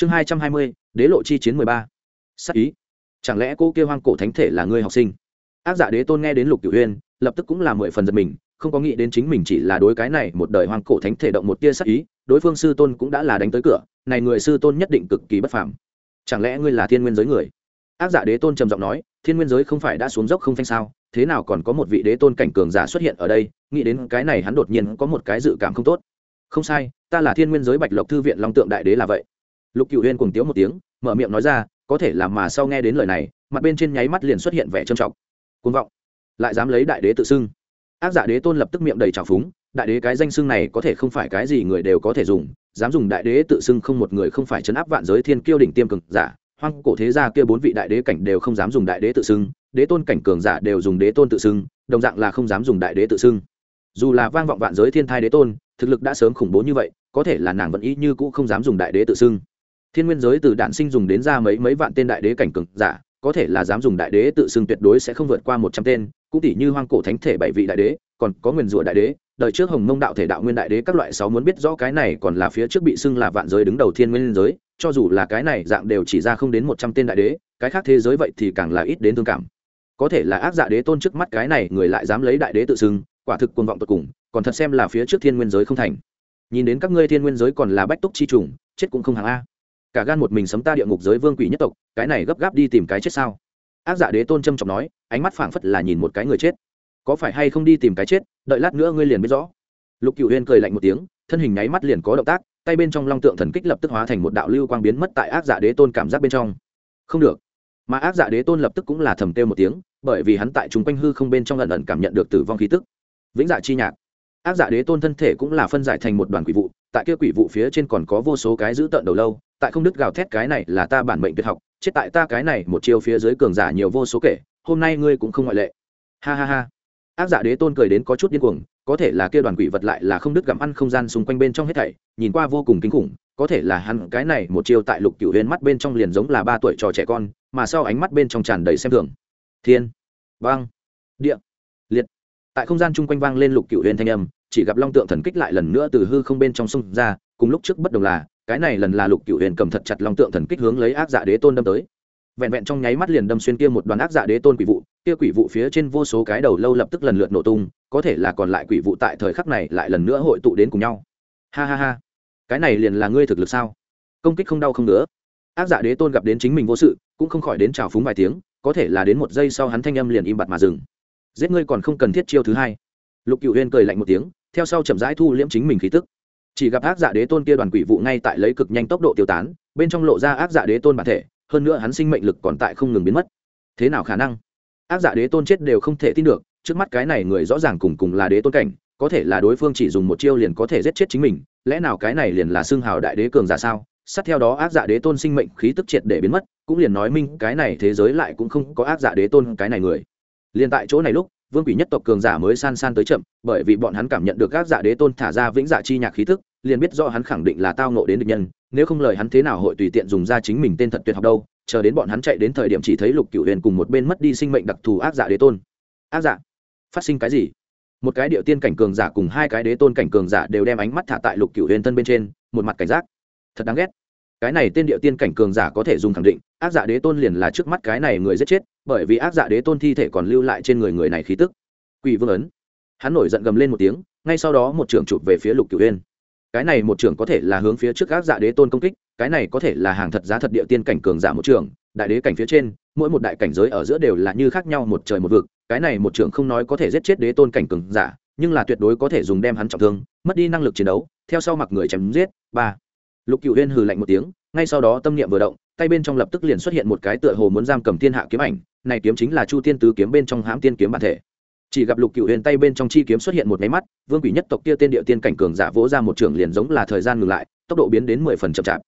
chương hai trăm hai mươi, đế lộ chi chiến mười ba. Sắc ý. Chẳng lẽ cô kêu hoang cổ thánh thể là người học sinh? Ác giả đế tôn nghe đến lục cửu huyên lập tức cũng là mười phần giật mình, không có nghĩ đến chính mình chỉ là đối cái này một đời hoang cổ thánh thể động một tia sắc ý, đối phương sư tôn cũng đã là đánh tới cửa, này người sư tôn nhất định cực kỳ bất phàm. Chẳng lẽ ngươi là thiên nguyên giới người? Ác giả đế tôn trầm giọng nói, thiên nguyên giới không phải đã xuống dốc không phanh sao? Thế nào còn có một vị đế tôn cảnh cường giả xuất hiện ở đây? Nghĩ đến cái này hắn đột nhiên có một cái dự cảm không tốt. Không sai, ta là thiên nguyên giới bạch lộc thư viện long tượng đại đế là vậy lục cựu huyên cùng tiếu một tiếng, mở miệng nói ra, có thể là mà sau nghe đến lời này, mặt bên trên nháy mắt liền xuất hiện vẻ trầm trọng. Côn vọng. Lại dám lấy đại đế tự xưng. Ác dạ đế tôn lập tức miệng đầy trào phúng, đại đế cái danh xưng này có thể không phải cái gì người đều có thể dùng, dám dùng đại đế tự xưng không một người không phải chấn áp vạn giới thiên kiêu đỉnh tiêm cực giả, hoang cổ thế gia kia bốn vị đại đế cảnh đều không dám dùng đại đế tự xưng, đế tôn cảnh cường giả đều dùng đế tôn tự xưng, đồng dạng là không dám dùng đại đế tự xưng. Dù là vang vọng vạn giới thiên thai đế tôn, thực lực đã sớm khủng bố như vậy, có thể là nàng vẫn ý như cũ không dám dùng đại đế tự xưng thiên nguyên giới từ đạn sinh dùng đến ra mấy mấy vạn tên đại đế cảnh cường giả, có thể là dám dùng đại đế tự xưng tuyệt đối sẽ không vượt qua một trăm tên, cũng tỷ như hoang cổ thánh thể bảy vị đại đế, còn có nguyền rủa đại đế đợi trước hồng mông đạo thể đạo nguyên đại đế các loại sáu muốn biết rõ cái này còn là phía trước bị xưng là vạn giới đứng đầu thiên nguyên giới, cho dù là cái này dạng đều chỉ ra không đến một trăm tên đại đế, cái khác thế giới vậy thì càng là ít đến thương cảm. Có thể là ác dạ đế tôn trước mắt cái này, người lại dám lấy đại đế tự xưng, quả thực cuồng vọng tột cùng, còn thật xem là phía trước thiên nguyên giới không thành. Nhìn đến các ngươi thiên nguyên giới còn là bách túc chi trùng, chết cũng không hàng a cả gan một mình sấm ta địa ngục giới vương quỷ nhất tộc, cái này gấp gáp đi tìm cái chết sao? Ác dạ đế tôn trâm trọng nói, ánh mắt phảng phất là nhìn một cái người chết. Có phải hay không đi tìm cái chết, đợi lát nữa ngươi liền biết rõ. Lục cựu huyên cười lạnh một tiếng, thân hình nháy mắt liền có động tác, tay bên trong long tượng thần kích lập tức hóa thành một đạo lưu quang biến mất tại ác dạ đế tôn cảm giác bên trong. Không được. Mà ác dạ đế tôn lập tức cũng là thầm kêu một tiếng, bởi vì hắn tại chúng quanh hư không bên trong lần ẩn cảm nhận được tử vong khí tức. Vĩnh dạ chi nhạc. Ác dạ đế tôn thân thể cũng là phân giải thành một đoàn quỷ vụ tại kia quỷ vụ phía trên còn có vô số cái giữ tợn đầu lâu, tại không đứt gào thét cái này là ta bản mệnh tuyệt học, chết tại ta cái này một chiêu phía dưới cường giả nhiều vô số kể, hôm nay ngươi cũng không ngoại lệ. Ha ha ha. Ác giả đế tôn cười đến có chút điên cuồng, có thể là kia đoàn quỷ vật lại là không đứt gặm ăn không gian xung quanh bên trong hết thảy, nhìn qua vô cùng kinh khủng, có thể là hắn cái này một chiêu tại lục cửu huyền mắt bên trong liền giống là ba tuổi trò trẻ con, mà sau ánh mắt bên trong tràn đầy xem thường. Thiên. Băng địa. Liệt. Tại không gian chung quanh vang lên lục cửu huyền thanh âm chỉ gặp long tượng thần kích lại lần nữa từ hư không bên trong sông ra, cùng lúc trước bất đồng là, cái này lần là lục cửu huyền cầm thật chặt long tượng thần kích hướng lấy ác dạ đế tôn đâm tới. Vẹn vẹn trong nháy mắt liền đâm xuyên kia một đoàn ác dạ đế tôn quỷ vụ, kia quỷ vụ phía trên vô số cái đầu lâu lập tức lần lượt nổ tung, có thể là còn lại quỷ vụ tại thời khắc này lại lần nữa hội tụ đến cùng nhau. Ha ha ha. Cái này liền là ngươi thực lực sao? Công kích không đau không nữa ác dạ đế tôn gặp đến chính mình vô sự, cũng không khỏi đến trào phúng vài tiếng, có thể là đến một giây sau hắn thanh âm liền im bặt mà dừng. Giết ngươi còn không cần thiết chiêu thứ hai lục cựu huyên cười lạnh một tiếng, theo sau chậm rãi thu liễm chính mình khí tức. Chỉ gặp ác dạ đế tôn kia đoàn quỷ vụ ngay tại lấy cực nhanh tốc độ tiêu tán, bên trong lộ ra ác dạ đế tôn bản thể, hơn nữa hắn sinh mệnh lực còn tại không ngừng biến mất. Thế nào khả năng? Ác dạ đế tôn chết đều không thể tin được, trước mắt cái này người rõ ràng cùng cùng là đế tôn cảnh, có thể là đối phương chỉ dùng một chiêu liền có thể giết chết chính mình, lẽ nào cái này liền là xương hào đại đế cường giả sao? Sát theo đó ác dạ đế tôn sinh mệnh khí tức triệt để biến mất, cũng liền nói minh cái này thế giới lại cũng không có ác dạ đế tôn cái này người. Liền tại chỗ này lúc vương quỷ nhất tộc cường giả mới san san tới chậm, bởi vì bọn hắn cảm nhận được các dạ đế tôn thả ra vĩnh dạ chi nhạc khí tức liền biết rõ hắn khẳng định là tao nộ đến địch nhân, nếu không lời hắn thế nào hội tùy tiện dùng ra chính mình tên thật tuyệt học đâu, chờ đến bọn hắn chạy đến thời điểm chỉ thấy lục cửu huyền cùng một bên mất đi sinh mệnh đặc thù ác dạ đế tôn. Ác dạ? Phát sinh cái gì? Một cái điệu tiên cảnh cường giả cùng hai cái đế tôn cảnh cường giả đều đem ánh mắt thả tại lục cửu huyền thân bên trên, một mặt cảnh giác. Thật đáng ghét. Cái này tên điệu tiên cảnh cường giả có thể dùng khẳng định, ác dạ đế tôn liền là trước mắt cái này người giết chết bởi vì ác dạ đế tôn thi thể còn lưu lại trên người người này khí tức. Quỷ vương ấn. Hắn nổi giận gầm lên một tiếng, ngay sau đó một trưởng chụp về phía lục cửu huyên cái này một trưởng có thể là hướng phía trước ác dạ đế tôn công kích, cái này có thể là hàng thật giá thật địa tiên cảnh cường giả một trưởng, đại đế cảnh phía trên, mỗi một đại cảnh giới ở giữa đều là như khác nhau một trời một vực, cái này một trưởng không nói có thể giết chết đế tôn cảnh cường giả, nhưng là tuyệt đối có thể dùng đem hắn trọng thương, mất đi năng lực chiến đấu, theo sau mặc người chém giết, ba. Lục cựu huyên hừ lạnh một tiếng, ngay sau đó tâm niệm vừa động tay bên trong lập tức liền xuất hiện một cái tựa hồ muốn giam cầm thiên hạ kiếm ảnh, này kiếm chính là chu tiên tứ kiếm bên trong hãm tiên kiếm bản thể. Chỉ gặp lục cựu huyền tay bên trong chi kiếm xuất hiện một máy mắt, vương quỷ nhất tộc kia tên địa tiên cảnh cường giả vỗ ra một trường liền giống là thời gian ngừng lại, tốc độ biến đến mười phần chậm chạp.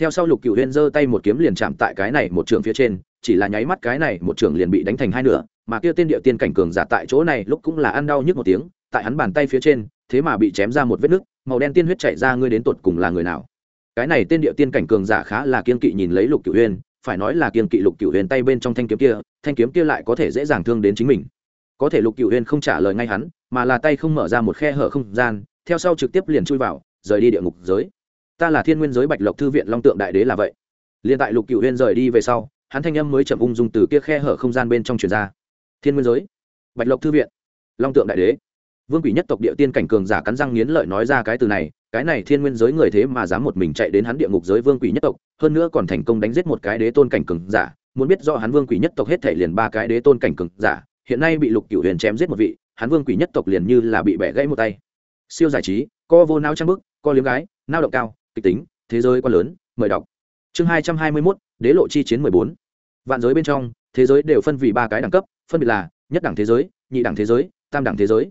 Theo sau lục cựu huyền giơ tay một kiếm liền chạm tại cái này một trường phía trên, chỉ là nháy mắt cái này một trường liền bị đánh thành hai nửa, mà kia tên địa tiên cảnh cường giả tại chỗ này lúc cũng là ăn đau nhức một tiếng, tại hắn bàn tay phía trên, thế mà bị chém ra một vết nứt, màu đen tiên huyết chảy ra, ngươi đến tột cùng là người nào? Cái này tên địa tiên cảnh cường giả khá là kiên kỵ nhìn lấy lục cửu huyền, phải nói là kiên kỵ lục cửu huyền tay bên trong thanh kiếm kia, thanh kiếm kia lại có thể dễ dàng thương đến chính mình. Có thể lục cửu huyền không trả lời ngay hắn, mà là tay không mở ra một khe hở không gian, theo sau trực tiếp liền chui vào, rời đi địa ngục giới. Ta là thiên nguyên giới bạch lộc thư viện long tượng đại đế là vậy. Liền tại lục cửu huyền rời đi về sau, hắn thanh âm mới chậm ung dung từ kia khe hở không gian bên trong truyền ra. Thiên nguyên giới bạch lộc thư viện long tượng đại đế. Vương quỷ nhất tộc địa tiên cảnh cường giả cắn răng nghiến lợi nói ra cái từ này cái này thiên nguyên giới người thế mà dám một mình chạy đến hắn địa ngục giới vương quỷ nhất tộc, hơn nữa còn thành công đánh giết một cái đế tôn cảnh cường giả, muốn biết do hắn vương quỷ nhất tộc hết thể liền ba cái đế tôn cảnh cường giả, hiện nay bị lục cửu huyền chém giết một vị, hắn vương quỷ nhất tộc liền như là bị bẻ gãy một tay. Siêu giải trí, co vô nao trang bức, co liếm gái nao động cao, kịch tính, thế giới quá lớn, mời đọc. Chương hai trăm hai mươi mốt, đế lộ chi chiến mười bốn. Vạn giới bên trong, thế giới đều phân vì ba cái đẳng cấp, phân biệt là nhất đẳng thế giới, nhị đẳng thế giới, tam đẳng thế giới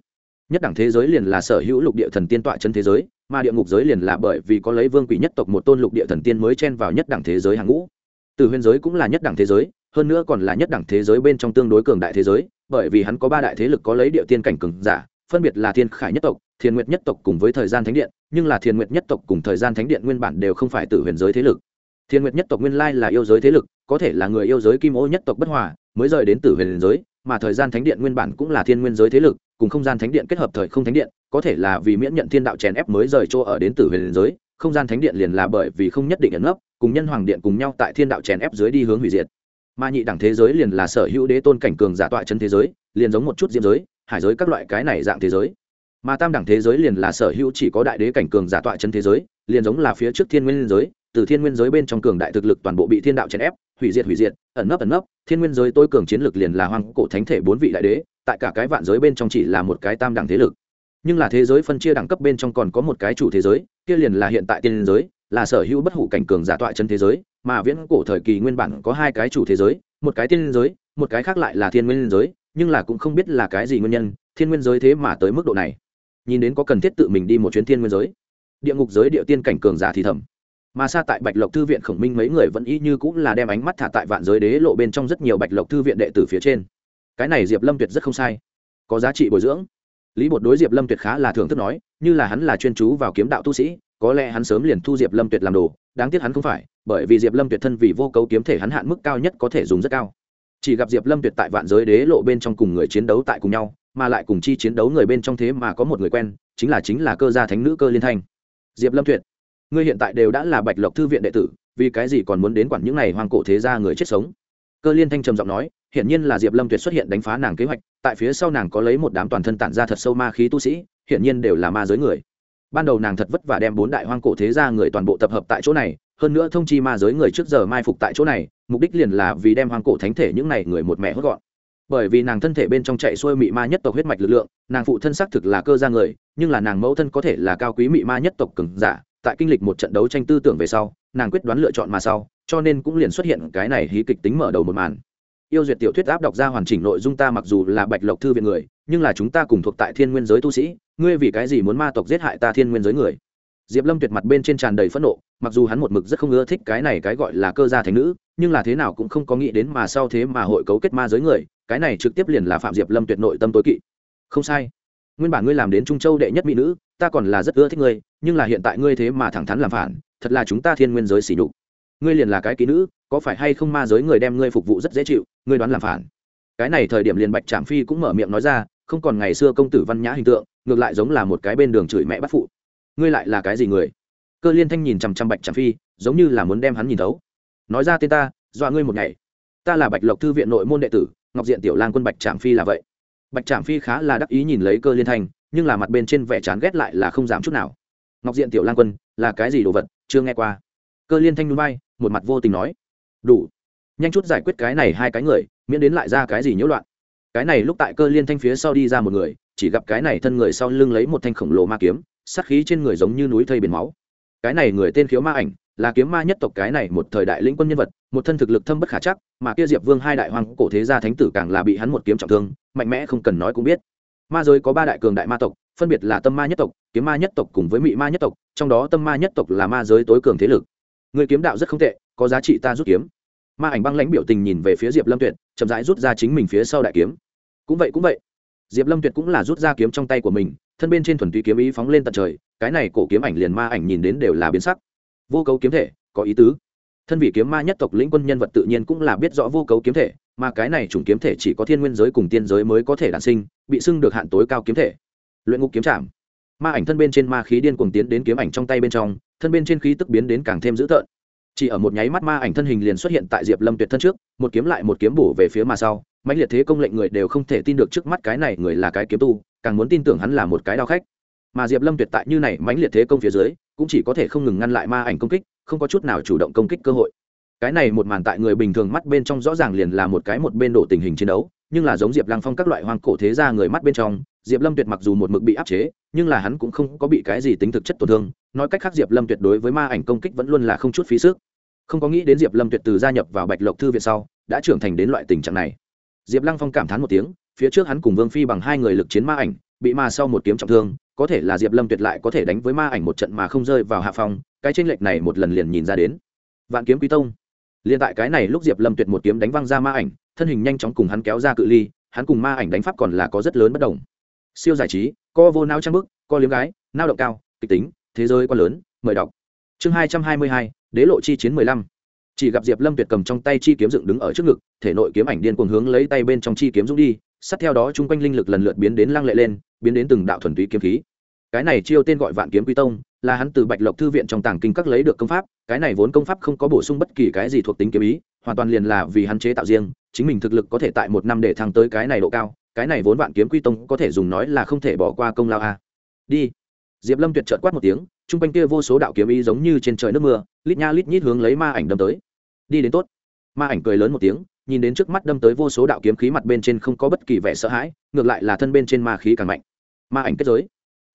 nhất đẳng thế giới liền là sở hữu lục địa thần tiên tọa chân thế giới, mà địa ngục giới liền là bởi vì có lấy vương quỷ nhất tộc một tôn lục địa thần tiên mới chen vào nhất đẳng thế giới hàng ngũ. Từ huyền giới cũng là nhất đẳng thế giới, hơn nữa còn là nhất đẳng thế giới bên trong tương đối cường đại thế giới, bởi vì hắn có ba đại thế lực có lấy địa tiên cảnh cường giả, phân biệt là thiên khải nhất tộc, thiên nguyệt nhất tộc cùng với thời gian thánh điện, nhưng là thiên nguyệt nhất tộc cùng thời gian thánh điện nguyên bản đều không phải từ huyền giới thế lực. Thiên nguyệt nhất tộc nguyên lai là yêu giới thế lực, có thể là người yêu giới kim ô nhất tộc bất hòa, mới rời đến từ huyền giới mà thời gian thánh điện nguyên bản cũng là thiên nguyên giới thế lực, cùng không gian thánh điện kết hợp thời không thánh điện, có thể là vì miễn nhận thiên đạo chèn ép mới rời chỗ ở đến từ huyền giới, không gian thánh điện liền là bởi vì không nhất định ẩn nấp, cùng nhân hoàng điện cùng nhau tại thiên đạo chèn ép dưới đi hướng hủy diệt. Mà nhị đẳng thế giới liền là sở hữu đế tôn cảnh cường giả tọa chân thế giới, liền giống một chút diễm giới, hải giới các loại cái này dạng thế giới. Mà tam đẳng thế giới liền là sở hữu chỉ có đại đế cảnh cường giả tọa chân thế giới, liền giống là phía trước thiên nguyên giới từ thiên nguyên giới bên trong cường đại thực lực toàn bộ bị thiên đạo chèn ép, hủy diệt hủy diệt, ẩn nấp ẩn nấp. Thiên nguyên giới tôi cường chiến lực liền là hoàng cổ thánh thể bốn vị đại đế, tại cả cái vạn giới bên trong chỉ là một cái tam đẳng thế lực. Nhưng là thế giới phân chia đẳng cấp bên trong còn có một cái chủ thế giới, kia liền là hiện tại tiên giới, là sở hữu bất hủ cảnh cường giả tọa chân thế giới, mà viễn cổ thời kỳ nguyên bản có hai cái chủ thế giới, một cái tiên giới, một cái khác lại là thiên nguyên giới, nhưng là cũng không biết là cái gì nguyên nhân, thiên nguyên giới thế mà tới mức độ này. Nhìn đến có cần thiết tự mình đi một chuyến thiên nguyên giới. Địa ngục giới địa tiên cảnh cường giả thì thầm mà xa tại bạch lộc thư viện khổng minh mấy người vẫn y như cũng là đem ánh mắt thả tại vạn giới đế lộ bên trong rất nhiều bạch lộc thư viện đệ tử phía trên. Cái này diệp lâm tuyệt rất không sai. Có giá trị bồi dưỡng. Lý bột đối diệp lâm tuyệt khá là thưởng thức nói, như là hắn là chuyên chú vào kiếm đạo tu sĩ, có lẽ hắn sớm liền thu diệp lâm tuyệt làm đồ, đáng tiếc hắn không phải, bởi vì diệp lâm tuyệt thân vì vô cấu kiếm thể hắn hạn mức cao nhất có thể dùng rất cao. Chỉ gặp diệp lâm tuyệt tại vạn giới đế lộ bên trong cùng người chiến đấu tại cùng nhau, mà lại cùng chi chiến đấu người bên trong thế mà có một người quen, chính là chính là cơ gia thánh nữ cơ liên thanh. Diệp lâm tuyệt ngươi hiện tại đều đã là bạch lộc thư viện đệ tử, vì cái gì còn muốn đến quản những này hoang cổ thế gia người chết sống? Cơ liên thanh trầm giọng nói, hiển nhiên là diệp lâm tuyệt xuất hiện đánh phá nàng kế hoạch, tại phía sau nàng có lấy một đám toàn thân tản ra thật sâu ma khí tu sĩ, hiển nhiên đều là ma giới người. Ban đầu nàng thật vất vả đem bốn đại hoang cổ thế gia người toàn bộ tập hợp tại chỗ này, hơn nữa thông chi ma giới người trước giờ mai phục tại chỗ này, mục đích liền là vì đem hoang cổ thánh thể những này người một mẹ hốt gọn. Bởi vì nàng thân thể bên trong chạy xuôi mị ma nhất tộc huyết mạch lực lượng, nàng phụ thân xác thực là cơ gia người, nhưng là nàng mẫu thân có thể là cao quý mị ma nhất tộc cừng giả tại kinh lịch một trận đấu tranh tư tưởng về sau, nàng quyết đoán lựa chọn mà sau, cho nên cũng liền xuất hiện cái này hí kịch tính mở đầu một màn. Yêu duyệt tiểu thuyết áp đọc ra hoàn chỉnh nội dung ta mặc dù là bạch lộc thư viện người, nhưng là chúng ta cùng thuộc tại thiên nguyên giới tu sĩ, ngươi vì cái gì muốn ma tộc giết hại ta thiên nguyên giới người? Diệp lâm tuyệt mặt bên trên tràn đầy phẫn nộ, mặc dù hắn một mực rất không ưa thích cái này cái gọi là cơ gia thành nữ, nhưng là thế nào cũng không có nghĩ đến mà sau thế mà hội cấu kết ma giới người, cái này trực tiếp liền là phạm diệp lâm tuyệt nội tâm tối kỵ. Không sai. Nguyên bản ngươi làm đến trung châu đệ nhất mỹ nữ ta còn là rất ưa thích ngươi, nhưng là hiện tại ngươi thế mà thẳng thắn làm phản, thật là chúng ta thiên nguyên giới xỉ đục ngươi liền là cái kỹ nữ, có phải hay không ma giới người đem ngươi phục vụ rất dễ chịu, ngươi đoán làm phản. Cái này thời điểm liền bạch trạm phi cũng mở miệng nói ra, không còn ngày xưa công tử văn nhã hình tượng, ngược lại giống là một cái bên đường chửi mẹ bắt phụ. Ngươi lại là cái gì người? Cơ liên thanh nhìn chằm chằm bạch trạm phi, giống như là muốn đem hắn nhìn thấu. Nói ra tên ta, dọa ngươi một ngày. Ta là bạch lộc thư viện nội môn đệ tử, ngọc diện tiểu lang quân bạch trạm phi là vậy. Bạch trạm phi khá là đắc ý nhìn lấy cơ liên thanh nhưng là mặt bên trên vẻ chán ghét lại là không dám chút nào. Ngọc diện tiểu lang quân, là cái gì đồ vật, chưa nghe qua. Cơ liên thanh núi bay một mặt vô tình nói. Đủ. Nhanh chút giải quyết cái này hai cái người, miễn đến lại ra cái gì nhiễu loạn. Cái này lúc tại cơ liên thanh phía sau đi ra một người, chỉ gặp cái này thân người sau lưng lấy một thanh khổng lồ ma kiếm, sát khí trên người giống như núi thây biển máu. Cái này người tên khiếu ma ảnh, là kiếm ma nhất tộc cái này một thời đại lĩnh quân nhân vật, một thân thực lực thâm bất khả chắc, mà kia diệp vương hai đại hoàng cổ thế gia thánh tử càng là bị hắn một kiếm trọng thương, mạnh mẽ không cần nói cũng biết ma giới có ba đại cường đại ma tộc, phân biệt là tâm ma nhất tộc, kiếm ma nhất tộc cùng với mị ma nhất tộc, trong đó tâm ma nhất tộc là ma giới tối cường thế lực. Người kiếm đạo rất không tệ, có giá trị ta rút kiếm. Ma ảnh băng lãnh biểu tình nhìn về phía diệp lâm tuyệt, chậm rãi rút ra chính mình phía sau đại kiếm. Cũng vậy cũng vậy. Diệp lâm tuyệt cũng là rút ra kiếm trong tay của mình, thân bên trên thuần túy kiếm ý phóng lên tận trời, cái này cổ kiếm ảnh liền ma ảnh nhìn đến đều là biến sắc. Vô cấu kiếm thể, có ý tứ thân vị kiếm ma nhất tộc lĩnh quân nhân vật tự nhiên cũng là biết rõ vô cấu kiếm thể, mà cái này chủng kiếm thể chỉ có thiên nguyên giới cùng tiên giới mới có thể đản sinh, bị xưng được hạn tối cao kiếm thể. Luyện ngục kiếm trảm. Ma ảnh thân bên trên ma khí điên cuồng tiến đến kiếm ảnh trong tay bên trong, thân bên trên khí tức biến đến càng thêm dữ tợn. Chỉ ở một nháy mắt ma ảnh thân hình liền xuất hiện tại diệp lâm tuyệt thân trước, một kiếm lại một kiếm bổ về phía mà sau. Mãnh liệt thế công lệnh người đều không thể tin được trước mắt cái này người là cái kiếm tu, càng muốn tin tưởng hắn là một cái đao khách. Mà diệp lâm tuyệt tại như này mãnh liệt thế công phía dưới, cũng chỉ có thể không ngừng ngăn lại ma ảnh công kích không có chút nào chủ động công kích cơ hội. Cái này một màn tại người bình thường mắt bên trong rõ ràng liền là một cái một bên đổ tình hình chiến đấu, nhưng là giống diệp lăng phong các loại hoang cổ thế ra người mắt bên trong, diệp lâm tuyệt mặc dù một mực bị áp chế, nhưng là hắn cũng không có bị cái gì tính thực chất tổn thương, nói cách khác diệp lâm tuyệt đối với ma ảnh công kích vẫn luôn là không chút phí sức. Không có nghĩ đến diệp lâm tuyệt từ gia nhập vào bạch lộc thư viện sau, đã trưởng thành đến loại tình trạng này. Diệp lăng phong cảm thán một tiếng, phía trước hắn cùng vương phi bằng hai người lực chiến ma ảnh, bị ma sau một kiếm trọng thương, có thể là diệp lâm tuyệt lại có thể đánh với ma ảnh một trận mà không rơi vào hạ phòng cái chênh lệch này một lần liền nhìn ra đến. Vạn kiếm quý tông. Liền tại cái này lúc diệp lâm tuyệt một kiếm đánh văng ra ma ảnh, thân hình nhanh chóng cùng hắn kéo ra cự ly, hắn cùng ma ảnh đánh pháp còn là có rất lớn bất đồng. Siêu giải trí, co vô nao trang bức, co liếm gái, nao động cao, kịch tính, thế giới quá lớn, mời đọc. Chương hai trăm hai mươi hai, đế lộ chi chiến mười lăm. Chỉ gặp diệp lâm tuyệt cầm trong tay chi kiếm dựng đứng ở trước ngực, thể nội kiếm ảnh điên cuồng hướng lấy tay bên trong chi kiếm dũng đi, sát theo đó chung quanh linh lực lần lượt biến đến lăng lệ lên, biến đến từng đạo thuần túy kiếm khí. Cái này chiêu tên gọi vạn kiếm quy tông là hắn từ bạch lộc thư viện trong tàng kinh các lấy được công pháp, cái này vốn công pháp không có bổ sung bất kỳ cái gì thuộc tính kiếm ý, hoàn toàn liền là vì hắn chế tạo riêng, chính mình thực lực có thể tại một năm để thăng tới cái này độ cao, cái này vốn vạn kiếm quy tông có thể dùng nói là không thể bỏ qua công lao a. Đi. Diệp lâm tuyệt trợt quát một tiếng t r u n g quanh kia vô số đạo kiếm ý giống như trên trời nước mưa, lít nha lít nhít hướng lấy ma ảnh đâm tới. Đi đến tốt. Ma ảnh cười lớn một tiếng, nhìn đến trước mắt đâm tới vô số đạo kiếm khí mặt bên trên không có bất kỳ vẻ sợ hãi, ngược lại là thân bên trên ma khí càng mạnh. Ma ảnh kết giới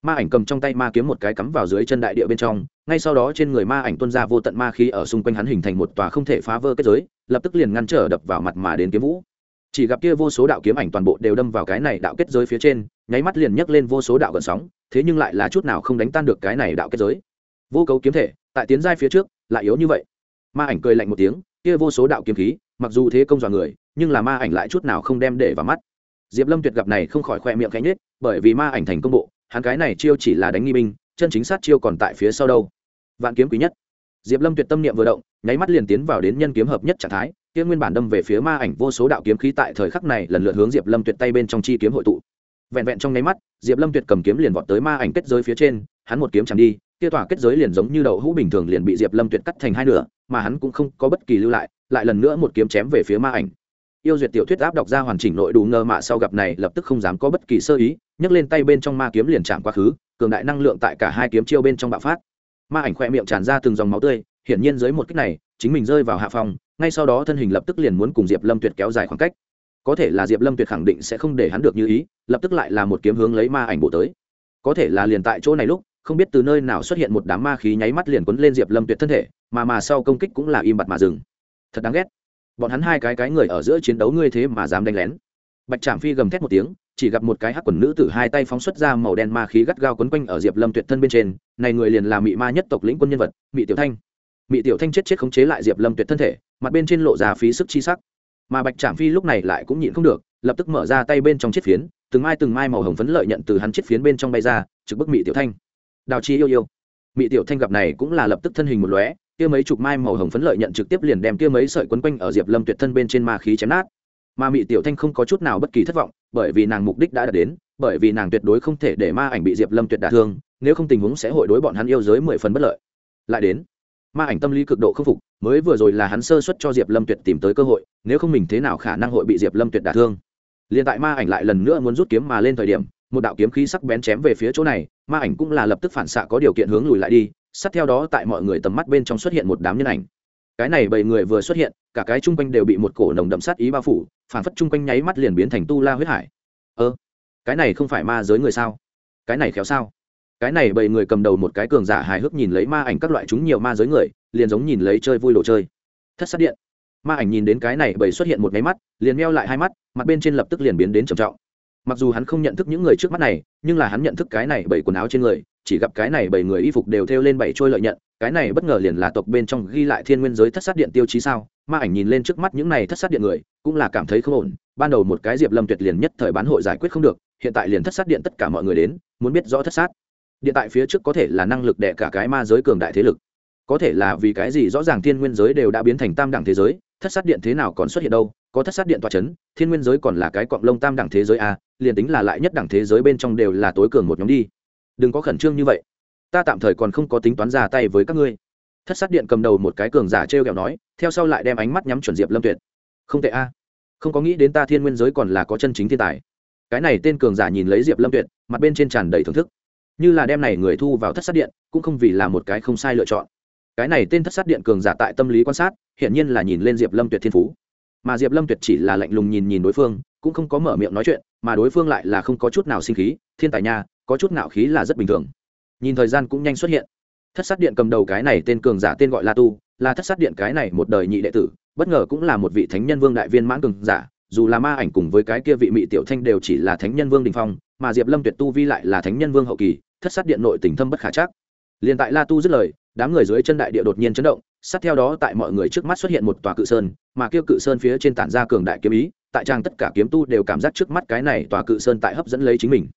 ma ảnh cầm trong tay ma kiếm một cái cắm vào dưới chân đại địa bên trong, ngay sau đó trên người ma ảnh tuân ra vô tận ma khí ở xung quanh hắn hình thành một tòa không thể phá vỡ kết giới, lập tức liền ngăn trở đập vào mặt mà đến kiếm vũ. Chỉ gặp kia vô số đạo kiếm ảnh toàn bộ đều đâm vào cái này đạo kết giới phía trên, nháy mắt liền nhấc lên vô số đạo gần sóng, thế nhưng lại là chút nào không đánh tan được cái này đạo kết giới. Vô cấu kiếm thể, tại tiến giai phía trước, lại yếu như vậy. Ma ảnh cười lạnh một tiếng, kia vô số đạo kiếm khí, mặc dù thế công dọa người, nhưng là ma ảnh lại chút nào không đem để vào mắt. Diệp lâm tuyệt gặp này không khỏi khoe miệng cánh nết bởi vì ma ảnh thành công bộ hắn cái này chiêu chỉ là đánh nghi binh, chân chính sát chiêu còn tại phía sau đâu. Vạn kiếm quý nhất. Diệp lâm tuyệt tâm niệm vừa động, nháy mắt liền tiến vào đến nhân kiếm hợp nhất trạng thái, kia nguyên bản đâm về phía ma ảnh vô số đạo kiếm khí tại thời khắc này lần lượt hướng diệp lâm tuyệt tay bên trong chi kiếm hội tụ. Vẹn vẹn trong nháy mắt, diệp lâm tuyệt cầm kiếm liền vọt tới ma ảnh kết giới phía trên, hắn một kiếm chẳng đi, kia tỏa kết giới liền giống như đậu hũ bình thường liền bị diệp lâm tuyệt cắt thành hai nửa, mà hắn cũng không có bất kỳ lưu lại lại lần nữa một kiếm chém về phía ma ảnh yêu duyệt tiểu thuyết áp đọc ra hoàn chỉnh nội đủ ngờ mạ sau gặp này lập tức không dám có bất kỳ sơ ý, nhấc lên tay bên trong ma kiếm liền chạm quá khứ, cường đại năng lượng tại cả hai kiếm chiêu bên trong bạo phát. Ma ảnh khoe miệng tràn ra từng dòng máu tươi, hiển nhiên dưới một cách này, chính mình rơi vào hạ phòng, ngay sau đó thân hình lập tức liền muốn cùng diệp lâm tuyệt kéo dài khoảng cách. Có thể là diệp lâm tuyệt khẳng định sẽ không để hắn được như ý, lập tức lại là một kiếm hướng lấy ma ảnh bổ tới. Có thể là liền tại chỗ này lúc, không biết từ nơi nào xuất hiện một đám ma khí nháy mắt liền quấn lên diệp lâm tuyệt thân thể, mà mà sau công kích cũng là im bặt mà dừng. Thật đáng ghét bọn hắn hai cái cái người ở giữa chiến đấu ngươi thế mà dám đánh lén. Bạch trạm phi gầm thét một tiếng, chỉ gặp một cái hắc quần nữ tử hai tay phóng xuất ra màu đen ma khí gắt gao quấn quanh ở diệp lâm tuyệt thân bên trên, này người liền là mị ma nhất tộc lĩnh quân nhân vật, mị tiểu thanh. Mị tiểu thanh chết chết khống chế lại diệp lâm tuyệt thân thể, mặt bên trên lộ ra phí sức chi sắc. Mà bạch trạm phi lúc này lại cũng nhịn không được, lập tức mở ra tay bên trong chiếc phiến, từng mai từng mai màu hồng phấn lợi nhận từ hắn chiếc phiến bên trong bay ra, trực bức mị tiểu thanh. Đào chi yêu yêu. Mị tiểu thanh gặp này cũng là lập tức thân hình một lóe kia mấy chục mai màu hồng phấn lợi nhận trực tiếp liền đem kia mấy sợi quấn quanh ở diệp lâm tuyệt thân bên trên ma khí chém nát. Mà mị tiểu thanh không có chút nào bất kỳ thất vọng, bởi vì nàng mục đích đã đạt đến, bởi vì nàng tuyệt đối không thể để ma ảnh bị diệp lâm tuyệt đả thương, nếu không tình huống sẽ hội đối bọn hắn yêu giới mười phần bất lợi. Lại đến, ma ảnh tâm lý cực độ k phục, mới vừa rồi là hắn sơ xuất cho diệp lâm tuyệt tìm tới cơ hội, nếu không mình thế nào khả năng hội bị diệp lâm tuyệt đả thương? Liền tại ma ảnh lại lần nữa muốn rút kiếm mà lên thời điểm, một đạo kiếm khí sắc bén chém về phía chỗ này, ma ảnh cũng là lập tức phản xạ có điều kiện hướng lùi lại đi sát theo đó tại mọi người tầm mắt bên trong xuất hiện một đám nhân ảnh. Cái này bảy người vừa xuất hiện, cả cái chung quanh đều bị một cổ nồng đậm sát ý bao phủ, phản phất chung quanh nháy mắt liền biến thành tu la huyết hải. Ơ, cái này không phải ma giới người sao? Cái này khéo sao? Cái này bảy người cầm đầu một cái cường giả hài hước nhìn lấy ma ảnh các loại chúng nhiều ma giới người, liền giống nhìn lấy chơi vui đồ chơi. Thất sát điện. Ma ảnh nhìn đến cái này bảy xuất hiện một nháy mắt, liền meo lại hai mắt, mặt bên trên lập tức liền biến đến trầm trọng. Mặc dù hắn không nhận thức những người trước mắt này, nhưng là hắn nhận thức cái này bảy quần áo trên người chỉ gặp cái này bảy người y phục đều thêu lên bảy trôi lợi nhận, cái này bất ngờ liền là tộc bên trong ghi lại thiên nguyên giới thất sát điện tiêu chí sao? Ma ảnh nhìn lên trước mắt những này thất sát điện người, cũng là cảm thấy không ổn, ban đầu một cái diệp lâm tuyệt liền nhất thời bán hội giải quyết không được, hiện tại liền thất sát điện tất cả mọi người đến, muốn biết rõ thất sát. Điện tại phía trước có thể là năng lực đẻ cả cái ma giới cường đại thế lực. Có thể là vì cái gì rõ ràng thiên nguyên giới đều đã biến thành tam đẳng thế giới, thất sát điện thế nào còn xuất hiện đâu? Có thất sát điện tòa c h ấ n thiên nguyên giới còn là cái cọng lông tam đẳng thế giới a, liền tính là lại nhất đẳng thế giới bên trong đều là tối cường một nhóm đi đừng có khẩn trương như vậy. Ta tạm thời còn không có tính toán ra tay với các ngươi. Thất sát điện cầm đầu một cái cường giả t r e o kẹo nói, theo sau lại đem ánh mắt nhắm chuẩn diệp lâm tuyệt. Không tệ a. Không có nghĩ đến ta thiên nguyên giới còn là có chân chính thiên tài. Cái này tên cường giả nhìn lấy diệp lâm tuyệt, mặt bên trên tràn đầy thưởng thức. Như là đem này người thu vào thất sát điện, cũng không vì là một cái không sai lựa chọn. Cái này tên thất sát điện cường giả tại tâm lý quan sát, hiển nhiên là nhìn lên diệp lâm tuyệt thiên phú mà diệp lâm tuyệt chỉ là lạnh lùng nhìn nhìn đối phương, cũng không có mở miệng nói chuyện, mà đối phương lại là không có chút nào sinh khí, thiên tài nha, có chút nào khí là rất bình thường. Nhìn thời gian cũng nhanh xuất hiện. Thất sát điện cầm đầu cái này tên cường giả tên gọi la tu, là thất sát điện cái này một đời nhị đệ tử, bất ngờ cũng là một vị thánh nhân vương đại viên mãn cường giả, dù là ma ảnh cùng với cái kia vị mỹ tiểu thanh đều chỉ là thánh nhân vương đình phong, mà diệp lâm tuyệt tu vi lại là thánh nhân vương hậu kỳ, thất sát điện nội tình thâm bất khả chắc. Liền tại la tu dứt lời, đám người dưới chân đại địa đột nhiên chấn động sát theo đó tại mọi người trước mắt xuất hiện một tòa cự sơn, mà kia cự sơn phía trên tản ra cường đại kiếm ý, tại trang tất cả kiếm tu đều cảm giác trước mắt cái này tòa cự sơn tại hấp dẫn lấy chính mình.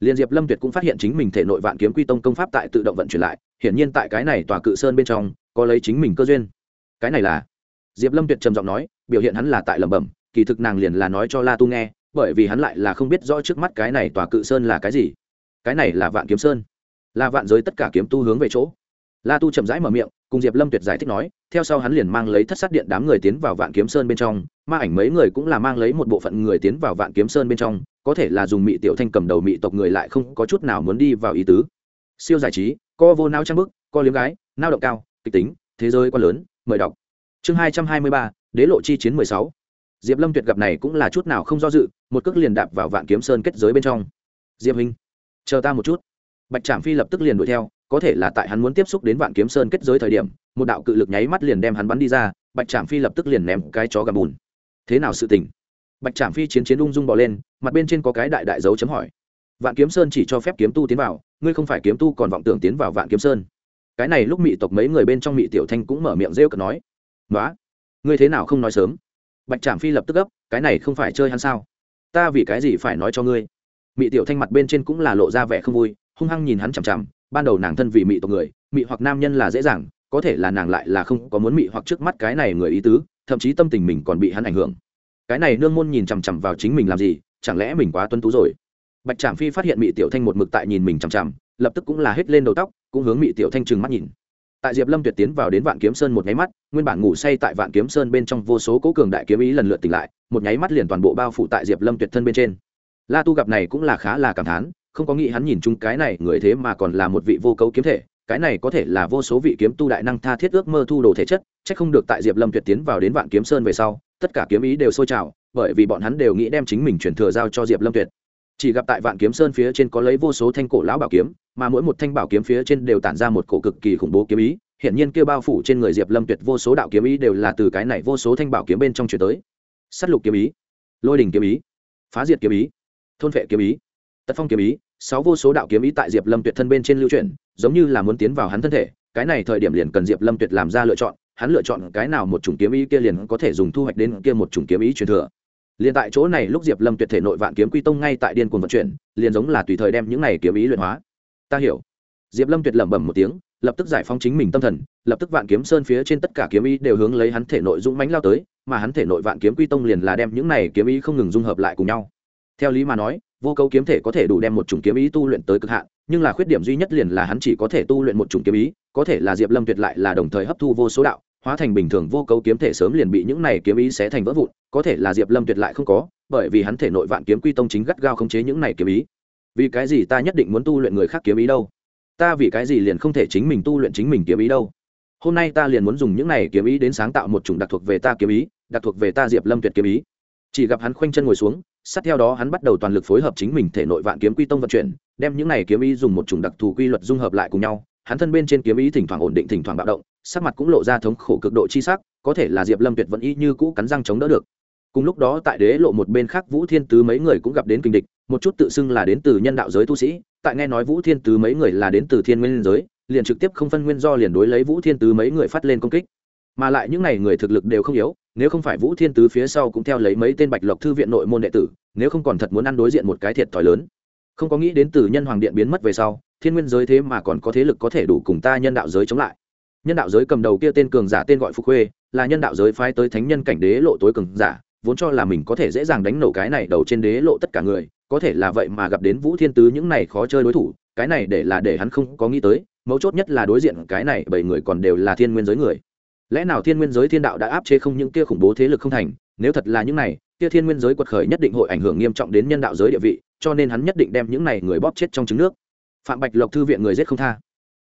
Liên diệp lâm tuyệt cũng phát hiện chính mình thể nội vạn kiếm quy tông công pháp tại tự động vận chuyển lại, hiển nhiên tại cái này tòa cự sơn bên trong, có lấy chính mình cơ duyên. Cái này là? Diệp lâm tuyệt trầm giọng nói, biểu hiện hắn là tại lẩm bẩm, kỳ thực nàng liền là nói cho la tu nghe, bởi vì hắn lại là không biết rõ trước mắt cái này tòa cự sơn là cái gì. Cái này là vạn kiếm sơn. Là vạn giới tất cả kiếm tu hướng về chỗ. La tu chậm rãi mở miệng cùng diệp lâm tuyệt giải thích nói, theo sau hắn liền mang lấy thất sát điện đám người tiến vào vạn kiếm sơn bên trong, ma ảnh mấy người cũng là mang lấy một bộ phận người tiến vào vạn kiếm sơn bên trong, có thể là dùng mị tiểu thanh cầm đầu mị tộc người lại không có chút nào muốn đi vào ý tứ. Siêu giải trí, co vô nao trang bức, co liếm gái nao động cao, kịch tính, thế giới quá lớn, mời đọc. Chương hai trăm hai mươi ba, đế lộ chi chiến mười sáu. Diệp lâm tuyệt gặp này cũng là chút nào không do dự, một cước liền đạp vào vạn kiếm sơn kết giới bên trong. Diệp hình chờ ta một chút. Bạch trạm phi lập tức liền đuổi theo có thể là tại hắn muốn tiếp xúc đến vạn kiếm sơn kết giới thời điểm, một đạo cự lực nháy mắt liền đem hắn bắn đi ra, bạch trạm phi lập tức liền ném cái chó gà bùn. Thế nào sự tình? Bạch trạm phi chiến chiến ung dung bỏ lên, mặt bên trên có cái đại đại dấu chấm hỏi. Vạn kiếm sơn chỉ cho phép kiếm tu tiến vào, ngươi không phải kiếm tu còn vọng tưởng tiến vào vạn kiếm sơn. Cái này lúc mị tộc mấy người bên trong mị tiểu thanh cũng mở miệng rêu cợt nói. Nói ngươi thế nào không nói sớm? Bạch trạm phi lập tức gấp, cái này không phải chơi hắn sao? Ta vì cái gì phải nói cho ngươi? Mị tiểu thanh mặt bên trên cũng là lộ ra vẻ không vui, hung hăng nhìn hắn chằm chằm ban đầu nàng thân vì mị tộc người, mị hoặc nam nhân là dễ dàng, có thể là nàng lại là không có muốn mị hoặc trước mắt cái này người ý tứ, thậm chí tâm tình mình còn bị hắn ảnh hưởng. Cái này nương môn nhìn chằm chằm vào chính mình làm gì, chẳng lẽ mình quá tuân tú rồi? Bạch trạm phi phát hiện mỹ tiểu thanh một mực tại nhìn mình chằm chằm, lập tức cũng là hết lên đầu tóc, cũng hướng mỹ tiểu thanh trừng mắt nhìn. Tại diệp lâm tuyệt tiến vào đến vạn kiếm sơn một nháy mắt, nguyên bản ngủ say tại vạn kiếm sơn bên trong vô số cố cường đại kiếm ý lần lượt tỉnh lại, một nháy mắt liền toàn bộ bao phủ tại diệp lâm tuyệt thân bên trên. La tu gặp này cũng là khá là cảm thán không có nghĩ hắn nhìn chung cái này người thế mà còn là một vị vô cấu kiếm thể, cái này có thể là vô số vị kiếm tu đại năng tha thiết ước mơ thu đồ thể chất c h ắ c không được tại diệp lâm tuyệt tiến vào đến vạn kiếm sơn về sau, tất cả kiếm ý đều sôi trào, bởi vì bọn hắn đều nghĩ đem chính mình chuyển thừa giao cho diệp lâm tuyệt. Chỉ gặp tại vạn kiếm sơn phía trên có lấy vô số thanh cổ lão bảo kiếm, mà mỗi một thanh bảo kiếm phía trên đều tản ra một cổ cực kỳ khủng bố kiếm ý, hiển nhiên kêu bao phủ trên người diệp lâm tuyệt vô số đạo kiếm ý đều là từ cái này vô số thanh bảo kiếm bên trong chuyển tới. S á t lục kiếm ý, lôi đình kiếm ý, phá diệt kiếm ý, thôn vệ kiếm ý, tật phong kiếm ý sáu vô số đạo kiếm ý tại diệp lâm tuyệt thân bên trên lưu chuyển, giống như là muốn tiến vào hắn thân thể, cái này thời điểm liền cần diệp lâm tuyệt làm ra lựa chọn, hắn lựa chọn cái nào một chủng kiếm ý kia liền có thể dùng thu hoạch đến kia một chủng kiếm ý truyền thừa. Liền tại chỗ này lúc diệp lâm tuyệt thể nội vạn kiếm quy tông ngay tại điên cuồng vận chuyển, liền giống là tùy thời đem những này kiếm ý luyện hóa. Ta hiểu. Diệp lâm tuyệt lẩm bẩm một tiếng, lập tức giải phóng chính mình tâm thần, lập tức vạn kiếm sơn phía trên tất cả kiếm ý đều hướng lấy hắn thể nội dũng mãnh lao tới, mà hắn thể nội vạn kiếm quy tông liền là đem những này kiếm ý không ngừng dung hợp lại cùng nhau. Theo lý mà nói vô cấu kiếm thể có thể đủ đem một chủng kiếm ý tu luyện tới cực hạn, nhưng là khuyết điểm duy nhất liền là hắn chỉ có thể tu luyện một chủng kiếm ý, có thể là diệp lâm tuyệt lại là đồng thời hấp thu vô số đạo, hóa thành bình thường vô cấu kiếm thể sớm liền bị những này kiếm ý xé thành vỡ vụn, có thể là diệp lâm tuyệt lại không có, bởi vì hắn thể nội vạn kiếm quy tông chính gắt gao khống chế những này kiếm ý. Vì cái gì ta nhất định muốn tu luyện người khác kiếm ý đâu? Ta vì cái gì liền không thể chính mình tu luyện chính mình kiếm ý đâu? Hôm nay ta liền muốn dùng những này kiếm ý đến sáng tạo một chủng đặc thuộc về ta kiếm ý, đặc thuộc về ta diệp lâm tuyệt kiếm ý. Chỉ gặp hắn khoanh chân ngồi xuống sát theo đó hắn bắt đầu toàn lực phối hợp chính mình thể nội vạn kiếm quy tông vận chuyển, đem những này kiếm ý dùng một chủng đặc thù quy luật dung hợp lại cùng nhau. Hắn thân bên trên kiếm ý thỉnh thoảng ổn định, thỉnh thoảng bạo động, sắc mặt cũng lộ ra thống khổ cực độ chi sắc, có thể là diệp lâm tuyệt vẫn y như cũ cắn răng chống đỡ được. Cùng lúc đó tại đế lộ một bên khác vũ thiên tứ mấy người cũng gặp đến kinh địch, một chút tự xưng là đến từ nhân đạo giới tu sĩ, tại nghe nói vũ thiên tứ mấy người là đến từ thiên nguyên giới, liền trực tiếp không phân nguyên do liền đối lấy vũ thiên tứ mấy người phát lên công kích. Mà lại những n à y người thực lực đều không yếu nếu không phải vũ thiên tứ phía sau cũng theo lấy mấy tên bạch lộc thư viện nội môn đệ tử, nếu không còn thật muốn ăn đối diện một cái thiệt thòi lớn. Không có nghĩ đến từ nhân hoàng điện biến mất về sau, thiên nguyên giới thế mà còn có thế lực có thể đủ cùng ta nhân đạo giới chống lại. Nhân đạo giới cầm đầu kia tên cường giả tên gọi phục khuê, là nhân đạo giới phái tới thánh nhân cảnh đế lộ tối cường giả, vốn cho là mình có thể dễ dàng đánh nổ cái này đầu trên đế lộ tất cả người, có thể là vậy mà gặp đến vũ thiên tứ những này khó chơi đối thủ, cái này để là để hắn không có nghĩ tới, mấu chốt nhất là đối diện cái này bảy người còn đều là thiên nguyên giới người lẽ nào thiên nguyên giới thiên đạo đã áp chế không những kia khủng bố thế lực không thành, nếu thật là những này, kia thiên nguyên giới quật khởi nhất định hội ảnh hưởng nghiêm trọng đến nhân đạo giới địa vị, cho nên hắn nhất định đem những này người bóp chết trong trứng nước. Phạm bạch lộc thư viện người giết không tha.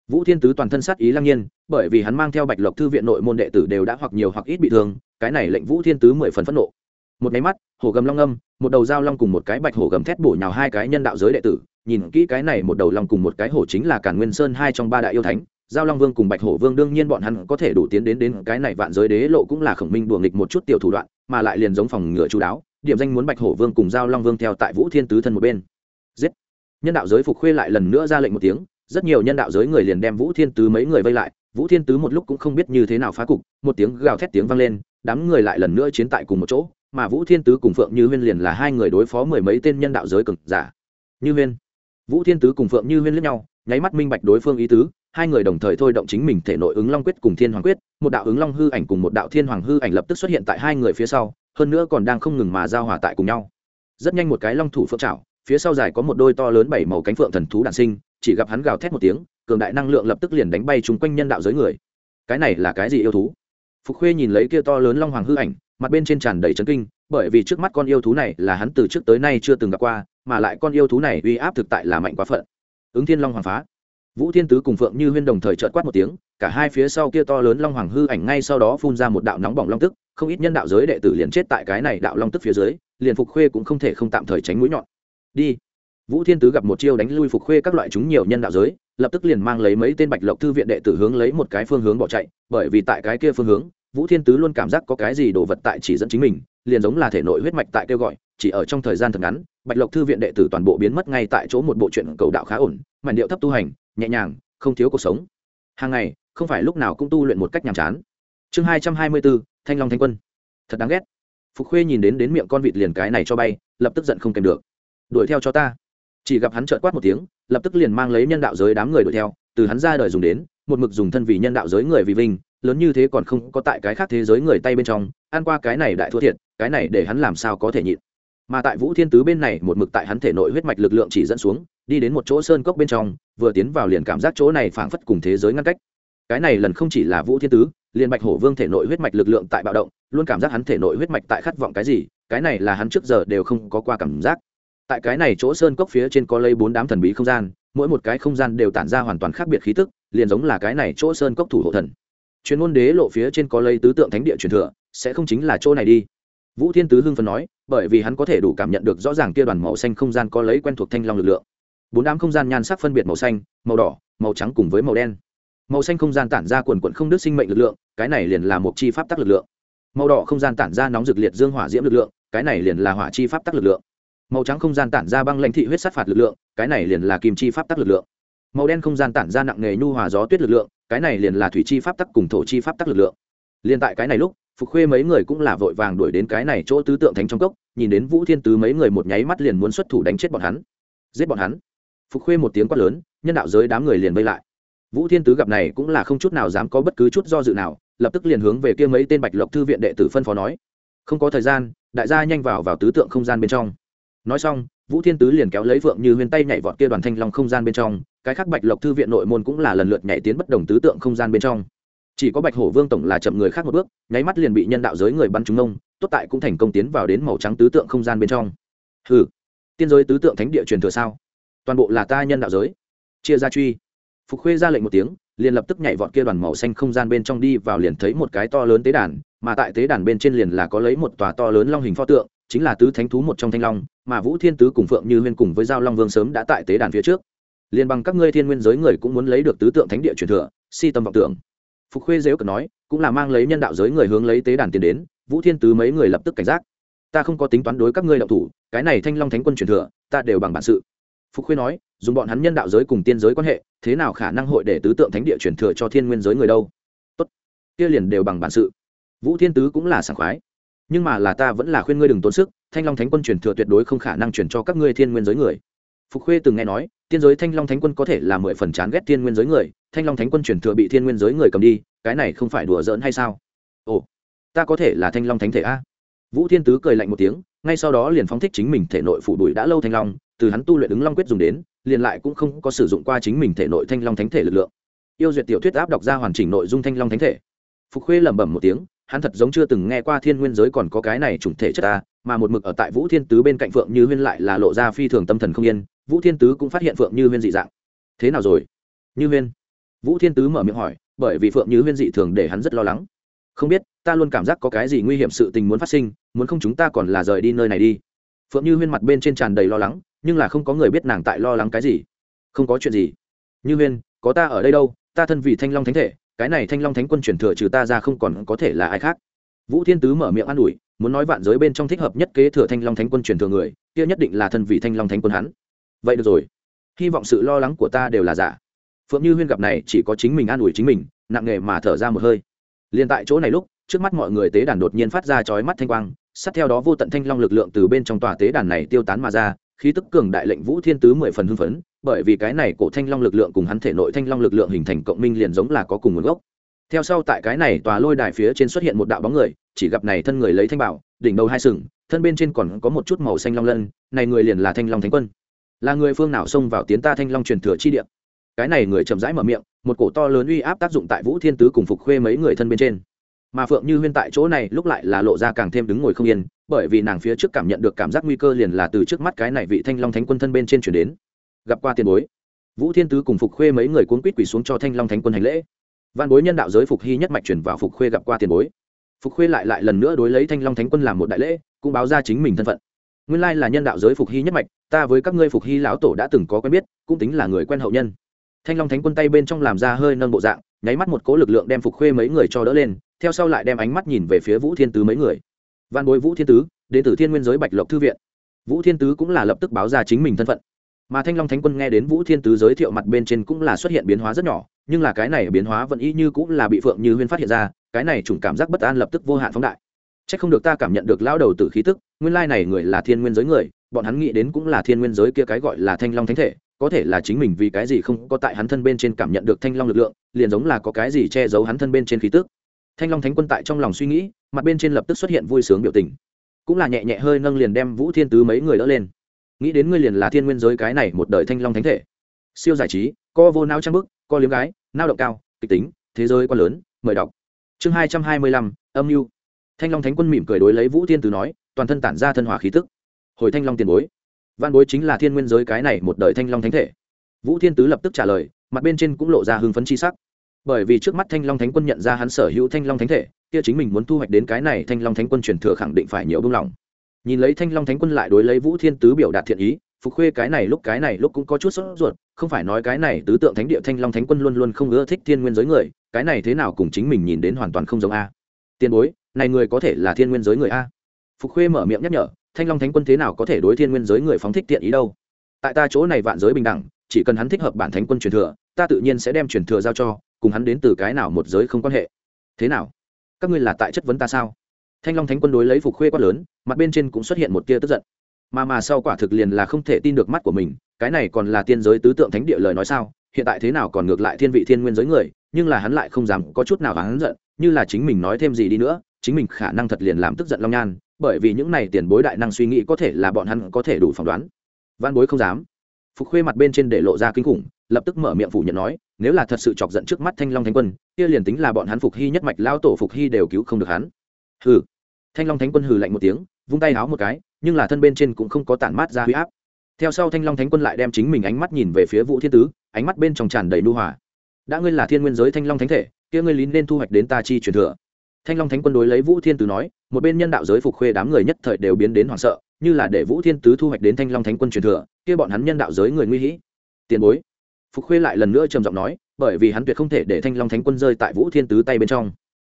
Vũ thiên tứ toàn thân sát ý lăng nhiên, bởi vì hắn mang theo bạch lộc thư viện nội môn đệ tử đều đã hoặc nhiều hoặc ít bị thương, cái này lệnh vũ thiên tứ mười phần phẫn nộ. Một máy mắt, hổ gầm long âm, một đầu dao long cùng một cái bạch hổ gầm thét bổ nhào hai cái nhân đạo giới đệ tử, nhìn kỹ cái này một đầu long cùng một cái hổ chính là cản nguyên sơn hai trong ba đại yêu thánh giao long vương cùng bạch hổ vương đương nhiên bọn hắn có thể đủ tiến đến đến cái này vạn giới đế lộ cũng là khổng minh đùa nghịch một chút tiểu thủ đoạn, mà lại liền giống phòng ngựa chú đáo, điểm danh muốn bạch hổ vương cùng giao long vương theo tại vũ thiên tứ thân một bên. Giết! Nhân đạo giới phục khuê lại lần nữa ra lệnh một tiếng, rất nhiều nhân đạo giới người liền đem vũ thiên tứ mấy người vây lại, vũ thiên tứ một lúc cũng không biết như thế nào phá cục, một tiếng gào thét tiếng vang lên, đám người lại lần nữa chiến tại cùng một chỗ, mà vũ thiên tứ cùng phượng như huyên liền là hai người đối phó mười mấy tên nhân đạo giới cực giả. Như huyên. Vũ thiên tứ cùng phượng như huyên lẫn nhau, nháy mắt minh bạch đối phương ý tứ hai người đồng thời thôi động chính mình thể nội ứng long quyết cùng thiên hoàng quyết, một đạo ứng long hư ảnh cùng một đạo thiên hoàng hư ảnh lập tức xuất hiện tại hai người phía sau, hơn nữa còn đang không ngừng mà giao hòa tại cùng nhau. Rất nhanh một cái long thủ phượng trảo, phía sau dài có một đôi to lớn bảy màu cánh phượng thần thú đản sinh, chỉ gặp hắn gào thét một tiếng, cường đại năng lượng lập tức liền đánh bay chung quanh nhân đạo giới người. Cái này là cái gì yêu thú? Phục khuê nhìn lấy kia to lớn long hoàng hư ảnh, mặt bên trên tràn đầy chấn kinh, bởi vì trước mắt con yêu thú này là hắn từ trước tới nay chưa từng gặp qua, mà lại con yêu thú này uy áp thực tại là mạnh quá phận. Ứng thiên long hoàng phá vũ thiên tứ cùng phượng như huyên đồng thời trợt quát một tiếng, cả hai phía sau kia to lớn long hoàng hư ảnh ngay sau đó phun ra một đạo nóng bỏng long tức, không ít nhân đạo giới đệ tử liền chết tại cái này đạo long tức phía dưới, liền phục khuê cũng không thể không tạm thời tránh mũi nhọn. Đi. Vũ thiên tứ gặp một chiêu đánh lui phục khuê các loại chúng nhiều nhân đạo giới, lập tức liền mang lấy mấy tên bạch lộc thư viện đệ tử hướng lấy một cái phương hướng bỏ chạy, bởi vì tại cái kia phương hướng, vũ thiên tứ luôn cảm giác có cái gì đồ vật tại chỉ dẫn chính mình, liền giống là thể nội huyết mạch tại kêu gọi, chỉ ở trong thời gian thật ngắn, bạch lộc thư viện đệ tử toàn bộ biến mất ngay tại chỗ một bộ truyện cầu đạo khá ổn mảnh điệu thấp tu hành nhẹ nhàng, không thiếu cuộc sống. Hàng ngày, không phải lúc nào cũng tu luyện một cách nhàm chán. Chương hai trăm hai mươi bốn, thanh long thanh quân. Thật đáng ghét. Phục khuê nhìn đến đến miệng con vịt liền cái này cho bay, lập tức giận không kèm được. Đuổi theo cho ta. Chỉ gặp hắn trợn quát một tiếng, lập tức liền mang lấy nhân đạo giới đám người đuổi theo, từ hắn ra đời dùng đến, một mực dùng thân vì nhân đạo giới người vì vinh, lớn như thế còn không có tại cái khác thế giới người tay bên trong, ăn qua cái này đại thua thiệt, cái này để hắn làm sao có thể nhịn. Mà tại vũ thiên tứ bên này, một mực tại hắn thể nội huyết mạch lực lượng chỉ dẫn xuống đi đến một chỗ sơn cốc bên trong, vừa tiến vào liền cảm giác chỗ này phảng phất cùng thế giới ngăn cách. Cái này lần không chỉ là vũ thiên tứ, liền bạch hổ vương thể nội huyết mạch lực lượng tại bạo động, luôn cảm giác hắn thể nội huyết mạch tại khát vọng cái gì, cái này là hắn trước giờ đều không có qua cảm giác. Tại cái này chỗ sơn cốc phía trên có lấy bốn đám thần bí không gian, mỗi một cái không gian đều tản ra hoàn toàn khác biệt khí tức, liền giống là cái này chỗ sơn cốc thủ hộ thần. Chuyên môn đế lộ phía trên có lấy tứ tượng thánh địa truyền thừa, sẽ không chính là chỗ này đi. Vũ thiên tứ hưng phần nói, bởi vì hắn có thể đủ cảm nhận được rõ ràng kia đoàn màu xanh không gian có lấy quen thuộc thanh long lực lượng bốn đám không gian nhan sắc phân biệt màu xanh, màu đỏ, màu trắng cùng với màu đen. Màu xanh không gian tản ra quần quận không đứt sinh mệnh lực lượng, cái này liền là một chi pháp tắc lực lượng. Màu đỏ không gian tản ra nóng dược liệt dương hỏa diễm lực lượng, cái này liền là hỏa chi pháp tắc lực lượng. Màu trắng không gian tản ra băng lãnh thị huyết sát phạt lực lượng, cái này liền là kim chi pháp tắc lực lượng. Màu đen không gian tản ra nặng nghề nhu hòa gió tuyết lực lượng, cái này liền là thủy chi pháp tắc cùng thổ chi pháp tắc lực lượng. Liền tại cái này lúc, phục khuê mấy người cũng là vội vàng đuổi đến cái này chỗ tứ tượng thánh trong cốc, nhìn đến vũ thiên tứ mấy người một nháy mắt liền muốn xuất thủ đánh chết bọn hắn. Giết bọn hắn phục khuê một tiếng quát lớn, nhân đạo giới đám người liền vây lại. Vũ thiên tứ gặp này cũng là không chút nào dám có bất cứ chút do dự nào, lập tức liền hướng về kia mấy tên bạch lộc thư viện đệ tử phân phó nói. Không có thời gian, đại gia nhanh vào vào tứ tượng không gian bên trong. Nói xong, vũ thiên tứ liền kéo lấy vượng như huyên tay nhảy vọt kia đoàn thanh long không gian bên trong, cái khác bạch lộc thư viện nội môn cũng là lần lượt nhảy tiến bất đồng tứ tượng không gian bên trong. Chỉ có bạch hổ vương tổng là chậm người khác một bước, nháy mắt liền bị nhân đạo giới người bắn trúng ông, tốt tại cũng thành công tiến vào đến màu trắng tứ tượng không gian bên trong. Hừ, tiên giới tứ tượng thánh địa truyền thừa sao? Toàn bộ là ta nhân đạo giới. Chia ra truy. Phục khuê ra lệnh một tiếng, liền lập tức nhảy vọt kia đoàn màu xanh không gian bên trong đi vào liền thấy một cái to lớn tế đàn, mà tại tế đàn bên trên liền là có lấy một tòa to lớn long hình pho tượng, chính là tứ thánh thú một trong thanh long, mà vũ thiên tứ cùng phượng như huyên cùng với giao long vương sớm đã tại tế đàn phía trước. Liền bằng các ngươi thiên nguyên giới người cũng muốn lấy được tứ tượng thánh địa truyền thừa, si tâm vọng tưởng. Phục khuê dếu cần nói, cũng là mang lấy nhân đạo giới người hướng lấy tế đàn tiến đến, vũ thiên tứ mấy người lập tức cảnh giác. Ta không có tính toán đối các ngươi đạo thủ, cái này thanh long thánh quân truyền thừa, ta đều bằng bản sự phục khuyên nói, dùng bọn hắn nhân đạo giới cùng tiên giới quan hệ, thế nào khả năng hội để tứ tượng thánh địa truyền thừa cho thiên nguyên giới người đâu? Tốt, kia liền đều bằng bản sự. Vũ thiên tứ cũng là sảng khoái. Nhưng mà là ta vẫn là khuyên ngươi đừng tốn sức, thanh long thánh quân truyền thừa tuyệt đối không khả năng truyền cho các ngươi thiên nguyên giới người. Phục khuê từng nghe nói, tiên giới thanh long thánh quân có thể là mười phần chán ghét thiên nguyên giới người, thanh long thánh quân truyền thừa bị thiên nguyên giới người cầm đi, cái này không phải đùa giỡn hay sao? Ồ, ta có thể là thanh long thánh thể a. Vũ thiên tứ cười lạnh một tiếng, ngay sau đó liền phóng thích chính mình thể nội phủ đuổi đã lâu thanh long từ hắn tu luyện ứng long quyết dùng đến, liền lại cũng không có sử dụng qua chính mình thể nội thanh long thánh thể lực lượng. Yêu duyệt tiểu thuyết áp đọc ra hoàn chỉnh nội dung thanh long thánh thể. Phục khuê lẩm bẩm một tiếng, hắn thật giống chưa từng nghe qua thiên nguyên giới còn có cái này chủng thể chất ta, mà một mực ở tại vũ thiên tứ bên cạnh phượng như huyên lại là lộ ra phi thường tâm thần không yên, vũ thiên tứ cũng phát hiện phượng như huyên dị dạng. Thế nào rồi? Như huyên. Vũ thiên tứ mở miệng hỏi, bởi vì phượng như huyên dị thường để hắn rất lo lắng. Không biết, ta luôn cảm giác có cái gì nguy hiểm sự tình muốn phát sinh, muốn không chúng ta còn là rời đi nơi này đi. Phượng như huyên mặt bên trên tràn đầy lo lắng nhưng là không có người biết nàng tại lo lắng cái gì. Không có chuyện gì. Như huyên, có ta ở đây đâu, ta thân vì thanh long thánh thể, cái này thanh long thánh quân chuyển thừa trừ ta ra không còn có thể là ai khác. Vũ thiên tứ mở miệng an ủi, muốn nói vạn giới bên trong thích hợp nhất kế thừa thanh long thánh quân truyền thừa người, kia nhất định là thân vị thanh long thánh quân hắn. Vậy được rồi. Hy vọng sự lo lắng của ta đều là giả. Phượng như huyên gặp này chỉ có chính mình an ủi chính mình, nặng nề mà thở ra một hơi. Liền tại chỗ này lúc, trước mắt mọi người tế đàn đột nhiên phát ra chói mắt thanh quang, sát theo đó vô tận thanh long lực lượng từ bên trong tòa tế đàn này tiêu tán mà ra khí tức cường đại lệnh vũ thiên tứ mười phần hưng phấn, bởi vì cái này cổ thanh long lực lượng cùng hắn thể nội thanh long lực lượng hình thành cộng minh liền giống là có cùng nguồn gốc. Theo sau tại cái này tòa lôi đài phía trên xuất hiện một đạo bóng người, chỉ gặp này thân người lấy thanh bảo, đỉnh đầu hai sừng, thân bên trên còn có một chút màu xanh long lân, này người liền là thanh long thánh quân. Là người phương nào xông vào tiến ta thanh long truyền thừa chi địa? Cái này người chậm rãi mở miệng, một cổ to lớn uy áp tác dụng tại vũ thiên tứ cùng phục khuê mấy người thân bên trên mà phượng như huyên tại chỗ này lúc lại là lộ ra càng thêm đứng ngồi không yên, bởi vì nàng phía trước cảm nhận được cảm giác nguy cơ liền là từ trước mắt cái này vị thanh long thánh quân thân bên trên chuyển đến. Gặp qua tiền bối, vũ thiên tứ cùng phục khuê mấy người cuốn quýt quỳ xuống cho thanh long thánh quân hành lễ. Văn bối nhân đạo giới phục hy nhất mạch chuyển vào phục khuê gặp qua tiền bối. Phục khuê lại lại lần nữa đối lấy thanh long thánh quân làm một đại lễ, cũng báo ra chính mình thân phận. Nguyên lai là nhân đạo giới phục hy nhất mạch, ta với các ngươi phục hy lão tổ đã từng có quen biết, cũng tính là người quen hậu nhân. Thanh long thánh quân tay bên trong làm ra hơi nâng bộ dạng, nháy mắt một cố lực lượng đem phục khuê mấy người cho đỡ lên theo sau lại đem ánh mắt nhìn về phía vũ thiên tứ mấy người. Văn bối vũ thiên tứ, đến từ thiên nguyên giới bạch lộc thư viện. Vũ thiên tứ cũng là lập tức báo ra chính mình thân phận. Mà thanh long thánh quân nghe đến vũ thiên tứ giới thiệu mặt bên trên cũng là xuất hiện biến hóa rất nhỏ, nhưng là cái này biến hóa vẫn y như cũng là bị phượng như huyên phát hiện ra, cái này chủng cảm giác bất an lập tức vô hạn phóng đại. C h ắ c không được ta cảm nhận được lão đầu t khí tức, nguyên lai này người là thiên nguyên giới người, bọn hắn nghĩ đến cũng là thiên nguyên giới kia cái gọi là thanh long thánh thể, có thể là chính mình vì cái gì không có tại hắn thân bên trên cảm nhận được thanh long lực lượng, liền giống là có cái gì che giấu hắn thân bên trên khí tức thanh long thánh quân tại trong lòng suy nghĩ, mặt bên trên lập tức xuất hiện vui sướng biểu tình. Cũng là nhẹ nhẹ hơi nâng liền đem vũ thiên tứ mấy người đỡ lên. Nghĩ đến ngươi liền là thiên nguyên giới cái này một đời thanh long thánh thể. Siêu giải trí, co vô nao trang bức, co liếm gái, nao động cao, kịch tính, thế giới quá lớn, mời đọc. Chương hai trăm hai mươi lăm, âm mưu. Thanh long thánh quân mỉm cười đối lấy vũ thiên tứ nói, toàn thân tản ra thân hỏa khí tức. Hồi thanh long tiền bối. Văn bối chính là thiên nguyên giới cái này một đời thanh long thánh thể. Vũ thiên tứ lập tức trả lời, mặt bên trên cũng lộ ra hưng phấn chi sắc bởi vì trước mắt thanh long thánh quân nhận ra hắn sở hữu thanh long thánh thể, kia chính mình muốn thu hoạch đến cái này thanh long thánh quân truyền thừa khẳng định phải nhiều bưng lòng. Nhìn lấy thanh long thánh quân lại đối lấy vũ thiên tứ biểu đạt thiện ý, phục khuê cái này lúc cái này lúc cũng có chút sốt ruột, không phải nói cái này tứ tượng thánh địa thanh long thánh quân luôn luôn không ưa thích thiên nguyên giới người, cái này thế nào cùng chính mình nhìn đến hoàn toàn không giống a. Tiền bối, này người có thể là thiên nguyên giới người a? Phục khuê mở miệng nhắc nhở, thanh long thánh quân thế nào có thể đối thiên nguyên giới người phóng thích tiện ý đâu? Tại ta chỗ này vạn giới bình đẳng, chỉ cần hắn thích hợp bản thánh quân truyền thừa ta tự nhiên sẽ đem truyền thừa giao cho, cùng hắn đến từ cái nào một giới không quan hệ. Thế nào? Các ngươi là tại chất vấn ta sao? Thanh long thánh quân đối lấy phục khuê quát lớn, mặt bên trên cũng xuất hiện một tia tức giận. Mà mà sau quả thực liền là không thể tin được mắt của mình, cái này còn là tiên giới tứ tượng thánh địa lời nói sao? Hiện tại thế nào còn ngược lại thiên vị thiên nguyên giới người, nhưng là hắn lại không dám có chút nào hắn giận, như là chính mình nói thêm gì đi nữa, chính mình khả năng thật liền làm tức giận long nhan, bởi vì những này tiền bối đại năng suy nghĩ có thể là bọn hắn có thể đủ phỏng đoán. Văn bối không dám phục khuê mặt bên trên để lộ ra kinh khủng, lập tức mở miệng phủ nhận nói, nếu là thật sự chọc giận trước mắt thanh long thánh quân, kia liền tính là bọn hắn phục hy nhất mạch lao tổ phục hy đều cứu không được hắn. Hừ. Thanh long thánh quân hừ lạnh một tiếng, vung tay háo một cái, nhưng là thân bên trên cũng không có tản mát ra huy áp. Theo sau thanh long thánh quân lại đem chính mình ánh mắt nhìn về phía vũ thiên tứ, ánh mắt bên trong tràn đầy nu hòa. Đã ngươi là thiên nguyên giới thanh long thánh thể, kia ngươi lín nên thu hoạch đến ta chi truyền thừa. Thanh long thánh quân đối lấy vũ thiên tứ nói, một bên nhân đạo giới phục khuê đám người nhất thời đều biến đến hoảng sợ như là để vũ thiên tứ thu hoạch đến thanh long thánh quân truyền thừa, kia bọn hắn nhân đạo giới người nguy hĩ tiền bối. Phục khuê lại lần nữa trầm giọng nói, bởi vì hắn tuyệt không thể để thanh long thánh quân rơi tại vũ thiên tứ tay bên trong.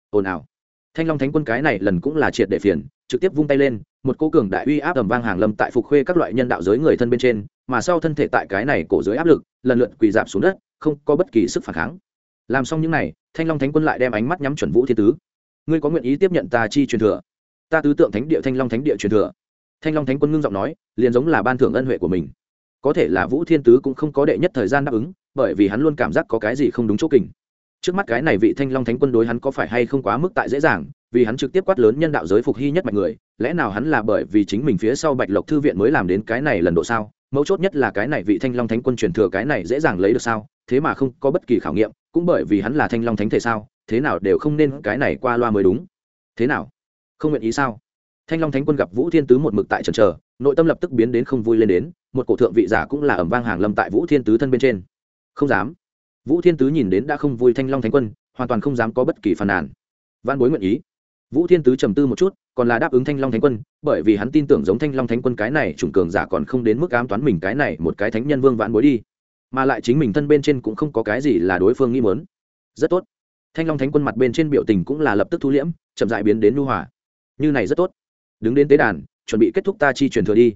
Ồn ào. Thanh long thánh quân cái này lần cũng là triệt để phiền, trực tiếp vung tay lên, một cô cường đại uy áp ầm vang hàng lâm tại phục khuê các loại nhân đạo giới người thân bên trên, mà sau thân thể tại cái này cổ dưới áp lực, lần lượt quỳ dạp xuống đất, không có bất kỳ sức phản kháng. Làm xong những n à y thanh long thánh quân lại đem ánh mắt nhắm chuẩn vũ thiên tứ. Ngươi có nguyện ý tiếp nhận ta chi truyền thừa? Ta tứ tượng thánh địa, thanh long thánh địa truyền thừa thanh long thánh quân ngưng giọng nói, liền giống là ban thưởng ân huệ của mình. Có thể là vũ thiên tứ cũng không có đệ nhất thời gian đáp ứng, bởi vì hắn luôn cảm giác có cái gì không đúng chỗ kình. Trước mắt cái này vị thanh long thánh quân đối hắn có phải hay không quá mức tại dễ dàng, vì hắn trực tiếp quát lớn nhân đạo giới phục hy nhất mạch người, lẽ nào hắn là bởi vì chính mình phía sau bạch lộc thư viện mới làm đến cái này lần độ sao? Mấu chốt nhất là cái này vị thanh long thánh quân truyền thừa cái này dễ dàng lấy được sao? Thế mà không có bất kỳ khảo nghiệm, cũng bởi vì hắn là thanh long thánh thể sao? Thế nào đều không nên cái này qua loa mới đúng. Thế nào? Không nguyện ý sao? Thanh long thánh quân gặp vũ thiên tứ một mực tại trần trờ nội tâm lập tức biến đến không vui lên đến, một cổ thượng vị giả cũng là ẩm vang hàng lâm tại vũ thiên tứ thân bên trên. Không dám. Vũ thiên tứ nhìn đến đã không vui thanh long thánh quân, hoàn toàn không dám có bất kỳ phàn nàn. Văn bối nguyện ý. Vũ thiên tứ trầm tư một chút, còn là đáp ứng thanh long thánh quân, bởi vì hắn tin tưởng giống thanh long thánh quân cái này chủng cường giả còn không đến mức ám toán mình cái này một cái thánh nhân vương vãn bối đi. Mà lại chính mình thân bên trên cũng không có cái gì là đối phương nghĩ mớn rất tốt. Thanh long thánh quân mặt bên trên biểu tình cũng là lập tức thu liễm, chậm dại biến đến nu hòa. Như này rất tốt đứng đến tế đàn, chuẩn bị kết thúc ta chi truyền thừa đi.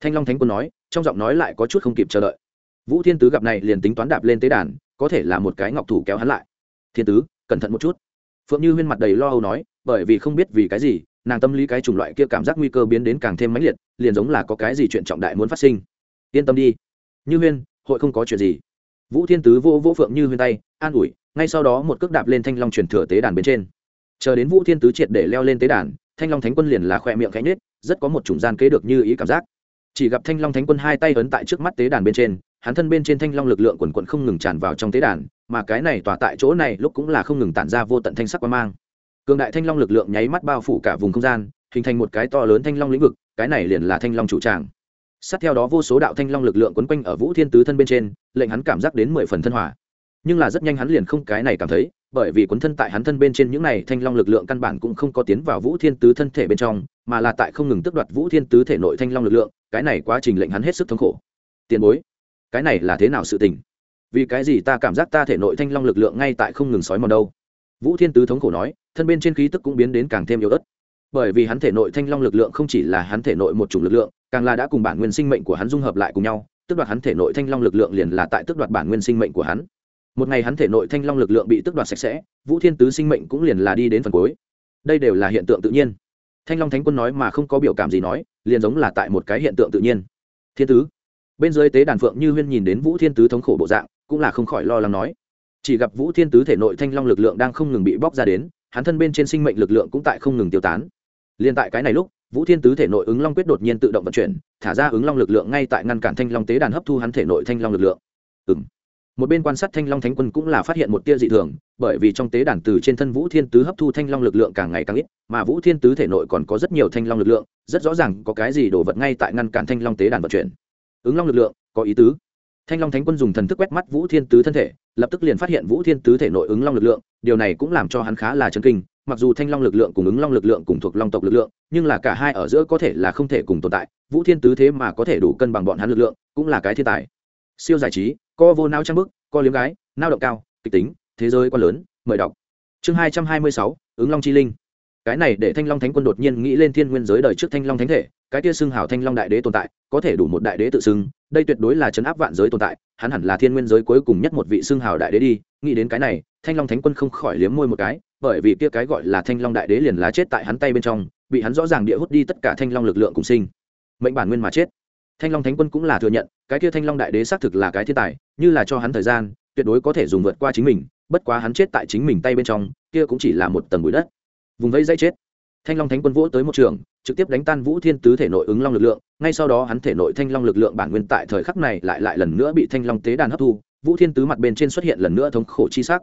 Thanh long thánh quân nói, trong giọng nói lại có chút không kịp chờ đợi. Vũ thiên tứ gặp này liền tính toán đạp lên tế đàn, có thể là một cái ngọc thủ kéo hắn lại. Thiên tứ, cẩn thận một chút. Phượng như huyên mặt đầy lo âu nói, bởi vì không biết vì cái gì, nàng tâm lý cái chủng loại kia cảm giác nguy cơ biến đến càng thêm mãnh liệt, liền giống là có cái gì chuyện trọng đại muốn phát sinh. Yên tâm đi. Như huyên, hội không có chuyện gì. Vũ thiên tứ vô vô phượng như huyên tay, an ủi, ngay sau đó một cước đạp lên thanh long truyền thừa tế đàn bên trên. Chờ đến vũ thiên tứ triệt để leo lên tế đàn thanh long thánh quân liền là khoe miệng cánh nết rất có một chủng gian kế được như ý cảm giác. Chỉ gặp thanh long thánh quân hai tay ấn tại trước mắt tế đàn bên trên, hắn thân bên trên thanh long lực lượng quần quận không ngừng tràn vào trong tế đàn, mà cái này tỏa tại chỗ này lúc cũng là không ngừng tản ra vô tận thanh sắc quan mang. Cường đại thanh long lực lượng nháy mắt bao phủ cả vùng không gian, hình thành một cái to lớn thanh long lĩnh vực, cái này liền là thanh long chủ tràng. Sát theo đó vô số đạo thanh long lực lượng quấn quanh ở vũ thiên tứ thân bên trên, lệnh hắn cảm giác đến mười phần thân hỏa nhưng là rất nhanh hắn liền không cái này cảm thấy bởi vì cuốn thân tại hắn thân bên trên những này thanh long lực lượng căn bản cũng không có tiến vào vũ thiên tứ thân thể bên trong, mà là tại không ngừng tước đoạt vũ thiên tứ thể nội thanh long lực lượng, cái này quá trình lệnh hắn hết sức thống khổ. Tiền bối, cái này là thế nào sự tình? Vì cái gì ta cảm giác ta thể nội thanh long lực lượng ngay tại không ngừng sói mòn đâu? Vũ thiên tứ thống khổ nói, thân bên trên khí tức cũng biến đến càng thêm yếu ớt. Bởi vì hắn thể nội thanh long lực lượng không chỉ là hắn thể nội một chủng lực lượng, càng là đã cùng bản nguyên sinh mệnh của hắn dung hợp lại cùng nhau tức đoạt hắn thể nội thanh long lực lượng liền là tại tức đoạt bản nguyên sinh mệnh của hắn một ngày hắn thể nội thanh long lực lượng bị tước đoạt sạch sẽ, vũ thiên tứ sinh mệnh cũng liền là đi đến phần cuối. Đây đều là hiện tượng tự nhiên. Thanh long thánh quân nói mà không có biểu cảm gì nói, liền giống là tại một cái hiện tượng tự nhiên. Thiên tứ. Bên dưới tế đàn phượng như huyên nhìn đến vũ thiên tứ thống khổ bộ dạng, cũng là không khỏi lo lắng nói. Chỉ gặp vũ thiên tứ thể nội thanh long lực lượng đang không ngừng bị bóc ra đến, hắn thân bên trên sinh mệnh lực lượng cũng tại không ngừng tiêu tán. Liền tại cái này lúc, vũ thiên tứ thể nội ứng long quyết đột nhiên tự động vận chuyển, thả ra ứng long lực lượng ngay tại ngăn cản thanh long tế đàn hấp thu hắn thể nội thanh long lực lượng. Ừ m một bên quan sát thanh long thánh quân cũng là phát hiện một tia dị thường, bởi vì trong tế đàn từ trên thân vũ thiên tứ hấp thu thanh long lực lượng càng ngày càng ít, mà vũ thiên tứ thể nội còn có rất nhiều thanh long lực lượng, rất rõ ràng có cái gì đổ vật ngay tại ngăn cản thanh long tế đàn vận chuyển. Ứng long lực lượng, có ý tứ. Thanh long thánh quân dùng thần thức quét mắt vũ thiên tứ thân thể, lập tức liền phát hiện vũ thiên tứ thể nội ứng long lực lượng, điều này cũng làm cho hắn khá là chấn kinh, mặc dù thanh long lực lượng cùng ứng long lực lượng cùng thuộc long tộc lực lượng, nhưng là cả hai ở giữa có thể là không thể cùng tồn tại, vũ thiên tứ thế mà có thể đủ cân bằng bọn hắn lực lượng, cũng là cái thiên tài. Siêu giải trí co vô nao trang bức co liếm gái nao động cao, kịch tính, thế giới quá lớn, mời đọc. Chương hai trăm hai mươi sáu, ứng long chi linh. Cái này để thanh long thánh quân đột nhiên nghĩ lên thiên nguyên giới đời trước thanh long thánh thể, cái kia xưng hảo thanh long đại đế tồn tại, có thể đủ một đại đế tự xưng, đây tuyệt đối là chấn áp vạn giới tồn tại, hắn hẳn là thiên nguyên giới cuối cùng nhất một vị xưng hảo đại đế đi, nghĩ đến cái này, thanh long thánh quân không khỏi liếm môi một cái, bởi vì kia cái gọi là thanh long đại đế liền lá chết tại hắn tay bên trong, bị hắn rõ ràng địa hút đi tất cả thanh long lực lượng cùng sinh, mệnh bản nguyên mà chết thanh long thánh quân cũng là thừa nhận, cái kia thanh long đại đế xác thực là cái thiên tài, như là cho hắn thời gian, tuyệt đối có thể dùng vượt qua chính mình, bất quá hắn chết tại chính mình tay bên trong, kia cũng chỉ là một tầng bụi đất. Vùng vẫy dây chết. Thanh long thánh quân vỗ tới một trường, trực tiếp đánh tan vũ thiên tứ thể nội ứng long lực lượng, ngay sau đó hắn thể nội thanh long lực lượng bản nguyên tại thời khắc này lại lại lần nữa bị thanh long tế đàn hấp thu, vũ thiên tứ mặt bên trên xuất hiện lần nữa thống khổ chi sắc.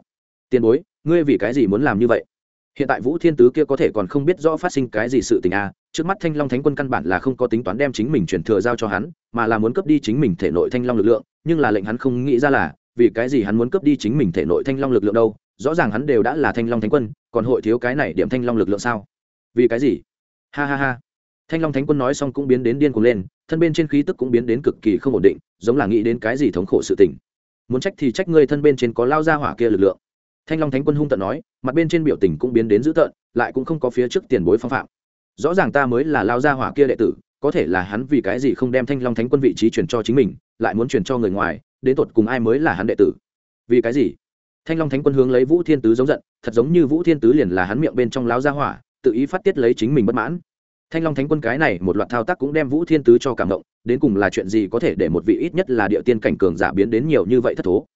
Tiền bối, ngươi vì cái gì muốn làm như vậy? Hiện tại vũ thiên tứ kia có thể còn không biết rõ phát sinh cái gì sự tình a, trước mắt thanh long thánh quân căn bản là không có tính toán đem chính mình chuyển thừa giao cho hắn, mà là muốn cướp đi chính mình thể nội thanh long lực lượng, nhưng là lệnh hắn không nghĩ ra là, vì cái gì hắn muốn cướp đi chính mình thể nội thanh long lực lượng đâu? Rõ ràng hắn đều đã là thanh long thánh quân, còn hội thiếu cái này điểm thanh long lực lượng sao? Vì cái gì? Ha ha ha. Thanh long thánh quân nói xong cũng biến đến điên cuồng lên, thân bên trên khí tức cũng biến đến cực kỳ không ổn định, giống là nghĩ đến cái gì thống khổ sự tình. Muốn trách thì trách ngươi thân bên trên có lao ra hỏa kia lực lượng thanh long thánh quân hung tận nói, mặt bên trên biểu tình cũng biến đến dữ tợn, lại cũng không có phía trước tiền bối phong phạm. Rõ ràng ta mới là lao Gia hỏa kia đệ tử, có thể là hắn vì cái gì không đem thanh long thánh quân vị trí chuyển cho chính mình, lại muốn chuyển cho người ngoài, đến tột cùng ai mới là hắn đệ tử? Vì cái gì? Thanh long thánh quân hướng lấy vũ thiên tứ giống giận, thật giống như vũ thiên tứ liền là hắn miệng bên trong lao Gia hỏa, tự ý phát tiết lấy chính mình bất mãn. Thanh long thánh quân cái này một loạt thao tác cũng đem vũ thiên tứ cho cảm động, đến cùng là chuyện gì có thể để một vị ít nhất là địa tiên cảnh cường giả biến đến nhiều như vậy thất thố?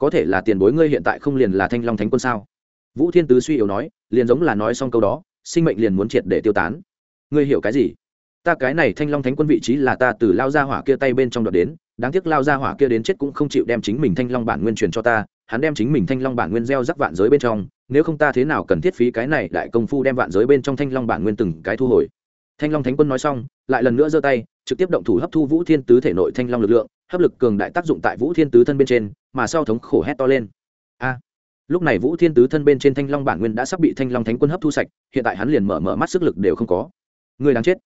Có thể là tiền bối ngươi hiện tại không liền là thanh long thánh quân sao? Vũ thiên tứ suy yếu nói, liền giống là nói xong câu đó, sinh mệnh liền muốn triệt để tiêu tán. Ngươi hiểu cái gì? Ta cái này thanh long thánh quân vị trí là ta từ lao ra hỏa kia tay bên trong đoạt đến, đáng tiếc lao ra hỏa kia đến chết cũng không chịu đem chính mình thanh long bản nguyên truyền cho ta, hắn đem chính mình thanh long bản nguyên gieo rắc vạn giới bên trong, nếu không ta thế nào cần thiết phí cái này đại công phu đem vạn giới bên trong thanh long bản nguyên từng cái thu hồi? Thanh long thánh quân nói xong, lại lần nữa giơ tay, trực tiếp động thủ hấp thu vũ thiên tứ thể nội thanh long lực lượng hấp lực cường đại tác dụng tại vũ thiên tứ thân bên trên, mà sau thống khổ hét to lên. A, lúc này vũ thiên tứ thân bên trên thanh long bản nguyên đã sắp bị thanh long thánh quân hấp thu sạch, hiện tại hắn liền mở mở mắt sức lực đều không có. Người đáng chết.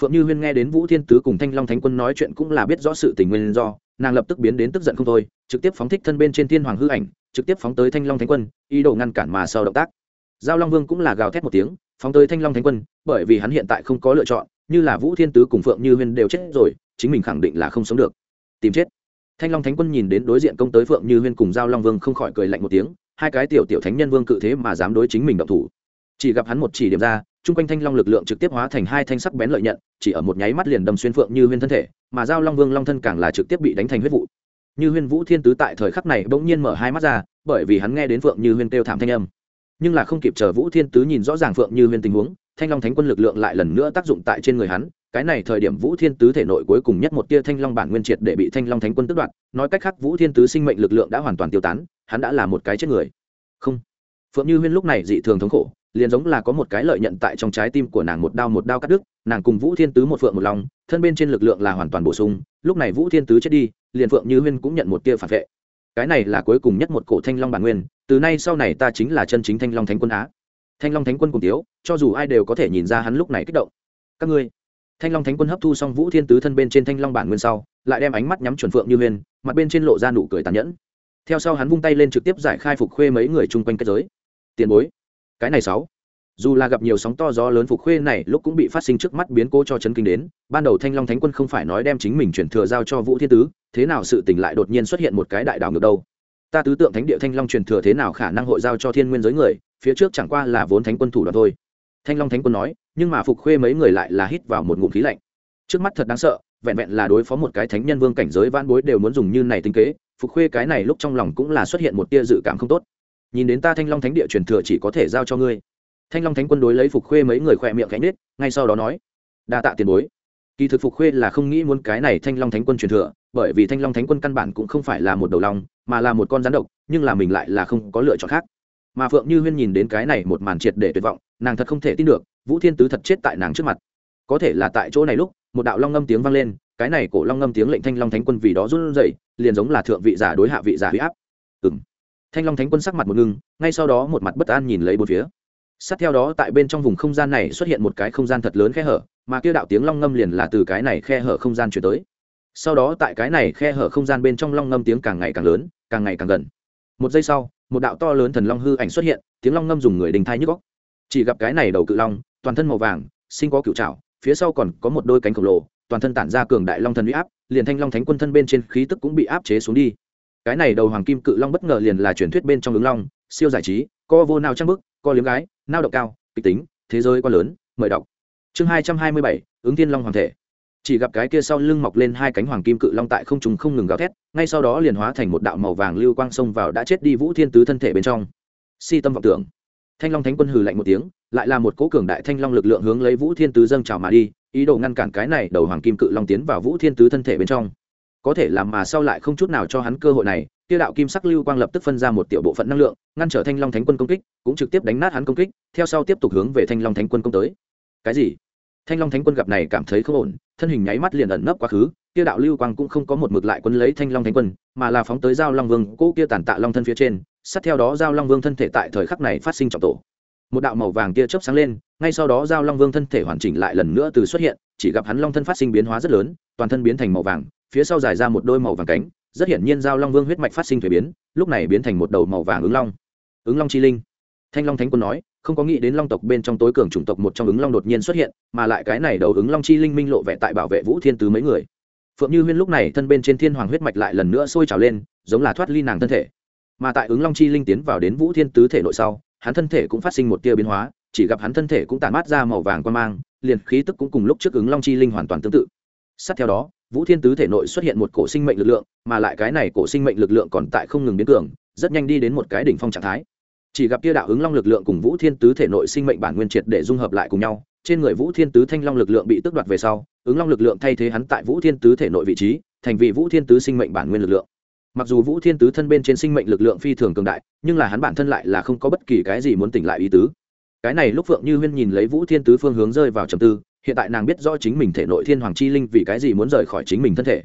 Phượng như huyên nghe đến vũ thiên tứ cùng thanh long thánh quân nói chuyện cũng là biết rõ sự tình nguyên do, nàng lập tức biến đến tức giận không thôi, trực tiếp phóng thích thân bên trên thiên hoàng hư ảnh, trực tiếp phóng tới thanh long thánh quân, ý đồ ngăn cản mà sau động tác. Giao long vương cũng là gào thét một tiếng, phóng tới thanh long thánh quân, bởi vì hắn hiện tại không có lựa chọn, như là vũ thiên tứ cùng phượng như huyên đều chết rồi, chính mình khẳng định là không sống được tìm chết. Thanh long thánh quân nhìn đến đối diện công tới phượng như huyên cùng giao long vương không khỏi cười lạnh một tiếng, hai cái tiểu tiểu thánh nhân vương cự thế mà dám đối chính mình động thủ. Chỉ gặp hắn một chỉ điểm ra, chung quanh thanh long lực lượng trực tiếp hóa thành hai thanh sắc bén lợi nhận, chỉ ở một nháy mắt liền đâm xuyên phượng như huyên thân thể, mà giao long vương long thân càng là trực tiếp bị đánh thành huyết vụ. Như huyên vũ thiên tứ tại thời khắc này bỗng nhiên mở hai mắt ra, bởi vì hắn nghe đến phượng như huyên kêu thảm thanh âm. Nhưng là không kịp chờ vũ thiên tứ nhìn rõ ràng phượng như huyên tình huống, thanh long thánh quân lực lượng lại lần nữa tác dụng tại trên người hắn cái này thời điểm vũ thiên tứ thể nội cuối cùng nhất một tia thanh long bản nguyên triệt để bị thanh long thánh quân tước đoạt, nói cách khác vũ thiên tứ sinh mệnh lực lượng đã hoàn toàn tiêu tán, hắn đã là một cái chết người. Không. Phượng như huyên lúc này dị thường thống khổ, liền giống là có một cái lợi nhận tại trong trái tim của nàng một đao một đao cắt đứt, nàng cùng vũ thiên tứ một phượng một lòng, thân bên trên lực lượng là hoàn toàn bổ sung, lúc này vũ thiên tứ chết đi, liền phượng như huyên cũng nhận một tia phản vệ. Cái này là cuối cùng nhất một cổ thanh long bản nguyên, từ nay sau này ta chính là chân chính thanh long thánh quân á. Thanh long thánh quân cùng tiếu, cho dù ai đều có thể nhìn ra hắn lúc này kích động. Các ngươi thanh long thánh quân hấp thu xong vũ thiên tứ thân bên trên thanh long bản nguyên sau, lại đem ánh mắt nhắm chuẩn phượng như huyền, mặt bên trên lộ ra nụ cười tàn nhẫn. Theo sau hắn vung tay lên trực tiếp giải khai phục khuê mấy người chung quanh kết giới. Tiền bối, cái này sáu. Dù là gặp nhiều sóng to gió lớn phục khuê này, lúc cũng bị phát sinh trước mắt biến cố cho chấn kinh đến, ban đầu thanh long thánh quân không phải nói đem chính mình chuyển thừa giao cho vũ thiên tứ, thế nào sự tình lại đột nhiên xuất hiện một cái đại đảo ngược đâu? Ta tứ tượng thánh địa thanh long truyền thừa thế nào khả năng hội giao cho thiên nguyên giới người, phía trước chẳng qua là vốn thánh quân thủ đoạn thôi thanh long thánh quân nói, nhưng mà phục khuê mấy người lại là hít vào một ngụm khí lạnh. Trước mắt thật đáng sợ, vẹn vẹn là đối phó một cái thánh nhân vương cảnh giới vãn bối đều muốn dùng như này tinh kế, phục khuê cái này lúc trong lòng cũng là xuất hiện một tia dự cảm không tốt. Nhìn đến ta thanh long thánh địa truyền thừa chỉ có thể giao cho ngươi. Thanh long thánh quân đối lấy phục khuê mấy người khỏe miệng cánh nết ngay sau đó nói, đa tạ tiền bối. Kỳ thực phục khuê là không nghĩ muốn cái này thanh long thánh quân truyền thừa, bởi vì thanh long thánh quân căn bản cũng không phải là một đầu long, mà là một con rắn độc, nhưng là mình lại là không có lựa chọn khác mà phượng như huyên nhìn đến cái này một màn triệt để tuyệt vọng, nàng thật không thể tin được, vũ thiên tứ thật chết tại nàng trước mặt. Có thể là tại chỗ này lúc, một đạo long ngâm tiếng vang lên, cái này cổ long ngâm tiếng lệnh thanh long thánh quân vì đó run rẩy, liền giống là thượng vị giả đối hạ vị giả huy áp. Ừ m thanh long thánh quân sắc mặt một ngưng, ngay sau đó một mặt bất an nhìn lấy bốn phía. Sát theo đó tại bên trong vùng không gian này xuất hiện một cái không gian thật lớn khe hở, mà kia đạo tiếng long ngâm liền là từ cái này khe hở không gian chuyển tới. Sau đó tại cái này khe hở không gian bên trong long ngâm tiếng càng ngày càng lớn, càng ngày càng gần. Một giây sau một đạo to lớn thần long hư ảnh xuất hiện tiếng long ngâm dùng người đình thai nhức góc chỉ gặp cái này đầu cự long toàn thân màu vàng sinh có cựu trảo, phía sau còn có một đôi cánh khổng lồ toàn thân tản ra cường đại long thần uy áp liền thanh long thánh quân thân bên trên khí tức cũng bị áp chế xuống đi. Cái này đầu hoàng kim cự long bất ngờ liền là truyền thuyết bên trong ứng long siêu giải trí co vô nào trang bức co liếm gái nao động cao kịch tính thế giới quá lớn mời đọc. Chương hai trăm hai mươi bảy ứng thiên long hoàng thể chỉ gặp cái kia sau lưng mọc lên hai cánh hoàng kim cự long tại không trùng không ngừng gào thét, ngay sau đó liền hóa thành một đạo màu vàng lưu quang xông vào đã chết đi vũ thiên tứ thân thể bên trong. Si tâm vọng tưởng. Thanh long thánh quân hừ lạnh một tiếng, lại là một cố cường đại thanh long lực lượng hướng lấy vũ thiên tứ dâng trào mà đi, ý đồ ngăn cản cái này đầu hoàng kim cự long tiến vào vũ thiên tứ thân thể bên trong. Có thể làm mà sau lại không chút nào cho hắn cơ hội này tiêu đạo kim sắc lưu quang lập tức phân ra một tiểu bộ phận năng lượng, ngăn trở thanh long thánh quân công kích, cũng trực tiếp đánh nát hắn công kích, theo sau tiếp tục hướng về thanh long thánh quân công tới. Cái gì? Thanh long thánh quân gặp này cảm thấy không ổn, thân hình nháy mắt liền ẩn nấp quá khứ tiêu đạo lưu quang cũng không có một mực lại quân lấy thanh long thánh quân, mà là phóng tới giao long vương cỗ kia tàn tạ long thân phía trên, sát theo đó giao long vương thân thể tại thời khắc này phát sinh trọng tổ. Một đạo màu vàng kia chớp sáng lên, ngay sau đó giao long vương thân thể hoàn chỉnh lại lần nữa từ xuất hiện, chỉ gặp hắn long thân phát sinh biến hóa rất lớn, toàn thân biến thành màu vàng, phía sau dài ra một đôi màu vàng cánh, rất hiển nhiên giao long vương huyết mạch phát sinh thuế biến, lúc này biến thành một đầu màu vàng ứng long. Ứng long chi linh thanh long thánh quân nói, không có nghĩ đến long tộc bên trong tối cường chủng tộc một trong ứng long đột nhiên xuất hiện, mà lại cái này đầu ứng long chi linh minh lộ vẻ tại bảo vệ vũ thiên tứ mấy người. Phượng như huyên lúc này thân bên trên thiên hoàng huyết mạch lại lần nữa sôi trào lên, giống là thoát ly nàng thân thể. Mà tại ứng long chi linh tiến vào đến vũ thiên tứ thể nội sau, hắn thân thể cũng phát sinh một tia biến hóa, chỉ gặp hắn thân thể cũng tản mát ra màu vàng quan mang, liền khí tức cũng cùng lúc trước ứng long chi linh hoàn toàn tương tự. Sát theo đó, vũ thiên tứ thể nội xuất hiện một cổ sinh mệnh lực lượng, mà lại cái này cổ sinh mệnh lực lượng còn tại không ngừng biến cường, rất nhanh đi đến một cái đỉnh phong trạng thái chỉ gặp kia đạo ứng long lực lượng cùng vũ thiên tứ thể nội sinh mệnh bản nguyên triệt để dung hợp lại cùng nhau, trên người vũ thiên tứ thanh long lực lượng bị tước đoạt về sau, ứng long lực lượng thay thế hắn tại vũ thiên tứ thể nội vị trí, thành vì vũ thiên tứ sinh mệnh bản nguyên lực lượng. Mặc dù vũ thiên tứ thân bên trên sinh mệnh lực lượng phi thường cường đại, nhưng là hắn bản thân lại là không có bất kỳ cái gì muốn tỉnh lại ý tứ. Cái này lúc phượng như huyên nhìn lấy vũ thiên tứ phương hướng rơi vào trầm tư, hiện tại nàng biết rõ chính mình thể nội thiên hoàng chi linh vì cái gì muốn rời khỏi chính mình thân thể.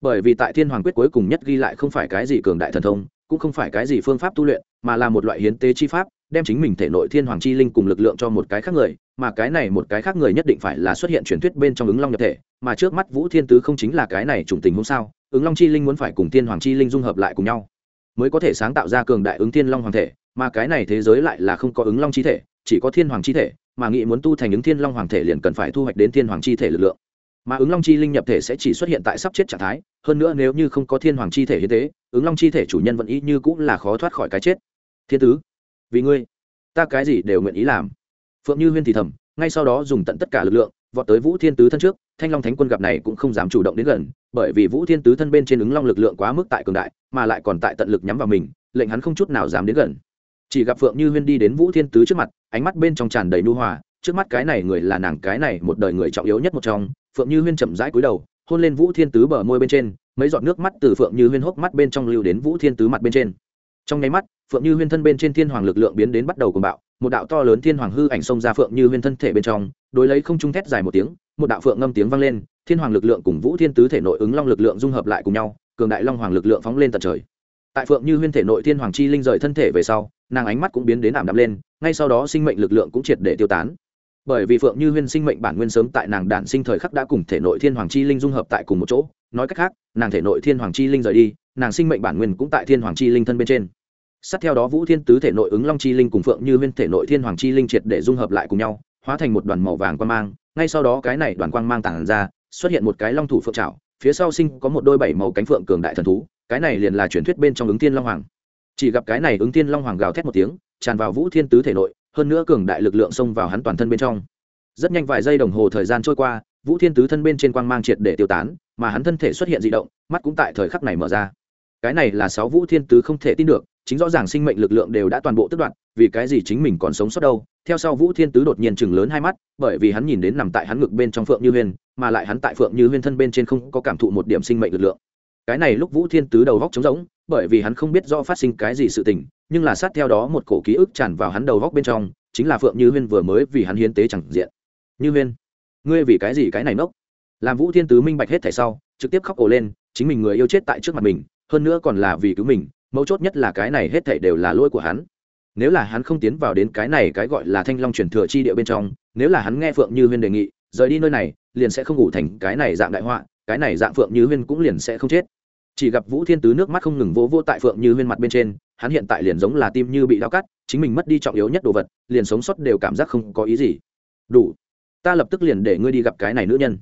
Bởi vì tại thiên hoàng quyết cuối cùng nhất ghi lại không phải cái gì cường đại thần thông, cũng không phải cái gì phương pháp tu luyện mà là một loại hiến tế chi pháp, đem chính mình thể nội thiên hoàng chi linh cùng lực lượng cho một cái khác người, mà cái này một cái khác người nhất định phải là xuất hiện truyền thuyết bên trong ứng long nhập thể, mà trước mắt vũ thiên tứ không chính là cái này trùng tình hôm sao? Ứng long chi linh muốn phải cùng thiên hoàng chi linh dung hợp lại cùng nhau, mới có thể sáng tạo ra cường đại ứng thiên long hoàng thể, mà cái này thế giới lại là không có ứng long chi thể, chỉ có thiên hoàng chi thể, mà nghĩ muốn tu thành ứng thiên long hoàng thể liền cần phải thu hoạch đến thiên hoàng chi thể lực lượng. Mà ứng long chi linh nhập thể sẽ chỉ xuất hiện tại sắp chết trạng thái, hơn nữa nếu như không có thiên hoàng chi thể hiến tế, ứng long chi thể chủ nhân vẫn ý như cũng là khó thoát khỏi cái chết thiên tứ, vì ngươi, ta cái gì đều nguyện ý làm. Phượng như huyên thì thầm, ngay sau đó dùng tận tất cả lực lượng, vọt tới vũ thiên tứ thân trước, thanh long thánh quân gặp này cũng không dám chủ động đến gần, bởi vì vũ thiên tứ thân bên trên ứng long lực lượng quá mức tại cường đại, mà lại còn tại tận lực nhắm vào mình, lệnh hắn không chút nào dám đến gần. Chỉ gặp phượng như huyên đi đến vũ thiên tứ trước mặt, ánh mắt bên trong tràn đầy nu hòa, trước mắt cái này người là nàng cái này một đời người trọng yếu nhất một trong, phượng như huyên chậm rãi cúi đầu, hôn lên vũ thiên tứ bờ môi bên trên, mấy giọt nước mắt từ phượng như huyên hốc mắt bên trong lưu đến vũ thiên tứ mặt bên trên. Trong nháy mắt phượng như huyên thân bên trên thiên hoàng lực lượng biến đến bắt đầu cùng bạo, một đạo to lớn thiên hoàng hư ảnh xông ra phượng như huyên thân thể bên trong, đối lấy không trung thét dài một tiếng, một đạo phượng ngâm tiếng vang lên, thiên hoàng lực lượng cùng vũ thiên tứ thể nội ứng long lực lượng dung hợp lại cùng nhau, cường đại long hoàng lực lượng phóng lên tận trời. Tại phượng như huyên thể nội thiên hoàng chi linh rời thân thể về sau, nàng ánh mắt cũng biến đến ảm đạm lên, ngay sau đó sinh mệnh lực lượng cũng triệt để tiêu tán. Bởi vì phượng như huyên sinh mệnh bản nguyên sớm tại nàng đản sinh thời khắc đã cùng thể nội thiên hoàng chi linh dung hợp tại cùng một chỗ, nói cách khác, nàng thể nội thiên hoàng chi linh rời đi, nàng sinh mệnh bản nguyên cũng tại thiên hoàng chi linh thân bên trên sát theo đó vũ thiên tứ thể nội ứng long chi linh cùng phượng như huyên thể nội thiên hoàng chi linh triệt để dung hợp lại cùng nhau, hóa thành một đoàn màu vàng quang mang. Ngay sau đó cái này đoàn quang mang tản ra, xuất hiện một cái long thủ phượng trảo, phía sau sinh có một đôi bảy màu cánh phượng cường đại thần thú, cái này liền là truyền thuyết bên trong ứng thiên long hoàng. Chỉ gặp cái này ứng thiên long hoàng gào thét một tiếng, tràn vào vũ thiên tứ thể nội, hơn nữa cường đại lực lượng xông vào hắn toàn thân bên trong. Rất nhanh vài giây đồng hồ thời gian trôi qua, vũ thiên tứ thân bên trên quang mang triệt để tiêu tán, mà hắn thân thể xuất hiện di động, mắt cũng tại thời khắc này mở ra cái này là sáu vũ thiên tứ không thể tin được, chính rõ ràng sinh mệnh lực lượng đều đã toàn bộ tức đoạn vì cái gì chính mình còn sống sót đâu? Theo sau vũ thiên tứ đột nhiên chừng lớn hai mắt, bởi vì hắn nhìn đến nằm tại hắn ngực bên trong phượng như huyên, mà lại hắn tại phượng như huyên thân bên trên không có cảm thụ một điểm sinh mệnh lực lượng. Cái này lúc vũ thiên tứ đầu góc trống rỗng, bởi vì hắn không biết do phát sinh cái gì sự tình, nhưng là sát theo đó một cổ ký ức tràn vào hắn đầu góc bên trong, chính là phượng như huyên vừa mới vì hắn hiến tế chẳng diện. Như huyên, ngươi vì cái gì cái này nốc làm vũ thiên tứ minh bạch hết thảy sau, trực tiếp khóc ổ lên, chính mình người yêu chết tại trước mặt mình hơn nữa còn là vì cứu mình, mấu chốt nhất là cái này hết thảy đều là lỗi của hắn. Nếu là hắn không tiến vào đến cái này cái gọi là thanh long truyền thừa chi địa bên trong, nếu là hắn nghe phượng như huyên đề nghị, rời đi nơi này, liền sẽ không ngủ thành cái này dạng đại họa, cái này dạng phượng như huyên cũng liền sẽ không chết. Chỉ gặp vũ thiên tứ nước mắt không ngừng vỗ vỗ tại phượng như huyên mặt bên trên, hắn hiện tại liền giống là tim như bị đau cắt, chính mình mất đi trọng yếu nhất đồ vật, liền sống sót đều cảm giác không có ý gì. Đủ, ta lập tức liền để ngươi đi gặp cái này nữ nhân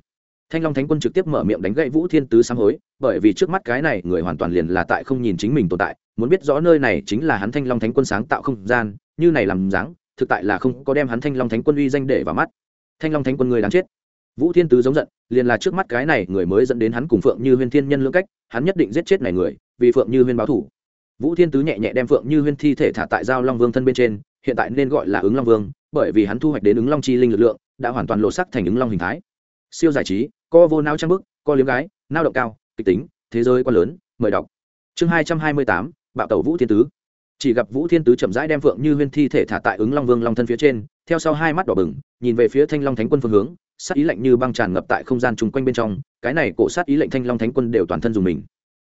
thanh long thánh quân trực tiếp mở miệng đánh gậy vũ thiên tứ sáng hối, bởi vì trước mắt cái này người hoàn toàn liền là tại không nhìn chính mình tồn tại, muốn biết rõ nơi này chính là hắn thanh long thánh quân sáng tạo không gian, như này làm dáng, thực tại là không có đem hắn thanh long thánh quân uy danh để vào mắt. Thanh long thánh quân người đáng chết. Vũ thiên tứ giống giận, liền là trước mắt cái này người mới dẫn đến hắn cùng phượng như huyên thiên nhân lưỡng cách, hắn nhất định giết chết này người, vì phượng như huyên báo thủ. Vũ thiên tứ nhẹ nhẹ đem phượng như huyên thi thể thả tại giao long vương thân bên trên, hiện tại nên gọi là ứng long vương, bởi vì hắn thu hoạch đến ứng long chi linh lực lượng, đã hoàn toàn lộ sắc thành ứng long hình thái. Siêu giải trí co vô nao trang bức co liếm gái nao động cao, kịch tính, thế giới quá lớn, mời đọc. Chương hai trăm hai mươi tám, bạo tẩu vũ thiên tứ. Chỉ gặp vũ thiên tứ chậm rãi đem phượng như huyên thi thể thả tại ứng long vương long thân phía trên, theo sau hai mắt đỏ bừng, nhìn về phía thanh long thánh quân phương hướng, sát ý lạnh như băng tràn ngập tại không gian chung quanh bên trong, cái này cổ sát ý lệnh thanh long thánh quân đều toàn thân dùng mình.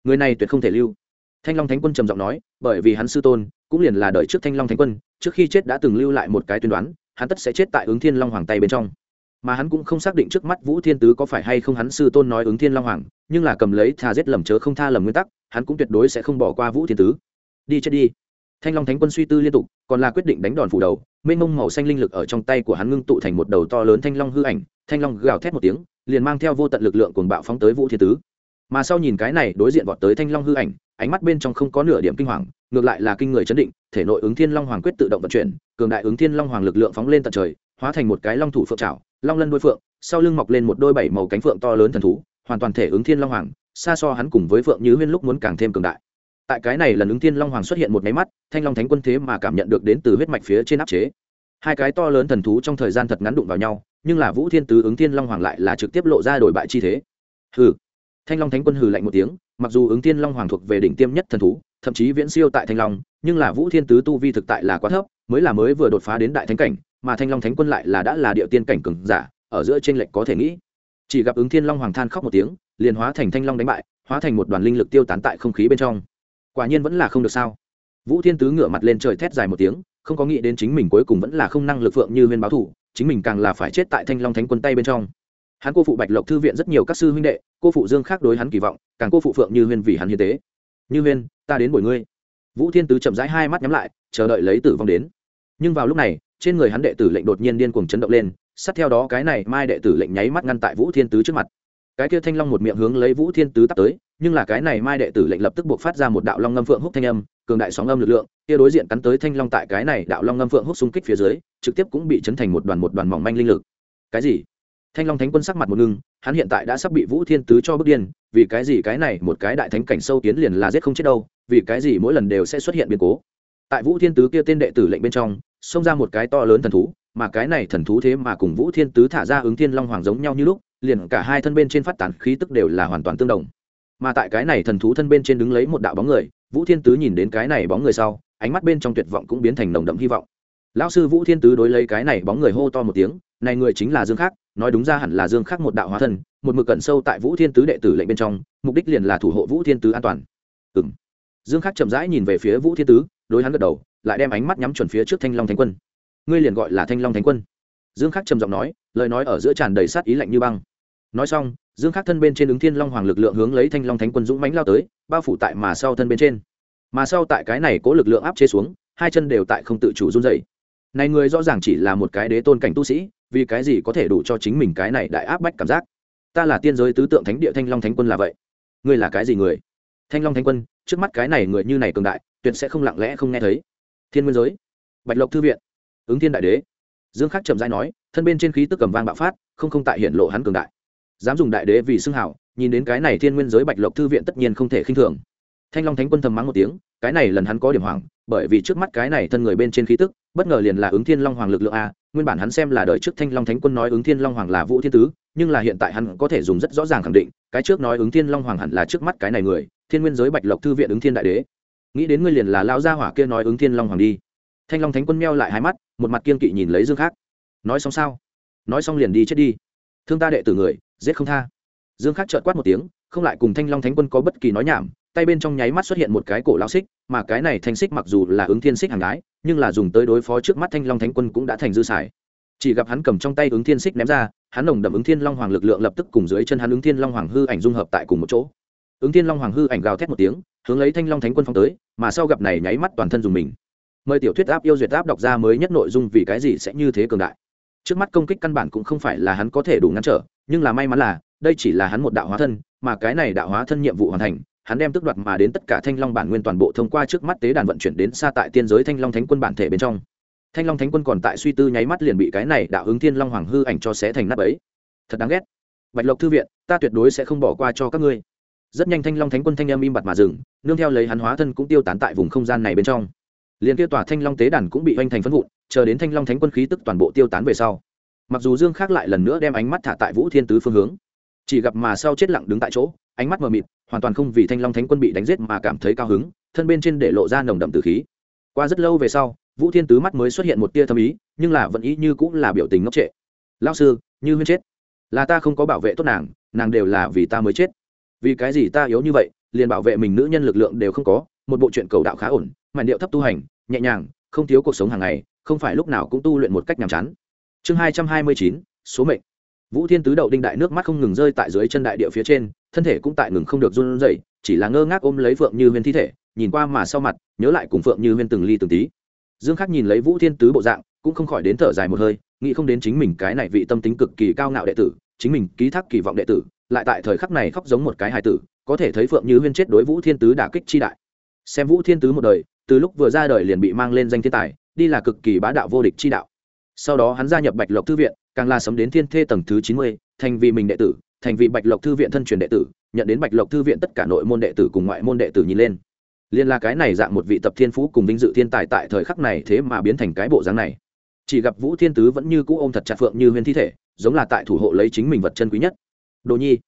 Người này tuyệt không thể lưu. Thanh long thánh quân trầm giọng nói, bởi vì hắn sư tôn, cũng liền là đợi trước thanh long thánh quân, trước khi chết đã từng lưu lại một cái tuyên đoán, hắn tất sẽ chết tại ứng thiên long hoàng tay bên trong mà hắn cũng không xác định trước mắt vũ thiên tứ có phải hay không hắn sư tôn nói ứng thiên long hoàng, nhưng là cầm lấy thà giết lầm chớ không tha lầm nguyên tắc, hắn cũng tuyệt đối sẽ không bỏ qua vũ thiên tứ. Đi chết đi. Thanh long thánh quân suy tư liên tục, còn là quyết định đánh đòn phủ đầu, mênh mông màu xanh linh lực ở trong tay của hắn ngưng tụ thành một đầu to lớn thanh long hư ảnh, thanh long gào thét một tiếng, liền mang theo vô tận lực lượng cuồng bạo phóng tới vũ thiên tứ. Mà sau nhìn cái này, đối diện vọt tới thanh long hư ảnh, ánh mắt bên trong không có nửa điểm kinh hoàng, ngược lại là kinh người chấn định thể nội ứng thiên long hoàng quyết tự động vận chuyển, cường đại ứng thiên long hoàng lực lượng phóng lên tận trời, hóa thành một cái long thủ phượng trào long lân đôi phượng, sau lưng mọc lên một đôi bảy màu cánh phượng to lớn thần thú, hoàn toàn thể ứng thiên long hoàng, xa so hắn cùng với phượng như huyên lúc muốn càng thêm cường đại. Tại cái này lần ứng thiên long hoàng xuất hiện một máy mắt, thanh long thánh quân thế mà cảm nhận được đến từ huyết mạch phía trên áp chế. Hai cái to lớn thần thú trong thời gian thật ngắn đụng vào nhau, nhưng là vũ thiên tứ ứng thiên long hoàng lại là trực tiếp lộ ra đổi bại chi thế. Hừ. Thanh long thánh quân hừ lạnh một tiếng mặc dù ứng thiên long hoàng thuộc về đỉnh tiêm nhất thần thú, thậm chí viễn siêu tại thanh long, nhưng là vũ thiên tứ tu vi thực tại là quá thấp, mới là mới vừa đột phá đến đại thánh cảnh, mà thanh long thánh quân lại là đã là địa tiên cảnh cường giả, ở giữa trên lệnh có thể nghĩ. Chỉ gặp ứng thiên long hoàng than khóc một tiếng, liền hóa thành thanh long đánh bại, hóa thành một đoàn linh lực tiêu tán tại không khí bên trong. Quả nhiên vẫn là không được sao. Vũ thiên tứ ngửa mặt lên trời thét dài một tiếng, không có nghĩ đến chính mình cuối cùng vẫn là không năng lực phượng như huyên báo thủ, chính mình càng là phải chết tại thanh long thánh quân tay bên trong hắn cô phụ bạch lộc thư viện rất nhiều các sư huynh đệ, cô phụ dương khác đối hắn kỳ vọng, càng cô phụ phượng như huyên vì hắn hiến tế. Như huyên, ta đến buổi ngươi. Vũ thiên tứ chậm rãi hai mắt nhắm lại, chờ đợi lấy tử vong đến. Nhưng vào lúc này, trên người hắn đệ tử lệnh đột nhiên điên cuồng chấn động lên, sát theo đó cái này mai đệ tử lệnh nháy mắt ngăn tại vũ thiên tứ trước mặt. Cái kia thanh long một miệng hướng lấy vũ thiên tứ tắt tới, nhưng là cái này mai đệ tử lệnh lập tức buộc phát ra một đạo long ngâm phượng húc thanh âm, cường đại sóng âm lực lượng, kia đối diện cắn tới thanh long tại cái này đạo long ngâm phượng húc xung kích phía dưới, trực tiếp cũng bị chấn thành một đoàn một đoàn mỏng manh linh lực. Cái gì? Thanh long thánh quân sắc mặt một ngưng, hắn hiện tại đã sắp bị vũ thiên tứ cho bước điên, vì cái gì cái này một cái đại thánh cảnh sâu kiến liền là giết không chết đâu, vì cái gì mỗi lần đều sẽ xuất hiện biến cố. Tại vũ thiên tứ kia tên đệ tử lệnh bên trong, xông ra một cái to lớn thần thú, mà cái này thần thú thế mà cùng vũ thiên tứ thả ra ứng thiên long hoàng giống nhau như lúc, liền cả hai thân bên trên phát tán khí tức đều là hoàn toàn tương đồng. Mà tại cái này thần thú thân bên trên đứng lấy một đạo bóng người, vũ thiên tứ nhìn đến cái này bóng người sau, ánh mắt bên trong tuyệt vọng cũng biến thành nồng đậm hy vọng. Lão sư vũ thiên tứ đối lấy cái này bóng người hô to một tiếng này người chính là dương khắc, nói đúng ra hẳn là dương khắc một đạo hóa thân, một mực cẩn sâu tại vũ thiên tứ đệ tử lệnh bên trong, mục đích liền là thủ hộ vũ thiên tứ an toàn. Ừ dương khắc chậm rãi nhìn về phía vũ thiên tứ, đối hắn gật đầu, lại đem ánh mắt nhắm chuẩn phía trước thanh long thánh quân. Ngươi liền gọi là thanh long thánh quân. Dương khắc trầm giọng nói, lời nói ở giữa tràn đầy sát ý lạnh như băng. Nói xong, dương khắc thân bên trên ứng thiên long hoàng lực lượng hướng lấy thanh long thánh quân dũng mãnh lao tới, bao phủ tại mà sau thân bên trên. Mà sau tại cái này cố lực lượng áp chế xuống, hai chân đều tại không tự chủ run dày này người rõ ràng chỉ là một cái đế tôn cảnh tu sĩ vì cái gì có thể đủ cho chính mình cái này đại áp bách cảm giác? Ta là tiên giới tứ tượng thánh địa thanh long thánh quân là vậy. Ngươi là cái gì người? Thanh long thánh quân, trước mắt cái này người như này cường đại, tuyệt sẽ không lặng lẽ không nghe thấy. Thiên nguyên giới, bạch lộc thư viện, ứng thiên đại đế. Dương khắc chậm rãi nói, thân bên trên khí tức cầm vang bạo phát, không không tại hiện lộ hắn cường đại. Dám dùng đại đế vì xưng hảo, nhìn đến cái này thiên nguyên giới bạch lộc thư viện tất nhiên không thể khinh thường. Thanh long thánh quân thầm mắng một tiếng, cái này lần hắn có điểm hoảng bởi vì trước mắt cái này thân người bên trên khí tức, bất ngờ liền là ứng thiên long hoàng lực lượng a, nguyên bản hắn xem là đợi trước thanh long thánh quân nói ứng thiên long hoàng là vũ thiên tứ, nhưng là hiện tại hắn có thể dùng rất rõ ràng khẳng định, cái trước nói ứng thiên long hoàng hẳn là trước mắt cái này người, thiên nguyên giới bạch lộc thư viện ứng thiên đại đế. Nghĩ đến ngươi liền là lao gia hỏa kia nói ứng thiên long hoàng đi. Thanh long thánh quân meo lại hai mắt, một mặt kiên kỵ nhìn lấy dương khác nói xong sao? Nói xong liền đi chết đi. Thương ta đệ tử người, giết không tha. Dương khắc trợt quát một tiếng, không lại cùng thanh long thánh quân có bất kỳ nói nhảm tay bên trong nháy mắt xuất hiện một cái cổ lao xích, mà cái này thanh xích mặc dù là ứng thiên xích hàng gái, nhưng là dùng tới đối phó trước mắt thanh long thánh quân cũng đã thành dư xài. Chỉ gặp hắn cầm trong tay ứng thiên xích ném ra, hắn nồng đậm ứng thiên long hoàng lực lượng lập tức cùng dưới chân hắn ứng thiên long hoàng hư ảnh dung hợp tại cùng một chỗ. Ứng thiên long hoàng hư ảnh gào thét một tiếng, hướng lấy thanh long thánh quân phong tới, mà sau gặp này nháy mắt toàn thân dùng mình. Mời tiểu thuyết áp yêu duyệt áp đọc ra mới nhất nội dung vì cái gì sẽ như thế cường đại. Trước mắt công kích căn bản cũng không phải là hắn có thể đủ ngăn trở, nhưng là may mắn là, đây chỉ là hắn một đạo hóa thân, mà cái này đạo hóa thân nhiệm vụ hoàn thành hắn đem tước đoạt mà đến tất cả thanh long bản nguyên toàn bộ thông qua trước mắt tế đàn vận chuyển đến xa tại tiên giới thanh long thánh quân bản thể bên trong. Thanh long thánh quân còn tại suy tư nháy mắt liền bị cái này đạo hướng thiên long hoàng hư ảnh cho xé thành nắp ấy thật đáng ghét. Bạch lộc thư viện, ta tuyệt đối sẽ không bỏ qua cho các ngươi. Rất nhanh thanh long thánh quân thanh âm im bặt mà dừng, nương theo lấy hắn hóa thân cũng tiêu tán tại vùng không gian này bên trong. Liền kia tòa thanh long tế đàn cũng bị hoành thành phân vụn, chờ đến thanh long thánh quân khí tức toàn bộ tiêu tán về sau. Mặc dù dương khác lại lần nữa đem ánh mắt thả tại vũ thiên tứ phương hướng, chỉ gặp mà sau chết lặng đứng tại chỗ ánh mắt mờ mịt, hoàn toàn không vì thanh long thánh quân bị đánh giết mà cảm thấy cao hứng, thân bên trên để lộ ra nồng đậm từ khí. Qua rất lâu về sau, vũ thiên tứ mắt mới xuất hiện một tia thâm ý, nhưng là vẫn ý như cũng là biểu tình ngốc trệ. Lao sư, như huyên chết. Là ta không có bảo vệ tốt nàng nàng đều là vì ta mới chết. Vì cái gì ta yếu như vậy, liền bảo vệ mình nữ nhân lực lượng đều không có, một bộ chuyện cầu đạo khá ổn, màn điệu thấp tu hành, nhẹ nhàng, không thiếu cuộc sống hàng ngày, không phải lúc nào cũng tu luyện một cách nhàm chán. Chương hai trăm hai mươi chín, số mệnh vũ thiên tứ đậu đinh đại nước mắt không ngừng rơi tại dưới chân đại địa phía trên, thân thể cũng tại ngừng không được run rẩy, chỉ là ngơ ngác ôm lấy phượng như huyên thi thể, nhìn qua mà sau mặt, nhớ lại cùng phượng như huyên từng ly từng tí. Dương khắc nhìn lấy vũ thiên tứ bộ dạng, cũng không khỏi đến thở dài một hơi, nghĩ không đến chính mình cái này vị tâm tính cực kỳ cao ngạo đệ tử, chính mình ký thác kỳ vọng đệ tử, lại tại thời khắc này khóc giống một cái hài tử, có thể thấy phượng như huyên chết đối vũ thiên tứ đả kích chi đại. Xem vũ thiên tứ một đời, từ lúc vừa ra đời liền bị mang lên danh thiên tài, đi là cực kỳ bá đạo vô địch chi đạo. Sau đó hắn gia nhập bạch lộc thư viện càng là sấm đến thiên thê tầng thứ chín mươi, thành vì mình đệ tử, thành vì bạch lộc thư viện thân truyền đệ tử, nhận đến bạch lộc thư viện tất cả nội môn đệ tử cùng ngoại môn đệ tử nhìn lên. Liên là cái này dạng một vị tập thiên phú cùng vinh dự thiên tài tại thời khắc này thế mà biến thành cái bộ dáng này. Chỉ gặp vũ thiên tứ vẫn như cũ ôm thật chặt phượng như huyên thi thể, giống là tại thủ hộ lấy chính mình vật chân quý nhất. Đồ nhi,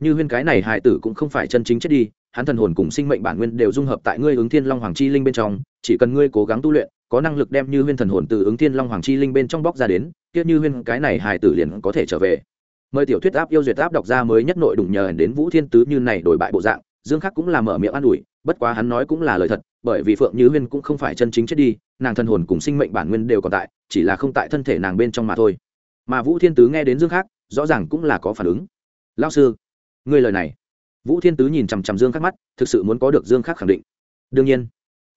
như huyên cái này hài tử cũng không phải chân chính chết đi, hắn thần hồn cùng sinh mệnh bản nguyên đều dung hợp tại ngươi ứng thiên long hoàng chi linh bên trong, chỉ cần ngươi cố gắng tu luyện, có năng lực đem như huyên thần hồn từ ứng thiên long hoàng chi linh bên trong bóc ra đến kia như huyên, cái này hài tử liền có thể trở về. Mời tiểu thuyết áp yêu duyệt áp đọc ra mới nhất nội đụng nhờ đến vũ thiên tứ như này đổi bại bộ dạng, dương khắc cũng là mở miệng an ủi, bất quá hắn nói cũng là lời thật, bởi vì phượng như huyên cũng không phải chân chính chết đi, nàng thân hồn cùng sinh mệnh bản nguyên đều còn tại, chỉ là không tại thân thể nàng bên trong mà thôi. Mà vũ thiên tứ nghe đến dương khắc, rõ ràng cũng là có phản ứng. Lao sư, ngươi lời này. Vũ thiên tứ nhìn chằm chằm dương khắc mắt, thực sự muốn có được dương khắc khẳng định. Đương nhiên,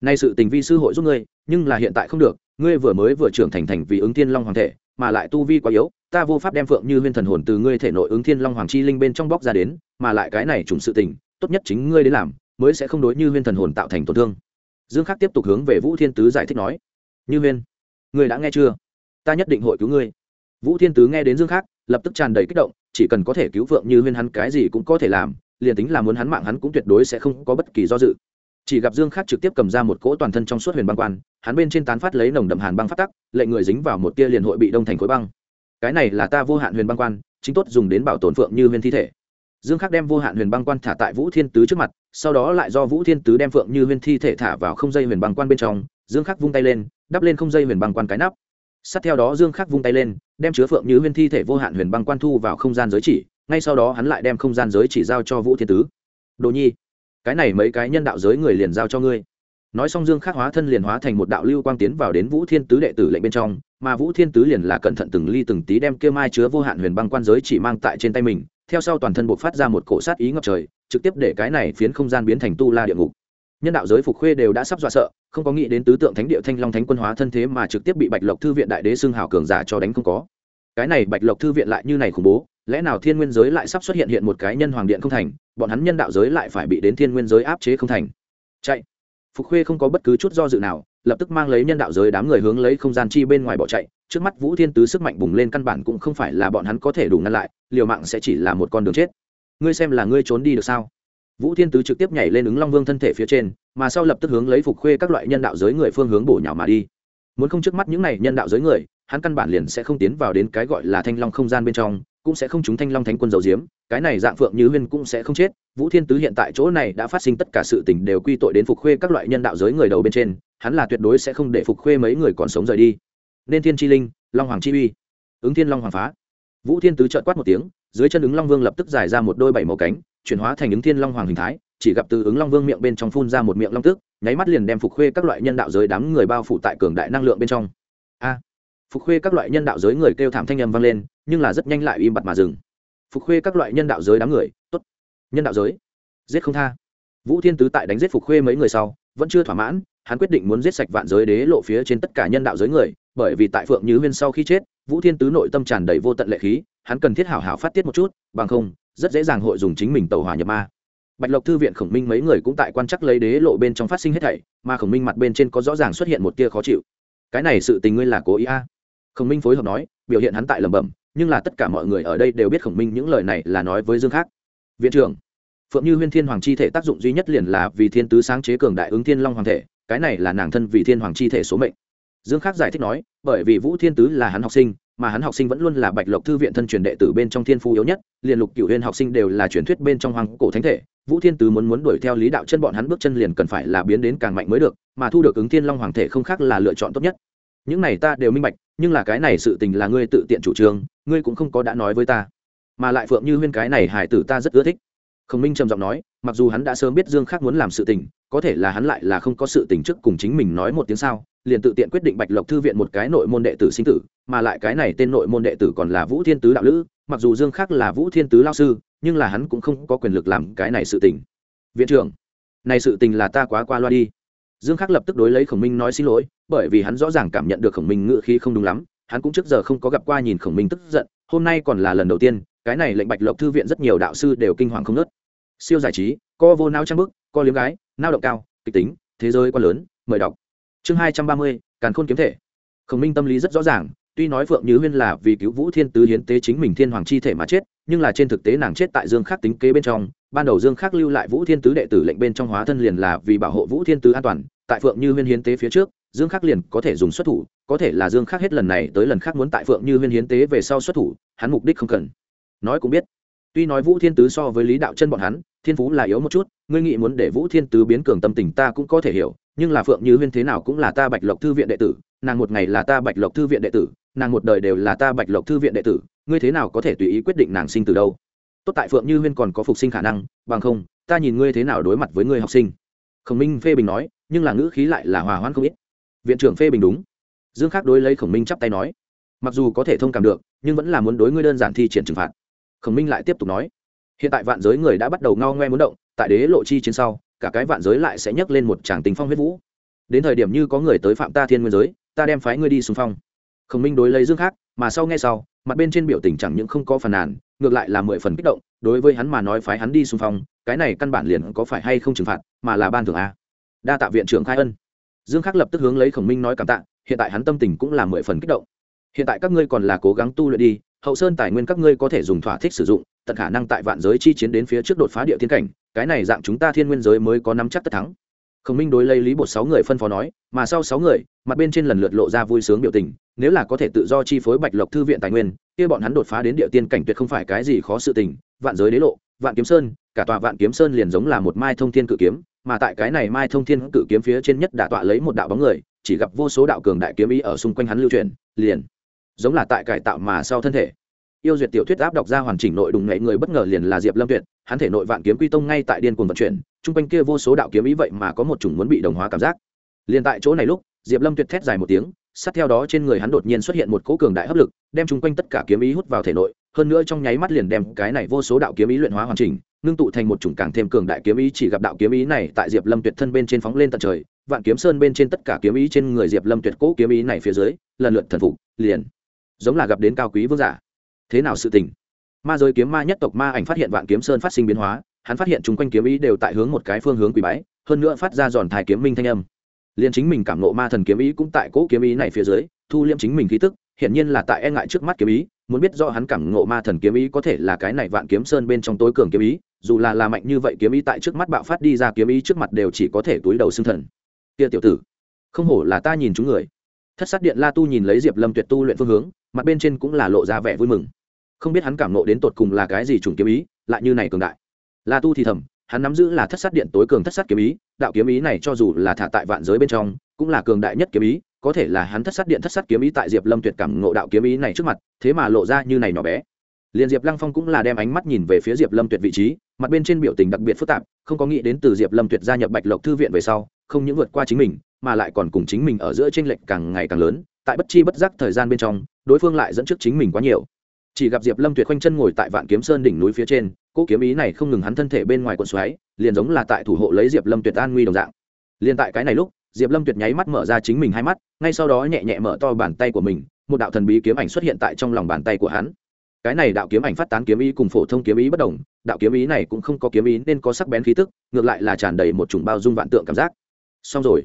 nay sự tình vi sư hội giúp ngươi, nhưng là hiện tại không được, ngươi vừa mới vừa trưởng thành thành vì ứng thiên long hoàng thể mà lại tu vi quá yếu, ta vô pháp đem phượng như huyên thần hồn từ ngươi thể nội ứng thiên long hoàng chi linh bên trong bóc ra đến, mà lại cái này trùng sự tình, tốt nhất chính ngươi đến làm, mới sẽ không đối như huyên thần hồn tạo thành tổn thương. Dương khắc tiếp tục hướng về vũ thiên tứ giải thích nói, như huyên, ngươi đã nghe chưa? Ta nhất định hội cứu ngươi. Vũ thiên tứ nghe đến dương khắc, lập tức tràn đầy kích động, chỉ cần có thể cứu phượng như huyên hắn cái gì cũng có thể làm, liền tính là muốn hắn mạng hắn cũng tuyệt đối sẽ không có bất kỳ do dự chỉ gặp dương khắc trực tiếp cầm ra một cỗ toàn thân trong suốt huyền băng quan, hắn bên trên tán phát lấy nồng đậm hàn băng phát tắc lệ người dính vào một tia liền hội bị đông thành khối băng. Cái này là ta vô hạn huyền băng quan, chính tốt dùng đến bảo tồn phượng như huyền thi thể. Dương khắc đem vô hạn huyền băng quan thả tại vũ thiên tứ trước mặt, sau đó lại do vũ thiên tứ đem phượng như huyền thi thể thả vào không dây huyền băng quan bên trong, dương khắc vung tay lên, đắp lên không dây huyền băng quan cái nắp. Sát theo đó dương khắc vung tay lên, đem chứa phượng như huyền thi thể vô hạn huyền băng quan thu vào không gian giới chỉ, ngay sau đó hắn lại đem không gian giới chỉ giao cho vũ thiên tứ. Đồ nhi cái này mấy cái nhân đạo giới người liền giao cho ngươi. Nói xong dương khắc hóa thân liền hóa thành một đạo lưu quang tiến vào đến vũ thiên tứ đệ tử lệnh bên trong, mà vũ thiên tứ liền là cẩn thận từng ly từng tí đem kia mai chứa vô hạn huyền băng quan giới chỉ mang tại trên tay mình, theo sau toàn thân buộc phát ra một cổ sát ý ngập trời, trực tiếp để cái này phiến không gian biến thành tu la địa ngục. Nhân đạo giới phục khuê đều đã sắp dọa sợ, không có nghĩ đến tứ tượng thánh địa thanh long thánh quân hóa thân thế mà trực tiếp bị bạch lộc thư viện đại đế xưng hào cường giả cho đánh không có. Cái này bạch lộc thư viện lại như này khủng bố lẽ nào thiên nguyên giới lại sắp xuất hiện hiện một cái nhân hoàng điện không thành, bọn hắn nhân đạo giới lại phải bị đến thiên nguyên giới áp chế không thành? Chạy. Phục khuê không có bất cứ chút do dự nào, lập tức mang lấy nhân đạo giới đám người hướng lấy không gian chi bên ngoài bỏ chạy. Trước mắt vũ thiên tứ sức mạnh bùng lên căn bản cũng không phải là bọn hắn có thể đủ ngăn lại, liều mạng sẽ chỉ là một con đường chết. Ngươi xem là ngươi trốn đi được sao? Vũ thiên tứ trực tiếp nhảy lên ứng long vương thân thể phía trên, mà sau lập tức hướng lấy phục khuê các loại nhân đạo giới người phương hướng bổ nhào mà đi. Muốn không trước mắt những này nhân đạo giới người, hắn căn bản liền sẽ không tiến vào đến cái gọi là thanh long không gian bên trong cũng sẽ không chúng thanh long thánh quân dầu diếm, cái này dạng phượng như huyên cũng sẽ không chết. Vũ thiên tứ hiện tại chỗ này đã phát sinh tất cả sự tình đều quy tội đến phục khuê các loại nhân đạo giới người đầu bên trên, hắn là tuyệt đối sẽ không để phục khuê mấy người còn sống rời đi. Nên thiên chi linh, long hoàng chi uy. Ứng thiên long hoàng phá. Vũ thiên tứ trợn quát một tiếng, dưới chân ứng long vương lập tức giải ra một đôi bảy màu cánh, chuyển hóa thành ứng thiên long hoàng hình thái, chỉ gặp từ ứng long vương miệng bên trong phun ra một miệng long tức nháy mắt liền đem phục khuê các loại nhân đạo giới đám người bao phủ tại cường đại năng lượng bên trong. A! Phục khuê các loại nhân đạo giới người kêu thảm thanh âm vang lên nhưng là rất nhanh lại im bặt mà dừng. Phục khuê các loại nhân đạo giới đám người, tốt. Nhân đạo giới? Giết không tha. Vũ thiên tứ tại đánh giết phục khuê mấy người sau, vẫn chưa thỏa mãn, hắn quyết định muốn giết sạch vạn giới đế lộ phía trên tất cả nhân đạo giới người, bởi vì tại phượng như huyên sau khi chết, vũ thiên tứ nội tâm tràn đầy vô tận lệ khí, hắn cần thiết hảo hảo phát tiết một chút, bằng không, rất dễ dàng hội dùng chính mình tàu hỏa nhập ma. Bạch lộc thư viện khổng minh mấy người cũng tại quan chắc lấy đế lộ bên trong phát sinh hết thảy, mà khổng minh mặt bên trên có rõ ràng xuất hiện một tia khó chịu. Cái này sự tình ngươi là cố ý a? À. khổng minh phối hợp nói, biểu hiện hắn tại lẩm bẩm nhưng là tất cả mọi người ở đây đều biết khổng minh những lời này là nói với dương khác. Viện trưởng, phượng như huyên thiên hoàng chi thể tác dụng duy nhất liền là vì thiên tứ sáng chế cường đại ứng thiên long hoàng thể, cái này là nàng thân vì thiên hoàng chi thể số mệnh. Dương khác giải thích nói, bởi vì vũ thiên tứ là hắn học sinh, mà hắn học sinh vẫn luôn là bạch lộc thư viện thân truyền đệ tử bên trong thiên phu yếu nhất, liền lục cửu huyên học sinh đều là truyền thuyết bên trong hoàng cổ thánh thể. Vũ thiên tứ muốn muốn đuổi theo lý đạo chân bọn hắn bước chân liền cần phải là biến đến càng mạnh mới được, mà thu được ứng thiên long hoàng thể không khác là lựa chọn tốt nhất. Những này ta đều minh bạch nhưng là cái này sự tình là ngươi tự tiện chủ trương, ngươi cũng không có đã nói với ta. Mà lại phượng như huyên cái này hải tử ta rất ưa thích. Khổng minh trầm giọng nói, mặc dù hắn đã sớm biết dương khác muốn làm sự tình, có thể là hắn lại là không có sự tình trước cùng chính mình nói một tiếng sao, liền tự tiện quyết định bạch lộc thư viện một cái nội môn đệ tử sinh tử, mà lại cái này tên nội môn đệ tử còn là vũ thiên tứ đạo lữ, mặc dù dương khác là vũ thiên tứ lao sư, nhưng là hắn cũng không có quyền lực làm cái này sự tình. Viện trưởng, này sự tình là ta quá qua loa đi. Dương khắc lập tức đối lấy khổng minh nói xin lỗi bởi vì hắn rõ ràng cảm nhận được khổng minh ngự khí không đúng lắm, hắn cũng trước giờ không có gặp qua nhìn khổng minh tức giận, hôm nay còn là lần đầu tiên, cái này lệnh bạch lộc thư viện rất nhiều đạo sư đều kinh hoàng không nớt siêu giải trí, co vô nao trang bức, co liếm gái, nao động cao, kịch tính, thế giới quá lớn, mời đọc. Chương hai trăm ba mươi, càn khôn kiếm thể. Khổng minh tâm lý rất rõ ràng, tuy nói phượng như huyên là vì cứu vũ thiên tứ hiến tế chính mình thiên hoàng chi thể mà chết, nhưng là trên thực tế nàng chết tại dương khắc tính kế bên trong, ban đầu dương khắc lưu lại vũ thiên tứ đệ tử lệnh bên trong hóa thân liền là vì bảo hộ vũ thiên tứ an toàn, tại phượng như huyên hiến tế phía trước dương khắc liền có thể dùng xuất thủ, có thể là dương khắc hết lần này tới lần khác muốn tại phượng như huyên hiến tế về sau xuất thủ, hắn mục đích không cần. Nói cũng biết, tuy nói vũ thiên tứ so với lý đạo chân bọn hắn, thiên phú là yếu một chút, ngươi nghĩ muốn để vũ thiên tứ biến cường tâm tình ta cũng có thể hiểu, nhưng là phượng như huyên thế nào cũng là ta bạch lộc thư viện đệ tử, nàng một ngày là ta bạch lộc thư viện đệ tử, nàng một đời đều là ta bạch lộc thư viện đệ tử, ngươi thế nào có thể tùy ý quyết định nàng sinh từ đâu? Tốt tại phượng như huyên còn có phục sinh khả năng, bằng không, ta nhìn ngươi thế nào đối mặt với ngươi học sinh. Khổng minh phê bình nói, nhưng là ngữ khí lại là hòa hoãn không ít viện trưởng phê bình đúng. Dương khắc đối lấy khổng minh chắp tay nói, mặc dù có thể thông cảm được, nhưng vẫn là muốn đối ngươi đơn giản thi triển trừng phạt. Khổng minh lại tiếp tục nói, hiện tại vạn giới người đã bắt đầu ngao ngoe muốn động, tại đế lộ chi chiến sau, cả cái vạn giới lại sẽ nhấc lên một tràng tình phong huyết vũ. Đến thời điểm như có người tới phạm ta thiên nguyên giới, ta đem phái ngươi đi xung phong. Khổng minh đối lấy dương khác mà sau nghe sau, mặt bên trên biểu tình chẳng những không có phần nàn, ngược lại là mười phần kích động, đối với hắn mà nói phái hắn đi xung phong, cái này căn bản liền có phải hay không trừng phạt, mà là ban thưởng a. Đa tạ viện trưởng khai ân dương khắc lập tức hướng lấy khổng minh nói cảm tạ, hiện tại hắn tâm tình cũng là mười phần kích động. Hiện tại các ngươi còn là cố gắng tu luyện đi, hậu sơn tài nguyên các ngươi có thể dùng thỏa thích sử dụng, tận khả năng tại vạn giới chi chiến đến phía trước đột phá địa thiên cảnh, cái này dạng chúng ta thiên nguyên giới mới có nắm chắc tất thắng. Khổng minh đối lấy lý bột sáu người phân phó nói, mà sau sáu người, mặt bên trên lần lượt lộ ra vui sướng biểu tình, nếu là có thể tự do chi phối bạch lộc thư viện tài nguyên, kia bọn hắn đột phá đến địa tiên cảnh tuyệt không phải cái gì khó sự tình, vạn giới đế lộ, vạn kiếm sơn, cả tòa vạn kiếm sơn liền giống là một mai thông thiên cự kiếm mà tại cái này mai thông thiên cự kiếm phía trên nhất đả tọa lấy một đạo bóng người, chỉ gặp vô số đạo cường đại kiếm ý ở xung quanh hắn lưu truyền liền, giống là tại cải tạo mà sau thân thể. Yêu duyệt tiểu thuyết áp đọc ra hoàn chỉnh nội đùng nghệ người bất ngờ liền là diệp lâm tuyệt, hắn thể nội vạn kiếm quy tông ngay tại điên cuồng vận chuyển chung quanh kia vô số đạo kiếm ý vậy mà có một chủng muốn bị đồng hóa cảm giác. Liền tại chỗ này lúc, diệp lâm tuyệt thét dài một tiếng, sát theo đó trên người hắn đột nhiên xuất hiện một cỗ cường đại hấp lực, đem chung quanh tất cả kiếm ý hút vào thể nội, hơn nữa trong nháy mắt liền đem cái này vô số đạo kiếm ý luyện hóa hoàn chỉnh ngưng tụ thành một chủng càng thêm cường đại kiếm ý, chỉ gặp đạo kiếm ý này tại diệp lâm tuyệt thân bên trên phóng lên tận trời, vạn kiếm sơn bên trên tất cả kiếm ý trên người diệp lâm tuyệt cố kiếm ý này phía dưới, lần lượt thần phục, liền. Giống là gặp đến cao quý vương giả. Thế nào sự tình? Ma giới kiếm ma nhất tộc ma ảnh phát hiện vạn kiếm sơn phát sinh biến hóa, hắn phát hiện chung quanh kiếm ý đều tại hướng một cái phương hướng quỷ bái, hơn nữa phát ra giòn thai kiếm minh thanh âm. Liền chính mình cảm nộ ma thần kiếm ý cũng tại cỗ kiếm ý này phía dưới, thu liêm chính mình khí tức hiển nhiên là tại e ngại trước mắt kiếm ý, muốn biết do hắn cảm ngộ ma thần kiếm ý có thể là cái này vạn kiếm sơn bên trong tối cường kiếm ý, dù là là mạnh như vậy kiếm ý tại trước mắt bạo phát đi ra kiếm ý trước mặt đều chỉ có thể túi đầu xương thần. Kia tiểu tử, không hổ là ta nhìn chúng người. Thất sát điện la tu nhìn lấy diệp lâm tuyệt tu luyện phương hướng, mặt bên trên cũng là lộ ra vẻ vui mừng. Không biết hắn cảm nộ đến tột cùng là cái gì trùng kiếm ý, lại như này cường đại. La tu thì thầm, hắn nắm giữ là thất sát điện tối cường thất sát kiếm ý, đạo kiếm ý này cho dù là thả tại vạn giới bên trong, cũng là cường đại nhất kiếm ý có thể là hắn thất sát điện thất sát kiếm ý tại diệp lâm tuyệt cảm ngộ đạo kiếm ý này trước mặt, thế mà lộ ra như này nhỏ bé. Liền diệp lăng phong cũng là đem ánh mắt nhìn về phía diệp lâm tuyệt vị trí, mặt bên trên biểu tình đặc biệt phức tạp, không có nghĩ đến từ diệp lâm tuyệt gia nhập bạch lộc thư viện về sau, không những vượt qua chính mình, mà lại còn cùng chính mình ở giữa tranh lệch càng ngày càng lớn, tại bất chi bất giác thời gian bên trong, đối phương lại dẫn trước chính mình quá nhiều. Chỉ gặp diệp lâm tuyệt khoanh chân ngồi tại vạn kiếm sơn đỉnh núi phía trên, cỗ kiếm ý này không ngừng hắn thân thể bên ngoài quần xoáy, liền giống là tại thủ hộ lấy diệp lâm tuyệt an nguy đồng dạng. Liền tại cái này lúc diệp lâm tuyệt nháy mắt mở ra chính mình hai mắt, ngay sau đó nhẹ nhẹ mở to bàn tay của mình, một đạo thần bí kiếm ảnh xuất hiện tại trong lòng bàn tay của hắn. Cái này đạo kiếm ảnh phát tán kiếm ý cùng phổ thông kiếm ý bất đồng, đạo kiếm ý này cũng không có kiếm ý nên có sắc bén khí tức, ngược lại là tràn đầy một chủng bao dung vạn tượng cảm giác. Xong rồi,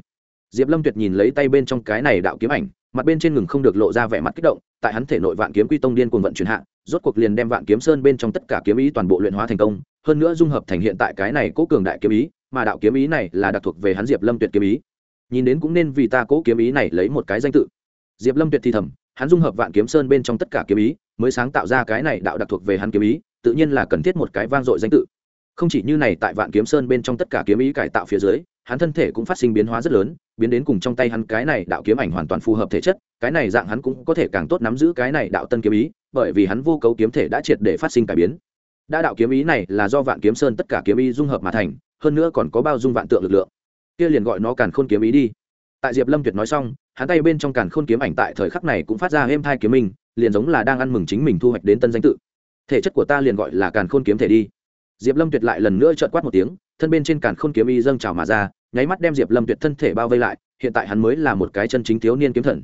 diệp lâm tuyệt nhìn lấy tay bên trong cái này đạo kiếm ảnh, mặt bên trên ngừng không được lộ ra vẻ mặt kích động, tại hắn thể nội vạn kiếm quy tông điên cuồng vận chuyển hạ, rốt cuộc liền đem vạn kiếm sơn bên trong tất cả kiếm ý toàn bộ luyện hóa thành công, hơn nữa dung hợp thành hiện tại cái này cố cường đại kiếm ý, mà đạo kiếm ý này là đặc thuộc về hắn diệp lâm tuyệt kiếm ý nhìn đến cũng nên vì ta cố kiếm ý này lấy một cái danh tự. Diệp lâm tuyệt thì thầm, hắn dung hợp vạn kiếm sơn bên trong tất cả kiếm ý, mới sáng tạo ra cái này đạo đặc thuộc về hắn kiếm ý, tự nhiên là cần thiết một cái vang dội danh tự. Không chỉ như này, tại vạn kiếm sơn bên trong tất cả kiếm ý cải tạo phía dưới, hắn thân thể cũng phát sinh biến hóa rất lớn, biến đến cùng trong tay hắn cái này đạo kiếm ảnh hoàn toàn phù hợp thể chất, cái này dạng hắn cũng có thể càng tốt nắm giữ cái này đạo tân kiếm ý, bởi vì hắn vô cấu kiếm thể đã triệt để phát sinh cải biến. Đa đạo kiếm ý này là do vạn kiếm sơn tất cả kiếm ý dung hợp mà thành, hơn nữa còn có bao dung vạn tượng lực lượng kia liền gọi nó càn khôn kiếm ý đi. Tại diệp lâm tuyệt nói xong, hắn tay bên trong càn khôn kiếm ảnh tại thời khắc này cũng phát ra êm thai kiếm minh, liền giống là đang ăn mừng chính mình thu hoạch đến tân danh tự. Thể chất của ta liền gọi là càn khôn kiếm thể đi. Diệp lâm tuyệt lại lần nữa trợn quát một tiếng, thân bên trên càn khôn kiếm y dâng trào mà ra, nháy mắt đem diệp lâm tuyệt thân thể bao vây lại, hiện tại hắn mới là một cái chân chính thiếu niên kiếm thần.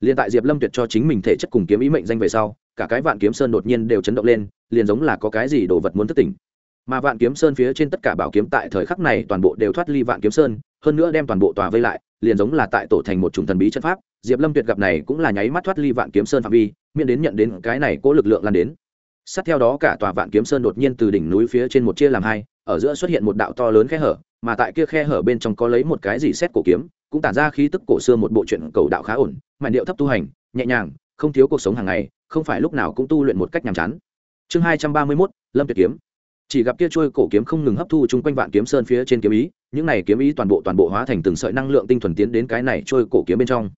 Liền tại diệp lâm tuyệt cho chính mình thể chất cùng kiếm ý mệnh danh về sau, cả cái vạn kiếm sơn đột nhiên đều chấn động lên, liền giống là có cái gì đồ vật muốn thất tỉnh. Mà vạn kiếm sơn phía trên tất cả bảo kiếm tại thời khắc này toàn bộ đều thoát ly vạn kiếm sơn hơn nữa đem toàn bộ tòa vây lại, liền giống là tại tổ thành một chủng thần bí chất pháp, diệp lâm tuyệt gặp này cũng là nháy mắt thoát ly vạn kiếm sơn phạm vi, miễn đến nhận đến cái này cố lực lượng lan đến. Sát theo đó cả tòa vạn kiếm sơn đột nhiên từ đỉnh núi phía trên một chia làm hai, ở giữa xuất hiện một đạo to lớn khe hở, mà tại kia khe hở bên trong có lấy một cái gì xét cổ kiếm, cũng tản ra khí tức cổ xưa một bộ truyện cầu đạo khá ổn mạnh điệu thấp tu hành, nhẹ nhàng, không thiếu cuộc sống hàng ngày, không phải lúc nào cũng tu luyện một cách nhàm chán. Chương hai trăm ba mươi mốt, lâm tuyệt kiếm chỉ gặp kia trôi cổ kiếm không ngừng hấp thu chung quanh vạn kiếm sơn phía trên kiếm ý, những này kiếm ý toàn bộ toàn bộ hóa thành từng sợi năng lượng tinh thuần tiến đến cái này trôi cổ kiếm bên trong.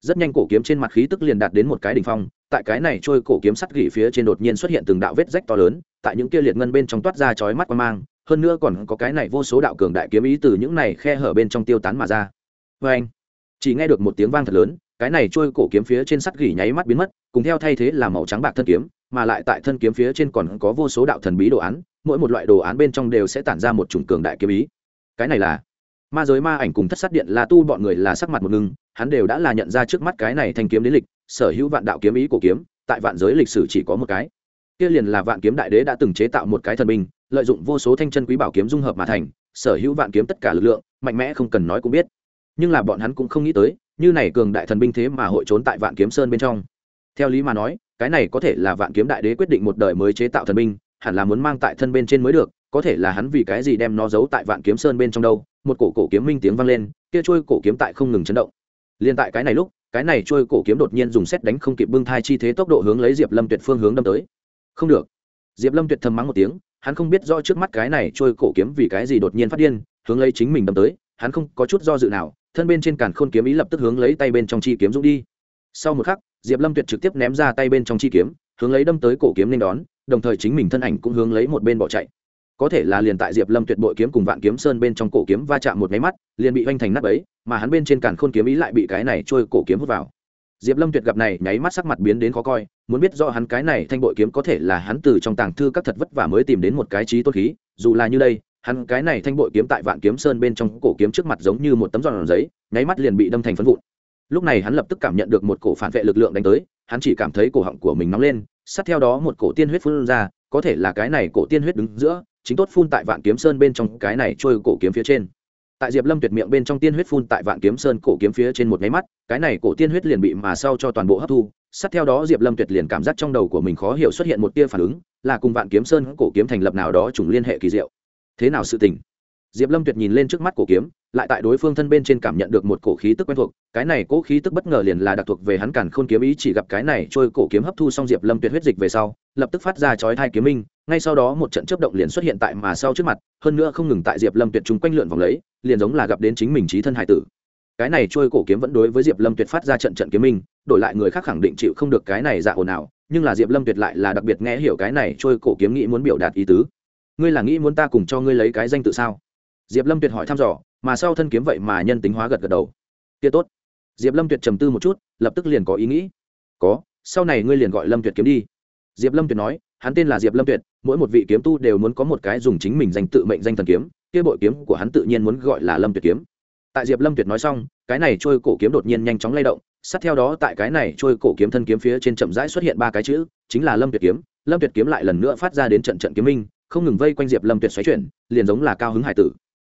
Rất nhanh cổ kiếm trên mặt khí tức liền đạt đến một cái đỉnh phong, tại cái này trôi cổ kiếm sắt gỉ phía trên đột nhiên xuất hiện từng đạo vết rách to lớn, tại những kia liệt ngân bên trong toát ra chói mắt qua mang, hơn nữa còn có cái này vô số đạo cường đại kiếm ý từ những này khe hở bên trong tiêu tán mà ra. Vê anh chỉ nghe được một tiếng vang thật lớn, cái này trôi cổ kiếm phía trên sắt gỉ nháy mắt biến mất, cùng theo thay thế là màu trắng bạc thân kiếm, mà lại tại thân kiếm phía trên còn có vô số đạo thần bí đồ án mỗi một loại đồ án bên trong đều sẽ tản ra một chủng cường đại kiếm ý. Cái này là ma giới ma ảnh cùng thất sát điện là tu bọn người là sắc mặt một ngưng, hắn đều đã là nhận ra trước mắt cái này thanh kiếm đến lịch, sở hữu vạn đạo kiếm ý của kiếm, tại vạn giới lịch sử chỉ có một cái. Kia liền là vạn kiếm đại đế đã từng chế tạo một cái thần binh, lợi dụng vô số thanh chân quý bảo kiếm dung hợp mà thành, sở hữu vạn kiếm tất cả lực lượng, mạnh mẽ không cần nói cũng biết. Nhưng là bọn hắn cũng không nghĩ tới, như này cường đại thần binh thế mà hội trốn tại vạn kiếm sơn bên trong. Theo lý mà nói, cái này có thể là vạn kiếm đại đế quyết định một đời mới chế tạo thần binh hẳn là muốn mang tại thân bên trên mới được, có thể là hắn vì cái gì đem nó giấu tại vạn kiếm sơn bên trong đâu, một cổ cổ kiếm minh tiếng vang lên, kia trôi cổ kiếm tại không ngừng chấn động. Liền tại cái này lúc, cái này trôi cổ kiếm đột nhiên dùng xét đánh không kịp bưng thai chi thế tốc độ hướng lấy diệp lâm tuyệt phương hướng đâm tới. Không được. Diệp lâm tuyệt thầm mắng một tiếng, hắn không biết do trước mắt cái này trôi cổ kiếm vì cái gì đột nhiên phát điên, hướng lấy chính mình đâm tới, hắn không có chút do dự nào, thân bên trên càn khôn kiếm ý lập tức hướng lấy tay bên trong chi kiếm dũng đi. Sau một khắc, diệp lâm tuyệt trực tiếp ném ra tay bên trong chi kiếm, hướng lấy đâm tới cổ kiếm nên đón đồng thời chính mình thân ảnh cũng hướng lấy một bên bỏ chạy. Có thể là liền tại diệp lâm tuyệt bội kiếm cùng vạn kiếm sơn bên trong cổ kiếm va chạm một máy mắt, liền bị hoành thành nắp ấy mà hắn bên trên càn khôn kiếm ý lại bị cái này trôi cổ kiếm hút vào. Diệp lâm tuyệt gặp này, nháy mắt sắc mặt biến đến khó coi, muốn biết do hắn cái này thanh bội kiếm có thể là hắn từ trong tàng thư các thật vất vả mới tìm đến một cái trí tốt khí, dù là như đây, hắn cái này thanh bội kiếm tại vạn kiếm sơn bên trong cổ kiếm trước mặt giống như một tấm giòn giấy, nháy mắt liền bị đâm thành phân vụn. Lúc này hắn lập tức cảm nhận được một cổ phản vệ lực lượng đánh tới, hắn chỉ cảm thấy cổ họng của mình nóng lên sát theo đó một cổ tiên huyết phun ra, có thể là cái này cổ tiên huyết đứng giữa, chính tốt phun tại vạn kiếm sơn bên trong, cái này trôi cổ kiếm phía trên. Tại diệp lâm tuyệt miệng bên trong tiên huyết phun tại vạn kiếm sơn cổ kiếm phía trên một nháy mắt, cái này cổ tiên huyết liền bị mà sau cho toàn bộ hấp thu, sát theo đó diệp lâm tuyệt liền cảm giác trong đầu của mình khó hiểu xuất hiện một tia phản ứng, là cùng vạn kiếm sơn cổ kiếm thành lập nào đó trùng liên hệ kỳ diệu. Thế nào sự tình? Diệp lâm tuyệt nhìn lên trước mắt cổ kiếm, lại tại đối phương thân bên trên cảm nhận được một cổ khí tức quen thuộc. Cái này cổ khí tức bất ngờ liền là đặc thuộc về hắn cản khôn kiếm ý, chỉ gặp cái này trôi cổ kiếm hấp thu xong diệp lâm tuyệt huyết dịch về sau, lập tức phát ra chói thai kiếm minh. Ngay sau đó một trận chớp động liền xuất hiện tại mà sau trước mặt, hơn nữa không ngừng tại diệp lâm tuyệt chúng quanh lượn vòng lấy, liền giống là gặp đến chính mình trí thân hải tử. Cái này trôi cổ kiếm vẫn đối với diệp lâm tuyệt phát ra trận trận kiếm minh, đổi lại người khác khẳng định chịu không được cái này dạ ồn ào, nhưng là diệp lâm tuyệt lại là đặc biệt nghe hiểu cái này trôi cổ kiếm nghĩ muốn biểu đạt ý tứ. Ngươi là nghĩ muốn ta cùng cho ngươi lấy cái danh tự sao? Diệp lâm tuyệt hỏi thăm dò, mà sau thân kiếm vậy mà nhân tính hóa gật gật đầu. Kia tốt. Diệp lâm tuyệt trầm tư một chút, lập tức liền có ý nghĩ. Có, sau này ngươi liền gọi lâm tuyệt kiếm đi. Diệp lâm tuyệt nói, hắn tên là diệp lâm tuyệt, mỗi một vị kiếm tu đều muốn có một cái dùng chính mình danh tự mệnh danh thần kiếm, kia bội kiếm của hắn tự nhiên muốn gọi là lâm tuyệt kiếm. Tại diệp lâm tuyệt nói xong, cái này trôi cổ kiếm đột nhiên nhanh chóng lay động, sát theo đó tại cái này trôi cổ kiếm thân kiếm phía trên chậm rãi xuất hiện ba cái chữ, chính là lâm tuyệt kiếm. Lâm tuyệt kiếm lại lần nữa phát ra đến trận trận kiếm minh, không ngừng vây quanh diệp lâm tuyệt xoáy chuyển, liền giống là cao hứng hải tử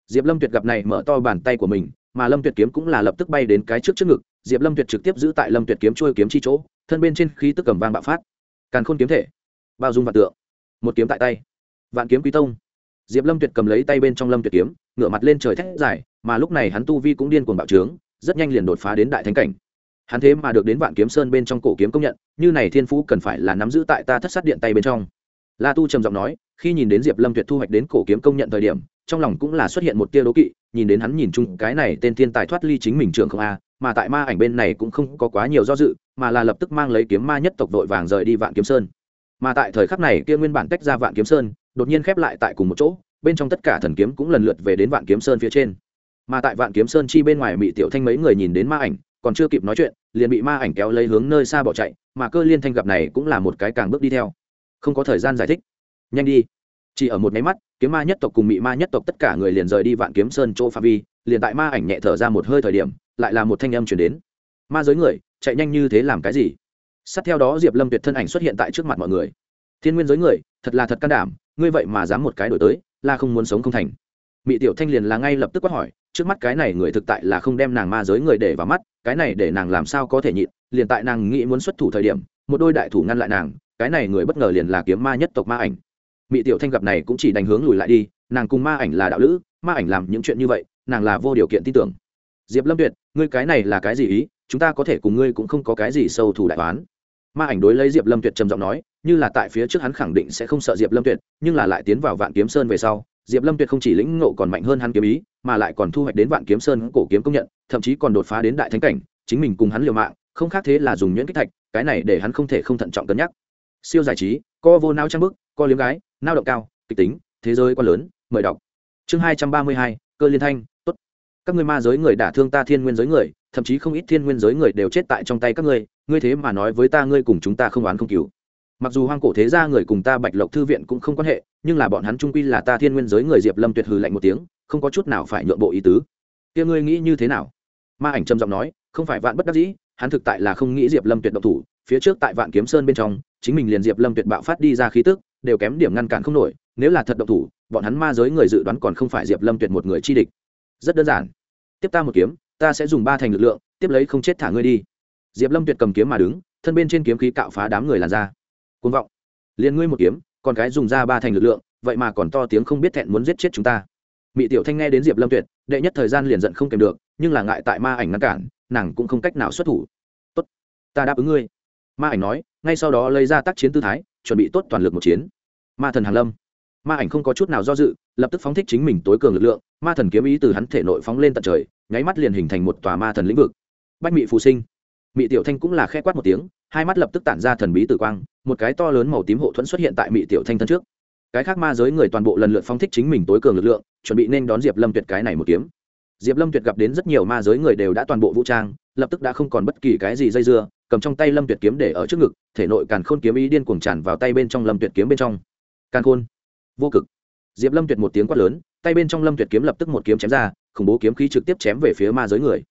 diệp lâm tuyệt gặp này mở to bàn tay của mình, mà lâm tuyệt kiếm cũng là lập tức bay đến cái trước trước ngực. Diệp lâm tuyệt trực tiếp giữ tại lâm tuyệt kiếm trôi kiếm chi chỗ, thân bên trên khí tức cầm vang bạo phát. Càn khôn kiếm thể, bao dung vạn tượng. Một kiếm tại tay. Vạn kiếm quý tông. Diệp lâm tuyệt cầm lấy tay bên trong lâm tuyệt kiếm, ngửa mặt lên trời thét dài, mà lúc này hắn tu vi cũng điên cuồng bạo trướng, rất nhanh liền đột phá đến đại thánh cảnh. Hắn thế mà được đến vạn kiếm sơn bên trong cổ kiếm công nhận, như này thiên phú cần phải là nắm giữ tại ta thất sát điện tay bên trong. La tu trầm giọng nói, khi nhìn đến diệp lâm tuyệt thu hoạch đến cổ kiếm công nhận thời điểm trong lòng cũng là xuất hiện một tia đố kỵ, nhìn đến hắn nhìn chung cái này tên thiên tài thoát ly chính mình trường không a, mà tại ma ảnh bên này cũng không có quá nhiều do dự, mà là lập tức mang lấy kiếm ma nhất tộc vội vàng rời đi vạn kiếm sơn. Mà tại thời khắc này kia nguyên bản tách ra vạn kiếm sơn, đột nhiên khép lại tại cùng một chỗ, bên trong tất cả thần kiếm cũng lần lượt về đến vạn kiếm sơn phía trên. Mà tại vạn kiếm sơn chi bên ngoài bị tiểu thanh mấy người nhìn đến ma ảnh, còn chưa kịp nói chuyện, liền bị ma ảnh kéo lấy hướng nơi xa bỏ chạy, mà cơ liên thanh gặp này cũng là một cái càng bước đi theo. Không có thời gian giải thích. Nhanh đi. Chỉ ở một máy mắt kiếm ma nhất tộc cùng mị ma nhất tộc tất cả người liền rời đi vạn kiếm sơn chỗ pha vi, liền tại ma ảnh nhẹ thở ra một hơi thời điểm, lại là một thanh âm chuyển đến. Ma giới người, chạy nhanh như thế làm cái gì? Sát theo đó diệp lâm tuyệt thân ảnh xuất hiện tại trước mặt mọi người. Thiên nguyên giới người, thật là thật can đảm, ngươi vậy mà dám một cái đổi tới, là không muốn sống không thành. Mị tiểu thanh liền là ngay lập tức quát hỏi, trước mắt cái này người thực tại là không đem nàng ma giới người để vào mắt, cái này để nàng làm sao có thể nhịn, liền tại nàng nghĩ muốn xuất thủ thời điểm, một đôi đại thủ ngăn lại nàng, cái này người bất ngờ liền là kiếm ma nhất tộc ma ảnh mỹ tiểu thanh gặp này cũng chỉ đánh hướng lùi lại đi, nàng cùng ma ảnh là đạo lữ, ma ảnh làm những chuyện như vậy, nàng là vô điều kiện tin tưởng. Diệp lâm tuyệt, ngươi cái này là cái gì ý? Chúng ta có thể cùng ngươi cũng không có cái gì sâu thủ đại toán ma ảnh đối lấy diệp lâm tuyệt trầm giọng nói, như là tại phía trước hắn khẳng định sẽ không sợ diệp lâm tuyệt, nhưng là lại tiến vào vạn kiếm sơn về sau, diệp lâm tuyệt không chỉ lĩnh ngộ còn mạnh hơn hắn kiếm ý, mà lại còn thu hoạch đến vạn kiếm sơn cổ kiếm công nhận, thậm chí còn đột phá đến đại thánh cảnh, chính mình cùng hắn liều mạng, không khác thế là dùng nhuyễn kích thạch, cái này để hắn không thể không thận trọng cân nhắc. Siêu giải trí, co vô nao trang bức co liếm gái, nao động cao, kịch tính, thế giới quá lớn, mời đọc. Chương hai trăm ba mươi hai, cơ liên thanh, tốt. Các ngươi ma giới người đả thương ta thiên nguyên giới người, thậm chí không ít thiên nguyên giới người đều chết tại trong tay các ngươi ngươi thế mà nói với ta ngươi cùng chúng ta không oán không cứu mặc dù hoang cổ thế gia người cùng ta bạch lộc thư viện cũng không quan hệ, nhưng là bọn hắn trung quy là ta thiên nguyên giới người diệp lâm tuyệt hừ lạnh một tiếng, không có chút nào phải nhượng bộ ý tứ. Kia ngươi nghĩ như thế nào? Ma ảnh trầm giọng nói, không phải vạn bất đắc dĩ, hắn thực tại là không nghĩ diệp lâm tuyệt động thủ, phía trước tại vạn kiếm sơn bên trong, chính mình liền diệp lâm tuyệt bạo phát đi ra khí tức đều kém điểm ngăn cản không nổi, nếu là thật động thủ, bọn hắn ma giới người dự đoán còn không phải diệp lâm tuyệt một người chi địch. Rất đơn giản. Tiếp ta một kiếm, ta sẽ dùng ba thành lực lượng, tiếp lấy không chết thả ngươi đi. Diệp lâm tuyệt cầm kiếm mà đứng, thân bên trên kiếm khí cạo phá đám người làn ra côn vọng. Liền ngươi một kiếm, còn cái dùng ra ba thành lực lượng, vậy mà còn to tiếng không biết thẹn muốn giết chết chúng ta. Mị tiểu thanh nghe đến diệp lâm tuyệt, đệ nhất thời gian liền giận không kèm được, nhưng là ngại tại ma ảnh ngăn cản, nàng cũng không cách nào xuất thủ. Tốt, ta đáp ứng ngươi. Ma ảnh nói, ngay sau đó lấy ra tác chiến tư thái chuẩn bị tốt toàn lực một chiến. Ma thần hàn lâm. Ma ảnh không có chút nào do dự, lập tức phóng thích chính mình tối cường lực lượng, ma thần kiếm ý từ hắn thể nội phóng lên tận trời, nháy mắt liền hình thành một tòa ma thần lĩnh vực. Bách mị phù sinh. Mị tiểu thanh cũng là khe quát một tiếng, hai mắt lập tức tản ra thần bí tử quang, một cái to lớn màu tím hộ thuẫn xuất hiện tại mị tiểu thanh thân trước. Cái khác ma giới người toàn bộ lần lượt phóng thích chính mình tối cường lực lượng, chuẩn bị nên đón diệp lâm tuyệt cái này một kiếm. Diệp lâm tuyệt gặp đến rất nhiều ma giới người đều đã toàn bộ vũ trang, lập tức đã không còn bất kỳ cái gì dây dưa cầm trong tay lâm tuyệt kiếm để ở trước ngực, thể nội càn khôn kiếm ý điên cuồng tràn vào tay bên trong lâm tuyệt kiếm bên trong. Càn khôn? Vô cực. Diệp lâm tuyệt một tiếng quát lớn, tay bên trong lâm tuyệt kiếm lập tức một kiếm chém ra, khủng bố kiếm khí trực tiếp chém về phía ma giới người.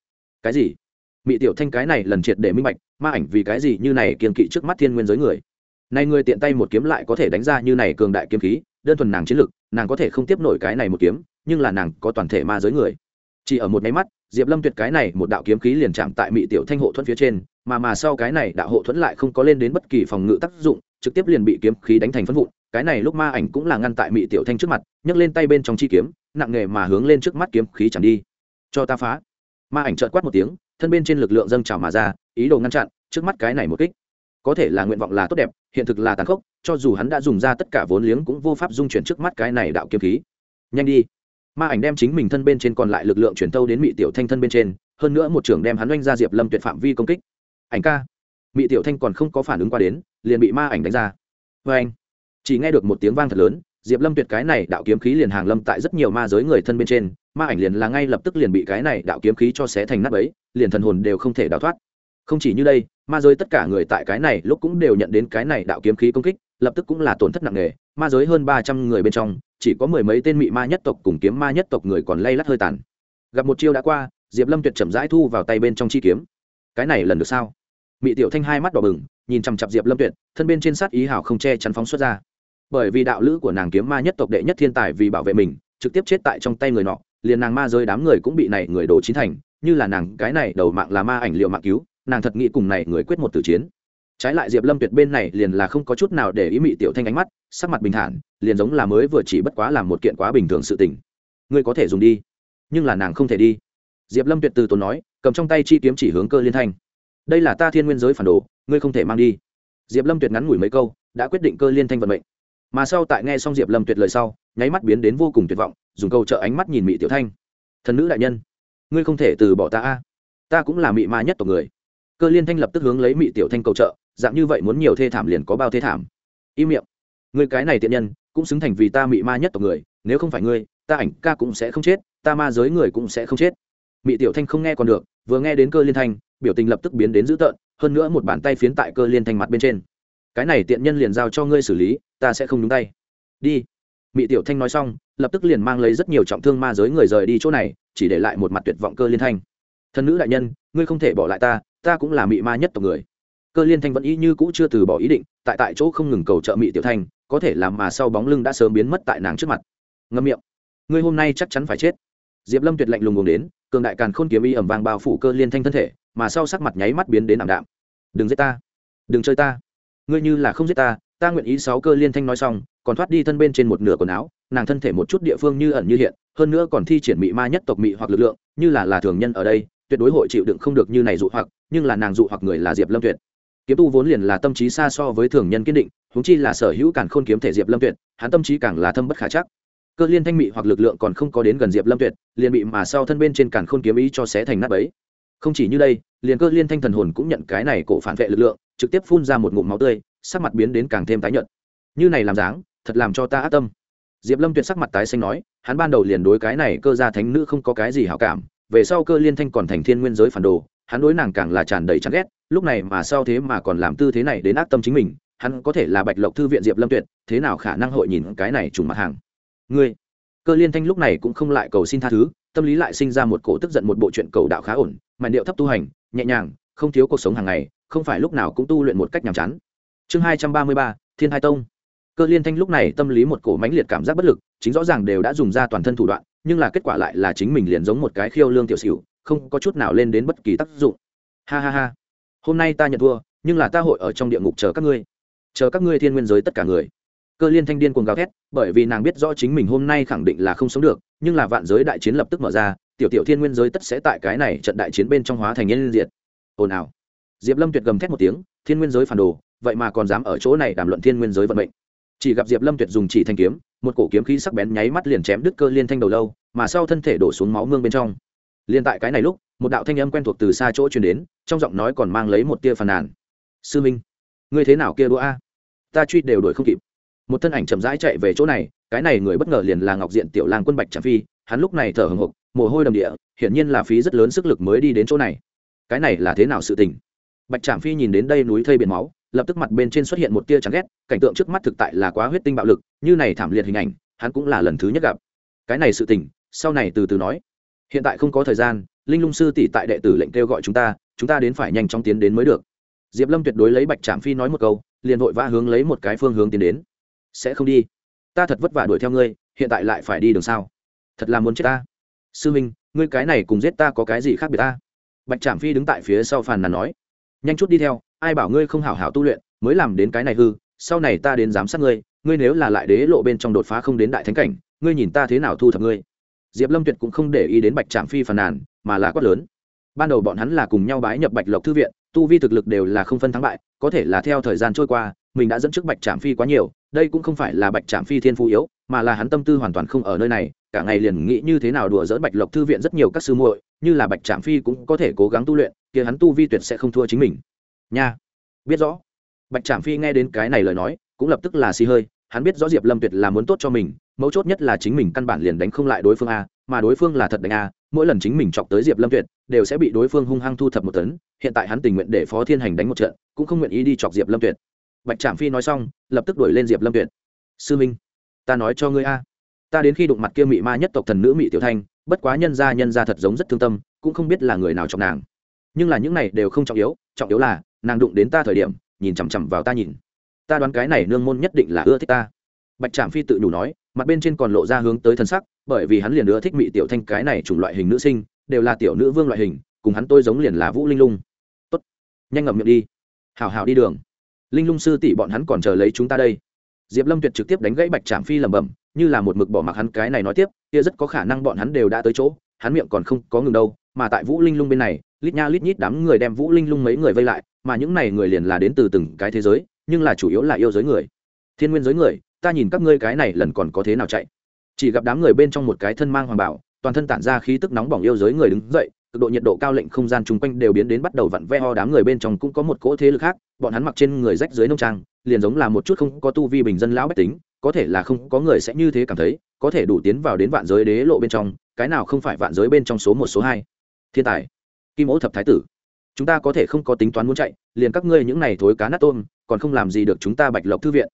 Cái gì? Mị tiểu thanh cái này lần triệt để minh bạch, ma ảnh vì cái gì như này kiên kỵ trước mắt thiên nguyên giới người? Nay người tiện tay một kiếm lại có thể đánh ra như này cường đại kiếm khí, đơn thuần nàng chiến lực, nàng có thể không tiếp nổi cái này một kiếm, nhưng là nàng có toàn thể ma giới người. Chỉ ở một máy mắt, diệp lâm tuyệt cái này một đạo kiếm khí liền chạm tại mị tiểu thanh hộ thuẫn phía trên mà mà sau cái này đạo hộ thuẫn lại không có lên đến bất kỳ phòng ngự tác dụng, trực tiếp liền bị kiếm khí đánh thành phân vụn. Cái này lúc ma ảnh cũng là ngăn tại mị tiểu thanh trước mặt, nhấc lên tay bên trong chi kiếm, nặng nghề mà hướng lên trước mắt kiếm khí chẳng đi. Cho ta phá. Ma ảnh trợn quát một tiếng, thân bên trên lực lượng dâng trào mà ra, ý đồ ngăn chặn, trước mắt cái này một kích. Có thể là nguyện vọng là tốt đẹp, hiện thực là tàn khốc, cho dù hắn đã dùng ra tất cả vốn liếng cũng vô pháp dung chuyển trước mắt cái này đạo kiếm khí. Nhanh đi. Ma ảnh đem chính mình thân bên trên còn lại lực lượng chuyển tâu đến mị tiểu thanh thân bên trên, hơn nữa một trưởng đem hắn oanh ra diệp lâm tuyệt phạm vi công kích ảnh ca. Mỹ tiểu thanh còn không có phản ứng qua đến, liền bị ma ảnh đánh ra. Vê anh, chỉ nghe được một tiếng vang thật lớn, diệp lâm tuyệt cái này đạo kiếm khí liền hàng lâm tại rất nhiều ma giới người thân bên trên, ma ảnh liền là ngay lập tức liền bị cái này đạo kiếm khí cho xé thành nắp ấy liền thần hồn đều không thể đào thoát. Không chỉ như đây, ma giới tất cả người tại cái này lúc cũng đều nhận đến cái này đạo kiếm khí công kích, lập tức cũng là tổn thất nặng nề. Ma giới hơn ba trăm người bên trong, chỉ có mười mấy tên mị ma nhất tộc cùng kiếm ma nhất tộc người còn lay lắt hơi tàn. Gặp một chiêu đã qua, diệp lâm tuyệt chậm rãi thu vào tay bên trong chi kiếm. Cái này lần được sao? Mị tiểu thanh hai mắt đỏ bừng, nhìn chằm chặp diệp lâm tuyệt, thân bên trên sát ý hảo không che chắn phóng xuất ra. Bởi vì đạo lữ của nàng kiếm ma nhất tộc đệ nhất thiên tài vì bảo vệ mình, trực tiếp chết tại trong tay người nọ, liền nàng ma rơi đám người cũng bị này người đổ chín thành, như là nàng cái này đầu mạng là ma ảnh liệu mạng cứu, nàng thật nghĩ cùng này người quyết một tử chiến. Trái lại diệp lâm tuyệt bên này liền là không có chút nào để ý mị tiểu thanh ánh mắt, sắc mặt bình thản, liền giống là mới vừa chỉ bất quá làm một kiện quá bình thường sự tình. Ngươi có thể dùng đi, nhưng là nàng không thể đi. Diệp lâm tuyệt từ tốn nói, cầm trong tay chi kiếm chỉ hướng cơ liên thanh đây là ta thiên nguyên giới phản đồ, ngươi không thể mang đi. Diệp lâm tuyệt ngắn ngủi mấy câu, đã quyết định cơ liên thanh vận mệnh. Mà sau tại nghe xong diệp lâm tuyệt lời sau, nháy mắt biến đến vô cùng tuyệt vọng, dùng câu trợ ánh mắt nhìn mị tiểu thanh. Thần nữ đại nhân, ngươi không thể từ bỏ ta a. Ta cũng là mị ma nhất tộc người. Cơ liên thanh lập tức hướng lấy mị tiểu thanh cầu trợ, dạng như vậy muốn nhiều thê thảm liền có bao thê thảm. Im miệng. Người cái này tiện nhân, cũng xứng thành vì ta mị ma nhất tộc người, nếu không phải ngươi, ta ảnh ca cũng sẽ không chết, ta ma giới người cũng sẽ không chết. Mị tiểu thanh không nghe còn được, vừa nghe đến cơ liên thanh biểu tình lập tức biến đến dữ tợn, hơn nữa một bàn tay phiến tại cơ liên thanh mặt bên trên. Cái này tiện nhân liền giao cho ngươi xử lý, ta sẽ không nhúng tay. Đi. Mị tiểu thanh nói xong, lập tức liền mang lấy rất nhiều trọng thương ma giới người rời đi chỗ này, chỉ để lại một mặt tuyệt vọng cơ liên thanh. Thân nữ đại nhân, ngươi không thể bỏ lại ta ta cũng là mị ma nhất tộc người. Cơ liên thanh vẫn y như cũ chưa từ bỏ ý định, tại tại chỗ không ngừng cầu trợ mị tiểu thanh, có thể làm mà sau bóng lưng đã sớm biến mất tại nàng trước mặt. Ngâm miệng. Ngươi hôm nay chắc chắn phải chết. Diệp lâm tuyệt lạnh lùng ngùng đến, cường đại càn khôn kiếm y ẩm vàng bao phủ cơ liên thanh thân thể mà sau sắc mặt nháy mắt biến đến ảm đạm. Đừng giết ta. Đừng chơi ta. Ngươi như là không giết ta ta nguyện ý sáu cơ liên thanh nói xong, còn thoát đi thân bên trên một nửa quần áo, nàng thân thể một chút địa phương như ẩn như hiện, hơn nữa còn thi triển mị ma nhất tộc mị hoặc lực lượng, như là là thường nhân ở đây, tuyệt đối hội chịu đựng không được như này dụ hoặc, nhưng là nàng dụ hoặc người là diệp lâm tuyệt. Kiếm tu vốn liền là tâm trí xa so với thường nhân kiên định, huống chi là sở hữu cản khôn kiếm thể diệp lâm tuyệt, hắn tâm trí càng là thâm bất khả chắc. Cơ liên thanh mị hoặc lực lượng còn không có đến gần diệp lâm tuyệt, liền bị mà sau thân bên trên cản khôn kiếm ý cho xé thành nát bấy không chỉ như đây, liền cơ liên thanh thần hồn cũng nhận cái này cổ phản vệ lực lượng, trực tiếp phun ra một ngụm máu tươi, sắc mặt biến đến càng thêm tái nhợt. Như này làm dáng, thật làm cho ta ác tâm. Diệp lâm tuyệt sắc mặt tái xanh nói, hắn ban đầu liền đối cái này cơ gia thánh nữ không có cái gì hảo cảm, về sau cơ liên thanh còn thành thiên nguyên giới phản đồ, hắn đối nàng càng là tràn đầy chán ghét, lúc này mà sau thế mà còn làm tư thế này đến ác tâm chính mình, hắn có thể là bạch lộc thư viện diệp lâm tuyệt, thế nào khả năng hội nhìn cái này trùng mặt hàng. Ngươi, cơ liên thanh lúc này cũng không lại cầu xin tha thứ tâm lý lại sinh ra một cổ tức giận một bộ chuyện cầu đạo khá ổn mà điệu thấp tu hành, nhẹ nhàng, không thiếu cuộc sống hàng ngày, không phải lúc nào cũng tu luyện một cách nhàm chán. Chương hai trăm ba mươi ba, thiên hai tông. Cơ liên thanh lúc này tâm lý một cổ mãnh liệt cảm giác bất lực, chính rõ ràng đều đã dùng ra toàn thân thủ đoạn, nhưng là kết quả lại là chính mình liền giống một cái khiêu lương tiểu xỉu, không có chút nào lên đến bất kỳ tác dụng. Ha ha ha. Hôm nay ta nhận thua, nhưng là ta hội ở trong địa ngục chờ các ngươi. Chờ các ngươi thiên nguyên giới tất cả người. Cơ liên thanh điên cuồng gào thét, bởi vì nàng biết rõ chính mình hôm nay khẳng định là không sống được nhưng là vạn giới đại chiến lập tức mở ra, tiểu tiểu thiên nguyên giới tất sẽ tại cái này trận đại chiến bên trong hóa thành nhân diệt. Ồn ào. Diệp lâm tuyệt gầm thét một tiếng, thiên nguyên giới phản đồ, vậy mà còn dám ở chỗ này đàm luận thiên nguyên giới vận mệnh. Chỉ gặp diệp lâm tuyệt dùng chỉ thanh kiếm, một cổ kiếm khí sắc bén nháy mắt liền chém đứt cơ liên thanh đầu lâu, mà sau thân thể đổ xuống máu mương bên trong. Liên tại cái này lúc, một đạo thanh âm quen thuộc từ xa chỗ truyền đến, trong giọng nói còn mang lấy một tia phàn nàn. Sư minh, ngươi thế nào kia đũa a? Ta truy đều đuổi không kịp. Một thân ảnh chậm rãi chạy về chỗ này cái này người bất ngờ liền là ngọc diện tiểu lang quân bạch trạm phi, hắn lúc này thở hồng hộc, mồ hôi đầm địa, hiển nhiên là phí rất lớn sức lực mới đi đến chỗ này. Cái này là thế nào sự tình? Bạch trạm phi nhìn đến đây núi thây biển máu, lập tức mặt bên trên xuất hiện một tia chán ghét, cảnh tượng trước mắt thực tại là quá huyết tinh bạo lực, như này thảm liệt hình ảnh, hắn cũng là lần thứ nhất gặp. Cái này sự tình, sau này từ từ nói. Hiện tại không có thời gian, linh lung sư tỷ tại đệ tử lệnh kêu gọi chúng ta chúng ta đến phải nhanh chóng tiến đến mới được. Diệp lâm tuyệt đối lấy bạch trạm phi nói một câu, liền vội vã hướng lấy một cái phương hướng tiến đến. Sẽ không đi ta thật vất vả đuổi theo ngươi, hiện tại lại phải đi đường sao? Thật là muốn chết ta. Sư minh, ngươi cái này cùng giết ta có cái gì khác biệt ta? Bạch trạm phi đứng tại phía sau phàn nàn nói. Nhanh chút đi theo, ai bảo ngươi không hảo hảo tu luyện, mới làm đến cái này hư, sau này ta đến giám sát ngươi ngươi nếu là lại đế lộ bên trong đột phá không đến đại thánh cảnh, ngươi nhìn ta thế nào thu thập ngươi? Diệp lâm tuyệt cũng không để ý đến bạch trạm phi phàn nàn, mà là quát lớn. Ban đầu bọn hắn là cùng nhau bái nhập bạch lộc thư viện, tu vi thực lực đều là không phân thắng bại, có thể là theo thời gian trôi qua, mình đã dẫn trước bạch trạm phi quá nhiều đây cũng không phải là bạch trạm phi thiên phú yếu, mà là hắn tâm tư hoàn toàn không ở nơi này, cả ngày liền nghĩ như thế nào đùa dỡn bạch lộc thư viện rất nhiều các sư muội, như là bạch trạm phi cũng có thể cố gắng tu luyện, kia hắn tu vi tuyệt sẽ không thua chính mình. Nha, biết rõ. Bạch trạm phi nghe đến cái này lời nói, cũng lập tức là xì hơi, hắn biết rõ diệp lâm tuyệt là muốn tốt cho mình, mấu chốt nhất là chính mình căn bản liền đánh không lại đối phương a, mà đối phương là thật đánh a, mỗi lần chính mình chọc tới diệp lâm tuyệt, đều sẽ bị đối phương hung hăng thu thập một tấn, hiện tại hắn tình nguyện để phó thiên hành đánh một trận, cũng không nguyện ý đi chọc diệp lâm tuyệt bạch trạm phi nói xong, lập tức đuổi lên diệp lâm tuyệt. Sư minh, ta nói cho ngươi a. Ta đến khi đụng mặt kia mị ma nhất tộc thần nữ mị tiểu thanh, bất quá nhân gia nhân gia thật giống rất thương tâm, cũng không biết là người nào trong nàng. Nhưng là những này đều không trọng yếu trọng yếu là, nàng đụng đến ta thời điểm, nhìn chằm chằm vào ta nhìn. Ta đoán cái này nương môn nhất định là ưa thích ta. Bạch trạm phi tự nhủ nói, mặt bên trên còn lộ ra hướng tới thân sắc, bởi vì hắn liền ưa thích mị tiểu thanh cái này chủng loại hình nữ sinh, đều là tiểu nữ vương loại hình, cùng hắn tôi giống liền là vũ linh lung. Tốt, nhanh ngậm miệng đi. Hào hào đi đường linh lung sư tỷ bọn hắn còn chờ lấy chúng ta đây. Diệp lâm tuyệt trực tiếp đánh gãy bạch trạm phi lẩm bẩm, như là một mực bỏ mặc hắn cái này nói tiếp, kia rất có khả năng bọn hắn đều đã tới chỗ, hắn miệng còn không có ngừng đâu, mà tại vũ linh lung bên này, lít nha lít nhít đám người đem vũ linh lung mấy người vây lại, mà những này người liền là đến từ từng cái thế giới, nhưng là chủ yếu là yêu giới người. Thiên nguyên giới người, ta nhìn các ngươi cái này lần còn có thế nào chạy. Chỉ gặp đám người bên trong một cái thân mang hoàng bảo, toàn thân tản ra khí tức nóng bỏng yêu giới người đứng dậy cực độ nhiệt độ cao lệnh không gian chung quanh đều biến đến bắt đầu vặn ve ho đám người bên trong cũng có một cỗ thế lực khác, bọn hắn mặc trên người rách dưới nông trang, liền giống là một chút không có tu vi bình dân lão bách tính, có thể là không có người sẽ như thế cảm thấy, có thể đủ tiến vào đến vạn giới đế lộ bên trong, cái nào không phải vạn giới bên trong số một, số hai. Thiên tài, kim ố thập thái tử, chúng ta có thể không có tính toán muốn chạy, liền các ngươi những này thối cá nát tôm, còn không làm gì được chúng ta bạch lộc thư viện.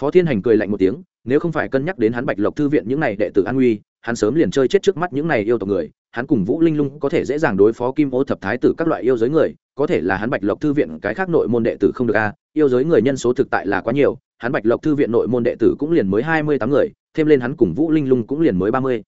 Phó thiên hành cười lạnh một tiếng, nếu không phải cân nhắc đến hắn bạch lộc thư viện những này đệ tử an uy hắn sớm liền chơi chết trước mắt những này yêu tộc người hắn cùng vũ linh lung có thể dễ dàng đối phó kim ô thập thái tử các loại yêu giới người, có thể là hắn bạch lộc thư viện cái khác nội môn đệ tử không được a, yêu giới người nhân số thực tại là quá nhiều, hắn bạch lộc thư viện nội môn đệ tử cũng liền mới hai mươi tám người, thêm lên hắn cùng vũ linh lung cũng liền mới ba mươi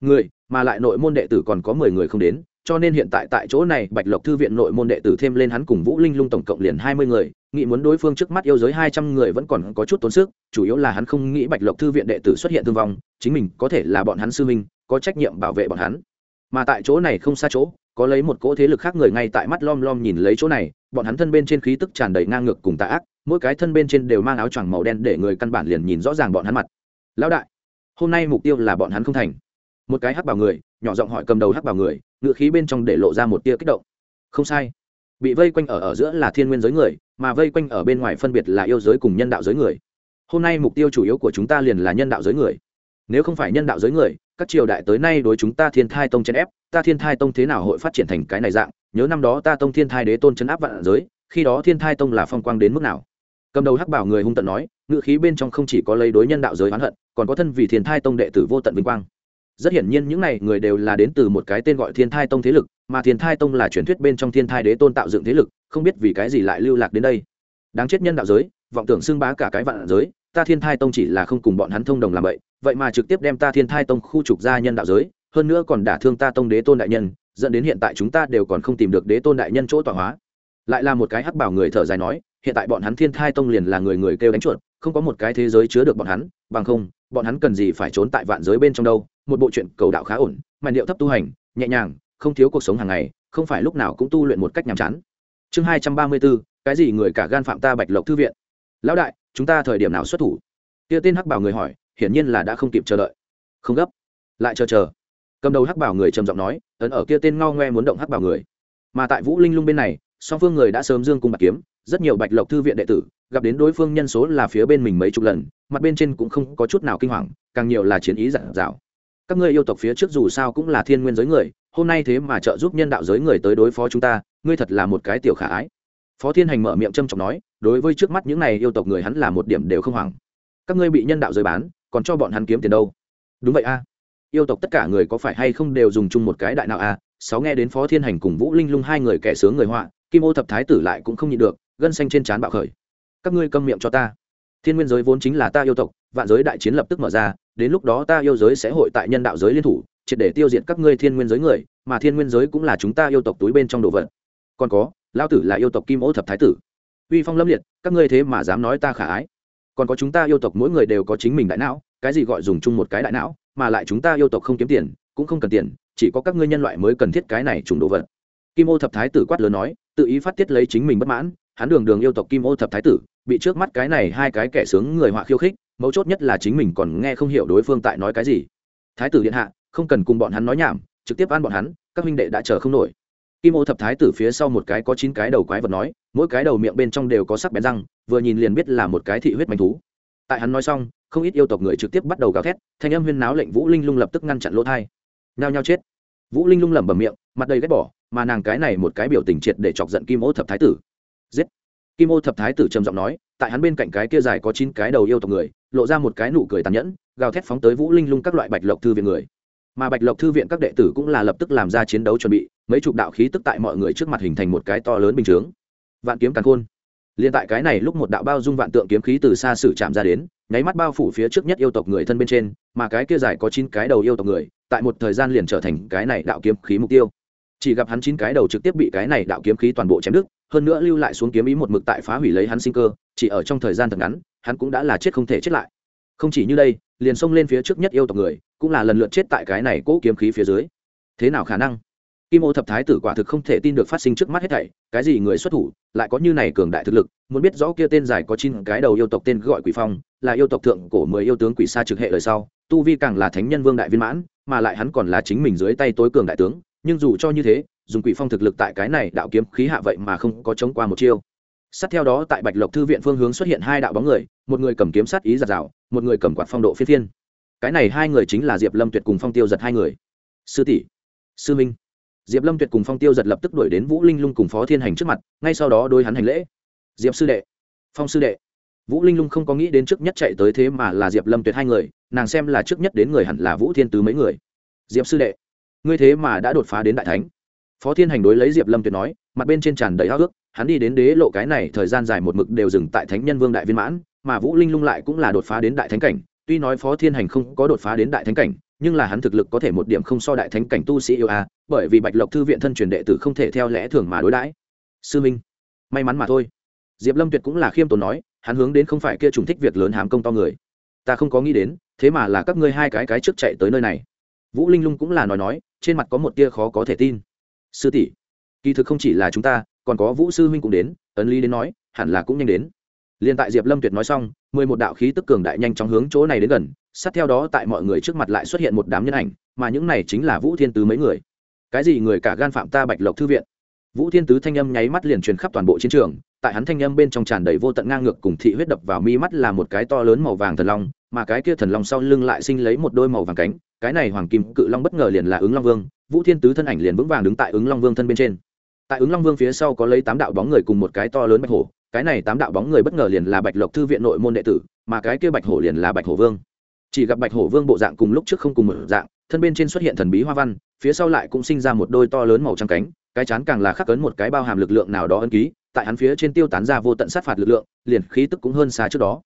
người, mà lại nội môn đệ tử còn có mười người không đến, cho nên hiện tại tại chỗ này bạch lộc thư viện nội môn đệ tử thêm lên hắn cùng vũ linh lung tổng cộng liền hai mươi người, nghĩ muốn đối phương trước mắt yêu giới hai trăm người vẫn còn có chút tốn sức, chủ yếu là hắn không nghĩ bạch lộc thư viện đệ tử xuất hiện thương vong, chính mình có thể là bọn hắn sư minh, có trách nhiệm bảo vệ bọn hắn mà tại chỗ này không xa chỗ, có lấy một cỗ thế lực khác người ngay tại mắt lom lom nhìn lấy chỗ này, bọn hắn thân bên trên khí tức tràn đầy ngang ngược cùng tạ ác, mỗi cái thân bên trên đều mang áo choàng màu đen để người căn bản liền nhìn rõ ràng bọn hắn mặt. Lão đại, hôm nay mục tiêu là bọn hắn không thành. Một cái hắc bảo người, nhỏ giọng hỏi cầm đầu hắc bảo người, ngựa khí bên trong để lộ ra một tia kích động. Không sai. Bị vây quanh ở ở giữa là thiên nguyên giới người, mà vây quanh ở bên ngoài phân biệt là yêu giới cùng nhân đạo giới người. Hôm nay mục tiêu chủ yếu của chúng ta liền là nhân đạo giới người nếu không phải nhân đạo giới người, các triều đại tới nay đối chúng ta thiên thai tông chấn ép, ta thiên thai tông thế nào hội phát triển thành cái này dạng? Nhớ năm đó ta tông thiên thai đế tôn chấn áp vạn giới, khi đó thiên thai tông là phong quang đến mức nào? Cầm đầu hắc bảo người hung tận nói ngự khí bên trong không chỉ có lấy đối nhân đạo giới oán hận, còn có thân vì thiên thai tông đệ tử vô tận vinh quang. Rất hiển nhiên những này người đều là đến từ một cái tên gọi thiên thai tông thế lực, mà thiên thai tông là truyền thuyết bên trong thiên thai đế tôn tạo dựng thế lực, không biết vì cái gì lại lưu lạc đến đây. Đáng chết nhân đạo giới, vọng tưởng xưng bá cả cái vạn giới, ta thiên thai tông chỉ là không cùng bọn hắn thông đồng làm vậy vậy mà trực tiếp đem ta thiên thai tông khu trục ra nhân đạo giới, hơn nữa còn đả thương ta tông đế tôn đại nhân, dẫn đến hiện tại chúng ta đều còn không tìm được đế tôn đại nhân chỗ tọa hóa. Lại là một cái hắc bảo người thở dài nói, hiện tại bọn hắn thiên thai tông liền là người người kêu đánh chuột, không có một cái thế giới chứa được bọn hắn, bằng không, bọn hắn cần gì phải trốn tại vạn giới bên trong đâu, một bộ chuyện cầu đạo khá ổn mà điệu thấp tu hành, nhẹ nhàng, không thiếu cuộc sống hàng ngày, không phải lúc nào cũng tu luyện một cách nhàm chán. Chương hai trăm ba mươi bốn, cái gì người cả gan phạm ta bạch lộc thư viện? Lão đại, chúng ta thời điểm nào xuất thủ? Kia tên hắc bảo người hỏi hiển nhiên là đã không kịp chờ đợi. Không gấp, lại chờ chờ. Cầm đầu hắc bảo người trầm giọng nói, ấn ở kia tên ngao ngoe muốn động hắc bảo người. Mà tại vũ linh lung bên này, song phương người đã sớm dương cung bạc kiếm, rất nhiều bạch lộc thư viện đệ tử, gặp đến đối phương nhân số là phía bên mình mấy chục lần, mặt bên trên cũng không có chút nào kinh hoàng, càng nhiều là chiến ý giản dạo các ngươi yêu tộc phía trước dù sao cũng là thiên nguyên giới người, hôm nay thế mà trợ giúp nhân đạo giới người tới đối phó chúng ta, ngươi thật là một cái tiểu khả ái. Phó thiên hành mở miệng trâm trọng nói, đối với trước mắt những này yêu tộc người hắn là một điểm đều không hoảng. Các ngươi bị nhân đạo giới bán còn cho bọn hắn kiếm tiền đâu. Đúng vậy a. Yêu tộc tất cả người có phải hay không đều dùng chung một cái đại nào a? Sáu nghe đến phó thiên hành cùng vũ linh lung hai người kẻ sướng người họa, kim ô thập thái tử lại cũng không nhịn được, gân xanh trên trán bạo khởi. Các ngươi câm miệng cho ta. Thiên nguyên giới vốn chính là ta yêu tộc, vạn giới đại chiến lập tức mở ra, đến lúc đó ta yêu giới sẽ hội tại nhân đạo giới liên thủ, triệt để tiêu diệt các ngươi thiên nguyên giới người, mà thiên nguyên giới cũng là chúng ta yêu tộc túi bên trong đồ vật. Còn có lao tử là yêu tộc kim ô thập thái tử. Uy phong lâm liệt, các ngươi thế mà dám nói ta khả ái còn có chúng ta yêu tộc mỗi người đều có chính mình đại não, cái gì gọi dùng chung một cái đại não, mà lại chúng ta yêu tộc không kiếm tiền, cũng không cần tiền, chỉ có các ngươi nhân loại mới cần thiết cái này trùng đồ vật. Kim ô thập thái tử quát lớn nói, tự ý phát tiết lấy chính mình bất mãn, hắn đường đường yêu tộc kim ô thập thái tử, bị trước mắt cái này hai cái kẻ sướng người họa khiêu khích, mấu chốt nhất là chính mình còn nghe không hiểu đối phương tại nói cái gì. Thái tử điện hạ, không cần cùng bọn hắn nói nhảm, trực tiếp ăn bọn hắn, các huynh đệ đã chờ không nổi. Kim ô thập thái tử phía sau một cái có chín cái đầu quái vật nói, mỗi cái đầu miệng bên trong đều có sắc bén răng vừa nhìn liền biết là một cái thị huyết manh thú. Tại hắn nói xong, không ít yêu tộc người trực tiếp bắt đầu gào thét, thanh âm huyên náo lệnh vũ linh lung lập tức ngăn chặn lỗ thai. Nhao nhao chết. Vũ linh lung lẩm bẩm miệng, mặt đầy ghét bỏ, mà nàng cái này một cái biểu tình triệt để chọc giận kim ô thập thái tử. Giết. Kim ô thập thái tử trầm giọng nói, tại hắn bên cạnh cái kia dài có chín cái đầu yêu tộc người, lộ ra một cái nụ cười tàn nhẫn, gào thét phóng tới vũ linh lung các loại bạch lộc thư viện người. Mà bạch lộc thư viện các đệ tử cũng là lập tức làm ra chiến đấu chuẩn bị, mấy chục đạo khí tức tại mọi người trước mặt hình thành một cái to lớn bình chướng. Vạn kiếm càn khôn liền tại cái này lúc một đạo bao dung vạn tượng kiếm khí từ xa xử chạm ra đến, nháy mắt bao phủ phía trước nhất yêu tộc người thân bên trên, mà cái kia dài có chín cái đầu yêu tộc người, tại một thời gian liền trở thành cái này đạo kiếm khí mục tiêu. Chỉ gặp hắn chín cái đầu trực tiếp bị cái này đạo kiếm khí toàn bộ chém đứt, hơn nữa lưu lại xuống kiếm ý một mực tại phá hủy lấy hắn sinh cơ, chỉ ở trong thời gian thật ngắn, hắn cũng đã là chết không thể chết lại. Không chỉ như đây, liền xông lên phía trước nhất yêu tộc người, cũng là lần lượt chết tại cái này cỗ kiếm khí phía dưới. Thế nào khả năng? Kim ô thập thái tử quả thực không thể tin được phát sinh trước mắt hết thảy, cái gì người xuất thủ, lại có như này cường đại thực lực, muốn biết rõ kia tên dài có chín cái đầu yêu tộc tên gọi quỷ phong, là yêu tộc thượng cổ mười yêu tướng quỷ sa trực hệ lời sau, tu vi càng là thánh nhân vương đại viên mãn, mà lại hắn còn là chính mình dưới tay tối cường đại tướng, nhưng dù cho như thế, dùng quỷ phong thực lực tại cái này đạo kiếm khí hạ vậy mà không có chống qua một chiêu. Sát theo đó tại bạch lộc thư viện phương hướng xuất hiện hai đạo bóng người, một người cầm kiếm sát ý giạt rào, một người cầm quạt phong độ phi thiên cái này hai người chính là diệp lâm tuyệt cùng phong tiêu giật hai người. Sư tỷ, sư minh diệp lâm tuyệt cùng phong tiêu giật lập tức đuổi đến vũ linh lung cùng phó thiên hành trước mặt, ngay sau đó đôi hắn hành lễ. Diệp sư đệ, phong sư đệ. Vũ linh lung không có nghĩ đến trước nhất chạy tới thế mà là diệp lâm tuyệt hai người, nàng xem là trước nhất đến người hẳn là vũ thiên tứ mấy người. Diệp sư đệ, ngươi thế mà đã đột phá đến đại thánh. Phó thiên hành đối lấy diệp lâm tuyệt nói, mặt bên trên tràn đầy háo ước hắn đi đến đế lộ cái này thời gian dài một mực đều dừng tại thánh nhân vương đại viên mãn, mà vũ linh lung lại cũng là đột phá đến đại thánh cảnh, tuy nói phó thiên hành không có đột phá đến đại thánh cảnh nhưng là hắn thực lực có thể một điểm không so đại thánh cảnh tu sĩ yêu a, bởi vì bạch lộc thư viện thân truyền đệ tử không thể theo lẽ thường mà đối đãi. Sư minh, may mắn mà thôi. Diệp lâm tuyệt cũng là khiêm tốn nói, hắn hướng đến không phải kia trùng thích việc lớn hám công to người. Ta không có nghĩ đến, thế mà là các ngươi hai cái cái trước chạy tới nơi này. Vũ linh lung cũng là nói nói, trên mặt có một tia khó có thể tin. Sư tỷ, kỳ thực không chỉ là chúng ta, còn có vũ sư huynh cũng đến, ấn lý đến nói, hẳn là cũng nhanh đến. Liền tại diệp lâm tuyệt nói xong, mười một đạo khí tức cường đại nhanh chóng hướng chỗ này đến gần sát theo đó tại mọi người trước mặt lại xuất hiện một đám nhân ảnh, mà những này chính là vũ thiên tứ mấy người. Cái gì người cả gan phạm ta bạch lộc thư viện? Vũ thiên tứ thanh âm nháy mắt liền truyền khắp toàn bộ chiến trường, tại hắn thanh âm bên trong tràn đầy vô tận ngang ngược cùng thị huyết đập vào mi mắt là một cái to lớn màu vàng thần long, mà cái kia thần long sau lưng lại sinh lấy một đôi màu vàng cánh, cái này hoàng kim cự long bất ngờ liền là ứng long vương, vũ thiên tứ thân ảnh liền vững vàng đứng tại ứng long vương thân bên trên. Tại ứng long vương phía sau có lấy tám đạo bóng người cùng một cái to lớn bạch hổ, cái này tám đạo bóng người bất ngờ liền là bạch lộc thư viện nội môn đệ tử, mà cái kia bạch hổ liền là bạch hổ vương chỉ gặp bạch hổ vương bộ dạng cùng lúc trước không cùng một dạng, thân bên trên xuất hiện thần bí hoa văn, phía sau lại cũng sinh ra một đôi to lớn màu trắng cánh, cái chán càng là khắc cấn một cái bao hàm lực lượng nào đó ân ký, tại hắn phía trên tiêu tán ra vô tận sát phạt lực lượng, liền khí tức cũng hơn xa trước đó.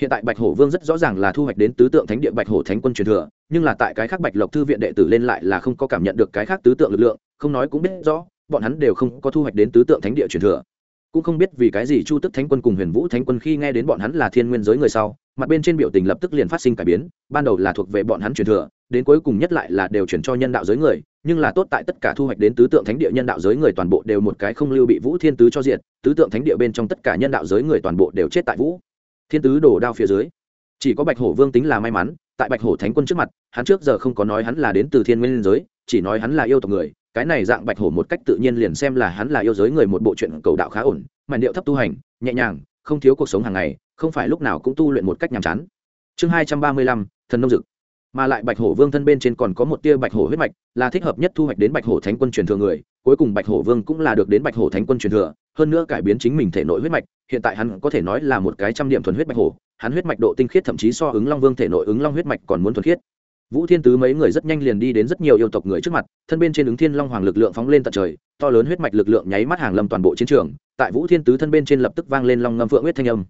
Hiện tại bạch hổ vương rất rõ ràng là thu hoạch đến tứ tượng thánh địa bạch hổ thánh quân truyền thừa, nhưng là tại cái khác bạch lộc thư viện đệ tử lên lại là không có cảm nhận được cái khác tứ tượng lực lượng, không nói cũng biết rõ, bọn hắn đều không có thu hoạch đến tứ tượng thánh địa truyền thừa. Cũng không biết vì cái gì chu tức thánh quân cùng huyền vũ thánh quân khi nghe đến bọn hắn là thiên nguyên giới người sau mặt bên trên biểu tình lập tức liền phát sinh cải biến, ban đầu là thuộc về bọn hắn truyền thừa, đến cuối cùng nhất lại là đều chuyển cho nhân đạo giới người, nhưng là tốt tại tất cả thu hoạch đến tứ tượng thánh địa nhân đạo giới người toàn bộ đều một cái không lưu bị vũ thiên tứ cho diện tứ tượng thánh địa bên trong tất cả nhân đạo giới người toàn bộ đều chết tại vũ thiên tứ đổ đao phía dưới. Chỉ có bạch hổ vương tính là may mắn, tại bạch hổ thánh quân trước mặt, hắn trước giờ không có nói hắn là đến từ thiên nguyên giới, chỉ nói hắn là yêu tộc người, cái này dạng bạch hổ một cách tự nhiên liền xem là hắn là yêu giới người một bộ chuyện cầu đạo khá ổn mà điệu thấp tu hành, nhẹ nhàng không thiếu cuộc sống hàng ngày, không phải lúc nào cũng tu luyện một cách nhàm chán. Chương hai trăm ba mươi lăm, thần nông dực. Mà lại bạch hổ vương thân bên trên còn có một tia bạch hổ huyết mạch, là thích hợp nhất thu hoạch đến bạch hổ thánh quân truyền thừa người, cuối cùng bạch hổ vương cũng là được đến bạch hổ thánh quân truyền thừa, hơn nữa cải biến chính mình thể nội huyết mạch, hiện tại hắn có thể nói là một cái trăm điểm thuần huyết bạch hổ, hắn huyết mạch độ tinh khiết thậm chí so ứng long vương thể nội ứng long huyết mạch còn muốn thuần khiết. Vũ thiên tứ mấy người rất nhanh liền đi đến rất nhiều yêu tộc người trước mặt, thân bên trên ứng thiên long hoàng lực lượng phóng lên tận trời, to lớn huyết mạch lực lượng nháy mắt hàng lâm toàn bộ chiến trường tại vũ thiên tứ thân bên trên lập tức vang lên long ngâm phượng huyết thanh âm.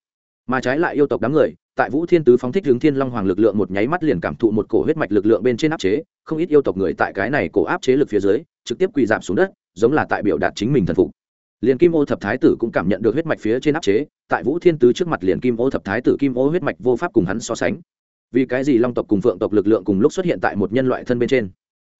Mà trái lại yêu tộc đám người, tại vũ thiên tứ phóng thích hướng thiên long hoàng lực lượng một nháy mắt liền cảm thụ một cổ huyết mạch lực lượng bên trên áp chế, không ít yêu tộc người tại cái này cổ áp chế lực phía dưới, trực tiếp quỳ giảm xuống đất, giống là tại biểu đạt chính mình thần phục. Liền kim ô thập thái tử cũng cảm nhận được huyết mạch phía trên áp chế, tại vũ thiên tứ trước mặt liền kim ô thập thái tử, kim ô huyết mạch vô pháp cùng hắn so sánh. Vì cái gì long tộc cùng phượng tộc lực lượng cùng lúc xuất hiện tại một nhân loại thân bên trên?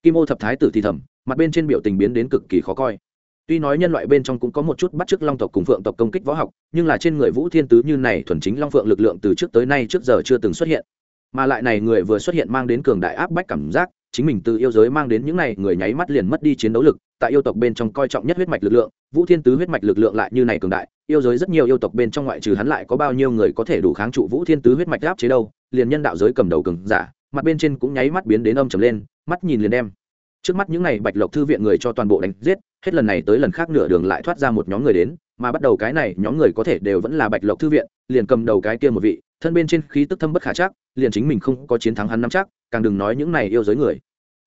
Kim ô thập thái tử thì thầm, mặt bên trên biểu tình biến đến cực kỳ khó coi tuy nói nhân loại bên trong cũng có một chút bắt chước long tộc cùng phượng tộc công kích võ học, nhưng là trên người vũ thiên tứ như này thuần chính long phượng lực lượng từ trước tới nay trước giờ chưa từng xuất hiện. Mà lại này người vừa xuất hiện mang đến cường đại áp bách cảm giác, chính mình từ yêu giới mang đến những này người nháy mắt liền mất đi chiến đấu lực, tại yêu tộc bên trong coi trọng nhất huyết mạch lực lượng, vũ thiên tứ huyết mạch lực lượng lại như này cường đại, yêu giới rất nhiều yêu tộc bên trong ngoại trừ hắn lại có bao nhiêu người có thể đủ kháng trụ vũ thiên tứ huyết mạch áp chế đâu, liền nhân đạo giới cầm đầu cường giả, mặt bên trên cũng nháy mắt biến đến âm trầm lên, mắt nhìn liền đem trước mắt những này bạch lộc thư viện người cho toàn bộ đánh giết, hết lần này tới lần khác nửa đường lại thoát ra một nhóm người đến, mà bắt đầu cái này nhóm người có thể đều vẫn là bạch lộc thư viện, liền cầm đầu cái kia một vị, thân bên trên khí tức thâm bất khả chắc, liền chính mình không có chiến thắng hắn nắm chắc, càng đừng nói những này yêu giới người.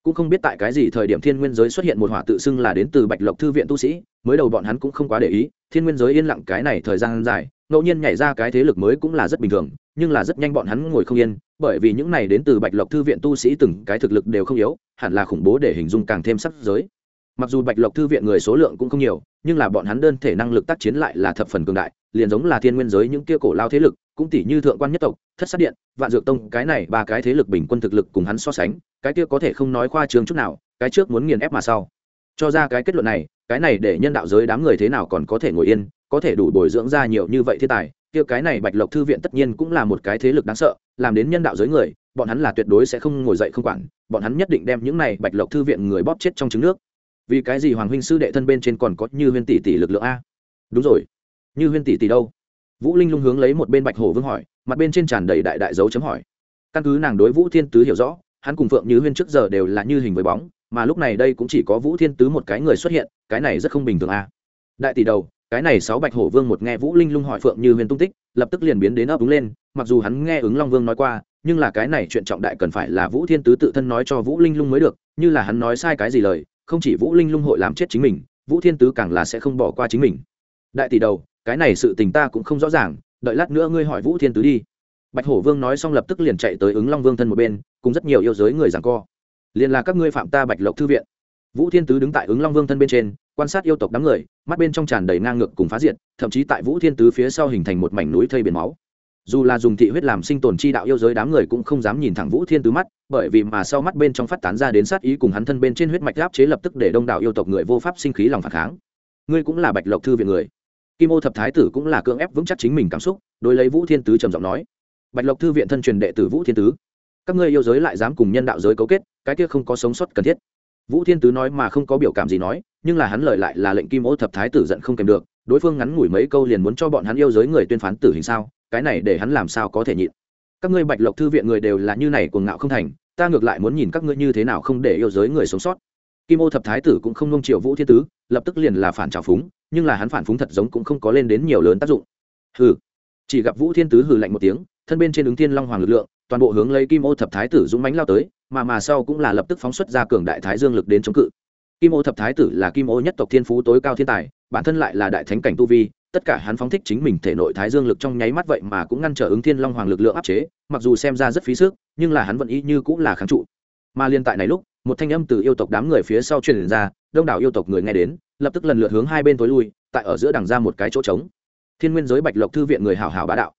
Cũng không biết tại cái gì thời điểm thiên nguyên giới xuất hiện một hỏa tự xưng là đến từ bạch lộc thư viện tu sĩ, mới đầu bọn hắn cũng không quá để ý, thiên nguyên giới yên lặng cái này thời gian dài, ngẫu nhiên nhảy ra cái thế lực mới cũng là rất bình thường, nhưng là rất nhanh bọn hắn ngồi không yên bởi vì những này đến từ bạch lộc thư viện tu sĩ từng cái thực lực đều không yếu, hẳn là khủng bố để hình dung càng thêm sắc giới. Mặc dù bạch lộc thư viện người số lượng cũng không nhiều, nhưng là bọn hắn đơn thể năng lực tác chiến lại là thập phần cường đại, liền giống là thiên nguyên giới những kia cổ lao thế lực, cũng tỷ như thượng quan nhất tộc, thất sát điện, vạn dược tông, cái này ba cái thế lực bình quân thực lực cùng hắn so sánh, cái kia có thể không nói khoa trương chút nào, cái trước muốn nghiền ép mà sau. Cho ra cái kết luận này, cái này để nhân đạo giới đám người thế nào còn có thể ngồi yên, có thể đủ bồi dưỡng ra nhiều như vậy thiên tài, kia cái này bạch lộc thư viện tất nhiên cũng là một cái thế lực đáng sợ làm đến nhân đạo giới người, bọn hắn là tuyệt đối sẽ không ngồi dậy không quản, bọn hắn nhất định đem những này bạch lộc thư viện người bóp chết trong trứng nước. Vì cái gì hoàng huynh sư đệ thân bên trên còn có như huyên tỷ tỷ lực lượng a? Đúng rồi. Như huyên tỷ tỷ đâu? Vũ linh lung hướng lấy một bên bạch hổ vương hỏi, mặt bên trên tràn đầy đại đại dấu chấm hỏi. Căn cứ nàng đối vũ thiên tứ hiểu rõ, hắn cùng phượng như huyên trước giờ đều là như hình với bóng, mà lúc này đây cũng chỉ có vũ thiên tứ một cái người xuất hiện, cái này rất không bình thường a. Đại tỷ đầu, cái này sáu bạch hổ vương một nghe vũ linh lung hỏi phượng như huyên tung tích lập tức liền biến đến ấp úng lên, mặc dù hắn nghe ứng long vương nói qua, nhưng là cái này chuyện trọng đại cần phải là vũ thiên tứ tự thân nói cho vũ linh lung mới được, như là hắn nói sai cái gì lời, không chỉ vũ linh lung hội làm chết chính mình, vũ thiên tứ càng là sẽ không bỏ qua chính mình. Đại tỷ đầu, cái này sự tình ta cũng không rõ ràng, đợi lát nữa ngươi hỏi vũ thiên tứ đi. Bạch hổ vương nói xong lập tức liền chạy tới ứng long vương thân một bên, cùng rất nhiều yêu giới người giảng co. Liền là các ngươi phạm ta bạch lộc thư viện vũ thiên tứ đứng tại ứng long vương thân bên trên, quan sát yêu tộc đám người, mắt bên trong tràn đầy ngang ngược cùng phá diện thậm chí tại vũ thiên tứ phía sau hình thành một mảnh núi thây biển máu. Dù là dùng thị huyết làm sinh tồn chi đạo yêu giới đám người cũng không dám nhìn thẳng vũ thiên tứ mắt, bởi vì mà sau mắt bên trong phát tán ra đến sát ý cùng hắn thân bên trên huyết mạch áp chế lập tức để đông đảo yêu tộc người vô pháp sinh khí lòng phản kháng. Ngươi cũng là bạch lộc thư viện người. Kim ô thập thái tử cũng là cưỡng ép vững chắc chính mình cảm xúc, đối lấy vũ thiên tứ trầm giọng nói. Bạch lộc thư viện thân truyền đệ tử vũ thiên tứ, các ngươi yêu giới lại dám cùng nhân đạo giới cấu kết, cái kia không có sống sót cần thiết vũ thiên tứ nói mà không có biểu cảm gì nói, nhưng là hắn lời lại là lệnh kim ô thập thái tử giận không kèm được, đối phương ngắn ngủi mấy câu liền muốn cho bọn hắn yêu giới người tuyên phán tử hình sao, cái này để hắn làm sao có thể nhịn. Các ngươi bạch lộc thư viện người đều là như này cuồng ngạo không thành, ta ngược lại muốn nhìn các ngươi như thế nào không để yêu giới người sống sót. Kim ô thập thái tử cũng không nông triệu vũ thiên tứ, lập tức liền là phản trào phúng, nhưng là hắn phản phúng thật giống cũng không có lên đến nhiều lớn tác dụng. Hừ. Chỉ gặp vũ thiên tứ hừ lạnh một tiếng, thân bên trên ứng thiên long hoàng lực lượng toàn bộ hướng lấy kim ô thập thái tử dũng mánh lao tới, mà mà sau cũng là lập tức phóng xuất ra cường đại thái dương lực đến chống cự. Kim ô thập thái tử là kim ô nhất tộc thiên phú tối cao thiên tài, bản thân lại là đại thánh cảnh tu vi, tất cả hắn phóng thích chính mình thể nội thái dương lực trong nháy mắt vậy mà cũng ngăn trở ứng thiên long hoàng lực lượng áp chế, mặc dù xem ra rất phí sức, nhưng là hắn vẫn y như cũng là kháng trụ. Mà liên tại này lúc, một thanh âm từ yêu tộc đám người phía sau truyền ra, đông đảo yêu tộc người nghe đến, lập tức lần lượt hướng hai bên tối lui, tại ở giữa đằng ra một cái chỗ trống. Thiên nguyên giới bạch lộc thư viện người hào hào bá đạo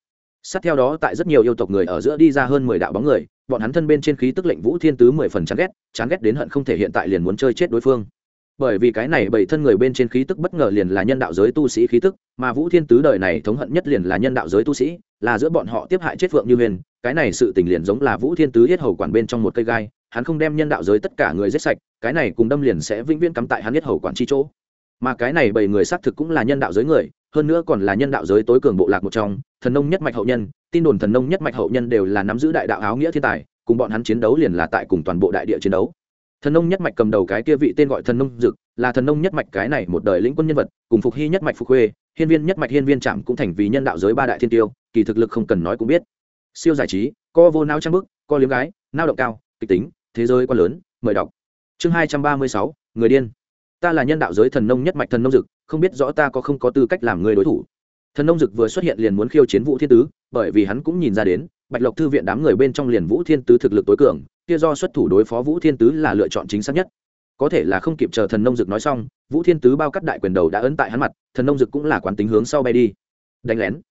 sát theo đó tại rất nhiều yêu tộc người ở giữa đi ra hơn mười đạo bóng người, bọn hắn thân bên trên khí tức lệnh vũ thiên tứ mười phần chán ghét chán ghét đến hận không thể hiện tại liền muốn chơi chết đối phương. Bởi vì cái này bảy thân người bên trên khí tức bất ngờ liền là nhân đạo giới tu sĩ khí tức, mà vũ thiên tứ đời này thống hận nhất liền là nhân đạo giới tu sĩ, là giữa bọn họ tiếp hại chết phượng như huyền, cái này sự tình liền giống là vũ thiên tứ hết hầu quản bên trong một cây gai, hắn không đem nhân đạo giới tất cả người giết sạch, cái này cùng đâm liền sẽ vĩnh viễn cắm tại hắn hết hầu quản chi chỗ. Mà cái này bảy người xác thực cũng là nhân đạo giới người hơn nữa còn là nhân đạo giới tối cường bộ lạc một trong, thần nông nhất mạch hậu nhân, tin đồn thần nông nhất mạch hậu nhân đều là nắm giữ đại đạo áo nghĩa thiên tài, cùng bọn hắn chiến đấu liền là tại cùng toàn bộ đại địa chiến đấu. Thần nông nhất mạch cầm đầu cái kia vị tên gọi thần nông dực, là thần nông nhất mạch cái này một đời lĩnh quân nhân vật, cùng phục hy nhất mạch phục khuê, hiên viên nhất mạch hiên viên trạm cũng thành vì nhân đạo giới ba đại thiên tiêu, kỳ thực lực không cần nói cũng biết. Siêu giải trí, co vô nao trang bức, co liếm gái nao động cao, kịch tính, thế giới quá lớn, mời đọc. Chương hai trăm ba mươi sáu, người điên. Ta là nhân đạo giới thần nông nhất mạch thần nông dực không biết rõ ta có không có tư cách làm người đối thủ. Thần nông dực vừa xuất hiện liền muốn khiêu chiến vũ thiên tứ, bởi vì hắn cũng nhìn ra đến, bạch lộc thư viện đám người bên trong liền vũ thiên tứ thực lực tối cường, kia do xuất thủ đối phó vũ thiên tứ là lựa chọn chính xác nhất. Có thể là không kịp chờ thần nông dực nói xong, vũ thiên tứ bao cắt đại quyền đầu đã ấn tại hắn mặt, thần nông dực cũng là quán tính hướng sau bay đi. Đánh lén.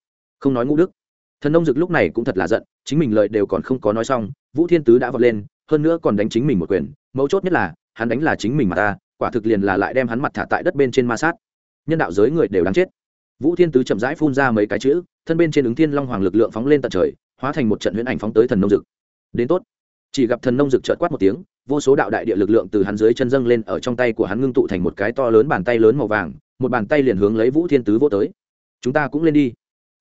Không nói ngũ đức. Thần nông dực lúc này cũng thật là giận, chính mình lời đều còn không có nói xong, vũ thiên tứ đã vọt lên, hơn nữa còn đánh chính mình một quyền, mấu chốt nhất là, hắn đánh là chính mình mà ta, quả thực liền là lại đem hắn mặt thả tại đất bên trên ma sát nhân đạo giới người đều đáng chết. Vũ thiên tứ chậm rãi phun ra mấy cái chữ, thân bên trên ứng thiên long hoàng lực lượng phóng lên tận trời, hóa thành một trận huyễn ảnh phóng tới thần nông dực. Đến tốt. Chỉ gặp thần nông dực trợt quát một tiếng, vô số đạo đại địa lực lượng từ hắn dưới chân dâng lên, ở trong tay của hắn ngưng tụ thành một cái to lớn bàn tay lớn màu vàng, một bàn tay liền hướng lấy vũ thiên tứ vô tới. Chúng ta cũng lên đi.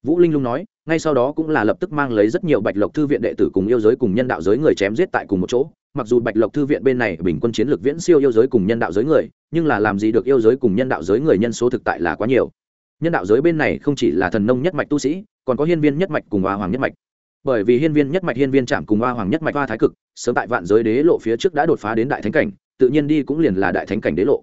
Vũ linh lung nói, ngay sau đó cũng là lập tức mang lấy rất nhiều bạch lộc thư viện đệ tử cùng yêu giới cùng nhân đạo giới người chém giết tại cùng một chỗ mặc dù bạch lộc thư viện bên này bình quân chiến lược viễn siêu yêu giới cùng nhân đạo giới người, nhưng là làm gì được yêu giới cùng nhân đạo giới người nhân số thực tại là quá nhiều. Nhân đạo giới bên này không chỉ là thần nông nhất mạch tu sĩ, còn có hiên viên nhất mạch cùng hoa hoàng nhất mạch. Bởi vì hiên viên nhất mạch, hiên viên chạm cùng hoa hoàng nhất mạch hoa thái cực, sớm tại vạn giới đế lộ phía trước đã đột phá đến đại thánh cảnh, tự nhiên đi cũng liền là đại thánh cảnh đế lộ.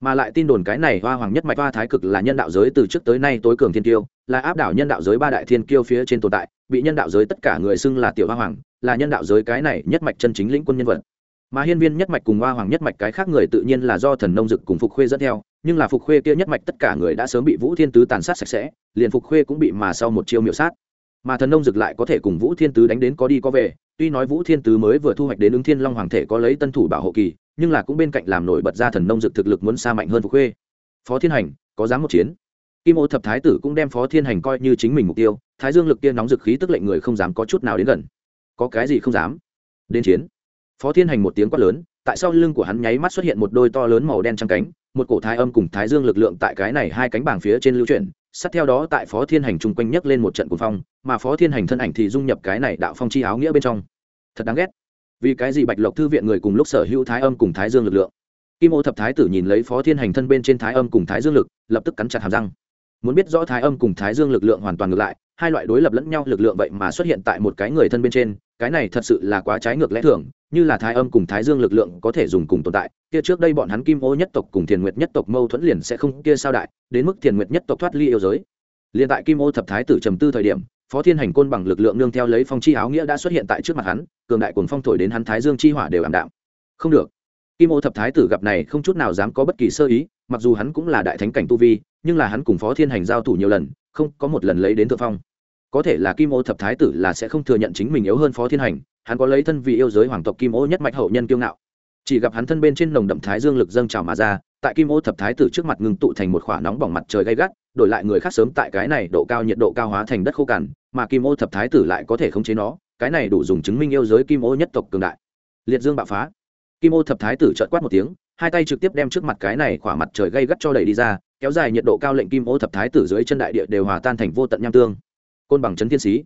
Mà lại tin đồn cái này hoa hoàng nhất mạch hoa thái cực là nhân đạo giới từ trước tới nay tối cường thiên tiêu là áp đảo nhân đạo giới ba đại thiên kiêu phía trên tồn tại, bị nhân đạo giới tất cả người xưng là tiểu hoa hoàng là nhân đạo giới cái này nhất mạch chân chính lĩnh quân nhân vật. Mà hiên viên nhất mạch cùng hoa hoàng nhất mạch cái khác người tự nhiên là do thần nông dực cùng phục khuê dẫn theo, nhưng là phục khuê kia nhất mạch tất cả người đã sớm bị vũ thiên tứ tàn sát sạch sẽ, liền phục khuê cũng bị mà sau một chiêu miểu sát. Mà thần nông dực lại có thể cùng vũ thiên tứ đánh đến có đi có về, tuy nói vũ thiên tứ mới vừa thu hoạch đến ứng thiên long hoàng thể có lấy tân thủ bảo hộ kỳ, nhưng là cũng bên cạnh làm nổi bật ra thần nông dực thực lực muốn xa mạnh hơn phục khuê. Phó thiên hành, có dám một chiến? Kim ô thập thái tử cũng đem phó thiên hành coi như chính mình mục tiêu, thái dương lực kia nóng dực khí tức lệnh người không dám có chút nào đến gần có cái gì không dám. Đến chiến. Phó thiên hành một tiếng quát lớn, tại sau lưng của hắn nháy mắt xuất hiện một đôi to lớn màu đen trắng cánh, một cổ thái âm cùng thái dương lực lượng tại cái này hai cánh bảng phía trên lưu chuyển, sát theo đó tại phó thiên hành chung quanh nhấc lên một trận cuồng phong, mà phó thiên hành thân ảnh thì dung nhập cái này đạo phong chi áo nghĩa bên trong. Thật đáng ghét. Vì cái gì bạch lộc thư viện người cùng lúc sở hữu thái âm cùng thái dương lực lượng? Kim ô thập thái tử nhìn lấy phó thiên hành thân bên trên thái âm cùng thái dương lực, lập tức cắn chặt hàm răng. Muốn biết rõ thái âm cùng thái dương lực lượng hoàn toàn ngược lại hai loại đối lập lẫn nhau lực lượng vậy mà xuất hiện tại một cái người thân bên trên, cái này thật sự là quá trái ngược lẽ thường, như là thái âm cùng thái dương lực lượng có thể dùng cùng tồn tại, kia trước đây bọn hắn kim ô nhất tộc cùng thiền nguyệt nhất tộc mâu thuẫn liền sẽ không, kia sao đại, đến mức thiền nguyệt nhất tộc thoát ly yêu giới. Liền tại kim ô thập thái tử trầm tư thời điểm, phó thiên hành côn bằng lực lượng nương theo lấy phong chi áo nghĩa đã xuất hiện tại trước mặt hắn, cường đại cuồng phong thổi đến hắn thái dương chi hỏa đều ảm đạm. Không được. Kim ô thập thái tử gặp này không chút nào dám có bất kỳ sơ ý, mặc dù hắn cũng là đại thánh cảnh tu vi, nhưng là hắn cùng phó thiên hành giao thủ nhiều lần không có một lần lấy đến thượng phong. Có thể là kim ô thập thái tử là sẽ không thừa nhận chính mình yếu hơn phó thiên hành, hắn có lấy thân vị yêu giới hoàng tộc kim ô nhất mạch hậu nhân kiêu ngạo. Chỉ gặp hắn thân bên trên nồng đậm thái dương lực dâng trào mà ra, tại kim ô thập thái tử trước mặt ngưng tụ thành một khỏa nóng bỏng mặt trời gay gắt, đổi lại người khác sớm tại cái này độ cao nhiệt độ cao hóa thành đất khô cằn, mà kim ô thập thái tử lại có thể khống chế nó, cái này đủ dùng chứng minh yêu giới kim ô nhất tộc cường đại. Liệt dương bạo phá. Kim ô thập thái tử trợt quát một tiếng, hai tay trực tiếp đem trước mặt cái này khỏa mặt trời gay gắt cho đẩy đi ra kéo dài nhiệt độ cao lệnh kim ô thập thái tử dưới chân đại địa đều hòa tan thành vô tận nham tương. Côn bằng chấn thiên sĩ.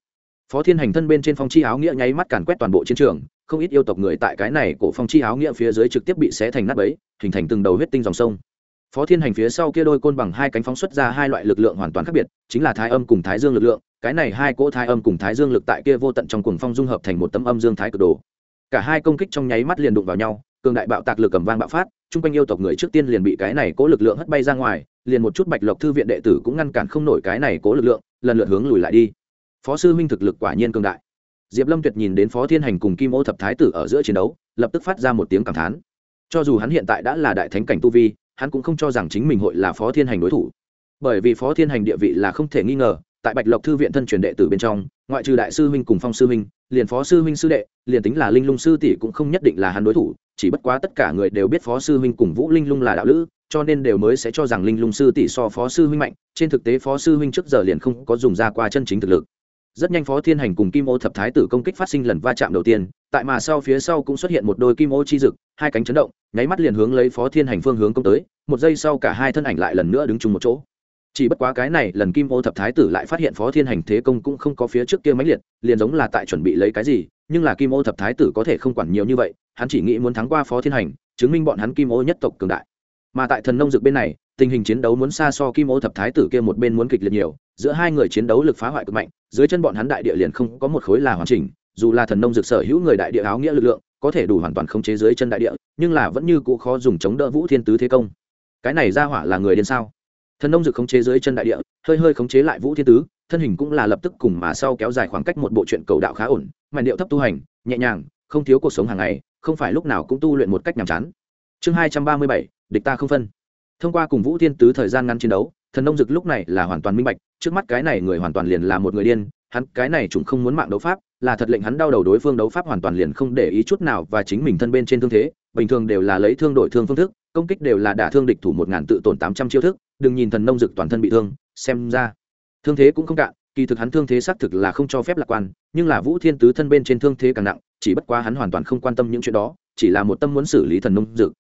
Phó thiên hành thân bên trên phong chi áo nghĩa nháy mắt càn quét toàn bộ chiến trường, không ít yêu tộc người tại cái này cổ phong chi áo nghĩa phía dưới trực tiếp bị xé thành nát bấy, hình thành từng đầu huyết tinh dòng sông. Phó thiên hành phía sau kia đôi côn bằng hai cánh phóng xuất ra hai loại lực lượng hoàn toàn khác biệt, chính là thái âm cùng thái dương lực lượng. Cái này hai cỗ thái âm cùng thái dương lực tại kia vô tận trong cuồng phong dung hợp thành một tấm âm dương thái cực đồ. Cả hai công kích trong nháy mắt liền đụng vào nhau, cường đại bạo tạc lực cầm vang bạo phát, chung quanh yêu tộc người trước tiên liền bị cái này cỗ lực lượng hất bay ra ngoài liền một chút bạch lộc thư viện đệ tử cũng ngăn cản không nổi cái này cố lực lượng, lần lượt hướng lùi lại đi. Phó sư huynh thực lực quả nhiên cường đại. Diệp lâm tuyệt nhìn đến phó thiên hành cùng kim ô thập thái tử ở giữa chiến đấu, lập tức phát ra một tiếng cảm thán. Cho dù hắn hiện tại đã là đại thánh cảnh tu vi, hắn cũng không cho rằng chính mình hội là phó thiên hành đối thủ. Bởi vì phó thiên hành địa vị là không thể nghi ngờ, tại bạch lộc thư viện thân truyền đệ tử bên trong, ngoại trừ đại sư huynh cùng phong sư huynh, liền phó sư huynh sư đệ, liền tính là linh lung sư tỷ cũng không nhất định là hắn đối thủ chỉ bất quá tất cả người đều biết phó sư huynh cùng vũ linh lung là đạo lữ, cho nên đều mới sẽ cho rằng linh lung sư tỷ so phó sư huynh mạnh, trên thực tế phó sư huynh trước giờ liền không có dùng ra qua chân chính thực lực. Rất nhanh phó thiên hành cùng kim ô thập thái tử công kích phát sinh lần va chạm đầu tiên, tại mà sau phía sau cũng xuất hiện một đôi kim ô chi dực, hai cánh chấn động, nháy mắt liền hướng lấy phó thiên hành phương hướng công tới, một giây sau cả hai thân ảnh lại lần nữa đứng chung một chỗ. Chỉ bất quá cái này lần kim ô thập thái tử lại phát hiện phó thiên hành thế công cũng không có phía trước kia máy liệt, liền giống là tại chuẩn bị lấy cái gì, nhưng là kim ô thập thái tử có thể không quản nhiều như vậy hắn chỉ nghĩ muốn thắng qua phó thiên hành, chứng minh bọn hắn kim ô nhất tộc cường đại. Mà tại thần nông dược bên này, tình hình chiến đấu muốn xa so kim ô thập thái tử kia một bên muốn kịch liệt nhiều, giữa hai người chiến đấu lực phá hoại cực mạnh, dưới chân bọn hắn đại địa liền không có một khối là hoàn chỉnh, dù là thần nông dược sở hữu người đại địa áo nghĩa lực lượng, có thể đủ hoàn toàn khống chế dưới chân đại địa, nhưng là vẫn như cũ khó dùng chống đỡ vũ thiên tứ thế công. Cái này ra hỏa là người điên sao? Thần nông dược khống chế dưới chân đại địa, hơi hơi khống chế lại vũ thiên tứ, thân hình cũng là lập tức cùng mà sau kéo dài khoảng cách một bộ chuyện cầu đạo khá ổn mà điệu thấp tu hành, nhẹ nhàng, không thiếu cuộc sống hàng ngày không phải lúc nào cũng tu luyện một cách nhàm chán. Chương hai trăm ba mươi bảy, địch ta không phân. Thông qua cùng vũ thiên tứ thời gian ngắn chiến đấu, thần nông dực lúc này là hoàn toàn minh bạch, trước mắt cái này người hoàn toàn liền là một người điên, hắn cái này chúng không muốn mạng đấu pháp, là thật lệnh hắn đau đầu đối phương đấu pháp hoàn toàn liền không để ý chút nào và chính mình thân bên trên thương thế, bình thường đều là lấy thương đổi thương phương thức, công kích đều là đả thương địch thủ một ngàn tự tổn tám trăm chiêu thức, đừng nhìn thần nông dực toàn thân bị thương, xem ra thương thế cũng không cạn kỳ thực hắn thương thế xác thực là không cho phép lạc quan, nhưng là vũ thiên tứ thân bên trên thương thế càng nặng, chỉ bất quá hắn hoàn toàn không quan tâm những chuyện đó, chỉ là một tâm muốn xử lý thần nông dực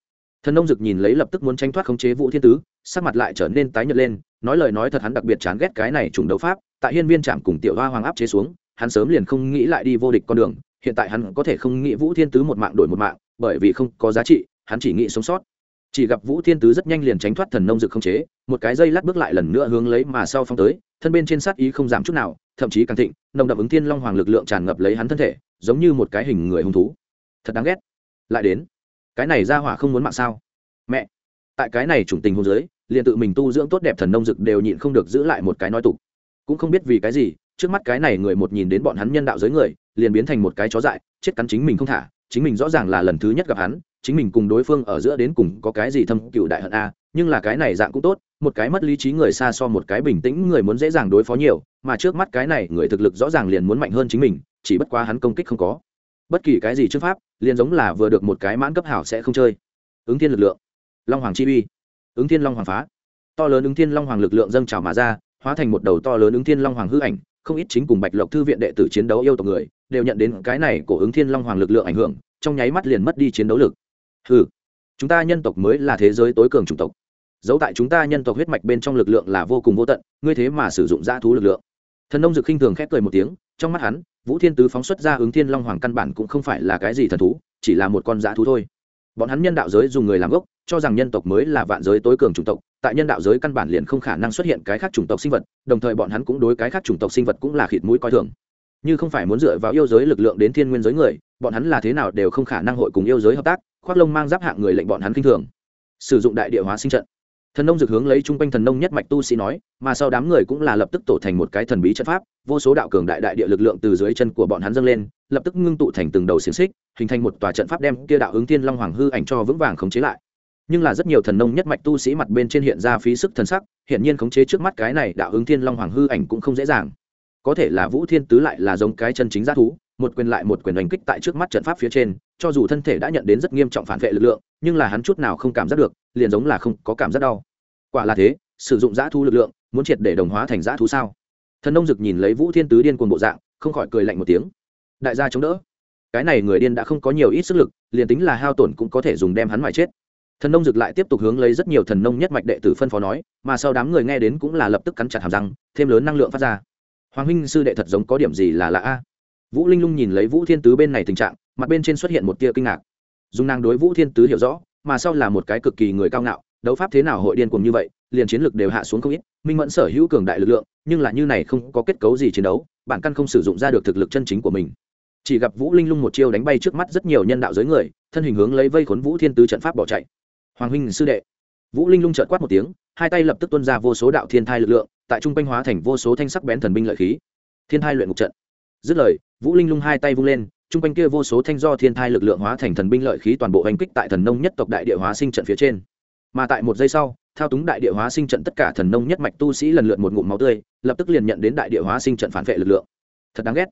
thần nông dực nhìn lấy lập tức muốn tranh thoát khống chế vũ thiên tứ, sắc mặt lại trở nên tái nhợt lên, nói lời nói thật hắn đặc biệt chán ghét cái này trùng đấu pháp, tại hiên viên trạm cùng tiểu hoa hoàng áp chế xuống, hắn sớm liền không nghĩ lại đi vô địch con đường, hiện tại hắn có thể không nghĩ vũ thiên tứ một mạng đổi một mạng, bởi vì không có giá trị, hắn chỉ nghĩ sống sót. Chỉ gặp vũ thiên tứ rất nhanh liền tránh thoát thần nông dực không chế, một cái dây lát bước lại lần nữa hướng lấy mà sau phong tới thân bên trên sát ý không giảm chút nào, thậm chí càng thịnh, nồng đậm ứng thiên long hoàng lực lượng tràn ngập lấy hắn thân thể, giống như một cái hình người hung thú. Thật đáng ghét. Lại đến. Cái này ra hỏa không muốn mạng sao? Mẹ. Tại cái này chủng tình hôn giới liền tự mình tu dưỡng tốt đẹp thần nông dực đều nhịn không được giữ lại một cái nói tục. Cũng không biết vì cái gì, trước mắt cái này người một nhìn đến bọn hắn nhân đạo giới người, liền biến thành một cái chó dại, chết cắn chính mình không thả, chính mình rõ ràng là lần thứ nhất gặp hắn chính mình cùng đối phương ở giữa đến cùng có cái gì thâm cựu đại hận a, nhưng là cái này dạng cũng tốt, một cái mất lý trí người xa so một cái bình tĩnh người muốn dễ dàng đối phó nhiều, mà trước mắt cái này người thực lực rõ ràng liền muốn mạnh hơn chính mình, chỉ bất quá hắn công kích không có. Bất kỳ cái gì trước pháp, liền giống là vừa được một cái mãn cấp hảo sẽ không chơi. Ứng thiên lực lượng. Long hoàng chi uy. Ứng thiên long hoàng phá. To lớn ứng thiên long hoàng lực lượng dâng trào mà ra, hóa thành một đầu to lớn ứng thiên long hoàng hư ảnh, không ít chính cùng bạch lộc thư viện đệ tử chiến đấu yêu tộc người, đều nhận đến cái này của ứng thiên long hoàng lực lượng ảnh hưởng, trong nháy mắt liền mất đi chiến đấu lực ừ chúng ta nhân tộc mới là thế giới tối cường chủng tộc. Dấu tại chúng ta nhân tộc huyết mạch bên trong lực lượng là vô cùng vô tận, ngươi thế mà sử dụng dã thú lực lượng. Thần nông dực khinh thường khép cười một tiếng, trong mắt hắn, vũ thiên tứ phóng xuất ra ứng thiên long hoàng căn bản cũng không phải là cái gì thần thú, chỉ là một con dã thú thôi. Bọn hắn nhân đạo giới dùng người làm gốc, cho rằng nhân tộc mới là vạn giới tối cường chủng tộc, tại nhân đạo giới căn bản liền không khả năng xuất hiện cái khác chủng tộc sinh vật, đồng thời bọn hắn cũng đối cái khác chủng tộc sinh vật cũng là khịt mũi coi thường như không phải muốn dựa vào yêu giới lực lượng đến thiên nguyên giới người, bọn hắn là thế nào đều không khả năng hội cùng yêu giới hợp tác, khoác lông mang giáp hạng người lệnh bọn hắn kinh thường. Sử dụng đại địa hóa sinh trận. Thần nông dược hướng lấy chung quanh thần nông nhất mạch tu sĩ nói, mà sau đám người cũng là lập tức tổ thành một cái thần bí trận pháp, vô số đạo cường đại đại địa lực lượng từ dưới chân của bọn hắn dâng lên, lập tức ngưng tụ thành từng đầu xiềng xích, hình thành một tòa trận pháp đem kia đạo ứng tiên long hoàng hư ảnh cho vững vàng khống chế lại. Nhưng là rất nhiều thần nông nhất mạch tu sĩ mặt bên trên hiện ra phí sức thần sắc hiện nhiên khống chế trước mắt cái này đạo ứng tiên long hoàng hư ảnh cũng không dễ dàng có thể là vũ thiên tứ lại là giống cái chân chính g thú, một quyền lại một quyền đánh kích tại trước mắt trận pháp phía trên, cho dù thân thể đã nhận đến rất nghiêm trọng phản vệ lực lượng, nhưng là hắn chút nào không cảm giác được, liền giống là không có cảm giác đau. Quả là thế, sử dụng g thú lực lượng, muốn triệt để đồng hóa thành g thú sao? Thần nông dực nhìn lấy vũ thiên tứ điên cuồng bộ dạng, không khỏi cười lạnh một tiếng. Đại gia chống đỡ. Cái này người điên đã không có nhiều ít sức lực, liền tính là hao tổn cũng có thể dùng đem hắn ngoài chết. Thần nông dực lại tiếp tục hướng lấy rất nhiều thần nông nhất mạch đệ tử phân phó nói, mà sau đám người nghe đến cũng là lập tức cắn chặt hàm răng, thêm lớn năng lượng phát ra hoàng huynh sư đệ thật giống có điểm gì là lạ a? Vũ linh lung nhìn lấy vũ thiên tứ bên này tình trạng, mặt bên trên xuất hiện một tia kinh ngạc. Dùng nàng đối vũ thiên tứ hiểu rõ, mà sau là một cái cực kỳ người cao ngạo, đấu pháp thế nào hội điên cùng như vậy, liền chiến lược đều hạ xuống không ít, minh mẫn sở hữu cường đại lực lượng, nhưng là như này không có kết cấu gì chiến đấu, bản căn không sử dụng ra được thực lực chân chính của mình. Chỉ gặp vũ linh lung một chiêu đánh bay trước mắt rất nhiều nhân đạo giới người, thân hình hướng lấy vây khốn vũ thiên tứ trận pháp bỏ chạy. Hoàng huynh sư đệ vũ linh lung trợt quát một tiếng, hai tay lập tức tuân ra vô số đạo thiên thai lực lượng, tại trung quanh hóa thành vô số thanh sắc bén thần binh lợi khí. Thiên thai luyện ngục trận. Dứt lời, vũ linh lung hai tay vung lên, trung quanh kia vô số thanh do thiên thai lực lượng hóa thành thần binh lợi khí toàn bộ hành kích tại thần nông nhất tộc đại địa hóa sinh trận phía trên. Mà tại một giây sau, thao túng đại địa hóa sinh trận tất cả thần nông nhất mạch tu sĩ lần lượt một ngụm máu tươi, lập tức liền nhận đến đại địa hóa sinh trận phản vệ lực lượng. Thật đáng ghét.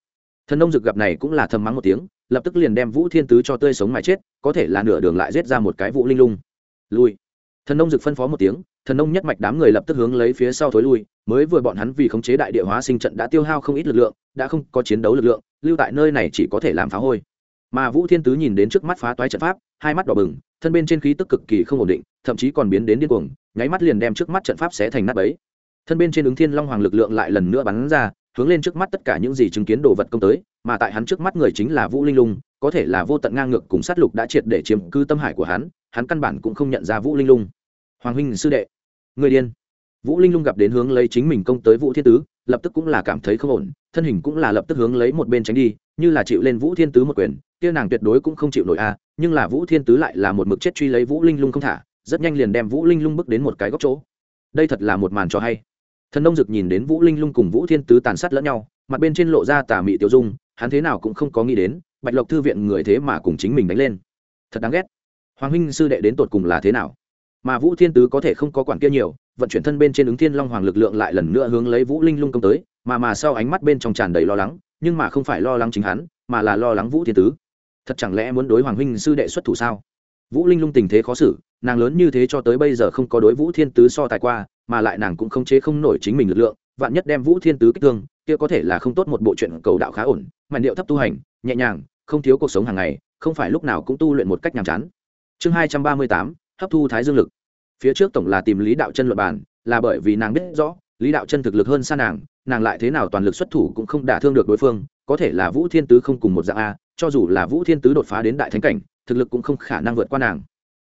Thần nông dực gặp này cũng là thầm mắng một tiếng, lập tức liền đem vũ thiên tứ cho tươi sống mà chết, có thể là nửa đường lại giết ra một cái vũ linh lung. Lui thần nông dực phân phó một tiếng, thần nông nhất mạch đám người lập tức hướng lấy phía sau thối lui, mới vừa bọn hắn vì khống chế đại địa hóa sinh trận đã tiêu hao không ít lực lượng, đã không có chiến đấu lực lượng, lưu tại nơi này chỉ có thể làm phá hôi. Mà vũ thiên tứ nhìn đến trước mắt phá toái trận pháp, hai mắt đỏ bừng, thân bên trên khí tức cực kỳ không ổn định, thậm chí còn biến đến điên cuồng, nháy mắt liền đem trước mắt trận pháp xé thành nát bấy. Thân bên trên ứng thiên long hoàng lực lượng lại lần nữa bắn ra, hướng lên trước mắt tất cả những gì chứng kiến đồ vật công tới, mà tại hắn trước mắt người chính là vũ linh lung, có thể là vô tận ngang ngược cùng sát lục đã triệt để chiếm cư tâm hải của hắn hắn căn bản cũng không nhận ra vũ linh lung hoàng huynh sư đệ. Người điên. Vũ linh lung gặp đến hướng lấy chính mình công tới vũ thiên tứ, lập tức cũng là cảm thấy không ổn, thân hình cũng là lập tức hướng lấy một bên tránh đi, như là chịu lên vũ thiên tứ một quyền, kia nàng tuyệt đối cũng không chịu nổi a, nhưng là vũ thiên tứ lại là một mực chết truy lấy vũ linh lung không thả, rất nhanh liền đem vũ linh lung bước đến một cái góc chỗ. Đây thật là một màn cho hay. Thần nông dực nhìn đến vũ linh lung cùng vũ thiên tứ tàn sát lẫn nhau, mặt bên trên lộ ra tà mị tiêu dung, hắn thế nào cũng không có nghĩ đến, bạch lộc thư viện người thế mà cùng chính mình đánh lên. Thật đáng ghét. Hoàng huynh sư đệ đến tột cùng là thế nào? Mà vũ thiên tứ có thể không có quản kia nhiều, vận chuyển thân bên trên ứng thiên long hoàng lực lượng lại lần nữa hướng lấy vũ linh lung công tới, mà mà sau ánh mắt bên trong tràn đầy lo lắng, nhưng mà không phải lo lắng chính hắn, mà là lo lắng vũ thiên tứ. Thật chẳng lẽ muốn đối hoàng huynh sư đệ xuất thủ sao? Vũ linh lung tình thế khó xử, nàng lớn như thế cho tới bây giờ không có đối vũ thiên tứ so tài qua, mà lại nàng cũng không chế không nổi chính mình lực lượng, vạn nhất đem vũ thiên tứ kích thương, kia có thể là không tốt một bộ chuyện cầu đạo khá ổn mà điệu thấp tu hành, nhẹ nhàng, không thiếu cuộc sống hàng ngày, không phải lúc nào cũng tu luyện một cách nhàm chán. Chương hai trăm ba mươi tám hấp thu thái dương lực. Phía trước tổng là tìm lý đạo chân luật bản là bởi vì nàng biết rõ, lý đạo chân thực lực hơn xa nàng nàng lại thế nào toàn lực xuất thủ cũng không đả thương được đối phương, có thể là vũ thiên tứ không cùng một dạng a, cho dù là vũ thiên tứ đột phá đến đại thánh cảnh, thực lực cũng không khả năng vượt qua nàng.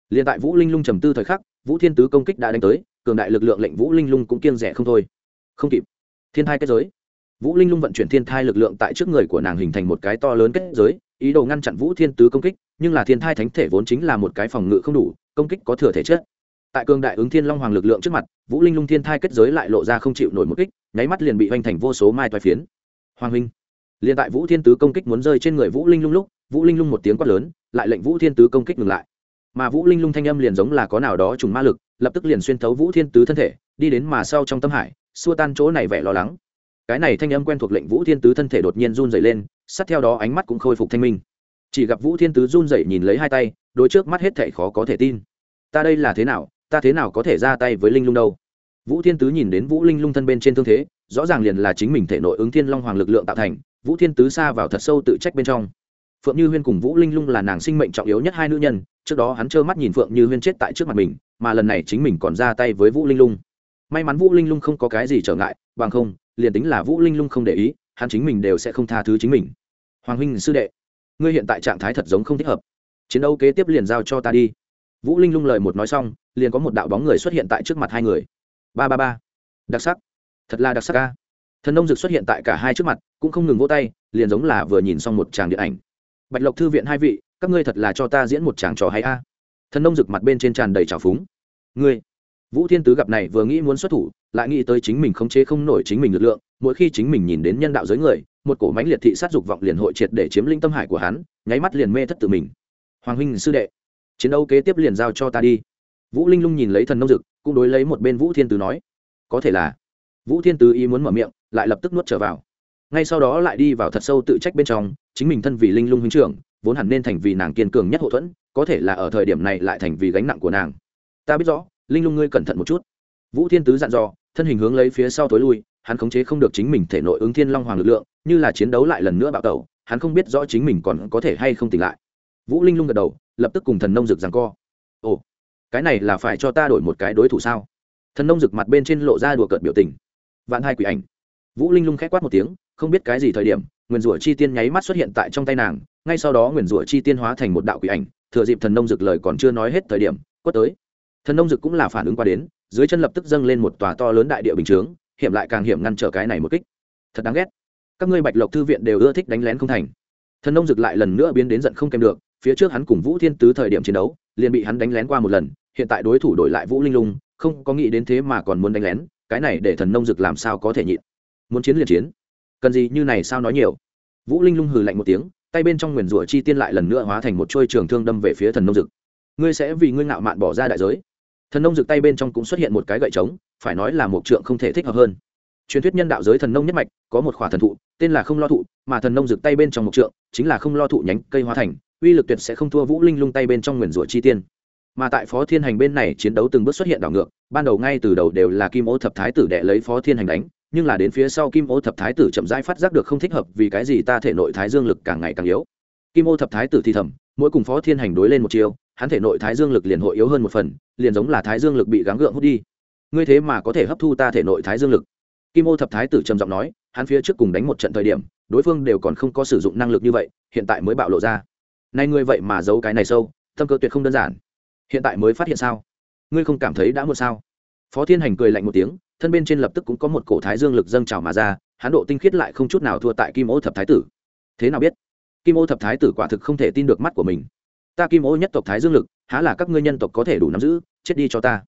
Liền tại vũ linh lung trầm tư thời khắc, vũ thiên tứ công kích đã đánh tới, cường đại lực lượng lệnh vũ linh lung cũng kiêng rẻ không thôi. Không kịp. Thiên thai kết giới. Vũ linh lung vận chuyển thiên thai lực lượng tại trước người của nàng hình thành một cái to lớn kết giới, ý đồ ngăn chặn vũ thiên tứ công kích, nhưng là thiên thai thánh thể vốn chính là một cái phòng ngự không đủ công kích có thừa thể chất tại cường đại ứng thiên long hoàng lực lượng trước mặt, vũ linh lung thiên thai kết giới lại lộ ra không chịu nổi một kích, nháy mắt liền bị hoành thành vô số mai toai phiến. Hoàng huynh, liền tại vũ thiên tứ công kích muốn rơi trên người vũ linh lung lúc, vũ linh lung một tiếng quát lớn, lại lệnh vũ thiên tứ công kích ngừng lại. Mà vũ linh lung thanh âm liền giống là có nào đó trùng ma lực, lập tức liền xuyên thấu vũ thiên tứ thân thể, đi đến mà sau trong tâm hải, xua tan chỗ này vẻ lo lắng. Cái này thanh âm quen thuộc lệnh vũ thiên tứ thân thể đột nhiên run dày lên, sát theo đó ánh mắt cũng khôi phục thanh minh. Chỉ gặp vũ thiên tứ run dày nhìn lấy hai tay đôi trước mắt hết thảy khó có thể tin. Ta đây là thế nào, ta thế nào có thể ra tay với linh lung đâu? Vũ thiên tứ nhìn đến vũ linh lung thân bên trên thương thế, rõ ràng liền là chính mình thể nội ứng thiên long hoàng lực lượng tạo thành, vũ thiên tứ xa vào thật sâu tự trách bên trong. Phượng như huyên cùng vũ linh lung là nàng sinh mệnh trọng yếu nhất hai nữ nhân, trước đó hắn trơ mắt nhìn phượng như huyên chết tại trước mặt mình, mà lần này chính mình còn ra tay với vũ linh lung. May mắn vũ linh lung không có cái gì trở ngại, bằng không, liền tính là vũ linh lung không để ý, hắn chính mình đều sẽ không tha thứ chính mình. Hoàng huynh sư đệ, ngươi hiện tại trạng thái thật giống không thích hợp chiến đấu kế tiếp liền giao cho ta đi. Vũ linh lung lời một nói xong, liền có một đạo bóng người xuất hiện tại trước mặt hai người. Ba ba ba. Đặc sắc. Thật là đặc sắc ca thần nông dực xuất hiện tại cả hai trước mặt, cũng không ngừng vỗ tay, liền giống là vừa nhìn xong một tràng điện ảnh. Bạch lộc thư viện hai vị, các ngươi thật là cho ta diễn một tràng trò hay a. Thần nông Dực mặt bên trên tràn đầy trào phúng. Ngươi. Vũ thiên tứ gặp này vừa nghĩ muốn xuất thủ, lại nghĩ tới chính mình khống chế không nổi chính mình lực lượng, mỗi khi chính mình nhìn đến nhân đạo giới người, một cổ mãnh liệt thị sát dục vọng liền hội triệt để chiếm linh tâm hải của hắn, nháy mắt liền mê thất tự mình hoàng huynh sư đệ, chiến đấu kế tiếp liền giao cho ta đi. Vũ linh lung nhìn lấy thần nông dực, cũng đối lấy một bên vũ thiên tứ nói, có thể là. Vũ thiên tứ ý muốn mở miệng, lại lập tức nuốt trở vào. Ngay sau đó lại đi vào thật sâu tự trách bên trong, chính mình thân vì linh lung huynh trưởng, vốn hẳn nên thành vì nàng kiên cường nhất hậu thuẫn, có thể là ở thời điểm này lại thành vì gánh nặng của nàng. Ta biết rõ, linh lung ngươi cẩn thận một chút. Vũ thiên tứ dặn dò, thân hình hướng lấy phía sau tối lui, hắn khống chế không được chính mình thể nội ứng thiên long hoàng lực lượng, như là chiến đấu lại lần nữa bạo tẩu, hắn không biết rõ chính mình còn có thể hay không tỉnh lại vũ linh lung gật đầu, lập tức cùng thần nông rực rằng co. Ồ, cái này là phải cho ta đổi một cái đối thủ sao? Thần nông rực mặt bên trên lộ ra đùa cợt biểu tình. Vạn hai quỷ ảnh. Vũ linh lung k h á c quát một tiếng, không biết cái gì thời điểm, nguyền rủa chi tiên nháy mắt xuất hiện tại trong tay nàng, ngay sau đó nguyền rủa chi tiên hóa thành một đạo quỷ ảnh, thừa dịp thần nông rực lời còn chưa nói hết thời điểm, quất tới. Thần nông rực cũng là phản ứng qua đến, dưới chân lập tức dâng lên một tòa to lớn đại địa bình chướng, hiểm lại càng hiểm ngăn trở cái này một kích. Thật đáng ghét. Các ngươi bạch lộc thư viện đều ưa thích đánh lén không thành. Thần nông rực lại lần nữa biến đến giận không kèm được phía trước hắn cùng vũ thiên tứ thời điểm chiến đấu, liền bị hắn đánh lén qua một lần, hiện tại đối thủ đổi lại vũ linh lung, không có nghĩ đến thế mà còn muốn đánh lén, cái này để thần nông dực làm sao có thể nhịn. Muốn chiến liền chiến. Cần gì như này sao nói nhiều. Vũ linh lung hừ lạnh một tiếng, tay bên trong nguyền rủa chi tiên lại lần nữa hóa thành một trôi trường thương đâm về phía thần nông dực. Ngươi sẽ vì ngươi ngạo mạn bỏ ra đại giới. Thần nông dực tay bên trong cũng xuất hiện một cái gậy trống, phải nói là một trượng không thể thích hợp hơn. Truyền thuyết nhân đạo giới thần nông nhất mạch, có một khỏa thần thụ, tên là không lo thụ, mà thần nông dực tay bên trong một trượng, chính là không lo thụ nhánh cây hóa thành uy lực tuyệt sẽ không thua vũ linh lung tay bên trong nguyền rủa chi tiên. Mà tại phó thiên hành bên này chiến đấu từng bước xuất hiện đảo ngược, ban đầu ngay từ đầu đều là kim ô thập thái tử đệ lấy phó thiên hành đánh, nhưng là đến phía sau kim ô thập thái tử chậm rãi phát giác được không thích hợp vì cái gì ta thể nội thái dương lực càng ngày càng yếu. Kim ô thập thái tử thì thầm, mỗi cùng phó thiên hành đối lên một chiều hắn thể nội thái dương lực liền hội yếu hơn một phần, liền giống là thái dương lực bị gắng gượng hút đi. Ngươi thế mà có thể hấp thu ta thể nội thái dương lực? Kim ô thập thái tử trầm giọng nói, hắn phía trước cùng đánh một trận thời điểm, đối phương đều còn không có sử dụng năng lực như vậy, hiện tại mới bạo lộ ra nay ngươi vậy mà giấu cái này sâu, tâm cơ tuyệt không đơn giản. Hiện tại mới phát hiện sao? Ngươi không cảm thấy đã muộn sao? Phó thiên hành cười lạnh một tiếng, thân bên trên lập tức cũng có một cổ thái dương lực dâng trào mà ra, hắn độ tinh khiết lại không chút nào thua tại kim ô thập thái tử. Thế nào biết? Kim ô thập thái tử quả thực không thể tin được mắt của mình. Ta kim ô nhất tộc thái dương lực, há là các ngươi nhân tộc có thể đủ nắm giữ, chết đi cho ta.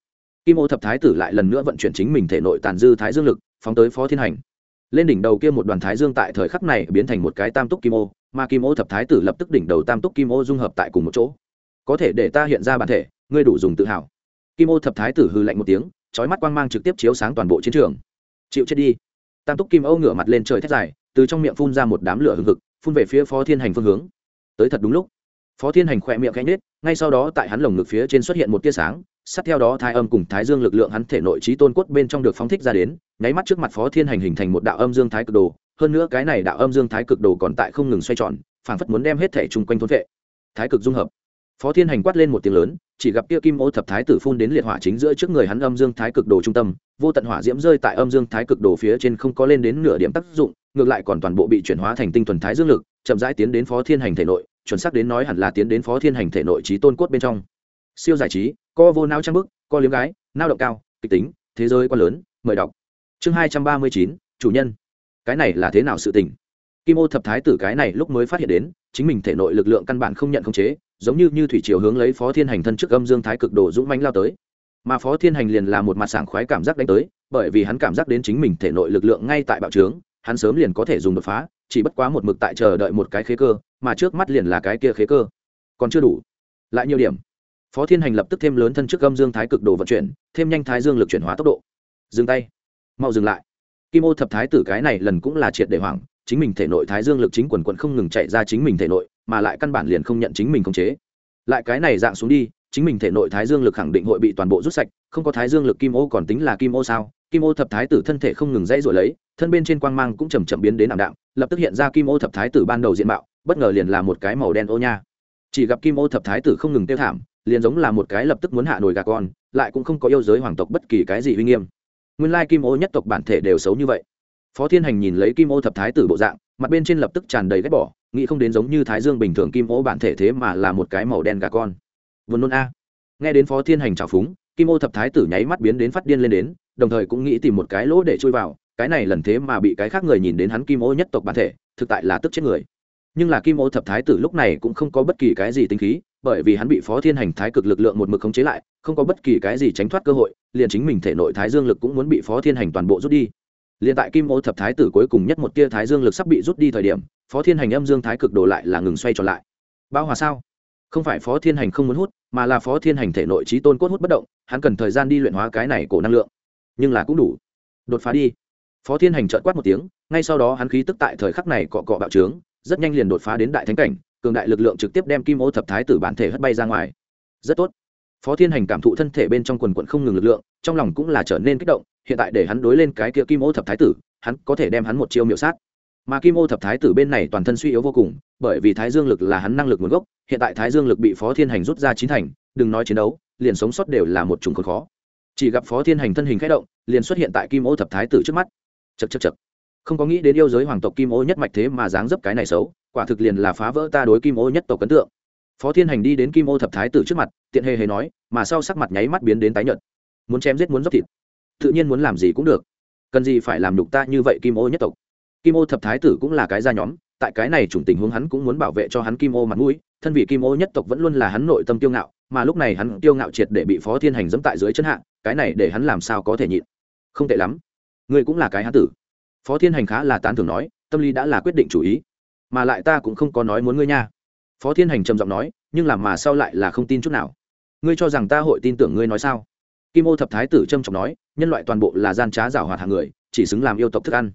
Kim ô thập thái tử lại lần nữa vận chuyển chính mình thể nội tàn dư thái dương lực, phóng tới phó thiên hành lên đỉnh đầu kia một đoàn thái dương tại thời khắc này biến thành một cái tam túc kim ô, mà kim ô thập thái tử lập tức đỉnh đầu tam túc kim ô dung hợp tại cùng một chỗ. Có thể để ta hiện ra bản thể, ngươi đủ dùng tự hào. Kim ô thập thái tử hư lạnh một tiếng trói mắt quang mang trực tiếp chiếu sáng toàn bộ chiến trường. Chịu chết đi. Tam túc kim ô ngửa mặt lên trời thét dài, từ trong miệng phun ra một đám lửa hừng hực, phun về phía phó thiên hành phương hướng. Tới thật đúng lúc. Phó thiên hành khỏe miệng cánh nết ngay sau đó tại hắn lồng ngực phía trên xuất hiện một tia sáng sát theo đó thái âm cùng thái dương lực lượng hắn thể nội trí tôn cốt bên trong được phóng thích ra đến, nháy mắt trước mặt phó thiên hành hình thành một đạo âm dương thái cực đồ, hơn nữa cái này đạo âm dương thái cực đồ còn tại không ngừng xoay tròn, phảng phất muốn đem hết thể chung quanh thôn vệ. Thái cực dung hợp. Phó thiên hành quát lên một tiếng lớn, chỉ gặp kia kim ô thập thái tử phun đến liệt hỏa chính giữa trước người hắn âm dương thái cực đồ trung tâm, vô tận hỏa diễm rơi tại âm dương thái cực đồ phía trên không có lên đến nửa điểm tác dụng, ngược lại còn toàn bộ bị chuyển hóa thành tinh thuần thái dương lực, chậm rãi tiến đến phó thiên hành thể nội, chuẩn xác đến nói hẳn là tiến đến phó thiên hành thể nội trí tôn cốt bên trong siêu giải trí, co vô nao trang bức, co liếm gái nao động cao, kịch tính, thế giới quá lớn, mời đọc. Chương hai trăm ba mươi chín, chủ nhân. Cái này là thế nào sự tình? Kim ô thập thái tử cái này lúc mới phát hiện đến, chính mình thể nội lực lượng căn bản không nhận khống chế, giống như như thủy triều hướng lấy phó thiên hành thân trước âm dương thái cực đồ dũng mãnh lao tới. Mà phó thiên hành liền là một mặt sảng khoái cảm giác đánh tới, bởi vì hắn cảm giác đến chính mình thể nội lực lượng ngay tại bạo trướng, hắn sớm liền có thể dùng đột phá, chỉ bất quá một mực tại chờ đợi một cái khế cơ, mà trước mắt liền là cái kia khế cơ. Còn chưa đủ. Lại nhiều điểm phó thiên hành lập tức thêm lớn thân trước âm dương thái cực đồ vận chuyển, thêm nhanh thái dương lực chuyển hóa tốc độ. Dừng tay. Mau dừng lại. Kim ô thập thái tử cái này lần cũng là triệt để hoảng, chính mình thể nội thái dương lực chính quần quận không ngừng chạy ra chính mình thể nội, mà lại căn bản liền không nhận chính mình khống chế. Lại cái này dạng xuống đi, chính mình thể nội thái dương lực khẳng định hội bị toàn bộ rút sạch, không có thái dương lực kim ô còn tính là kim ô sao? Kim ô thập thái tử thân thể không ngừng dãy rồi lấy, thân bên trên quang mang cũng chầm chậm biến đến ảm đạm, lập tức hiện ra kim ô thập thái tử ban đầu diện mạo, bất ngờ liền là một cái màu đen ô nha. Chỉ gặp kim ô thập thái tử không ngừng tiêu thảm liền giống là một cái lập tức muốn hạ nổi gà con, lại cũng không có yêu giới hoàng tộc bất kỳ cái gì uy nghiêm. Nguyên lai kim ô nhất tộc bản thể đều xấu như vậy. Phó thiên hành nhìn lấy kim ô thập thái tử bộ dạng, mặt bên trên lập tức tràn đầy ghét bỏ, nghĩ không đến giống như thái dương bình thường kim ô bản thể thế mà là một cái màu đen gà con. Vườn nôn a. Nghe đến phó thiên hành trào phúng, kim ô thập thái tử nháy mắt biến đến phát điên lên đến, đồng thời cũng nghĩ tìm một cái lỗ để chui vào, cái này lần thế mà bị cái khác người nhìn đến hắn kim ô nhất tộc bản thể, thực tại là tức chết người. Nhưng là kim ô thập thái tử lúc này cũng không có bất kỳ cái gì tính khí bởi vì hắn bị phó thiên hành thái cực lực lượng một mực khống chế lại, không có bất kỳ cái gì tránh thoát cơ hội, liền chính mình thể nội thái dương lực cũng muốn bị phó thiên hành toàn bộ rút đi. Liền tại kim ô thập thái tử cuối cùng nhất một tia thái dương lực sắp bị rút đi thời điểm, phó thiên hành âm dương thái cực đổ lại là ngừng xoay trở lại. Bao hòa sao? Không phải phó thiên hành không muốn hút, mà là phó thiên hành thể nội trí tôn cốt hút bất động, hắn cần thời gian đi luyện hóa cái này cổ năng lượng. Nhưng là cũng đủ. Đột phá đi. Phó thiên hành trợn quát một tiếng, ngay sau đó hắn khí tức tại thời khắc này cọ cọ bạo trướng, rất nhanh liền đột phá đến đại thánh cảnh cường đại lực lượng trực tiếp đem kim ô thập thái tử bản thể hất bay ra ngoài. Rất tốt. Phó thiên hành cảm thụ thân thể bên trong quần quận không ngừng lực lượng, trong lòng cũng là trở nên kích động, hiện tại để hắn đối lên cái kia kim ô thập thái tử, hắn có thể đem hắn một chiêu miểu sát. Mà kim ô thập thái tử bên này toàn thân suy yếu vô cùng, bởi vì thái dương lực là hắn năng lực nguồn gốc, hiện tại thái dương lực bị phó thiên hành rút ra chín thành, đừng nói chiến đấu, liền sống sót đều là một chủng khốn khó. Chỉ gặp phó thiên hành thân hình k h ẽ động, liền xuất hiện tại kim ô thập thái tử trước mắt. Chật chật chật không có nghĩ đến yêu giới hoàng tộc kim ô nhất mạch thế mà dáng dấp cái này xấu quả thực liền là phá vỡ ta đối kim ô nhất tộc ấn tượng. Phó thiên hành đi đến kim ô thập thái tử trước mặt, tiện hề hề nói, mà sau sắc mặt nháy mắt biến đến tái nhợt. Muốn chém giết muốn dốc thịt, tự nhiên muốn làm gì cũng được. Cần gì phải làm đục ta như vậy kim ô nhất tộc? Kim ô thập thái tử cũng là cái gia nhóm, tại cái này chủng tình huống hắn cũng muốn bảo vệ cho hắn kim ô mặt mũi, thân vị kim ô nhất tộc vẫn luôn là hắn nội tâm tiêu ngạo, mà lúc này hắn tiêu ngạo triệt để bị phó thiên hành dẫm tại dưới chân hạ, cái này để hắn làm sao có thể nhịn? Không tệ lắm. Ngươi cũng là cái hán tử. Phó thiên hành khá là tán thưởng nói, tâm lý đã là quyết định chủ ý mà lại ta cũng không có nói muốn ngươi nha. Phó thiên hành trầm giọng nói, nhưng làm mà sau lại là không tin chút nào? Ngươi cho rằng ta hội tin tưởng ngươi nói sao? Kim ô thập thái tử trâm trọng nói, nhân loại toàn bộ là gian trá giảo hoạt hàng người, chỉ xứng làm yêu tộc thức ăn.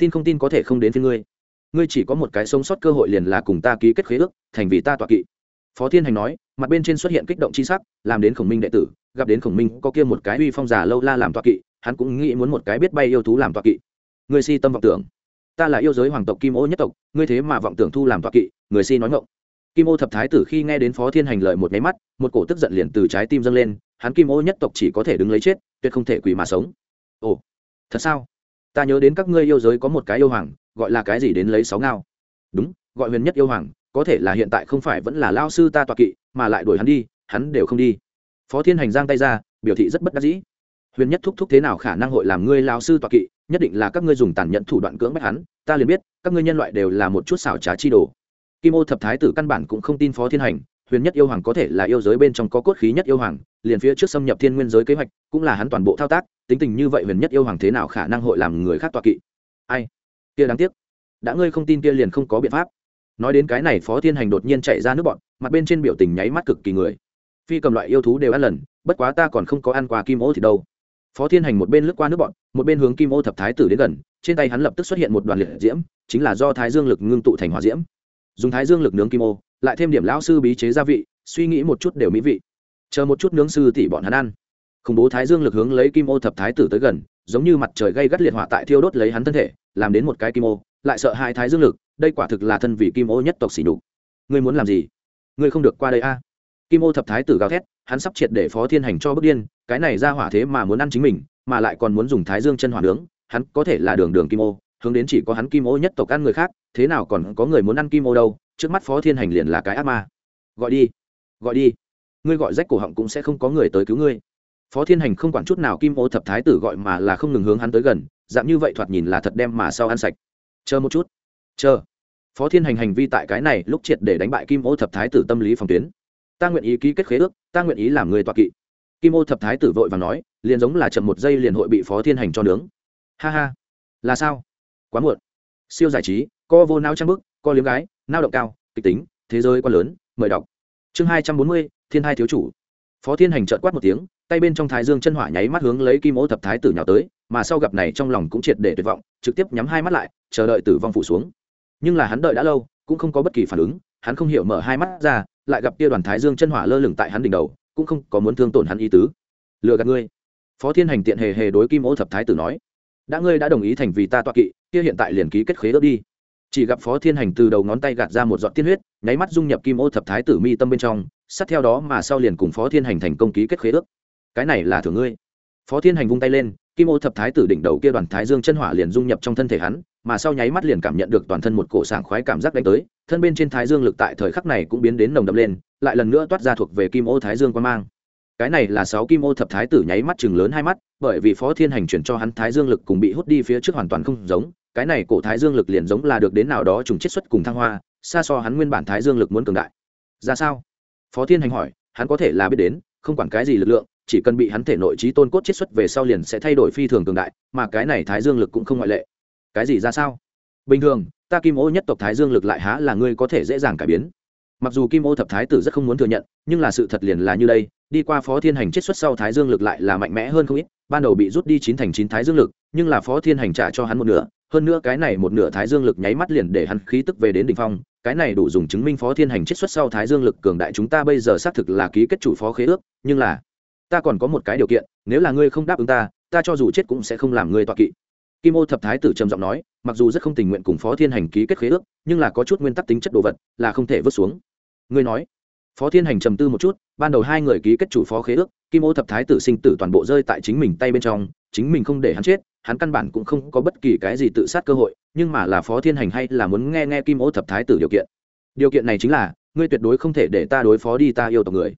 Tin không tin có thể không đến với ngươi. Ngươi chỉ có một cái sống sót cơ hội liền là cùng ta ký kết khế ước, thành vì ta tọa kỵ. Phó thiên hành nói, mặt bên trên xuất hiện kích động c h i sắc, làm đến khổng minh đệ tử, gặp đến khổng minh có kia một cái uy phong giả lâu la làm tọa kỵ, hắn cũng nghĩ muốn một cái biết bay yêu thú làm tọa kỵ. Người si tâm vọng tưởng ta là yêu giới hoàng tộc kim ô nhất tộc, ngươi thế mà vọng tưởng thu làm tọa kỵ, người si nói ngộng kim ô thập thái tử khi nghe đến phó thiên hành lợi một nháy mắt, một cổ tức giận liền từ trái tim dâng lên, hắn kim ô nhất tộc chỉ có thể đứng lấy chết, tuyệt không thể quỳ mà sống. Ồ, thật sao? Ta nhớ đến các ngươi yêu giới có một cái yêu hoàng, gọi là cái gì đến lấy sáu ngao. Đúng, gọi huyền nhất yêu hoàng, có thể là hiện tại không phải vẫn là lao sư ta tọa kỵ, mà lại đuổi hắn đi, hắn đều không đi. Phó thiên hành giang tay ra, biểu thị rất bất đắc dĩ huyền nhất thúc thúc thế nào khả năng hội làm ngươi lao sư tọa kỵ, nhất định là các ngươi dùng tàn nhẫn thủ đoạn cưỡng bách hắn, ta liền biết, các ngươi nhân loại đều là một chút xảo trá chi đồ. Kim ô thập thái tử căn bản cũng không tin phó thiên hành, huyền nhất yêu hoàng có thể là yêu giới bên trong có cốt khí nhất yêu hoàng, liền phía trước xâm nhập thiên nguyên giới kế hoạch, cũng là hắn toàn bộ thao tác, tính tình như vậy huyền nhất yêu hoàng thế nào khả năng hội làm người khác tọa kỵ? Ai? Kia đáng tiếc. Đã ngươi không tin kia liền không có biện pháp. Nói đến cái này, phó thiên hành đột nhiên chạy ra nước bọn, mặt bên trên biểu tình nháy mắt cực kỳ người. Phi cầm loại yêu thú đều ăn lần, bất quá ta còn không có ăn qua kim ô thì đâu phó thiên hành một bên lướt qua nước bọn, một bên hướng kim ô thập thái tử đến gần, trên tay hắn lập tức xuất hiện một đoàn liệt diễm, chính là do thái dương lực ngưng tụ thành hòa diễm. Dùng thái dương lực nướng kim ô, lại thêm điểm lão sư bí chế gia vị, suy nghĩ một chút đều mỹ vị. Chờ một chút nướng sư tỷ bọn hắn ăn. Khủng bố thái dương lực hướng lấy kim ô thập thái tử tới gần, giống như mặt trời gây gắt liệt hỏa tại thiêu đốt lấy hắn thân thể, làm đến một cái kim ô, lại sợ hai thái dương lực, đây quả thực là thân vị kim ô nhất tộc xỉ nhục. Ngươi muốn làm gì? Ngươi không được qua đây a. Kim ô thập thái tử gào thét hắn sắp triệt để phó thiên hành cho bước điên, cái này ra hỏa thế mà muốn ăn chính mình, mà lại còn muốn dùng thái dương chân hỏa nướng, hắn có thể là đường đường kim ô, hướng đến chỉ có hắn kim ô nhất tộc ăn người khác, thế nào còn có người muốn ăn kim ô đâu, trước mắt phó thiên hành liền là cái ác ma. Gọi đi gọi đi. Ngươi gọi rách cổ họng cũng sẽ không có người tới cứu ngươi. Phó thiên hành không quản chút nào kim ô thập thái tử gọi mà là không ngừng hướng hắn tới gần, dạng như vậy thoạt nhìn là thật đem mà sau ăn sạch. Chờ một chút. Chờ. Phó thiên hành hành vi tại cái này lúc triệt để đánh bại kim ô thập thái tử tâm lý phòng tuyến ta nguyện ý ký kết khế ước, ta nguyện ý làm người tọa kỵ. Kim ô thập thái tử vội và nói, liền giống là chậm một giây liền hội bị phó thiên hành cho nướng. Ha ha. Là sao? Quá muộn. Siêu giải trí, co vô nao trang bức, co liếm gái nao động cao, kịch tính, thế giới quá lớn, mời đọc. Chương hai trăm bốn mươi, thiên hai thiếu chủ. Phó thiên hành trợn quát một tiếng, tay bên trong thái dương chân hỏa nháy mắt hướng lấy kim ô thập thái tử nhào tới, mà sau gặp này trong lòng cũng triệt để tuyệt vọng, trực tiếp nhắm hai mắt lại, chờ đợi tử vong phủ xuống. Nhưng là hắn đợi đã lâu, cũng không có bất kỳ phản ứng, hắn không hiểu mở hai mắt ra lại gặp kia đoàn thái dương chân hỏa lơ lửng tại hắn đỉnh đầu, cũng không có muốn thương tổn hắn ý tứ. Lừa gạt ngươi. Phó thiên hành tiện hề hề đối kim ô thập thái tử nói. Đã ngươi đã đồng ý thành vì ta tọa kỵ, kia hiện tại liền ký kết khế ước đi. Chỉ gặp phó thiên hành từ đầu ngón tay gạt ra một giọt tiên huyết, nháy mắt dung nhập kim ô thập thái tử mi tâm bên trong, sát theo đó mà sau liền cùng phó thiên hành thành công ký kết khế ước. Cái này là thưởng ngươi. Phó thiên hành vung tay lên, kim ô thập thái tử đỉnh đầu kia đoàn thái dương chân hỏa liền dung nhập trong thân thể hắn mà sau nháy mắt liền cảm nhận được toàn thân một cổ sảng khoái cảm giác đánh tới, thân bên trên thái dương lực tại thời khắc này cũng biến đến nồng đậm lên, lại lần nữa toát ra thuộc về kim ô thái dương quan mang. Cái này là sáu kim ô thập thái tử nháy mắt chừng lớn hai mắt, bởi vì phó thiên hành chuyển cho hắn thái dương lực cùng bị hút đi phía trước hoàn toàn không giống, cái này cổ thái dương lực liền giống là được đến nào đó trùng chiết xuất cùng thăng hoa, xa so hắn nguyên bản thái dương lực muốn cường đại. Ra sao? Phó thiên hành hỏi, hắn có thể là biết đến, không quản cái gì lực lượng, chỉ cần bị hắn thể nội trí tôn cốt chiết xuất về sau liền sẽ thay đổi phi thường cường đại, mà cái này thái dương lực cũng không ngoại lệ cái gì ra sao? Bình thường, ta kim ô nhất tộc thái dương lực lại há là ngươi có thể dễ dàng cải biến. Mặc dù kim ô thập thái tử rất không muốn thừa nhận, nhưng là sự thật liền là như đây, đi qua phó thiên hành chiết xuất sau thái dương lực lại là mạnh mẽ hơn không ít, ban đầu bị rút đi chín thành chín thái dương lực, nhưng là phó thiên hành trả cho hắn một nửa, hơn nữa cái này một nửa thái dương lực nháy mắt liền để hắn khí tức về đến đỉnh phong, cái này đủ dùng chứng minh phó thiên hành chết xuất sau thái dương lực cường đại chúng ta bây giờ xác thực là ký kết chủ phó khế ước, nhưng là, ta còn có một cái điều kiện, nếu là ngươi không đáp ứng ta ta cho dù chết cũng sẽ không làm ngươi tọa kỵ kim ô thập thái tử trầm giọng nói, mặc dù rất không tình nguyện cùng phó thiên hành ký kết khế ước, nhưng là có chút nguyên tắc tính chất đồ vật là không thể vứt xuống. Ngươi nói, phó thiên hành trầm tư một chút, ban đầu hai người ký kết chủ phó khế ước, kim ô thập thái tử sinh tử toàn bộ rơi tại chính mình tay bên trong, chính mình không để hắn chết, hắn căn bản cũng không có bất kỳ cái gì tự sát cơ hội, nhưng mà là phó thiên hành hay là muốn nghe nghe kim ô thập thái tử điều kiện. Điều kiện này chính là, ngươi tuyệt đối không thể để ta đối phó đi ta yêu tộc người.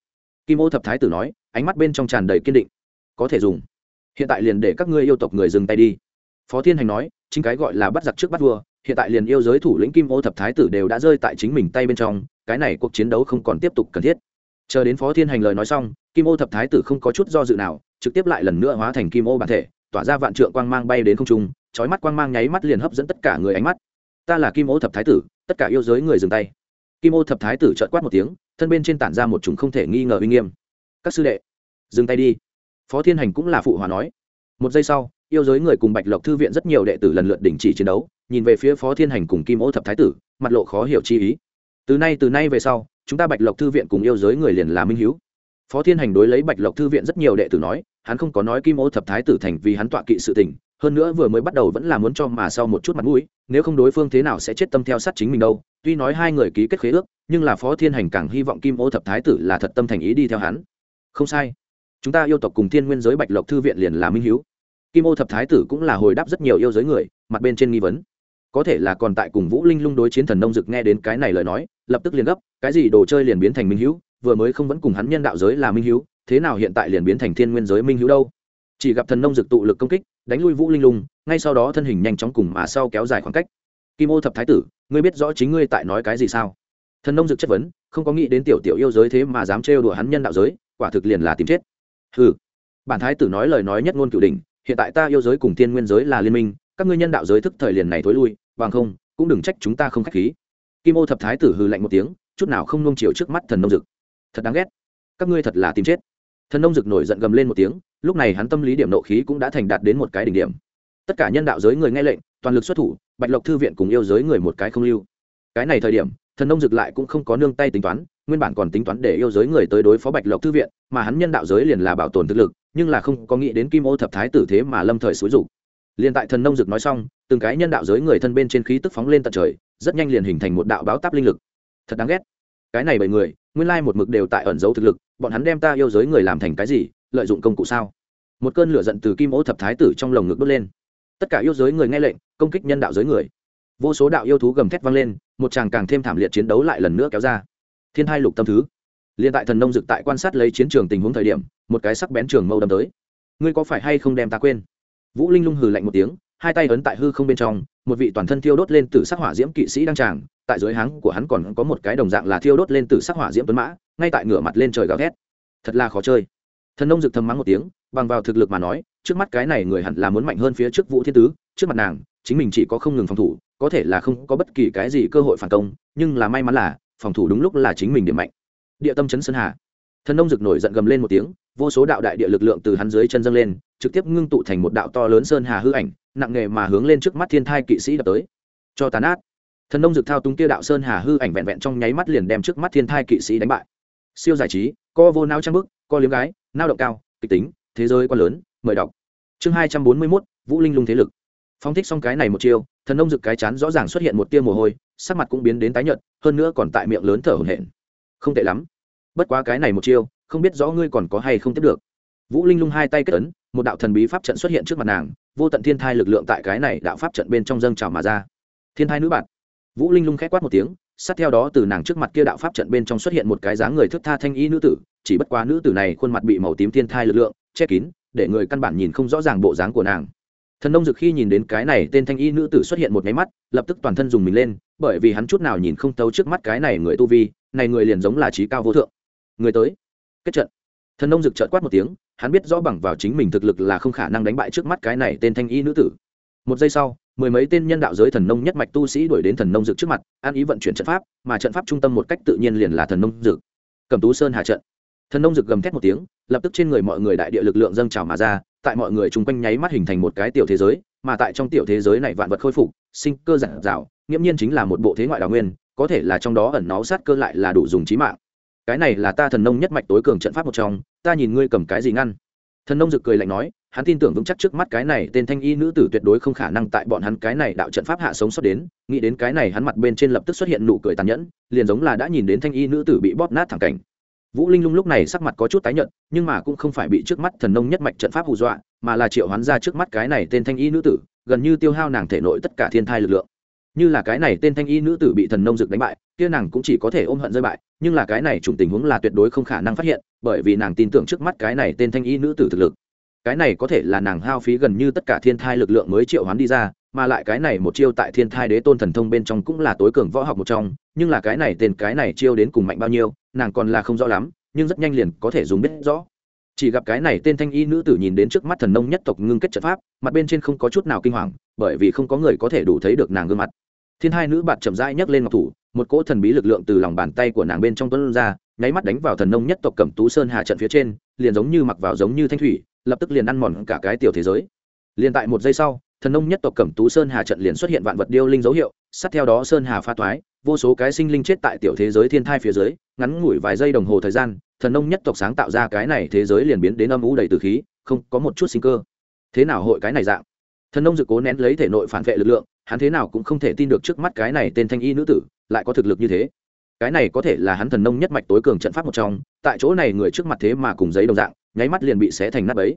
Kim ô thập thái tử nói, ánh mắt bên trong tràn đầy kiên định. Có thể dùng. Hiện tại liền để các ngươi yêu tộc người dừng tay đi phó thiên hành nói, chính cái gọi là bắt giặc trước bắt vua, hiện tại liền yêu giới thủ lĩnh kim ô thập thái tử đều đã rơi tại chính mình tay bên trong, cái này cuộc chiến đấu không còn tiếp tục cần thiết. Chờ đến phó thiên hành lời nói xong, kim ô thập thái tử không có chút do dự nào, trực tiếp lại lần nữa hóa thành kim ô bản thể, tỏa ra vạn trượng quang mang bay đến không trung trói mắt quang mang nháy mắt liền hấp dẫn tất cả người ánh mắt. Ta là kim ô thập thái tử, tất cả yêu giới người dừng tay. Kim ô thập thái tử trợt quát một tiếng, thân bên trên tản ra một chúng không thể nghi ngờ uy nghiêm. Các sư đệ, dừng tay đi. Phó thiên hành cũng là phụ hòa nói. Một giây sau yêu giới người cùng bạch lộc thư viện rất nhiều đệ tử lần lượt đình chỉ chiến đấu, nhìn về phía phó thiên hành cùng kim ô thập thái tử, mặt lộ khó hiểu chi ý. Từ nay từ nay về sau, chúng ta bạch lộc thư viện cùng yêu giới người liền là minh h phó thiên hành đối lấy bạch lộc thư viện rất nhiều đệ tử nói, hắn không có nói kim ô thập thái tử thành vì hắn tọa kỵ sự tình, hơn nữa vừa mới bắt đầu vẫn là muốn cho mà sau một chút mặt mũi, nếu không đối phương thế nào sẽ chết tâm theo sát chính mình đâu. Tuy nói hai người ký kết khế ước, nhưng là phó thiên hành càng hy vọng kim ô thập thái tử là thật tâm thành ý đi theo hắn. Không sai. Chúng ta yêu tộc cùng thiên nguyên giới bạch lộc thư viện liền là minh hiếu kim ô thập thái tử cũng là hồi đáp rất nhiều yêu giới người, mặt bên trên nghi vấn. Có thể là còn tại cùng vũ linh lung đối chiến thần nông dực nghe đến cái này lời nói, lập tức liền gấp, cái gì đồ chơi liền biến thành minh hữu, vừa mới không vẫn cùng hắn nhân đạo giới là minh hữu, thế nào hiện tại liền biến thành thiên nguyên giới minh hữu đâu? Chỉ gặp thần nông dực tụ lực công kích, đánh lui vũ linh lung, ngay sau đó thân hình nhanh chóng cùng mà sau kéo dài khoảng cách. Kim ô thập thái tử, ngươi biết rõ chính ngươi tại nói cái gì sao? Thần nông dực chất vấn, không có nghĩ đến tiểu tiểu yêu giới thế mà dám trêu đùa hắn nhân đạo giới, quả thực liền là tìm chết. Ừ bản thái tử nói lời nói nhất ngôn cửu đình hiện tại ta yêu giới cùng thiên nguyên giới là liên minh, các ngươi nhân đạo giới thức thời liền này thối lui, bằng không, cũng đừng trách chúng ta không k h á c h khí. Kim ô thập thái tử hư lạnh một tiếng, chút nào không nông chiều trước mắt thần nông dực. Thật đáng ghét. Các ngươi thật là tìm chết. Thần nông dực nổi giận gầm lên một tiếng, lúc này hắn tâm lý điểm nộ khí cũng đã thành đạt đến một cái đỉnh điểm. Tất cả nhân đạo giới người nghe lệnh, toàn lực xuất thủ, bạch lộc thư viện cùng yêu giới người một cái không lưu. Cái này thời điểm, thần nông dực lại cũng không có nương tay tính toán, nguyên bản còn tính toán để yêu giới người tới đối phó bạch lộc thư viện, mà hắn nhân đạo giới liền là bảo tồn thực lực nhưng là không có nghĩ đến kim ô thập thái tử thế mà lâm thời xúi rục liền tại thần nông dực nói xong, từng cái nhân đạo giới người thân bên trên khí tức phóng lên tận trời, rất nhanh liền hình thành một đạo báo táp linh lực. Thật đáng ghét. Cái này bảy người, nguyên lai một mực đều tại ẩn giấu thực lực, bọn hắn đem ta yêu giới người làm thành cái gì, lợi dụng công cụ sao? Một cơn lửa giận từ kim ô thập thái tử trong lồng ngực đốt lên. Tất cả yêu giới người nghe lệnh, công kích nhân đạo giới người. Vô số đạo yêu thú gầm thét vang lên, một tràng càng thêm thảm liệt chiến đấu lại lần nữa kéo ra. Thiên hai lục tâm thứ liền tại thần nông dực tại quan sát lấy chiến trường tình huống thời điểm, một cái sắc bén trường mâu đâm tới. Ngươi có phải hay không đem ta quên? Vũ linh lung hừ lạnh một tiếng, hai tay ấn tại hư không bên trong, một vị toàn thân thiêu đốt lên từ sắc hỏa diễm kỵ sĩ đang tràng, tại dưới háng của hắn còn có một cái đồng dạng là thiêu đốt lên từ sắc hỏa diễm tuấn mã, ngay tại ngửa mặt lên trời gào thét. Thật là khó chơi. Thần nông dực thầm mắng một tiếng, bằng vào thực lực mà nói, trước mắt cái này người hẳn là muốn mạnh hơn phía trước vũ thiên tứ, trước mặt nàng, chính mình chỉ có không ngừng phòng thủ, có thể là không có bất kỳ cái gì cơ hội phản công, nhưng là may mắn là, phòng thủ đúng lúc là chính mình điểm mạnh địa tâm chấn sơn hà. Thần nông rực nổi giận gầm lên một tiếng, vô số đạo đại địa lực lượng từ hắn dưới chân dâng lên, trực tiếp ngưng tụ thành một đạo to lớn sơn hà hư ảnh, nặng nghề mà hướng lên trước mắt thiên thai kỵ sĩ đập tới. Cho tàn át thần nông rực thao túng kia đạo sơn hà hư ảnh vẹn vẹn trong nháy mắt liền đem trước mắt thiên thai kỵ sĩ đánh bại. Siêu giải trí, co vô nao trang bức, co liếm gái, nao động cao, kịch tính, thế giới quá lớn, mời đọc. Chương hai trăm bốn mươi mốt, vũ linh lung thế lực. Phong thích xong cái này một chiêu, thần nông rực cái chán rõ ràng xuất hiện một tia mồ hôi, sắc mặt cũng biến đến tái nhợt, hơn nữa còn tại miệng lớn thở hổn hển không tệ lắm. Bất quá cái này một chiêu, không biết rõ ngươi còn có hay không tiếp được. Vũ linh lung hai tay kết ấn, một đạo thần bí pháp trận xuất hiện trước mặt nàng, vô tận thiên thai lực lượng tại cái này đạo pháp trận bên trong dâng trào mà ra. Thiên thai nữ bạn. Vũ linh lung k h é quát một tiếng, sát theo đó từ nàng trước mặt kia đạo pháp trận bên trong xuất hiện một cái dáng người thức tha thanh y nữ tử, chỉ bất quá nữ tử này khuôn mặt bị màu tím thiên thai lực lượng che kín, để người căn bản nhìn không rõ ràng bộ dáng của nàng. Thần nông dực khi nhìn đến cái này tên thanh y nữ tử xuất hiện một nháy mắt, lập tức toàn thân dùng mình lên, bởi vì hắn chút nào nhìn không tấu trước mắt cái này người tu vi này người liền giống là trí cao vô thượng. Người tới. Kết trận. Thần nông dực trợt quát một tiếng, hắn biết rõ bằng vào chính mình thực lực là không khả năng đánh bại trước mắt cái này tên thanh y nữ tử. Một giây sau, mười mấy tên nhân đạo giới thần nông nhất mạch tu sĩ đuổi đến thần nông dực trước mặt, an ý vận chuyển trận pháp, mà trận pháp trung tâm một cách tự nhiên liền là thần nông dực. Cầm tú sơn hà trận. Thần nông dực gầm thét một tiếng, lập tức trên người mọi người đại địa lực lượng dâng trào mà ra, tại mọi người chung quanh nháy mắt hình thành một cái tiểu thế giới, mà tại trong tiểu thế giới này vạn vật khôi phục, sinh cơ giản dạo nghiễm nhiên chính là một bộ thế ngoại đào nguyên có thể là trong đó ẩn náu sát cơ lại là đủ dùng trí mạng. Cái này là ta thần nông nhất mạch tối cường trận pháp một trong, ta nhìn ngươi cầm cái gì ngăn? Thần nông rực cười lạnh nói, hắn tin tưởng vững chắc trước mắt cái này tên thanh y nữ tử tuyệt đối không khả năng tại bọn hắn cái này đạo trận pháp hạ sống sót đến, nghĩ đến cái này hắn mặt bên trên lập tức xuất hiện nụ cười tàn nhẫn, liền giống là đã nhìn đến thanh y nữ tử bị bóp nát thẳng cảnh. Vũ linh lung lúc này sắc mặt có chút tái nhợt, nhưng mà cũng không phải bị trước mắt thần nông nhất mạch trận pháp hù dọa, mà là triệu hắn ra trước mắt cái này tên thanh y nữ tử, gần như tiêu hao nàng thể nội tất cả thiên thai lực lượng như là cái này tên thanh y nữ tử bị thần nông dực đánh bại, kia nàng cũng chỉ có thể ôm hận rơi bại, nhưng là cái này chủng tình huống là tuyệt đối không khả năng phát hiện, bởi vì nàng tin tưởng trước mắt cái này tên thanh y nữ tử thực lực. Cái này có thể là nàng hao phí gần như tất cả thiên thai lực lượng mới triệu hoán đi ra, mà lại cái này một chiêu tại thiên thai đế tôn thần thông bên trong cũng là tối cường võ học một trong, nhưng là cái này tên cái này chiêu đến cùng mạnh bao nhiêu, nàng còn là không rõ lắm, nhưng rất nhanh liền có thể dùng biết rõ. Chỉ gặp cái này tên thanh y nữ tử nhìn đến trước mắt thần nông nhất tộc ngưng kết trận pháp, mặt bên trên không có chút nào kinh hoàng, bởi vì không có người có thể đủ thấy được nàng gương mặt thiên hai nữ bạn chậm rãi nhấc lên ngọc thủ, một cỗ thần bí lực lượng từ lòng bàn tay của nàng bên trong tuấn ra, nháy mắt đánh vào thần nông nhất tộc cẩm tú sơn hà trận phía trên, liền giống như mặc vào giống như thanh thủy, lập tức liền ăn mòn cả cái tiểu thế giới. Liền tại một giây sau, thần nông nhất tộc cẩm tú sơn hà trận liền xuất hiện vạn vật điêu linh dấu hiệu, sát theo đó sơn hà pha toái, vô số cái sinh linh chết tại tiểu thế giới thiên thai phía dưới, ngắn ngủi vài giây đồng hồ thời gian, thần nông nhất tộc sáng tạo ra cái này thế giới liền biến đến âm u đầy từ khí, không có một chút sinh cơ. Thế nào hội cái này dạng? Thần nông dự cố nén lấy thể nội phản vệ lực lượng hắn thế nào cũng không thể tin được trước mắt cái này tên thanh y nữ tử, lại có thực lực như thế. Cái này có thể là hắn thần nông nhất mạch tối cường trận pháp một trong, tại chỗ này người trước mặt thế mà cùng giấy đồng dạng, nháy mắt liền bị xé thành nắp ấy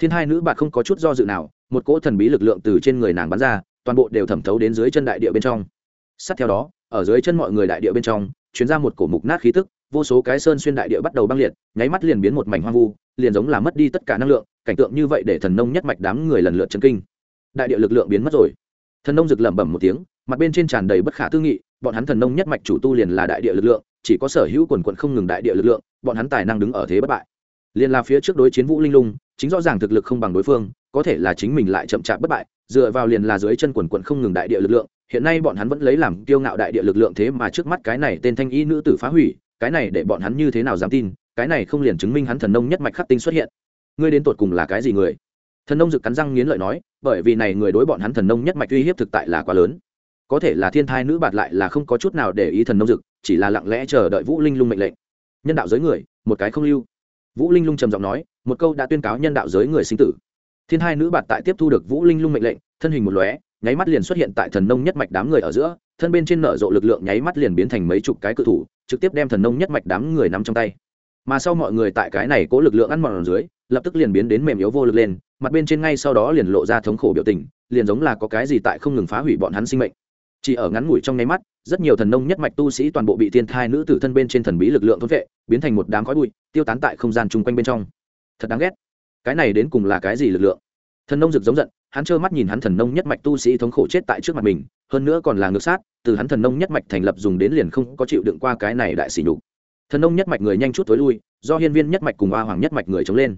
thiên hai nữ bạn không có chút do dự nào, một cỗ thần bí lực lượng từ trên người nàng bắn ra, toàn bộ đều thẩm thấu đến dưới chân đại địa bên trong. Sát theo đó, ở dưới chân mọi người đại địa bên trong chuyến ra một cổ mục nát khí tức, vô số cái sơn xuyên đại địa bắt đầu băng liệt, nháy mắt liền biến một mảnh hoang vu, liền giống là mất đi tất cả năng lượng, cảnh tượng như vậy để thần nông nhất mạch đám người lần lượt chấn kinh. Đại địa lực lượng biến mất rồi thần nông rực lẩm bẩm một tiếng, mặt bên trên tràn đầy bất khả tư nghị, bọn hắn thần nông nhất mạch chủ tu liền là đại địa lực lượng, chỉ có sở hữu quần quận không ngừng đại địa lực lượng, bọn hắn tài năng đứng ở thế bất bại. Liền là phía trước đối chiến vũ linh lung, chính rõ ràng thực lực không bằng đối phương, có thể là chính mình lại chậm chạp bất bại, dựa vào liền là dưới chân quần quận không ngừng đại địa lực lượng, hiện nay bọn hắn vẫn lấy làm kiêu ngạo đại địa lực lượng thế mà trước mắt cái này tên thanh y nữ tử phá hủy, cái này để bọn hắn như thế nào dám tin, cái này không liền chứng minh hắn thần nông nhất mạch khắc tinh xuất hiện. Ngươi đến tột cùng là cái gì người? Thần nông dực cắn răng nghiến lợi nói, bởi vì này người đối bọn hắn thần nông nhất mạch uy hiếp thực tại là quá lớn. Có thể là thiên thai nữ bạt lại là không có chút nào để ý thần nông dực, chỉ là lặng lẽ chờ đợi vũ linh lung mệnh lệnh. Nhân đạo giới người, một cái không lưu. Vũ linh lung trầm giọng nói, một câu đã tuyên cáo nhân đạo giới người sinh tử. Thiên hai nữ bạt tại tiếp thu được vũ linh lung mệnh lệnh, thân hình một lóe, nháy mắt liền xuất hiện tại thần nông nhất mạch đám người ở giữa, thân bên trên nở rộ lực lượng nháy mắt liền biến thành mấy chục cái cự thủ, trực tiếp đem thần nông nhất mạch đám người nắm trong tay. Mà sau mọi người tại cái này cố lực lượng ăn mòn ở dưới lập tức liền biến đến mềm yếu vô lực lên, mặt bên trên ngay sau đó liền lộ ra thống khổ biểu tình, liền giống là có cái gì tại không ngừng phá hủy bọn hắn sinh mệnh. Chỉ ở ngắn ngủi trong nháy mắt, rất nhiều thần nông nhất mạch tu sĩ toàn bộ bị thiên thai nữ tử thân bên trên thần bí lực lượng thốt vệ, biến thành một đám khói bụi, tiêu tán tại không gian chung quanh bên trong. Thật đáng ghét. Cái này đến cùng là cái gì lực lượng? Thần nông rực giống giận, hắn trơ mắt nhìn hắn thần nông nhất mạch tu sĩ thống khổ chết tại trước mặt mình, hơn nữa còn là ngược sát, từ hắn thần nông nhất mạch thành lập dùng đến liền không có chịu đựng qua cái này đại sỉ nhục. Thần nông nhất mạch người nhanh chút tối lui, do hiên viên nhất mạch cùng a hoàng nhất mạch người chống lên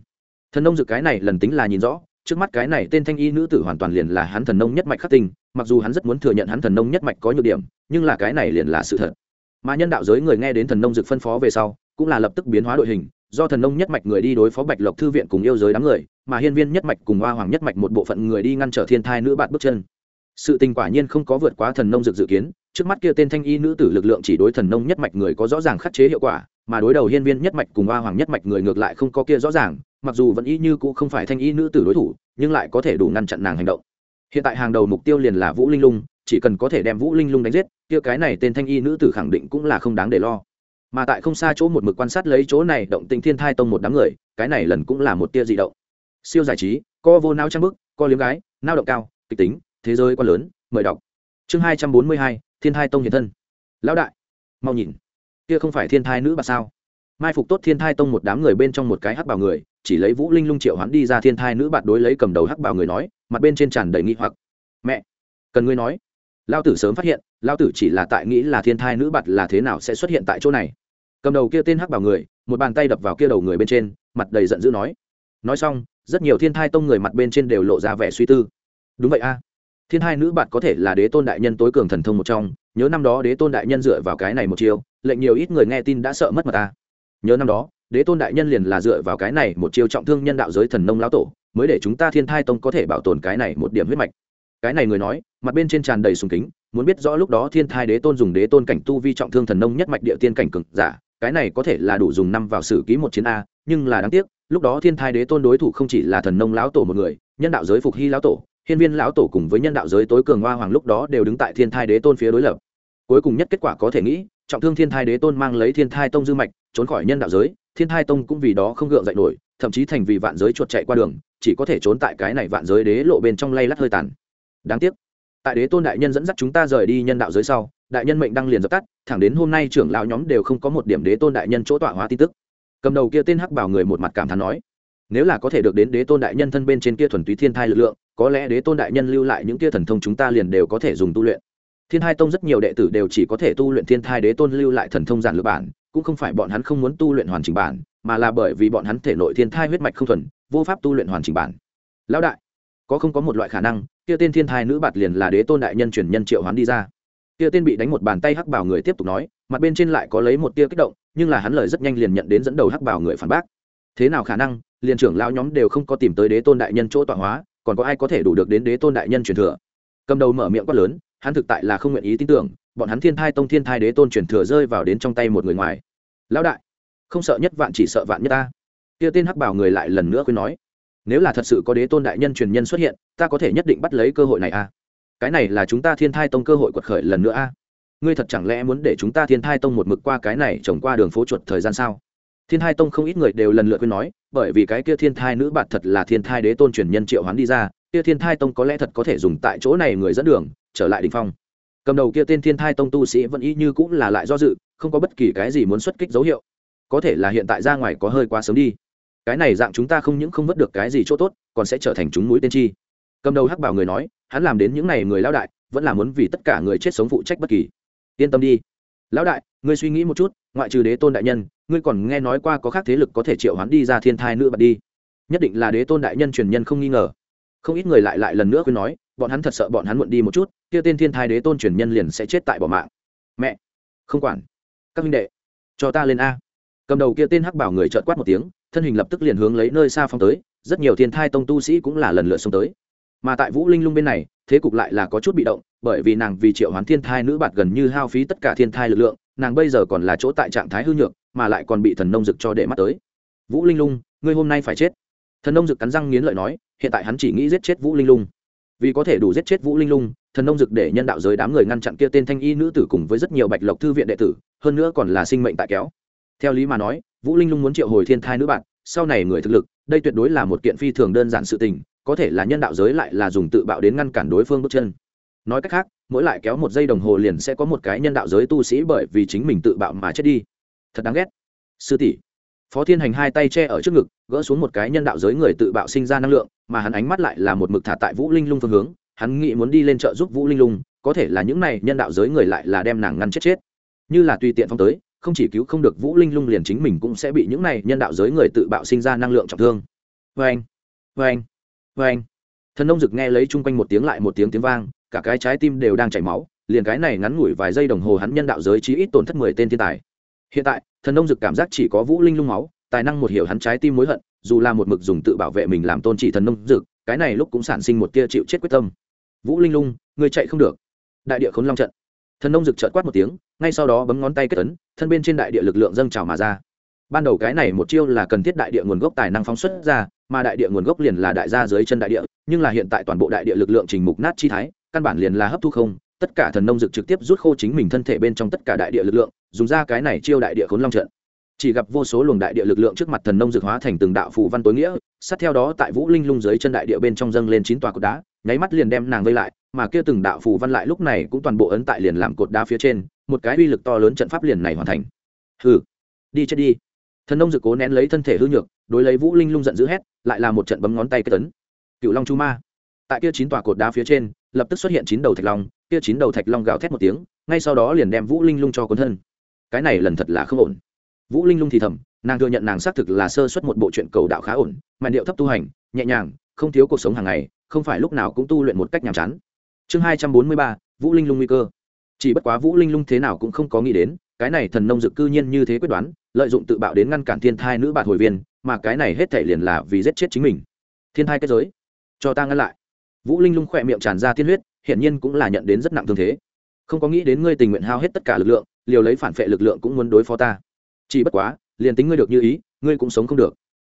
thần nông dự cái này lần tính là nhìn rõ, trước mắt cái này tên thanh y nữ tử hoàn toàn liền là hắn thần nông nhất mạch khắc tinh, mặc dù hắn rất muốn thừa nhận hắn thần nông nhất mạch có nhược điểm, nhưng là cái này liền là sự thật. Mà nhân đạo giới người nghe đến thần nông dực phân phó về sau, cũng là lập tức biến hóa đội hình, do thần nông nhất mạch người đi đối phó bạch lộc thư viện cùng yêu giới đám người, mà hiên viên nhất mạch cùng hoa hoàng nhất mạch một bộ phận người đi ngăn trở thiên thai nữ bạn bước chân. Sự tình quả nhiên không có vượt quá thần nông dực dự kiến, trước mắt kia tên thanh y nữ tử lực lượng chỉ đối thần nông nhất mạch người có rõ ràng khắc chế hiệu quả, mà đối đầu hiên viên nhất mạch cùng hoa hoàng nhất mạch người ngược lại không có kia rõ ràng mặc dù vẫn y như cũ không phải thanh y nữ tử đối thủ, nhưng lại có thể đủ ngăn chặn nàng hành động. Hiện tại hàng đầu mục tiêu liền là vũ linh lung, chỉ cần có thể đem vũ linh lung đánh giết, kia cái này tên thanh y nữ tử khẳng định cũng là không đáng để lo. Mà tại không xa chỗ một mực quan sát lấy chỗ này động tình thiên thai tông một đám người, cái này lần cũng là một tia dị động. Siêu giải trí, co vô nao trang bức, co liếm gái nao động cao, kịch tính, thế giới quá lớn, mời đọc. Chương hai trăm bốn mươi hai, thiên thai tông hiện thân. Lão đại, mau nhìn. Kia không phải thiên thai nữ bà sao? Mai phục tốt thiên thai tông một đám người bên trong một cái hắc bảo người, chỉ lấy vũ linh lung triệu hoãn đi ra thiên thai nữ bạn đối lấy cầm đầu hắc bảo người nói, mặt bên trên tràn đầy nghi hoặc. Mẹ, cần ngươi nói. Lao tử sớm phát hiện lao tử chỉ là tại nghĩ là thiên thai nữ bạt là thế nào sẽ xuất hiện tại chỗ này. Cầm đầu kia tên hắc bảo người, một bàn tay đập vào kia đầu người bên trên, mặt đầy giận dữ nói. Nói xong, rất nhiều thiên thai tông người mặt bên trên đều lộ ra vẻ suy tư. Đúng vậy a. Thiên hai nữ bạt có thể là đế tôn đại nhân tối cường thần thông một trong, nhớ năm đó đế tôn đại nhân dựa vào cái này một chiêu, lệnh nhiều ít người nghe tin đã sợ mất mà ta nhớ năm đó, đế tôn đại nhân liền là dựa vào cái này một chiêu trọng thương nhân đạo giới thần nông lão tổ, mới để chúng ta thiên thai tông có thể bảo tồn cái này một điểm huyết mạch. Cái này người nói, mặt bên trên tràn đầy sùng kính, muốn biết rõ lúc đó thiên thai đế tôn dùng đế tôn cảnh tu vi trọng thương thần nông nhất mạch địa tiên cảnh cực giả, cái này có thể là đủ dùng năm vào sử ký một chiến a, nhưng là đáng tiếc, lúc đó thiên thai đế tôn đối thủ không chỉ là thần nông lão tổ một người, nhân đạo giới phục hy lão tổ, hiên viên lão tổ cùng với nhân đạo giới tối cường hoa hoàng lúc đó đều đứng tại thiên thai đế tôn phía đối lập. Cuối cùng nhất kết quả có thể nghĩ trọng thương thiên thai đế tôn mang lấy thiên thai tông dư mạch, trốn khỏi nhân đạo giới, thiên thai tông cũng vì đó không gượng dậy nổi, thậm chí thành vì vạn giới chuột chạy qua đường, chỉ có thể trốn tại cái này vạn giới đế lộ bên trong lay lắt hơi tàn. Đáng tiếc, tại đế tôn đại nhân dẫn dắt chúng ta rời đi nhân đạo giới sau, đại nhân mệnh đăng liền dập tắt, thẳng đến hôm nay trưởng lão nhóm đều không có một điểm đế tôn đại nhân chỗ tọa hóa tin tức. Cầm đầu kia tên hắc bảo người một mặt cảm thán nói, nếu là có thể được đến đế tôn đại nhân thân bên trên kia thuần túy thiên thai lực lượng, có lẽ đế tôn đại nhân lưu lại những kia thần thông chúng ta liền đều có thể dùng tu luyện thiên hai tông rất nhiều đệ tử đều chỉ có thể tu luyện thiên thai đế tôn lưu lại thần thông giản lược bản, cũng không phải bọn hắn không muốn tu luyện hoàn chỉnh bản, mà là bởi vì bọn hắn thể nội thiên thai huyết mạch không thuần, vô pháp tu luyện hoàn chỉnh bản. Lão đại, có không có một loại khả năng, kia tên thiên thai nữ bạt liền là đế tôn đại nhân truyền nhân triệu hắn đi ra. Kia tên bị đánh một bàn tay hắc bảo người tiếp tục nói, mặt bên trên lại có lấy một tia kích động, nhưng là hắn lời rất nhanh liền nhận đến dẫn đầu hắc bảo người phản bác. Thế nào khả năng, liền trưởng lão nhóm đều không có tìm tới đế tôn đại nhân chỗ tọa hóa, còn có ai có thể đủ được đến đế tôn đại nhân truyền thừa? Cầm đầu mở miệng quát lớn hắn thực tại là không nguyện ý tin tưởng, bọn hắn thiên thai tông thiên thai đế tôn truyền thừa rơi vào đến trong tay một người ngoài lão đại, không sợ nhất vạn chỉ sợ vạn nhất ta kia tên hắc bảo người lại lần nữa khuyên nói, nếu là thật sự có đế tôn đại nhân truyền nhân xuất hiện, ta có thể nhất định bắt lấy cơ hội này a à? cái này là chúng ta thiên thai tông cơ hội quật khởi lần nữa a à? ngươi thật chẳng lẽ muốn để chúng ta thiên thai tông một mực qua cái này trồng qua đường phố chuột thời gian sao thiên thai tông không ít người đều lần lượt khuyên nói, bởi vì cái kia thiên thai nữ bạn thật là thiên thai đế tôn truyền nhân triệu hoán đi ra, kia thiên thai tông có lẽ thật có thể dùng tại chỗ này người dẫn đường trở lại đỉnh phong. Cầm đầu kia tên thiên thai tông tu sĩ vẫn y như cũng là lại do dự, không có bất kỳ cái gì muốn xuất kích dấu hiệu. Có thể là hiện tại ra ngoài có hơi quá sớm đi. Cái này dạng chúng ta không những không vớt được cái gì chỗ tốt, còn sẽ trở thành chúng mũi tên chi. Cầm đầu hắc bảo người nói, hắn làm đến những n à y người lão đại, vẫn là muốn vì tất cả người chết sống phụ trách bất kỳ. Yên tâm đi. Lão đại, ngươi suy nghĩ một chút, ngoại trừ đế tôn đại nhân, ngươi còn nghe nói qua có khác thế lực có thể triệu hoán đi ra thiên thai nữ bật đi. Nhất định là đế tôn đại nhân truyền nhân không nghi ngờ. Không ít người lại lại lần nữa khuyên nói bọn hắn thật sợ bọn hắn muộn đi một chút, kia tên thiên thai đế tôn truyền nhân liền sẽ chết tại bỏ mạng. Mẹ, không quản. Các minh đệ, cho ta lên a. Cầm đầu kia tên hắc bảo người trợt quát một tiếng, thân hình lập tức liền hướng lấy nơi xa phong tới, rất nhiều thiên thai tông tu sĩ cũng là lần lượt xông tới. Mà tại vũ linh lung bên này, thế cục lại là có chút bị động, bởi vì nàng vì triệu hoán thiên thai nữ bạt gần như hao phí tất cả thiên thai lực lượng, nàng bây giờ còn là chỗ tại trạng thái hư nhược, mà lại còn bị thần nông dực cho để mắt tới. Vũ linh lung, ngươi hôm nay phải chết. Thần nông dực cắn răng nghiến lợi nói, hiện tại hắn chỉ nghĩ giết chết vũ linh lung vì có thể đủ giết chết vũ linh lung, thần nông dực để nhân đạo giới đám người ngăn chặn kia tên thanh y nữ tử cùng với rất nhiều bạch lộc thư viện đệ tử, hơn nữa còn là sinh mệnh tại kéo. Theo lý mà nói, vũ linh lung muốn triệu hồi thiên thai nữ bạn, sau này người thực lực, đây tuyệt đối là một kiện phi thường đơn giản sự tình, có thể là nhân đạo giới lại là dùng tự bạo đến ngăn cản đối phương bước chân. Nói cách khác, mỗi lại kéo một giây đồng hồ liền sẽ có một cái nhân đạo giới tu sĩ bởi vì chính mình tự bạo mà chết đi. Thật đáng ghét. Sư tỷ phó thiên hành hai tay che ở trước ngực, gỡ xuống một cái nhân đạo giới người tự bạo sinh ra năng lượng, mà hắn ánh mắt lại là một mực thả tại vũ linh lung phương hướng, hắn nghĩ muốn đi lên chợ giúp vũ linh lung, có thể là những này nhân đạo giới người lại là đem nàng ngăn chết chết. Như là tùy tiện phong tới, không chỉ cứu không được vũ linh lung liền chính mình cũng sẽ bị những này nhân đạo giới người tự bạo sinh ra năng lượng trọng thương. Vê anh vê anh vê anh thần nông dực nghe lấy chung quanh một tiếng lại một tiếng tiếng vang, cả cái trái tim đều đang chảy máu, liền cái này ngắn ngủi vài giây đồng hồ hắn nhân đạo giới chí ít tổn thất mười tên thiên tài hiện tại, thần nông dực cảm giác chỉ có vũ linh lung máu, tài năng một hiểu hắn trái tim mối hận, dù là một mực dùng tự bảo vệ mình làm tôn trị thần nông dực, cái này lúc cũng sản sinh một tia chịu chết quyết tâm. Vũ linh lung, người chạy không được. Đại địa khốn long trận. Thần nông dực trợt quát một tiếng, ngay sau đó bấm ngón tay kết tấn thân bên trên đại địa lực lượng dâng trào mà ra. Ban đầu cái này một chiêu là cần thiết đại địa nguồn gốc tài năng phóng xuất ra, mà đại địa nguồn gốc liền là đại gia dưới chân đại địa, nhưng là hiện tại toàn bộ đại địa lực lượng trình mục nát chi thái, căn bản liền là hấp thu không tất cả thần nông dực trực tiếp rút khô chính mình thân thể bên trong tất cả đại địa lực lượng, dùng ra cái này chiêu đại địa khốn long trận. Chỉ gặp vô số luồng đại địa lực lượng trước mặt thần nông dực hóa thành từng đạo phù văn tối nghĩa, sát theo đó tại vũ linh lung dưới chân đại địa bên trong dâng lên chín tòa cột đá, nháy mắt liền đem nàng vây lại, mà kia từng đạo phù văn lại lúc này cũng toàn bộ ấn tại liền làm cột đá phía trên, một cái uy lực to lớn trận pháp liền này hoàn thành. Hừ, đi chết đi. Thần nông dực cố nén lấy thân thể hư nhược, đối lấy vũ linh lung giận dữ hét, lại là một trận bấm ngón tay kết tấn. Cựu long chu ma. Tại kia chín tòa cột đá phía trên, lập tức xuất hiện chín đầu thạch long kia chín đầu thạch long gào thét một tiếng, ngay sau đó liền đem vũ linh lung cho cuốn thân. Cái này lần thật là không ổn. Vũ linh lung thì thầm, nàng thừa nhận nàng xác thực là sơ xuất một bộ truyện cầu đạo khá ổn, mà điệu thấp tu hành, nhẹ nhàng, không thiếu cuộc sống hàng ngày, không phải lúc nào cũng tu luyện một cách nhàm chán. Chương hai trăm bốn mươi ba, vũ linh lung nguy cơ. Chỉ bất quá vũ linh lung thế nào cũng không có nghĩ đến, cái này thần nông dực cư nhiên như thế quyết đoán, lợi dụng tự bạo đến ngăn cản thiên thai nữ bạt hồi viên, mà cái này hết thể liền là vì giết chết chính mình. Thiên thai kết giới. Cho ta ngăn lại. Vũ linh lung khỏe miệng tràn ra tiên huyết hiện nhiên cũng là nhận đến rất nặng thương thế. Không có nghĩ đến ngươi tình nguyện hao hết tất cả lực lượng, liều lấy phản vệ lực lượng cũng muốn đối phó ta. Chỉ bất quá, liền tính ngươi được như ý, ngươi cũng sống không được.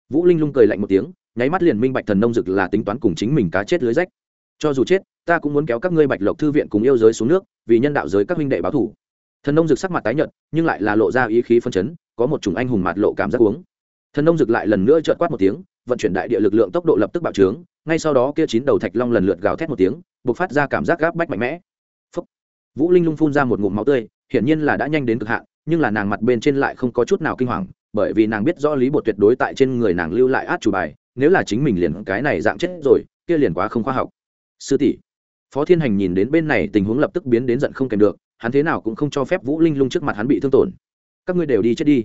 Vũ linh lung cười lạnh một tiếng, nháy mắt liền minh bạch thần nông dực là tính toán cùng chính mình cá chết lưới rách. Cho dù chết, ta cũng muốn kéo các ngươi bạch lộc thư viện cùng yêu giới xuống nước, vì nhân đạo giới các huynh đệ báo thủ thần nông dực sắc mặt tái nhợt, nhưng lại là lộ ra ý khí phân chấn, có một chủng anh hùng mạt lộ cảm giác uống. Thần nông dực lại lần nữa trợn quát một tiếng, vận chuyển đại địa lực lượng tốc độ lập tức bạo trướng ngay sau đó kia chín đầu thạch long lần lượt gào thét một tiếng buộc phát ra cảm giác gáp bách mạnh mẽ. Phúc. vũ linh lung phun ra một ngụm máu tươi, hiển nhiên là đã nhanh đến cực hạn, nhưng là nàng mặt bên trên lại không có chút nào kinh hoàng, bởi vì nàng biết rõ lý bột tuyệt đối tại trên người nàng lưu lại át chủ bài, nếu là chính mình liền cái này dạng chết rồi, kia liền quá không khoa học. Sư tỷ. Phó thiên hành nhìn đến bên này tình huống lập tức biến đến giận không kèm được, hắn thế nào cũng không cho phép vũ linh lung trước mặt hắn bị thương tổn. Các ngươi đều đi chết đi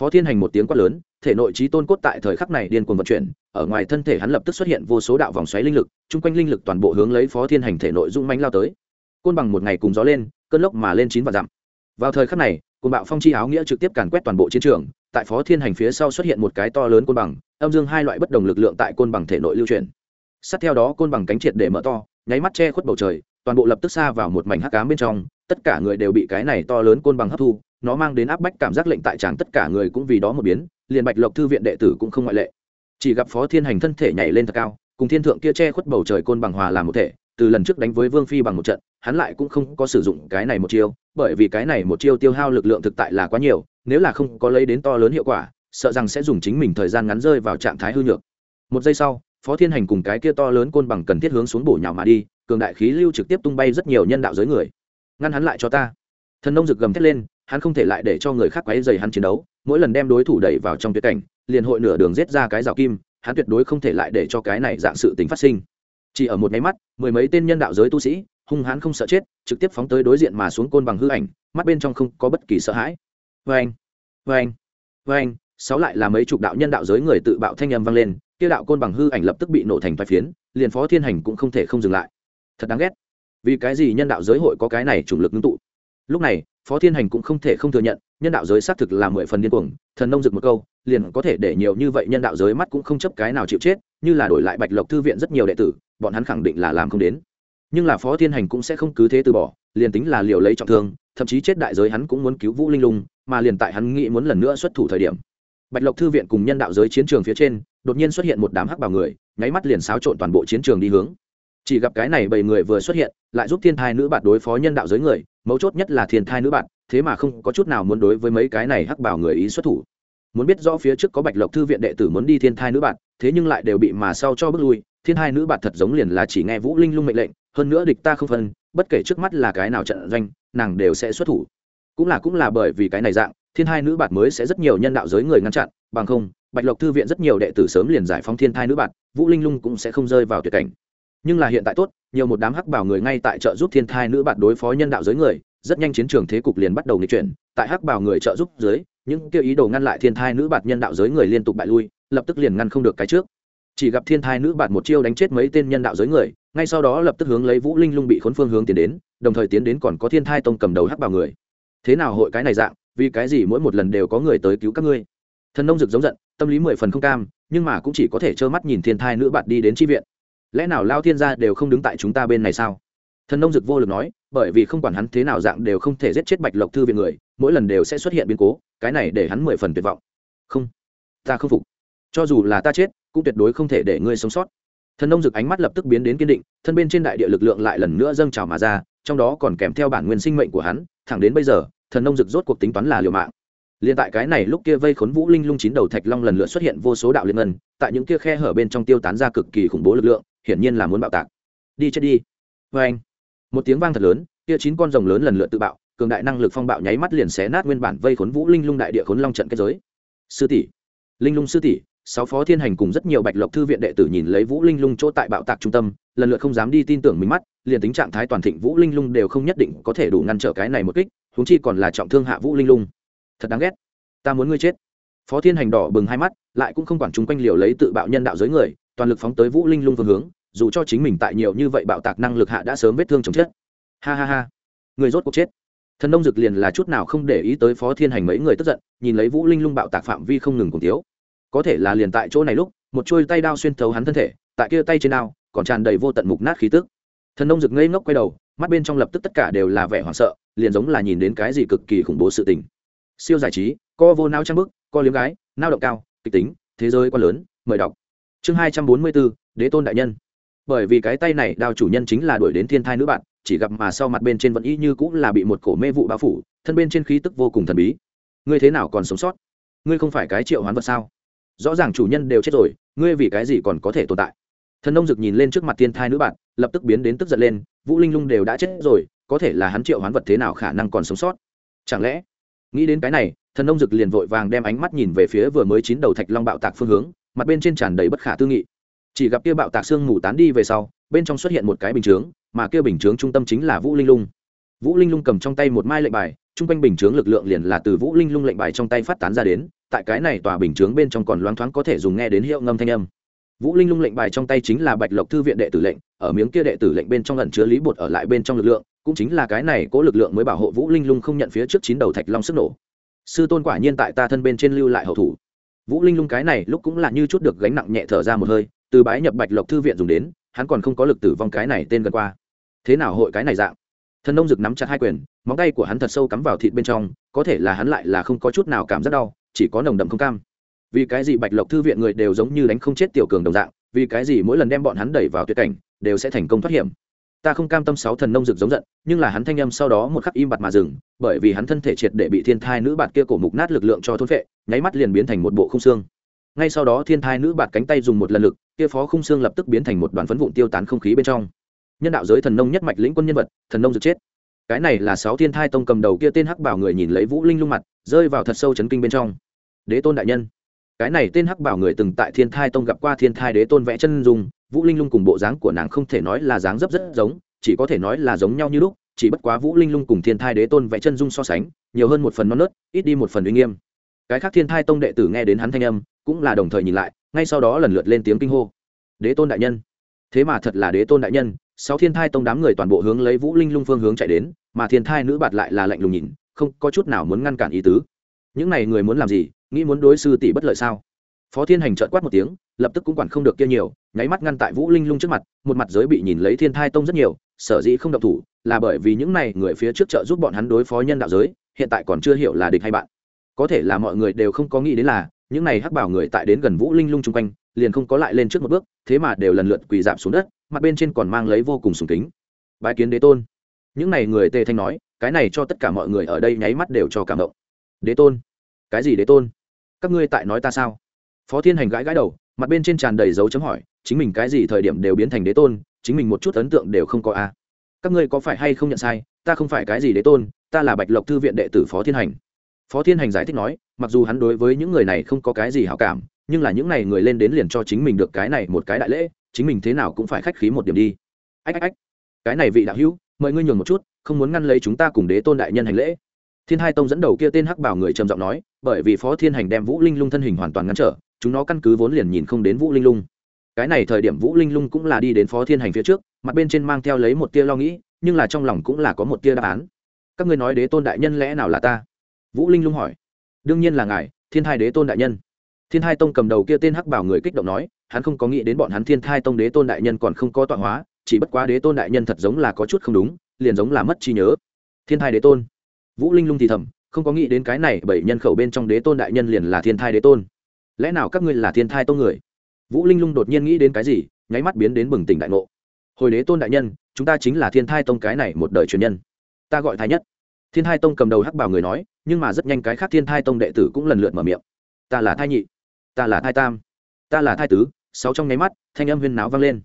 phó thiên hành một tiếng quát lớn, thể nội trí tôn cốt tại thời khắc này điên cuồng vận chuyển, ở ngoài thân thể hắn lập tức xuất hiện vô số đạo vòng xoáy linh lực, chung quanh linh lực toàn bộ hướng lấy phó thiên hành thể nội dung manh lao tới. Côn bằng một ngày cùng gió lên, cơn lốc mà lên chín và dặm. Vào thời khắc này côn bạo phong chi áo nghĩa trực tiếp càn quét toàn bộ chiến trường, tại phó thiên hành phía sau xuất hiện một cái to lớn côn bằng, âm dương hai loại bất đồng lực lượng tại côn bằng thể nội lưu truyền sát theo đó côn bằng cánh triệt để mở to, nháy mắt che khuất bầu trời, toàn bộ lập tức xa vào một mảnh hắc cám bên trong, tất cả người đều bị cái này to lớn côn bằng hấp thu nó mang đến áp bách cảm giác lệnh tại tràng tất cả người cũng vì đó một biến, liền bạch lộc thư viện đệ tử cũng không ngoại lệ. Chỉ gặp phó thiên hành thân thể nhảy lên thật cao, cùng thiên thượng kia che khuất bầu trời côn bằng hòa làm một thể, từ lần trước đánh với vương phi bằng một trận, hắn lại cũng không có sử dụng cái này một chiêu, bởi vì cái này một chiêu tiêu hao lực lượng thực tại là quá nhiều, nếu là không có lấy đến to lớn hiệu quả, sợ rằng sẽ dùng chính mình thời gian ngắn rơi vào trạng thái hư nhược. Một giây sau, phó thiên hành cùng cái kia to lớn côn bằng cần thiết hướng xuống bổ nhào mà đi, cường đại khí lưu trực tiếp tung bay rất nhiều nhân đạo giới người. Ngăn hắn lại cho ta. Thần nông rực gầm thét lên hắn không thể lại để cho người khác quấy dày hắn chiến đấu, mỗi lần đem đối thủ đẩy vào trong tuyệt cảnh, liền hội nửa đường giết ra cái rào kim, hắn tuyệt đối không thể lại để cho cái này dạng sự tính phát sinh. Chỉ ở một máy mắt, mười mấy tên nhân đạo giới tu sĩ, hung hãn không sợ chết, trực tiếp phóng tới đối diện mà xuống côn bằng hư ảnh, mắt bên trong không có bất kỳ sợ hãi. Vê anh vê anh vê anh sáu lại là mấy chục đạo nhân đạo giới người tự bạo thanh âm vang lên, kia đạo côn bằng hư ảnh lập tức bị nổ thành vài phiến, liền phó thiên hành cũng không thể không dừng lại. Thật đáng ghét. Vì cái gì nhân đạo giới hội có cái này chủng lực ngưng tụ? Lúc này, phó thiên hành cũng không thể không thừa nhận, nhân đạo giới xác thực là mười phần điên cuồng, thần nông dực một câu, liền có thể để nhiều như vậy nhân đạo giới mắt cũng không chấp cái nào chịu chết, như là đổi lại bạch lộc thư viện rất nhiều đệ tử, bọn hắn khẳng định là làm không đến. Nhưng là phó thiên hành cũng sẽ không cứ thế từ bỏ, liền tính là liều lấy trọng thương, thậm chí chết đại giới hắn cũng muốn cứu vũ linh lung, mà liền tại hắn nghĩ muốn lần nữa xuất thủ thời điểm. Bạch lộc thư viện cùng nhân đạo giới chiến trường phía trên, đột nhiên xuất hiện một đám hắc bảo người, nháy mắt liền xáo trộn toàn bộ chiến trường đi hướng chỉ gặp cái này bảy người vừa xuất hiện, lại giúp thiên thai nữ bạn đối phó nhân đạo giới người, mấu chốt nhất là thiên thai nữ bạn thế mà không có chút nào muốn đối với mấy cái này hắc bảo người ý xuất thủ. Muốn biết rõ phía trước có bạch lộc thư viện đệ tử muốn đi thiên thai nữ bạn thế nhưng lại đều bị mà sau cho bước lui, thiên thai nữ bạn thật giống liền là chỉ nghe vũ linh lung mệnh lệnh, hơn nữa địch ta không phân, bất kể trước mắt là cái nào trận doanh, nàng đều sẽ xuất thủ. Cũng là cũng là bởi vì cái này dạng, thiên thai nữ bạn mới sẽ rất nhiều nhân đạo giới người ngăn chặn, bằng không, bạch lộc thư viện rất nhiều đệ tử sớm liền giải phóng thiên thai nữ bạn vũ linh lung cũng sẽ không rơi vào tuyệt cảnh nhưng là hiện tại tốt, nhiều một đám hắc bảo người ngay tại trợ giúp thiên thai nữ bạn đối phó nhân đạo giới người, rất nhanh chiến trường thế cục liền bắt đầu nghịch chuyển. Tại hắc bảo người trợ giúp dưới những kêu ý đồ ngăn lại thiên thai nữ bạn nhân đạo giới người liên tục bại lui, lập tức liền ngăn không được cái trước. Chỉ gặp thiên thai nữ bạn một chiêu đánh chết mấy tên nhân đạo giới người, ngay sau đó lập tức hướng lấy vũ linh lung bị khốn phương hướng tiến đến, đồng thời tiến đến còn có thiên thai tông cầm đầu hắc bảo người. Thế nào hội cái này dạng, vì cái gì mỗi một lần đều có người tới cứu các ngươi? Thần nông rực giống giận, tâm lý mười phần không cam, nhưng mà cũng chỉ có thể trơ mắt nhìn thiên thai nữ bạn đi đến tri viện lẽ nào lao thiên gia đều không đứng tại chúng ta bên này sao? Thần nông dực vô lực nói, bởi vì không quản hắn thế nào dạng đều không thể giết chết bạch lộc thư viện người, mỗi lần đều sẽ xuất hiện biến cố, cái này để hắn mười phần tuyệt vọng. Không, ta không phục. Cho dù là ta chết, cũng tuyệt đối không thể để ngươi sống sót. Thần nông dực ánh mắt lập tức biến đến kiên định, thân bên trên đại địa lực lượng lại lần nữa dâng trào mà ra, trong đó còn kèm theo bản nguyên sinh mệnh của hắn, thẳng đến bây giờ, thần nông dực rốt cuộc tính toán là liều mạng liền tại cái này lúc kia vây khốn vũ linh lung chín đầu thạch long lần lượt xuất hiện vô số đạo liên ngân, tại những kia khe hở bên trong tiêu tán ra cực kỳ khủng bố lực lượng, hiển nhiên là muốn bạo tạc. Đi chết đi. Vê anh, một tiếng vang thật lớn, kia chín con rồng lớn lần lượt tự bạo, cường đại năng lực phong bạo nháy mắt liền xé nát nguyên bản vây khốn vũ linh lung đại địa khốn long trận kết giới. Sư tỷ, linh lung sư tỷ, sáu phó thiên hành cùng rất nhiều bạch lộc thư viện đệ tử nhìn lấy vũ linh lung chỗ tại bạo tạc trung tâm, lần lượt không dám đi tin tưởng mình mắt, liền tính trạng thái toàn thịnh vũ linh lung đều không nhất định có thể đủ ngăn trở cái này một kích, huống chi còn là trọng thương hạ vũ linh lung thật đáng ghét. Ta muốn ngươi chết. Phó thiên hành đỏ bừng hai mắt, lại cũng không quản chúng quanh liều lấy tự bạo nhân đạo giới người, toàn lực phóng tới vũ linh lung phương hướng, dù cho chính mình tại nhiều như vậy bạo tạc năng lực hạ đã sớm vết thương chồng chết. Ha ha ha. Người rốt cuộc chết. Thần nông dực liền là chút nào không để ý tới phó thiên hành mấy người tức giận, nhìn lấy vũ linh lung bạo tạc phạm vi không ngừng cùng tiếu có thể là liền tại chỗ này lúc, một chuôi tay đao xuyên thấu hắn thân thể, tại kia tay trên đao, còn tràn đầy vô tận mục nát khí tức. Thần nông Dực ngây ngốc quay đầu, mắt bên trong lập tức tất cả đều là vẻ hoảng sợ, liền giống là nhìn đến cái gì cực kỳ khủng bố sự tình siêu giải trí, co vô nao trang bức, co liếm gái, nao động cao, kịch tính, thế giới quá lớn, mời đọc. Chương hai trăm bốn mươi bốn đế tôn đại nhân. Bởi vì cái tay này, đào chủ nhân chính là đuổi đến thiên thai nữ bạn, chỉ gặp mà sau mặt bên trên vẫn y như cũng là bị một cổ mê vụ bao phủ, thân bên trên khí tức vô cùng thần bí. Ngươi thế nào còn sống sót? Ngươi không phải cái triệu hoán vật sao? Rõ ràng chủ nhân đều chết rồi, ngươi vì cái gì còn có thể tồn tại? Thần nông dực nhìn lên trước mặt thiên thai nữ bạn, lập tức biến đến tức giận lên, vũ linh lung đều đã chết rồi, có thể là hắn triệu hoán vật thế nào khả năng còn sống sót? Chẳng lẽ nghĩ đến cái này, thần nông dực liền vội vàng đem ánh mắt nhìn về phía vừa mới chín đầu thạch long bạo tạc phương hướng, mặt bên trên tràn đầy bất khả tư nghị. Chỉ gặp kia bạo tạc xương mù tán đi về sau, bên trong xuất hiện một cái bình chướng, mà kia bình chướng trung tâm chính là vũ linh lung. Vũ linh lung cầm trong tay một mai lệnh bài chung quanh bình chướng lực lượng liền là từ vũ linh lung lệnh bài trong tay phát tán ra đến, tại cái này tòa bình chướng bên trong còn loáng thoáng có thể dùng nghe đến hiệu ngâm thanh âm. Vũ linh lung lệnh bài trong tay chính là bạch lộc thư viện đệ tử lệnh, ở miếng kia đệ tử lệnh bên trong lần chứa lý bột ở lại bên trong lực lượng cũng chính là cái này cố lực lượng mới bảo hộ vũ linh lung không nhận phía trước chín đầu thạch long sức nổ. Sư tôn quả nhiên tại ta thân bên trên lưu lại hậu thủ. Vũ linh lung cái này lúc cũng là như chút được gánh nặng nhẹ thở ra một hơi, từ bái nhập bạch lộc thư viện dùng đến, hắn còn không có lực tử vong cái này tên gần qua. Thế nào hội cái này dạng? Thần nông rực nắm chặt hai quyền, móng tay của hắn thật sâu cắm vào thịt bên trong, có thể là hắn lại là không có chút nào cảm giác đau, chỉ có nồng đậm không cam. Vì cái gì bạch lộc thư viện người đều giống như đánh không chết tiểu cường đồng dạng, vì cái gì mỗi lần đem bọn hắn đẩy vào tuyệt cảnh, đều sẽ thành công thoát hiểm? Ta không cam tâm sáu thần nông rực giống giận, nhưng là hắn thanh âm sau đó một khắc im bặt mà dừng, bởi vì hắn thân thể triệt để bị thiên thai nữ bạt kia cổ mục nát lực lượng cho thôn phệ, nháy mắt liền biến thành một bộ khung xương. Ngay sau đó thiên thai nữ bạt cánh tay dùng một lần lực, kia phó khung xương lập tức biến thành một đoàn phấn vụn tiêu tán không khí bên trong. Nhân đạo giới thần nông nhất mạch lĩnh quân nhân vật, thần nông rực chết. Cái này là sáu thiên thai tông cầm đầu kia tên hắc bảo người nhìn lấy vũ linh lung mặt, rơi vào thật sâu chấn kinh bên trong. Đế tôn đại nhân. Cái này tên hắc bảo người từng tại thiên thai tông gặp qua thiên thai đế tôn vẽ chân dung vũ linh lung cùng bộ dáng của nàng không thể nói là dáng dấp rất giống, chỉ có thể nói là giống nhau như lúc, chỉ bất quá vũ linh lung cùng thiên thai đế tôn vẽ chân dung so sánh, nhiều hơn một phần non nớt, ít đi một phần uy nghiêm. Cái khác thiên thai tông đệ tử nghe đến hắn thanh âm, cũng là đồng thời nhìn lại, ngay sau đó lần lượt lên tiếng kinh hô. Đế tôn đại nhân. Thế mà thật là đế tôn đại nhân, sáu thiên thai tông đám người toàn bộ hướng lấy vũ linh lung phương hướng chạy đến, mà thiên thai nữ bạt lại là lạnh lùng nhìn, không có chút nào muốn ngăn cản ý tứ. Những này người muốn làm gì, nghĩ muốn đối sư tỷ bất lợi sao? Phó thiên hành trợn quát một tiếng lập tức cũng quản không được kia nhiều, nháy mắt ngăn tại vũ linh lung trước mặt, một mặt giới bị nhìn lấy thiên thai tông rất nhiều, sở dĩ không động thủ, là bởi vì những này người phía trước trợ giúp bọn hắn đối phó nhân đạo giới, hiện tại còn chưa hiểu là địch hay bạn. Có thể là mọi người đều không có nghĩ đến là, những này hắc bảo người tại đến gần vũ linh lung chung quanh, liền không có lại lên trước một bước, thế mà đều lần lượt quỳ dạp xuống đất, mặt bên trên còn mang lấy vô cùng sùng kính. Bái kiến đế tôn. Những này người tề thanh nói, cái này cho tất cả mọi người ở đây nháy mắt đều cho cảm động. Đế tôn. Cái gì đế tôn? Các ngươi tại nói ta sao? Phó thiên hành gãi gãi đầu mặt bên trên tràn đầy dấu chấm hỏi, chính mình cái gì thời điểm đều biến thành đế tôn, chính mình một chút ấn tượng đều không có a các ngươi có phải hay không nhận sai, ta không phải cái gì đế tôn, ta là bạch lộc thư viện đệ tử phó thiên hành. Phó thiên hành giải thích nói, mặc dù hắn đối với những người này không có cái gì hảo cảm, nhưng là những n à y người lên đến liền cho chính mình được cái này một cái đại lễ, chính mình thế nào cũng phải khách khí một điểm đi. Ách ách ách. Cái này vị đạo hữu, mời ngươi nhường một chút, không muốn ngăn lấy chúng ta cùng đế tôn đại nhân hành lễ. Thiên hai tông dẫn đầu kia tên hắc bảo người trầm giọng nói, bởi vì phó thiên hành đem vũ linh lung thân hình hoàn toàn ngăn trở chúng nó căn cứ vốn liền nhìn không đến vũ linh lung. Cái này thời điểm vũ linh lung cũng là đi đến phó thiên hành phía trước, mặt bên trên mang theo lấy một tia lo nghĩ, nhưng là trong lòng cũng là có một tia đáp án. Các ngươi nói đế tôn đại nhân lẽ nào là ta? Vũ linh lung hỏi. Đương nhiên là ngài, thiên hai đế tôn đại nhân. Thiên hai tông cầm đầu kia tên hắc bảo người kích động nói, hắn không có nghĩ đến bọn hắn thiên hai tông đế tôn đại nhân còn không có tọa hóa, chỉ bất quá đế tôn đại nhân thật giống là có chút không đúng, liền giống là mất trí nhớ. Thiên hai đế tôn. Vũ linh lung thì thầm, không có nghĩ đến cái này bởi nhân khẩu bên trong đế tôn đại nhân liền là thiên thai đế tôn lẽ nào các ngươi là thiên thai tôn người? Vũ linh lung đột nhiên nghĩ đến cái gì, nháy mắt biến đến bừng tỉnh đại ngộ. Hồi đế tôn đại nhân, chúng ta chính là thiên thai tông cái này một đời truyền nhân. Ta gọi thái nhất. Thiên thai tông cầm đầu hắc bảo người nói, nhưng mà rất nhanh cái khác thiên thai tông đệ tử cũng lần lượt mở miệng. Ta là thai nhị. Ta là thai tam. Ta là thai tứ. Sáu trong nháy mắt, thanh âm huyên náo vang lên.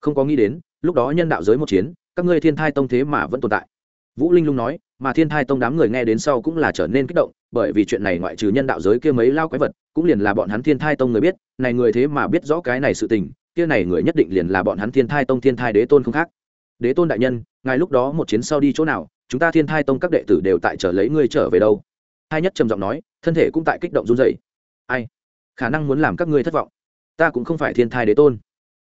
Không có nghĩ đến, lúc đó nhân đạo giới một chiến, các ngươi thiên thai tông thế mà vẫn tồn tại. Vũ linh lung nói mà thiên thai tông đám người nghe đến sau cũng là trở nên kích động, bởi vì chuyện này ngoại trừ nhân đạo giới kia mấy lao quái vật, cũng liền là bọn hắn thiên thai tông người biết, này người thế mà biết rõ cái này sự tình, kia này người nhất định liền là bọn hắn thiên thai tông thiên thai đế tôn không khác. Đế tôn đại nhân, ngài lúc đó một chiến sau đi chỗ nào, chúng ta thiên thai tông các đệ tử đều tại chờ lấy ngươi trở về đâu. Hai nhất trầm giọng nói, thân thể cũng tại kích động run dậy ai? Khả năng muốn làm các ngươi thất vọng. Ta cũng không phải thiên thai đế tôn.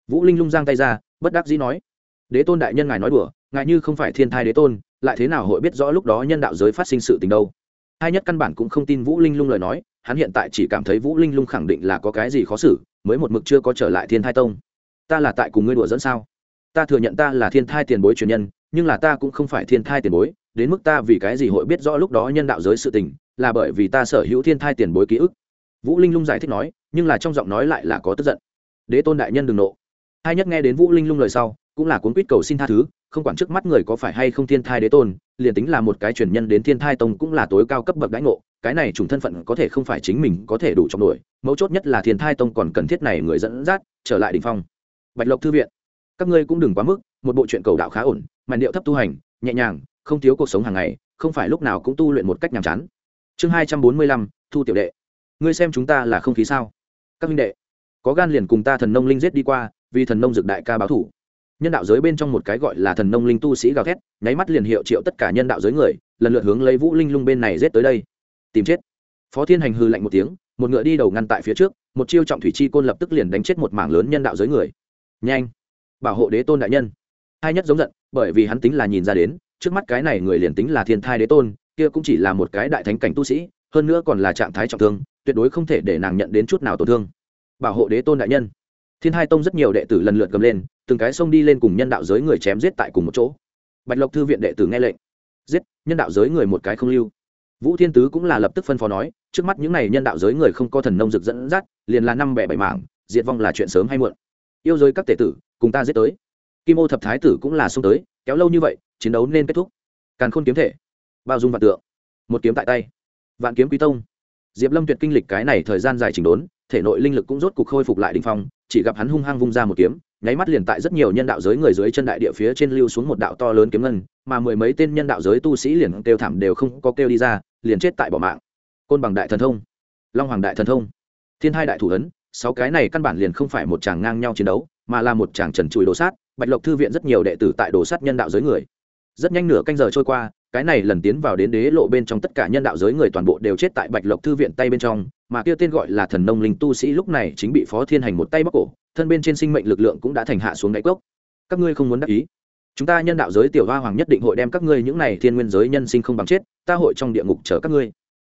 Vũ linh lung giang tay ra, bất đắc dĩ nói. Đế tôn đại nhân ngài nói đùa, ngài như không phải thiên thai đế tôn lại thế nào hội biết rõ lúc đó nhân đạo giới phát sinh sự tình đâu? Hai nhất căn bản cũng không tin vũ linh lung lời nói, hắn hiện tại chỉ cảm thấy vũ linh lung khẳng định là có cái gì khó xử, mới một mực chưa có trở lại thiên thai tông. Ta là tại cùng ngươi đùa dẫn sao? Ta thừa nhận ta là thiên thai tiền bối truyền nhân, nhưng là ta cũng không phải thiên thai tiền bối, đến mức ta vì cái gì hội biết rõ lúc đó nhân đạo giới sự tình, là bởi vì ta sở hữu thiên thai tiền bối ký ức. Vũ linh lung giải thích nói, nhưng là trong giọng nói lại là có tức giận. Đế tôn đại nhân đừng nộ. Hai nhất nghe đến vũ linh lung lời sau, cũng là cuốn quýt cầu xin tha thứ không quản trước mắt người có phải hay không thiên thai đế tôn, liền tính là một cái truyền nhân đến thiên thai tông cũng là tối cao cấp bậc đãi ngộ, cái này chủng thân phận có thể không phải chính mình có thể đủ trong nổi, mấu chốt nhất là thiên thai tông còn cần thiết này người dẫn dắt, trở lại đình phong. Bạch lộc thư viện. Các ngươi cũng đừng quá mức, một bộ truyện cầu đạo khá ổn, màn điệu thấp tu hành, nhẹ nhàng, không thiếu cuộc sống hàng ngày, không phải lúc nào cũng tu luyện một cách nhàm chán. Chương hai trăm bốn mươi lăm, thu tiểu đệ. Ngươi xem chúng ta là không khí sao? Các huynh đệ, có gan liền cùng ta thần nông linh giết đi qua, vì thần nông dược đại ca báo thủ nhân đạo giới bên trong một cái gọi là thần nông linh tu sĩ gào thét, nháy mắt liền hiệu triệu tất cả nhân đạo giới người, lần lượt hướng lấy vũ linh lung bên này giết tới đây. Tìm chết. Phó thiên hành hư lạnh một tiếng, một ngựa đi đầu ngăn tại phía trước, một chiêu trọng thủy chi côn lập tức liền đánh chết một mảng lớn nhân đạo giới người. Nhanh. Bảo hộ đế tôn đại nhân. Hai nhất giống giận, bởi vì hắn tính là nhìn ra đến, trước mắt cái này người liền tính là thiên thai đế tôn, kia cũng chỉ là một cái đại thánh cảnh tu sĩ, hơn nữa còn là trạng thái trọng thương, tuyệt đối không thể để nàng nhận đến chút nào tổn thương. Bảo hộ đế tôn đại nhân thiên hai tông rất nhiều đệ tử lần lượt gầm lên, từng cái xông đi lên cùng nhân đạo giới người chém giết tại cùng một chỗ. Bạch lộc thư viện đệ tử nghe lệnh, giết, nhân đạo giới người một cái không lưu. Vũ thiên tứ cũng là lập tức phân phó nói, trước mắt những n à y nhân đạo giới người không có thần nông rực dẫn dắt, liền là năm bẻ bảy mảng, diệt vong là chuyện sớm hay muộn. Yêu giới các tể tử, cùng ta giết tới. Kim ô thập thái tử cũng là xông tới, kéo lâu như vậy, chiến đấu nên kết thúc. Càn khôn kiếm thể, bao dung vạn tượng, một kiếm tại tay. Vạn kiếm quý tông. Diệp lâm tuyệt kinh lịch cái này thời gian dài chỉnh đốn, thể nội linh lực cũng rốt cục khôi phục lại đình phong chỉ gặp hắn hung hăng vung ra một kiếm, nháy mắt liền tại rất nhiều nhân đạo giới người dưới chân đại địa phía trên lưu xuống một đạo to lớn kiếm ngân, mà mười mấy tên nhân đạo giới tu sĩ liền kêu thảm đều không có kêu đi ra, liền chết tại bỏ mạng. Côn bằng đại thần thông, long hoàng đại thần thông, thiên hai đại thủ ấn, sáu cái này căn bản liền không phải một chàng ngang nhau chiến đấu, mà là một chàng trần trụi đồ sát, bạch lộc thư viện rất nhiều đệ tử tại đồ sát nhân đạo giới người. Rất nhanh nửa canh giờ trôi qua, cái này lần tiến vào đến đế lộ bên trong tất cả nhân đạo giới người toàn bộ đều chết tại bạch lộc thư viện tay bên trong mà kia tên gọi là thần nông linh tu sĩ lúc này chính bị phó thiên hành một tay bóc cổ, thân bên trên sinh mệnh lực lượng cũng đã thành hạ xuống đáy cốc. Các ngươi không muốn đắc ý. Chúng ta nhân đạo giới tiểu hoa hoàng nhất định hội đem các ngươi những này thiên nguyên giới nhân sinh không bằng chết, ta hội trong địa ngục chở các ngươi.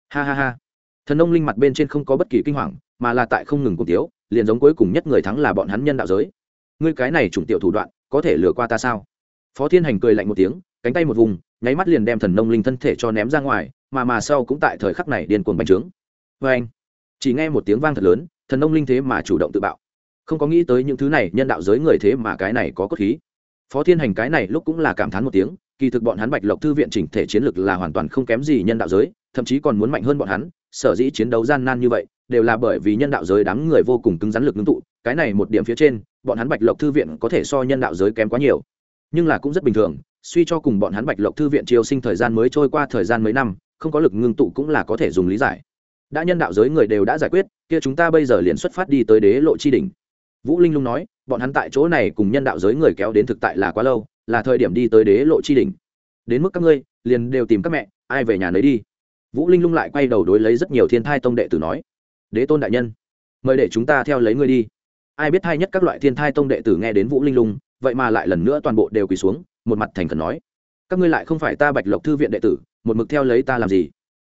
Ha ha ha. Thần nông linh mặt bên trên không có bất kỳ kinh hoàng, mà là tại không ngừng cùng tiếu, liền giống cuối cùng nhất người thắng là bọn hắn nhân đạo giới. Ngươi cái này chủng tiểu thủ đoạn, có thể lừa qua ta sao? Phó thiên hành cười lạnh một tiếng, cánh tay một vùng, nháy mắt liền đem thần nông linh thân thể cho ném ra ngoài, mà mà sau cũng tại thời khắc này điên cuồng bành trướng. Vê anh chỉ nghe một tiếng vang thật lớn, thần nông linh thế mà chủ động tự bạo. Không có nghĩ tới những thứ này, nhân đạo giới người thế mà cái này có cốt khí. Phó thiên hành cái này lúc cũng là cảm thán một tiếng, kỳ thực bọn hắn bạch lộc thư viện chỉnh thể chiến lược là hoàn toàn không kém gì nhân đạo giới, thậm chí còn muốn mạnh hơn bọn hắn, sở dĩ chiến đấu gian nan như vậy, đều là bởi vì nhân đạo giới đám người vô cùng cứng rắn lực ngưng tụ, cái này một điểm phía trên, bọn hắn bạch lộc thư viện có thể so nhân đạo giới kém quá nhiều. Nhưng là cũng rất bình thường, suy cho cùng bọn hắn bạch lộc thư viện triều sinh thời gian mới trôi qua thời gian mấy năm, không có lực ngưng tụ cũng là có thể dùng lý giải đã nhân đạo giới người đều đã giải quyết, kia chúng ta bây giờ liền xuất phát đi tới đế lộ chi đỉnh. Vũ linh lung nói, bọn hắn tại chỗ này cùng nhân đạo giới người kéo đến thực tại là quá lâu, là thời điểm đi tới đế lộ chi đỉnh. Đến mức các ngươi, liền đều tìm các mẹ, ai về nhà lấy đi. Vũ linh lung lại quay đầu đối lấy rất nhiều thiên thai tông đệ tử nói, đế tôn đại nhân, mời để chúng ta theo lấy ngươi đi. Ai biết thay nhất các loại thiên thai tông đệ tử nghe đến vũ linh lung, vậy mà lại lần nữa toàn bộ đều quỳ xuống, một mặt thành khẩn nói, các ngươi lại không phải ta bạch lộc thư viện đệ tử, một mực theo lấy ta làm gì?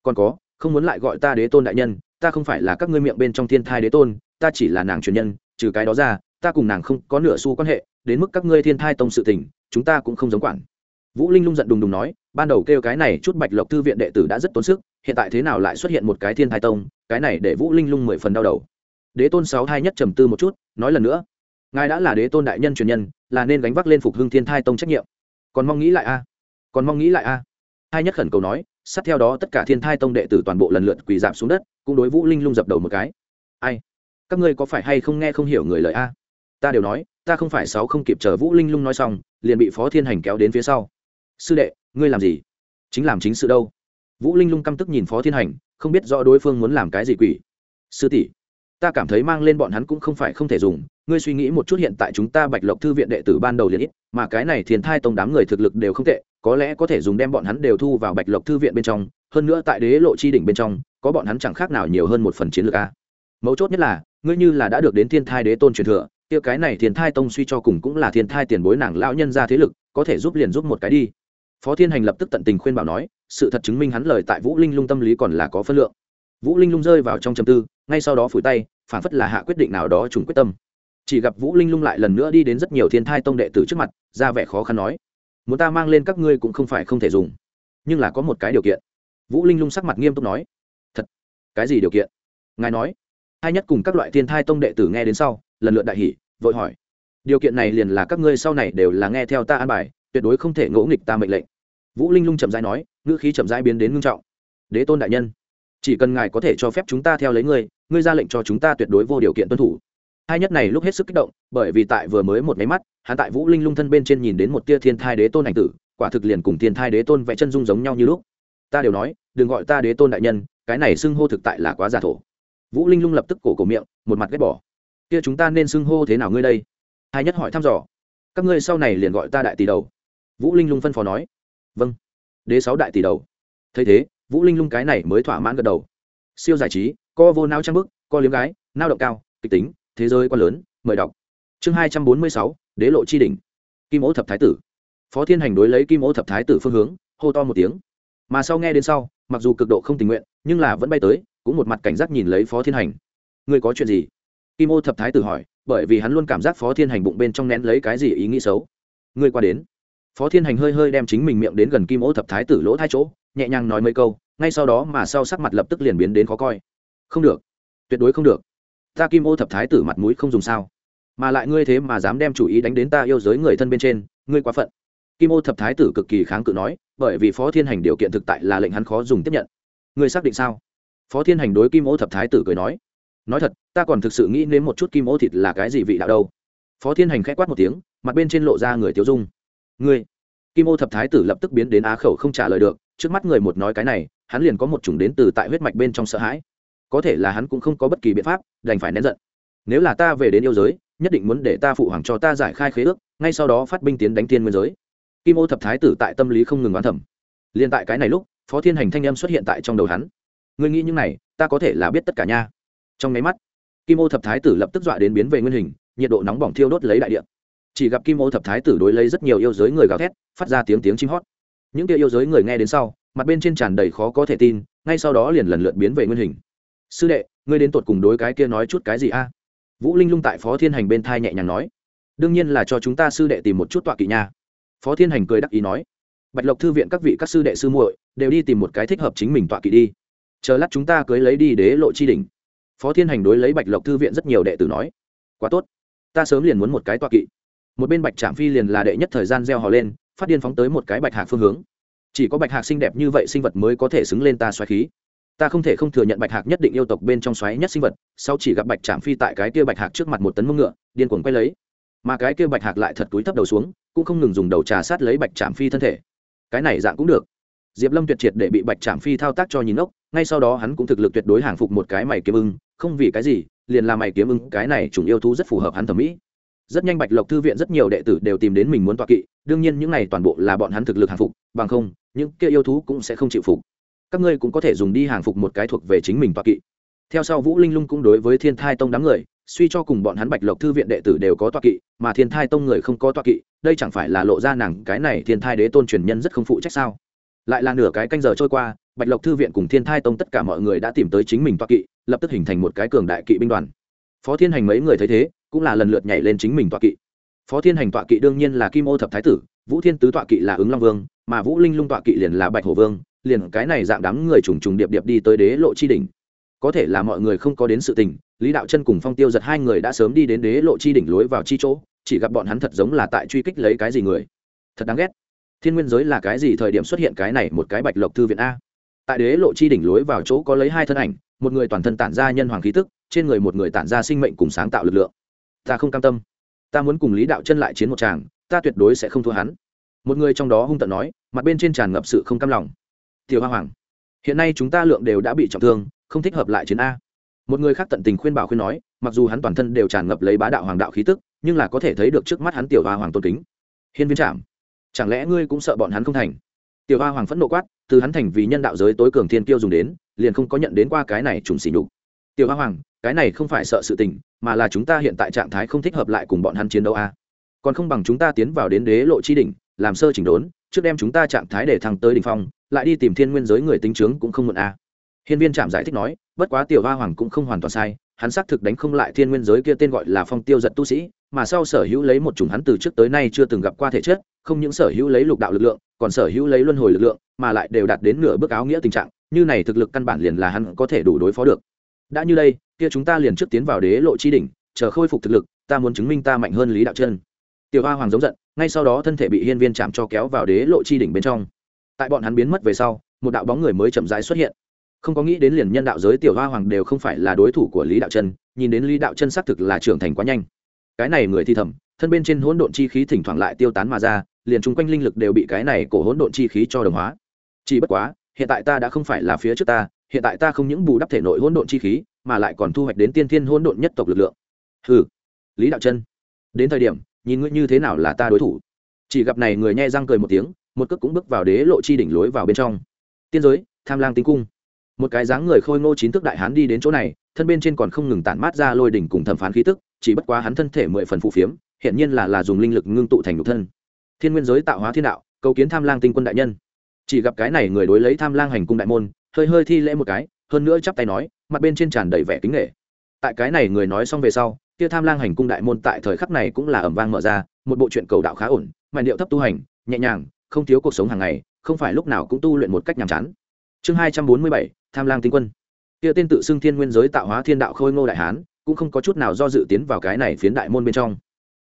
Còn có không muốn lại gọi ta đế tôn đại nhân, ta không phải là các ngươi miệng bên trong thiên thai đế tôn, ta chỉ là nàng truyền nhân, trừ cái đó ra, ta cùng nàng không có nửa xu quan hệ, đến mức các ngươi thiên thai tông sự tình, chúng ta cũng không giống quản. Vũ linh lung giận đùng đùng nói, ban đầu kêu cái này chút bạch lộc thư viện đệ tử đã rất tốn sức, hiện tại thế nào lại xuất hiện một cái thiên thai tông, cái này để vũ linh lung mười phần đau đầu. Đế tôn sáu thai nhất trầm tư một chút, nói lần nữa, ngài đã là đế tôn đại nhân truyền nhân, là nên gánh vác lên phục hưng thiên thai tông trách nhiệm. Còn mong nghĩ lại a, còn mong nghĩ lại a. Hai nhất khẩn cầu nói sát theo đó tất cả thiên thai tông đệ tử toàn bộ lần lượt quỳ giảm xuống đất, cũng đối vũ linh lung dập đầu một cái. Ai? Các ngươi có phải hay không nghe không hiểu người lời a? Ta đều nói, ta không phải sáu không kịp chờ vũ linh lung nói xong, liền bị phó thiên hành kéo đến phía sau. Sư đệ, ngươi làm gì? Chính làm chính sự đâu? Vũ linh lung căm tức nhìn phó thiên hành, không biết rõ đối phương muốn làm cái gì quỷ. Sư tỷ, ta cảm thấy mang lên bọn hắn cũng không phải không thể dùng ngươi suy nghĩ một chút hiện tại chúng ta bạch lộc thư viện đệ tử ban đầu liền ít, mà cái này thiền thai tông đám người thực lực đều không tệ, có lẽ có thể dùng đem bọn hắn đều thu vào bạch lộc thư viện bên trong, hơn nữa tại đế lộ chi đỉnh bên trong, có bọn hắn chẳng khác nào nhiều hơn một phần chiến lược a. Mấu chốt nhất là, ngươi như là đã được đến thiên thai đế tôn truyền thừa tiêu cái này thiên thai tông suy cho cùng cũng là thiên thai tiền bối nàng lão nhân ra thế lực, có thể giúp liền giúp một cái đi. Phó thiên hành lập tức tận tình khuyên bảo nói, sự thật chứng minh hắn lời tại vũ linh lung tâm lý còn là có phân lượng. Vũ linh lung rơi vào trong chầm tư, ngay sau đó phủi tay, phản phất là hạ quyết định nào đó trùng quyết tâm chỉ gặp vũ linh lung lại lần nữa đi đến rất nhiều thiên thai tông đệ tử trước mặt, ra vẻ khó khăn nói, muốn ta mang lên các ngươi cũng không phải không thể dùng, nhưng là có một cái điều kiện. Vũ linh lung sắc mặt nghiêm túc nói, thật? Cái gì điều kiện? Ngài nói, hai nhất cùng các loại thiên thai tông đệ tử nghe đến sau, lần lượt đại hỷ vội hỏi, điều kiện này liền là các ngươi sau này đều là nghe theo ta an bài, tuyệt đối không thể ngỗ nghịch ta mệnh lệnh. Vũ linh lung chậm rãi nói, ngữ khí chậm rãi biến đến ngưng trọng, đế tôn đại nhân, chỉ cần ngài có thể cho phép chúng ta theo lấy ngươi ngươi ra lệnh cho chúng ta tuyệt đối vô điều kiện tuân thủ hai nhất này lúc hết sức kích động, bởi vì tại vừa mới một máy mắt, hắn tại vũ linh lung thân bên trên nhìn đến một tia thiên thai đế tôn ảnh tử, quả thực liền cùng thiên thai đế tôn vẽ chân dung giống nhau như lúc. Ta đều nói, đừng gọi ta đế tôn đại nhân, cái này xưng hô thực tại là quá giả thổ. Vũ linh lung lập tức cổ cổ miệng, một mặt ghét bỏ. Kia chúng ta nên xưng hô thế nào ngươi đây? Hai nhất hỏi thăm dò. Các ngươi sau này liền gọi ta đại tỷ đầu. Vũ linh lung phân phó nói. Vâng. Đế sáu đại tỷ đầu. Thấy thế, vũ linh lung cái này mới thỏa mãn gật đầu. Siêu giải trí, co vô nao trang bức, co liếm gái, nao động cao, kịch tính thế giới quá lớn, mời đọc. Chương hai trăm bốn mươi sáu, đế lộ chi đỉnh. Kim ố thập thái tử. Phó thiên hành đối lấy kim ố thập thái tử phương hướng, hô to một tiếng. Mà sau nghe đến sau, mặc dù cực độ không tình nguyện, nhưng là vẫn bay tới, cũng một mặt cảnh giác nhìn lấy phó thiên hành. Người có chuyện gì? Kim ô thập thái tử hỏi, bởi vì hắn luôn cảm giác phó thiên hành bụng bên trong nén lấy cái gì ý nghĩ xấu. Người qua đến. Phó thiên hành hơi hơi đem chính mình miệng đến gần kim ô thập thái tử lỗ thai chỗ, nhẹ nhàng nói mấy câu, ngay sau đó mà sau sắc mặt lập tức liền biến đến khó coi. Không được. Tuyệt đối không được ta kim ô thập thái tử mặt mũi không dùng sao? Mà lại ngươi thế mà dám đem chủ ý đánh đến ta yêu giới người thân bên trên, ngươi quá phận. Kim ô thập thái tử cực kỳ kháng cự nói, bởi vì phó thiên hành điều kiện thực tại là lệnh hắn khó dùng tiếp nhận. Ngươi xác định sao? Phó thiên hành đối kim ô thập thái tử cười nói nói thật, ta còn thực sự nghĩ nếm một chút kim ô thịt là cái gì vị đạo đâu. Phó thiên hành k h ẽ quát một tiếng, mặt bên trên lộ ra người tiêu dung. Ngươi? Kim ô thập thái tử lập tức biến đến á khẩu không trả lời được, trước mắt người một nói cái này, hắn liền có một chủng đến từ tại huyết mạch bên trong sợ hãi có thể là hắn cũng không có bất kỳ biện pháp, đành phải nén giận. Nếu là ta về đến yêu giới, nhất định muốn để ta phụ hoàng cho ta giải khai khế ước, ngay sau đó phát binh tiến đánh thiên nguyên giới. Kim ô thập thái tử tại tâm lý không ngừng oán thẩm liền tại cái này lúc, phó thiên hành thanh âm xuất hiện tại trong đầu hắn. Ngươi nghĩ những này, ta có thể là biết tất cả nha. Trong máy mắt, kim ô thập thái tử lập tức dọa đến biến về nguyên hình, nhiệt độ nóng bỏng thiêu đốt lấy đại điện chỉ gặp kim ô thập thái tử đối lấy rất nhiều yêu giới người gào thét, phát ra tiếng tiếng chim hót. Những kia yêu giới người nghe đến sau, mặt bên trên tràn đầy khó có thể tin, ngay sau đó liền lần lượt biến về nguyên hình sư đệ, ngươi đến tột cùng đối cái kia nói chút cái gì a? À? Vũ linh lung tại phó thiên hành bên thai nhẹ nhàng nói. Đương nhiên là cho chúng ta sư đệ tìm một chút tọa kỵ nha. Phó thiên hành cười đắc ý nói. Bạch lộc thư viện các vị các sư đệ sư muội đều đi tìm một cái thích hợp chính mình tọa kỵ đi. Chờ lát chúng ta cưới lấy đi đế lộ chi đỉnh. Phó thiên hành đối lấy bạch lộc thư viện rất nhiều đệ tử nói. Quá tốt. Ta sớm liền muốn một cái tọa kỵ. Một bên bạch trạm phi liền là đệ nhất thời gian gieo hò lên, phát điên phóng tới một cái bạch hạc phương hướng. Chỉ có bạch hạc xinh đẹp như vậy sinh vật mới có thể xứng lên ta xoáy khí ta không thể không thừa nhận bạch hạc nhất định yêu tộc bên trong xoáy nhất sinh vật, sau chỉ gặp bạch trạm phi tại cái kia bạch hạc trước mặt một tấn mông ngựa, điên cuồng quay lấy. Mà cái kia bạch hạc lại thật túi thấp đầu xuống, cũng không ngừng dùng đầu trà sát lấy bạch trạm phi thân thể. Cái này dạng cũng được. Diệp lâm tuyệt triệt để bị bạch trạm phi thao tác cho nhìn ốc ngay sau đó hắn cũng thực lực tuyệt đối hàng phục một cái mày kiếm ưng, không vì cái gì, liền là mày kiếm ưng, cái này chủng yêu thú rất phù hợp hắn thẩm mỹ. Rất nhanh bạch lộc thư viện rất nhiều đệ tử đều tìm đến mình muốn tọa kỵ, đương nhiên những này toàn bộ là bọn hắn thực lực hàng phục, bằng không, những kia yêu thú cũng sẽ không chịu phục các ngươi cũng có thể dùng đi hàng phục một cái thuộc về chính mình tọa kỵ. Theo sau vũ linh lung cũng đối với thiên thai tông đám người, suy cho cùng bọn hắn bạch lộc thư viện đệ tử đều có toa kỵ, mà thiên thai tông người không có toa kỵ, đây chẳng phải là lộ ra nàng cái này thiên thai đế tôn truyền nhân rất không phụ trách sao? Lại là nửa cái canh giờ trôi qua, bạch lộc thư viện cùng thiên thai tông tất cả mọi người đã tìm tới chính mình toa kỵ, lập tức hình thành một cái cường đại kỵ binh đoàn. Phó thiên hành mấy người thấy thế, cũng là lần lượt nhảy lên chính mình toa kỵ. Phó thiên hành toa kỵ đương nhiên là kim ô thập thái tử, vũ thiên tứ toa kỵ là ứng long vương, mà vũ linh lung toa kỵ liền là bạch hổ vương liền cái này dạng đám người trùng trùng điệp điệp đi tới đế lộ chi đỉnh. Có thể là mọi người không có đến sự tình, lý đạo chân cùng phong tiêu giật hai người đã sớm đi đến đế lộ chi đỉnh lối vào chi chỗ, chỉ gặp bọn hắn thật giống là tại truy kích lấy cái gì người. Thật đáng ghét. Thiên nguyên giới là cái gì thời điểm xuất hiện cái này một cái bạch lộc thư viện a? Tại đế lộ chi đỉnh lối vào chỗ có lấy hai thân ảnh, một người toàn thân tản ra nhân hoàng khí tức, trên người một người tản ra sinh mệnh cùng sáng tạo lực lượng. Ta không cam tâm. Ta muốn cùng lý đạo chân lại chiến một tràng, ta tuyệt đối sẽ không thua hắn. Một người trong đó hung tận nói, mặt bên trên tràn ngập sự không cam lòng tiểu hoa hoàng, hiện nay chúng ta lượng đều đã bị trọng thương, không thích hợp lại chiến a. Một người khác tận tình khuyên bảo khuyên nói, mặc dù hắn toàn thân đều tràn ngập lấy bá đạo hoàng đạo khí tức, nhưng là có thể thấy được trước mắt hắn tiểu hoa hoàng tôn kính. Hiên viên trạm chẳng lẽ ngươi cũng sợ bọn hắn không thành? Tiểu hoa hoàng phẫn nộ quát, từ hắn thành vì nhân đạo giới tối cường thiên kiêu dùng đến, liền không có nhận đến qua cái này trùng xỉ nhục. Tiểu hoa hoàng, cái này không phải sợ sự tình, mà là chúng ta hiện tại trạng thái không thích hợp lại cùng bọn hắn chiến đấu a. Còn không bằng chúng ta tiến vào đến đế lộ chi đỉnh, làm sơ chỉnh đốn trước đem chúng ta trạng thái để thăng tới đỉnh phong, lại đi tìm thiên nguyên giới người tính trướng cũng không muộn a hiên viên trạm giải thích nói, bất quá tiểu hoa hoàng cũng không hoàn toàn sai, hắn xác thực đánh không lại thiên nguyên giới kia tên gọi là phong tiêu giật tu sĩ, mà sau sở hữu lấy một chủng hắn từ trước tới nay chưa từng gặp qua thể chất, không những sở hữu lấy lục đạo lực lượng, còn sở hữu lấy luân hồi lực lượng, mà lại đều đạt đến nửa bước áo nghĩa tình trạng, như này thực lực căn bản liền là hắn có thể đủ đối phó được. Đã như đây, kia chúng ta liền trước tiến vào đế lộ chi đỉnh, chờ khôi phục thực lực, ta muốn chứng minh ta mạnh hơn lý đạo chân. Tiểu hoa hoàng giống giận ngay sau đó thân thể bị hiên viên chạm cho kéo vào đế lộ chi đỉnh bên trong. Tại bọn hắn biến mất về sau, một đạo bóng người mới chậm rãi xuất hiện. Không có nghĩ đến liền nhân đạo giới tiểu hoa hoàng đều không phải là đối thủ của lý đạo chân, nhìn đến lý đạo chân xác thực là trưởng thành quá nhanh. Cái này người thi thầm, thân bên trên hỗn độn chi khí thỉnh thoảng lại tiêu tán mà ra, liền chung quanh linh lực đều bị cái này cổ hỗn độn chi khí cho đồng hóa. Chỉ bất quá, hiện tại ta đã không phải là phía trước ta, hiện tại ta không những bù đắp thể nội hỗn độn chi khí, mà lại còn thu hoạch đến tiên thiên hỗn độn nhất tộc lực lượng. Ừ lý đạo chân, đến thời điểm nhìn ngươi như thế nào là ta đối thủ. Chỉ gặp này người nhẹ răng cười một tiếng, một cước cũng bước vào đế lộ chi đỉnh lối vào bên trong. Tiên giới, tham lang tinh cung. Một cái dáng người khôi ngô chín thức đại hán đi đến chỗ này, thân bên trên còn không ngừng tản mát ra lôi đỉnh cùng thẩm phán khí tức, chỉ bất quá hắn thân thể mười phần phụ phiếm hiện nhiên là là dùng linh lực ngưng tụ thành nhục thân. Thiên nguyên giới tạo hóa thiên đạo, cầu kiến tham lang tinh quân đại nhân. Chỉ gặp cái này người đối lấy tham lang hành cung đại môn, hơi hơi thi lễ một cái, hơn nữa chắp tay nói, mặt bên trên tràn đầy vẻ kính nghệ tại cái này người nói xong về sau kia tham lang hành cung đại môn tại thời khắc này cũng là ẩm vang mở ra, một bộ truyện cầu đạo khá ổn mạnh điệu thấp tu hành, nhẹ nhàng, không thiếu cuộc sống hàng ngày, không phải lúc nào cũng tu luyện một cách nhàm chán. Chương hai trăm bốn mươi bảy, tham lang tinh quân. Kia tên tự xưng thiên nguyên giới tạo hóa thiên đạo khôi ngô đại hán, cũng không có chút nào do dự tiến vào cái này phiến đại môn bên trong.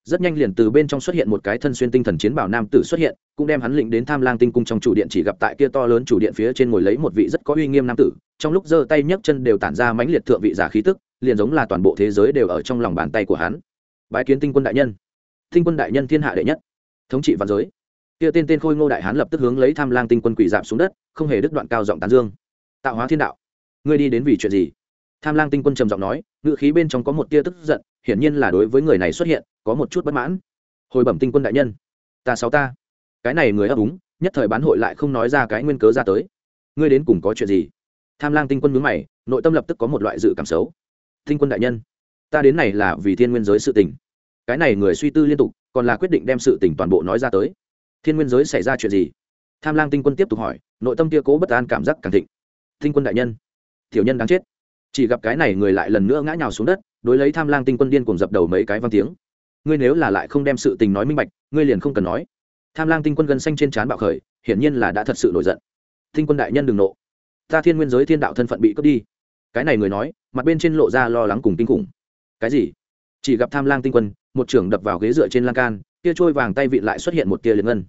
Rất nhanh liền từ bên trong xuất hiện một cái thân xuyên tinh thần chiến bảo nam tử xuất hiện, cũng đem hắn lĩnh đến tham lang tinh cung trong chủ điện chỉ gặp tại kia to lớn chủ điện phía trên ngồi lấy một vị rất có uy nghiêm nam tử, trong lúc giơ tay nhấc chân đều tản ra mãnh liệt thượng vị giả khí tức liền giống là toàn bộ thế giới đều ở trong lòng bàn tay của hắn. Bái kiến tinh quân đại nhân. Tinh quân đại nhân thiên hạ đệ nhất. Thống trị văn giới. Kia tên tên khôi ngô đại hán lập tức hướng lấy tham lang tinh quân quỷ dạp xuống đất, không hề đứt đoạn cao giọng tán dương. Tạo hóa thiên đạo. Ngươi đi đến vì chuyện gì? Tham lang tinh quân trầm giọng nói ngự khí bên trong có một tia tức giận, hiển nhiên là đối với người này xuất hiện, có một chút bất mãn. Hồi bẩm tinh quân đại nhân. Ta sáu ta. Cái này người ấp úng, nhất thời bán hội lại không nói ra cái nguyên cớ ra tới. Ngươi đến cùng có chuyện gì? Tham lang tinh quân mướn mày, nội tâm lập tức có một loại dự cảm xấu tinh quân đại nhân. Ta đến này là vì thiên nguyên giới sự tình. Cái này người suy tư liên tục, còn là quyết định đem sự tình toàn bộ nói ra tới. Thiên nguyên giới xảy ra chuyện gì? Tham lang tinh quân tiếp tục hỏi, nội tâm kia cố bất an cảm giác càng thịnh. Tinh quân đại nhân, tiểu nhân đáng chết. Chỉ gặp cái này người lại lần nữa ngã nhào xuống đất, đối lấy tham lang tinh quân điên cùng dập đầu mấy cái văn tiếng. Ngươi nếu là lại không đem sự tình nói minh bạch, ngươi liền không cần nói. Tham lang tinh quân gân xanh trên trán bạo khởi, hiển nhiên là đã thật sự nổi giận. Tinh quân đại nhân đừng nộ. Ta thiên nguyên giới thiên đạo thân phận bị cướp đi. Cái này người nói mặt bên trên lộ ra lo lắng cùng kinh khủng. Cái gì? Chỉ gặp tham lang tinh quân, một trưởng đập vào ghế dựa trên lan can, kia trôi vàng tay vị lại xuất hiện một tia liền ngân.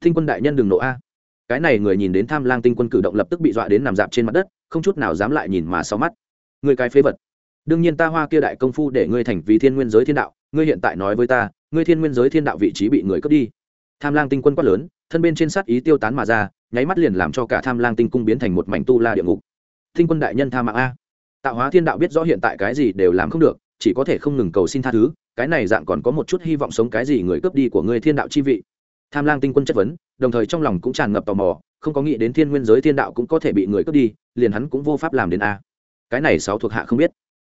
Tinh quân đại nhân đừng nộ a. Cái này người nhìn đến tham lang tinh quân cử động lập tức bị dọa đến nằm dạp trên mặt đất, không chút nào dám lại nhìn mà sau mắt. Người cái phế vật. Đương nhiên ta hoa kia đại công phu để ngươi thành vì thiên nguyên giới thiên đạo, ngươi hiện tại nói với ta, ngươi thiên nguyên giới thiên đạo vị trí bị người cướp đi. Tham lang tinh quân quát lớn, thân bên trên sát ý tiêu tán mà ra, nháy mắt liền làm cho cả tham lang tinh cung biến thành một mảnh tu la địa ngục. Tinh quân đại nhân tha mạng a tạo hóa thiên đạo biết rõ hiện tại cái gì đều làm không được, chỉ có thể không ngừng cầu xin tha thứ, cái này dạng còn có một chút hy vọng sống cái gì người cướp đi của ngươi thiên đạo chi vị. Tham lang tinh quân chất vấn, đồng thời trong lòng cũng tràn ngập tò mò, không có nghĩ đến thiên nguyên giới thiên đạo cũng có thể bị người cướp đi, liền hắn cũng vô pháp làm đến a. Cái này sáu thuộc hạ không biết.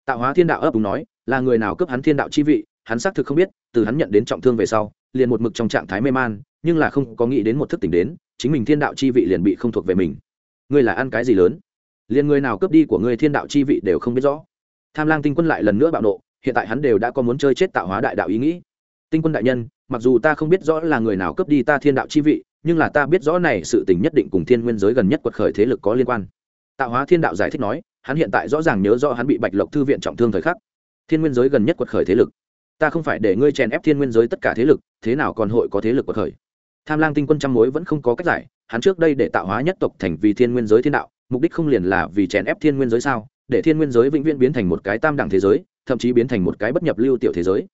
Tạo hóa thiên đạo ấp đúng nói, là người nào cướp hắn thiên đạo chi vị, hắn xác thực không biết, từ hắn nhận đến trọng thương về sau, liền một mực trong trạng thái mê man, nhưng là không có nghĩ đến một thức tỉnh đến, chính mình thiên đạo chi vị liền bị không thuộc về mình. Ngươi là ăn cái gì lớn? Liền người nào cướp đi của ngươi thiên đạo chi vị đều không biết rõ. Tham lang tinh quân lại lần nữa bạo nộ, hiện tại hắn đều đã có muốn chơi chết tạo hóa đại đạo ý nghĩ. Tinh quân đại nhân, mặc dù ta không biết rõ là người nào cướp đi ta thiên đạo chi vị, nhưng là ta biết rõ này sự tình nhất định cùng thiên nguyên giới gần nhất quật khởi thế lực có liên quan. Tạo hóa thiên đạo giải thích nói, hắn hiện tại rõ ràng nhớ rõ hắn bị bạch lộc thư viện trọng thương thời khắc. Thiên nguyên giới gần nhất quật khởi thế lực. Ta không phải để ngươi chèn ép thiên nguyên giới tất cả thế lực, thế nào còn hội có thế lực quật khởi? Tham lang tinh quân trăm mối vẫn không có cách giải, hắn trước đây để tạo hóa nhất tộc thành vì thiên nguyên giới thiên đạo mục đích không liền là vì chèn ép thiên nguyên giới sao? Để thiên nguyên giới vĩnh viễn biến thành một cái tam đẳng thế giới, thậm chí biến thành một cái bất nhập lưu tiểu thế giới.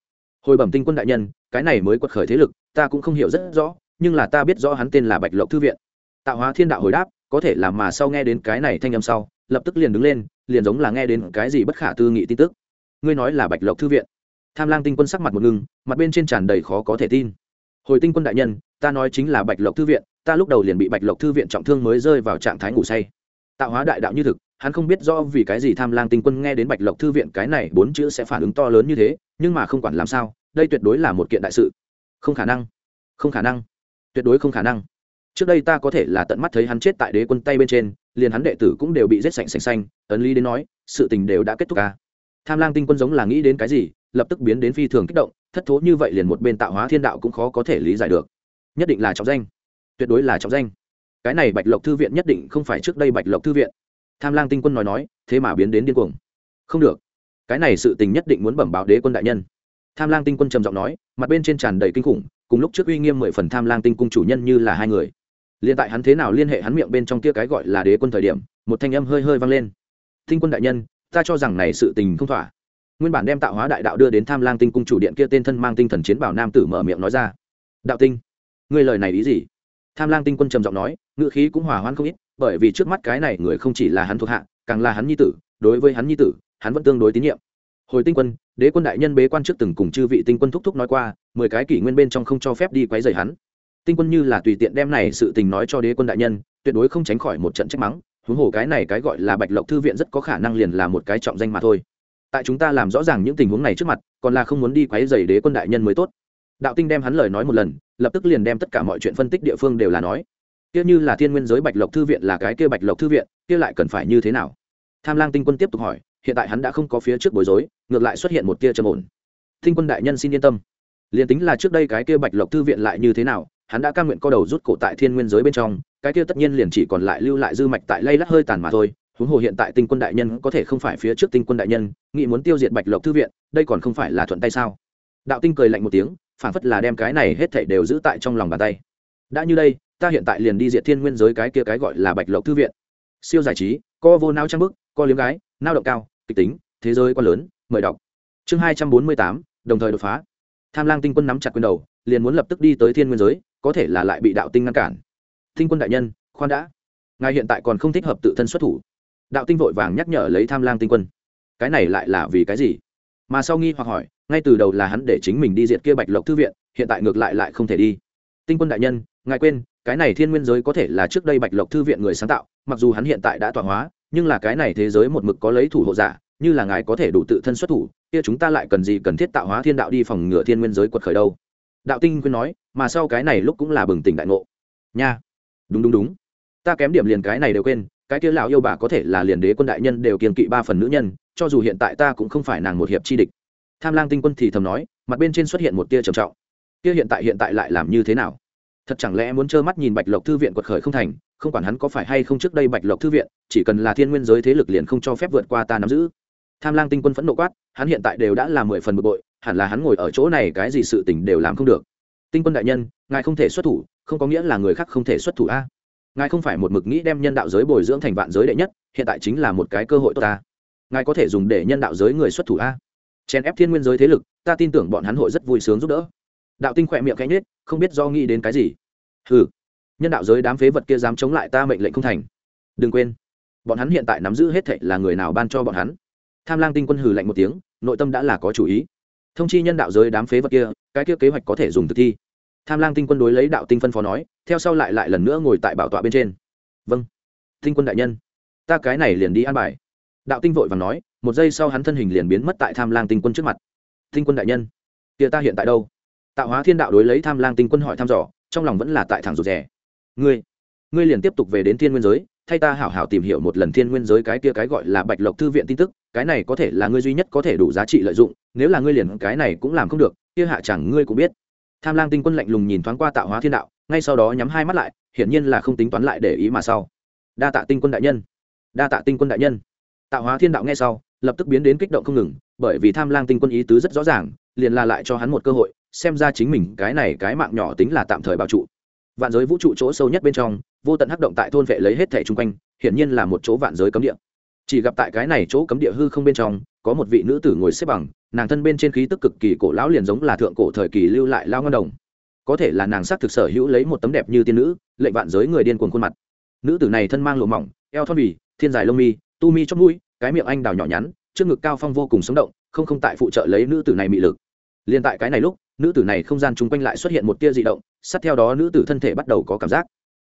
Hồi bẩm tinh quân đại nhân, cái này mới quật khởi thế lực, ta cũng không hiểu rất rõ, nhưng là ta biết rõ hắn tên là bạch lộc thư viện. Tạo hóa thiên đạo hồi đáp, có thể là mà sau nghe đến cái này thanh âm sau, lập tức liền đứng lên, liền giống là nghe đến cái gì bất khả tư nghị tin tức. Ngươi nói là bạch lộc thư viện. Tham lang tinh quân sắc mặt một ngưng, mặt bên trên tràn đầy khó có thể tin. Hồi tinh quân đại nhân, ta nói chính là bạch lộc thư viện, ta lúc đầu liền bị bạch lộc thư viện trọng thương mới rơi vào trạng thái ngủ say tạo hóa đại đạo như thực, hắn không biết do vì cái gì tham lang tinh quân nghe đến bạch lộc thư viện cái này bốn chữ sẽ phản ứng to lớn như thế, nhưng mà không quản làm sao, đây tuyệt đối là một kiện đại sự. Không khả năng. Không khả năng. Tuyệt đối không khả năng. Trước đây ta có thể là tận mắt thấy hắn chết tại đế quân tay bên trên, liền hắn đệ tử cũng đều bị giết sạch sành xanh, ấn lý đến nói, sự tình đều đã kết thúc ca tham lang tinh quân giống là nghĩ đến cái gì, lập tức biến đến phi thường kích động, thất thố như vậy liền một bên tạo hóa thiên đạo cũng khó có thể lý giải được. Nhất định là trọng danh. Tuyệt đối là trọng danh cái này bạch lộc thư viện nhất định không phải trước đây bạch lộc thư viện. Tham lang tinh quân nói nói, thế mà biến đến điên cuồng. Không được, cái này sự tình nhất định muốn bẩm báo đế quân đại nhân. Tham lang tinh quân trầm giọng nói, mặt bên trên tràn đầy kinh khủng, cùng lúc trước uy nghiêm mười phần tham lang tinh cung chủ nhân như là hai người. Liên tại hắn thế nào liên hệ hắn miệng bên trong kia cái gọi là đế quân thời điểm, một thanh âm hơi hơi vang lên. Tinh quân đại nhân, ta cho rằng này sự tình không thỏa. Nguyên bản đem tạo hóa đại đạo đưa đến tham lang tinh cung chủ điện kia tên thân mang tinh thần chiến bảo nam tử mở miệng nói ra. Đạo tinh người lời này ý gì? Tham lang tinh quân trầm giọng nói ngữ khí cũng hòa hoãn không ít, bởi vì trước mắt cái này người không chỉ là hắn thuộc hạ, càng là hắn nhi tử, đối với hắn nhi tử, hắn vẫn tương đối tín nhiệm. Hồi tinh quân, đế quân đại nhân bế quan trước từng cùng chư vị tinh quân thúc thúc nói qua, mười cái kỷ nguyên bên trong không cho phép đi quấy rầy hắn. Tinh quân như là tùy tiện đem này sự tình nói cho đế quân đại nhân, tuyệt đối không tránh khỏi một trận trách mắng, huống hồ cái này cái gọi là bạch lộc thư viện rất có khả năng liền là một cái trọng danh mà thôi. Tại chúng ta làm rõ ràng những tình huống này trước mặt, còn là không muốn đi quấy rầy đế quân đại nhân mới tốt. Đạo tinh đem hắn lời nói một lần, lập tức liền đem tất cả mọi chuyện phân tích địa phương đều là nói kia như là thiên nguyên giới bạch lộc thư viện là cái kia bạch lộc thư viện, kia lại cần phải như thế nào? Tham lang tinh quân tiếp tục hỏi, hiện tại hắn đã không có phía trước bối rối, ngược lại xuất hiện một tia trầm ổn. Tinh quân đại nhân xin yên tâm. Liền tính là trước đây cái kia bạch lộc thư viện lại như thế nào, hắn đã cam nguyện co đầu rút cổ tại thiên nguyên giới bên trong, cái kia tất nhiên liền chỉ còn lại lưu lại dư mạch tại lây lắc hơi tàn mà thôi. Huống hồ hiện tại tinh quân đại nhân có thể không phải phía trước tinh quân đại nhân, nghĩ muốn tiêu diệt bạch lộc thư viện, đây còn không phải là thuận tay sao? Đạo tinh cười lạnh một tiếng phản phất là đem cái này hết thảy đều giữ tại trong lòng bàn tay. Đã như đây ta hiện tại liền đi diệt thiên nguyên giới cái kia cái gọi là bạch lộc thư viện. Siêu giải trí, co vô nao trang bức, co liếm gái nao động cao, kịch tính, thế giới quá lớn, mời đọc. Chương hai trăm bốn mươi tám, đồng thời đột phá. Tham lang tinh quân nắm chặt quyền đầu, liền muốn lập tức đi tới thiên nguyên giới, có thể là lại bị đạo tinh ngăn cản. Tinh quân đại nhân, khoan đã. Ngài hiện tại còn không thích hợp tự thân xuất thủ. Đạo tinh vội vàng nhắc nhở lấy tham lang tinh quân. Cái này lại là vì cái gì? Mà sau nghi hoặc hỏi, ngay từ đầu là hắn để chính mình đi diệt kia bạch lộc thư viện, hiện tại ngược lại lại không thể đi. Tinh quân đại nhân, ngài quên cái này thiên nguyên giới có thể là trước đây bạch lộc thư viện người sáng tạo, mặc dù hắn hiện tại đã tọa hóa, nhưng là cái này thế giới một mực có lấy thủ hộ giả, như là ngài có thể đủ tự thân xuất thủ, kia chúng ta lại cần gì cần thiết tạo hóa thiên đạo đi phòng ngừa thiên nguyên giới quật khởi đâu. Đạo tinh quyên nói, mà sau cái này lúc cũng là bừng tỉnh đại ngộ. Nha. Đúng đúng đúng. Ta kém điểm liền cái này đều quên, cái kia lão yêu bà có thể là liền đế quân đại nhân đều kiên kỵ ba phần nữ nhân, cho dù hiện tại ta cũng không phải nàng một hiệp chi địch. Tham lang tinh quân thì thầm nói, mặt bên trên xuất hiện một tia trầm trọng. Kia hiện tại hiện tại lại làm như thế nào? Thật chẳng lẽ muốn trơ mắt nhìn bạch lộc thư viện quật khởi không thành? Không quản hắn có phải hay không trước đây bạch lộc thư viện, chỉ cần là thiên nguyên giới thế lực liền không cho phép vượt qua ta nắm giữ. Tham lang tinh quân phẫn nộ quát, hắn hiện tại đều đã là mười phần bực bội, hẳn là hắn ngồi ở chỗ này cái gì sự tình đều làm không được. Tinh quân đại nhân, ngài không thể xuất thủ, không có nghĩa là người khác không thể xuất thủ a. Ngài không phải một mực nghĩ đem nhân đạo giới bồi dưỡng thành vạn giới đệ nhất, hiện tại chính là một cái cơ hội tốt ta. Ngài có thể dùng để nhân đạo giới người xuất thủ a. Chèn ép thiên nguyên giới thế lực, ta tin tưởng bọn hắn hội rất vui sướng giúp đỡ đạo tinh khỏe miệng cánh nết không biết do nghĩ đến cái gì. Hừ, nhân đạo giới đám phế vật kia dám chống lại ta mệnh lệnh không thành. Đừng quên bọn hắn hiện tại nắm giữ hết thệ là người nào ban cho bọn hắn. Tham lang tinh quân hừ lạnh một tiếng nội tâm đã là có chủ ý. Thông chi nhân đạo giới đám phế vật kia cái kia kế hoạch có thể dùng thực thi. Tham lang tinh quân đối lấy đạo tinh phân phó nói theo sau lại lại lần nữa ngồi tại bảo tọa bên trên. Vâng tinh quân đại nhân ta cái này liền đi an bài. Đạo tinh vội và nói một giây sau hắn thân hình liền biến mất tại tham lang tinh quân trước mặt. Tinh quân đại nhân kia ta hiện tại đâu? Tạo hóa thiên đạo đối lấy tham lang tinh quân hỏi thăm dò, trong lòng vẫn là tại thẳng rụt rè. Ngươi ngươi liền tiếp tục về đến thiên nguyên giới, thay ta hảo hảo tìm hiểu một lần thiên nguyên giới cái kia cái gọi là bạch lộc thư viện tin tức, cái này có thể là ngươi duy nhất có thể đủ giá trị lợi dụng, nếu là ngươi liền cái này cũng làm không được, kia hạ chẳng ngươi cũng biết. Tham lang tinh quân lạnh lùng nhìn thoáng qua tạo hóa thiên đạo, ngay sau đó nhắm hai mắt lại, hiển nhiên là không tính toán lại để ý mà sau. Đa tạ tinh quân đại nhân. Đa tạ tinh quân đại nhân. Tạo hóa thiên đạo nghe sau, lập tức biến đến kích động không ngừng, bởi vì tham lang tinh quân ý tứ rất rõ ràng, liền là lại cho hắn một cơ hội xem ra chính mình cái này cái mạng nhỏ tính là tạm thời bảo trụ. Vạn giới vũ trụ chỗ sâu nhất bên trong, vô tận hắc động tại thôn vệ lấy hết thẻ chung quanh, hiển nhiên là một chỗ vạn giới cấm địa. Chỉ gặp tại cái này chỗ cấm địa hư không bên trong, có một vị nữ tử ngồi xếp bằng, nàng thân bên trên khí tức cực kỳ cổ lão liền giống là thượng cổ thời kỳ lưu lại lao ngân đồng. Có thể là nàng sắc thực sở hữu lấy một tấm đẹp như tiên nữ, lệnh vạn giới người điên cuồng khuôn mặt. Nữ tử này thân mang lộ mỏng, eo thon bì, thiên dài lông mi, tu mi chót mũi, cái miệng anh đào nhỏ nhắn, trước ngực cao phong vô cùng sống động, không không tại phụ trợ lấy nữ tử này mị lực liền tại cái này lúc, nữ tử này không gian chung quanh lại xuất hiện một tia dị động, sát theo đó nữ tử thân thể bắt đầu có cảm giác.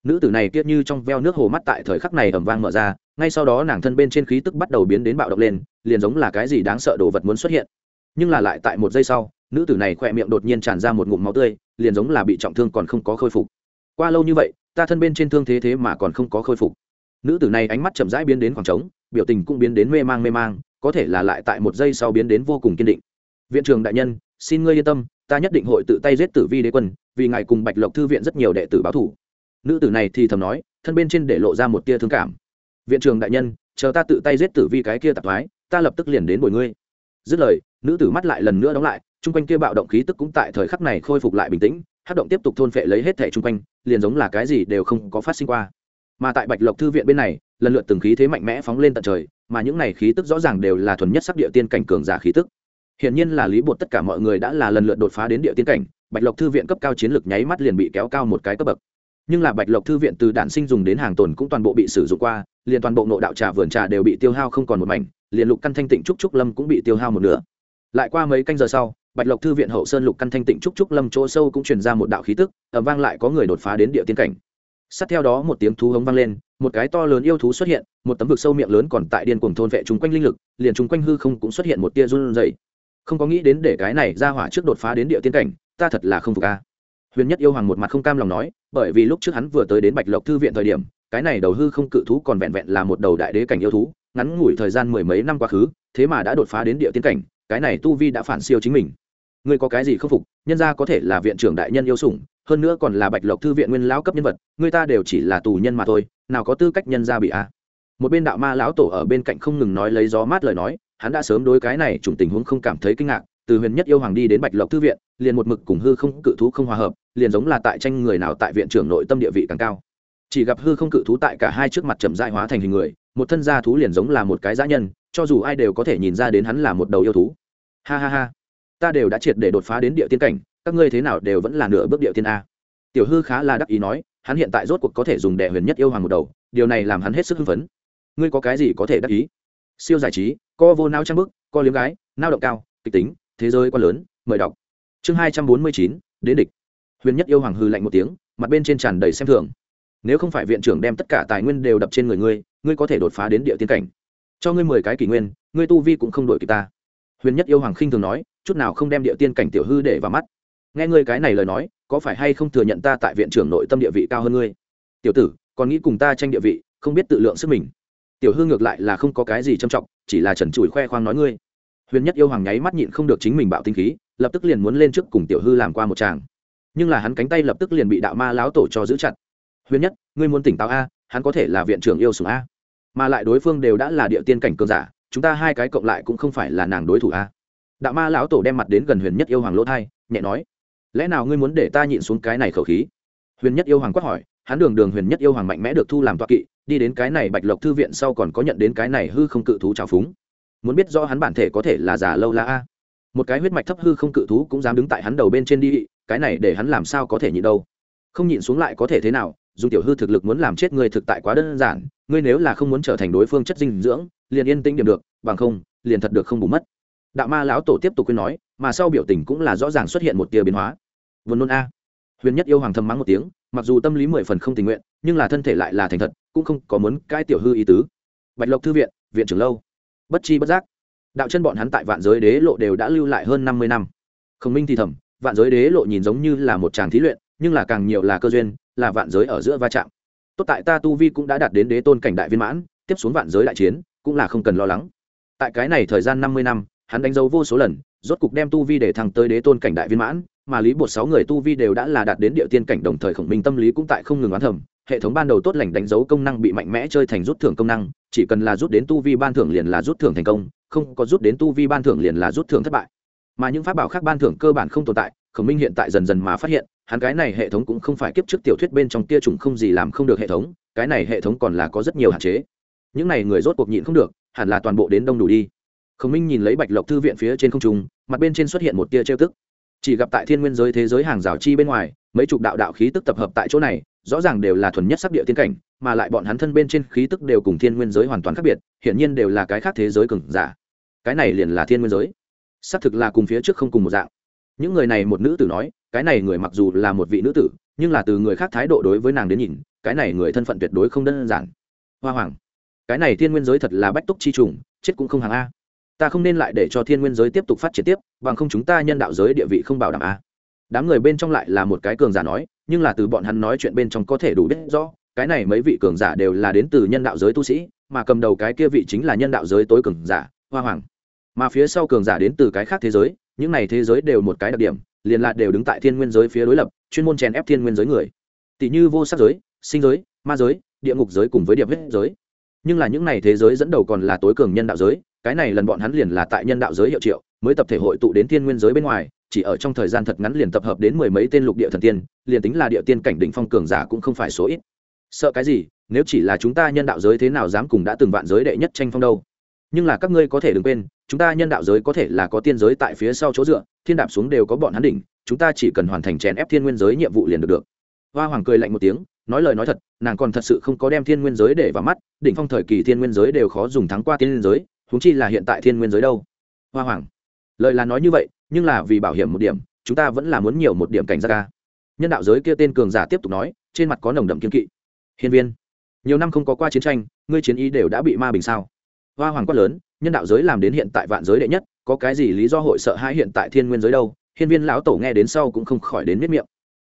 Nữ tử này kia như trong veo nước hồ mắt tại thời khắc này ẩm vang mở ra, ngay sau đó nàng thân bên trên khí tức bắt đầu biến đến bạo động lên, liền giống là cái gì đáng sợ đồ vật muốn xuất hiện. Nhưng là lại tại một giây sau, nữ tử này khỏe miệng đột nhiên tràn ra một ngụm máu tươi, liền giống là bị trọng thương còn không có khôi phục. Qua lâu như vậy, ta thân bên trên thương thế thế mà còn không có khôi phục. Nữ tử này ánh mắt chậm rãi biến đến khoảng trống, biểu tình cũng biến đến mê mang mê mang, có thể là lại tại một giây sau biến đến vô cùng kiên định. Viện trưởng đại nhân xin ngươi yên tâm, ta nhất định hội tự tay giết tử vi đế quân, vì ngài cùng bạch lộc thư viện rất nhiều đệ tử báo thủ. Nữ tử này thì thầm nói, thân bên trên để lộ ra một tia thương cảm. Viện trường đại nhân, chờ ta tự tay giết tử vi cái kia tạp thoái, ta lập tức liền đến bồi ngươi. Dứt lời, nữ tử mắt lại lần nữa đóng lại, chung quanh kia bạo động khí tức cũng tại thời khắc này khôi phục lại bình tĩnh hát động tiếp tục thôn phệ lấy hết thẻ chung quanh, liền giống là cái gì đều không có phát sinh qua. Mà tại bạch lộc thư viện bên này, lần lượt từng khí thế mạnh mẽ phóng lên tận trời, mà những này khí tức rõ ràng đều là thuần nhất sắc địa tiên cảnh cường giả khí tức hiển nhiên là lý bột tất cả mọi người đã là lần lượt đột phá đến địa tiên cảnh, bạch lộc thư viện cấp cao chiến lược nháy mắt liền bị kéo cao một cái cấp bậc. Nhưng là bạch lộc thư viện từ đạn sinh dùng đến hàng tồn cũng toàn bộ bị sử dụng qua, liền toàn bộ nội đạo trà vườn trà đều bị tiêu hao không còn một mảnh, liền lục căn thanh tịnh trúc trúc lâm cũng bị tiêu hao một nửa. Lại qua mấy canh giờ sau, bạch lộc thư viện hậu sơn lục căn thanh tịnh trúc trúc lâm chỗ sâu cũng truyền ra một đạo khí tức, ầm vang lại có người đột phá đến địa tiên cảnh. Sát theo đó một tiếng thú hống vang lên, một cái to lớn yêu thú xuất hiện, một tấm vực sâu miệng lớn còn tại điên cuồng thôn vệ chúng quanh linh lực, liền chúng quanh hư không cũng xuất hiện một tia run rẩy không có nghĩ đến để cái này ra hỏa trước đột phá đến địa tiên cảnh, ta thật là không phục a. Huyền nhất yêu hoàng một mặt không cam lòng nói, bởi vì lúc trước hắn vừa tới đến bạch lộc thư viện thời điểm, cái này đầu hư không cự thú còn vẹn vẹn là một đầu đại đế cảnh yêu thú, ngắn ngủi thời gian mười mấy năm quá khứ, thế mà đã đột phá đến địa tiên cảnh, cái này tu vi đã phản siêu chính mình. Ngươi có cái gì không phục? Nhân ra có thể là viện trưởng đại nhân yêu sủng, hơn nữa còn là bạch lộc thư viện nguyên lão cấp nhân vật, người ta đều chỉ là tù nhân mà thôi, nào có tư cách nhân ra bị a. Một bên đạo ma lão tổ ở bên cạnh không ngừng nói lấy gió mát lời nói hắn đã sớm đối cái này chủng tình huống không cảm thấy kinh ngạc, từ huyền nhất yêu hoàng đi đến bạch lộc thư viện, liền một mực cùng hư không cự thú không hòa hợp, liền giống là tại tranh người nào tại viện trưởng nội tâm địa vị càng cao. Chỉ gặp hư không cự thú tại cả hai trước mặt chậm dại hóa thành hình người, một thân gia thú liền giống là một cái dã nhân, cho dù ai đều có thể nhìn ra đến hắn là một đầu yêu thú. Ha ha ha, ta đều đã triệt để đột phá đến địa tiên cảnh, các ngươi thế nào đều vẫn là nửa bước địa tiên a. Tiểu hư khá là đắc ý nói, hắn hiện tại rốt cuộc có thể dùng đệ huyền nhất yêu hoàng một đầu, điều này làm hắn hết sức hưng phấn. Ngươi có cái gì có thể đắc ý? Siêu giải trí co vô nao trang bức co liếm gái, nao động cao, kịch tính, thế giới quá lớn, mời đọc. Chương hai trăm bốn mươi chín, đến địch. Huyền nhất yêu hoàng hư lạnh một tiếng, mặt bên trên tràn đầy xem thường. Nếu không phải viện trưởng đem tất cả tài nguyên đều đập trên người ngươi ngươi có thể đột phá đến địa tiên cảnh. Cho ngươi mười cái kỷ nguyên, ngươi tu vi cũng không đổi kịp ta. Huyền nhất yêu hoàng khinh thường nói, chút nào không đem địa tiên cảnh tiểu hư để vào mắt. Nghe ngươi cái này lời nói, có phải hay không thừa nhận ta tại viện trưởng nội tâm địa vị cao hơn ngươi? Tiểu tử, còn nghĩ cùng ta tranh địa vị, không biết tự lượng sức mình tiểu hư ngược lại là không có cái gì trầm trọng, chỉ là trần trụi khoe khoang nói ngươi. Huyền nhất yêu hoàng nháy mắt nhịn không được chính mình bạo tinh khí, lập tức liền muốn lên trước cùng tiểu hư làm qua một tràng. Nhưng là hắn cánh tay lập tức liền bị đạo ma láo tổ cho giữ chặt. Huyền nhất, ngươi muốn tỉnh táo a, hắn có thể là viện trưởng yêu sủng a. Mà lại đối phương đều đã là địa tiên cảnh cường giả, chúng ta hai cái cộng lại cũng không phải là nàng đối thủ a. Đạo ma lão tổ đem mặt đến gần huyền nhất yêu hoàng lỗ thai, nhẹ nói, lẽ nào ngươi muốn để ta nhịn xuống cái này khẩu khí? Huyền nhất yêu hoàng quát hỏi hắn đường đường huyền nhất yêu hoàng mạnh mẽ được thu làm toa kỵ, đi đến cái này bạch lộc thư viện sau còn có nhận đến cái này hư không cự thú trào phúng. Muốn biết do hắn bản thể có thể là già lâu la a. Một cái huyết mạch thấp hư không cự thú cũng dám đứng tại hắn đầu bên trên đi, cái này để hắn làm sao có thể nhịn đâu? Không nhịn xuống lại có thể thế nào? Dùng tiểu hư thực lực muốn làm chết người thực tại quá đơn giản, ngươi nếu là không muốn trở thành đối phương chất dinh dưỡng, liền yên tĩnh điểm được, bằng không, liền thật được không bù mất. Đạo ma lão tổ tiếp tục khuyên nói, mà sau biểu tình cũng là rõ ràng xuất hiện một tia biến hóa. Vườn nôn a. Huyền nhất yêu hoàng thầm mắng một tiếng mặc dù tâm lý mười phần không tình nguyện, nhưng là thân thể lại là thành thật, cũng không có muốn cai tiểu hư ý tứ. Bạch lộc thư viện viện trưởng lâu. Bất chi bất giác, đạo chân bọn hắn tại vạn giới đế lộ đều đã lưu lại hơn năm mươi năm. Khổng minh thì thầm, vạn giới đế lộ nhìn giống như là một tràng thí luyện, nhưng là càng nhiều là cơ duyên, là vạn giới ở giữa va chạm. Tốt tại ta tu vi cũng đã đạt đến đế tôn cảnh đại viên mãn, tiếp xuống vạn giới đại chiến, cũng là không cần lo lắng. Tại cái này thời gian năm mươi năm, hắn đánh dấu vô số lần, rốt cục đem tu vi để thăng tới đế tôn cảnh đại viên mãn mà lý bột sáu người tu vi đều đã là đạt đến địa tiên cảnh đồng thời khổng minh tâm lý cũng tại không ngừng oán thầm. Hệ thống ban đầu tốt lành đánh dấu công năng bị mạnh mẽ chơi thành rút thưởng công năng, chỉ cần là rút đến tu vi ban thưởng liền là rút thưởng thành công, không có rút đến tu vi ban thưởng liền là rút thưởng thất bại. Mà những pháp bảo khác ban thưởng cơ bản không tồn tại, khổng minh hiện tại dần dần mà phát hiện, hắn cái này hệ thống cũng không phải kiếp trước tiểu thuyết bên trong kia trùng không gì làm không được hệ thống, cái này hệ thống còn là có rất nhiều hạn chế. Những này người rốt cuộc nhịn không được, hẳn là toàn bộ đến đông đủ đi. Khổng minh nhìn lấy bạch lộc thư viện phía trên không trung, mặt bên trên xuất hiện một tia trêu tức chỉ gặp tại thiên nguyên giới thế giới hàng rào chi bên ngoài, mấy chục đạo đạo khí tức tập hợp tại chỗ này, rõ ràng đều là thuần nhất sắc địa tiên cảnh, mà lại bọn hắn thân bên trên khí tức đều cùng thiên nguyên giới hoàn toàn khác biệt, hiển nhiên đều là cái khác thế giới cường giả. Cái này liền là thiên nguyên giới. Xác thực là cùng phía trước không cùng một dạng. Những người này một nữ tử nói, cái này người mặc dù là một vị nữ tử, nhưng là từ người khác thái độ đối với nàng đến nhìn, cái này người thân phận tuyệt đối không đơn giản. Hoa hoàng. Cái này thiên nguyên giới thật là bách túc chi trùng, chết cũng không hàng a ta không nên lại để cho thiên nguyên giới tiếp tục phát triển tiếp, bằng không chúng ta nhân đạo giới địa vị không bảo đảm a đám người bên trong lại là một cái cường giả nói, nhưng là từ bọn hắn nói chuyện bên trong có thể đủ biết rõ, cái này mấy vị cường giả đều là đến từ nhân đạo giới tu sĩ, mà cầm đầu cái kia vị chính là nhân đạo giới tối cường giả, hoa hoàng. Mà phía sau cường giả đến từ cái khác thế giới, những này thế giới đều một cái đặc điểm, liền là đều đứng tại thiên nguyên giới phía đối lập, chuyên môn chèn ép thiên nguyên giới người. Tỷ như vô sắc giới, sinh giới, ma giới, địa ngục giới cùng với điệp huyết giới. Nhưng là những này thế giới dẫn đầu còn là tối cường nhân đạo giới cái này lần bọn hắn liền là tại nhân đạo giới hiệu triệu, mới tập thể hội tụ đến thiên nguyên giới bên ngoài, chỉ ở trong thời gian thật ngắn liền tập hợp đến mười mấy tên lục địa thần tiên, liền tính là địa tiên cảnh đỉnh phong cường giả cũng không phải số ít. Sợ cái gì, nếu chỉ là chúng ta nhân đạo giới thế nào dám cùng đã từng vạn giới đệ nhất tranh phong đâu? Nhưng là các ngươi có thể đừng quên, chúng ta nhân đạo giới có thể là có tiên giới tại phía sau chỗ dựa, thiên đạp xuống đều có bọn hắn đỉnh, chúng ta chỉ cần hoàn thành chèn ép thiên nguyên giới nhiệm vụ liền được được. Hoa hoàng cười lạnh một tiếng, nói lời nói thật, nàng còn thật sự không có đem thiên nguyên giới để vào mắt, đỉnh phong thời kỳ thiên nguyên giới đều khó dùng thắng qua thiên nguyên giới húng chi là hiện tại thiên nguyên giới đâu. Hoa hoàng, lời là nói như vậy, nhưng là vì bảo hiểm một điểm, chúng ta vẫn là muốn nhiều một điểm cảnh giác ca nhân đạo giới kia tên cường giả tiếp tục nói, trên mặt có nồng đậm kiên kỵ. Hiên viên, nhiều năm không có qua chiến tranh, ngươi chiến ý đều đã bị ma bình sao? Hoa hoàng quát lớn, nhân đạo giới làm đến hiện tại vạn giới đệ nhất, có cái gì lý do hội sợ hãi hiện tại thiên nguyên giới đâu? Hiên viên lão tổ nghe đến sau cũng không khỏi đến miết miệng.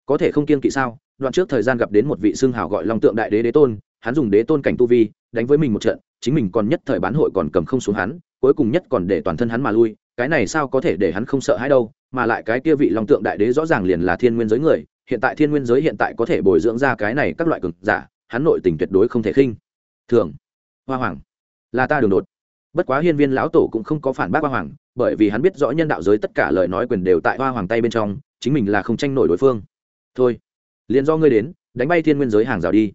Có thể không kiên kỵ sao? Đoạn trước thời gian gặp đến một vị xưng hào gọi long tượng đại đế đế tôn, hắn dùng đế tôn cảnh tu vi, đánh với mình một trận chính mình còn nhất thời bán hội còn cầm không xuống hắn, cuối cùng nhất còn để toàn thân hắn mà lui, cái này sao có thể để hắn không sợ hãi đâu, mà lại cái kia vị long tượng đại đế rõ ràng liền là thiên nguyên giới người, hiện tại thiên nguyên giới hiện tại có thể bồi dưỡng ra cái này các loại cực giả, hắn nội tình tuyệt đối không thể khinh. Thường, hoa hoàng, là ta đường đột. Bất quá hiên viên lão tổ cũng không có phản bác hoa hoàng, bởi vì hắn biết rõ nhân đạo giới tất cả lời nói quyền đều tại hoa hoàng tay bên trong, chính mình là không tranh nổi đối phương. Thôi, liền do ngươi đến, đánh bay thiên nguyên giới hàng rào đi.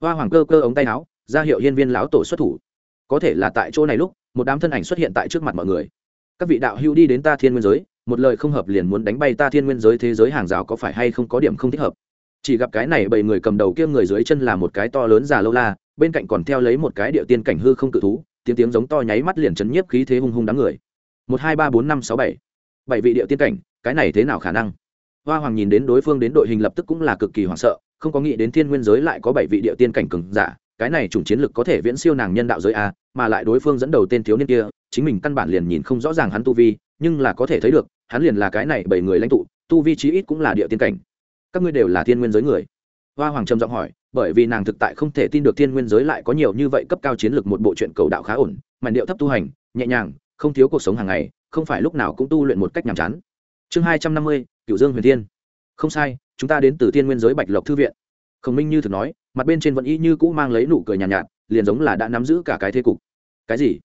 Hoa hoàng cơ cơ ống tay áo, ra hiệu hiên viên lão tổ xuất thủ có thể là tại chỗ này lúc, một đám thân ảnh xuất hiện tại trước mặt mọi người. Các vị đạo hữu đi đến ta thiên nguyên giới, một lời không hợp liền muốn đánh bay ta thiên nguyên giới thế giới hàng rào có phải hay không có điểm không thích hợp? Chỉ gặp cái này bảy người cầm đầu kia người dưới chân là một cái to lớn già lâu la, bên cạnh còn theo lấy một cái địa tiên cảnh hư không cự thú, tiếng tiếng giống to nháy mắt liền chấn nhiếp khí thế hung hung đám người. Một, hai, ba, bốn, năm, sáu, bảy. Bảy vị địa tiên cảnh, cái này thế nào khả năng? Hoa hoàng nhìn đến đối phương đến đội hình lập tức cũng là cực kỳ hoảng sợ, không có nghĩ đến thiên nguyên giới lại có bảy vị địa tiên cảnh cường giả cái này chủng chiến lực có thể viễn siêu nàng nhân đạo giới a, mà lại đối phương dẫn đầu tên thiếu niên kia, chính mình căn bản liền nhìn không rõ ràng hắn tu vi, nhưng là có thể thấy được, hắn liền là cái này bảy người lãnh tụ, tu vi chí ít cũng là địa tiên cảnh. Các ngươi đều là thiên nguyên giới người. Hoa hoàng trầm giọng hỏi, bởi vì nàng thực tại không thể tin được thiên nguyên giới lại có nhiều như vậy cấp cao chiến lược một bộ truyện cầu đạo khá ổn, màn điệu thấp tu hành, nhẹ nhàng, không thiếu cuộc sống hàng ngày, không phải lúc nào cũng tu luyện một cách nhàm chán. Chương hai trăm năm mươi cựu dương huyền thiên. Không sai, chúng ta đến từ thiên nguyên giới bạch lộc thư viện. Khổng minh như thực nói mặt bên trên vẫn y như cũ mang lấy nụ cười nhàn nhạt, nhạt liền giống là đã nắm giữ cả cái thế cục. Cái gì?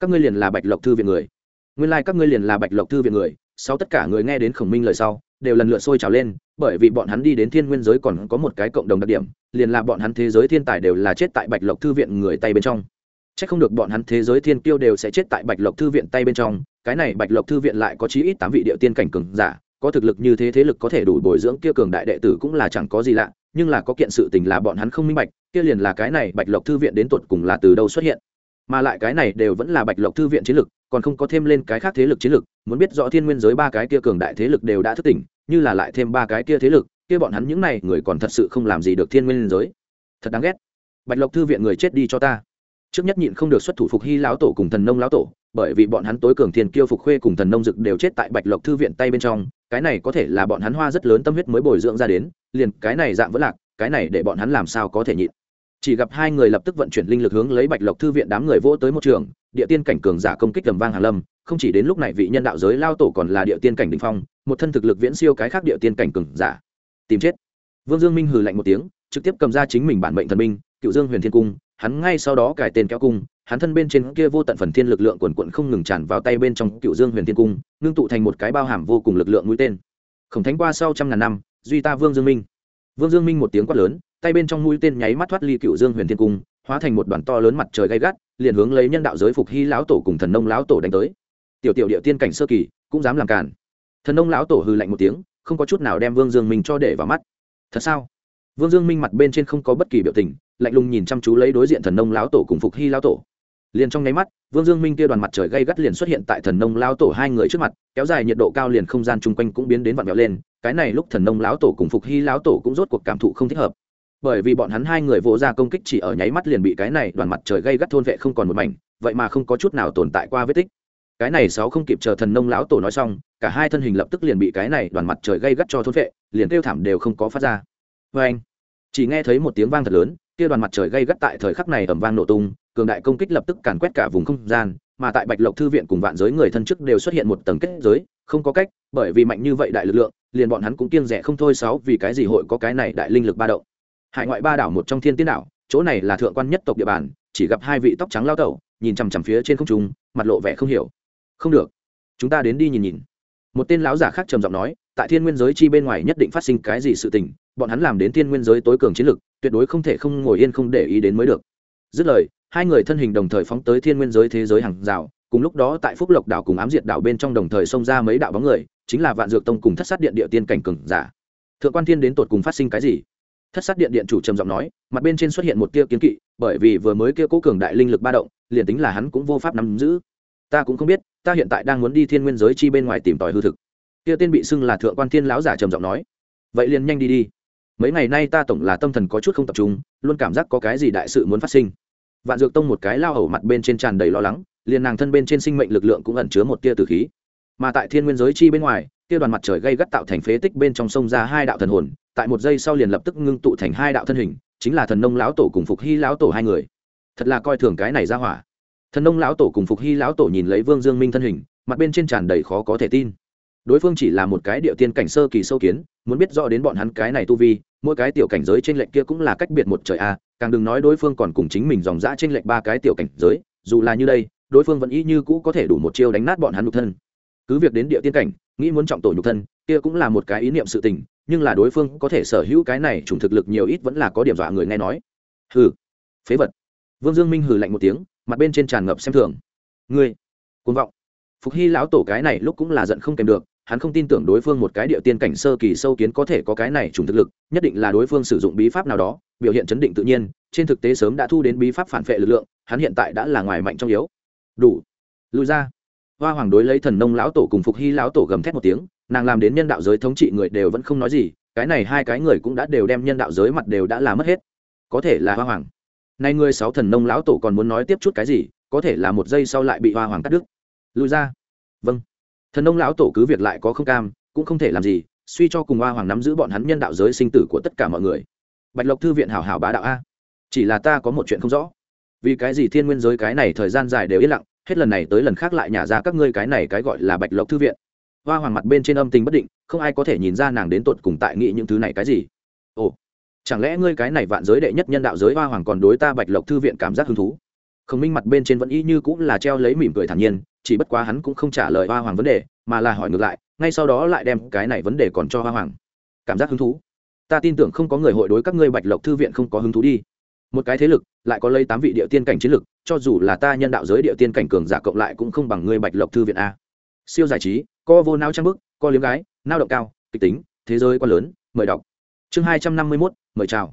Các ngươi liền là bạch lộc thư viện người. Nguyên lai、like、các ngươi liền là bạch lộc thư viện người. Sau tất cả người nghe đến khổng minh lời sau đều lần lượt sôi trào lên bởi vì bọn hắn đi đến thiên nguyên giới còn có một cái cộng đồng đặc điểm liền là bọn hắn thế giới thiên tài đều là chết tại bạch lộc thư viện người tay bên trong. C h ắ c không được bọn hắn thế giới thiên kiêu đều sẽ chết tại bạch lộc thư viện tay bên trong cái này bạch lộc thư viện lại có chí ít tám vị địa tiên cảnh cường giả có thực lực như thế thế lực có thể đủ bồi dưỡng kia cường đại đệ tử cũng là chẳng có gì lạ nhưng là có kiện sự tình là bọn hắn không minh bạch, kia liền là cái này bạch lộc thư viện đến tột cùng là từ đâu xuất hiện. Mà lại cái này đều vẫn là bạch lộc thư viện chiến lực, còn không có thêm lên cái khác thế lực chiến lực, muốn biết rõ thiên nguyên giới ba cái kia cường đại thế lực đều đã thức tỉnh, như là lại thêm ba cái kia thế lực, kia bọn hắn những này người còn thật sự không làm gì được thiên nguyên giới. Thật đáng ghét. Bạch lộc thư viện người chết đi cho ta. Trước nhất nhịn không được xuất thủ phục hy lão tổ cùng thần nông lão tổ, bởi vì bọn hắn tối cường thiên kiêu phục khuê cùng thần nông dực đều chết tại bạch lộc thư viện tay bên trong cái này có thể là bọn hắn hoa rất lớn tâm huyết mới bồi dưỡng ra đến, liền cái này dạng vẫn lạc, cái này để bọn hắn làm sao có thể nhịn. Chỉ gặp hai người lập tức vận chuyển linh lực hướng lấy bạch lộc thư viện đám người vỗ tới một trường, địa tiên cảnh cường giả công kích tầm vang hàn lâm, không chỉ đến lúc này vị nhân đạo giới lao tổ còn là địa tiên cảnh đình phong, một thân thực lực viễn siêu cái khác địa tiên cảnh cường giả. Tìm chết. Vương dương minh hừ lạnh một tiếng, trực tiếp cầm ra chính mình bản mệnh thần minh cựu dương huyền thiên cung, hắn ngay sau đó cải tên kéo cung hắn thân bên trên kia vô tận phần thiên lực lượng quần quận không ngừng tràn vào tay bên trong cựu dương huyền thiên cung, ngưng tụ thành một cái bao hàm vô cùng lực lượng mũi tên. Khổng thánh qua sau trăm ngàn năm, duy ta vương dương minh. Vương dương minh một tiếng quát lớn, tay bên trong mũi tên nháy mắt thoát ly cựu dương huyền thiên cung, hóa thành một đoàn to lớn mặt trời gay gắt, liền hướng lấy nhân đạo giới phục hy lão tổ cùng thần nông lão tổ đánh tới. Tiểu tiểu địa tiên cảnh sơ kỳ, cũng dám làm cản thần nông lão tổ hư lạnh một tiếng, không có chút nào đem vương dương minh cho để vào mắt. Thật sao? Vương dương minh mặt bên trên không có bất kỳ biểu tình, lạnh lùng nhìn chăm chú lấy đối diện thần nông lão tổ cùng phục hy lão tổ liền trong nháy mắt, vương dương minh kia đoàn mặt trời gay gắt liền xuất hiện tại thần nông lão tổ hai người trước mặt, kéo dài nhiệt độ cao liền không gian chung quanh cũng biến đến vặn vẹo lên, cái này lúc thần nông lão tổ cùng phục hy lão tổ cũng rốt cuộc cảm thụ không thích hợp. Bởi vì bọn hắn hai người vỗ ra công kích chỉ ở nháy mắt liền bị cái này đoàn mặt trời gây gắt thôn vệ không còn một mảnh, vậy mà không có chút nào tồn tại qua vết tích. Cái này sáu không kịp chờ thần nông lão tổ nói xong, cả hai thân hình lập tức liền bị cái này đoàn mặt trời gây gắt cho thôn vệ, liền kêu thảm đều không có phát ra. Vê anh chỉ nghe thấy một tiếng vang thật lớn kia đoàn mặt trời gây gắt tại thời khắc này ầm vang nổ tung, cường đại công kích lập tức càn quét cả vùng không gian, mà tại bạch lộc thư viện cùng vạn giới người thân chức đều xuất hiện một tầng kết giới, không có cách, bởi vì mạnh như vậy đại lực lượng, liền bọn hắn cũng kiêng rẻ không thôi sáu vì cái gì hội có cái này đại linh lực ba động. Hải ngoại ba đảo một trong thiên tiên đảo, chỗ này là thượng quan nhất tộc địa bàn, chỉ gặp hai vị tóc trắng lao tẩu, nhìn chằm chằm phía trên không trung, mặt lộ vẻ không hiểu. Không được, chúng ta đến đi nhìn nhìn một tên lão giả khác trầm giọng nói, tại thiên nguyên giới chi bên ngoài nhất định phát sinh cái gì sự tình, bọn hắn làm đến thiên nguyên giới tối cường chiến lực tuyệt đối không thể không ngồi yên không để ý đến mới được. Dứt lời, hai người thân hình đồng thời phóng tới thiên nguyên giới thế giới hàng rào, cùng lúc đó tại phúc lộc đảo cùng ám diệt đảo bên trong đồng thời xông ra mấy đạo bóng người, chính là vạn dược tông cùng thất sát điện địa tiên cảnh cường giả. Thượng quan thiên đến tột cùng phát sinh cái gì? Thất sát điện điện chủ trầm giọng nói, mặt bên trên xuất hiện một tia kiến kỵ, bởi vì vừa mới kia cố cường đại linh lực ba động, liền tính là hắn cũng vô pháp nắm giữ ta cũng không biết, ta hiện tại đang muốn đi thiên nguyên giới chi bên ngoài tìm tòi hư thực. Kia tên bị xưng là thượng quan thiên lão giả trầm giọng nói. Vậy liền nhanh đi đi. Mấy ngày nay ta tổng là tâm thần có chút không tập trung, luôn cảm giác có cái gì đại sự muốn phát sinh. Vạn dược tông một cái lao hầu mặt bên trên tràn đầy lo lắng, liền nàng thân bên trên sinh mệnh lực lượng cũng ẩn chứa một tia tử khí. Mà tại thiên nguyên giới chi bên ngoài, kia đoàn mặt trời gây gắt tạo thành phế tích bên trong sông ra hai đạo thần hồn, tại một giây sau liền lập tức ngưng tụ thành hai đạo thân hình, chính là thần nông lão tổ cùng phục hy lão tổ hai người. Thật là coi thường cái này ra hỏa thần nông lão tổ cùng phục hy lão tổ nhìn lấy vương dương minh thân hình, mặt bên trên tràn đầy khó có thể tin. Đối phương chỉ là một cái địa tiên cảnh sơ kỳ sâu kiến, muốn biết rõ đến bọn hắn cái này tu vi, mỗi cái tiểu cảnh giới trên lệnh kia cũng là cách biệt một trời a, càng đừng nói đối phương còn cùng chính mình dòng dã trên lệnh ba cái tiểu cảnh giới, dù là như đây, đối phương vẫn y như cũ có thể đủ một chiêu đánh nát bọn hắn nhục thân. Cứ việc đến địa tiên cảnh, nghĩ muốn trọng tổ nhục thân, kia cũng là một cái ý niệm sự tình, nhưng là đối phương có thể sở hữu cái này chủng thực lực nhiều ít vẫn là có điểm dọa người nghe nói. Hừ, phế vật. Vương dương minh hừ lạnh một tiếng mặt bên trên tràn ngập xem thường. Ngươi côn vọng. Phục hy lão tổ cái này lúc cũng là giận không kèm được, hắn không tin tưởng đối phương một cái địa tiên cảnh sơ kỳ sâu kiến có thể có cái này trùng thực lực, nhất định là đối phương sử dụng bí pháp nào đó, biểu hiện chấn định tự nhiên, trên thực tế sớm đã thu đến bí pháp phản vệ lực lượng, hắn hiện tại đã là ngoài mạnh trong yếu. Đủ. Lùi ra. Hoa hoàng đối lấy thần nông lão tổ cùng phục hy lão tổ gầm thét một tiếng, nàng làm đến nhân đạo giới thống trị người đều vẫn không nói gì, cái này hai cái người cũng đã đều đem nhân đạo giới mặt đều đã làm mất hết. Có thể là hoa hoàng nay ngươi sáu thần nông lão tổ còn muốn nói tiếp chút cái gì, có thể là một giây sau lại bị hoa hoàng cắt đứt. Lùi ra. Vâng. Thần nông lão tổ cứ việc lại có không cam, cũng không thể làm gì, suy cho cùng hoa hoàng nắm giữ bọn hắn nhân đạo giới sinh tử của tất cả mọi người. Bạch lộc thư viện hảo hảo bá đạo a. Chỉ là ta có một chuyện không rõ. Vì cái gì thiên nguyên giới cái này thời gian dài đều yên lặng, hết lần này tới lần khác lại nhả ra các ngươi cái này cái gọi là bạch lộc thư viện. Hoa hoàng mặt bên trên âm tình bất định, không ai có thể nhìn ra nàng đến tột cùng tại nghị những thứ này cái gì chẳng lẽ ngươi cái này vạn giới đệ nhất nhân đạo giới hoa hoàng còn đối ta bạch lộc thư viện cảm giác hứng thú? Khổng minh mặt bên trên vẫn y như cũng là treo lấy mỉm cười thản nhiên, chỉ bất quá hắn cũng không trả lời hoa hoàng vấn đề, mà là hỏi ngược lại, ngay sau đó lại đem cái này vấn đề còn cho hoa hoàng. Cảm giác hứng thú? Ta tin tưởng không có người hội đối các ngươi bạch lộc thư viện không có hứng thú đi. Một cái thế lực, lại có lấy tám vị địa tiên cảnh chiến lực, cho dù là ta nhân đạo giới địa tiên cảnh cường giả cộng lại cũng không bằng ngươi bạch lộc thư viện a. Siêu giải trí, co vô nao trang bức, co liếm gái nao động cao, kịch tính, thế giới quá lớn, mời đọc chương hai trăm năm mươi mốt, mời chào.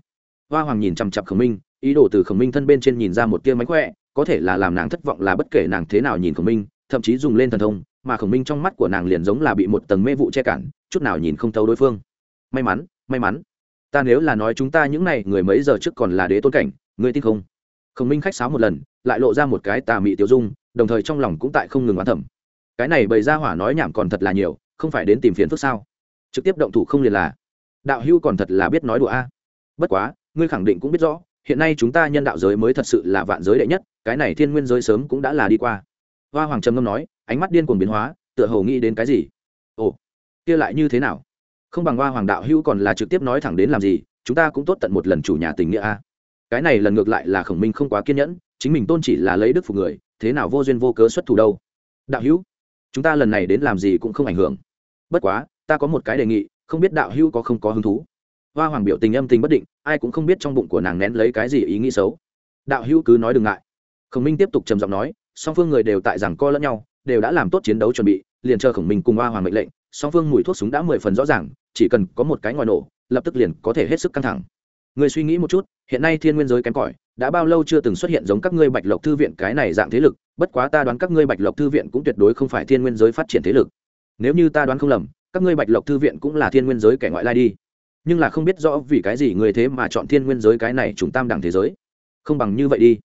Hoa hoàng nhìn chằm chặp khổng minh, ý đồ từ khổng minh thân bên trên nhìn ra một tia mánh khỏe, có thể là làm nàng thất vọng là bất kể nàng thế nào nhìn khổng minh, thậm chí dùng lên thần thông, mà khổng minh trong mắt của nàng liền giống là bị một tầng mê vụ che cản, chút nào nhìn không thấu đối phương. May mắn may mắn. Ta nếu là nói chúng ta những n à y người mấy giờ trước còn là đế tôn cảnh, ngươi tin không? Khổng minh khách sáo một lần, lại lộ ra một cái tà mị tiêu dung, đồng thời trong lòng cũng tại không ngừng oán thẩm cái này bày ra hỏa nói nhảm còn thật là nhiều, không phải đến tìm phiền phức sao? Trực tiếp động thủ không liền là đạo hưu còn thật là biết nói đùa a. Bất quá, ngươi khẳng định cũng biết rõ, hiện nay chúng ta nhân đạo giới mới thật sự là vạn giới đệ nhất, cái này thiên nguyên giới sớm cũng đã là đi qua. Hoa hoàng trầm ngâm nói, ánh mắt điên cuồng biến hóa, tựa hồ nghĩ đến cái gì? Ồ, kia lại như thế nào? Không bằng hoa hoàng đạo hưu còn là trực tiếp nói thẳng đến làm gì, chúng ta cũng tốt tận một lần chủ nhà tình nghĩa a. Cái này lần ngược lại là khổng minh không quá kiên nhẫn, chính mình tôn chỉ là lấy đức phục người, thế nào vô duyên vô cớ xuất thủ đâu? Đạo hữu, chúng ta lần này đến làm gì cũng không ảnh hưởng. Bất quá, ta có một cái đề nghị không biết đạo hữu có không có hứng thú. Hoa hoàng biểu tình âm tình bất định, ai cũng không biết trong bụng của nàng nén lấy cái gì ý nghĩ xấu. Đạo hữu cứ nói đừng ngại. Khổng minh tiếp tục trầm giọng nói, song phương người đều tại rằng co lẫn nhau, đều đã làm tốt chiến đấu chuẩn bị, liền chờ khổng minh cùng hoa hoàng mệnh lệnh, song phương mùi thuốc súng đã mười phần rõ ràng, chỉ cần có một cái ngoài nổ, lập tức liền có thể hết sức căng thẳng. Người suy nghĩ một chút, hiện nay thiên nguyên giới kém cỏi, đã bao lâu chưa từng xuất hiện giống các ngươi bạch lộc thư viện cái này dạng thế lực, bất quá ta đoán các ngươi bạch lộc thư viện cũng tuyệt đối không phải thiên nguyên giới phát triển thế lực. Nếu như ta đoán không lầm các ngươi bạch lộc thư viện cũng là thiên nguyên giới kẻ ngoại lai đi. Nhưng là không biết rõ vì cái gì người thế mà chọn thiên nguyên giới cái này chúng tam đẳng thế giới. Không bằng như vậy đi.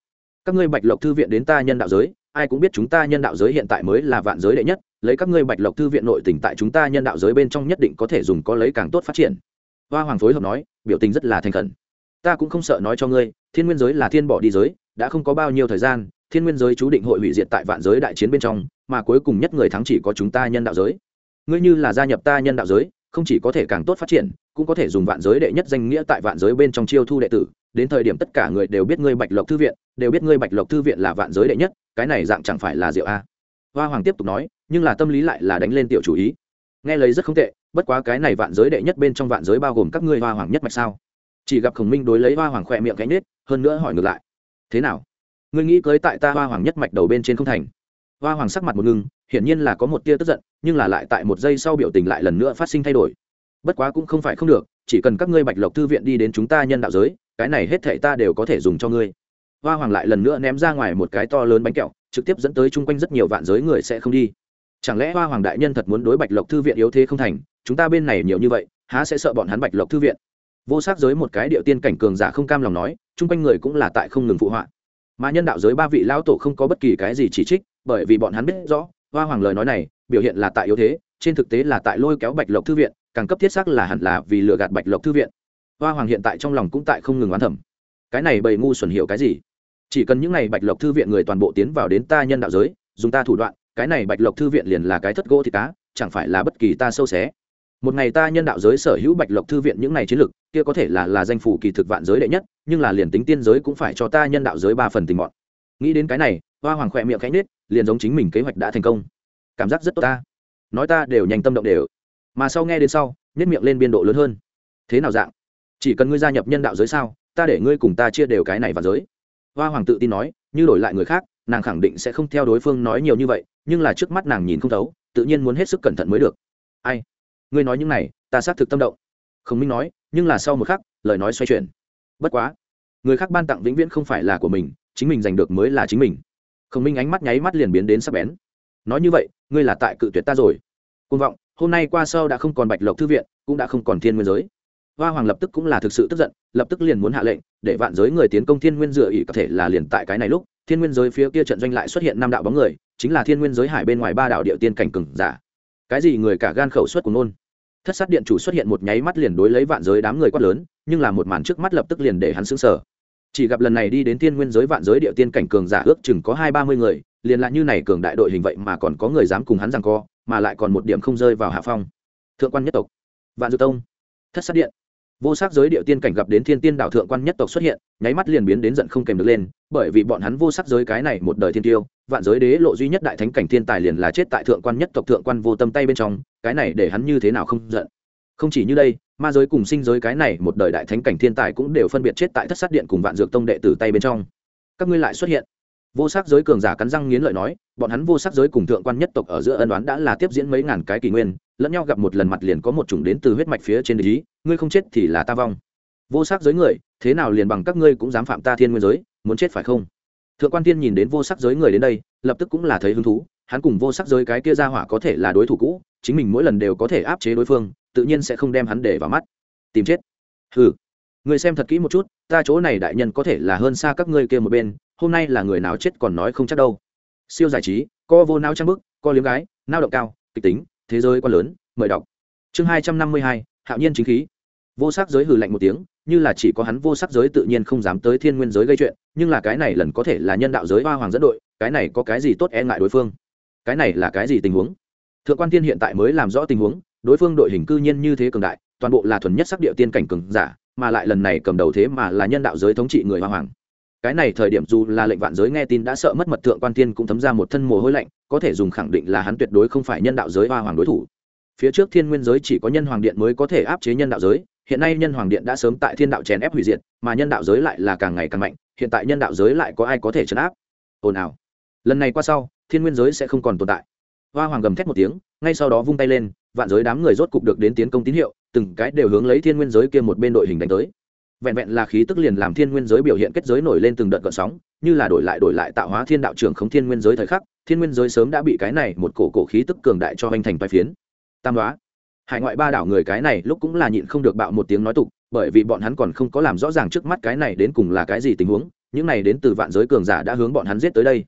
Các ngươi bạch lộc thư viện đến ta nhân đạo giới, ai cũng biết chúng ta nhân đạo giới hiện tại mới là vạn giới đệ nhất, lấy các ngươi bạch lộc thư viện nội tỉnh tại chúng ta nhân đạo giới bên trong nhất định có thể dùng có lấy càng tốt phát triển. Hoa hoàng phối hợp nói, biểu tình rất là thành khẩn. Ta cũng không sợ nói cho ngươi, thiên nguyên giới là thiên bỏ đi giới, đã không có bao nhiêu thời gian, thiên nguyên giới chú định hội hủy diệt tại vạn giới đại chiến bên trong, mà cuối cùng nhất người thắng chỉ có chúng ta nhân đạo giới ngươi như là gia nhập ta nhân đạo giới, không chỉ có thể càng tốt phát triển, cũng có thể dùng vạn giới đệ nhất danh nghĩa tại vạn giới bên trong chiêu thu đệ tử. Đến thời điểm tất cả người đều biết ngươi bạch lộc thư viện, đều biết ngươi bạch lộc thư viện là vạn giới đệ nhất, cái này dạng chẳng phải là diệu a? Hoa hoàng tiếp tục nói, nhưng là tâm lý lại là đánh lên tiểu chủ ý. Nghe lấy rất không tệ, bất quá cái này vạn giới đệ nhất bên trong vạn giới bao gồm các ngươi hoa hoàng nhất mạch sao? Chỉ gặp khổng minh đối lấy hoa hoàng khỏe miệng cánh nết, hơn nữa hỏi ngược lại. Thế nào? Ngươi nghĩ cưới tại ta hoa hoàng nhất mạch đầu bên trên không thành? Hoa hoàng sắc mặt một ngưng, hiển nhiên là có một tia tức giận nhưng là lại tại một giây sau biểu tình lại lần nữa phát sinh thay đổi. Bất quá cũng không phải không được, chỉ cần các ngươi bạch lộc thư viện đi đến chúng ta nhân đạo giới, cái này hết thể ta đều có thể dùng cho ngươi. Hoa hoàng lại lần nữa ném ra ngoài một cái to lớn bánh kẹo, trực tiếp dẫn tới chung quanh rất nhiều vạn giới người sẽ không đi. Chẳng lẽ hoa hoàng đại nhân thật muốn đối bạch lộc thư viện yếu thế không thành, chúng ta bên này nhiều như vậy, há sẽ sợ bọn hắn bạch lộc thư viện? Vô s á c giới một cái điệu tiên cảnh cường giả không cam lòng nói, chung quanh người cũng là tại không ngừng phụ họa. Mà nhân đạo giới ba vị lão tổ không có bất kỳ cái gì chỉ trích, bởi vì bọn hắn biết rõ, hoa hoàng lời nói này biểu hiện là tại yếu thế, trên thực tế là tại lôi kéo bạch lộc thư viện, càng cấp thiết xác là hẳn là vì lừa gạt bạch lộc thư viện. Hoa hoàng hiện tại trong lòng cũng tại không ngừng oán thẩm cái này bầy ngu xuẩn hiểu cái gì? Chỉ cần những n à y bạch lộc thư viện người toàn bộ tiến vào đến ta nhân đạo giới, dùng ta thủ đoạn, cái này bạch lộc thư viện liền là cái thất gỗ thì cá, chẳng phải là bất kỳ ta sâu xé. Một ngày ta nhân đạo giới sở hữu bạch lộc thư viện những ngày chiến lược, kia có thể là là danh phủ kỳ thực vạn giới đệ nhất, nhưng là liền tính tiên giới cũng phải cho ta nhân đạo giới ba phần tình mọn. Nghĩ đến cái này, hoa hoàng khỏe miệng cánh nết liền giống chính mình kế hoạch đã thành công cảm giác rất tốt ta. Nói ta đều nhanh tâm động đều. Mà sau nghe đến sau nhất miệng lên biên độ lớn hơn. Thế nào dạng? Chỉ cần ngươi gia nhập nhân đạo giới sao, ta để ngươi cùng ta chia đều cái này vào giới. Hoa hoàng tự tin nói, như đổi lại người khác, nàng khẳng định sẽ không theo đối phương nói nhiều như vậy, nhưng là trước mắt nàng nhìn không thấu, tự nhiên muốn hết sức cẩn thận mới được. Ai? Ngươi nói những này, ta xác thực tâm động. Khổng minh nói, nhưng là sau một khắc, lời nói xoay chuyển. Bất quá, người khác ban tặng vĩnh viễn không phải là của mình, chính mình giành được mới là chính mình. Khổng minh ánh mắt nháy mắt liền biến đến sắc bén nói như vậy, ngươi là tại cự tuyệt ta rồi. Côn vọng, hôm nay qua sau đã không còn bạch lộc thư viện, cũng đã không còn thiên nguyên giới. Hoa hoàng lập tức cũng là thực sự tức giận, lập tức liền muốn hạ lệnh, để vạn giới người tiến công thiên nguyên dựa ỉ có thể là liền tại cái này lúc, thiên nguyên giới phía kia trận doanh lại xuất hiện năm đạo bóng người, chính là thiên nguyên giới hải bên ngoài ba đạo địa tiên cảnh cừng giả. Cái gì người cả gan khẩu suất của nôn thất sát điện chủ xuất hiện một nháy mắt liền đối lấy vạn giới đám người quát lớn, nhưng là một màn trước mắt lập tức liền để hắn sững sờ. Chỉ gặp lần này đi đến thiên nguyên giới vạn giới địa tiên cảnh cường giả ước chừng có hai ba mươi người liền lại như này cường đại đội hình vậy mà còn có người dám cùng hắn rằng co, mà lại còn một điểm không rơi vào hạ phong. Thượng quan nhất tộc, vạn dược tông, thất sát điện. Vô sắc giới địa tiên cảnh gặp đến thiên tiên đạo thượng quan nhất tộc xuất hiện, nháy mắt liền biến đến giận không kèm được lên, bởi vì bọn hắn vô sắc giới cái này một đời thiên tiêu, vạn giới đế lộ duy nhất đại thánh cảnh thiên tài liền là chết tại thượng quan nhất tộc thượng quan vô tâm tay bên trong, cái này để hắn như thế nào không giận? Không chỉ như đây, ma giới cùng sinh giới cái này một đời đại thánh cảnh thiên tài cũng đều phân biệt chết tại thất sát điện cùng vạn dược tông đệ tử tay bên trong. Các ngươi lại xuất hiện vô sắc giới cường giả cắn răng nghiến lợi nói bọn hắn vô sắc giới cùng thượng quan nhất tộc ở giữa ân đoán đã là tiếp diễn mấy ngàn cái kỷ nguyên lẫn nhau gặp một lần mặt liền có một chủng đến từ huyết mạch phía trên ý, ngươi không chết thì là ta vong. Vô sắc giới người thế nào liền bằng các ngươi cũng dám phạm ta thiên nguyên giới muốn chết phải không? Thượng quan tiên nhìn đến vô sắc giới người đến đây lập tức cũng là thấy hứng thú hắn cùng vô sắc giới cái kia ra hỏa có thể là đối thủ cũ chính mình mỗi lần đều có thể áp chế đối phương tự nhiên sẽ không đem hắn để vào mắt. Tìm chết. Hừ. Người xem thật kỹ một chút ta chỗ này đại nhân có thể là hơn xa các ngươi kia một bên hôm nay là người nào chết còn nói không chắc đâu. Siêu giải trí, co vô nao trang bức, co liếm gái nao động cao, kịch tính, thế giới quá lớn, mời đọc. Chương hai trăm năm mươi hai, hạo nhiên chính khí. Vô sắc giới hừ lạnh một tiếng, như là chỉ có hắn vô sắc giới tự nhiên không dám tới thiên nguyên giới gây chuyện, nhưng là cái này lần có thể là nhân đạo giới hoa hoàng dẫn đội, cái này có cái gì tốt e ngại đối phương? Cái này là cái gì tình huống? Thượng quan tiên hiện tại mới làm rõ tình huống, đối phương đội hình cư nhiên như thế cường đại, toàn bộ là thuần nhất sắc điệu tiên cảnh cường giả, mà lại lần này cầm đầu thế mà là nhân đạo giới thống trị người hoa hoàng cái này thời điểm dù là lệnh vạn giới nghe tin đã sợ mất mật thượng quan thiên cũng thấm ra một thân mồ hôi lạnh, có thể dùng khẳng định là hắn tuyệt đối không phải nhân đạo giới hoa hoàng đối thủ. Phía trước thiên nguyên giới chỉ có nhân hoàng điện mới có thể áp chế nhân đạo giới, hiện nay nhân hoàng điện đã sớm tại thiên đạo chèn ép hủy diệt, mà nhân đạo giới lại là càng ngày càng mạnh, hiện tại nhân đạo giới lại có ai có thể chấn áp? Ồn ào. Lần này qua sau, thiên nguyên giới sẽ không còn tồn tại. Hoa hoàng gầm thét một tiếng, ngay sau đó vung tay lên, vạn giới đám người rốt cục được đến tiến công tín hiệu, từng cái đều hướng lấy thiên nguyên giới kia một bên đội hình đánh tới vẹn vẹn là khí tức liền làm thiên nguyên giới biểu hiện kết giới nổi lên từng đợt gợn sóng, như là đổi lại đổi lại tạo hóa thiên đạo trưởng không thiên nguyên giới thời khắc, thiên nguyên giới sớm đã bị cái này một cổ cổ khí tức cường đại cho hoành thành vai phiến. Tam đoá. Hải ngoại ba đảo người cái này lúc cũng là nhịn không được bạo một tiếng nói tục, bởi vì bọn hắn còn không có làm rõ ràng trước mắt cái này đến cùng là cái gì tình huống, những này đến từ vạn giới cường giả đã hướng bọn hắn giết tới đây.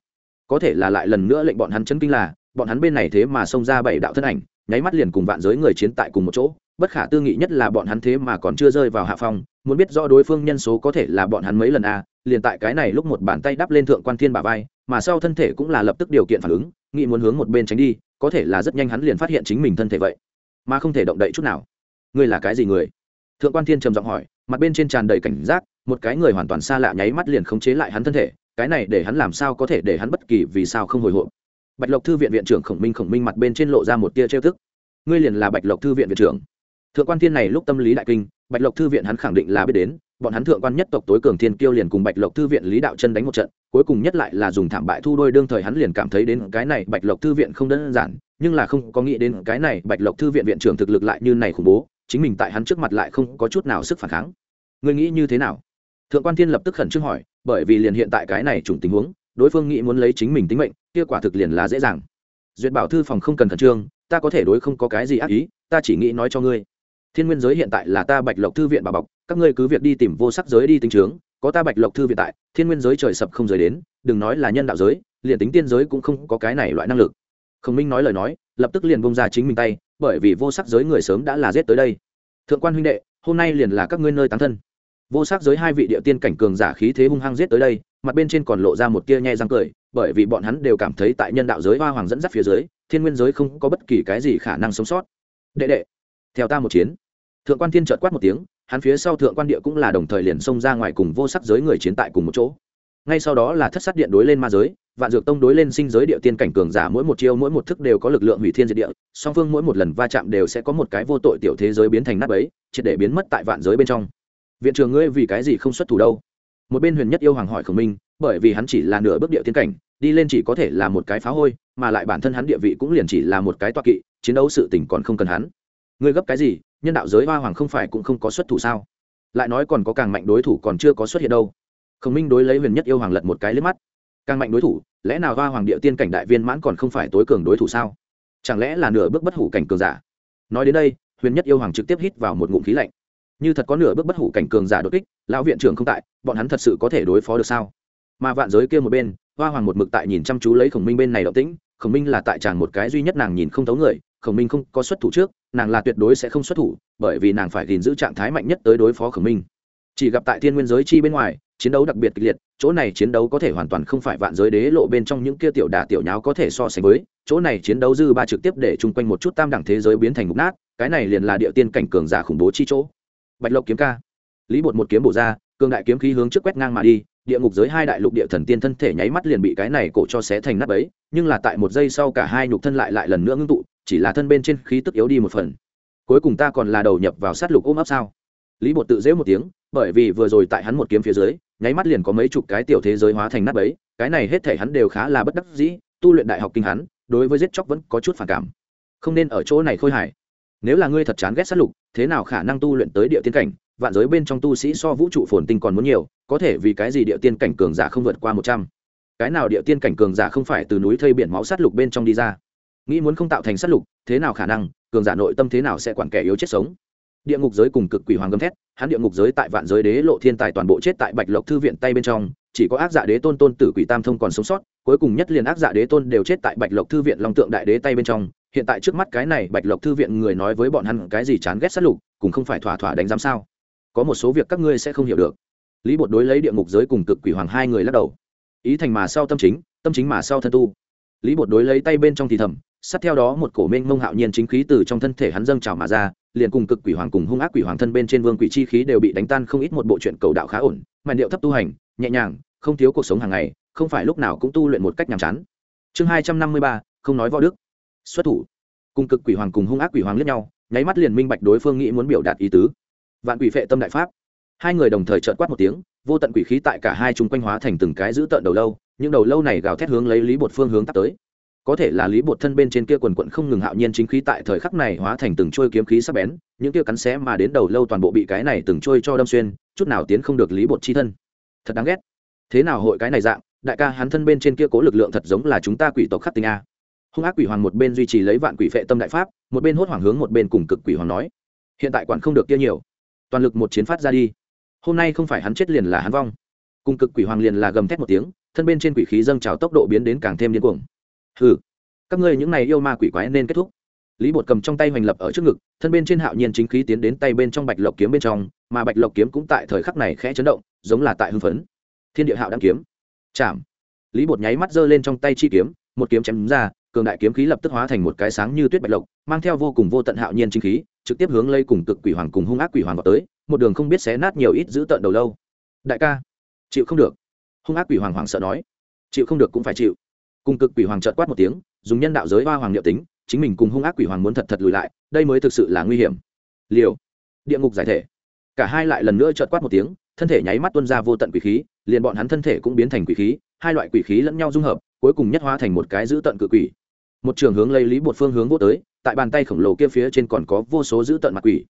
Có thể là lại lần nữa lệnh bọn hắn chấn kinh là, bọn hắn bên này thế mà xông ra bảy đạo thân ảnh, nháy mắt liền cùng vạn giới người chiến tại cùng một chỗ bất khả tư nghị nhất là bọn hắn thế mà còn chưa rơi vào hạ phong, muốn biết rõ đối phương nhân số có thể là bọn hắn mấy lần a liền tại cái này lúc một bàn tay đắp lên thượng quan thiên bà vai, mà sau thân thể cũng là lập tức điều kiện phản ứng, nghĩ muốn hướng một bên tránh đi, có thể là rất nhanh hắn liền phát hiện chính mình thân thể vậy, mà không thể động đậy chút nào. Ngươi là cái gì người? Thượng quan thiên trầm giọng hỏi, mặt bên trên tràn đầy cảnh giác, một cái người hoàn toàn xa lạ nháy mắt liền khống chế lại hắn thân thể, cái này để hắn làm sao có thể để hắn bất kỳ vì sao không hồi hộp. Bạch lộc thư viện viện trưởng khổng minh khổng minh mặt bên trên lộ ra một tia trêu thức ngươi liền là bạch lộc thư viện viện trưởng thượng quan thiên này lúc tâm lý đại kinh, bạch lộc thư viện hắn khẳng định là biết đến, bọn hắn thượng quan nhất tộc tối cường thiên kiêu liền cùng bạch lộc thư viện lý đạo chân đánh một trận, cuối cùng nhất lại là dùng thảm bại thu đôi đương thời hắn liền cảm thấy đến cái này bạch lộc thư viện không đơn giản, nhưng là không có nghĩ đến cái này bạch lộc thư viện viện trưởng thực lực lại như này khủng bố, chính mình tại hắn trước mặt lại không có chút nào sức phản kháng. Ngươi nghĩ như thế nào? Thượng quan thiên lập tức khẩn trương hỏi, bởi vì liền hiện tại cái này trùng tình huống, đối phương nghĩ muốn lấy chính mình tính mệnh, kia quả thực liền là dễ dàng. Duyệt bảo thư phòng không cần khẩn trương, ta có thể đối không có cái gì ác ý, ta chỉ nghĩ nói cho ngươi thiên nguyên giới hiện tại là ta bạch lộc thư viện bà bọc, các ngươi cứ việc đi tìm vô sắc giới đi tinh trướng, có ta bạch lộc thư viện tại, thiên nguyên giới trời sập không giới đến, đừng nói là nhân đạo giới, liền tính tiên giới cũng không có cái này loại năng lực. Khổng minh nói lời nói, lập tức liền bông ra chính mình tay, bởi vì vô sắc giới người sớm đã là giết tới đây. Thượng quan huynh đệ, hôm nay liền là các ngươi nơi tán thân. Vô sắc giới hai vị địa tiên cảnh cường giả khí thế hung hăng giết tới đây, mặt bên trên còn lộ ra một tia nhe răng cười, bởi vì bọn hắn đều cảm thấy tại nhân đạo giới hoa hoàng dẫn dắt phía dưới, thiên nguyên giới không có bất kỳ cái gì khả năng sống sót. Đệ đệ, theo ta một chiến thượng quan thiên trợt quát một tiếng, hắn phía sau thượng quan địa cũng là đồng thời liền xông ra ngoài cùng vô sắc giới người chiến tại cùng một chỗ. Ngay sau đó là thất sát điện đối lên ma giới, vạn dược tông đối lên sinh giới địa tiên cảnh cường giả mỗi một chiêu mỗi một thức đều có lực lượng hủy thiên diệt địa, song phương mỗi một lần va chạm đều sẽ có một cái vô tội tiểu thế giới biến thành nát ấy triệt để biến mất tại vạn giới bên trong. Viện trưởng ngươi vì cái gì không xuất thủ đâu? Một bên huyền nhất yêu hoàng hỏi khổng minh, bởi vì hắn chỉ là nửa bước địa tiên cảnh, đi lên chỉ có thể là một cái phá hôi, mà lại bản thân hắn địa vị cũng liền chỉ là một cái toa kỵ, chiến đấu sự tình còn không cần hắn. Ngươi gấp cái gì? Nhân đạo giới hoa hoàng không phải cũng không có xuất thủ sao? Lại nói còn có càng mạnh đối thủ còn chưa có xuất hiện đâu. Khổng minh đối lấy huyền nhất yêu hoàng lật một cái liếc mắt. Càng mạnh đối thủ, lẽ nào hoa hoàng địa tiên cảnh đại viên mãn còn không phải tối cường đối thủ sao? Chẳng lẽ là nửa bước bất hủ cảnh cường giả? Nói đến đây, huyền nhất yêu hoàng trực tiếp hít vào một ngụm khí lạnh. Như thật có nửa bước bất hủ cảnh cường giả đột kích, lão viện trưởng không tại, bọn hắn thật sự có thể đối phó được sao? Mà vạn giới kia một bên, hoa hoàng một mực tại nhìn chăm chú lấy khổng minh bên này động tĩnh. Khổng minh là tại chàng một cái duy nhất nàng nhìn không thấu người, khổng minh không có xuất thủ trước nàng là tuyệt đối sẽ không xuất thủ, bởi vì nàng phải gìn giữ trạng thái mạnh nhất tới đối phó khổng minh. Chỉ gặp tại thiên nguyên giới chi bên ngoài, chiến đấu đặc biệt kịch liệt, chỗ này chiến đấu có thể hoàn toàn không phải vạn giới đế lộ bên trong những kia tiểu đà tiểu nháo có thể so sánh với, chỗ này chiến đấu dư ba trực tiếp để chung quanh một chút tam đẳng thế giới biến thành mục nát, cái này liền là địa tiên cảnh cường giả khủng bố chi chỗ. Bạch lộc kiếm ca. Lý bột một kiếm bổ ra, cường đại kiếm khí hướng trước quét ngang mà đi địa ngục giới hai đại lục địa thần tiên thân thể nháy mắt liền bị cái này cổ cho xé thành nắp ấy nhưng là tại một giây sau cả hai nhục thân lại lại lần nữa ngưng tụ, chỉ là thân bên trên khí tức yếu đi một phần. Cuối cùng ta còn là đầu nhập vào sát lục ôm ấp sao? Lý bột tự dễ một tiếng, bởi vì vừa rồi tại hắn một kiếm phía dưới, nháy mắt liền có mấy chục cái tiểu thế giới hóa thành nắp ấy cái này hết thể hắn đều khá là bất đắc dĩ, tu luyện đại học kinh hắn, đối với giết chóc vẫn có chút phản cảm. Không nên ở chỗ này khôi hài. Nếu là ngươi thật chán ghét sát lục, thế nào khả năng tu luyện tới địa tiên cảnh? Vạn giới bên trong tu sĩ so vũ trụ phồn tinh còn muốn nhiều, có thể vì cái gì địa tiên cảnh cường giả không vượt qua một trăm? Cái nào địa tiên cảnh cường giả không phải từ núi thây biển máu sát lục bên trong đi ra? Nghĩ muốn không tạo thành sát lục, thế nào khả năng, cường giả nội tâm thế nào sẽ quản kẻ yếu chết sống? Địa ngục giới cùng cực quỷ hoàng gầm thét, hắn địa ngục giới tại vạn giới đế lộ thiên tài toàn bộ chết tại bạch lộc thư viện tay bên trong, chỉ có ác dạ đế tôn tôn tử quỷ tam thông còn sống sót, cuối cùng nhất liền ác dạ đế tôn đều chết tại bạch lộc thư viện long tượng đại đế tay bên trong. Hiện tại trước mắt cái này bạch lộc thư viện người nói với bọn hắn cái gì chán ghét sát lục cũng không phải thỏa thỏa đánh giám sao? Có một số việc các ngươi sẽ không hiểu được. Lý bột đối lấy địa ngục giới cùng cực quỷ hoàng hai người lắc đầu. Ý thành mà sau tâm chính tâm chính mà sau thân tu. Lý bột đối lấy tay bên trong thì thầm, sát theo đó một cổ mênh mông hạo nhiên chính khí từ trong thân thể hắn dâng trào mà ra, liền cùng cực quỷ hoàng cùng hung ác quỷ hoàng thân bên trên vương quỷ chi khí đều bị đánh tan không ít một bộ chuyện cầu đạo khá ổn mà điệu thấp tu hành, nhẹ nhàng, không thiếu cuộc sống hàng ngày, không phải lúc nào cũng tu luyện một cách nhàm chán. Chương hai trăm năm mươi ba, không nói võ đức. Xuất thủ. Cùng cực quỷ hoàng cùng hung ác quỷ hoàng liếc nhau, nháy mắt liền minh bạch đối phương nghĩ muốn biểu đạt ý tứ vạn quỷ phệ tâm đại pháp. Hai người đồng thời trợn quát một tiếng, vô tận quỷ khí tại cả hai chung quanh hóa thành từng cái giữ tợn đầu lâu, những đầu lâu này gào thét hướng lấy lý bột phương hướng tắt tới. Có thể là lý bột thân bên trên kia quần quận không ngừng hạo nhiên chính khí tại thời khắc này hóa thành từng trôi kiếm khí sắc bén, những kia cắn xé mà đến đầu lâu toàn bộ bị cái này từng trôi cho đâm xuyên, chút nào tiến không được lý bột chi thân. Thật đáng ghét. Thế nào hội cái này dạng? Đại ca, hắn thân bên trên kia cố lực lượng thật giống là chúng ta quỷ tộc khắc tinh a. Hung ác quỷ hoàng một bên duy trì lấy vạn quỷ phệ tâm đại pháp, một bên hốt hoảng hướng một bên cùng cực quỷ hoàng nói. Hiện tại quản không được kia nhiều toàn lực một chiến phát ra đi. Hôm nay không phải hắn chết liền là hắn vong. Cùng cực quỷ hoàng liền là gầm thét một tiếng, thân bên trên quỷ khí dâng trào tốc độ biến đến càng thêm điên cuồng. Hừ, các ngươi những này yêu ma quỷ quái nên kết thúc. Lý bột cầm trong tay hoành lập ở trước ngực, thân bên trên hạo nhiên chính khí tiến đến tay bên trong bạch lộc kiếm bên trong, mà bạch lộc kiếm cũng tại thời khắc này khẽ chấn động, giống là tại hưng phấn. Thiên địa hạo đang kiếm. Chạm. Lý bột nháy mắt giơ lên trong tay chi kiếm, một kiếm chém ra, cường đại kiếm khí lập tức hóa thành một cái sáng như tuyết bạch lộc, mang theo vô cùng vô tận hạo nhiên chính khí trực tiếp hướng lây cùng cực quỷ hoàng cùng hung ác quỷ hoàng vào tới, một đường không biết xé nát nhiều ít giữ tận đầu lâu. Đại ca, chịu không được. Hung ác quỷ hoàng hoàng sợ nói. Chịu không được cũng phải chịu. Cùng cực quỷ hoàng trợt quát một tiếng, dùng nhân đạo giới hoa hoàng liệu tính, chính mình cùng hung ác quỷ hoàng muốn thật thật lùi lại, đây mới thực sự là nguy hiểm. Liều. Địa ngục giải thể. Cả hai lại lần nữa trợt quát một tiếng, thân thể nháy mắt tuân ra vô tận quỷ khí, liền bọn hắn thân thể cũng biến thành quỷ khí, hai loại quỷ khí lẫn nhau dung hợp, cuối cùng nhất hóa thành một cái giữ tận cự quỷ. Một trường hướng lấy lý bột phương hướng vô tới tại bàn tay khổng lồ kia phía trên còn có vô số dữ tận mặt quỷ.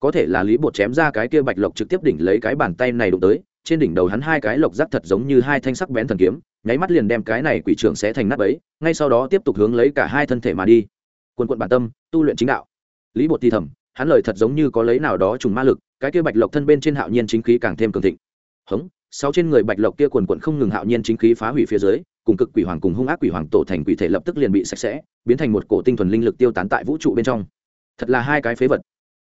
Có thể là lý bột chém ra cái kia bạch lộc trực tiếp đỉnh lấy cái bàn tay này đụng tới, trên đỉnh đầu hắn hai cái lộc rắc thật giống như hai thanh sắc bén thần kiếm, nháy mắt liền đem cái này quỷ trưởng sẽ thành nắp ấy ngay sau đó tiếp tục hướng lấy cả hai thân thể mà đi. Quân quận bản tâm, tu luyện chính đạo. Lý bột thì thầm, hắn lời thật giống như có lấy nào đó trùng ma lực, cái kia bạch lộc thân bên trên hạo nhiên chính khí càng thêm cường thịnh. Hống, sáu trên người bạch lộc kia quần quận không ngừng hạo nhiên chính khí phá hủy phía dưới cùng cực quỷ hoàng cùng hung ác quỷ hoàng tổ thành quỷ thể lập tức liền bị sạch sẽ, biến thành một cổ tinh thuần linh lực tiêu tán tại vũ trụ bên trong. Thật là hai cái phế vật.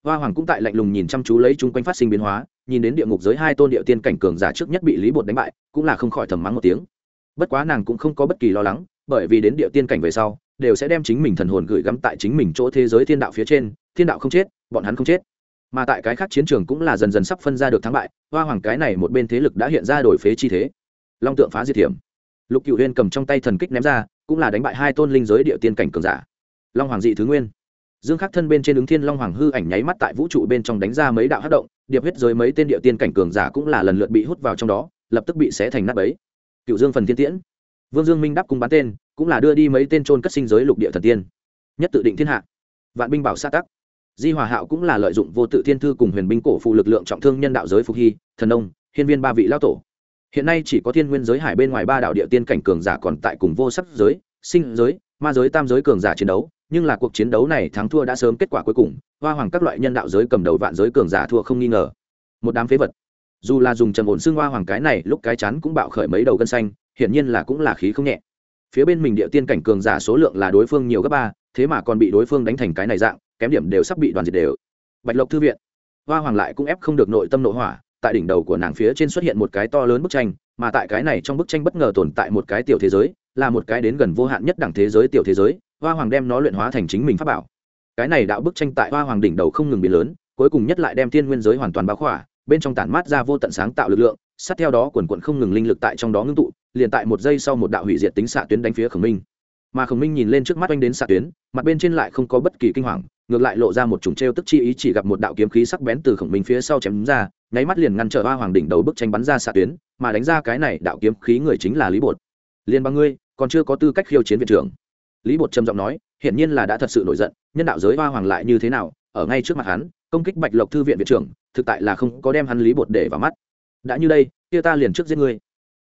Hoa hoàng cũng tại lạnh lùng nhìn chăm chú lấy chung quanh phát sinh biến hóa, nhìn đến địa ngục giới hai tôn địa tiên cảnh cường giả trước nhất bị lý bột đánh bại, cũng là không khỏi thầm mắng một tiếng. Bất quá nàng cũng không có bất kỳ lo lắng, bởi vì đến địa tiên cảnh về sau, đều sẽ đem chính mình thần hồn gửi gắm tại chính mình chỗ thế giới thiên đạo phía trên, thiên đạo không chết, bọn hắn không chết. Mà tại cái khác chiến trường cũng là dần dần sắp phân ra được thắng bại, hoa hoàng cái này một bên thế lực đã hiện ra đổi phế chi thế. Long tượng phá diệt hiểm lục cựu huyên cầm trong tay thần kích ném ra, cũng là đánh bại hai tôn linh giới địa tiên cảnh cường giả. Long hoàng dị thứ nguyên. Dương khắc thân bên trên ứng thiên long hoàng hư ảnh nháy mắt tại vũ trụ bên trong đánh ra mấy đạo hát động, điệp huyết giới mấy tên địa tiên cảnh cường giả cũng là lần lượt bị hút vào trong đó, lập tức bị xé thành nắp ấy cựu dương phần thiên tiễn. Vương dương minh đáp cung bán tên, cũng là đưa đi mấy tên trôn cất sinh giới lục địa thần tiên. Nhất tự định thiên hạ. Vạn binh bảo sa tắc. Di hòa hạo cũng là lợi dụng vô tự thiên thư cùng huyền binh cổ phụ lực lượng trọng thương nhân đạo giới phục hy, thần ông hiên viên ba vị lao tổ hiện nay chỉ có thiên nguyên giới hải bên ngoài ba đạo địa tiên cảnh cường giả còn tại cùng vô sắc giới, sinh giới, ma giới, tam giới cường giả chiến đấu, nhưng là cuộc chiến đấu này thắng thua đã sớm kết quả cuối cùng, hoa hoàng các loại nhân đạo giới cầm đầu vạn giới cường giả thua không nghi ngờ. Một đám phế vật. Dù là dùng trầm ổn xương hoa hoàng cái này, lúc cái chắn cũng bạo khởi mấy đầu gân xanh, hiển nhiên là cũng là khí không nhẹ. Phía bên mình địa tiên cảnh cường giả số lượng là đối phương nhiều gấp ba, thế mà còn bị đối phương đánh thành cái này dạng, kém điểm đều sắp bị đoàn diệt đều. Bạch lộc thư viện. Hoa hoàng lại cũng ép không được nội tâm nội hỏa tại đỉnh đầu của nàng phía trên xuất hiện một cái to lớn bức tranh, mà tại cái này trong bức tranh bất ngờ tồn tại một cái tiểu thế giới, là một cái đến gần vô hạn nhất đẳng thế giới tiểu thế giới, hoa hoàng đem nó luyện hóa thành chính mình pháp bảo. Cái này đạo bức tranh tại hoa hoàng đỉnh đầu không ngừng biến lớn, cuối cùng nhất lại đem thiên nguyên giới hoàn toàn bao khỏa, bên trong tản mát ra vô tận sáng tạo lực lượng, sát theo đó quần quận không ngừng linh lực tại trong đó ngưng tụ, liền tại một giây sau một đạo hủy diệt tính xạ tuyến đánh phía khổng minh. Mà khổng minh nhìn lên trước mắt anh đến xạ tuyến, mặt bên trên lại không có bất kỳ kinh hoàng ngược lại lộ ra một chủng treo tức chi ý chỉ gặp một đạo kiếm khí sắc bén từ khổng minh phía sau chém ra, nháy mắt liền ngăn trở hoa hoàng đỉnh đầu bức tranh bắn ra xạ tuyến, mà đánh ra cái này đạo kiếm khí người chính là lý bột. Liên bằng ngươi, còn chưa có tư cách khiêu chiến viện trưởng. Lý bột trầm giọng nói, hiển nhiên là đã thật sự nổi giận, nhân đạo giới hoa hoàng lại như thế nào, ở ngay trước mặt hắn, công kích bạch lộc thư viện viện trưởng, thực tại là không có đem hắn lý bột để vào mắt. Đã như đây, kia ta liền trước giết ngươi.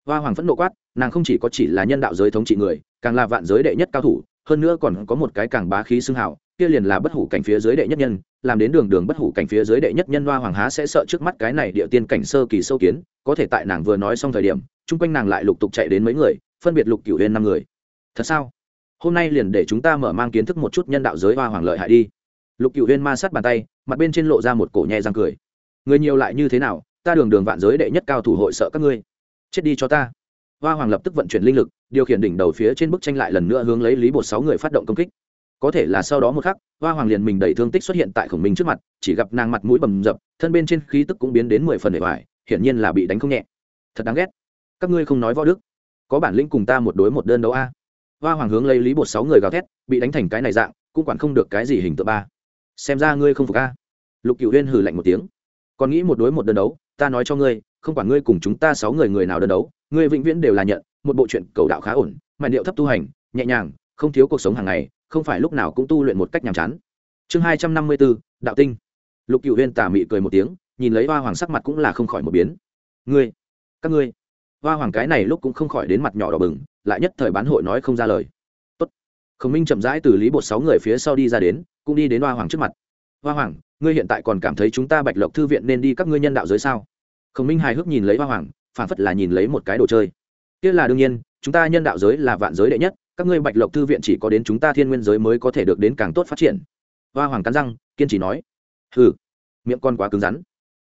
Hoa hoàng phẫn nộ quát, nàng không chỉ có chỉ là nhân đạo giới thống trị người, càng là vạn giới đệ nhất cao thủ hơn nữa còn có một cái càng bá khí xưng hào kia liền là bất hủ cảnh phía dưới đệ nhất nhân, làm đến đường đường bất hủ cảnh phía dưới đệ nhất nhân hoa hoàng há sẽ sợ trước mắt cái này địa tiên cảnh sơ kỳ sâu kiến, có thể tại nàng vừa nói xong thời điểm, chung quanh nàng lại lục tục chạy đến mấy người, phân biệt lục cửu huyên năm người. Thật sao? Hôm nay liền để chúng ta mở mang kiến thức một chút nhân đạo giới hoa hoàng lợi hại đi. Lục cửu huyên ma sát bàn tay, mặt bên trên lộ ra một cổ nhẹ răng cười. Người nhiều lại như thế nào? Ta đường đường vạn giới đệ nhất cao thủ hội sợ các ngươi. Chết đi cho ta. Hoa hoàng lập tức vận chuyển linh lực điều khiển đỉnh đầu phía trên bức tranh lại lần nữa hướng lấy lý bột sáu người phát động công kích. Có thể là sau đó một khắc, hoa hoàng liền mình đầy thương tích xuất hiện tại khổng minh trước mặt, chỉ gặp nàng mặt mũi bầm dập, thân bên trên khí tức cũng biến đến mười phần để hoài hiển nhiên là bị đánh không nhẹ. Thật đáng ghét. Các ngươi không nói võ đức. Có bản lĩnh cùng ta một đối một đơn đấu a. Hoa hoàng hướng lấy lý bột sáu người gào thét, bị đánh thành cái này dạng, cũng quản không được cái gì hình tượng ba. Xem ra ngươi không phục a. Lục cựu huyên hừ lạnh một tiếng. Còn nghĩ một đối một đơn đấu, ta nói cho ngươi, không quản ngươi cùng chúng ta sáu người người nào đơn đấu, ngươi vĩnh viễn đều là nhận một bộ chuyện cầu đạo khá ổn, mà điệu thấp tu hành, nhẹ nhàng, không thiếu cuộc sống hàng ngày, không phải lúc nào cũng tu luyện một cách nhàm chán. Chương hai trăm năm mươi bốn, đạo tinh. Lục cựu huyên tà mị cười một tiếng, nhìn lấy hoa hoàng sắc mặt cũng là không khỏi một biến. Ngươi, các ngươi. Hoa hoàng cái này lúc cũng không khỏi đến mặt nhỏ đỏ bừng, lại nhất thời bán hội nói không ra lời. Tốt. Khổng minh chậm rãi từ lý bột sáu người phía sau đi ra đến, cũng đi đến hoa hoàng trước mặt. Hoa hoàng, ngươi hiện tại còn cảm thấy chúng ta bạch lộc thư viện nên đi các ngươi nhân đạo giới sao? Khổng minh hài hước nhìn lấy hoa hoàng phản phất là nhìn lấy một cái đồ chơi kia là đương nhiên, chúng ta nhân đạo giới là vạn giới đệ nhất, các ngươi bạch lộc thư viện chỉ có đến chúng ta thiên nguyên giới mới có thể được đến càng tốt phát triển. Hoa hoàng cắn răng, kiên trì nói. Hừ, miệng con quá cứng rắn.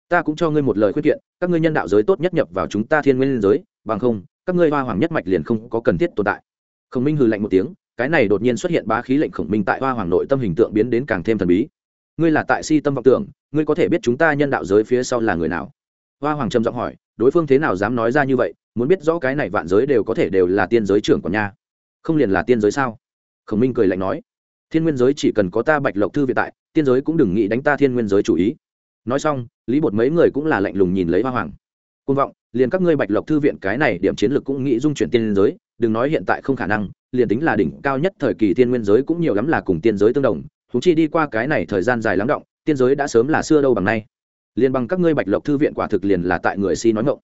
Ta cũng cho ngươi một lời khuyên kiện, các ngươi nhân đạo giới tốt nhất nhập vào chúng ta thiên nguyên giới, bằng không, các ngươi hoa hoàng nhất mạch liền không có cần thiết tồn tại. Khổng minh hừ lạnh một tiếng, cái này đột nhiên xuất hiện bá khí lệnh khổng minh tại hoa hoàng nội tâm hình tượng biến đến càng thêm thần bí. Ngươi là tại si tâm vọng tưởng, ngươi có thể biết chúng ta nhân đạo giới phía sau là người nào? Hoa hoàng trầm giọng hỏi, đối phương thế nào dám nói ra như vậy? Muốn biết rõ cái này vạn giới đều có thể đều là tiên giới trưởng của nha không liền là tiên giới sao? Khổng minh cười lạnh nói. Thiên nguyên giới chỉ cần có ta bạch lộc thư viện tại, tiên giới cũng đừng nghĩ đánh ta thiên nguyên giới chủ ý. Nói xong, lý bột mấy người cũng là lạnh lùng nhìn lấy hoa hoàng. Côn vọng, liền các ngươi bạch lộc thư viện cái này điểm chiến lược cũng nghĩ dung chuyển tiên giới, đừng nói hiện tại không khả năng, liền tính là đỉnh cao nhất thời kỳ thiên nguyên giới cũng nhiều lắm là cùng tiên giới tương đồng húng chi đi qua cái này thời gian dài lắng động, tiên giới đã sớm là xưa đâu bằng nay. Liền bằng các ngươi bạch lộc thư viện quả thực liền là tại người si nói ngộng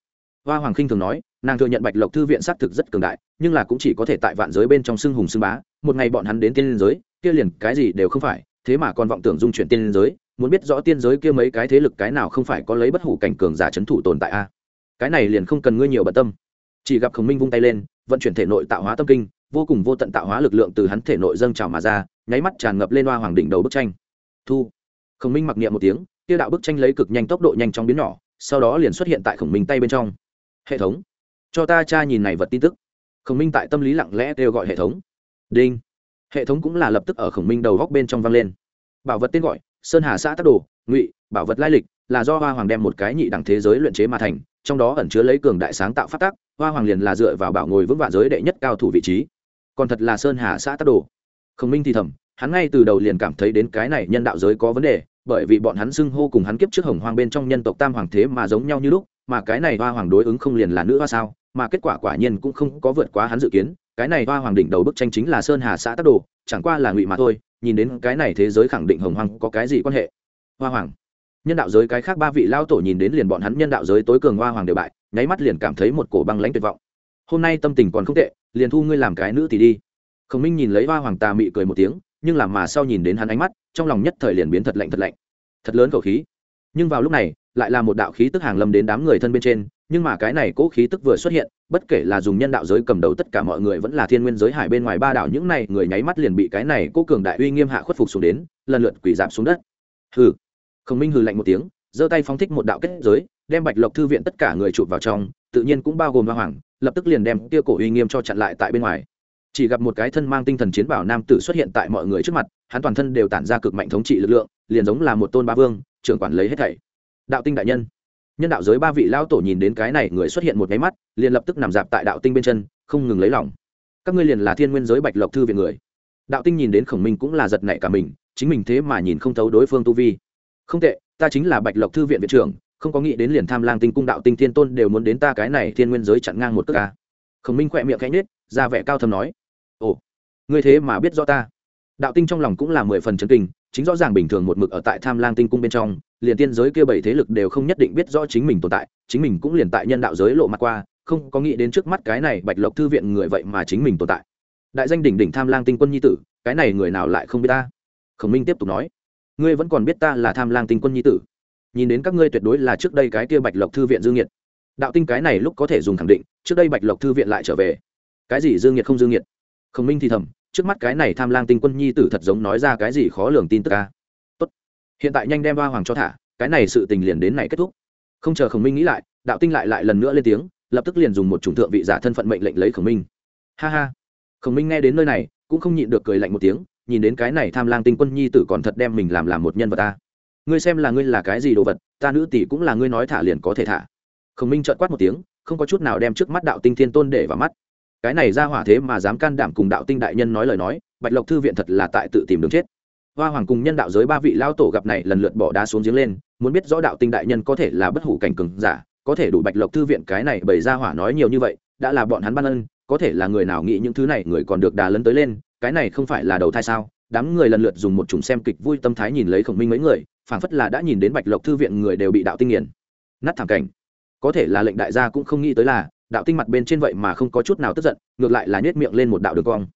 hoa hoàng khinh thường nói, nàng thừa nhận bạch lộc thư viện xác thực rất cường đại, nhưng là cũng chỉ có thể tại vạn giới bên trong xưng hùng xưng bá, một ngày bọn hắn đến tiên giới, kia liền cái gì đều không phải, thế mà còn vọng tưởng dung chuyển tiên giới, muốn biết rõ tiên giới kia mấy cái thế lực cái nào không phải có lấy bất hủ cảnh cường giả c thủ tồn tại a. Cái này liền không cần ngươi nhiều bận tâm. Chỉ gặp khổng minh vung tay lên, vận chuyển thể nội tạo hóa tâm kinh, vô cùng vô tận tạo hóa lực lượng từ hắn thể nội dâng trào mà ra, nháy mắt tràn ngập lên hoa hoàng đỉnh đầu bức tranh. Thu. Khổng minh mặc niệm một tiếng, kia đạo bức tranh lấy cực nhanh tốc độ nhanh chóng biến nhỏ, sau đó liền xuất hiện tại khổng minh tay bên trong hệ thống. Cho ta tra nhìn này vật tin tức. Khổng minh tại tâm lý lặng lẽ kêu gọi hệ thống. Đinh. Hệ thống cũng là lập tức ở khổng minh đầu góc bên trong vang lên. Bảo vật tên gọi, sơn hà xã tắc đồ, ngụy, bảo vật lai lịch, là do hoa hoàng đem một cái nhị đẳng thế giới luyện chế mà thành, trong đó ẩn chứa lấy cường đại sáng tạo phát tác hoa hoàng liền là dựa vào bảo ngồi vững vạn giới đệ nhất cao thủ vị trí. Còn thật là sơn hà xã tắc đồ. Khổng minh thì thầm, hắn ngay từ đầu liền cảm thấy đến cái này nhân đạo giới có vấn đề, bởi vì bọn hắn xưng hô cùng hắn kiếp trước hồng hoang bên trong nhân tộc tam hoàng thế mà giống nhau như lúc mà cái này hoa hoàng đối ứng không liền là nữ hoa sao, mà kết quả quả nhiên cũng không có vượt quá hắn dự kiến, cái này hoa hoàng đỉnh đầu bức tranh chính là sơn hà xã tắc đồ, chẳng qua là ngụy mà thôi, nhìn đến cái này thế giới khẳng định hồng hoàng có cái gì quan hệ. Hoa hoàng. Nhân đạo giới cái khác ba vị lao tổ nhìn đến liền bọn hắn nhân đạo giới tối cường hoa hoàng đều bại, nháy mắt liền cảm thấy một cổ băng lãnh tuyệt vọng. Hôm nay tâm tình còn không tệ, liền thu ngươi làm cái nữ thì đi. Khổng minh nhìn lấy hoa hoàng tà mị cười một tiếng, nhưng làm mà sau nhìn đến hắn ánh mắt, trong lòng nhất thời liền biến thật lạnh thật lạnh. Thật lớn khẩu khí. Nhưng vào lúc này lại là một đạo khí tức hàng lâm đến đám người thân bên trên, nhưng mà cái này cố khí tức vừa xuất hiện, bất kể là dùng nhân đạo giới cầm đầu tất cả mọi người vẫn là thiên nguyên giới hải bên ngoài ba đạo những này người nháy mắt liền bị cái này cố cường đại uy nghiêm hạ khuất phục xuống đến, lần lượt quỷ giảm xuống đất. Hừ. Khổng minh hừ lạnh một tiếng, giơ tay phóng thích một đạo kết giới, đem bạch lộc thư viện tất cả người chụp vào trong, tự nhiên cũng bao gồm hoa hoàng, lập tức liền đem tia cổ uy nghiêm cho chặn lại tại bên ngoài. Chỉ gặp một cái thân mang tinh thần chiến bảo nam tử xuất hiện tại mọi người trước mặt, hắn toàn thân đều tản ra cực mạnh thống trị lực lượng, liền giống là một tôn ba vương, trưởng quản lấy hết thảy đạo tinh đại nhân. Nhân đạo giới ba vị lao tổ nhìn đến cái này người xuất hiện một máy mắt, liền lập tức nằm dạp tại đạo tinh bên chân, không ngừng lấy lòng. Các ngươi liền là thiên nguyên giới bạch lộc thư viện người. Đạo tinh nhìn đến khổng minh cũng là giật nảy cả mình, chính mình thế mà nhìn không thấu đối phương tu vi. Không tệ, ta chính là bạch lộc thư viện viện trưởng, không có nghĩ đến liền tham lang tinh cung đạo tinh thiên tôn đều muốn đến ta cái này thiên nguyên giới chặn ngang một tức ca khổng minh khỏe miệng cánh nết ra vẻ cao thầm nói, ồ, ngươi thế mà biết rõ ta. Đạo tinh trong lòng cũng là mười phần chấn kinh, chính rõ ràng bình thường một mực ở tại tham lang tinh cung bên trong liền tiên giới kia bảy thế lực đều không nhất định biết rõ chính mình tồn tại, chính mình cũng liền tại nhân đạo giới lộ mặt qua, không có nghĩ đến trước mắt cái này bạch lộc thư viện người vậy mà chính mình tồn tại. Đại danh đỉnh đỉnh tham lang tinh quân nhi tử, cái này người nào lại không biết ta? Khổng minh tiếp tục nói, ngươi vẫn còn biết ta là tham lang tinh quân nhi tử. Nhìn đến các ngươi tuyệt đối là trước đây cái kia bạch lộc thư viện dương nhiệt đạo tinh cái này lúc có thể dùng khẳng định, trước đây bạch lộc thư viện lại trở về. Cái gì dương nhiệt không dương nhiệt khổng minh thì thầm, trước mắt cái này tham lang tinh quân nhi tử thật giống nói ra cái gì khó lường tin tức ca hiện tại nhanh đem ba hoàng cho thả, cái này sự tình liền đến này kết thúc. Không chờ khổng minh nghĩ lại, đạo tinh lại lại lần nữa lên tiếng, lập tức liền dùng một chủng thượng vị giả thân phận mệnh lệnh lấy khổng minh. Ha ha. Khổng minh nghe đến nơi này, cũng không nhịn được cười lạnh một tiếng, nhìn đến cái này tham lang tinh quân nhi tử còn thật đem mình làm làm một nhân vật ta. Ngươi xem là ngươi là cái gì đồ vật, ta nữ tỷ cũng là ngươi nói thả liền có thể thả. Khổng minh trợn quát một tiếng, không có chút nào đem trước mắt đạo tinh thiên tôn để vào mắt. Cái này ra hỏa thế mà dám can đảm cùng đạo tinh đại nhân nói lời nói, bạch lộc thư viện thật là tại tự tìm đường chết hoa hoàng cùng nhân đạo giới ba vị lao tổ gặp này lần lượt bỏ đá xuống giếng lên, muốn biết rõ đạo tinh đại nhân có thể là bất hủ cảnh cường giả, có thể đủ bạch lộc thư viện cái này bởi ra hỏa nói nhiều như vậy, đã là bọn hắn ban ân, có thể là người nào nghĩ những thứ này người còn được đà lấn tới lên, cái này không phải là đầu thai sao? Đám người lần lượt dùng một chủng xem kịch vui tâm thái nhìn lấy khổng minh mấy người, phảng phất là đã nhìn đến bạch lộc thư viện người đều bị đạo tinh nghiền. Nát thảm cảnh. Có thể là lệnh đại gia cũng không nghĩ tới là, đạo tinh mặt bên trên vậy mà không có chút nào tức giận, ngược lại là nhét miệng lên một đạo đường cong.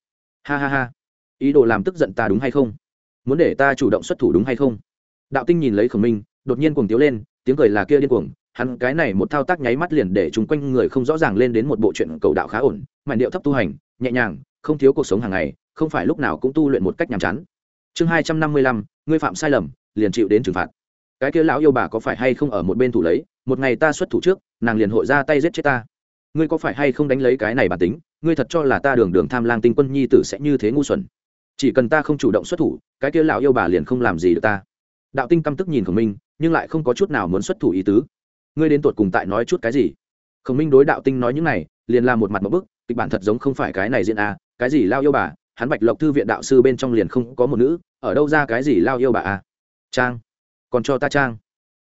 Ha ha ha. Ý đồ làm tức giận ta đúng hay không? Muốn để ta chủ động xuất thủ đúng hay không? Đạo tinh nhìn lấy khổng minh, đột nhiên cuồng tiếu lên, tiếng cười là kia điên cuồng, hắn cái này một thao tác nháy mắt liền để chung quanh người không rõ ràng lên đến một bộ chuyện cầu đạo khá ổn, mảnh điệu thấp tu hành, nhẹ nhàng, không thiếu cuộc sống hàng ngày, không phải lúc nào cũng tu luyện một cách nhàm chán. Chương hai trăm năm mươi lăm, ngươi phạm sai lầm, liền chịu đến trừng phạt. Cái kia lão yêu bà có phải hay không ở một bên thủ lấy, một ngày ta xuất thủ trước, nàng liền hội ra tay giết chết ta. Ngươi có phải hay không đánh lấy cái này bản tính, ngươi thật cho là ta đường đường tham lang tinh quân nhi tử sẽ như thế ngu xuẩn chỉ cần ta không chủ động xuất thủ, cái kia lão yêu bà liền không làm gì được ta. Đạo tinh căm tức nhìn khổng minh, nhưng lại không có chút nào muốn xuất thủ ý tứ. Ngươi đến tuột cùng tại nói chút cái gì? Khổng minh đối đạo tinh nói những này, liền làm một mặt một bức, kịch bản thật giống không phải cái này diễn a cái gì lao yêu bà, hắn bạch lộc thư viện đạo sư bên trong liền không có một nữ, ở đâu ra cái gì lao yêu bà a trang, còn cho ta trang.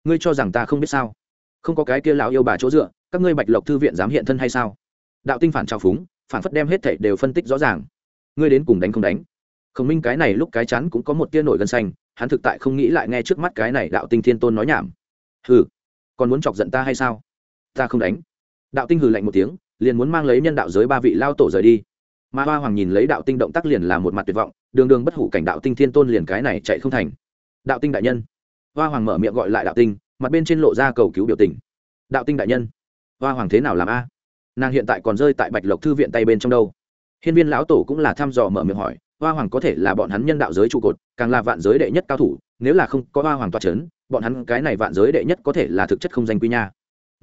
Ngươi cho rằng ta không biết sao? Không có cái kia lão yêu bà chỗ dựa, các ngươi bạch lộc thư viện dám hiện thân hay sao? Đạo tinh phản trào phúng, phản phất đem hết thảy đều phân tích rõ ràng. Ngươi đến cùng đánh không đánh? Khổng minh cái này lúc cái chắn cũng có một tia nổi gân xanh, hắn thực tại không nghĩ lại nghe trước mắt cái này đạo tinh thiên tôn nói nhảm. Hừ, còn muốn chọc giận ta hay sao? Ta không đánh. Đạo tinh hừ lạnh một tiếng, liền muốn mang lấy nhân đạo giới ba vị lao tổ rời đi. Mà hoa hoàng nhìn lấy đạo tinh động tác liền là một mặt tuyệt vọng, đường đường bất hủ cảnh đạo tinh thiên tôn liền cái này chạy không thành. Đạo tinh đại nhân. Hoa hoàng mở miệng gọi lại đạo tinh, mặt bên trên lộ ra cầu cứu biểu tình. Đạo tinh đại nhân. Hoa hoàng thế nào làm a? Nàng hiện tại còn rơi tại bạch lộc thư viện tay bên trong đâu? Hiên viên lão tổ cũng là thăm dò mở miệng hỏi hoa hoàng có thể là bọn hắn nhân đạo giới trụ cột, càng là vạn giới đệ nhất cao thủ, nếu là không có hoa hoàng toa c h ấ n bọn hắn cái này vạn giới đệ nhất có thể là thực chất không danh quy nha.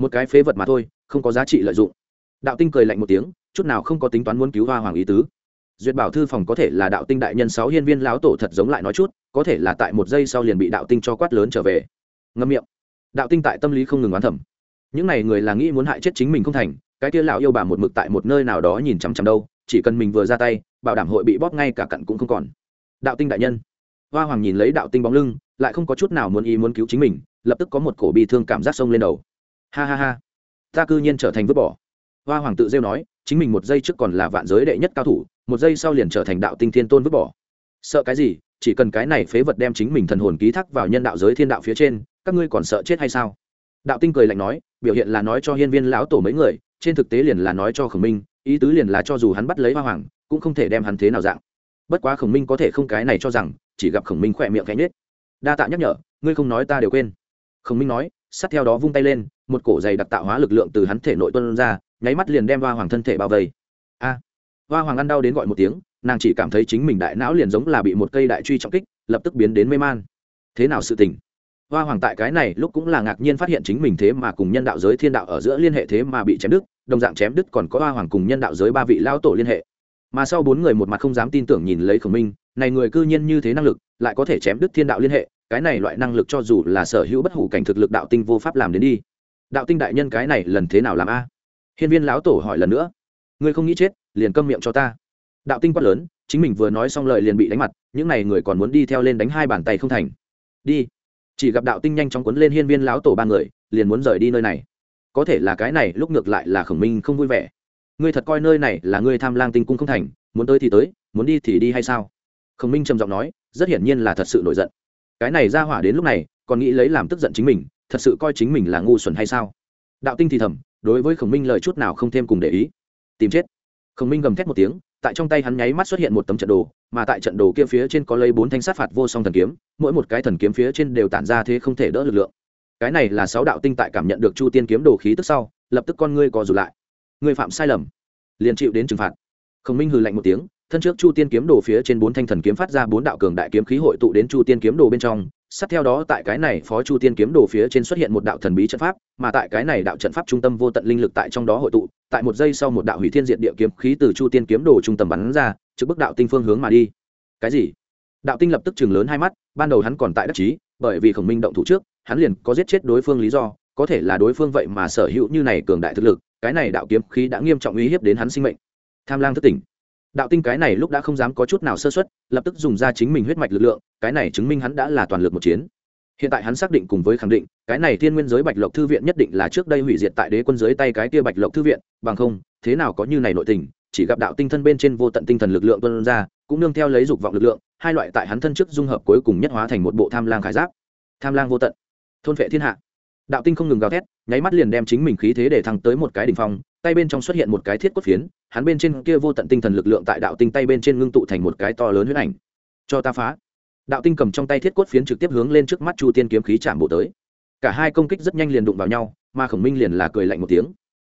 Một cái phế vật mà thôi, không có giá trị lợi dụng. Đạo tinh cười lạnh một tiếng, chút nào không có tính toán muốn cứu hoa hoàng ý tứ. Duyệt bảo thư phòng có thể là đạo tinh đại nhân sáu hiên viên lão tổ thật giống lại nói chút, có thể là tại một giây sau liền bị đạo tinh cho quát lớn trở về. Ngâm miệng. Đạo tinh tại tâm lý không ngừng oán thẩm những n à y người là nghĩ muốn hại chết chính mình không thành, cái kia lão yêu bà một mực tại một nơi nào đó nhìn chằm chằm đâu chỉ cần mình vừa ra tay, bảo đảm hội bị bóp ngay cả cặn cũng không còn. Đạo tinh đại nhân. Hoa hoàng nhìn lấy đạo tinh bóng lưng, lại không có chút nào muốn ý muốn cứu chính mình, lập tức có một cổ bi thương cảm giác sông lên đầu. Ha ha ha. Ta cư nhiên trở thành vứt bỏ. Hoa hoàng tự rêu nói, chính mình một giây trước còn là vạn giới đệ nhất cao thủ, một giây sau liền trở thành đạo tinh thiên tôn vứt bỏ. Sợ cái gì? Chỉ cần cái này phế vật đem chính mình thần hồn ký thác vào nhân đạo giới thiên đạo phía trên, các ngươi còn sợ chết hay sao? Đạo tinh cười lạnh nói, biểu hiện là nói cho hiên viên lão tổ mấy người, trên thực tế liền là nói cho khổng minh ý tứ liền là cho dù hắn bắt lấy hoa hoàng, cũng không thể đem hắn thế nào dạng. Bất quá khổng minh có thể không cái này cho rằng, chỉ gặp khổng minh khỏe miệng cánh nết đa tạ nhắc nhở, ngươi không nói ta đều quên. Khổng minh nói, sát theo đó vung tay lên, một cổ dày đặc tạo hóa lực lượng từ hắn thể nội tuân ra, nháy mắt liền đem hoa hoàng thân thể bao vây. A! Hoa hoàng ăn đau đến gọi một tiếng, nàng chỉ cảm thấy chính mình đại não liền giống là bị một cây đại truy trọng kích, lập tức biến đến mê man. Thế nào sự tình? Hoa hoàng tại cái này lúc cũng là ngạc nhiên phát hiện chính mình thế mà cùng nhân đạo giới thiên đạo ở giữa liên hệ thế mà bị chém đứt đồng dạng chém đứt còn có hoa hoàng cùng nhân đạo giới ba vị lao tổ liên hệ. Mà sau bốn người một mặt không dám tin tưởng nhìn lấy khổng minh, này người cư nhiên như thế năng lực, lại có thể chém đứt thiên đạo liên hệ, cái này loại năng lực cho dù là sở hữu bất hủ cảnh thực lực đạo tinh vô pháp làm đến đi. Đạo tinh đại nhân cái này lần thế nào làm a? Hiên viên lão tổ hỏi lần nữa. Ngươi không nghĩ chết, liền câm miệng cho ta. Đạo tinh quát lớn, chính mình vừa nói xong lời liền bị đánh mặt, những n à y người còn muốn đi theo lên đánh hai bàn tay không thành. Đi. Chỉ gặp đạo tinh nhanh chóng quấn lên hiên viên lão tổ ba người, liền muốn rời đi nơi này có thể là cái này lúc ngược lại là khổng minh không vui vẻ. Ngươi thật coi nơi này là ngươi tham lang tinh cung không thành, muốn tới thì tới, muốn đi thì đi hay sao? Khổng minh trầm giọng nói, rất hiển nhiên là thật sự nổi giận. Cái này ra hỏa đến lúc này, còn nghĩ lấy làm tức giận chính mình, thật sự coi chính mình là ngu xuẩn hay sao? Đạo tinh thì thầm, đối với khổng minh lời chút nào không thêm cùng để ý. Tìm chết. Khổng minh gầm thét một tiếng, tại trong tay hắn nháy mắt xuất hiện một tấm trận đồ, mà tại trận đồ kia phía trên có lấy bốn thanh sát phạt vô song thần kiếm, mỗi một cái thần kiếm phía trên đều tản ra thế không thể đỡ lực lượng cái này là sáu đạo tinh tại cảm nhận được chu tiên kiếm đồ khí tức sau, lập tức con ngươi co rụt lại. Ngươi phạm sai lầm. Liền chịu đến trừng phạt. Khổng minh hừ lạnh một tiếng, thân trước chu tiên kiếm đồ phía trên bốn thanh thần kiếm phát ra bốn đạo cường đại kiếm khí hội tụ đến chu tiên kiếm đồ bên trong, sát theo đó tại cái này phó chu tiên kiếm đồ phía trên xuất hiện một đạo thần bí trận pháp, mà tại cái này đạo trận pháp trung tâm vô tận linh lực tại trong đó hội tụ, tại một giây sau một đạo hủy thiên diện địa kiếm khí từ chu tiên kiếm đồ trung tâm bắn ra trước bức đạo tinh phương hướng mà đi. Cái gì? Đạo tinh lập tức chừng lớn hai mắt, ban đầu hắn còn tại đắc chí, bởi vì khổng minh động thủ trước hắn liền có giết chết đối phương lý do, có thể là đối phương vậy mà sở hữu như này cường đại thực lực, cái này đạo kiếm khí đã nghiêm trọng uy hiếp đến hắn sinh mệnh. Tham lang thất tỉnh. Đạo tinh cái này lúc đã không dám có chút nào sơ xuất lập tức dùng ra chính mình huyết mạch lực lượng, cái này chứng minh hắn đã là toàn lực một chiến. Hiện tại hắn xác định cùng với khẳng định, cái này thiên nguyên giới bạch lộc thư viện nhất định là trước đây hủy diệt tại đế quân giới tay cái kia bạch lộc thư viện, bằng không, thế nào có như này nội tình, chỉ gặp đạo tinh thân bên trên vô tận tinh thần lực lượng tuân ra, cũng nương theo lấy dục vọng lực lượng, hai loại tại hắn thân trước dung hợp cuối cùng nhất hóa thành một bộ tham lang khải giáp. Tham lang vô tận thôn vệ thiên hạ. Đạo tinh không ngừng gào thét, nháy mắt liền đem chính mình khí thế để thăng tới một cái đỉnh phong, tay bên trong xuất hiện một cái thiết cốt phiến, hắn bên trên kia vô tận tinh thần lực lượng tại đạo tinh tay bên trên ngưng tụ thành một cái to lớn huyết ảnh. Cho ta phá. Đạo tinh cầm trong tay thiết cốt phiến trực tiếp hướng lên trước mắt chu tiên kiếm khí chạm bộ tới. Cả hai công kích rất nhanh liền đụng vào nhau, mà khổng minh liền là cười lạnh một tiếng.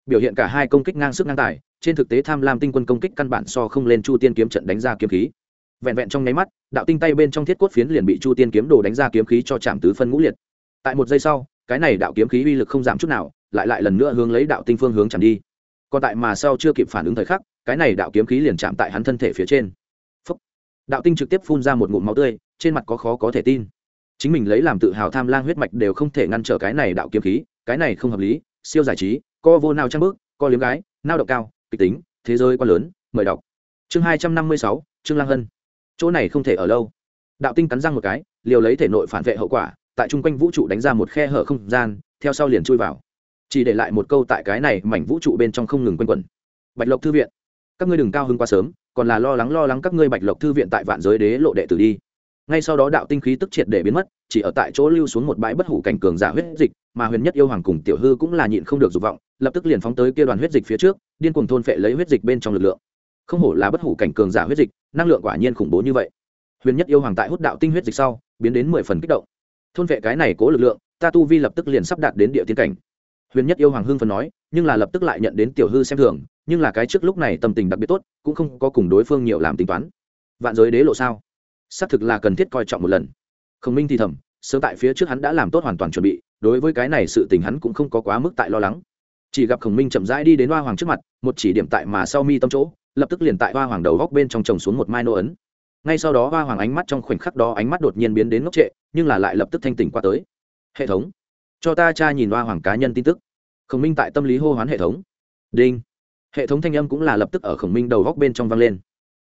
Biểu hiện cả hai công kích ngang sức ngang tài, trên thực tế tham lam tinh quân công kích căn bản so không lên chu tiên kiếm trận đánh ra kiếm khí. Vẹn vẹn trong nháy mắt, đạo tinh tay bên trong thiết cốt phiến liền bị chu tiên kiếm đồ đánh ra kiếm khí cho chạm tứ phân ngũ liệt tại một giây sau, cái này đạo kiếm khí uy lực không giảm chút nào, lại lại lần nữa hướng lấy đạo tinh phương hướng chạm đi. Còn tại mà sau chưa kịp phản ứng thời khắc, cái này đạo kiếm khí liền chạm tại hắn thân thể phía trên. Phúc. đạo tinh trực tiếp phun ra một ngụm máu tươi, trên mặt có khó có thể tin. Chính mình lấy làm tự hào tham lang huyết mạch đều không thể ngăn trở cái này đạo kiếm khí, cái này không hợp lý, siêu giải trí, co vô nào trang bước, co liếm gái, nao động cao, kịch tính, thế giới quá lớn, mời đọc. Chương hai trăm năm mươi sáu, trương lang hân. Chỗ này không thể ở lâu. Đạo tinh cắn răng một cái, liều lấy thể nội phản vệ hậu quả tại chung quanh vũ trụ đánh ra một khe hở không gian, theo sau liền chui vào. Chỉ để lại một câu tại cái này mảnh vũ trụ bên trong không ngừng quanh quẩn. Bạch lộc thư viện, các ngươi đừng cao hơn quá sớm, còn là lo lắng lo lắng các ngươi bạch lộc thư viện tại vạn giới đế lộ đệ tử đi. Ngay sau đó đạo tinh khí tức triệt để biến mất, chỉ ở tại chỗ lưu xuống một bãi bất hủ cảnh cường giả huyết dịch, mà huyền nhất yêu hoàng cùng tiểu hư cũng là nhịn không được dục vọng, lập tức liền phóng tới kia đoàn huyết dịch phía trước, điên cuồng thôn phệ lấy huyết dịch bên trong lực lượng. Không hổ là bất hủ cảnh cường giả huyết dịch, năng lượng quả nhiên khủng bố như vậy. Huyền nhất yêu hoàng tại hút đạo tinh huyết dịch sau, biến đến mười phần kích động thôn vệ cái này cố lực lượng, ta tu vi lập tức liền sắp đạt đến địa tiên cảnh. Huyền nhất yêu hoàng hưng phần nói, nhưng là lập tức lại nhận đến tiểu hư xem thường, nhưng là cái trước lúc này tâm tình đặc biệt tốt, cũng không có cùng đối phương nhiều làm tính toán. Vạn giới đế lộ sao? Xác thực là cần thiết coi trọng một lần. Khổng minh thì thầm, sớm tại phía trước hắn đã làm tốt hoàn toàn chuẩn bị, đối với cái này sự tình hắn cũng không có quá mức tại lo lắng. Chỉ gặp khổng minh chậm rãi đi đến hoa hoàng trước mặt, một chỉ điểm tại mà sau mi tâm chỗ, lập tức liền tại hoa hoàng đầu góc bên trong trồng xuống một mai nô ấn ngay sau đó hoa hoàng ánh mắt trong khoảnh khắc đó ánh mắt đột nhiên biến đến ngốc trệ, nhưng là lại lập tức thanh tỉnh qua tới. Hệ thống, cho ta cha nhìn hoa hoàng cá nhân tin tức. Khổng minh tại tâm lý hô hoán hệ thống. Đinh. Hệ thống thanh âm cũng là lập tức ở khổng minh đầu góc bên trong vang lên.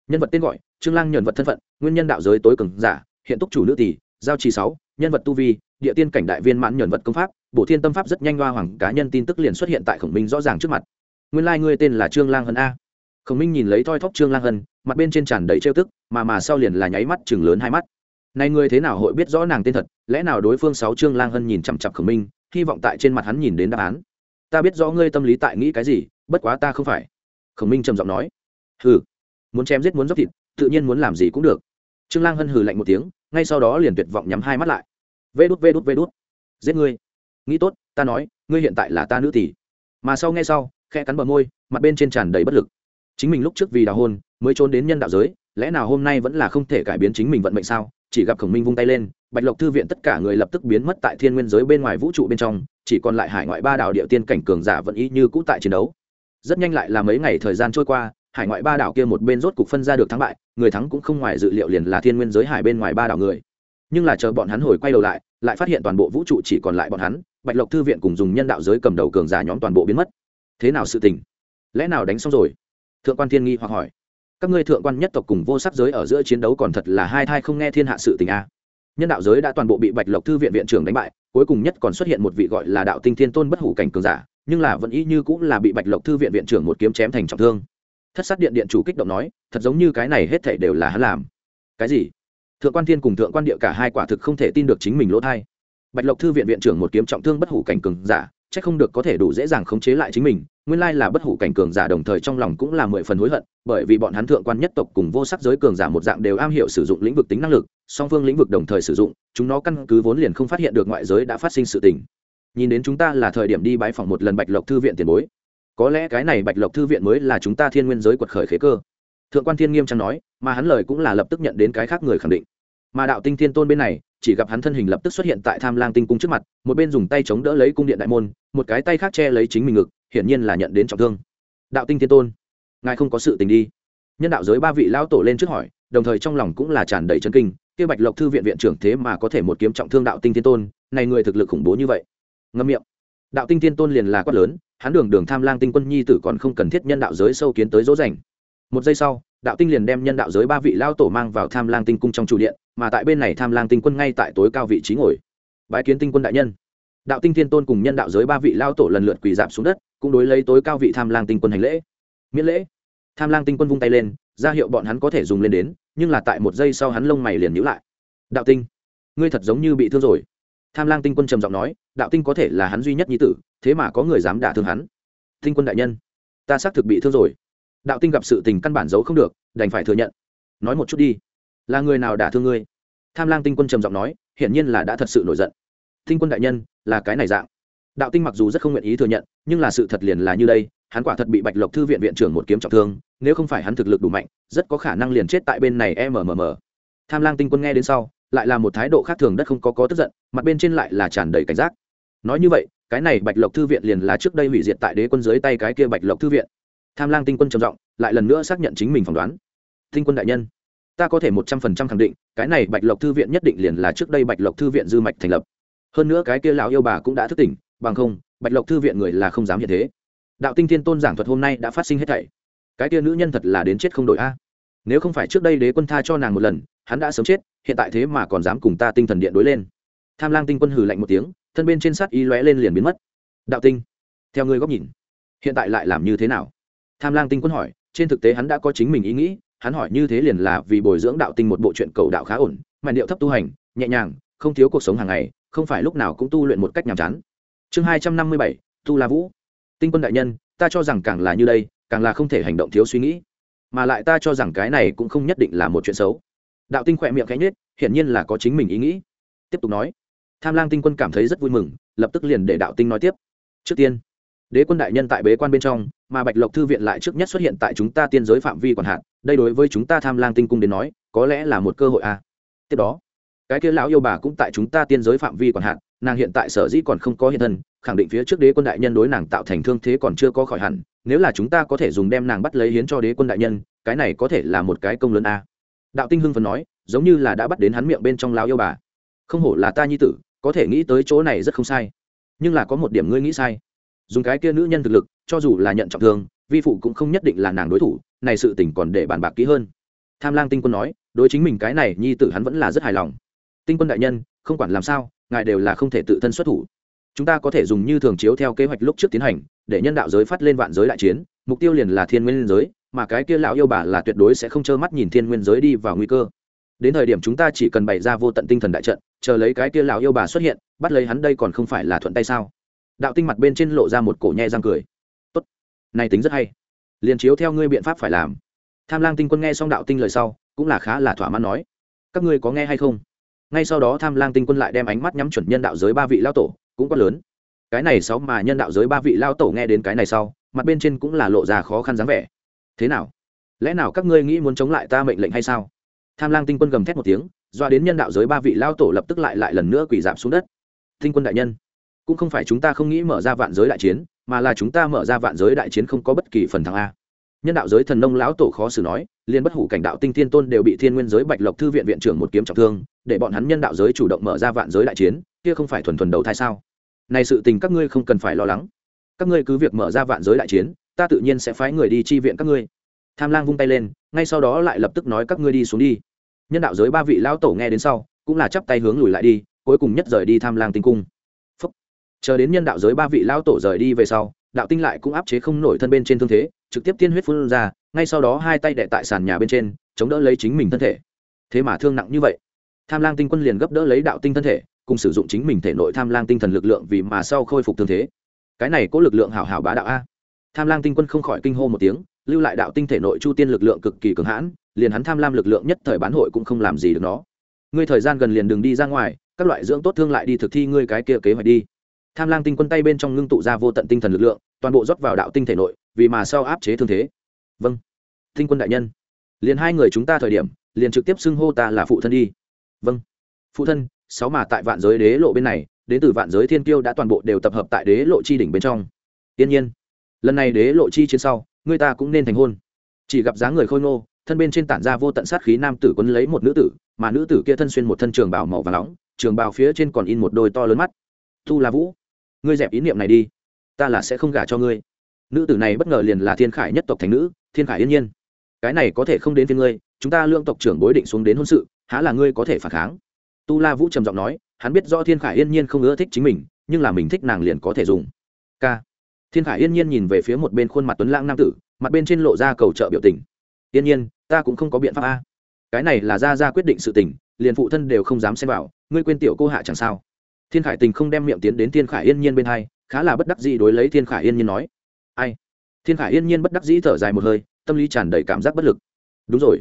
Nhân vật tên gọi, trương lang nhận vật thân phận, nguyên nhân đạo giới tối cường giả, hiện túc chủ nữ tỷ, giao trì sáu, nhân vật tu vi, địa tiên cảnh đại viên mãn nhận vật công pháp bộ thiên tâm pháp rất nhanh hoa hoàng cá nhân tin tức liền xuất hiện tại khổng minh rõ ràng trước mặt. Nguyên lai、like、ngươi tên là trương lang hân a khổng minh nhìn lấy thoi thóp trương lang hân, mặt bên trên tràn đầy trêu tức, mà mà sau liền là nháy mắt chừng lớn hai mắt. Này người thế nào hội biết rõ nàng tên thật, lẽ nào đối phương sáu trương lang hân nhìn chằm chặp khổng minh, hy vọng tại trên mặt hắn nhìn đến đáp án. Ta biết rõ ngươi tâm lý tại nghĩ cái gì, bất quá ta không phải. Khổng minh trầm giọng nói. Hừ, muốn chém giết muốn dốc thịt, tự nhiên muốn làm gì cũng được. Trương lang hân hừ lạnh một tiếng, ngay sau đó liền tuyệt vọng nhắm hai mắt lại. Vê đút vê đút vê đút. Giết ngươi. Nghĩ tốt, ta nói, ngươi hiện tại là ta nữ tỷ. Mà sau nghe sau khe cắn bờ môi, mặt bên trên tràn đầy bất lực chính mình lúc trước vì đào hôn, mới trốn đến nhân đạo giới, lẽ nào hôm nay vẫn là không thể cải biến chính mình vận mệnh sao? Chỉ gặp khổng minh vung tay lên, bạch lộc thư viện tất cả người lập tức biến mất tại thiên nguyên giới bên ngoài vũ trụ bên trong, chỉ còn lại hải ngoại ba đảo địa tiên cảnh cường giả vẫn y như cũ tại chiến đấu. Rất nhanh lại là mấy ngày thời gian trôi qua, hải ngoại ba đảo kia một bên rốt cục phân ra được thắng bại, người thắng cũng không ngoài dự liệu liền là thiên nguyên giới hải bên ngoài ba đảo người. Nhưng là chờ bọn hắn hồi quay đầu lại lại phát hiện toàn bộ vũ trụ chỉ còn lại bọn hắn, bạch lộc thư viện cùng dùng nhân đạo giới cầm đầu cường giả nhóm toàn bộ biến mất. Thế nào sự tình? Lẽ nào đánh xong rồi? Thượng quan thiên nghi hoặc hỏi, các ngươi thượng quan nhất tộc cùng vô sắc giới ở giữa chiến đấu còn thật là hai thai không nghe thiên hạ sự tình a nhân đạo giới đã toàn bộ bị bạch lộc thư viện viện trưởng đánh bại, cuối cùng nhất còn xuất hiện một vị gọi là đạo tinh thiên tôn bất hủ cảnh cường giả, nhưng là vẫn y như cũng là bị bạch lộc thư viện viện trưởng một kiếm chém thành trọng thương. Thất sát điện điện chủ kích động nói, thật giống như cái này hết thể đều là hắn làm. Cái gì? Thượng quan thiên cùng thượng quan địa cả hai quả thực không thể tin được chính mình lỗ thai. Bạch lộc thư viện viện trưởng một kiếm trọng thương bất hủ cảnh cường giả c h ắ c không được có thể đủ dễ dàng khống chế lại chính mình nguyên lai là bất hủ cảnh cường giả đồng thời trong lòng cũng là mười phần hối hận, bởi vì bọn hắn thượng quan nhất tộc cùng vô sắc giới cường giả một dạng đều am hiểu sử dụng lĩnh vực tính năng lực, song phương lĩnh vực đồng thời sử dụng, chúng nó căn cứ vốn liền không phát hiện được ngoại giới đã phát sinh sự tình. Nhìn đến chúng ta là thời điểm đi bái phòng một lần bạch lộc thư viện tiền bối. Có lẽ cái này bạch lộc thư viện mới là chúng ta thiên nguyên giới quật khởi khế cơ. Thượng quan thiên nghiêm trang nói, mà hắn lời cũng là lập tức nhận đến cái khác người khẳng định. Mà đạo tinh thiên tôn bên này, chỉ gặp hắn thân hình lập tức xuất hiện tại tham lang tinh cung trước mặt, một bên dùng tay chống đỡ lấy cung điện đại môn, một cái tay khác che lấy chính mình ngực hiển nhiên là nhận đến trọng thương. Đạo tinh thiên tôn, ngài không có sự tình đi. Nhân đạo giới ba vị lao tổ lên trước hỏi, đồng thời trong lòng cũng là tràn đầy chấn kinh, kia bạch lộc thư viện viện trưởng thế mà có thể một kiếm trọng thương đạo tinh thiên tôn, này người thực lực khủng bố như vậy. Ngâm miệng. Đạo tinh thiên tôn liền là quát lớn, hắn đường đường tham lang tinh quân nhi tử còn không cần thiết nhân đạo giới sâu kiến tới dỗ dành. Một giây sau, đạo tinh liền đem nhân đạo giới ba vị lao tổ mang vào tham lang tinh cung trong trụ điện, mà tại bên này tham lang tinh quân ngay tại tối cao vị trí ngồi. Bái kiến tinh quân đại nhân đạo tinh thiên tôn cùng nhân đạo giới ba vị lao tổ lần lượt quỳ giảm xuống đất, cũng đối lấy tối cao vị tham lang tinh quân hành lễ. Miễn lễ. Tham lang tinh quân vung tay lên, ra hiệu bọn hắn có thể dùng lên đến, nhưng là tại một giây sau hắn lông mày liền nhữ lại. Đạo tinh, ngươi thật giống như bị thương rồi. Tham lang tinh quân trầm giọng nói, đạo tinh có thể là hắn duy nhất nhi tử, thế mà có người dám đả thương hắn. Tinh quân đại nhân, ta xác thực bị thương rồi. Đạo tinh gặp sự tình căn bản giấu không được, đành phải thừa nhận. Nói một chút đi. Là người nào đả thương ngươi? Tham lang tinh quân trầm giọng nói, hiển nhiên là đã thật sự nổi giận tinh quân đại nhân, là cái này dạng. Đạo tinh mặc dù rất không nguyện ý thừa nhận, nhưng là sự thật liền là như đây, hắn quả thật bị bạch lộc thư viện viện trưởng một kiếm trọng thương, nếu không phải hắn thực lực đủ mạnh, rất có khả năng liền chết tại bên này mmm tham lang tinh quân nghe đến sau, lại là một thái độ khác thường đất không có có tức giận, mặt bên trên lại là tràn đầy cảnh giác. Nói như vậy, cái này bạch lộc thư viện liền là trước đây hủy diệt tại đế quân dưới tay cái kia bạch lộc thư viện. Tham lang tinh quân trầm giọng, lại lần nữa xác nhận chính mình phỏng đoán. Tinh quân đại nhân, ta có thể một trăm phần trăm khẳng định, cái này bạch lộc thư viện nhất định liền là trước đây bạch lộc thư viện dư mạch thành lập hơn nữa cái kia lão yêu bà cũng đã thức tỉnh, bằng không, bạch lộc thư viện người là không dám hiện thế. Đạo tinh thiên tôn giảng thuật hôm nay đã phát sinh hết thảy. Cái kia nữ nhân thật là đến chết không đổi a. Nếu không phải trước đây đế quân tha cho nàng một lần, hắn đã sớm chết, hiện tại thế mà còn dám cùng ta tinh thần điện đối lên. Tham lang tinh quân hừ lạnh một tiếng, thân bên trên sát y lóe lên liền biến mất. Đạo tinh, theo ngươi góc nhìn, hiện tại lại làm như thế nào? Tham lang tinh quân hỏi, trên thực tế hắn đã có chính mình ý nghĩ, hắn hỏi như thế liền là vì bồi dưỡng đạo tinh một bộ truyện cầu đạo khá ổn mà điệu thấp tu hành, nhẹ nhàng, không thiếu cuộc sống hàng ngày không phải lúc nào cũng tu luyện một cách nhàm chán. Chương hai trăm năm mươi bảy, tu la vũ. Tinh quân đại nhân, ta cho rằng càng là như đây, càng là không thể hành động thiếu suy nghĩ. Mà lại ta cho rằng cái này cũng không nhất định là một chuyện xấu. Đạo tinh khỏe miệng cánh nết hiển nhiên là có chính mình ý nghĩ. Tiếp tục nói. Tham lang tinh quân cảm thấy rất vui mừng, lập tức liền để đạo tinh nói tiếp. Trước tiên, đế quân đại nhân tại bế quan bên trong, mà bạch lộc thư viện lại trước nhất xuất hiện tại chúng ta tiên giới phạm vi còn hạn, đây đối với chúng ta tham lang tinh cung đến nói, có lẽ là một cơ hội a à. tiếp đó cái kia lão yêu bà cũng tại chúng ta tiên giới phạm vi còn hạn, nàng hiện tại sở dĩ còn không có hiện thân, khẳng định phía trước đế quân đại nhân đối nàng tạo thành thương thế còn chưa có khỏi hẳn, nếu là chúng ta có thể dùng đem nàng bắt lấy hiến cho đế quân đại nhân, cái này có thể là một cái công lớn a. Đạo tinh hưng phần nói, giống như là đã bắt đến hắn miệng bên trong lao yêu bà. Không hổ là ta nhi tử, có thể nghĩ tới chỗ này rất không sai. Nhưng là có một điểm ngươi nghĩ sai. Dùng cái kia nữ nhân thực lực, cho dù là nhận trọng thương, vi phụ cũng không nhất định là nàng đối thủ, này sự tình còn để bàn bạc kỹ hơn. Tham lang tinh quân nói, đối chính mình cái này nhi tử hắn vẫn là rất hài lòng tinh quân đại nhân, không quản làm sao, ngài đều là không thể tự thân xuất thủ. Chúng ta có thể dùng như thường chiếu theo kế hoạch lúc trước tiến hành, để nhân đạo giới phát lên vạn giới đại chiến, mục tiêu liền là thiên nguyên giới, mà cái kia lão yêu bà là tuyệt đối sẽ không trơ mắt nhìn thiên nguyên giới đi vào nguy cơ. Đến thời điểm chúng ta chỉ cần bày ra vô tận tinh thần đại trận, chờ lấy cái kia lão yêu bà xuất hiện, bắt lấy hắn đây còn không phải là thuận tay sao? Đạo tinh mặt bên trên lộ ra một cổ nhe răng cười. Tốt, này tính rất hay. Liền chiếu theo ngươi biện pháp phải làm. Tham lang tinh quân nghe xong đạo tinh lời sau, cũng là khá là thỏa mãn nói. Các ngươi có nghe hay không? Ngay sau đó tham lang tinh quân lại đem ánh mắt nhắm chuẩn nhân đạo giới ba vị lao tổ, cũng quá lớn. Cái này sáu mà nhân đạo giới ba vị lao tổ nghe đến cái này sau, mặt bên trên cũng là lộ ra khó khăn dáng vẻ. Thế nào? Lẽ nào các ngươi nghĩ muốn chống lại ta mệnh lệnh hay sao? Tham lang tinh quân gầm thét một tiếng, doa đến nhân đạo giới ba vị lao tổ lập tức lại lại lần nữa quỳ giảm xuống đất. Tinh quân đại nhân, cũng không phải chúng ta không nghĩ mở ra vạn giới đại chiến, mà là chúng ta mở ra vạn giới đại chiến không có bất kỳ phần thắng a nhân đạo giới thần nông lão tổ khó xử nói, liên bất hủ cảnh đạo tinh thiên tôn đều bị thiên nguyên giới bạch lộc thư viện viện trưởng một kiếm trọng thương, để bọn hắn nhân đạo giới chủ động mở ra vạn giới đại chiến, kia không phải thuần thuần đầu thai sao? Này sự tình các ngươi không cần phải lo lắng. Các ngươi cứ việc mở ra vạn giới đại chiến, ta tự nhiên sẽ phái người đi chi viện các ngươi. Tham lang vung tay lên, ngay sau đó lại lập tức nói các ngươi đi xuống đi. Nhân đạo giới ba vị lão tổ nghe đến sau, cũng là chắp tay hướng lùi lại đi, cuối cùng nhất rời đi tham lang tinh cung. Phúc. chờ đến nhân đạo giới ba vị lão tổ rời đi về sau, đạo tinh lại cũng áp chế không nổi thân bên trên thương thế trực tiếp tiên huyết phun ra, ngay sau đó hai tay đệ tại sàn nhà bên trên, chống đỡ lấy chính mình thân thể. Thế mà thương nặng như vậy. Tham lang tinh quân liền gấp đỡ lấy đạo tinh thân thể, cùng sử dụng chính mình thể nội tham lang tinh thần lực lượng vì mà sau khôi phục thương thế. Cái này có lực lượng hảo hảo bá đạo a. Tham lang tinh quân không khỏi kinh hô một tiếng, lưu lại đạo tinh thể nội chu tiên lực lượng cực kỳ cường hãn, liền hắn tham lam lực lượng nhất thời bán hội cũng không làm gì được nó. Ngươi thời gian gần liền đừng đi ra ngoài, các loại dưỡng tốt thương lại đi thực thi ngươi cái kia kế hoạch đi tham lang tinh quân tay bên trong ngưng tụ ra vô tận tinh thần lực lượng, toàn bộ rót vào đạo tinh thể nội, vì mà sau áp chế thương thế. Vâng tinh quân đại nhân. Liền hai người chúng ta thời điểm, liền trực tiếp xưng hô ta là phụ thân đi. Vâng. Phụ thân, sáu mà tại vạn giới đế lộ bên này, đến từ vạn giới thiên kiêu đã toàn bộ đều tập hợp tại đế lộ chi đỉnh bên trong. Tiên nhiên, lần này đế lộ chi chiến sau, người ta cũng nên thành hôn. Chỉ gặp dáng người khôi ngô, thân bên trên tản ra vô tận sát khí nam tử quấn lấy một nữ tử, mà nữ tử kia thân xuyên một thân trường bào màu và nóng, trường bào phía trên còn in một đôi to lớn mắt. Thu là vũ ngươi dẹp ý niệm này đi. Ta là sẽ không gả cho ngươi. Nữ tử này bất ngờ liền là thiên khải nhất tộc thành nữ, thiên khải yên nhiên. Cái này có thể không đến với ngươi, chúng ta lương tộc trưởng bối định xuống đến hôn sự, há là ngươi có thể phản kháng? Tu la vũ trầm giọng nói, hắn biết do thiên khải yên nhiên không ưa thích chính mình, nhưng là mình thích nàng liền có thể dùng. K thiên khải yên nhiên nhìn về phía một bên khuôn mặt tuấn lãng nam tử, mặt bên trên lộ ra cầu trợ biểu tình. Yên nhiên, ta cũng không có biện pháp a. Cái này là ra ra quyết định sự tình, liền phụ thân đều không dám xem vào, ngươi quên tiểu cô hạ chẳng sao thiên khải tình không đem miệng tiến đến thiên khải yên nhiên bên hai, khá là bất đắc dĩ đối lấy thiên khải yên nhiên nói. Ai? Thiên khải yên nhiên bất đắc dĩ thở dài một hơi, tâm lý tràn đầy cảm giác bất lực. Đúng rồi.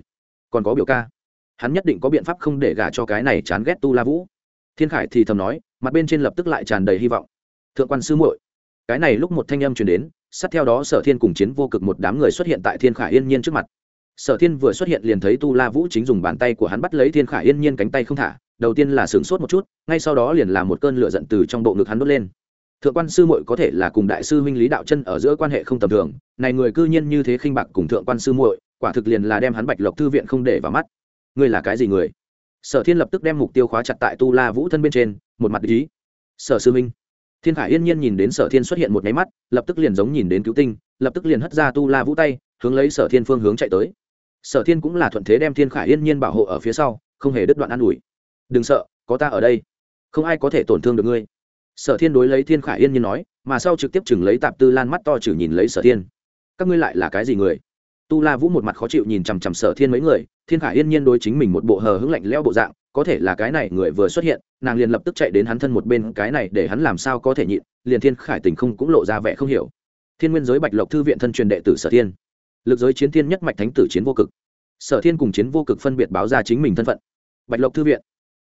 Còn có biểu ca. Hắn nhất định có biện pháp không để gả cho cái này chán ghét tu la vũ. Thiên khải thì thầm nói, mặt bên trên lập tức lại tràn đầy hy vọng. Thượng quan sư muội, cái này lúc một thanh âm truyền đến, sát theo đó sở thiên cùng chiến vô cực một đám người xuất hiện tại thiên khải yên nhiên trước mặt. Sở thiên vừa xuất hiện liền thấy tu la vũ chính dùng bàn tay của hắn bắt lấy thiên khải yên nhiên cánh tay không thả đầu tiên là sửng sốt một chút, ngay sau đó liền là một cơn lửa giận từ trong bộ ngực hắn đốt lên. Thượng quan sư muội có thể là cùng đại sư huynh lý đạo chân ở giữa quan hệ không tầm thường, này người cư nhiên như thế khinh bạc cùng thượng quan sư muội, quả thực liền là đem hắn bạch lộc thư viện không để vào mắt. Ngươi là cái gì người? Sở thiên lập tức đem mục tiêu khóa chặt tại tu la vũ thân bên trên, một mặt ý. Sở sư minh thiên khải yên nhiên nhìn đến sở thiên xuất hiện một máy mắt, lập tức liền giống nhìn đến cứu tinh, lập tức liền hất ra tu la vũ tay, hướng lấy sở thiên phương hướng chạy tới. Sở thiên cũng là thuận thế đem thiên khải yên nhiên bảo hộ ở phía sau, không hề đứt đoạn an ủi đừng sợ, có ta ở đây, không ai có thể tổn thương được ngươi. Sở thiên đối lấy thiên khải yên nhiên nói, mà sau trực tiếp chừng lấy tạp tư lan mắt to chử nhìn lấy sở thiên. Các ngươi lại là cái gì người? Tu la vũ một mặt khó chịu nhìn chằm chằm sở thiên mấy người, thiên khải yên nhiên đối chính mình một bộ hờ hững lạnh leo bộ dạng, có thể là cái này người vừa xuất hiện, nàng liền lập tức chạy đến hắn thân một bên, cái này để hắn làm sao có thể nhịn? Liền thiên khải tình không cũng lộ ra vẻ không hiểu. Thiên nguyên giới bạch lộc thư viện thân truyền đệ tử sở thiên. Lực giới chiến thiên nhất mạch thánh tử chiến vô cực. Sở thiên cùng chiến vô cực phân biệt báo ra chính mình thân phận. Bạch lộc thư viện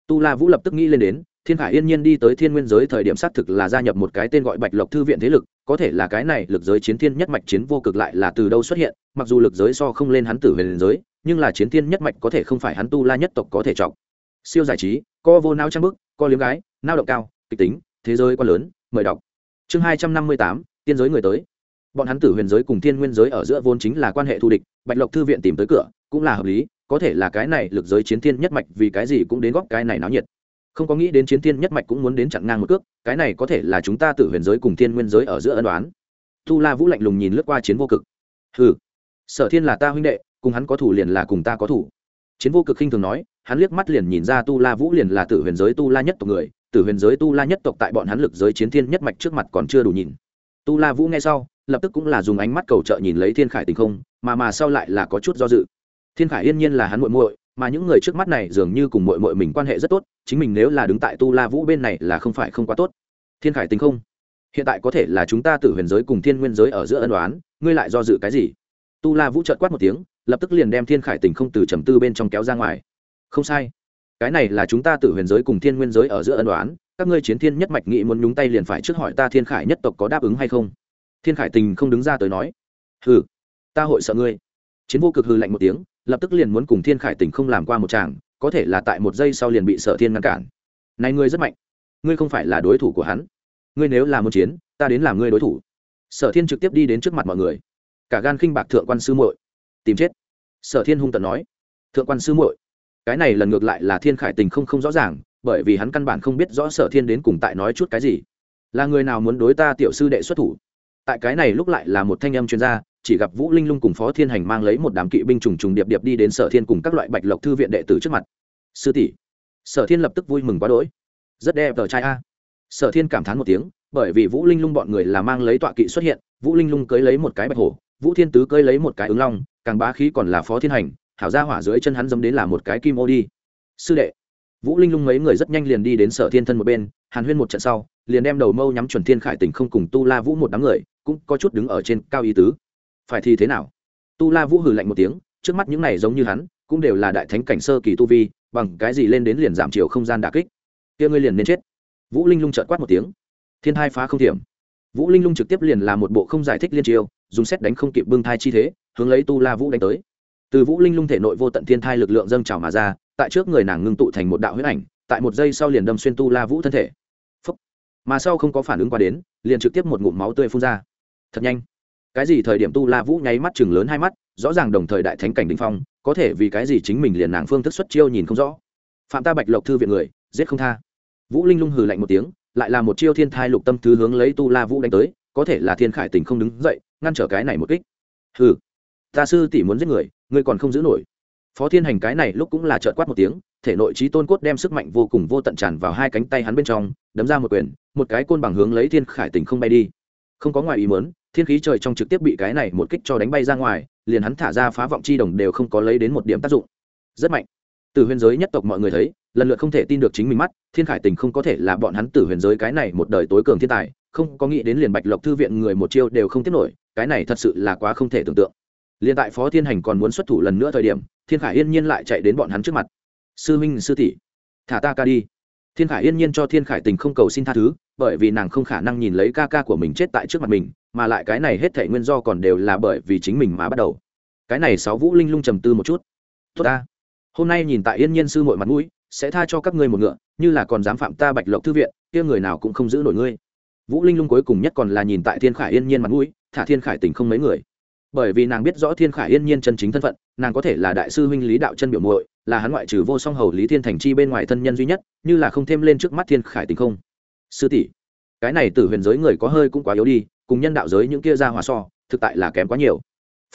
tu la vũ lập tức nghĩ lên đến, thiên khải yên nhiên đi tới thiên nguyên giới thời điểm xác thực là gia nhập một cái tên gọi bạch lộc thư viện thế lực, có thể là cái này lực giới chiến thiên nhất mạch chiến vô cực lại là từ đâu xuất hiện, mặc dù lực giới so không lên hắn tử huyền giới, nhưng là chiến thiên nhất mạch có thể không phải hắn tu la nhất tộc có thể trọng siêu giải trí, co vô nao trang bức, co liếm gái nao động cao, kịch tính, thế giới quá lớn, mời đọc. Chương hai trăm năm mươi tám, tiên giới người tới. Bọn hắn tử huyền giới cùng thiên nguyên giới ở giữa vốn chính là quan hệ thù địch, bạch lộc thư viện tìm tới cửa, cũng là hợp lý có thể là cái này lực giới chiến thiên nhất mạch, vì cái gì cũng đến góp cái này náo nhiệt. Không có nghĩ đến chiến thiên nhất mạch cũng muốn đến chặn ngang một cước, cái này có thể là chúng ta tự huyền giới cùng thiên nguyên giới ở giữa ân đoán tu la vũ lạnh lùng nhìn lướt qua chiến vô cực. Ừ sở thiên là ta huynh đệ, cùng hắn có thủ liền là cùng ta có thủ. Chiến vô cực khinh thường nói, hắn liếc mắt liền nhìn ra tu la vũ liền là tử huyền giới tu la nhất tộc người tử huyền giới tu la nhất tộc tại bọn hắn lực giới chiến thiên nhất mạch trước mặt còn chưa đủ nhìn. Tu la vũ nghe sau, lập tức cũng là dùng ánh mắt cầu trợ nhìn lấy thiên khải tình không, mà mà sau lại là có chút do dự thiên khải yên nhiên là hắn muội muội, mà những người trước mắt này dường như cùng muội muội mình quan hệ rất tốt, chính mình nếu là đứng tại tu la vũ bên này là không phải không quá tốt. Thiên khải tình không? Hiện tại có thể là chúng ta tử huyền giới cùng thiên nguyên giới ở giữa ân đoán ngươi lại do dự cái gì? Tu la vũ trợt quát một tiếng, lập tức liền đem thiên khải tình không từ trầm tư bên trong kéo ra ngoài. Không sai. Cái này là chúng ta tử huyền giới cùng thiên nguyên giới ở giữa ân đoán các ngươi chiến thiên nhất mạch nghị muốn nhúng tay liền phải trước hỏi ta thiên khải nhất tộc có đáp ứng hay không? Thiên khải tình không đứng ra tới nói. Hừ, ta hội sợ ngươi. Chiến vô cực hư lạnh một tiếng lập tức liền muốn cùng thiên khải tỉnh không làm qua một tràng có thể là tại một giây sau liền bị sở thiên ngăn cản. Này ngươi rất mạnh. Ngươi không phải là đối thủ của hắn. Ngươi nếu là một chiến, ta đến làm ngươi đối thủ. Sở thiên trực tiếp đi đến trước mặt mọi người. Cả gan khinh bạc thượng quan sư muội. Tìm chết. Sở thiên hung tận nói. Thượng quan sư muội, cái này lần ngược lại là thiên khải tình không không rõ ràng, bởi vì hắn căn bản không biết rõ sở thiên đến cùng tại nói chút cái gì. Là người nào muốn đối ta tiểu sư đệ xuất thủ? Tại cái này lúc lại là một thanh âm chuyên gia chỉ gặp vũ linh lung cùng phó thiên hành mang lấy một đám kỵ binh trùng trùng điệp điệp đi đến sở thiên cùng các loại bạch lộc thư viện đệ tử trước mặt. Sư tỷ. Sở thiên lập tức vui mừng quá đỗi. Rất đẹp tờ trai a. Sở thiên cảm thán một tiếng, bởi vì vũ linh lung bọn người là mang lấy tọa kỵ xuất hiện, vũ linh lung cưới lấy một cái bạch hổ, vũ thiên tứ cưới lấy một cái ứng long, càng bá khí còn là phó thiên hành, hảo ra hỏa dưới chân hắn dấm đến là một cái kim ô đi. Sư đệ. Vũ linh lung mấy người rất nhanh liền đi đến sở thiên thân một bên, hàn huyên một trận sau, liền đem đầu mâu nhắm chuẩn thiên khải tỉnh không cùng tu la vũ một đám người, cũng có chút đứng ở trên cao ý tứ phải thì thế nào? Tu la vũ hừ lạnh một tiếng, trước mắt những này giống như hắn, cũng đều là đại thánh cảnh sơ kỳ tu vi, bằng cái gì lên đến liền giảm chiều không gian đà kích? Kia ngươi liền nên chết. Vũ linh lung trợt quát một tiếng. Thiên hai phá không thiểm. Vũ linh lung trực tiếp liền làm một bộ không giải thích liên triều dùng xét đánh không kịp bưng thai chi thế, hướng lấy tu la vũ đánh tới. Từ vũ linh lung thể nội vô tận thiên thai lực lượng dâng trào mà ra, tại trước người nàng ngưng tụ thành một đạo huyết ảnh, tại một giây sau liền đâm xuyên tu la vũ thân thể. Phúc. mà sau không có phản ứng qua đến, liền trực tiếp một ngụm máu tươi phun ra. Thật nhanh cái gì thời điểm tu la vũ nháy mắt chừng lớn hai mắt, rõ ràng đồng thời đại thánh cảnh đình phong, có thể vì cái gì chính mình liền nàng phương thức xuất chiêu nhìn không rõ. Phạm ta bạch lộc thư viện người, giết không tha. Vũ linh lung hừ lạnh một tiếng, lại là một chiêu thiên thai lục tâm thứ hướng lấy tu la vũ đánh tới, có thể là thiên khải tình không đứng dậy, ngăn trở cái này một kích. Hừ, ta sư tỷ muốn giết người, ngươi còn không giữ nổi. Phó thiên hành cái này lúc cũng là trợt quát một tiếng, thể nội trí tôn cốt đem sức mạnh vô cùng vô tận tràn vào hai cánh tay hắn bên trong, đấm ra một quyền, một cái côn bằng hướng lấy thiên khải tình không bay đi. Không có ngoài ý mớn thiên khí trời trong trực tiếp bị cái này một kích cho đánh bay ra ngoài, liền hắn thả ra phá vọng chi đồng đều không có lấy đến một điểm tác dụng. Rất mạnh. Từ huyền giới nhất tộc mọi người thấy, lần lượt không thể tin được chính mình mắt, thiên khải tình không có thể là bọn hắn tử huyền giới cái này một đời tối cường thiên tài, không có nghĩ đến liền bạch lộc thư viện người một chiêu đều không tiếp nổi, cái này thật sự là quá không thể tưởng tượng. Liền tại phó thiên hành còn muốn xuất thủ lần nữa thời điểm, thiên khải yên nhiên lại chạy đến bọn hắn trước mặt. Sư minh sư tỷ, thả ta ca đi. Thiên khải yên nhiên cho thiên khải tình không cầu xin tha thứ, bởi vì nàng không khả năng nhìn lấy ca ca của mình chết tại trước mặt mình mà lại cái này hết thể nguyên do còn đều là bởi vì chính mình mà bắt đầu. Cái này sáu vũ linh lung trầm tư một chút. Tốt ta. Hôm nay nhìn tại yên nhiên sư mội mặt mũi, sẽ tha cho các ngươi một ngựa, như là còn dám phạm ta bạch lộc thư viện, kia người nào cũng không giữ nổi ngươi. Vũ linh lung cuối cùng nhất còn là nhìn tại thiên khải yên nhiên mặt mũi, thả thiên khải tình không mấy người. Bởi vì nàng biết rõ thiên khải yên nhiên chân chính thân phận, nàng có thể là đại sư huynh lý đạo chân biểu muội, là hắn ngoại trừ vô song hầu lý thiên thành chi bên ngoài thân nhân duy nhất, như là không thêm lên trước mắt thiên khải tình không. Sư tỷ, cái này từ huyền giới người có hơi cũng quá yếu đi cùng nhân đạo giới những kia ra hòa so, thực tại là kém quá nhiều.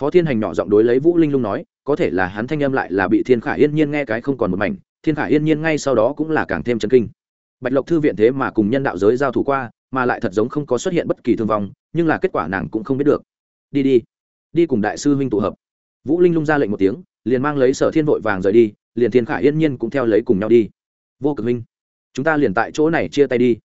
Phó thiên hành nhỏ giọng đối lấy vũ linh lung nói, có thể là hắn thanh âm lại là bị thiên khả yên nhiên nghe cái không còn một mảnh, thiên khả yên nhiên ngay sau đó cũng là càng thêm chân kinh. Bạch lộc thư viện thế mà cùng nhân đạo giới giao thủ qua, mà lại thật giống không có xuất hiện bất kỳ thương vong, nhưng là kết quả nàng cũng không biết được. Đi đi đi cùng đại sư huynh tụ hợp. Vũ linh lung ra lệnh một tiếng, liền mang lấy sở thiên vội vàng rời đi, liền thiên khả yên nhiên cũng theo lấy cùng nhau đi. Vô cực huynh, chúng ta liền tại chỗ này chia tay đi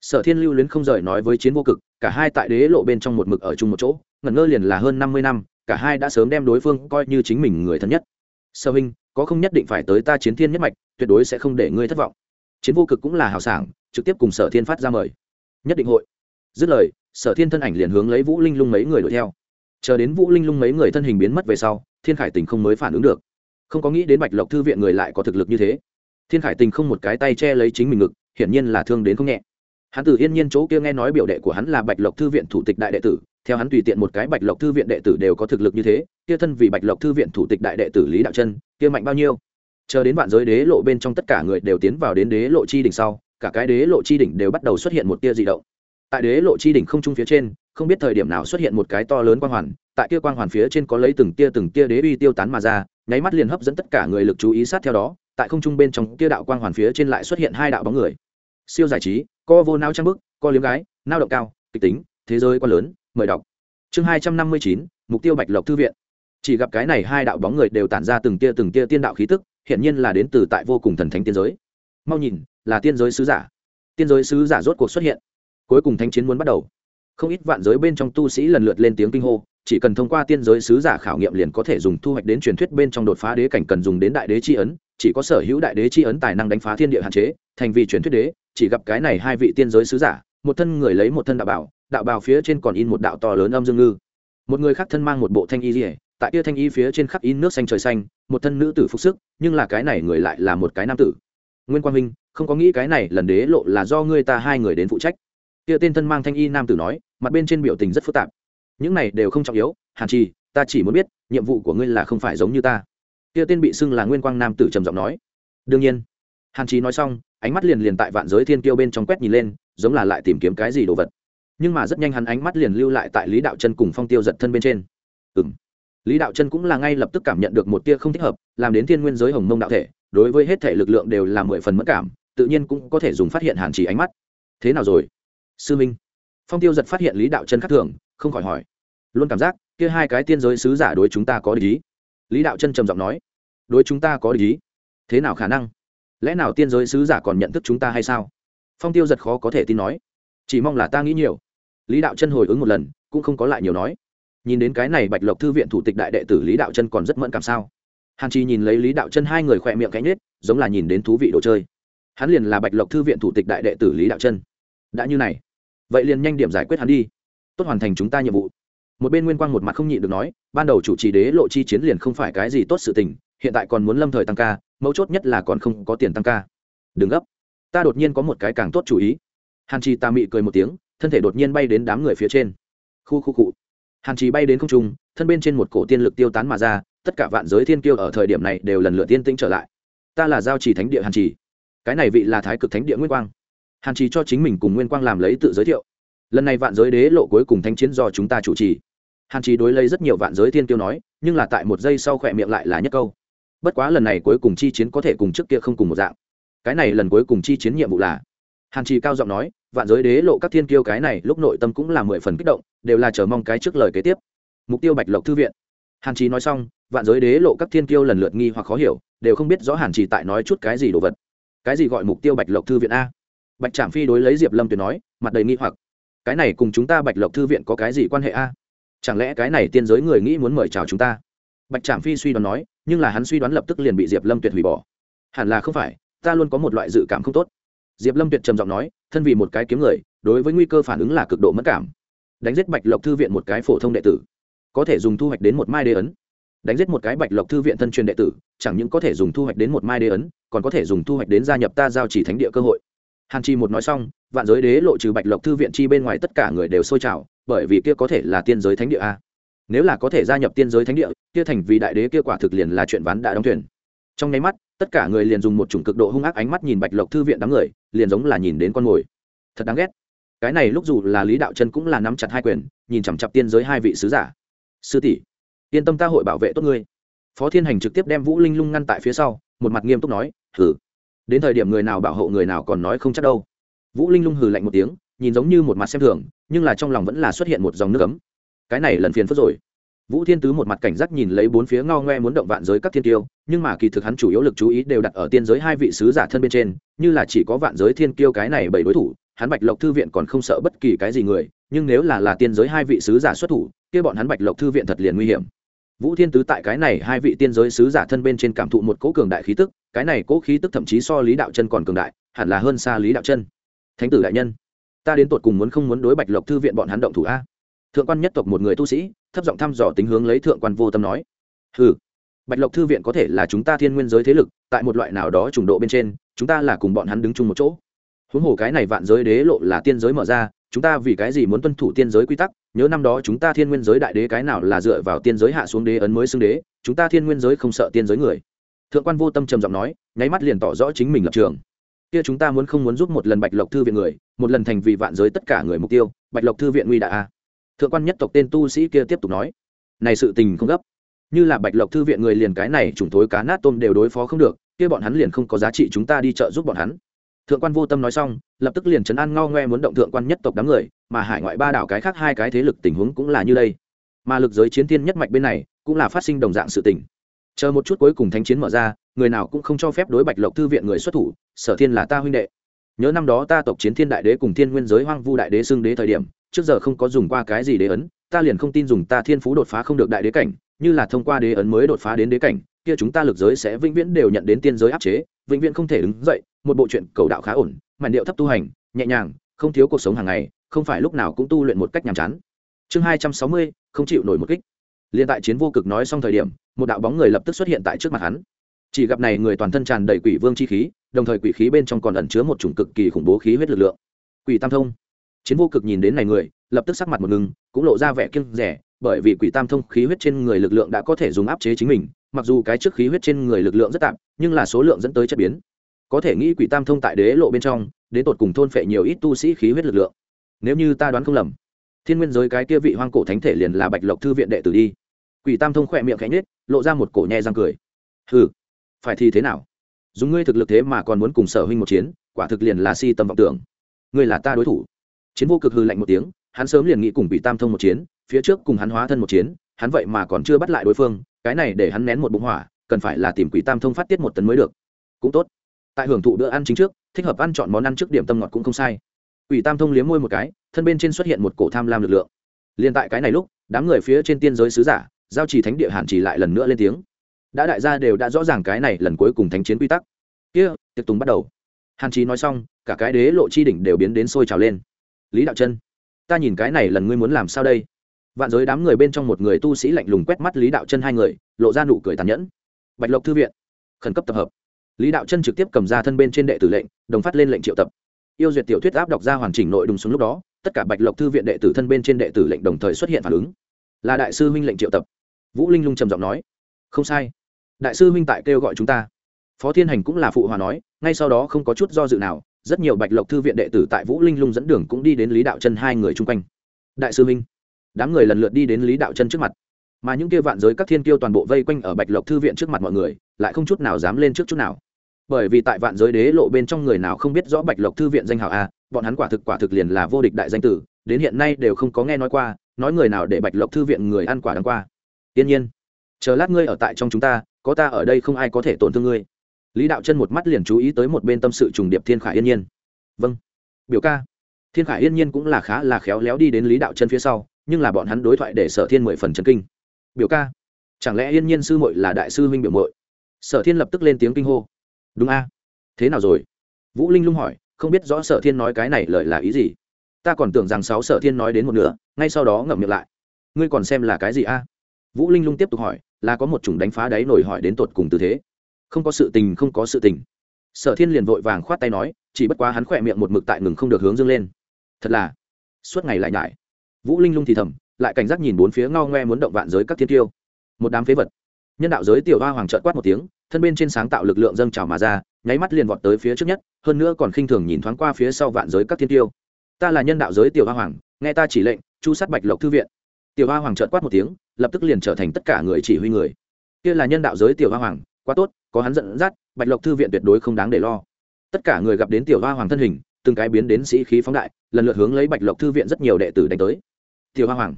sở thiên lưu luyến không rời nói với chiến vô cực, cả hai tại đế lộ bên trong một mực ở chung một chỗ, ngẩn ngơ liền là hơn năm mươi năm, cả hai đã sớm đem đối phương coi như chính mình người thân nhất. Sở huynh có không nhất định phải tới ta chiến thiên nhất mạch, tuyệt đối sẽ không để ngươi thất vọng. Chiến vô cực cũng là hào sảng, trực tiếp cùng sở thiên phát ra mời. Nhất định hội. Dứt lời, sở thiên thân ảnh liền hướng lấy vũ linh lung mấy người đuổi theo. Chờ đến vũ linh lung mấy người thân hình biến mất về sau, thiên khải tình không mới phản ứng được. Không có nghĩ đến bạch lộc thư viện người lại có thực lực như thế. Thiên khải tình không một cái tay che lấy chính mình ngực, hiển nhiên là thương đến không nhẹ hắn từ yên nhiên chỗ kia nghe nói biểu đệ của hắn là bạch lộc thư viện thủ tịch đại đệ tử, theo hắn tùy tiện một cái bạch lộc thư viện đệ tử đều có thực lực như thế, kia thân vì bạch lộc thư viện thủ tịch đại đệ tử lý đạo chân, kia mạnh bao nhiêu? Chờ đến vạn giới đế lộ bên trong tất cả người đều tiến vào đến đế lộ chi đỉnh sau, cả cái đế lộ chi đỉnh đều bắt đầu xuất hiện một tia dị động. Tại đế lộ chi đỉnh không trung phía trên, không biết thời điểm nào xuất hiện một cái to lớn quang hoàn, tại kia quang hoàn phía trên có lấy từng tia từng tia đế uy tiêu tán mà ra, nháy mắt liền hấp dẫn tất cả người lực chú ý sát theo đó, tại không trung bên trong kia đạo quang hoàn phía trên lại xuất hiện hai đạo bóng người siêu giải trí, co vô nao trang bức, co liếm gái nao động cao, kịch tính, thế giới quá lớn, mời đọc. Chương hai trăm năm mươi chín, mục tiêu bạch lộc thư viện. Chỉ gặp cái này hai đạo bóng người đều tản ra từng tia từng tia tiên đạo khí tức hiện nhiên là đến từ tại vô cùng thần thánh tiên giới. Mau nhìn, là tiên giới sứ giả. Tiên giới sứ giả rốt cuộc xuất hiện. Cuối cùng thánh chiến muốn bắt đầu. Không ít vạn giới bên trong tu sĩ lần lượt lên tiếng kinh hô, chỉ cần thông qua tiên giới sứ giả khảo nghiệm liền có thể dùng thu hoạch đến truyền thuyết bên trong đột phá đế cảnh cần dùng đến đại đế c h i ấn, chỉ có sở hữu đại đế c h i ấn tài năng đánh phá thiên địa hạn chế, thành vì truyền thuyết đế chỉ gặp cái này hai vị tiên giới sứ giả, một thân người lấy một thân đạo bảo, đạo bào phía trên còn in một đạo to lớn âm dương ngư. Một người khác thân mang một bộ thanh y rỉa tại kia thanh y phía trên khắc in nước xanh trời xanh, một thân nữ tử phục sức, nhưng là cái này người lại là một cái nam tử. Nguyên quang minh, không có nghĩ cái này lần đế lộ là do ngươi ta hai người đến phụ trách. Kia tên thân mang thanh y nam tử nói, mặt bên trên biểu tình rất phức tạp. Những này đều không trọng yếu, hàn trì, ta chỉ muốn biết, nhiệm vụ của ngươi là không phải giống như ta. Kia tên bị xưng là nguyên quang nam tử trầm giọng nói. Đương nhiên. Hàn trì nói xong ánh mắt liền liền tại vạn giới thiên kiêu bên trong quét nhìn lên, giống là lại tìm kiếm cái gì đồ vật. Nhưng mà rất nhanh hắn ánh mắt liền lưu lại tại lý đạo chân cùng phong tiêu giật thân bên trên. Ừ m lý đạo chân cũng là ngay lập tức cảm nhận được một tia không thích hợp, làm đến thiên nguyên giới hồng mông đạo thể, đối với hết thể lực lượng đều là mười phần mất cảm, tự nhiên cũng có thể dùng phát hiện hàn chỉ ánh mắt. Thế nào rồi? Sư minh. Phong tiêu giật phát hiện lý đạo chân khắc thường, không khỏi hỏi. Luôn cảm giác, kia hai cái tiên giới sứ giả đối chúng ta có lý lý đạo chân trầm giọng nói. Đối chúng ta có lý thế nào khả năng? Lẽ nào tiên giới sứ giả còn nhận thức chúng ta hay sao? Phong tiêu giật khó có thể tin nói. Chỉ mong là ta nghĩ nhiều. Lý đạo chân hồi ứng một lần, cũng không có lại nhiều nói. Nhìn đến cái này bạch lộc thư viện thủ tịch đại đệ tử lý đạo chân còn rất mẫn cảm sao? Hàn chi nhìn lấy lý đạo chân hai người khỏe miệng cánh nết giống là nhìn đến thú vị đồ chơi. Hắn liền là bạch lộc thư viện thủ tịch đại đệ tử lý đạo chân. Đã như này, vậy liền nhanh điểm giải quyết hắn đi. Tốt hoàn thành chúng ta nhiệm vụ. Một bên nguyên quang một mặt không nhịn được nói, ban đầu chủ trì đế lộ chi chiến liền không phải cái gì tốt sự tình hiện tại còn muốn lâm thời tăng ca, mấu chốt nhất là còn không có tiền tăng ca. Đừng gấp. Ta đột nhiên có một cái càng tốt chủ ý. Hàn chi tà mị cười một tiếng, thân thể đột nhiên bay đến đám người phía trên. Khu khu cụ hàn chi bay đến không trung, thân bên trên một cổ tiên lực tiêu tán mà ra, tất cả vạn giới thiên kiêu ở thời điểm này đều lần lượt tiên tĩnh trở lại. Ta là giao trì thánh địa hàn trì. Cái này vị là thái cực thánh địa nguyên quang. Hàn trì cho chính mình cùng nguyên quang làm lấy tự giới thiệu. Lần này vạn giới đế lộ cuối cùng thanh chiến do chúng ta chủ trì. Hàn trì đối lấy rất nhiều vạn giới thiên kiêu nói, nhưng là tại một giây sau khỏe miệng lại là nhất câu bất quá lần này cuối cùng chi chiến có thể cùng trước kia không cùng một dạng. Cái này lần cuối cùng chi chiến nhiệm vụ là, hàn trì cao giọng nói, vạn giới đế lộ các thiên kiêu cái này lúc nội tâm cũng là mười phần kích động, đều là chờ mong cái trước lời kế tiếp. Mục tiêu bạch lộc thư viện. Hàn trì nói xong, vạn giới đế lộ các thiên kiêu lần lượt nghi hoặc khó hiểu, đều không biết rõ hàn trì tại nói chút cái gì đồ vật. Cái gì gọi mục tiêu bạch lộc thư viện a? Bạch trạm phi đối lấy diệp lâm tuyệt nói, mặt đầy nghi hoặc. Cái này cùng chúng ta bạch lộc thư viện có cái gì quan hệ a? Chẳng lẽ cái này tiên giới người nghĩ muốn mời chào chúng ta? Bạch trạm phi suy đoán nói nhưng là hắn suy đoán lập tức liền bị diệp lâm tuyệt hủy bỏ. Hẳn là không phải, ta luôn có một loại dự cảm không tốt. Diệp lâm tuyệt trầm giọng nói, thân vì một cái kiếm người, đối với nguy cơ phản ứng là cực độ mất cảm. Đánh giết bạch lộc thư viện một cái phổ thông đệ tử, có thể dùng thu hoạch đến một mai đế ấn. Đánh giết một cái bạch lộc thư viện thân truyền đệ tử, chẳng những có thể dùng thu hoạch đến một mai đế ấn, còn có thể dùng thu hoạch đến gia nhập ta giao chỉ thánh địa cơ hội. Hàn chi một nói xong, vạn giới đế lộ trừ bạch lộc thư viện chi bên ngoài tất cả người đều sôi trào, bởi vì kia có thể là tiên giới thánh địa a nếu là có thể gia nhập tiên giới thánh địa, kia thành vì đại đế kia quả thực liền là chuyện ván đã đóng thuyền. Trong nháy mắt, tất cả người liền dùng một chủng cực độ hung ác ánh mắt nhìn bạch lộc thư viện đám người, liền giống là nhìn đến con mồi. Thật đáng ghét. Cái này lúc dù là lý đạo chân cũng là nắm chặt hai quyền, nhìn chằm chặp tiên giới hai vị sứ giả. Sư tỷ, yên tâm ta hội bảo vệ tốt ngươi. Phó thiên hành trực tiếp đem vũ linh lung ngăn tại phía sau, một mặt nghiêm túc nói, hừ. Đến thời điểm người nào bảo hộ người nào còn nói không chắc đâu. Vũ linh lung hừ lạnh một tiếng, nhìn giống như một mặt xem thường, nhưng là trong lòng vẫn là xuất hiện một dòng nước ấm cái này lần phiền phức rồi. Vũ thiên tứ một mặt cảnh giác nhìn lấy bốn phía ngao ngoe muốn động vạn giới các thiên tiêu, nhưng mà kỳ thực hắn chủ yếu lực chú ý đều đặt ở tiên giới hai vị sứ giả thân bên trên, như là chỉ có vạn giới thiên kiêu cái này bảy đối thủ, hắn bạch lộc thư viện còn không sợ bất kỳ cái gì người, nhưng nếu là là tiên giới hai vị sứ giả xuất thủ, kia bọn hắn bạch lộc thư viện thật liền nguy hiểm. Vũ thiên tứ tại cái này hai vị tiên giới sứ giả thân bên trên cảm thụ một cỗ cường đại khí tức, cái này cỗ khí tức thậm chí so lý đạo chân còn cường đại, hẳn là hơn xa lý đạo chân. Thánh tử đại nhân, ta đến tột cùng muốn không muốn đối bạch lộc thư viện bọn hắn động thủ a? Thượng quan nhất tộc một người tu sĩ, thấp giọng thăm dò tính hướng lấy thượng quan vô tâm nói ừ bạch lộc thư viện có thể là chúng ta thiên nguyên giới thế lực, tại một loại nào đó trùng độ bên trên, chúng ta là cùng bọn hắn đứng chung một chỗ. Huống hồ cái này vạn giới đế lộ là tiên giới mở ra, chúng ta vì cái gì muốn tuân thủ tiên giới quy tắc, nhớ năm đó chúng ta thiên nguyên giới đại đế cái nào là dựa vào tiên giới hạ xuống đế ấn mới xưng đế, chúng ta thiên nguyên giới không sợ tiên giới người. Thượng quan vô tâm trầm giọng nói, nháy mắt liền tỏ rõ chính mình lập trường. Kia chúng ta muốn không muốn giúp một lần bạch lộc thư viện người, một lần thành vì vạn giới tất cả người mục tiêu, bạch lộc thư viện nguy đại a thượng quan nhất tộc tên tu sĩ kia tiếp tục nói, này sự tình không gấp. Như là bạch lộc thư viện người liền cái này chủng thối cá nát tôm đều đối phó không được, kia bọn hắn liền không có giá trị chúng ta đi chợ giúp bọn hắn. Thượng quan vô tâm nói xong, lập tức liền chấn an ngao ngoe muốn động thượng quan nhất tộc đám người, mà hải ngoại ba đảo cái khác hai cái thế lực tình huống cũng là như đây. Mà lực giới chiến thiên nhất mạch bên này, cũng là phát sinh đồng dạng sự tình. Chờ một chút cuối cùng thánh chiến mở ra, người nào cũng không cho phép đối bạch lộc thư viện người xuất thủ, sở thiên là ta huynh đệ. Nhớ năm đó ta tộc chiến thiên đại đế cùng thiên nguyên giới hoang vu đại đế xưng đế thời điểm trước giờ không có dùng qua cái gì đế ấn, ta liền không tin dùng ta thiên phú đột phá không được đại đế cảnh, như là thông qua đế ấn mới đột phá đến đế cảnh, kia chúng ta lực giới sẽ vĩnh viễn đều nhận đến tiên giới áp chế, vĩnh viễn không thể đứng dậy, một bộ chuyện cầu đạo khá ổn màn điệu thấp tu hành, nhẹ nhàng, không thiếu cuộc sống hàng ngày, không phải lúc nào cũng tu luyện một cách nhàm chán. Chương hai trăm sáu mươi, không chịu nổi một kích. Liên tại chiến vô cực nói xong thời điểm, một đạo bóng người lập tức xuất hiện tại trước mặt hắn. Chỉ gặp này người toàn thân tràn đầy quỷ vương chi khí, đồng thời quỷ khí bên trong còn ẩn chứa một chủng cực kỳ khủng bố khí huyết lực lượng. Quỷ tam thông chiến vô cực nhìn đến này người, lập tức sắc mặt một ngừng cũng lộ ra vẻ kiêng rẻ bởi vì quỷ tam thông khí huyết trên người lực lượng đã có thể dùng áp chế chính mình, mặc dù cái trước khí huyết trên người lực lượng rất tạm, nhưng là số lượng dẫn tới chất biến. Có thể nghĩ quỷ tam thông tại đế lộ bên trong, đến tột cùng thôn phệ nhiều ít tu sĩ khí huyết lực lượng. Nếu như ta đoán không lầm, thiên nguyên giới cái kia vị hoang cổ thánh thể liền là bạch lộc thư viện đệ tử đi. Quỷ tam thông khỏe miệng khẽ nhết lộ ra một cổ nhẹ răng cười. Hừ, phải thì thế nào? Dùng ngươi thực lực thế mà còn muốn cùng sở huynh một chiến, quả thực liền là si tâm vọng tưởng. Ngươi là ta đối thủ chiến vô cực hư lạnh một tiếng, hắn sớm liền nghĩ cùng bị tam thông một chiến, phía trước cùng hắn hóa thân một chiến, hắn vậy mà còn chưa bắt lại đối phương, cái này để hắn nén một bụng hỏa, cần phải là tìm quỷ tam thông phát tiết một tấn mới được. Cũng tốt. Tại hưởng thụ bữa ăn chính trước, thích hợp ăn chọn món ăn trước điểm tâm ngọt cũng không sai. Quỷ tam thông liếm môi một cái, thân bên trên xuất hiện một cổ tham lam lực lượng. Liền tại cái này lúc, đám người phía trên tiên giới sứ giả, giao trì thánh địa hàn chỉ lại lần nữa lên tiếng. Đã đại gia đều đã rõ ràng cái này lần cuối cùng thánh chiến quy tắc. Kia, tiệc tùng bắt đầu. Hàn trí nói xong, cả cái đế lộ chi đỉnh đều biến đến sôi trào lên lý đạo chân ta nhìn cái này lần ngươi muốn làm sao đây? Vạn giới đám người bên trong một người tu sĩ lạnh lùng quét mắt lý đạo chân hai người, lộ ra nụ cười tàn nhẫn. Bạch lộc thư viện, khẩn cấp tập hợp. Lý đạo chân trực tiếp cầm ra thân bên trên đệ tử lệnh, đồng phát lên lệnh triệu tập. Yêu duyệt tiểu thuyết áp đọc ra hoàn chỉnh nội dung xuống lúc đó, tất cả bạch lộc thư viện đệ tử thân bên trên đệ tử lệnh đồng thời xuất hiện phản ứng. Là đại sư huynh lệnh triệu tập. Vũ linh lung trầm giọng nói, không sai. Đại sư huynh tại kêu gọi chúng ta. Phó thiên hành cũng là phụ hòa nói, ngay sau đó không có chút do dự nào rất nhiều bạch lộc thư viện đệ tử tại vũ linh lung dẫn đường cũng đi đến lý đạo chân hai người chung quanh đại sư minh đám người lần lượt đi đến lý đạo chân trước mặt mà những kia vạn giới các thiên kiêu toàn bộ vây quanh ở bạch lộc thư viện trước mặt mọi người lại không chút nào dám lên trước chút nào bởi vì tại vạn giới đế lộ bên trong người nào không biết rõ bạch lộc thư viện danh hào a bọn hắn quả thực quả thực liền là vô địch đại danh tử đến hiện nay đều không có nghe nói qua nói người nào để bạch lộc thư viện người ăn quả đắng qua yên nhiên chờ lát ngươi ở tại trong chúng ta có ta ở đây không ai có thể tổn thương ngươi lý đạo chân một mắt liền chú ý tới một bên tâm sự trùng điệp thiên khải yên nhiên. Vâng. Biểu ca. Thiên khải yên nhiên cũng là khá là khéo léo đi đến lý đạo chân phía sau, nhưng là bọn hắn đối thoại để sở thiên mười phần trần kinh. Biểu ca. Chẳng lẽ yên nhiên sư muội là đại sư huynh biểu muội? Sở thiên lập tức lên tiếng kinh hô. Đúng a. Thế nào rồi? Vũ linh lung hỏi, không biết rõ sở thiên nói cái này lời là ý gì? Ta còn tưởng rằng sáu sở thiên nói đến một nửa, ngay sau đó ngậm miệng lại. Ngươi còn xem là cái gì a? Vũ linh lung tiếp tục hỏi, là có một chủng đánh phá đáy nổi hỏi đến tột cùng tư thế không có sự tình không có sự tình. Sở thiên liền vội vàng khoát tay nói, chỉ bất quá hắn khỏe miệng một mực tại ngừng không được hướng dương lên. Thật là, suốt ngày lại nhải. Vũ linh lung thì thầm, lại cảnh giác nhìn bốn phía ngao ngoe muốn động vạn giới các thiên tiêu. Một đám phế vật. Nhân đạo giới tiểu hoa hoàng trợn quát một tiếng, thân bên trên sáng tạo lực lượng dâng trào mà ra, nháy mắt liền vọt tới phía trước nhất, hơn nữa còn khinh thường nhìn thoáng qua phía sau vạn giới các thiên tiêu. Ta là nhân đạo giới tiểu hoa hoàng, nghe ta chỉ lệnh, chu sát bạch lộc thư viện. Tiểu hoa hoàng trợn quát một tiếng, lập tức liền trở thành tất cả người chỉ huy người. Kia là nhân đạo giới tiểu hoa hoàng quá tốt, có hắn dẫn dắt, bạch lộc thư viện tuyệt đối không đáng để lo. Tất cả người gặp đến tiểu hoa hoàng thân hình, từng cái biến đến sĩ khí phóng đại, lần lượt hướng lấy bạch lộc thư viện rất nhiều đệ tử đánh tới. Tiểu hoa hoàng,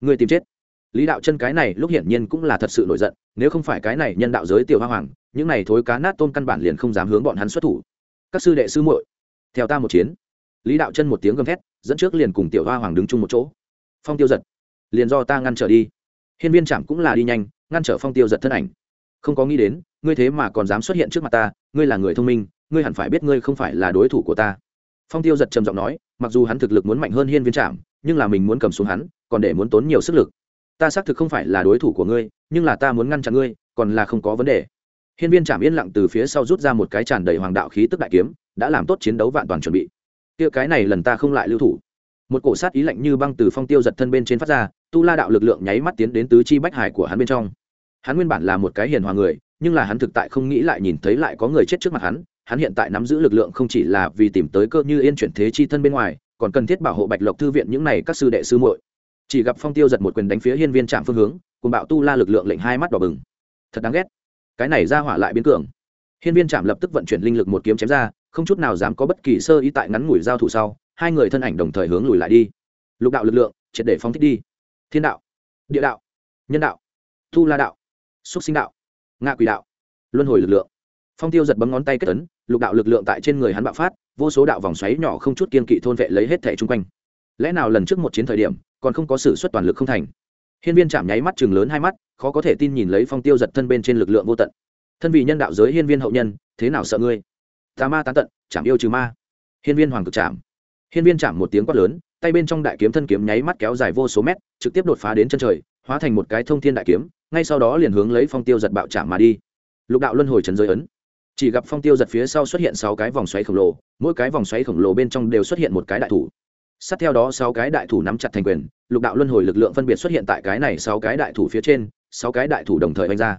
người tìm chết. Lý đạo chân cái này lúc hiển nhiên cũng là thật sự nổi giận, nếu không phải cái này nhân đạo giới tiểu hoa hoàng, những này thối cá nát tôm căn bản liền không dám hướng bọn hắn xuất thủ. Các sư đệ sư muội, theo ta một chiến. Lý đạo chân một tiếng gầm thét, dẫn trước liền cùng tiểu hoa hoàng đứng chung một chỗ. Phong tiêu giật, liền do ta ngăn trở đi. Hiên viên trạm cũng là đi nhanh, ngăn trở phong tiêu giật thân ảnh không có nghĩ đến, ngươi thế mà còn dám xuất hiện trước mặt ta, ngươi là người thông minh, ngươi hẳn phải biết ngươi không phải là đối thủ của ta. Phong tiêu giật trầm giọng nói, mặc dù hắn thực lực muốn mạnh hơn hiên viên trạm nhưng là mình muốn cầm xuống hắn, còn để muốn tốn nhiều sức lực. Ta xác thực không phải là đối thủ của ngươi, nhưng là ta muốn ngăn chặn ngươi, còn là không có vấn đề. Hiên viên trạm yên lặng từ phía sau rút ra một cái tràn đầy hoàng đạo khí tức đại kiếm, đã làm tốt chiến đấu vạn toàn chuẩn bị. Kia cái này lần ta không lại lưu thủ. Một cổ sát ý lạnh như băng từ phong tiêu giật thân bên trên phát ra, tu la đạo lực lượng nháy mắt tiến đến tứ chi bách hải của hắn bên trong hắn nguyên bản là một cái hiền hòa người, nhưng là hắn thực tại không nghĩ lại nhìn thấy lại có người chết trước mặt hắn hắn hiện tại nắm giữ lực lượng không chỉ là vì tìm tới cơ như yên chuyển thế chi thân bên ngoài, còn cần thiết bảo hộ bạch lộc thư viện những này các sư đệ sư muội. Chỉ gặp phong tiêu giật một quyền đánh phía hiên viên trạm phương hướng, cùng bạo tu la lực lượng lệnh hai mắt đỏ bừng. Thật đáng ghét. Cái này ra hỏa lại biến cường. Hiên viên trạm lập tức vận chuyển linh lực một kiếm chém ra, không chút nào dám có bất kỳ sơ ý tại ngắn ngủi giao thủ sau, hai người thân ảnh đồng thời hướng lùi lại đi. Lục đạo lực lượng, triệt để phóng thích đi. Thiên đạo, địa đạo, nhân đạo thu la đạo xúc sinh đạo, ngạ quỷ đạo, luân hồi lực lượng. Phong tiêu giật bấm ngón tay kết tấn lục đạo lực lượng tại trên người hắn bạo phát, vô số đạo vòng xoáy nhỏ không chút kiên kỵ thôn vệ lấy hết thẻ chung quanh. Lẽ nào lần trước một chiến thời điểm, còn không có sự xuất toàn lực không thành? Hiên viên chạm nháy mắt chừng lớn hai mắt, khó có thể tin nhìn lấy phong tiêu giật thân bên trên lực lượng vô tận. Thân vị nhân đạo giới hiên viên hậu nhân, thế nào sợ ngươi? Tà ma tán tận, chạm yêu trừ ma. Hiên viên hoàng cực chạm. Hiên viên chạm một tiếng quát lớn, tay bên trong đại kiếm thân kiếm nháy mắt kéo dài vô số mét, trực tiếp đột phá đến chân trời, hóa thành một cái thông thiên đại kiếm ngay sau đó liền hướng lấy phong tiêu giật bạo chạm mà đi. Lục đạo luân hồi trấn giới ấn. Chỉ gặp phong tiêu giật phía sau xuất hiện sáu cái vòng xoáy khổng lồ, mỗi cái vòng xoáy khổng lồ bên trong đều xuất hiện một cái đại thủ. Sát theo đó sáu cái đại thủ nắm chặt thành quyền, lục đạo luân hồi lực lượng phân biệt xuất hiện tại cái này sáu cái đại thủ phía trên, sáu cái đại thủ đồng thời oanh ra.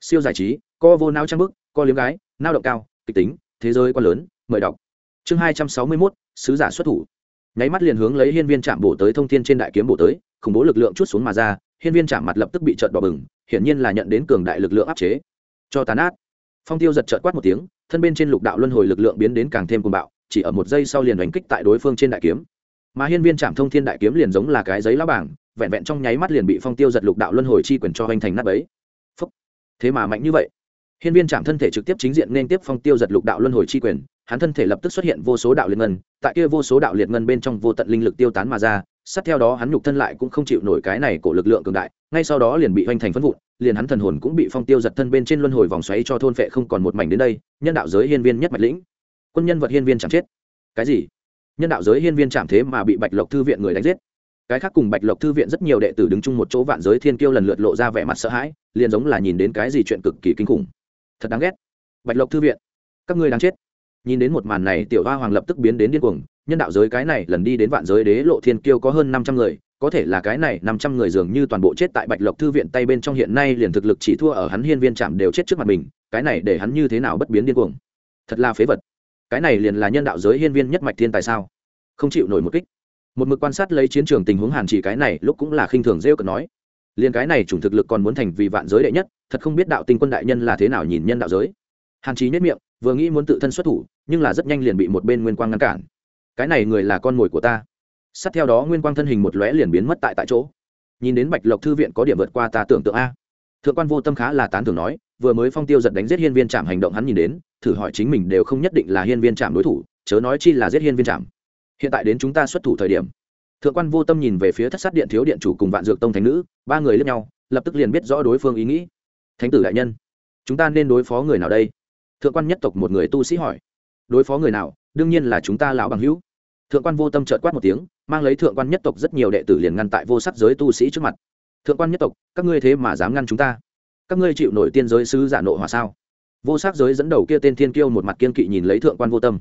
Siêu giải trí, co vô nao trang bức, co liếm gái nao động cao, kịch tính, thế giới quá lớn, mời đọc. Chương hai trăm sáu mươi mốt, sứ giả xuất thủ. Nháy mắt liền hướng lấy hiên viên chạm bổ tới thông thiên trên đại kiếm bổ tới, khủng bố lực lượng chút xuống mà ra hiên viên chạm mặt lập tức bị trợn đỏ bừng, hiển nhiên là nhận đến cường đại lực lượng áp chế. Cho tàn át phong tiêu giật trợt quát một tiếng, thân bên trên lục đạo luân hồi lực lượng biến đến càng thêm cuồng bạo, chỉ ở một giây sau liền đánh kích tại đối phương trên đại kiếm. Mà hiên viên chạm thông thiên đại kiếm liền giống là cái giấy lá bảng, vẹn vẹn trong nháy mắt liền bị phong tiêu giật lục đạo luân hồi chi quyền cho hoành thành nát ấy Phúc. thế mà mạnh như vậy. Hiên viên chạm thân thể trực tiếp chính diện nên tiếp phong tiêu giật lục đạo luân hồi chi quyền, hắn thân thể lập tức xuất hiện vô số đạo liệt ngân, tại kia vô số đạo liệt ngân bên trong vô tận linh lực tiêu tán mà ra sát theo đó hắn nhục thân lại cũng không chịu nổi cái này của lực lượng cường đại, ngay sau đó liền bị hoành thành phân vụn, liền hắn thần hồn cũng bị phong tiêu giật thân bên trên luân hồi vòng xoáy cho thôn phệ không còn một mảnh đến đây, nhân đạo giới hiên viên nhất mạch lĩnh. Quân nhân vật hiên viên chẳng chết. Cái gì? Nhân đạo giới hiên viên chạm thế mà bị bạch lộc thư viện người đánh giết. Cái khác cùng bạch lộc thư viện rất nhiều đệ tử đứng chung một chỗ vạn giới thiên kiêu lần lượt lộ ra vẻ mặt sợ hãi, liền giống là nhìn đến cái gì chuyện cực kỳ kinh khủng. Thật đáng ghét. Bạch lộc thư viện. Các ngươi đáng chết nhìn đến một màn này, tiểu hoa hoàng lập tức biến đến điên cuồng, nhân đạo giới cái này lần đi đến vạn giới đế lộ thiên kiêu có hơn năm trăm người, có thể là cái này năm trăm người dường như toàn bộ chết tại bạch lộc thư viện tay bên trong hiện nay liền thực lực chỉ thua ở hắn hiên viên trạm đều chết trước mặt mình, cái này để hắn như thế nào bất biến điên cuồng? Thật là phế vật. Cái này liền là nhân đạo giới hiên viên nhất mạch thiên tại sao? Không chịu nổi một kích. Một mực quan sát lấy chiến trường tình huống hàn chỉ cái này lúc cũng là khinh thường rêu cực nói, liền cái này chủng thực lực còn muốn thành vì vạn giới đệ nhất, thật không biết đạo tinh quân đại nhân là thế nào nhìn nhân đạo giới. Hàn chí nhất miệng, vừa nghĩ muốn tự thân xuất thủ nhưng là rất nhanh liền bị một bên nguyên quang ngăn cản. Cái này người là con mồi của ta. Sát theo đó nguyên quang thân hình một lóe liền biến mất tại tại chỗ. Nhìn đến bạch lộc thư viện có điểm vượt qua ta tưởng tượng a. Thượng quan vô tâm khá là tán thưởng nói, vừa mới phong tiêu giật đánh giết hiên viên trạm hành động hắn nhìn đến, thử hỏi chính mình đều không nhất định là hiên viên trạm đối thủ, chớ nói chi là giết hiên viên trạm hiện tại đến chúng ta xuất thủ thời điểm. Thượng quan vô tâm nhìn về phía thất sát điện thiếu điện chủ cùng vạn dược tông thánh nữ, ba người lướt nhau, lập tức liền biết rõ đối phương ý nghĩ. Thánh tử đại nhân, chúng ta nên đối phó người nào đây? Thượng quan nhất tộc một người tu sĩ hỏi đối phó người nào, đương nhiên là chúng ta lão bằng hữu. Thượng quan vô tâm trợt quát một tiếng, mang lấy thượng quan nhất tộc rất nhiều đệ tử liền ngăn tại vô sắc giới tu sĩ trước mặt. Thượng quan nhất tộc, các ngươi thế mà dám ngăn chúng ta? Các ngươi chịu nổi tiên giới sứ giả nộ hòa sao? Vô sắc giới dẫn đầu kia tên thiên kiêu một mặt kiên kỵ nhìn lấy thượng quan vô tâm.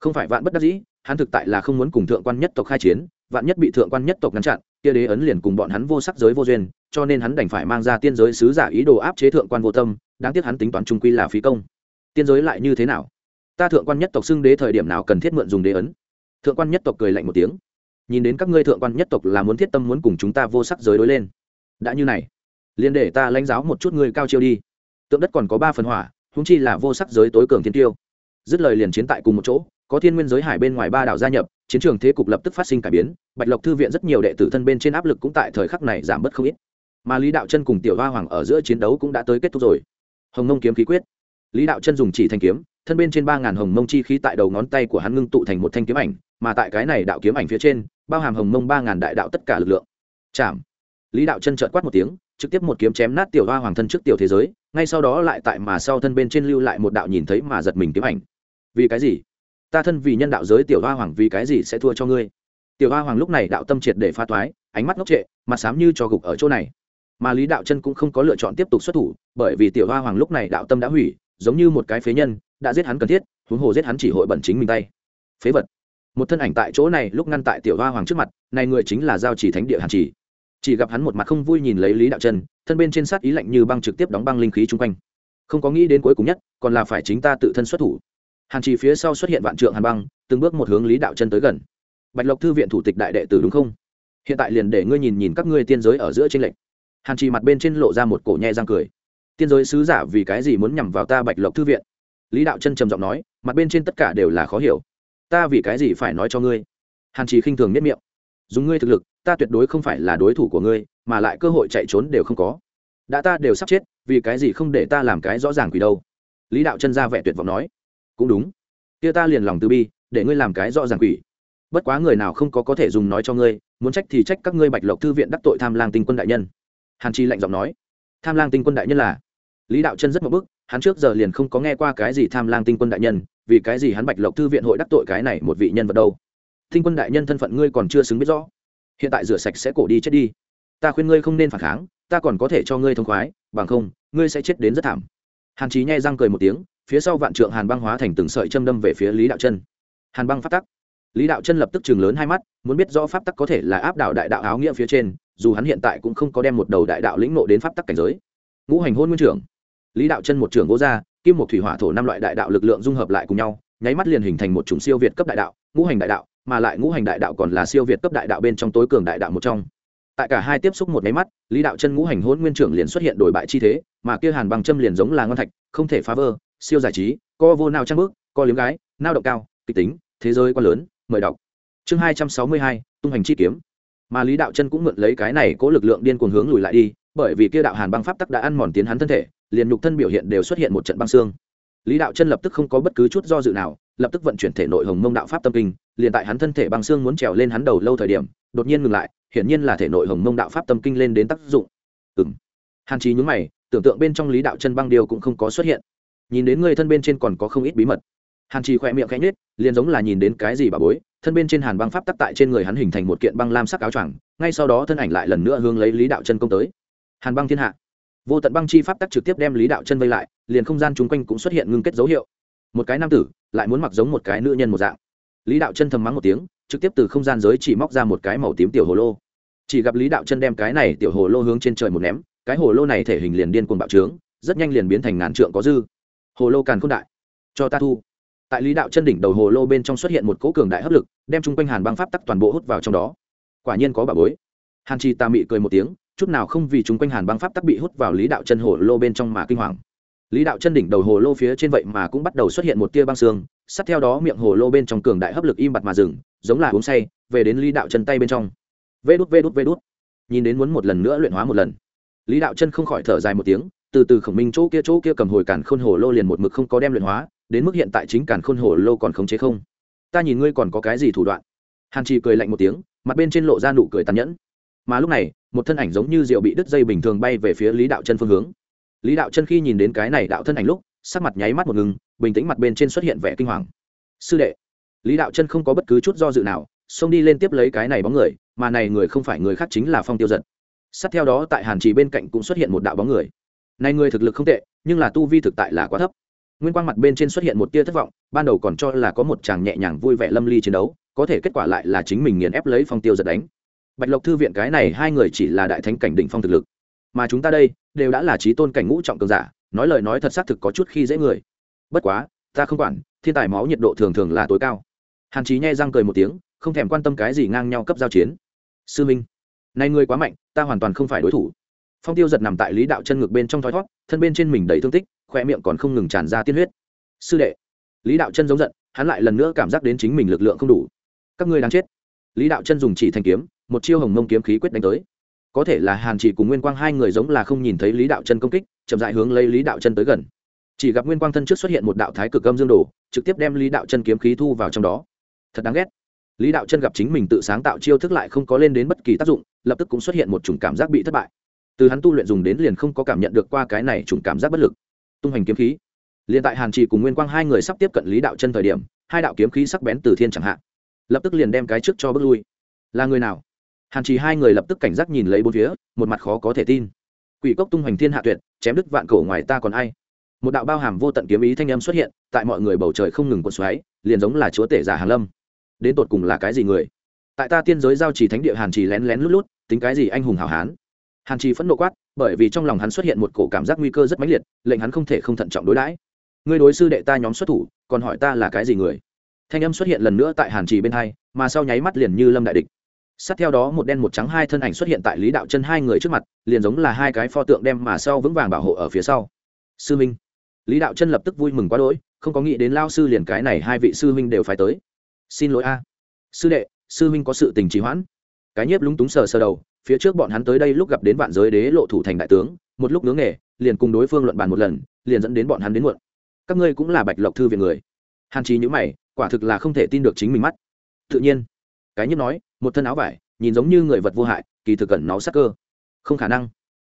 Không phải vạn bất đắc dĩ, hắn thực tại là không muốn cùng thượng quan nhất tộc khai chiến, vạn nhất bị thượng quan nhất tộc ngăn chặn, kia đế ấn liền cùng bọn hắn vô sắc giới vô duyên, cho nên hắn đành phải mang ra tiên giới sứ giả ý đồ áp chế thượng quan vô tâm, đáng tiếc hắn tính toán trung quy là phí công. Tiên giới lại như thế nào? Ta thượng quan nhất tộc xưng đế thời điểm nào cần thiết mượn dùng đế ấn? Thượng quan nhất tộc cười lạnh một tiếng. Nhìn đến các ngươi thượng quan nhất tộc là muốn thiết tâm muốn cùng chúng ta vô sắc giới đối lên. Đã như này, liền để ta lãnh giáo một chút ngươi cao chiêu đi. Tượng đất còn có ba phần hỏa húng chi là vô sắc giới tối cường thiên tiêu. Dứt lời liền chiến tại cùng một chỗ, có thiên nguyên giới hải bên ngoài ba đảo gia nhập, chiến trường thế cục lập tức phát sinh cải biến, bạch lộc thư viện rất nhiều đệ tử thân bên trên áp lực cũng tại thời khắc này giảm bớt không ít. Mà lý đạo chân cùng tiểu hoa hoàng ở giữa chiến đấu cũng đã tới kết thúc rồi. Hồng mông kiếm khí quyết. Lý đạo chân dùng chỉ thanh kiếm thân bên trên ba ngàn hồng mông chi khí tại đầu ngón tay của hắn ngưng tụ thành một thanh kiếm ảnh, mà tại cái này đạo kiếm ảnh phía trên, bao hàm hồng mông ba ngàn đại đạo tất cả lực lượng. Chạm. Lý đạo chân trợn quát một tiếng, trực tiếp một kiếm chém nát tiểu hoa hoàng thân trước tiểu thế giới, ngay sau đó lại tại mà sau thân bên trên lưu lại một đạo nhìn thấy mà giật mình kiếm ảnh. Vì cái gì? Ta thân vì nhân đạo giới tiểu hoa hoàng vì cái gì sẽ thua cho ngươi? Tiểu hoa hoàng lúc này đạo tâm triệt để pha toái, ánh mắt ngốc trệ, mặt xám như cho gục ở chỗ này. Mà lý đạo chân cũng không có lựa chọn tiếp tục xuất thủ, bởi vì tiểu hoa hoàng lúc này đạo tâm đã hủy, giống như một cái phế nhân đã giết hắn cần thiết, huống hồ giết hắn chỉ hội bẩn chính mình tay. Phế vật. Một thân ảnh tại chỗ này lúc ngăn tại tiểu hoa hoàng trước mặt, này người chính là giao chỉ thánh địa hàn chỉ. Chỉ gặp hắn một mặt không vui nhìn lấy lý đạo chân thân bên trên sát ý lạnh như băng trực tiếp đóng băng linh khí chung quanh. Không có nghĩ đến cuối cùng nhất, còn là phải chính ta tự thân xuất thủ. Hàn chỉ phía sau xuất hiện vạn trượng hàn băng, từng bước một hướng lý đạo chân tới gần. Bạch lộc thư viện thủ tịch đại đệ tử đúng không? Hiện tại liền để ngươi nhìn nhìn các ngươi tiên giới ở giữa trên lệnh hàn chỉ mặt bên trên lộ ra một cổ nhẹ răng cười. Tiên giới sứ giả vì cái gì muốn nhằm vào ta bạch lộc thư viện? Lý đạo chân trầm giọng nói, mặt bên trên tất cả đều là khó hiểu. Ta vì cái gì phải nói cho ngươi? Hàn trì khinh thường nhất miệng. Dùng ngươi thực lực, ta tuyệt đối không phải là đối thủ của ngươi, mà lại cơ hội chạy trốn đều không có. Đã ta đều sắp chết, vì cái gì không để ta làm cái rõ ràng quỷ đâu? Lý đạo chân ra vẻ tuyệt vọng nói. Cũng đúng. Kia ta liền lòng từ bi, để ngươi làm cái rõ ràng quỷ. Bất quá người nào không có có thể dùng nói cho ngươi, muốn trách thì trách các ngươi bạch lộc thư viện đắc tội tham lang tinh quân đại nhân. Hàn chi lạnh giọng nói. Tham lang tinh quân đại nhân là? Lý đạo chân rất một bức hắn trước giờ liền không có nghe qua cái gì tham lang tinh quân đại nhân, vì cái gì hắn bạch lộc thư viện hội đắc tội cái này một vị nhân vật đâu? Tinh quân đại nhân thân phận ngươi còn chưa xứng biết rõ. Hiện tại rửa sạch sẽ cổ đi chết đi. Ta khuyên ngươi không nên phản kháng, ta còn có thể cho ngươi thông khoái, bằng không, ngươi sẽ chết đến rất thảm. Hàn trí nhai răng cười một tiếng, phía sau vạn trượng hàn băng hóa thành từng sợi châm đâm về phía lý đạo chân. Hàn băng phát tắc. Lý đạo chân lập tức chừng lớn hai mắt, muốn biết rõ pháp tắc có thể là áp đảo đại đạo áo nghĩa phía trên, dù hắn hiện tại cũng không có đem một đầu đại đạo lĩnh nộ đến pháp tắc cảnh giới. Ngũ hành hôn nguyên trưởng lý đạo chân một trưởng gỗ ra, kim một thủy hỏa thổ năm loại đại đạo lực lượng dung hợp lại cùng nhau, nháy mắt liền hình thành một chủng siêu việt cấp đại đạo, ngũ hành đại đạo, mà lại ngũ hành đại đạo còn là siêu việt cấp đại đạo bên trong tối cường đại đạo một trong. Tại cả hai tiếp xúc một nháy mắt, lý đạo chân ngũ hành hôn nguyên trưởng liền xuất hiện đổi bại chi thế, mà kia hàn bằng châm liền giống là ngon thạch, không thể phá vỡ, siêu giải trí, co vô nào trang bước, co liếm gái, nao động cao, kịch tính, thế giới quá lớn, mời đọc. Chương hai trăm sáu mươi hai, tung hành chi kiếm. Mà lý đạo chân cũng mượn lấy cái này cố lực lượng điên cuồng hướng lùi lại đi, bởi vì kia đạo hàn băng pháp tắc đã ăn mòn tiến hắn thân thể liền nhục thân biểu hiện đều xuất hiện một trận băng xương. Lý đạo chân lập tức không có bất cứ chút do dự nào, lập tức vận chuyển thể nội hồng mông đạo pháp tâm kinh, liền tại hắn thân thể băng xương muốn trèo lên hắn đầu lâu thời điểm, đột nhiên ngừng lại, hiển nhiên là thể nội hồng mông đạo pháp tâm kinh lên đến tác dụng. Ừng hàn trí nhúng mày, tưởng tượng bên trong lý đạo chân băng điều cũng không có xuất hiện. Nhìn đến người thân bên trên còn có không ít bí mật. Hàn trì khỏe miệng khẽ nhết liền giống là nhìn đến cái gì bà bối, thân bên trên hàn băng pháp tắc tại trên người hắn hình thành một kiện băng lam sắc áo choàng, ngay sau đó thân ảnh lại lần nữa hướng lấy lý đạo chân công tới. Hàn băng thiên hạ vô tận băng chi pháp tắc trực tiếp đem lý đạo chân vây lại, liền không gian chung quanh cũng xuất hiện ngưng kết dấu hiệu. Một cái nam tử, lại muốn mặc giống một cái nữ nhân một dạng. Lý đạo chân thầm mắng một tiếng, trực tiếp từ không gian giới chỉ móc ra một cái màu tím tiểu hồ lô. Chỉ gặp lý đạo chân đem cái này tiểu hồ lô hướng trên trời một ném, cái hồ lô này thể hình liền điên cuồng bạo trướng, rất nhanh liền biến thành ngàn trượng có dư. Hồ lô càn k h ô n đại, cho ta thu. Tại lý đạo chân đỉnh đầu hồ lô bên trong xuất hiện một cỗ cường đại hấp lực, đem chung quanh hàn băng pháp tắc toàn bộ hút vào trong đó. Quả nhiên có bà bối. Hàn chi ta mị cười một tiếng chút nào không vì chúng quanh hàn băng pháp tắc bị hút vào lý đạo chân hồ lô bên trong mà kinh hoàng. Lý đạo chân đỉnh đầu hồ lô phía trên vậy mà cũng bắt đầu xuất hiện một tia băng xương, sát theo đó miệng hồ lô bên trong cường đại hấp lực im bặt mà dừng, giống là uống say, về đến lý đạo chân tay bên trong. Vê đút vê đút vê đút. Nhìn đến muốn một lần nữa luyện hóa một lần. Lý đạo chân không khỏi thở dài một tiếng, từ từ khổng minh chỗ kia chỗ kia cầm hồi cản khôn hồ lô liền một mực không có đem luyện hóa, đến mức hiện tại chính cản khôn hồ lô còn khống chế không. Ta nhìn ngươi còn có cái gì thủ đoạn. Hàn trì cười lạnh một tiếng, mặt bên trên lộ ra nụ cười tàn nhẫn mà lúc này, một thân ảnh giống như rượu bị đứt dây bình thường bay về phía lý đạo chân phương hướng. Lý đạo chân khi nhìn đến cái này đạo thân ảnh lúc, sắc mặt nháy mắt một ngừng, bình tĩnh mặt bên trên xuất hiện vẻ kinh hoàng. Sư đệ. Lý đạo chân không có bất cứ chút do dự nào, xông đi lên tiếp lấy cái này bóng người, mà này người không phải người khác chính là phong tiêu giật. Sát theo đó tại hàn trì bên cạnh cũng xuất hiện một đạo bóng người. Này người thực lực không tệ, nhưng là tu vi thực tại là quá thấp. Nguyên quang mặt bên trên xuất hiện một tia thất vọng, ban đầu còn cho là có một chàng nhẹ nhàng vui vẻ lâm ly chiến đấu, có thể kết quả lại là chính mình nghiền ép lấy phong tiêu giật đánh bạch lộc thư viện cái này hai người chỉ là đại thánh cảnh đỉnh phong thực lực. Mà chúng ta đây, đều đã là trí tôn cảnh ngũ trọng cường giả, nói lời nói thật xác thực có chút khi dễ người. Bất quá, ta không quản, thiên tài máu nhiệt độ thường thường là tối cao. Hàn chí nhai răng cười một tiếng, không thèm quan tâm cái gì ngang nhau cấp giao chiến. Sư minh, này ngươi quá mạnh, ta hoàn toàn không phải đối thủ. Phong tiêu giật nằm tại lý đạo chân ngực bên trong thoi thót thân bên trên mình đầy thương tích khoe miệng còn không ngừng tràn ra tiên huyết. Sư đệ, lý đạo chân giống giận, hắn lại lần nữa cảm giác đến chính mình lực lượng không đủ. Các ngươi đang chết. Lý đạo chân dùng chỉ thanh kiếm một chiêu hồng mông kiếm khí quyết đánh tới. Có thể là hàn chỉ cùng nguyên quang hai người giống là không nhìn thấy lý đạo chân công kích, chậm dại hướng lấy lý đạo chân tới gần. Chỉ gặp nguyên quang thân trước xuất hiện một đạo thái cực âm dương đồ, trực tiếp đem lý đạo chân kiếm khí thu vào trong đó. Thật đáng ghét. Lý đạo chân gặp chính mình tự sáng tạo chiêu thức lại không có lên đến bất kỳ tác dụng, lập tức cũng xuất hiện một chủng cảm giác bị thất bại. Từ hắn tu luyện dùng đến liền không có cảm nhận được qua cái này chủng cảm giác bất lực. Tung hành kiếm khí. Liền tại hàn trì cùng nguyên quang hai người sắp tiếp cận lý đạo chân thời điểm, hai đạo kiếm khí sắc bén từ thiên chẳng hạn lập tức liền đem cái trước cho bước lui. Là người nào? Hàn trì hai người lập tức cảnh giác nhìn lấy bốn phía, một mặt khó có thể tin. Quỷ cốc tung hoành thiên hạ tuyệt, chém đứt vạn cổ ngoài ta còn ai? Một đạo bao hàm vô tận kiếm ý thanh âm xuất hiện, tại mọi người bầu trời không ngừng cuộn xoáy, liền giống là chúa tể giả hàn lâm. Đến tột cùng là cái gì người? Tại ta tiên giới giao trì thánh địa hàn trì lén lén lút lút, tính cái gì anh hùng hảo hán? Hàn trì phẫn nộ quát, bởi vì trong lòng hắn xuất hiện một cổ cảm giác nguy cơ rất mãnh liệt, lệnh hắn không thể không thận trọng đối đãi. Ngươi đối sư đệ ta nhóm xuất thủ, còn hỏi ta là cái gì người? Thanh âm xuất hiện lần nữa tại hàn trì bên hai, mà sau nháy mắt liền như lâm đại địch sát theo đó một đen một trắng hai thân ảnh xuất hiện tại lý đạo chân hai người trước mặt, liền giống là hai cái pho tượng đem mà sau vững vàng bảo hộ ở phía sau. Sư minh. Lý đạo chân lập tức vui mừng quá đỗi, không có nghĩ đến lao sư liền cái này hai vị sư minh đều phải tới. Xin lỗi a. Sư đệ, sư minh có sự tình trì hoãn. Cái nhiếp lúng túng sờ sờ đầu, phía trước bọn hắn tới đây lúc gặp đến vạn giới đế lộ thủ thành đại tướng, một lúc nướng nghề, liền cùng đối phương luận bàn một lần, liền dẫn đến bọn hắn đến muộn. Các ngươi cũng là bạch lộc thư viện người. Hàn trí nhữ mày, quả thực là không thể tin được chính mình mắt. Tự nhiên. Cái nhiếp nói một thân áo vải, nhìn giống như người vật vô hại, kỳ thực cẩn nó sắc cơ. Không khả năng.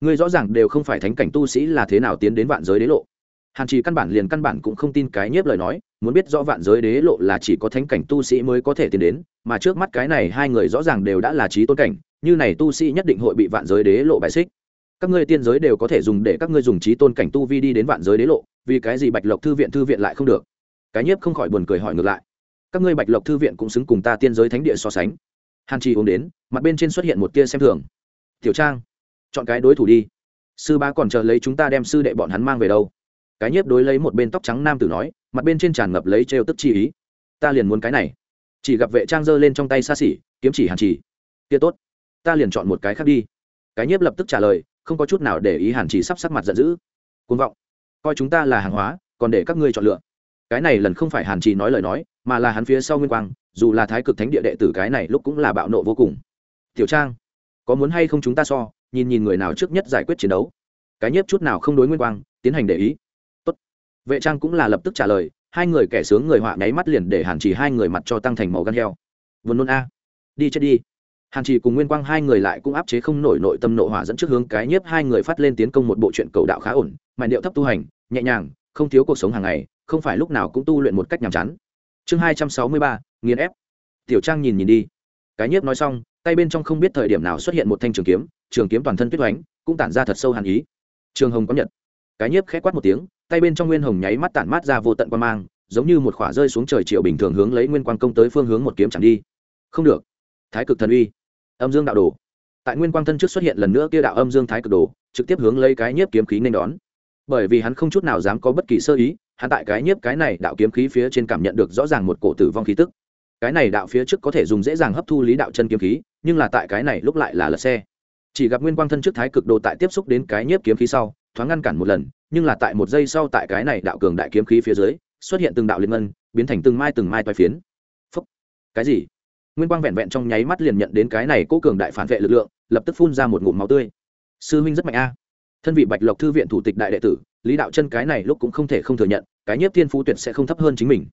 Ngươi rõ ràng đều không phải thánh cảnh tu sĩ là thế nào tiến đến vạn giới đế lộ. Hàn trì căn bản liền căn bản cũng không tin cái nhiếp lời nói, muốn biết rõ vạn giới đế lộ là chỉ có thánh cảnh tu sĩ mới có thể tiến đến, mà trước mắt cái này hai người rõ ràng đều đã là trí tôn cảnh, như này tu sĩ nhất định hội bị vạn giới đế lộ bài xích. Các ngươi tiên giới đều có thể dùng để các ngươi dùng trí tôn cảnh tu vi đi đến vạn giới đế lộ, vì cái gì bạch lộc thư viện thư viện lại không được? Cái nhiếp không khỏi buồn cười hỏi ngược lại. Các ngươi bạch lộc thư viện cũng xứng cùng ta tiên giới thánh địa so sánh hàn trì uống đến, mặt bên trên xuất hiện một tia xem thường. Tiểu trang, chọn cái đối thủ đi. Sư ba còn chờ lấy chúng ta đem sư đệ bọn hắn mang về đâu. Cái nhiếp đối lấy một bên tóc trắng nam tử nói, mặt bên trên tràn ngập lấy trêu tức chi ý. Ta liền muốn cái này. Chỉ gặp vệ trang giơ lên trong tay xa xỉ, kiếm chỉ hàn chỉ kia tốt, ta liền chọn một cái khác đi. Cái nhiếp lập tức trả lời, không có chút nào để ý hàn chỉ sắp sắc mặt giận dữ. Côn vọng, coi chúng ta là hàng hóa, còn để các ngươi chọn lựa. Cái này lần không phải hàn chỉ nói lời nói, mà là hắn phía sau nguyên quang dù là thái cực thánh địa đệ tử cái này lúc cũng là bạo nộ vô cùng. Tiểu trang, có muốn hay không chúng ta so, nhìn nhìn người nào trước nhất giải quyết chiến đấu? Cái nhiếp chút nào không đối nguyên quang, tiến hành để ý. Tốt. vệ trang cũng là lập tức trả lời, hai người kẻ sướng người họa nháy mắt liền để hàn chỉ hai người mặt cho tăng thành màu gan heo. Vườn nôn a. Đi chết đi. Hàn chỉ cùng nguyên quang hai người lại cũng áp chế không nổi nội tâm nội hỏa dẫn trước hướng cái nhiếp hai người phát lên tiến công một bộ chuyện cầu đạo khá ổn mà điệu thấp tu hành, nhẹ nhàng, không thiếu cuộc sống hàng ngày, không phải lúc nào cũng tu luyện một cách nhàm chán. Chương hai trăm sáu mươi ba nghiền ép. Tiểu trang nhìn nhìn đi. Cái nhiếp nói xong, tay bên trong không biết thời điểm nào xuất hiện một thanh trường kiếm trường kiếm toàn thân tuyết oánh, cũng tản ra thật sâu hàn ý. Trường hồng có nhật. Cái nhiếp khẽ quát một tiếng, tay bên trong nguyên hồng nháy mắt tản mát ra vô tận quan mang, giống như một khỏa rơi xuống trời triệu bình thường hướng lấy nguyên quang công tới phương hướng một kiếm chẳng đi. Không được. Thái cực thần uy. Âm dương đạo đồ. Tại nguyên quang thân trước xuất hiện lần nữa kia đạo âm dương thái cực đồ, trực tiếp hướng lấy cái nhiếp kiếm khí nên đón. Bởi vì hắn không chút nào dám có bất kỳ sơ ý, hắn tại cái nhiếp cái này đạo kiếm khí phía trên cảm nhận được rõ ràng một cổ tử vong khí tức cái này đạo phía trước có thể dùng dễ dàng hấp thu lý đạo chân kiếm khí, nhưng là tại cái này lúc lại là lật xe. Chỉ gặp nguyên quang thân trước thái cực đồ tại tiếp xúc đến cái nhiếp kiếm khí sau, thoáng ngăn cản một lần, nhưng là tại một giây sau tại cái này đạo cường đại kiếm khí phía dưới, xuất hiện từng đạo liên ngân, biến thành từng mai từng mai toai phiến. Phúc. cái gì? Nguyên quang vẹn vẹn trong nháy mắt liền nhận đến cái này cố cường đại phản vệ lực lượng, lập tức phun ra một ngụm máu tươi. Sư huynh rất mạnh a. Thân vị bạch lộc thư viện thủ tịch đại đệ tử, lý đạo chân cái này lúc cũng không thể không thừa nhận, cái nhiếp thiên phú tuyệt sẽ không thấp hơn chính mình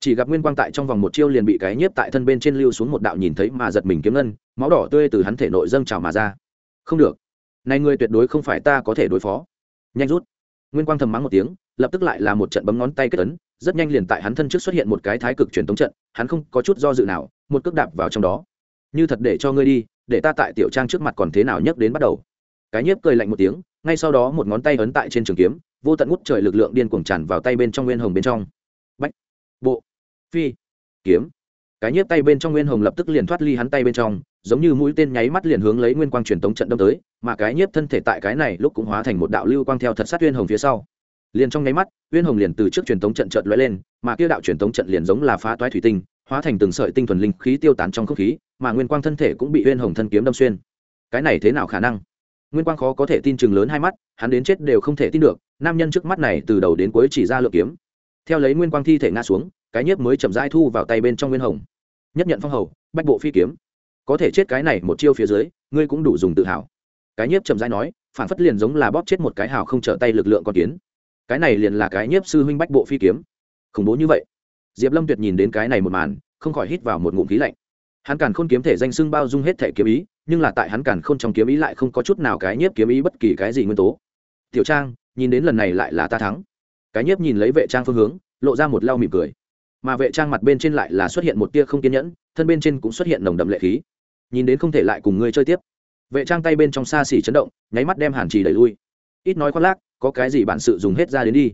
chỉ gặp nguyên quang tại trong vòng một chiêu liền bị cái nhiếp tại thân bên trên lưu xuống một đạo nhìn thấy mà giật mình kiếm ngân, máu đỏ tươi từ hắn thể nội dâng trào mà ra. Không được. Này ngươi tuyệt đối không phải ta có thể đối phó. Nhanh rút. Nguyên quang thầm mắng một tiếng, lập tức lại là một trận bấm ngón tay kết ấn, rất nhanh liền tại hắn thân trước xuất hiện một cái thái cực truyền thống trận, hắn không có chút do dự nào, một cước đạp vào trong đó. Như thật để cho ngươi đi, để ta tại tiểu trang trước mặt còn thế nào nhấc đến bắt đầu. Cái nhiếp cười lạnh một tiếng, ngay sau đó một ngón tay ấn tại trên trường kiếm, vô tận ngút trời lực lượng điên cuồng tràn vào tay bên trong nguyên hồng bên trong. Bách bộ phi. Kiếm. Cái nhiếp tay bên trong nguyên hồng lập tức liền thoát ly hắn tay bên trong, giống như mũi tên nháy mắt liền hướng lấy nguyên quang truyền tống trận đâm tới, mà cái nhiếp thân thể tại cái này lúc cũng hóa thành một đạo lưu quang theo thật sát nguyên hồng phía sau. Liền trong nháy mắt, nguyên hồng liền từ trước truyền tống trận trận lóe lên, mà kia đạo truyền tống trận liền giống là phá toái thủy tinh, hóa thành từng sợi tinh thuần linh khí tiêu tán trong không khí, mà nguyên quang thân thể cũng bị nguyên hồng thân kiếm đâm xuyên. Cái này thế nào khả năng? Nguyên quang khó có thể tin chừng lớn hai mắt, hắn đến chết đều không thể tin được, nam nhân trước mắt này từ đầu đến cuối chỉ ra lượng kiếm theo lấy nguyên quang thi thể ngã xuống, cái nhiếp mới chậm rãi thu vào tay bên trong nguyên hồng. Nhất nhận phong hầu, bách bộ phi kiếm. Có thể chết cái này một chiêu phía dưới, ngươi cũng đủ dùng tự hào. Cái nhiếp chậm rãi nói, phản phất liền giống là bóp chết một cái hào không trở tay lực lượng con kiến. Cái này liền là cái nhiếp sư huynh bách bộ phi kiếm. Khủng bố như vậy. Diệp lâm tuyệt nhìn đến cái này một màn, không khỏi hít vào một ngụm khí lạnh. Hắn càn khôn kiếm thể danh xưng bao dung hết thể kiếm ý, nhưng là tại hắn càn khôn trong kiếm ý lại không có chút nào cái nhiếp kiếm ý bất kỳ cái gì nguyên tố. Tiểu trang, nhìn đến lần này lại là ta thắng cái nhiếp nhìn lấy vệ trang phương hướng, lộ ra một lau mỉm cười. Mà vệ trang mặt bên trên lại là xuất hiện một tia không kiên nhẫn, thân bên trên cũng xuất hiện nồng đậm lệ khí. Nhìn đến không thể lại cùng ngươi chơi tiếp. Vệ trang tay bên trong xa xỉ chấn động, nháy mắt đem hàn trì đẩy lui. Ít nói khoác lác, có cái gì bản sự dùng hết ra đến đi.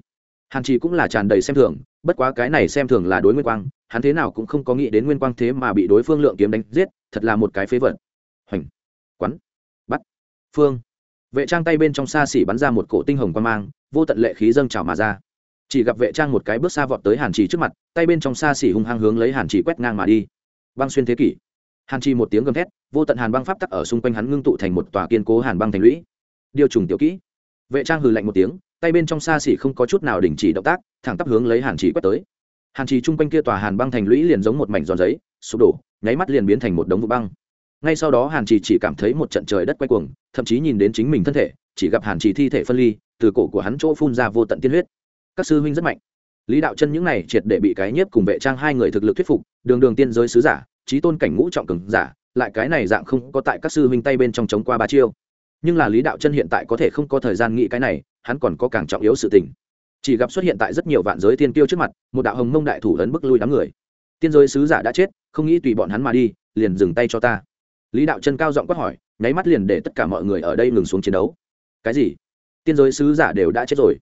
Hàn trì cũng là tràn đầy xem thường, bất quá cái này xem thường là đối nguyên quang, hắn thế nào cũng không có nghĩ đến nguyên quang thế mà bị đối phương lượng kiếm đánh giết, thật là một cái phế vật. Hoành. Quắn. Bắt. Phương vệ trang tay bên trong xa xỉ bắn ra một cổ tinh hồng quan mang, vô tận lệ khí dâng trào mà ra. Chỉ gặp vệ trang một cái bước xa vọt tới hàn trì trước mặt, tay bên trong xa xỉ hung hăng hướng lấy hàn trì quét ngang mà đi. Băng xuyên thế kỷ. Hàn trì một tiếng gầm thét, vô tận hàn băng pháp tắc ở xung quanh hắn ngưng tụ thành một tòa kiên cố hàn băng thành lũy. Điều trùng tiểu kỹ. Vệ trang hừ lạnh một tiếng, tay bên trong xa xỉ không có chút nào đình chỉ động tác, thẳng tắp hướng lấy hàn trì quét tới. Hàn trì chung quanh kia tòa hàn băng thành lũy liền giống một mảnh giòn giấy, sụp đổ, nháy mắt liền biến thành một đống vụ băng ngay sau đó hàn trì chỉ cảm thấy một trận trời đất quay cuồng, thậm chí nhìn đến chính mình thân thể, chỉ gặp hàn trì thi thể phân ly, từ cổ của hắn chỗ phun ra vô tận tiên huyết. Các sư huynh rất mạnh. Lý đạo chân những này triệt để bị cái nhiếp cùng vệ trang hai người thực lực thuyết phục, đường đường tiên giới sứ giả trí tôn cảnh ngũ trọng cường giả, lại cái này dạng không có tại các sư huynh tay bên trong chống qua ba chiêu. Nhưng là lý đạo chân hiện tại có thể không có thời gian nghĩ cái này, hắn còn có càng trọng yếu sự tình. Chỉ gặp xuất hiện tại rất nhiều vạn giới tiên tiêu trước mặt, một đạo hồng mông đại thủ lớn bức lui đám người. Tiên giới sứ giả đã chết, không nghĩ tùy bọn hắn mà đi, liền dừng tay cho ta lý đạo chân cao giọng quát hỏi, nháy mắt liền để tất cả mọi người ở đây ngừng xuống chiến đấu. Cái gì? Tiên giới sứ giả đều đã chết rồi.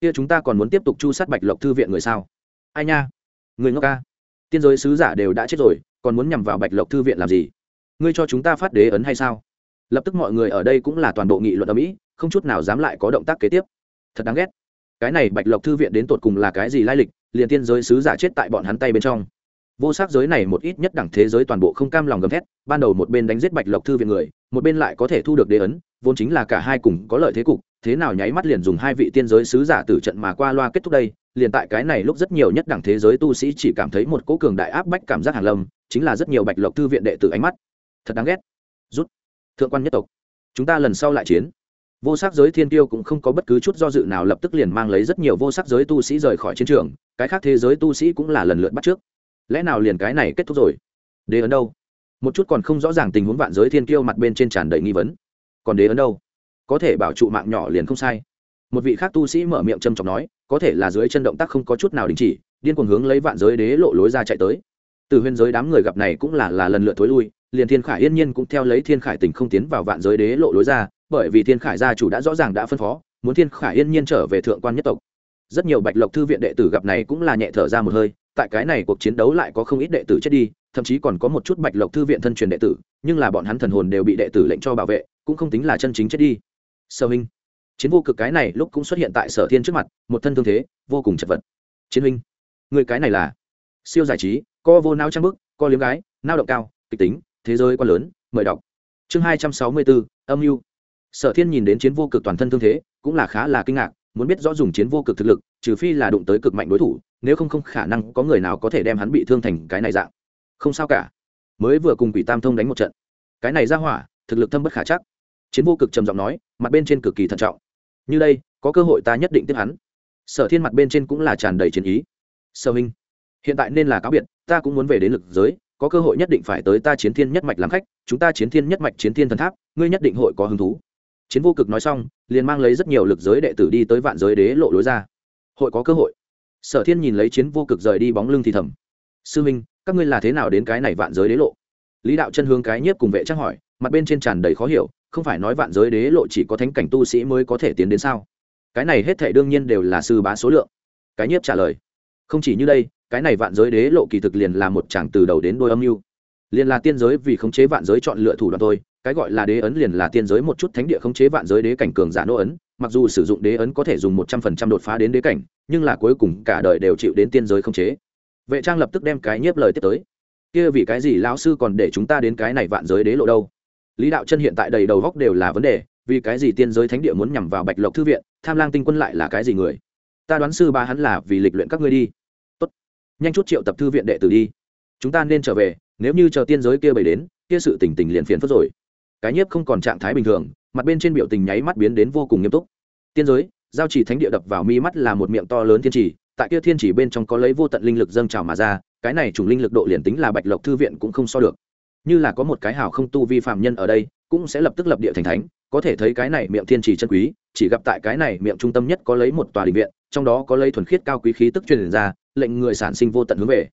Kia chúng ta còn muốn tiếp tục chu sát bạch lộc thư viện người sao? Ai nha? Người ngốc ca. Tiên giới sứ giả đều đã chết rồi, còn muốn nhằm vào bạch lộc thư viện làm gì? Ngươi cho chúng ta phát đế ấn hay sao? Lập tức mọi người ở đây cũng là toàn bộ nghị luận ở mỹ, không chút nào dám lại có động tác kế tiếp. Thật đáng ghét. Cái này bạch lộc thư viện đến tột cùng là cái gì lai lịch, liền tiên giới sứ giả chết tại bọn hắn tay bên trong vô sắc giới này một ít nhất đẳng thế giới toàn bộ không cam lòng gầm thét, ban đầu một bên đánh giết bạch lộc thư viện người, một bên lại có thể thu được đế ấn, vốn chính là cả hai cùng có lợi thế cục, thế nào nháy mắt liền dùng hai vị tiên giới sứ giả tử trận mà qua loa kết thúc đây, liền tại cái này lúc rất nhiều nhất đẳng thế giới tu sĩ chỉ cảm thấy một cố cường đại áp bách cảm giác hàn lâm, chính là rất nhiều bạch lộc thư viện đệ tử ánh mắt. Thật đáng ghét. Rút. Thượng quan nhất tộc, chúng ta lần sau lại chiến. Vô sắc giới thiên tiêu cũng không có bất cứ chút do dự nào lập tức liền mang lấy rất nhiều vô sắc giới tu sĩ rời khỏi chiến trường, cái khác thế giới tu sĩ cũng là lần lượt bắt trước lẽ nào liền cái này kết thúc rồi? Đế ấn đâu? Một chút còn không rõ ràng tình huống vạn giới thiên kiêu mặt bên trên tràn đầy nghi vấn. Còn đế ấn đâu? Có thể bảo trụ mạng nhỏ liền không sai. Một vị khác tu sĩ mở miệng trầm trọng nói, có thể là dưới chân động tác không có chút nào đình chỉ, điên cuồng hướng lấy vạn giới đế lộ lối ra chạy tới. Từ huyên giới đám người gặp này cũng là là lần lượt thối lui, liền thiên khải yên nhiên cũng theo lấy thiên khải tình không tiến vào vạn giới đế lộ lối ra, bởi vì thiên khải gia chủ đã rõ ràng đã phân phó, muốn thiên khải yên nhiên trở về thượng quan nhất tộc. Rất nhiều bạch lộc thư viện đệ tử gặp này cũng là nhẹ thở ra một hơi tại cái này cuộc chiến đấu lại có không ít đệ tử chết đi, thậm chí còn có một chút bạch lộc thư viện thân truyền đệ tử, nhưng là bọn hắn thần hồn đều bị đệ tử lệnh cho bảo vệ, cũng không tính là chân chính chết đi. Sơ minh, chiến vô cực cái này lúc cũng xuất hiện tại sở thiên trước mặt, một thân thương thế, vô cùng chật vật. Chiến huynh người cái này là? Siêu giải trí, co vô nao trang bức, co liếm gái, nao động cao, kịch tính, thế giới quá lớn, mời đọc. Chương hai trăm sáu mươi bốn âm mưu. Sở thiên nhìn đến chiến vô cực toàn thân thương thế, cũng là khá là kinh ngạc, muốn biết rõ dùng chiến vô cực thực lực, trừ phi là đụng tới cực mạnh đối thủ nếu không không khả năng có người nào có thể đem hắn bị thương thành cái này dạng. Không sao cả. Mới vừa cùng quỷ tam thông đánh một trận. Cái này ra hỏa, thực lực thâm bất khả chắc. Chiến vô cực trầm giọng nói, mặt bên trên cực kỳ thận trọng. Như đây, có cơ hội ta nhất định tiếp hắn. Sở thiên mặt bên trên cũng là tràn đầy chiến ý. Sở minh, hiện tại nên là cáo biệt, ta cũng muốn về đến lực giới, có cơ hội nhất định phải tới ta chiến thiên nhất mạch làm khách, chúng ta chiến thiên nhất mạch chiến thiên thần tháp, ngươi nhất định hội có hứng thú. Chiến vô cực nói xong, liền mang lấy rất nhiều lực giới đệ tử đi tới vạn giới đế lộ lối ra. Hội có cơ hội sở thiên nhìn lấy chiến vô cực rời đi bóng lưng thì thầm. Sư minh, các ngươi là thế nào đến cái này vạn giới đế lộ? Lý đạo chân hướng cái nhiếp cùng vệ trang hỏi, mặt bên trên tràn đầy khó hiểu, không phải nói vạn giới đế lộ chỉ có thánh cảnh tu sĩ mới có thể tiến đến sao? Cái này hết thể đương nhiên đều là sư bá số lượng. Cái nhiếp trả lời, không chỉ như đây, cái này vạn giới đế lộ kỳ thực liền là một chàng từ đầu đến đôi âm mưu. Liền là tiên giới vì khống chế vạn giới chọn lựa thủ đoạn thôi, cái gọi là đế ấn liền là tiên giới một chút thánh địa khống chế vạn giới đế cảnh cường giả nô ấn mặc dù sử dụng đế ấn có thể dùng một trăm phần trăm đột phá đến đế cảnh, nhưng là cuối cùng cả đời đều chịu đến tiên giới không chế. Vệ trang lập tức đem cái nhiếp lời tiếp tới. Kia vì cái gì lão sư còn để chúng ta đến cái này vạn giới đế lộ đâu? Lý đạo chân hiện tại đầy đầu góc đều là vấn đề, vì cái gì tiên giới thánh địa muốn nhằm vào bạch lộc thư viện, tham lang tinh quân lại là cái gì người? Ta đoán sư ba hắn là vì lịch luyện các ngươi đi. Tốt. Nhanh chút triệu tập thư viện đệ tử đi. Chúng ta nên trở về, nếu như chờ tiên giới kia bày đến, kia sự tình tình liền phiền phức rồi. Cái nhiếp không còn trạng thái bình thường mặt bên trên biểu tình nháy mắt biến đến vô cùng nghiêm túc. Tiên giới, giao chỉ thánh địa đập vào mi mắt là một miệng to lớn thiên trì tại kia thiên chỉ bên trong có lấy vô tận linh lực dâng trào mà ra, cái này chủng linh lực độ liền tính là bạch lộc thư viện cũng không so được. Như là có một cái hào không tu vi phạm nhân ở đây, cũng sẽ lập tức lập địa thành thánh, có thể thấy cái này miệng thiên trì chân quý, chỉ gặp tại cái này miệng trung tâm nhất có lấy một tòa đình viện, trong đó có lấy thuần khiết cao quý khí tức truyền ra, lệnh người sản sinh vô tận hướng về.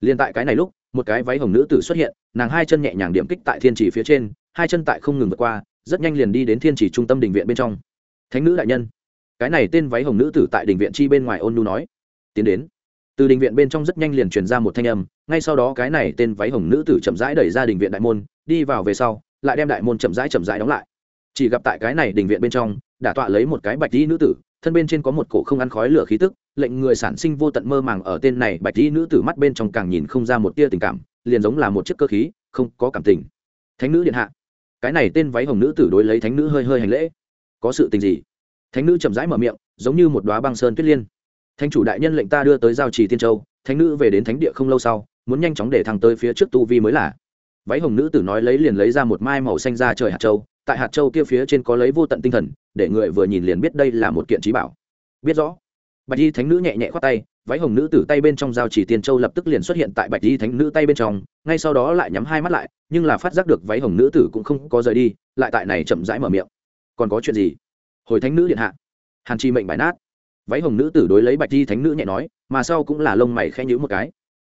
Liền tại cái này lúc, một cái váy hồng nữ tử xuất hiện, nàng hai chân nhẹ nhàng điểm kích tại thiên trì phía trên, hai chân tại không ngừng vượt qua rất nhanh liền đi đến thiên Chỉ trung tâm đình viện bên trong. Thánh nữ đại nhân. Cái này tên váy hồng nữ tử tại đình viện chi bên ngoài ôn nu nói. Tiến đến. Từ đình viện bên trong rất nhanh liền truyền ra một thanh âm, ngay sau đó cái này tên váy hồng nữ tử chậm rãi đẩy ra đình viện đại môn, đi vào về sau, lại đem đại môn chậm rãi chậm rãi đóng lại. Chỉ gặp tại cái này đình viện bên trong, đã tọa lấy một cái bạch y nữ tử, thân bên trên có một cổ không ăn khói lửa khí tức, lệnh người sản sinh vô tận mơ màng ở tên này bạch y nữ tử mắt bên trong càng nhìn không ra một tia tình cảm, liền giống là một chiếc cơ khí, không có cảm tình. Thánh nữ điện hạ cái này tên váy hồng nữ tử đối lấy thánh nữ hơi hơi hành lễ. Có sự tình gì? Thánh nữ chậm rãi mở miệng, giống như một đoá băng sơn tuyết liên. Thánh chủ đại nhân lệnh ta đưa tới giao trì tiên châu, thánh nữ về đến thánh địa không lâu sau, muốn nhanh chóng để thằng tới phía trước tu vi mới là. Váy hồng nữ tử nói lấy liền lấy ra một mai màu xanh ra trời hạt châu, tại hạt châu kia phía trên có lấy vô tận tinh thần, để người vừa nhìn liền biết đây là một kiện trí bảo. Biết rõ bạch y thánh nữ nhẹ nhẹ khoát tay, váy hồng nữ tử tay bên trong giao chỉ tiên châu lập tức liền xuất hiện tại bạch y thánh nữ tay bên trong, ngay sau đó lại nhắm hai mắt lại, nhưng là phát giác được váy hồng nữ tử cũng không có rời đi, lại tại này chậm rãi mở miệng. Còn có chuyện gì? Hồi thánh nữ điện hạ. Hàn chi mệnh bài nát. Váy hồng nữ tử đối lấy bạch y thánh nữ nhẹ nói, mà sau cũng là lông mày khẽ nhữ một cái.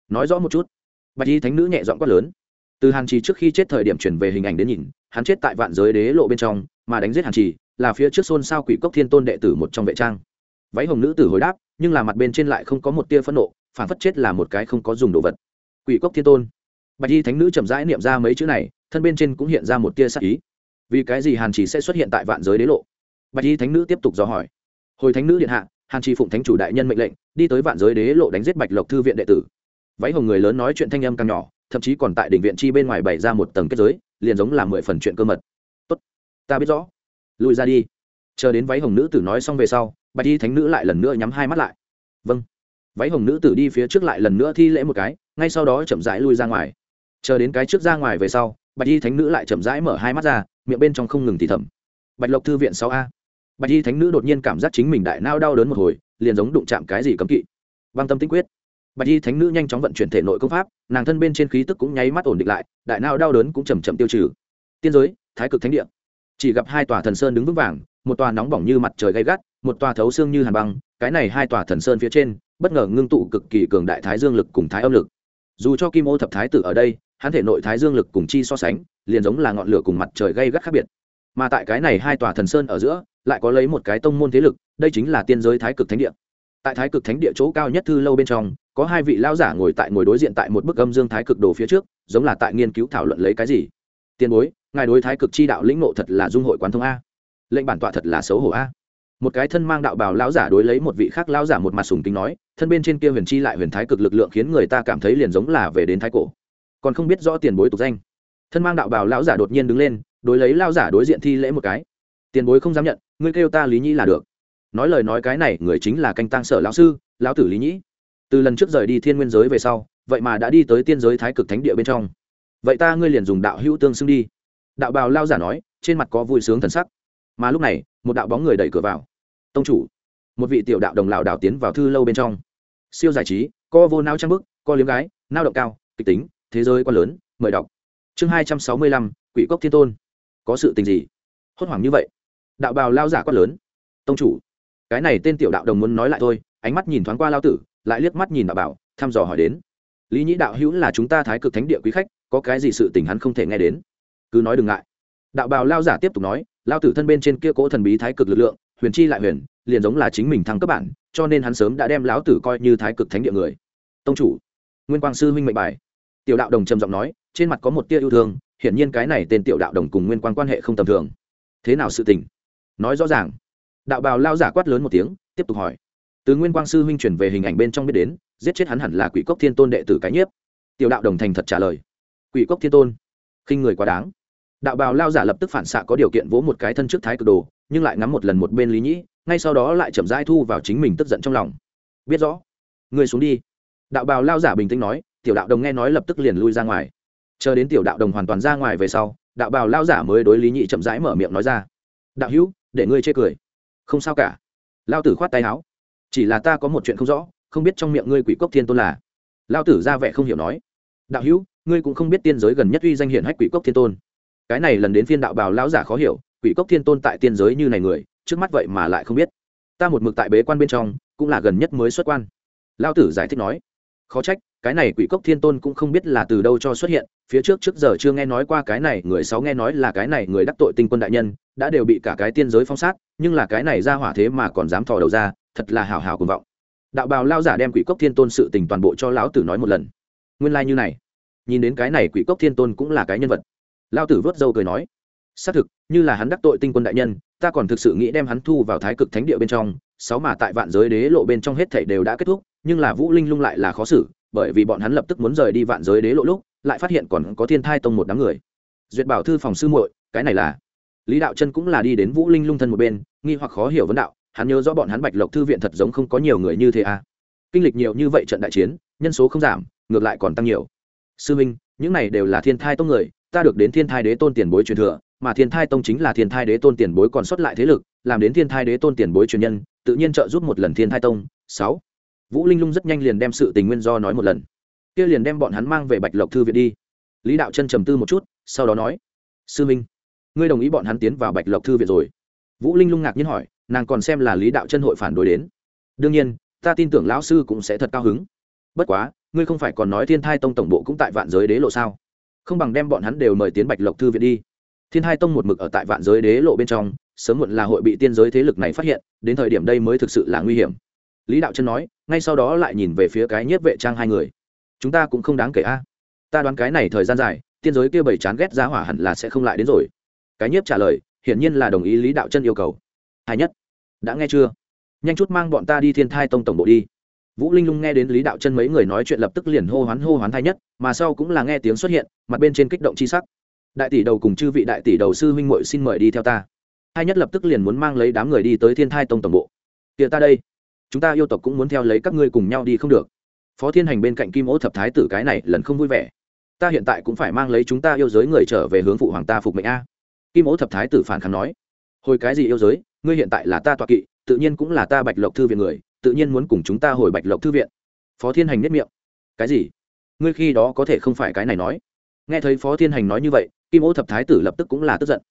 Nói rõ một chút. Bạch y thánh nữ nhẹ dọn quát lớn. Từ hàn trì trước khi chết thời điểm chuyển về hình ảnh đến nhìn, hắn chết tại vạn giới đế lộ bên trong, mà đánh giết hàn trì là phía trước xôn xao quỷ cốc thiên tôn đệ tử một trong vệ trang váy hồng nữ tử hồi đáp, nhưng là mặt bên trên lại không có một tia phẫn nộ phản phất chết là một cái không có dùng đồ vật. Quỷ cốc thiên tôn. Bạch y thánh nữ chậm rãi niệm ra mấy chữ này, thân bên trên cũng hiện ra một tia sắc ý. Vì cái gì hàn chỉ sẽ xuất hiện tại vạn giới đế lộ? Bạch y thánh nữ tiếp tục dò hỏi. Hồi thánh nữ điện hạ, hàn chỉ phụng thánh chủ đại nhân mệnh lệnh, đi tới vạn giới đế lộ đánh giết bạch lộc thư viện đệ tử. Váy hồng người lớn nói chuyện thanh âm càng nhỏ, thậm chí còn tại đỉnh viện chi bên ngoài bày ra một tầng kết giới, liền giống là mười phần chuyện cơ mật. Tốt, ta biết rõ. Lùi ra đi. Chờ đến váy hồng nữ tử nói xong về sau bạch y thánh nữ lại lần nữa nhắm hai mắt lại. Vâng. Váy hồng nữ tử đi phía trước lại lần nữa thi lễ một cái, ngay sau đó chậm rãi lui ra ngoài. Chờ đến cái trước ra ngoài về sau, bạch y thánh nữ lại chậm rãi mở hai mắt ra, miệng bên trong không ngừng thì thầm. Bạch lộc thư viện sáu a. Bạch y thánh nữ đột nhiên cảm giác chính mình đại nao đau đớn một hồi, liền giống đụng chạm cái gì cấm kỵ. Băng tâm tinh quyết. Bạch y thánh nữ nhanh chóng vận chuyển thể nội công pháp, nàng thân bên trên khí tức cũng nháy mắt ổn định lại, đại nao đau đớn cũng chầm chậm tiêu trừ. Tiên giới, thái cực thánh địa. Chỉ gặp hai tòa thần sơn đứng vững vàng, một tòa nóng bỏng như mặt trời gay gắt một tòa thấu xương như hàn băng, cái này hai tòa thần sơn phía trên, bất ngờ ngưng tụ cực kỳ cường đại thái dương lực cùng thái âm lực. Dù cho kim ô thập thái tử ở đây, hắn thể nội thái dương lực cùng chi so sánh, liền giống là ngọn lửa cùng mặt trời gay gắt khác biệt. Mà tại cái này hai tòa thần sơn ở giữa, lại có lấy một cái tông môn thế lực, đây chính là tiên giới thái cực thánh địa. Tại thái cực thánh địa chỗ cao nhất thư lâu bên trong, có hai vị lão giả ngồi tại ngồi đối diện tại một bức âm dương thái cực đồ phía trước, giống là tại nghiên cứu thảo luận lấy cái gì. Tiền bối, ngài đối thái cực chi đạo lĩnh nộ thật là dung hội quán thông a. Lệnh bản tọa thật là xấu hổ a một cái thân mang đạo bào lão giả đối lấy một vị khác lão giả một mặt sùng kính nói, thân bên trên kia huyền chi lại huyền thái cực lực lượng khiến người ta cảm thấy liền giống là về đến thái cổ. Còn không biết rõ tiền bối tục danh. Thân mang đạo bào lão giả đột nhiên đứng lên, đối lấy lão giả đối diện thi lễ một cái. Tiền bối không dám nhận, ngươi kêu ta lý nhĩ là được. Nói lời nói cái này, người chính là canh tăng sở lão sư, lão tử lý nhĩ. Từ lần trước rời đi thiên nguyên giới về sau, vậy mà đã đi tới tiên giới thái cực thánh địa bên trong. Vậy ta ngươi liền dùng đạo hữu tương xưng đi. Đạo bào lao giả nói, trên mặt có vui sướng thần sắc mà lúc này, một đạo bóng người đẩy cửa vào. Tông chủ. Một vị tiểu đạo đồng lào đảo tiến vào thư lâu bên trong. Siêu giải trí, co vô nao trang bức, co liếm gái nao động cao, kịch tính, thế giới quá lớn, mời đọc. Chương hai trăm sáu mươi lăm, quỷ cốc thiên tôn. Có sự tình gì? Hốt hoảng như vậy. Đạo bào lao giả quát lớn. Tông chủ. Cái này tên tiểu đạo đồng muốn nói lại thôi, ánh mắt nhìn thoáng qua lao tử, lại liếc mắt nhìn đạo bảo, thăm dò hỏi đến. Lý nhĩ đạo hữu là chúng ta thái cực thánh địa quý khách, có cái gì sự tình hắn không thể nghe đến? Cứ nói đừng ngại. Đạo bào lao giả tiếp tục nói lao tử thân bên trên kia cỗ thần bí thái cực lực lượng, huyền chi lại huyền, liền giống là chính mình thăng cấp bản, cho nên hắn sớm đã đem lão tử coi như thái cực thánh địa người. Tông chủ, nguyên quang sư huynh mệnh bài. Tiểu đạo đồng trầm giọng nói, trên mặt có một tia yêu thương, hiển nhiên cái này tên tiểu đạo đồng cùng nguyên quang quan hệ không tầm thường. Thế nào sự tình? Nói rõ ràng. Đạo bào lao giả quát lớn một tiếng, tiếp tục hỏi. Từ nguyên quang sư huynh chuyển về hình ảnh bên trong biết đến, giết chết hắn hẳn là quỷ cốc thiên tôn đệ tử cái nhiếp. Tiểu đạo đồng thành thật trả lời. Quỷ cốc thiên tôn, khinh người quá đáng đạo bào lao giả lập tức phản xạ có điều kiện vỗ một cái thân trước thái cực đồ, nhưng lại ngắm một lần một bên lý nhĩ, ngay sau đó lại chậm rãi thu vào chính mình tức giận trong lòng. Biết rõ. Người xuống đi. Đạo bào lao giả bình tĩnh nói, tiểu đạo đồng nghe nói lập tức liền lui ra ngoài. Chờ đến tiểu đạo đồng hoàn toàn ra ngoài về sau, đạo bào lao giả mới đối lý nhị chậm rãi mở miệng nói ra. Đạo hữu, để ngươi chê cười. Không sao cả. Lao tử khoát tay áo. Chỉ là ta có một chuyện không rõ, không biết trong miệng ngươi quỷ cốc thiên tôn là. Lao tử ra vẻ không hiểu nói. Đạo hữu, ngươi cũng không biết tiên giới gần nhất uy danh hiển hách quỷ cốc thiên tôn cái này lần đến phiên đạo bào lão giả khó hiểu, quỷ cốc thiên tôn tại tiên giới như này người, trước mắt vậy mà lại không biết. Ta một mực tại bế quan bên trong, cũng là gần nhất mới xuất quan. Lao tử giải thích nói. Khó trách, cái này quỷ cốc thiên tôn cũng không biết là từ đâu cho xuất hiện, phía trước trước giờ chưa nghe nói qua cái này, người sáu nghe nói là cái này người đắc tội tinh quân đại nhân, đã đều bị cả cái tiên giới phong sát, nhưng là cái này ra hỏa thế mà còn dám thò đầu ra, thật là hào hào cuồng vọng. Đạo bào lao giả đem quỷ cốc thiên tôn sự tình toàn bộ cho lão tử nói một lần. Nguyên lai、like、như này. Nhìn đến cái này quỷ cốc thiên tôn cũng là cái nhân vật lao tử vớt dâu cười nói, xác thực, như là hắn đắc tội tinh quân đại nhân, ta còn thực sự nghĩ đem hắn thu vào thái cực thánh địa bên trong, sáu mà tại vạn giới đế lộ bên trong hết thảy đều đã kết thúc, nhưng là vũ linh lung lại là khó xử, bởi vì bọn hắn lập tức muốn rời đi vạn giới đế lộ lúc, lại phát hiện còn có thiên thai tông một đám người. Duyệt bảo thư phòng sư muội, cái này là? Lý đạo chân cũng là đi đến vũ linh lung thân một bên, nghi hoặc khó hiểu vấn đạo, hắn nhớ rõ bọn hắn bạch lộc thư viện thật giống không có nhiều người như thế à? Kinh lịch nhiều như vậy trận đại chiến, nhân số không giảm, ngược lại còn tăng nhiều. Sư minh, những này đều là thiên thai tông người ta được đến thiên thai đế tôn tiền bối truyền thừa, mà thiên thai tông chính là thiên thai đế tôn tiền bối còn xuất lại thế lực, làm đến thiên thai đế tôn tiền bối truyền nhân, tự nhiên trợ giúp một lần thiên thai tông. Sáu, vũ linh lung rất nhanh liền đem sự tình nguyên do nói một lần. Kia liền đem bọn hắn mang về bạch lộc thư viện đi. Lý đạo chân trầm tư một chút, sau đó nói, sư minh, ngươi đồng ý bọn hắn tiến vào bạch lộc thư viện rồi? Vũ linh lung ngạc nhiên hỏi, nàng còn xem là lý đạo chân hội phản đối đến. Đương nhiên, ta tin tưởng lão sư cũng sẽ thật cao hứng. Bất quá, ngươi không phải còn nói thiên thai tông tổng bộ cũng tại vạn giới đế lộ sao? Không bằng đem bọn hắn đều mời tiến bạch lộc thư viện đi. Thiên hai tông một mực ở tại vạn giới đế lộ bên trong, sớm muộn là hội bị tiên giới thế lực này phát hiện, đến thời điểm đây mới thực sự là nguy hiểm. Lý đạo chân nói, ngay sau đó lại nhìn về phía cái nhiếp vệ trang hai người. Chúng ta cũng không đáng kể a. Ta đoán cái này thời gian dài, tiên giới kia bảy chán ghét giá hỏa hẳn là sẽ không lại đến rồi. Cái nhiếp trả lời, hiển nhiên là đồng ý lý đạo chân yêu cầu. Hai nhất. Đã nghe chưa? Nhanh chút mang bọn ta đi thiên thai tông tổng bộ đi vũ linh lung nghe đến lý đạo chân mấy người nói chuyện lập tức liền hô hoán hô hoán thai nhất, mà sau cũng là nghe tiếng xuất hiện, mặt bên trên kích động c h i sắc. Đại tỷ đầu cùng chư vị đại tỷ đầu sư huynh muội xin mời đi theo ta. Hai nhất lập tức liền muốn mang lấy đám người đi tới thiên thai tông tổng bộ. Hiện ta đây, chúng ta yêu tộc cũng muốn theo lấy các ngươi cùng nhau đi không được. Phó thiên hành bên cạnh kim ố thập thái tử cái này lần không vui vẻ. Ta hiện tại cũng phải mang lấy chúng ta yêu giới người trở về hướng phụ hoàng ta phục mệnh a. Kim ố thập thái tử phản kháng nói. Hồi cái gì yêu giới? Ngươi hiện tại là ta tọa kỵ, tự nhiên cũng là ta bạch lộc thư viện người tự nhiên muốn cùng chúng ta hồi bạch lộc thư viện. Phó thiên hành nếp miệng. Cái gì? Ngươi khi đó có thể không phải cái này nói. Nghe thấy phó thiên hành nói như vậy, kim ô thập thái tử lập tức cũng là tức giận.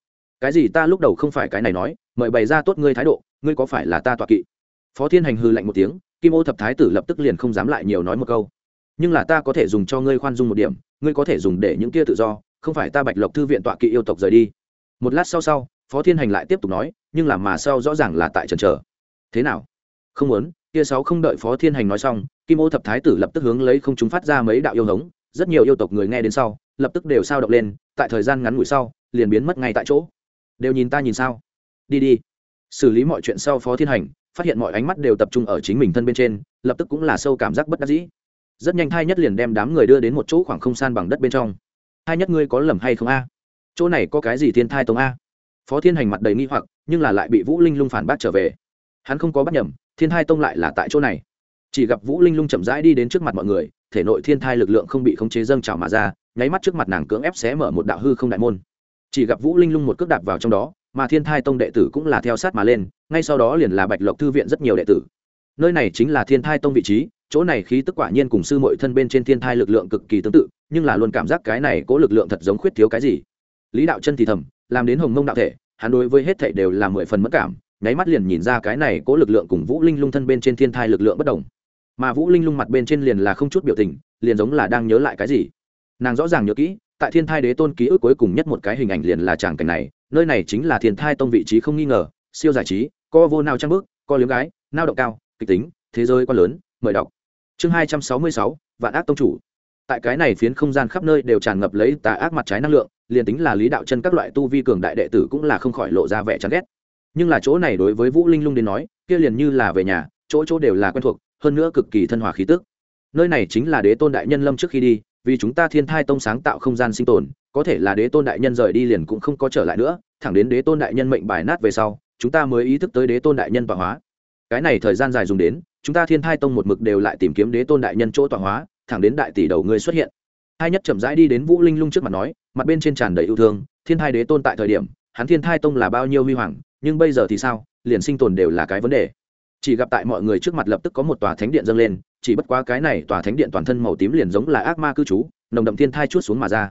Cái gì ta lúc đầu không phải cái này nói, mời bày ra tốt ngươi thái độ, ngươi có phải là ta tọa kỵ? Phó thiên hành hư lạnh một tiếng, kim ô thập thái tử lập tức liền không dám lại nhiều nói một câu. Nhưng là ta có thể dùng cho ngươi khoan dung một điểm, ngươi có thể dùng để những kia tự do, không phải ta bạch lộc thư viện tọa kỵ yêu tộc rời đi. Một lát sau sau, phó thiên hành lại tiếp tục nói, nhưng là mà sau rõ ràng là tại trần trở thế nào? Không muốn, kia sáu không đợi phó thiên hành nói xong, kim ô thập thái tử lập tức hướng lấy không chúng phát ra mấy đạo yêu hống, rất nhiều yêu tộc người nghe đến sau, lập tức đều sao động lên, tại thời gian ngắn ngủi sau, liền biến mất ngay tại chỗ. Đều nhìn ta nhìn sao? Đi đi. Xử lý mọi chuyện sau phó thiên hành, phát hiện mọi ánh mắt đều tập trung ở chính mình thân bên trên, lập tức cũng là sâu cảm giác bất đắc dĩ. Rất nhanh thai nhất liền đem đám người đưa đến một chỗ khoảng không san bằng đất bên trong. Hai nhất ngươi có lầm hay không a? Chỗ này có cái gì thiên thai tông a? Phó thiên hành mặt đầy nghi hoặc, nhưng là lại bị vũ linh lung phản bác trở về. Hắn không có bắt nhầm thiên thai tông lại là tại chỗ này. Chỉ gặp vũ linh lung chậm rãi đi đến trước mặt mọi người, thể nội thiên thai lực lượng không bị khống chế dâng trào mà ra, nháy mắt trước mặt nàng cưỡng ép xé mở một đạo hư không đại môn. Chỉ gặp vũ linh lung một cước đạp vào trong đó, mà thiên thai tông đệ tử cũng là theo sát mà lên, ngay sau đó liền là bạch lộc thư viện rất nhiều đệ tử. Nơi này chính là thiên thai tông vị trí, chỗ này khí tức quả nhiên cùng sư mội thân bên trên thiên thai lực lượng cực kỳ tương tự, nhưng là luôn cảm giác cái này cố lực lượng thật giống khuyết thiếu cái gì. Lý đạo chân thì thầm, làm đến hồng mông đạo thể, hắn đối với hết thảy đều là mười phần mất cảm nháy mắt liền nhìn ra cái này cố lực lượng cùng vũ linh lung thân bên trên thiên thai lực lượng bất đồng. Mà vũ linh lung mặt bên trên liền là không chút biểu tình, liền giống là đang nhớ lại cái gì. Nàng rõ ràng nhớ kỹ, tại thiên thai đế tôn ký ức cuối cùng nhất một cái hình ảnh liền là tràng cảnh này, nơi này chính là thiên thai tông vị trí không nghi ngờ, siêu giải trí co vô nào trang bước co liếm gái, nao động cao, kịch tính, thế giới quá lớn, mời đọc. Chương hai trăm sáu mươi sáu, vạn ác tông chủ. Tại cái này phiến không gian khắp nơi đều tràn ngập lấy tà ác mặt trái năng lượng, liền tính là lý đạo chân các loại tu vi cường đại đệ tử cũng là không khỏi lộ ra vẻ chán ghét nhưng là chỗ này đối với vũ linh lung đến nói, kia liền như là về nhà, chỗ chỗ đều là quen thuộc, hơn nữa cực kỳ thân hòa khí tức. Nơi này chính là đế tôn đại nhân lâm trước khi đi, vì chúng ta thiên thai tông sáng tạo không gian sinh tồn, có thể là đế tôn đại nhân rời đi liền cũng không có trở lại nữa, thẳng đến đế tôn đại nhân mệnh bài nát về sau, chúng ta mới ý thức tới đế tôn đại nhân tọa hóa. Cái này thời gian dài dùng đến, chúng ta thiên thai tông một mực đều lại tìm kiếm đế tôn đại nhân chỗ tọa hóa, thẳng đến đại tỷ đầu ngươi xuất hiện. Hai nhất chậm rãi đi đến vũ linh lung trước mặt nói, mặt bên trên tràn đầy yêu thương, thiên thai đế tôn tại thời điểm, hắn thiên thai tông là bao nhiêu huy hoàng nhưng bây giờ thì sao? Liền sinh tồn đều là cái vấn đề. Chỉ gặp tại mọi người trước mặt lập tức có một tòa thánh điện dâng lên, chỉ bất quá cái này tòa thánh điện toàn thân màu tím liền giống là ác ma cư trú, nồng đậm thiên thai chút xuống mà ra.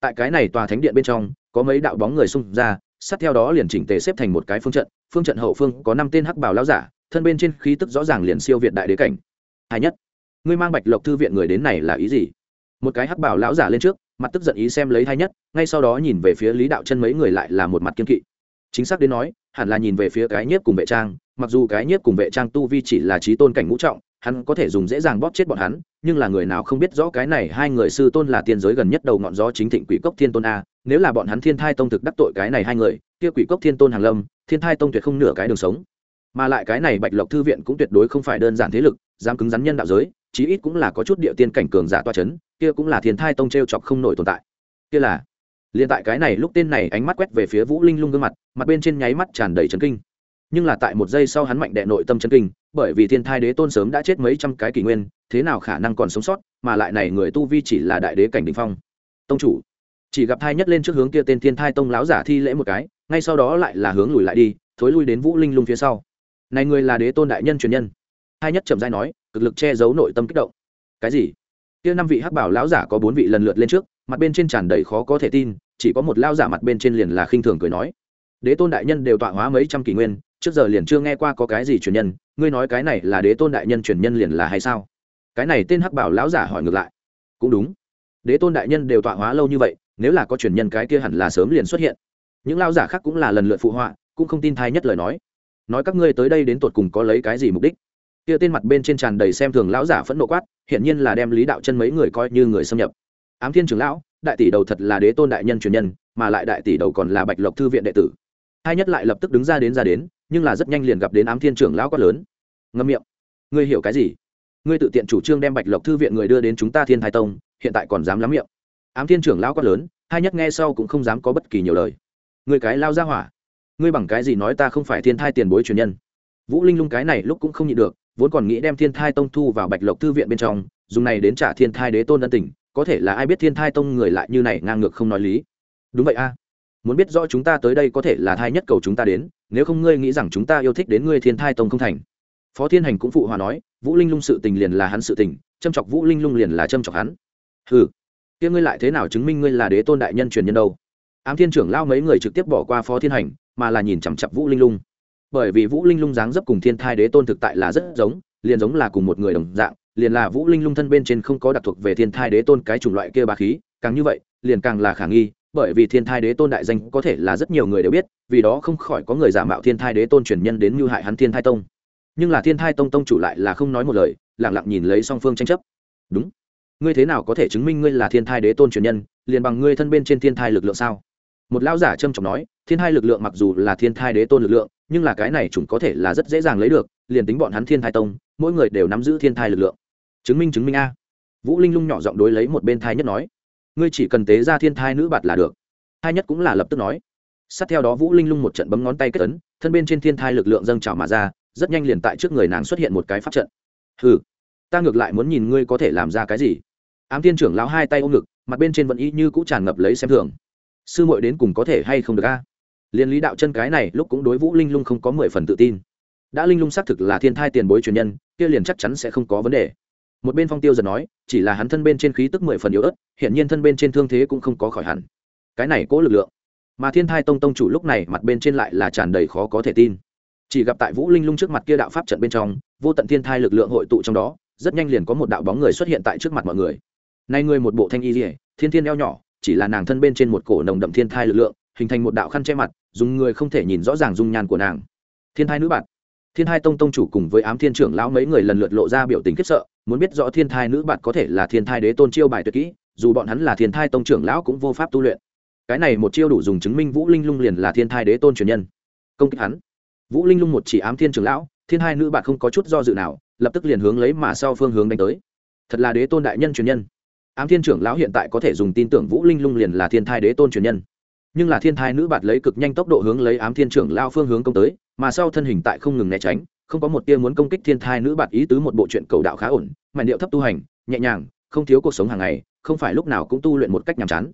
Tại cái này tòa thánh điện bên trong, có mấy đạo bóng người xung ra, sát theo đó liền chỉnh tề xếp thành một cái phương trận phương trận hậu phương có năm tên hắc bảo lão giả, thân bên trên khí tức rõ ràng liền siêu việt đại đế cảnh. Hai nhất, ngươi mang bạch lộc thư viện người đến này là ý gì? Một cái hắc bảo lão giả lên trước, mặt tức giận ý xem lấy hai nhất, ngay sau đó nhìn về phía lý đạo chân mấy người lại là một mặt kiên kỵ. Chính xác đến nói hẳn là nhìn về phía cái nhiếp cùng vệ trang, mặc dù cái nhiếp cùng vệ trang tu vi chỉ là trí tôn cảnh ngũ trọng, hắn có thể dùng dễ dàng bóp chết bọn hắn, nhưng là người nào không biết rõ cái này hai người sư tôn là tiên giới gần nhất đầu ngọn gió chính thịnh quỷ cốc thiên tôn a, nếu là bọn hắn thiên thai tông thực đắc tội cái này hai người, kia quỷ cốc thiên tôn hàng lâm, thiên thai tông tuyệt không nửa cái đường sống. Mà lại cái này bạch lộc thư viện cũng tuyệt đối không phải đơn giản thế lực, dám cứng rắn nhân đạo giới, chí ít cũng là có chút địa tiên cảnh cường giả toa c h ấ n kia cũng là thiên thai tông t r e o chọc không nổi tồn tại. Kia là liền tại cái này lúc tên này ánh mắt quét về phía vũ linh lung gương mặt mặt bên trên nháy mắt tràn đầy trấn kinh. Nhưng là tại một giây sau hắn mạnh đệ nội tâm chấn kinh, bởi vì thiên thai đế tôn sớm đã chết mấy trăm cái kỷ nguyên, thế nào khả năng còn sống sót, mà lại này người tu vi chỉ là đại đế cảnh đình phong. Tông chủ, chỉ gặp thai nhất lên trước hướng kia tên thiên thai tông láo giả thi lễ một cái, ngay sau đó lại là hướng lùi lại đi, thối lui đến vũ linh lung phía sau. Này người là đế tôn đại nhân truyền nhân. Thai nhất chậm dai nói, cực lực che giấu nội tâm kích động. Cái gì? Kia năm vị hắc bảo lão giả có bốn vị lần lượt lên trước mặt bên trên tràn đầy khó có thể tin, chỉ có một lao giả mặt bên trên liền là khinh thường cười nói. Đế tôn đại nhân đều tọa hóa mấy trăm kỷ nguyên, trước giờ liền chưa nghe qua có cái gì truyền nhân, ngươi nói cái này là đế tôn đại nhân truyền nhân liền là hay sao? Cái này tên hắc bảo lão giả hỏi ngược lại. Cũng đúng. Đế tôn đại nhân đều tọa hóa lâu như vậy, nếu là có truyền nhân cái kia hẳn là sớm liền xuất hiện. Những lao giả khác cũng là lần lượt phụ họa, cũng không tin thai nhất lời nói. Nói các ngươi tới đây đến tột cùng có lấy cái gì mục đích? Kia tên mặt bên trên tràn đầy xem thường lão giả phẫn nộ quát, hiển nhiên là đem lý đạo chân mấy người coi như người xâm nhập ám thiên trưởng lão, đại tỷ đầu thật là đế tôn đại nhân truyền nhân, mà lại đại tỷ đầu còn là bạch lộc thư viện đệ tử. Hai nhất lại lập tức đứng ra đến ra đến, nhưng là rất nhanh liền gặp đến ám thiên trưởng lão quát lớn. Ngâm miệng. Ngươi hiểu cái gì? Ngươi tự tiện chủ trương đem bạch lộc thư viện người đưa đến chúng ta thiên thái tông, hiện tại còn dám lắm miệng. Ám thiên trưởng lão quát lớn, hai nhất nghe sau cũng không dám có bất kỳ nhiều lời. Người cái lao ra hỏa. Ngươi bằng cái gì nói ta không phải thiên thai tiền bối truyền nhân? Vũ linh lung cái này lúc cũng không nhịn được, vốn còn nghĩ đem thiên thai tông thu vào bạch lộc thư viện bên trong, dùng này đến trả thiên thai đế tôn ân tình có thể là ai biết thiên thai tông người lại như này ngang ngược không nói lý. Đúng vậy a. Muốn biết rõ chúng ta tới đây có thể là thai nhất cầu chúng ta đến, nếu không ngươi nghĩ rằng chúng ta yêu thích đến ngươi thiên thai tông không thành. Phó thiên hành cũng phụ hòa nói, vũ linh lung sự tình liền là hắn sự tình, châm chọc vũ linh lung liền là châm chọc hắn. Ừ kia ngươi lại thế nào chứng minh ngươi là đế tôn đại nhân truyền nhân đâu? Ám thiên trưởng lao mấy người trực tiếp bỏ qua phó thiên hành, mà là nhìn chằm chặp vũ linh lung. Bởi vì vũ linh lung dáng dấp cùng thiên thai đế tôn thực tại là rất giống, liền giống là cùng một người đồng dạng liền là vũ linh lung thân bên trên không có đặc thuộc về thiên thai đế tôn cái chủng loại kia bà khí càng như vậy liền càng là khả nghi bởi vì thiên thai đế tôn đại danh có thể là rất nhiều người đều biết vì đó không khỏi có người giả mạo thiên thai đế tôn truyền nhân đến mưu hại hắn thiên thai tông nhưng là thiên thai tông tông chủ lại là không nói một lời lẳng lặng nhìn lấy song phương tranh chấp đúng ngươi thế nào có thể chứng minh ngươi là thiên thai đế tôn truyền nhân liền bằng ngươi thân bên trên thiên thai lực lượng sao một lão giả trâm trọng nói thiên thai lực lượng mặc dù là thiên thai đế tôn lực lượng nhưng là cái này chúng có thể là rất dễ dàng lấy được liền tính bọn hắn thiên thai tông mỗi người đều nắm giữ thiên thai lực lượng chứng minh chứng minh a. Vũ linh lung nhỏ giọng đối lấy một bên thai nhất nói, ngươi chỉ cần tế ra thiên thai nữ bạt là được. Thai nhất cũng là lập tức nói. Sát theo đó vũ linh lung một trận bấm ngón tay kết tấn thân bên trên thiên thai lực lượng dâng trào mà ra, rất nhanh liền tại trước người nàng xuất hiện một cái pháp trận. Hừ, ta ngược lại muốn nhìn ngươi có thể làm ra cái gì. Ám thiên trưởng lão hai tay ôm ngực, mặt bên trên vẫn y như cũ tràn ngập lấy xem thường. Sư muội đến cùng có thể hay không được a? Liên lý đạo chân cái này lúc cũng đối vũ linh lung không có mười phần tự tin. Đã linh lung xác thực là thiên thai tiền bối truyền nhân, kia liền chắc chắn sẽ không có vấn đề một bên phong tiêu giật nói, chỉ là hắn thân bên trên khí tức mười phần yếu ớt hiện nhiên thân bên trên thương thế cũng không có khỏi hẳn. Cái này cố lực lượng. Mà thiên thai tông tông chủ lúc này mặt bên trên lại là tràn đầy khó có thể tin. Chỉ gặp tại vũ linh lung trước mặt kia đạo pháp trận bên trong, vô tận thiên thai lực lượng hội tụ trong đó, rất nhanh liền có một đạo bóng người xuất hiện tại trước mặt mọi người. Nay người một bộ thanh y rỉa thiên thiên eo nhỏ, chỉ là nàng thân bên trên một cổ nồng đậm thiên thai lực lượng, hình thành một đạo khăn che mặt, dùng người không thể nhìn rõ ràng dung nhan của nàng. Thiên thai nữ bạn thiên hai tông tông chủ cùng với ám thiên trưởng lão mấy người lần lượt lộ ra biểu tình khiếp sợ, muốn biết rõ thiên thai nữ bạn có thể là thiên thai đế tôn chiêu bài tuyệt kỹ, dù bọn hắn là thiên thai tông trưởng lão cũng vô pháp tu luyện. Cái này một chiêu đủ dùng chứng minh vũ linh lung liền là thiên thai đế tôn truyền nhân. Công kích hắn. Vũ linh lung một chỉ ám thiên trưởng lão, thiên hai nữ bạn không có chút do dự nào, lập tức liền hướng lấy mà sau phương hướng đánh tới. Thật là đế tôn đại nhân truyền nhân. Ám thiên trưởng lão hiện tại có thể dùng tin tưởng vũ linh lung liền là thiên thai đế tôn truyền nhân. Nhưng là thiên thai nữ bạn lấy cực nhanh tốc độ hướng lấy ám thiên trưởng lao phương hướng công tới mà sau thân hình tại không ngừng né tránh, không có một tia muốn công kích thiên thai nữ bạt ý tứ một bộ chuyện cầu đạo khá ổn mà điệu thấp tu hành, nhẹ nhàng, không thiếu cuộc sống hàng ngày, không phải lúc nào cũng tu luyện một cách nhàm chán.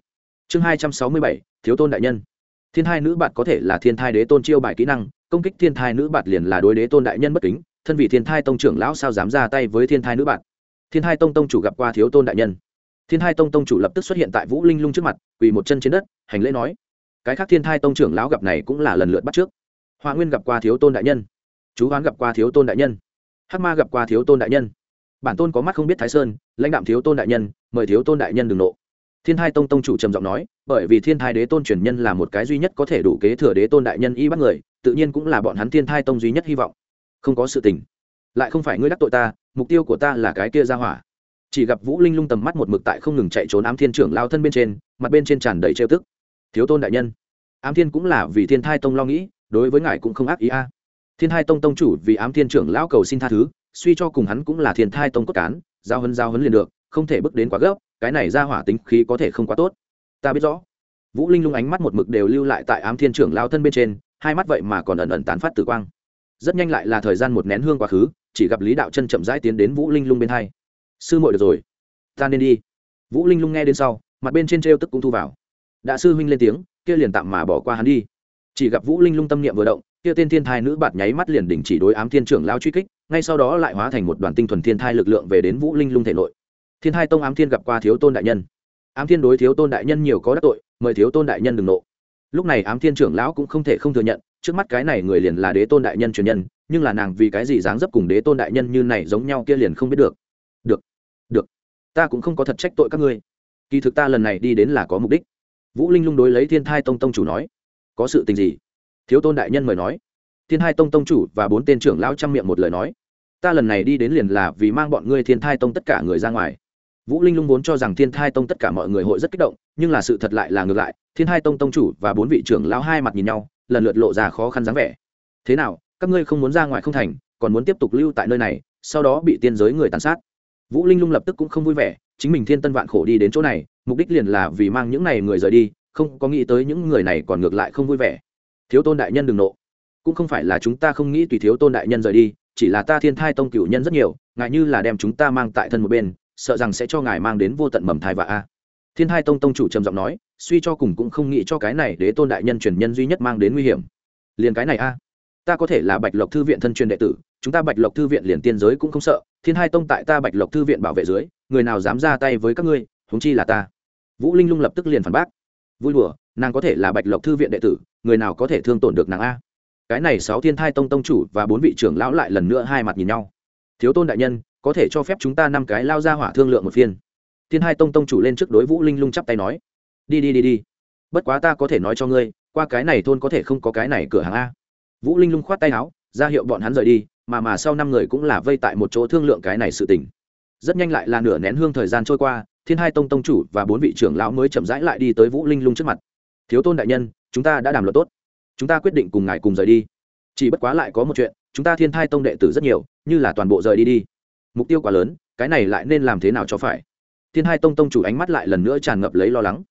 Chương hai trăm sáu mươi bảy, thiếu tôn đại nhân. Thiên thai nữ bạt có thể là thiên thai đế tôn chiêu bài kỹ năng, công kích thiên thai nữ bạt liền là đối đế tôn đại nhân bất kính, thân vị thiên thai tông trưởng lão sao dám ra tay với thiên thai nữ bạt? Thiên thai tông tông chủ gặp qua thiếu tôn đại nhân. Thiên thai tông tông chủ lập tức xuất hiện tại vũ linh lung trước mặt, quỳ một chân trên đất, hành lễ nói, cái khác thiên thai tông trưởng lão gặp này cũng là lần lượt bắt trước hoa nguyên gặp qua thiếu tôn đại nhân. Chú hoán gặp qua thiếu tôn đại nhân. Hắc ma gặp qua thiếu tôn đại nhân. Bản tôn có mắt không biết thái sơn, lãnh đạm thiếu tôn đại nhân, mời thiếu tôn đại nhân đừng nộ. Thiên thai tông tông chủ trầm giọng nói, bởi vì thiên thai đế tôn truyền nhân là một cái duy nhất có thể đủ kế thừa đế tôn đại nhân y bắt người, tự nhiên cũng là bọn hắn thiên thai tông duy nhất hy vọng. Không có sự tình. Lại không phải ngươi đắc tội ta, mục tiêu của ta là cái kia ra hỏa. Chỉ gặp vũ linh lung tầm mắt một mực tại không ngừng chạy trốn ám thiên trưởng lao thân bên trên, mặt bên trên tràn đầy trêu tức. Thiếu tôn đại nhân. Ám thiên cũng là vì thiên thai tông lo nghĩ đối với ngài cũng không ác ý a. Thiên thai tông tông chủ vì ám thiên trưởng lão cầu xin tha thứ, suy cho cùng hắn cũng là thiên thai tông cốt cán, giao hấn giao hấn liền được, không thể bước đến quá gấp, cái này ra hỏa tính khí có thể không quá tốt. Ta biết rõ. Vũ linh lung ánh mắt một mực đều lưu lại tại ám thiên trưởng lao thân bên trên, hai mắt vậy mà còn ẩn ẩn tán phát tử quang. Rất nhanh lại là thời gian một nén hương quá khứ, chỉ gặp lý đạo chân chậm rãi tiến đến vũ linh lung bên hai. Sư muội được rồi, ta nên đi. Vũ linh lung nghe đến sau, mặt bên trên trêu tức cũng thu vào. Đã sư huynh lên tiếng, kia liền tạm mà bỏ qua hắn đi chỉ gặp vũ linh lung tâm niệm vừa động, kia tên thiên thai nữ bạt nháy mắt liền đình chỉ đối ám thiên trưởng lao truy kích, ngay sau đó lại hóa thành một đoàn tinh thuần thiên thai lực lượng về đến vũ linh lung thể nội. Thiên thai tông ám thiên gặp qua thiếu tôn đại nhân. Ám thiên đối thiếu tôn đại nhân nhiều có đắc tội, mời thiếu tôn đại nhân đừng nộ. Lúc này ám thiên trưởng lão cũng không thể không thừa nhận, trước mắt cái này người liền là đế tôn đại nhân truyền nhân, nhưng là nàng vì cái gì dáng dấp cùng đế tôn đại nhân như này giống nhau kia liền không biết được. Được được, ta cũng không có thật trách tội các ngươi. Kỳ thực ta lần này đi đến là có mục đích. Vũ linh lung đối lấy thiên thai tông tông chủ nói có sự tình gì? Thiếu tôn đại nhân mời nói. Thiên hai tông tông chủ và bốn tên trưởng lão chăm miệng một lời nói. Ta lần này đi đến liền là vì mang bọn ngươi thiên thai tông tất cả người ra ngoài. Vũ linh lung vốn cho rằng thiên thai tông tất cả mọi người hội rất kích động, nhưng là sự thật lại là ngược lại. Thiên thai tông tông chủ và bốn vị trưởng lão hai mặt nhìn nhau, lần lượt lộ ra khó khăn dáng vẻ. Thế nào, các ngươi không muốn ra ngoài không thành, còn muốn tiếp tục lưu tại nơi này, sau đó bị tiên giới người tàn sát. Vũ linh lung lập tức cũng không vui vẻ, chính mình thiên tân vạn khổ đi đến chỗ này, mục đích liền là vì mang những này người rời đi không có nghĩ tới những người này còn ngược lại không vui vẻ. Thiếu tôn đại nhân đừng nộ. Cũng không phải là chúng ta không nghĩ tùy thiếu tôn đại nhân rời đi, chỉ là ta thiên thai tông cửu nhân rất nhiều, ngại như là đem chúng ta mang tại thân một bên, sợ rằng sẽ cho ngài mang đến vô tận mầm thai và a. Thiên thai tông tông chủ trầm giọng nói, suy cho cùng cũng không nghĩ cho cái này để tôn đại nhân truyền nhân duy nhất mang đến nguy hiểm. Liền cái này a. Ta có thể là bạch lộc thư viện thân truyền đệ tử, chúng ta bạch lộc thư viện liền tiên giới cũng không sợ, thiên hai tông tại ta bạch lộc thư viện bảo vệ dưới, người nào dám ra tay với các ngươi húng chi là ta. Vũ linh lung lập tức liền phản bác vui đùa, nàng có thể là bạch lộc thư viện đệ tử, người nào có thể thương tổn được nàng a? Cái này sáu thiên thai tông tông chủ và bốn vị trưởng lão lại lần nữa hai mặt nhìn nhau. Thiếu tôn đại nhân, có thể cho phép chúng ta năm cái lao ra hỏa thương lượng một phiên. Thiên hai tông tông chủ lên trước đối vũ linh lung chắp tay nói, đi đi đi đi. Bất quá ta có thể nói cho ngươi, qua cái này thôn có thể không có cái này cửa hàng a. Vũ linh lung khoát tay áo, ra hiệu bọn hắn rời đi, mà mà sau năm người cũng là vây tại một chỗ thương lượng cái này sự tình. Rất nhanh lại là nửa nén hương thời gian trôi qua thiên hai tông tông chủ và bốn vị trưởng lão mới chậm rãi lại đi tới vũ linh lung trước mặt. Thiếu tôn đại nhân, chúng ta đã đàm luận tốt. Chúng ta quyết định cùng ngài cùng rời đi. Chỉ bất quá lại có một chuyện, chúng ta thiên thai tông đệ tử rất nhiều, như là toàn bộ rời đi đi. Mục tiêu quá lớn, cái này lại nên làm thế nào cho phải? Thiên hai tông tông chủ ánh mắt lại lần nữa tràn ngập lấy lo lắng.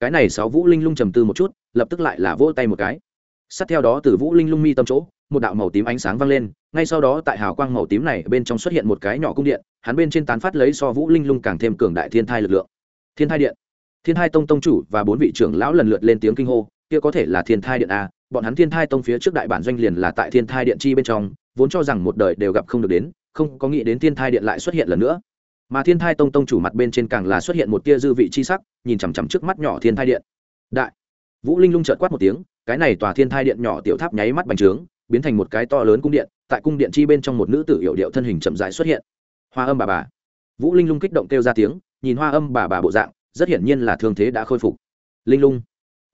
Cái này sáu vũ linh lung trầm tư một chút, lập tức lại là vỗ tay một cái. Sát theo đó từ vũ linh lung mi tâm chỗ một đạo màu tím ánh sáng vang lên, ngay sau đó tại hào quang màu tím này bên trong xuất hiện một cái nhỏ cung điện, hắn bên trên tán phát lấy so vũ linh lung càng thêm cường đại thiên thai lực lượng. Thiên thai điện. Thiên thai tông tông chủ và bốn vị trưởng lão lần lượt lên tiếng kinh hô, kia có thể là thiên thai điện a bọn hắn thiên thai tông phía trước đại bản doanh liền là tại thiên thai điện chi bên trong, vốn cho rằng một đời đều gặp không được đến, không có nghĩ đến thiên thai điện lại xuất hiện lần nữa. Mà thiên thai tông tông chủ mặt bên trên càng là xuất hiện một tia dư vị chi sắc, nhìn chằm chằm trước mắt nhỏ thiên thai điện. Đại. Vũ linh lung trợt quát một tiếng, cái này tòa thiên thai điện nhỏ tiểu tháp nháy mắt bành trướng biến thành một cái to lớn cung điện, tại cung điện chi bên trong một nữ tử hiệu điệu thân hình chậm rãi xuất hiện. Hoa âm bà bà. Vũ linh lung kích động kêu ra tiếng, nhìn hoa âm bà bà bộ dạng, rất hiển nhiên là thương thế đã khôi phục. Linh lung.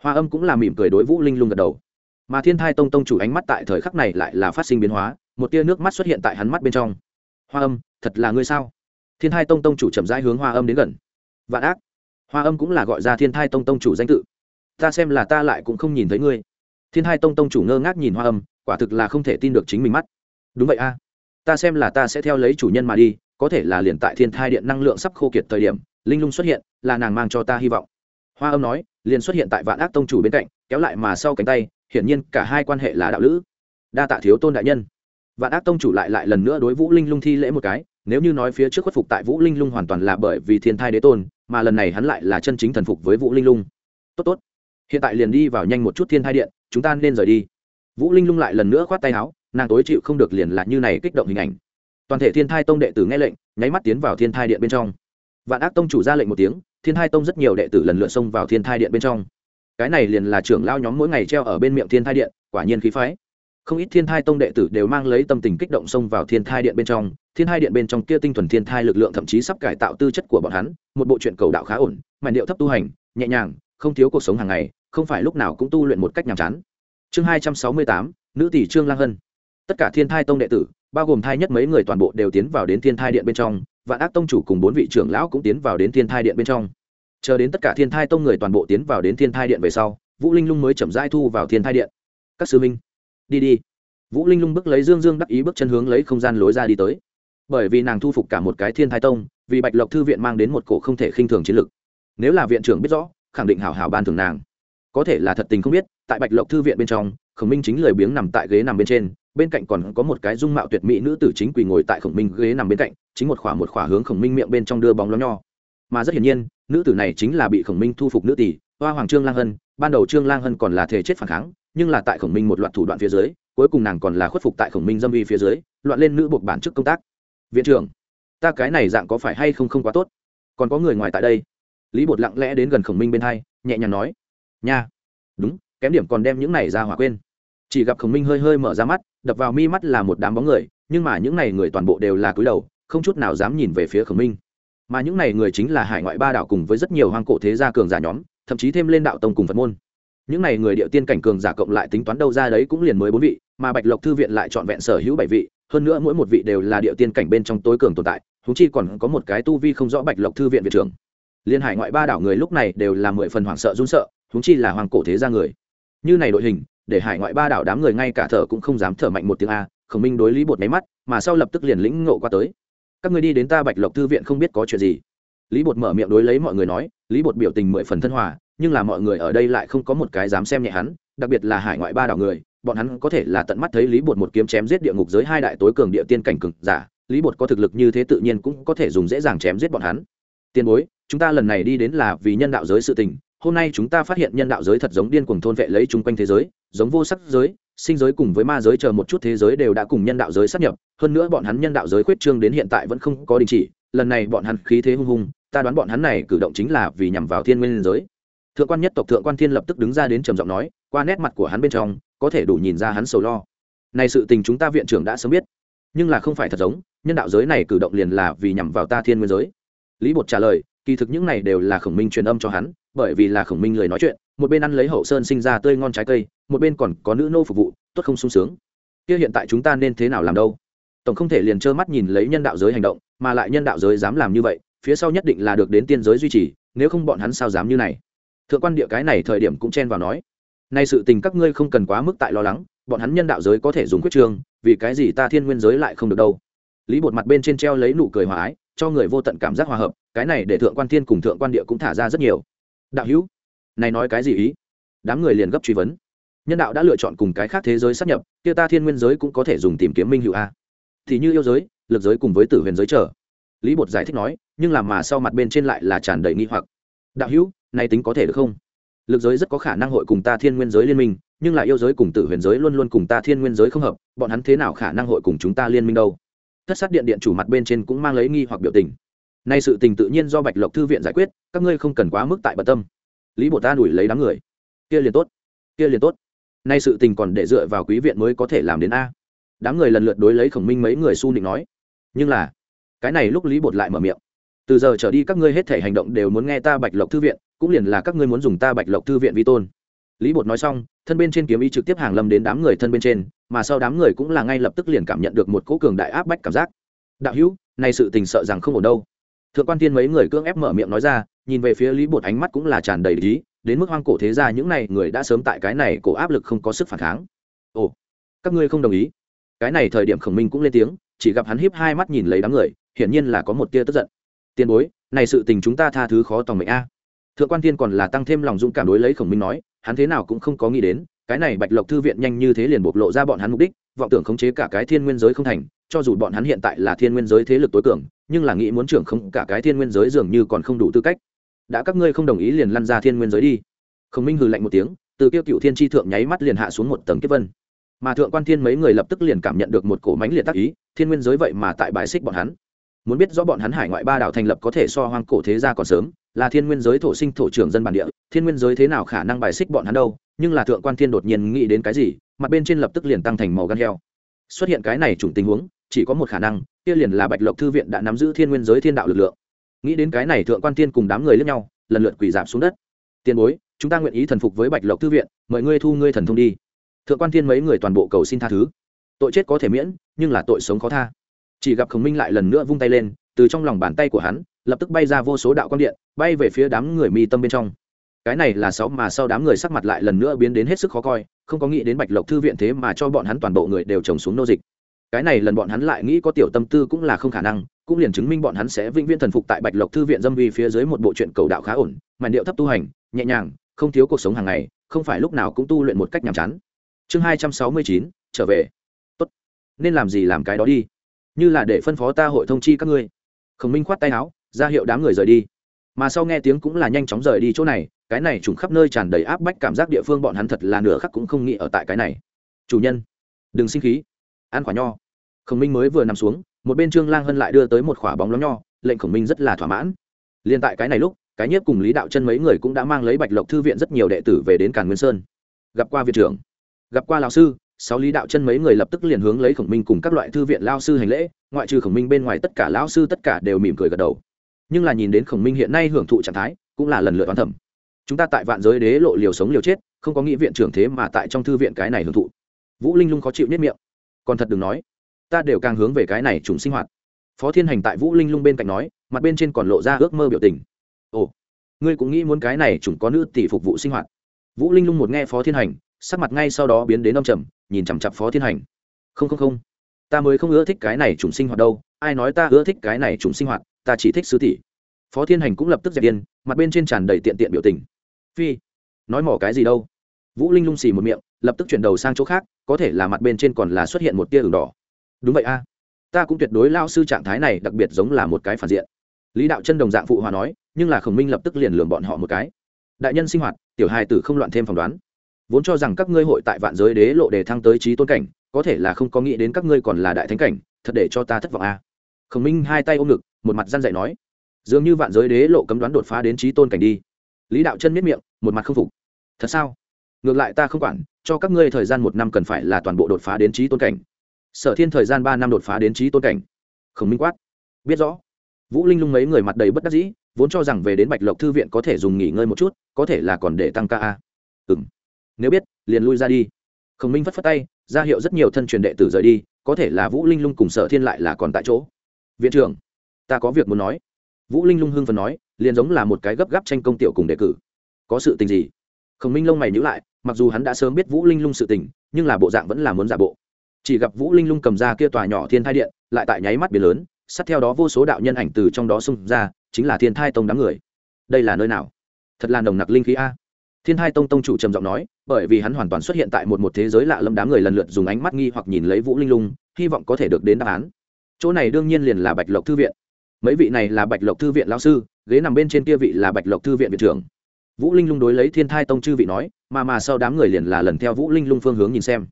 Hoa âm cũng là mỉm cười đối vũ linh lung gật đầu. Mà thiên thai tông tông chủ ánh mắt tại thời khắc này lại là phát sinh biến hóa, một tia nước mắt xuất hiện tại hắn mắt bên trong. Hoa âm, thật là ngươi sao? Thiên thai tông tông chủ chậm rãi hướng hoa âm đến gần. Vạn ác. Hoa âm cũng là gọi ra thiên thai tông tông chủ danh tự. Ta xem là ta lại cũng không nhìn thấy ngươi. Thiên thai tông tông chủ ngơ ngác nhìn hoa âm quả thực là không thể tin được chính mình mắt. Đúng vậy a, ta xem là ta sẽ theo lấy chủ nhân mà đi, có thể là liền tại thiên thai điện năng lượng sắp khô kiệt thời điểm, linh lung xuất hiện, là nàng mang cho ta hy vọng. Hoa âm nói, liền xuất hiện tại vạn ác tông chủ bên cạnh, kéo lại mà sau cánh tay, hiển nhiên cả hai quan hệ là đạo lữ. Đa tạ thiếu tôn đại nhân. Vạn ác tông chủ lại lại lần nữa đối vũ linh lung thi lễ một cái, nếu như nói phía trước khuất phục tại vũ linh lung hoàn toàn là bởi vì thiên thai đế tôn, mà lần này hắn lại là chân chính thần phục với vũ linh lung. Tốt tốt. Hiện tại liền đi vào nhanh một chút thiên thai điện, chúng ta nên rời đi vũ linh lung lại lần nữa khoát tay áo, nàng tối chịu không được liền là như này kích động hình ảnh. Toàn thể thiên thai tông đệ tử nghe lệnh, nháy mắt tiến vào thiên thai điện bên trong. Vạn ác tông chủ ra lệnh một tiếng, thiên thai tông rất nhiều đệ tử lần lượt xông vào thiên thai điện bên trong. Cái này liền là trưởng lao nhóm mỗi ngày treo ở bên miệng thiên thai điện, quả nhiên khí phái. Không ít thiên thai tông đệ tử đều mang lấy tâm tình kích động xông vào thiên thai điện bên trong. Thiên thai điện bên trong kia tinh thuần thiên thai lực lượng thậm chí sắp cải tạo tư chất của bọn hắn, một bộ truyện cầu đạo khá ổn mà điệu thấp tu hành, nhẹ nhàng, không thiếu cuộc sống hàng ngày, không phải lúc nào cũng tu luyện một cách nhàm chán chương hai trăm sáu mươi tám, nữ tỷ trương lang hân. Tất cả thiên thai tông đệ tử, bao gồm thai nhất mấy người toàn bộ đều tiến vào đến thiên thai điện bên trong vạn ác tông chủ cùng bốn vị trưởng lão cũng tiến vào đến thiên thai điện bên trong. Chờ đến tất cả thiên thai tông người toàn bộ tiến vào đến thiên thai điện về sau, vũ linh lung mới chậm rãi thu vào thiên thai điện. Các sư minh, đi đi. Vũ linh lung bước lấy dương dương đắc ý bước chân hướng lấy không gian lối ra đi tới. Bởi vì nàng thu phục cả một cái thiên thai tông, vì bạch lộc thư viện mang đến một cổ không thể khinh thường chiến lực. Nếu là viện trưởng biết rõ, khẳng định hảo hảo ban thường nàng có thể là thật tình không biết, tại bạch lộc thư viện bên trong, khổng minh chính lười biếng nằm tại ghế nằm bên trên, bên cạnh còn có một cái dung mạo tuyệt mỹ nữ tử chính quỳ ngồi tại khổng minh ghế nằm bên cạnh, chính một khỏa một khỏa hướng khổng minh miệng bên trong đưa bóng ló nho. Mà rất hiển nhiên, nữ tử này chính là bị khổng minh thu phục nữ tỷ, hoa hoàng trương lang hân, ban đầu trương lang hân còn là thể chết phản kháng, nhưng là tại khổng minh một loạt thủ đoạn phía dưới, cuối cùng nàng còn là khuất phục tại khổng minh dâm uy phía dưới, loạn lên nữ buộc bản chức công tác. Viện trưởng, ta cái này dạng có phải hay không không quá tốt? Còn có người ngoài tại đây. Lý bột lặng lẽ đến gần khổng minh bên hai, nhẹ nhàng nói nha. Đúng, kém điểm còn đem những này ra hỏa quên. Chỉ gặp khổng minh hơi hơi mở ra mắt, đập vào mi mắt là một đám bóng người, nhưng mà những này người toàn bộ đều là cúi đầu, không chút nào dám nhìn về phía khổng minh. Mà những này người chính là hải ngoại ba đạo cùng với rất nhiều hoang cổ thế gia cường giả nhóm, thậm chí thêm lên đạo tông cùng phật môn. Những này người địa tiên cảnh cường giả cộng lại tính toán đâu ra đấy cũng liền mới bốn vị, mà bạch lộc thư viện lại trọn vẹn sở hữu bảy vị, hơn nữa mỗi một vị đều là địa tiên cảnh bên trong tối cường tồn tại húng chi còn có một cái tu vi không rõ bạch lộc thư viện viện trưởng. Liên hải ngoại ba đảo người lúc này đều là mười phần hoảng sợ run sợ húng chi là hoàng cổ thế gia người. Như này đội hình, để hải ngoại ba đảo đám người ngay cả thở cũng không dám thở mạnh một tiếng a, khổng minh đối lý bột máy mắt, mà sau lập tức liền lĩnh ngộ qua tới. Các người đi đến ta bạch lộc thư viện không biết có chuyện gì. Lý bột mở miệng đối lấy mọi người nói, lý bột biểu tình mười phần thân hòa, nhưng là mọi người ở đây lại không có một cái dám xem nhẹ hắn, đặc biệt là hải ngoại ba đảo người, bọn hắn có thể là tận mắt thấy lý bột một kiếm chém giết địa ngục giới hai đại tối cường địa tiên cảnh cực giả, lý bột có thực lực như thế tự nhiên cũng có thể dùng dễ dàng chém giết bọn hắn. Tiền bối, chúng ta lần này đi đến là vì nhân đạo giới sự tình hôm nay chúng ta phát hiện nhân đạo giới thật giống điên cuồng thôn vệ lấy chung quanh thế giới, giống vô sắc giới, sinh giới cùng với ma giới chờ một chút thế giới đều đã cùng nhân đạo giới sát nhập. Hơn nữa bọn hắn nhân đạo giới khuyết trương đến hiện tại vẫn không có đình chỉ, lần này bọn hắn khí thế hung hung ta đoán bọn hắn này cử động chính là vì nhằm vào thiên nguyên giới. Thượng quan nhất tộc thượng quan thiên lập tức đứng ra đến trầm giọng nói, qua nét mặt của hắn bên trong, có thể đủ nhìn ra hắn sầu lo. Này sự tình chúng ta viện trưởng đã sớm biết, nhưng là không phải thật giống, nhân đạo giới này cử động liền là vì nhằm vào ta thiên nguyên giới. Lý bột trả lời, kỳ thực những này đều là khổng minh truyền âm cho hắn bởi vì là khổng minh lời nói chuyện, một bên ăn lấy hậu sơn sinh ra tươi ngon trái cây, một bên còn có nữ nô phục vụ, tốt không sung sướng. Kia hiện tại chúng ta nên thế nào làm đâu? Tổng không thể liền trơ mắt nhìn lấy nhân đạo giới hành động, mà lại nhân đạo giới dám làm như vậy, phía sau nhất định là được đến tiên giới duy trì, nếu không bọn hắn sao dám như này? Thượng quan địa cái này thời điểm cũng chen vào nói, nay sự tình các ngươi không cần quá mức tại lo lắng, bọn hắn nhân đạo giới có thể dùng quyết trường, vì cái gì ta thiên nguyên giới lại không được đâu? Lý bột mặt bên trên treo lấy nụ cười hòa ái, cho người vô tận cảm giác hòa hợp, cái này để thượng quan thiên cùng thượng quan địa cũng thả ra rất nhiều đạo hữu, này nói cái gì ý? Đám người liền gấp truy vấn. Nhân đạo đã lựa chọn cùng cái khác thế giới sắp nhập, kia ta thiên nguyên giới cũng có thể dùng tìm kiếm minh hữu a. Thì như yêu giới, lực giới cùng với tử huyền giới trở lý bột giải thích nói, nhưng làm mà sau mặt bên trên lại là tràn đầy nghi hoặc. Đạo hữu, này tính có thể được không? Lực giới rất có khả năng hội cùng ta thiên nguyên giới liên minh, nhưng lại yêu giới cùng tử huyền giới luôn luôn cùng ta thiên nguyên giới không hợp, bọn hắn thế nào khả năng hội cùng chúng ta liên minh đâu? Thất sát điện điện chủ mặt bên trên cũng mang lấy nghi hoặc biểu tình nay sự tình tự nhiên do bạch lộc thư viện giải quyết, các ngươi không cần quá mức tại bận tâm. Lý bột ta đuổi lấy đám người. Kia liền tốt, kia liền tốt. Nay sự tình còn để dựa vào quý viện mới có thể làm đến a. Đám người lần lượt đối lấy khổng minh mấy người su định nói. Nhưng là, cái này lúc lý bột lại mở miệng. Từ giờ trở đi các ngươi hết thể hành động đều muốn nghe ta bạch lộc thư viện, cũng liền là các ngươi muốn dùng ta bạch lộc thư viện vi tôn. Lý bột nói xong, thân bên trên kiếm y trực tiếp hàng lâm đến đám người thân bên trên, mà sau đám người cũng là ngay lập tức liền cảm nhận được một cỗ cường đại áp bách cảm giác. Đạo hữu, nay sự tình sợ rằng không ổn đâu thượng quan tiên mấy người cưỡng ép mở miệng nói ra, nhìn về phía lý bột ánh mắt cũng là tràn đầy ý, đến mức hoang cổ thế ra những này người đã sớm tại cái này cổ áp lực không có sức phản kháng. Ồ, các ngươi không đồng ý. Cái này thời điểm khổng minh cũng lên tiếng, chỉ gặp hắn hiếp hai mắt nhìn lấy đám người, hiển nhiên là có một tia tức giận. Tiền bối, này sự tình chúng ta tha thứ khó tòng mệnh a. Thượng quan tiên còn là tăng thêm lòng dũng cảm đối lấy khổng minh nói, hắn thế nào cũng không có nghĩ đến, cái này bạch lộc thư viện nhanh như thế liền bộc lộ ra bọn hắn mục đích vọng tưởng khống chế cả cái thiên nguyên giới không thành, cho dù bọn hắn hiện tại là thiên nguyên giới thế lực tối cường, nhưng là nghĩ muốn trưởng không cả cái thiên nguyên giới dường như còn không đủ tư cách. Đã các ngươi không đồng ý liền lăn ra thiên nguyên giới đi. Khổng minh hừ lạnh một tiếng, từ kia cựu thiên tri thượng nháy mắt liền hạ xuống một tầng kiếp vân. Mà thượng quan thiên mấy người lập tức liền cảm nhận được một cổ mánh liệt tác ý, thiên nguyên giới vậy mà tại bài xích bọn hắn. Muốn biết rõ bọn hắn hải ngoại ba đảo thành lập có thể so hoang cổ thế gia còn sớm, là thiên nguyên giới thổ sinh thổ trưởng dân bản địa, thiên nguyên giới thế nào khả năng bài xích bọn hắn đâu, nhưng là thượng quan thiên đột nhiên nghĩ đến cái gì mặt bên trên lập tức liền tăng thành màu gan heo. Xuất hiện cái này chủng tình huống, chỉ có một khả năng, kia liền là bạch lộc thư viện đã nắm giữ thiên nguyên giới thiên đạo lực lượng. Nghĩ đến cái này thượng quan thiên cùng đám người lẫn nhau, lần lượt quỳ giảm xuống đất. Tiền bối, chúng ta nguyện ý thần phục với bạch lộc thư viện, mời ngươi thu ngươi thần thông đi. Thượng quan thiên mấy người toàn bộ cầu xin tha thứ. Tội chết có thể miễn, nhưng là tội sống khó tha. Chỉ gặp khổng minh lại lần nữa vung tay lên, từ trong lòng bàn tay của hắn, lập tức bay ra vô số đạo quang điện, bay về phía đám người mi tâm bên trong cái này là sáu mà sau đám người sắc mặt lại lần nữa biến đến hết sức khó coi, không có nghĩ đến bạch lộc thư viện thế mà cho bọn hắn toàn bộ người đều trồng xuống nô dịch. Cái này lần bọn hắn lại nghĩ có tiểu tâm tư cũng là không khả năng, cũng liền chứng minh bọn hắn sẽ vĩnh viễn thần phục tại bạch lộc thư viện dâm vi phía dưới một bộ truyện cầu đạo khá ổn mà điệu thấp tu hành, nhẹ nhàng, không thiếu cuộc sống hàng ngày, không phải lúc nào cũng tu luyện một cách nhàm chán. Chương hai trăm sáu mươi chín, trở về. Tốt. Nên làm gì làm cái đó đi. Như là để phân phó ta hội thông chi các ngươi. Khổng minh khoát tay áo, ra hiệu đám người rời đi. Mà sau nghe tiếng cũng là nhanh chóng rời đi chỗ này cái này trùng khắp nơi tràn đầy áp bách cảm giác địa phương bọn hắn thật là nửa khắc cũng không nghĩ ở tại cái này. Chủ nhân, đừng sinh khí. Ăn quả nho. Khổng minh mới vừa nằm xuống, một bên trương lang hân lại đưa tới một quả bóng lóng nho, lệnh khổng minh rất là thỏa mãn. Liên tại cái này lúc, cái nhiếp cùng lý đạo chân mấy người cũng đã mang lấy bạch lộc thư viện rất nhiều đệ tử về đến càn nguyên sơn. Gặp qua viện trưởng, gặp qua lão sư, sáu lý đạo chân mấy người lập tức liền hướng lấy khổng minh cùng các loại thư viện lao sư hành lễ, ngoại trừ khổng minh bên ngoài tất cả lão sư tất cả đều mỉm cười gật đầu. Nhưng là nhìn đến khổng minh hiện nay hưởng thụ trạng thái, cũng là lần lượt toán thẩm chúng ta tại vạn giới đế lộ liều sống liều chết, không có nghĩ viện trưởng thế mà tại trong thư viện cái này hưởng thụ. Vũ linh lung khó chịu nhất miệng. Còn thật đừng nói, ta đều càng hướng về cái này trùng sinh hoạt. Phó thiên hành tại vũ linh lung bên cạnh nói, mặt bên trên còn lộ ra ước mơ biểu tình. Ồ, ngươi cũng nghĩ muốn cái này trùng có nữ tỷ phục vụ sinh hoạt. Vũ linh lung một nghe phó thiên hành, sắc mặt ngay sau đó biến đến ông trầm, nhìn chằm chặp phó thiên hành. Không không không, ta mới không ưa thích cái này trùng sinh hoạt đâu, ai nói ta ưa thích cái này trùng sinh hoạt, ta chỉ thích sư tỷ. Phó thiên hành cũng lập tức dẹp điên, mặt bên trên tràn đầy tiện tiện biểu tình phi. Nói mỏ cái gì đâu? Vũ linh lung xì một miệng, lập tức chuyển đầu sang chỗ khác, có thể là mặt bên trên còn là xuất hiện một tia ửng đỏ. Đúng vậy a. Ta cũng tuyệt đối lao sư trạng thái này đặc biệt giống là một cái phản diện. Lý đạo chân đồng dạng phụ hòa nói, nhưng là khổng minh lập tức liền lường bọn họ một cái. Đại nhân sinh hoạt, tiểu hài tử không loạn thêm phỏng đoán. Vốn cho rằng các ngươi hội tại vạn giới đế lộ đề thăng tới trí tôn cảnh, có thể là không có nghĩ đến các ngươi còn là đại thánh cảnh, thật để cho ta thất vọng a. Khổng minh hai tay ôm ngực, một mặt răn dạy nói, dường như vạn giới đế lộ cấm đoán đột phá đến trí tôn cảnh đi lý đạo chân miết miệng, một mặt không phục. Thật sao? Ngược lại ta không quản, cho các ngươi thời gian một năm cần phải là toàn bộ đột phá đến trí tôn cảnh. Sở thiên thời gian ba năm đột phá đến trí tôn cảnh. Khổng minh quát. Biết rõ. Vũ linh lung mấy người mặt đầy bất đắc dĩ, vốn cho rằng về đến bạch lộc thư viện có thể dùng nghỉ ngơi một chút, có thể là còn để tăng ca a. Ừ m nếu biết, liền lui ra đi. Khổng minh phất phất tay, ra hiệu rất nhiều thân truyền đệ tử rời đi, có thể là vũ linh lung cùng sở thiên lại là còn tại chỗ. Viện trưởng, ta có việc muốn nói. Vũ linh lung hưng phần nói liền giống là một cái gấp gáp tranh công tiểu cùng đề cử. Có sự tình gì? Khổng minh lông mày nhữ lại, mặc dù hắn đã sớm biết vũ linh lung sự tình, nhưng là bộ dạng vẫn là muốn giả bộ. Chỉ gặp vũ linh lung cầm ra kia tòa nhỏ thiên thai điện, lại tại nháy mắt biển lớn, sát theo đó vô số đạo nhân ảnh từ trong đó xung ra, chính là thiên thai tông đám người. Đây là nơi nào? Thật là nồng nặc linh khí a. Thiên thai tông tông chủ trầm giọng nói, bởi vì hắn hoàn toàn xuất hiện tại một một thế giới lạ lâm đám người lần lượt dùng ánh mắt nghi hoặc nhìn lấy vũ linh lung, hy vọng có thể được đến đáp án. Chỗ này đương nhiên liền là bạch lộc thư viện. Mấy vị này là bạch lộc thư viện lao sư ghế nằm bên trên kia vị là bạch lộc thư viện viện trưởng. Vũ linh lung đối lấy thiên thai tông chư vị nói, mà mà sau đám người liền là lần theo vũ linh lung phương hướng nhìn xem.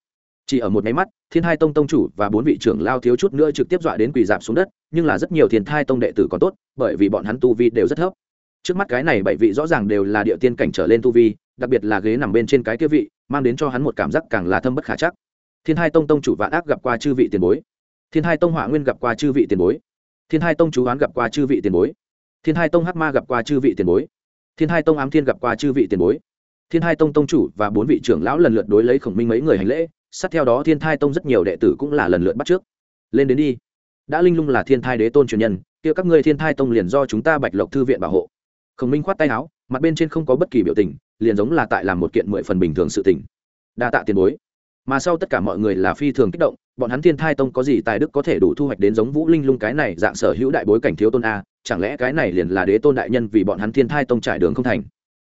Chỉ ở một máy mắt, thiên thai tông tông chủ và bốn vị trưởng lao thiếu chút nữa trực tiếp dọa đến quỳ dạp xuống đất, nhưng là rất nhiều thiên thai tông đệ tử còn tốt, bởi vì bọn hắn tu vi đều rất thấp. Trước mắt cái này bảy vị rõ ràng đều là địa tiên cảnh trở lên tu vi, đặc biệt là ghế nằm bên trên cái kia vị, mang đến cho hắn một cảm giác càng là thâm bất khả chắc. Thiên hai tông tông chủ vạn ác gặp qua chư vị tiền bối. Thiên hai tông hỏa nguyên gặp qua chư vị tiền bối. Thiên hai tông chú oán gặp qua chư vị tiền bối thiên hai tông hắc ma gặp qua chư vị tiền bối. Thiên hai tông ám thiên gặp qua chư vị tiền bối. Thiên hai tông tông chủ và bốn vị trưởng lão lần lượt đối lấy khổng minh mấy người hành lễ, sát theo đó thiên thai tông rất nhiều đệ tử cũng là lần lượt bắt trước. Lên đến đi. Đã linh lung là thiên thai đế tôn truyền nhân, kia các ngươi thiên thai tông liền do chúng ta bạch lộc thư viện bảo hộ. Khổng minh khoát tay áo, mặt bên trên không có bất kỳ biểu tình, liền giống là tại làm một kiện mười phần bình thường sự tình. Đa tạ tiền bối. Mà sau tất cả mọi người là phi thường kích động bọn hắn thiên thai tông có gì tài đức có thể đủ thu hoạch đến giống vũ linh lung cái này dạng sở hữu đại bối cảnh thiếu tôn a, chẳng lẽ cái này liền là đế tôn đại nhân vì bọn hắn thiên thai tông trải đường không thành?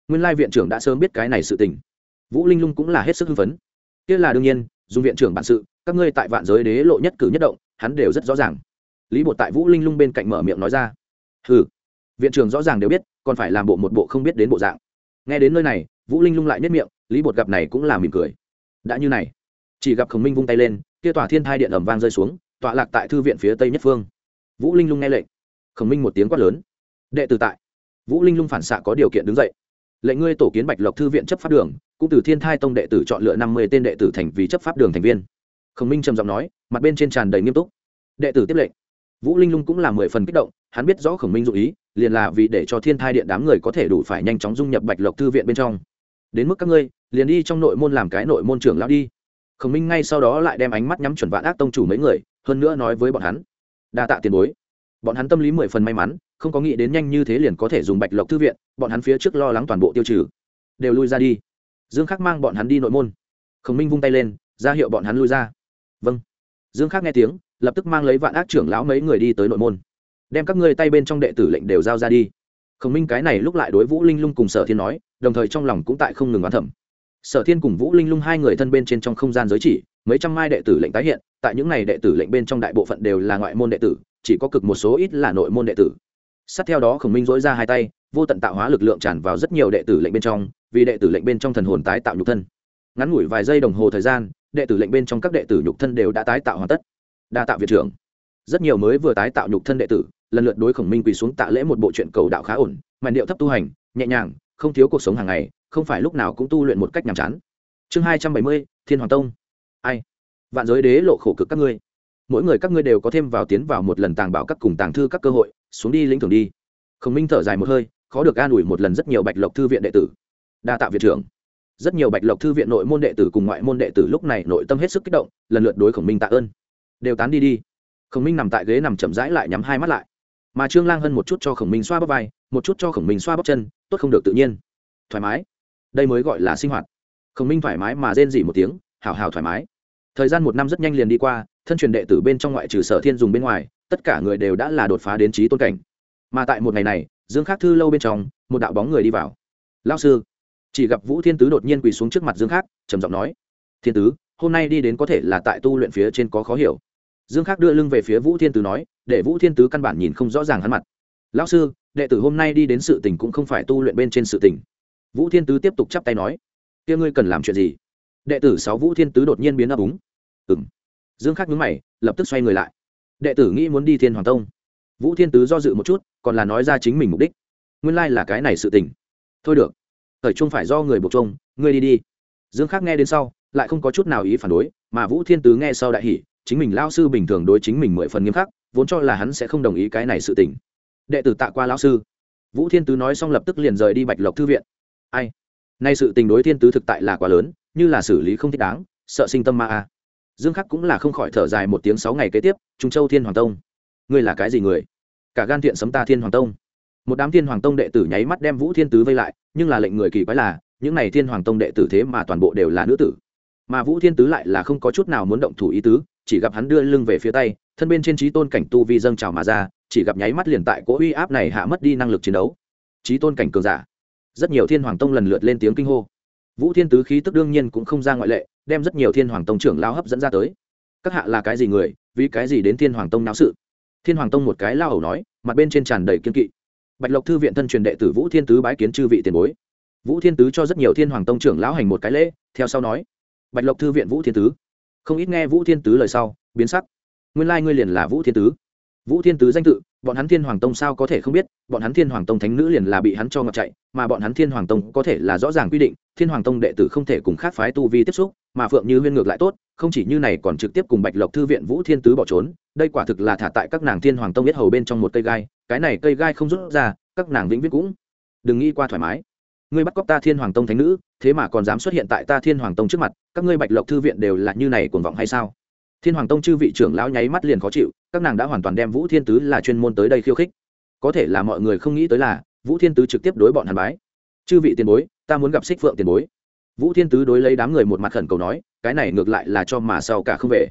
Nguyên lai viện trưởng đã sớm biết cái này sự tình. Vũ linh lung cũng là hết sức hưng phấn. Kia là đương nhiên, dùng viện trưởng bản sự, các ngươi tại vạn giới đế lộ nhất cử nhất động, hắn đều rất rõ ràng. Lý bột tại vũ linh lung bên cạnh mở miệng nói ra. Ừ viện trưởng rõ ràng đều biết, còn phải làm bộ một bộ không biết đến bộ dạng. Nghe đến nơi này, vũ linh lung lại nhất miệng, lý bột gặp này cũng là mỉm cười. Đã như này chỉ gặp khổng minh vung tay lên, kia tòa thiên thai điện ẩm vang rơi xuống, tọa lạc tại thư viện phía tây nhất phương. Vũ linh lung nghe lệnh. Khổng minh một tiếng quát lớn. Đệ tử tại. Vũ linh lung phản xạ có điều kiện đứng dậy. Lệnh ngươi tổ kiến bạch lộc thư viện chấp pháp đường, cũng từ thiên thai tông đệ tử chọn lựa năm mươi tên đệ tử thành vì chấp pháp đường thành viên. Khổng minh trầm giọng nói, mặt bên trên tràn đầy nghiêm túc. Đệ tử tiếp lệnh. Vũ linh lung cũng là mười phần kích động, hắn biết rõ khổng minh dụ ý, liền là vì để cho thiên thai điện đám người có thể đủ phải nhanh chóng dung nhập bạch lộc thư viện bên trong. Đến mức các ngươi, liền đi trong nội môn làm cái nội môn trưởng lão đi khổng minh ngay sau đó lại đem ánh mắt nhắm chuẩn vạn ác tông chủ mấy người, hơn nữa nói với bọn hắn. Đa tạ tiền bối. Bọn hắn tâm lý mười phần may mắn, không có nghĩ đến nhanh như thế liền có thể dùng bạch lộc thư viện, bọn hắn phía trước lo lắng toàn bộ tiêu trừ. Đều lui ra đi. Dương khắc mang bọn hắn đi nội môn. Khổng minh vung tay lên, ra hiệu bọn hắn lui ra. Vâng. Dương khắc nghe tiếng, lập tức mang lấy vạn ác trưởng lão mấy người đi tới nội môn. Đem các ngươi tay bên trong đệ tử lệnh đều giao ra đi. Khổng minh cái này lúc lại đối vũ linh lung cùng sở thiên nói, đồng thời trong lòng cũng tại không ngừng oán thẩm sở thiên cùng vũ linh lung hai người thân bên trên trong không gian giới chỉ, mấy trăm mai đệ tử lệnh tái hiện, tại những n à y đệ tử lệnh bên trong đại bộ phận đều là ngoại môn đệ tử, chỉ có cực một số ít là nội môn đệ tử. Sát theo đó khổng minh dối ra hai tay, vô tận tạo hóa lực lượng tràn vào rất nhiều đệ tử lệnh bên trong, vì đệ tử lệnh bên trong thần hồn tái tạo nhục thân. Ngắn ngủi vài giây đồng hồ thời gian, đệ tử lệnh bên trong các đệ tử nhục thân đều đã tái tạo hoàn tất. Đa tạo viện trưởng. Rất nhiều mới vừa tái tạo nhục thân đệ tử, lần lượt đối khổng minh quỳ xuống tạ lễ một bộ chuyện cầu đạo khá ổn, màn điệu thấp tu hành, nhẹ nhàng, không thiếu cuộc sống hàng ngày không phải lúc nào cũng tu luyện một cách nhàm chán. Chương hai trăm bảy mươi, thiên hoàng tông. Ai? Vạn giới đế lộ khổ cực các ngươi. Mỗi người các ngươi đều có thêm vào tiến vào một lần tàng bảo các cùng tàng thư các cơ hội, xuống đi lĩnh thưởng đi. Khổng minh thở dài một hơi, khó được an ủi một lần rất nhiều bạch lộc thư viện đệ tử. Đa tạ viện trưởng. Rất nhiều bạch lộc thư viện nội môn đệ tử cùng ngoại môn đệ tử lúc này nội tâm hết sức kích động, lần lượt đối khổng minh tạ ơn. Đều tán đi đi. Khổng minh nằm tại ghế nằm chậm rãi lại nhắm hai mắt lại. Mà trương lang hơn một chút cho khổng minh xoa bắp vai, một chút cho khổng minh xoa bắp chân, tốt không được tự nhiên. Thoải mái đây mới gọi là sinh hoạt. Khổng minh thoải mái mà rên dỉ một tiếng, hào hào thoải mái. Thời gian một năm rất nhanh liền đi qua, thân truyền đệ tử bên trong ngoại trừ sở thiên dùng bên ngoài, tất cả người đều đã là đột phá đến trí tôn cảnh. Mà tại một ngày này, dương khắc thư lâu bên trong, một đạo bóng người đi vào. Lao sư. Chỉ gặp vũ thiên tứ đột nhiên quỳ xuống trước mặt dương khắc, trầm giọng nói, thiên tứ, hôm nay đi đến có thể là tại tu luyện phía trên có khó hiểu. Dương khắc đưa lưng về phía vũ thiên tứ nói, để vũ thiên tứ căn bản nhìn không rõ ràng hắn mặt. Lão sư, đệ tử hôm nay đi đến sự tình cũng không phải tu luyện bên trên sự tình vũ thiên tứ tiếp tục chắp tay nói, kia ngươi cần làm chuyện gì? Đệ tử sáu vũ thiên tứ đột nhiên biến ấp úng. Ừ m dương khắc nhúng mày, lập tức xoay người lại. Đệ tử nghĩ muốn đi thiên hoàng tông. Vũ thiên tứ do dự một chút, còn là nói ra chính mình mục đích. Nguyên lai là cái này sự tình. Thôi được, thời trung phải do người buộc trông ngươi đi đi. Dương khắc nghe đến sau, lại không có chút nào ý phản đối, mà vũ thiên tứ nghe sau đại hỉ, chính mình lao sư bình thường đối chính mình mười phần nghiêm khắc, vốn cho là hắn sẽ không đồng ý cái này sự tình. Đệ tử tạ qua lao sư. Vũ thiên tứ nói xong lập tức liền rời đi bạch lộc thư viện ai? Nay sự tình đối thiên tứ thực tại là quá lớn, như là xử lý không thích đáng, sợ sinh tâm ma a. Dương khắc cũng là không khỏi thở dài một tiếng sáu ngày kế tiếp, trung châu thiên hoàng tông. Ngươi là cái gì người? Cả gan thiện sấm ta thiên hoàng tông. Một đám thiên hoàng tông đệ tử nháy mắt đem vũ thiên tứ vây lại, nhưng là lệnh người kỳ quái là, những này thiên hoàng tông đệ tử thế mà toàn bộ đều là nữ tử. Mà vũ thiên tứ lại là không có chút nào muốn động thủ ý tứ, chỉ gặp hắn đưa lưng về phía tay, thân bên trên trí tôn cảnh tu vi dâng trào mà ra, chỉ gặp nháy mắt liền tại cỗ uy áp này hạ mất đi năng lực chiến đấu. Trí tôn cảnh cường giả rất nhiều thiên hoàng tông lần lượt lên tiếng kinh hô. Vũ thiên tứ khí tức đương nhiên cũng không ra ngoại lệ, đem rất nhiều thiên hoàng tông trưởng lao hấp dẫn ra tới. Các hạ là cái gì người, vì cái gì đến thiên hoàng tông náo sự? Thiên hoàng tông một cái lao hầu nói, mặt bên trên tràn đầy kiên kỵ. Bạch lộc thư viện thân truyền đệ tử vũ thiên tứ bái kiến chư vị tiền bối. Vũ thiên tứ cho rất nhiều thiên hoàng tông trưởng lão hành một cái lễ, theo sau nói, bạch lộc thư viện vũ thiên tứ. Không ít nghe vũ thiên tứ lời sau, biến sắc. Nguyên lai ngươi liền là vũ thiên tứ. Vũ thiên tứ danh tự bọn hắn thiên hoàng tông sao có thể không biết, bọn hắn thiên hoàng tông thánh nữ liền là bị hắn cho ngọc chạy, mà bọn hắn thiên hoàng tông có thể là rõ ràng quy định, thiên hoàng tông đệ tử không thể cùng khác phái tu vi tiếp xúc, mà phượng như huyên ngược lại tốt, không chỉ như này còn trực tiếp cùng bạch lộc thư viện vũ thiên tứ bỏ trốn, đây quả thực là thả tại các nàng thiên hoàng tông biết hầu bên trong một cây gai, cái này cây gai không rút ra, các nàng vĩnh viễn cũng đừng nghĩ qua thoải mái. Ngươi bắt cóc ta thiên hoàng tông thánh nữ, thế mà còn dám xuất hiện tại ta thiên hoàng tông trước mặt, các ngươi bạch lộc thư viện đều là như này cuồng vọng hay sao? Thiên hoàng tông chư vị trưởng lão nháy mắt liền khó chịu, các nàng đã hoàn toàn đem vũ thiên tứ là chuyên môn tới đây khiêu khích. Có thể là mọi người không nghĩ tới là, vũ thiên tứ trực tiếp đối bọn hàn bái. Chư vị tiền bối, ta muốn gặp xích phượng tiền bối. Vũ thiên tứ đối lấy đám người một mặt khẩn cầu nói, cái này ngược lại là cho mà sau cả không về.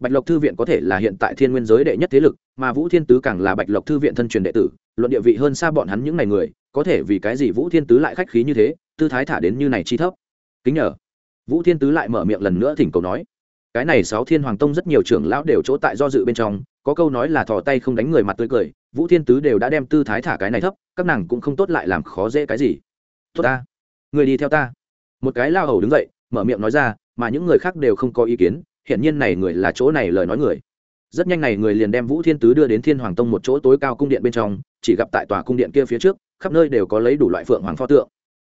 Bạch lộc thư viện có thể là hiện tại thiên nguyên giới đệ nhất thế lực, mà vũ thiên tứ càng là bạch lộc thư viện thân truyền đệ tử, luận địa vị hơn xa bọn hắn những ngày người, có thể vì cái gì vũ thiên tứ lại khách khí như thế, tư thái thả đến như này chi thấp. Kính nhờ. Vũ thiên tứ lại mở miệng lần nữa thỉnh cầu nói cái này sáu thiên hoàng tông rất nhiều trưởng lão đều chỗ tại do dự bên trong, có câu nói là thò tay không đánh người mặt tươi cười, vũ thiên tứ đều đã đem tư thái thả cái này thấp, các nàng cũng không tốt lại làm khó dễ cái gì. Tốt ta, người đi theo ta. Một cái lao hầu đứng dậy, mở miệng nói ra, mà những người khác đều không có ý kiến, hiển nhiên này người là chỗ này lời nói người. Rất nhanh này người liền đem vũ thiên tứ đưa đến thiên hoàng tông một chỗ tối cao cung điện bên trong, chỉ gặp tại tòa cung điện kia phía trước, khắp nơi đều có lấy đủ loại phượng hoàng pho tượng.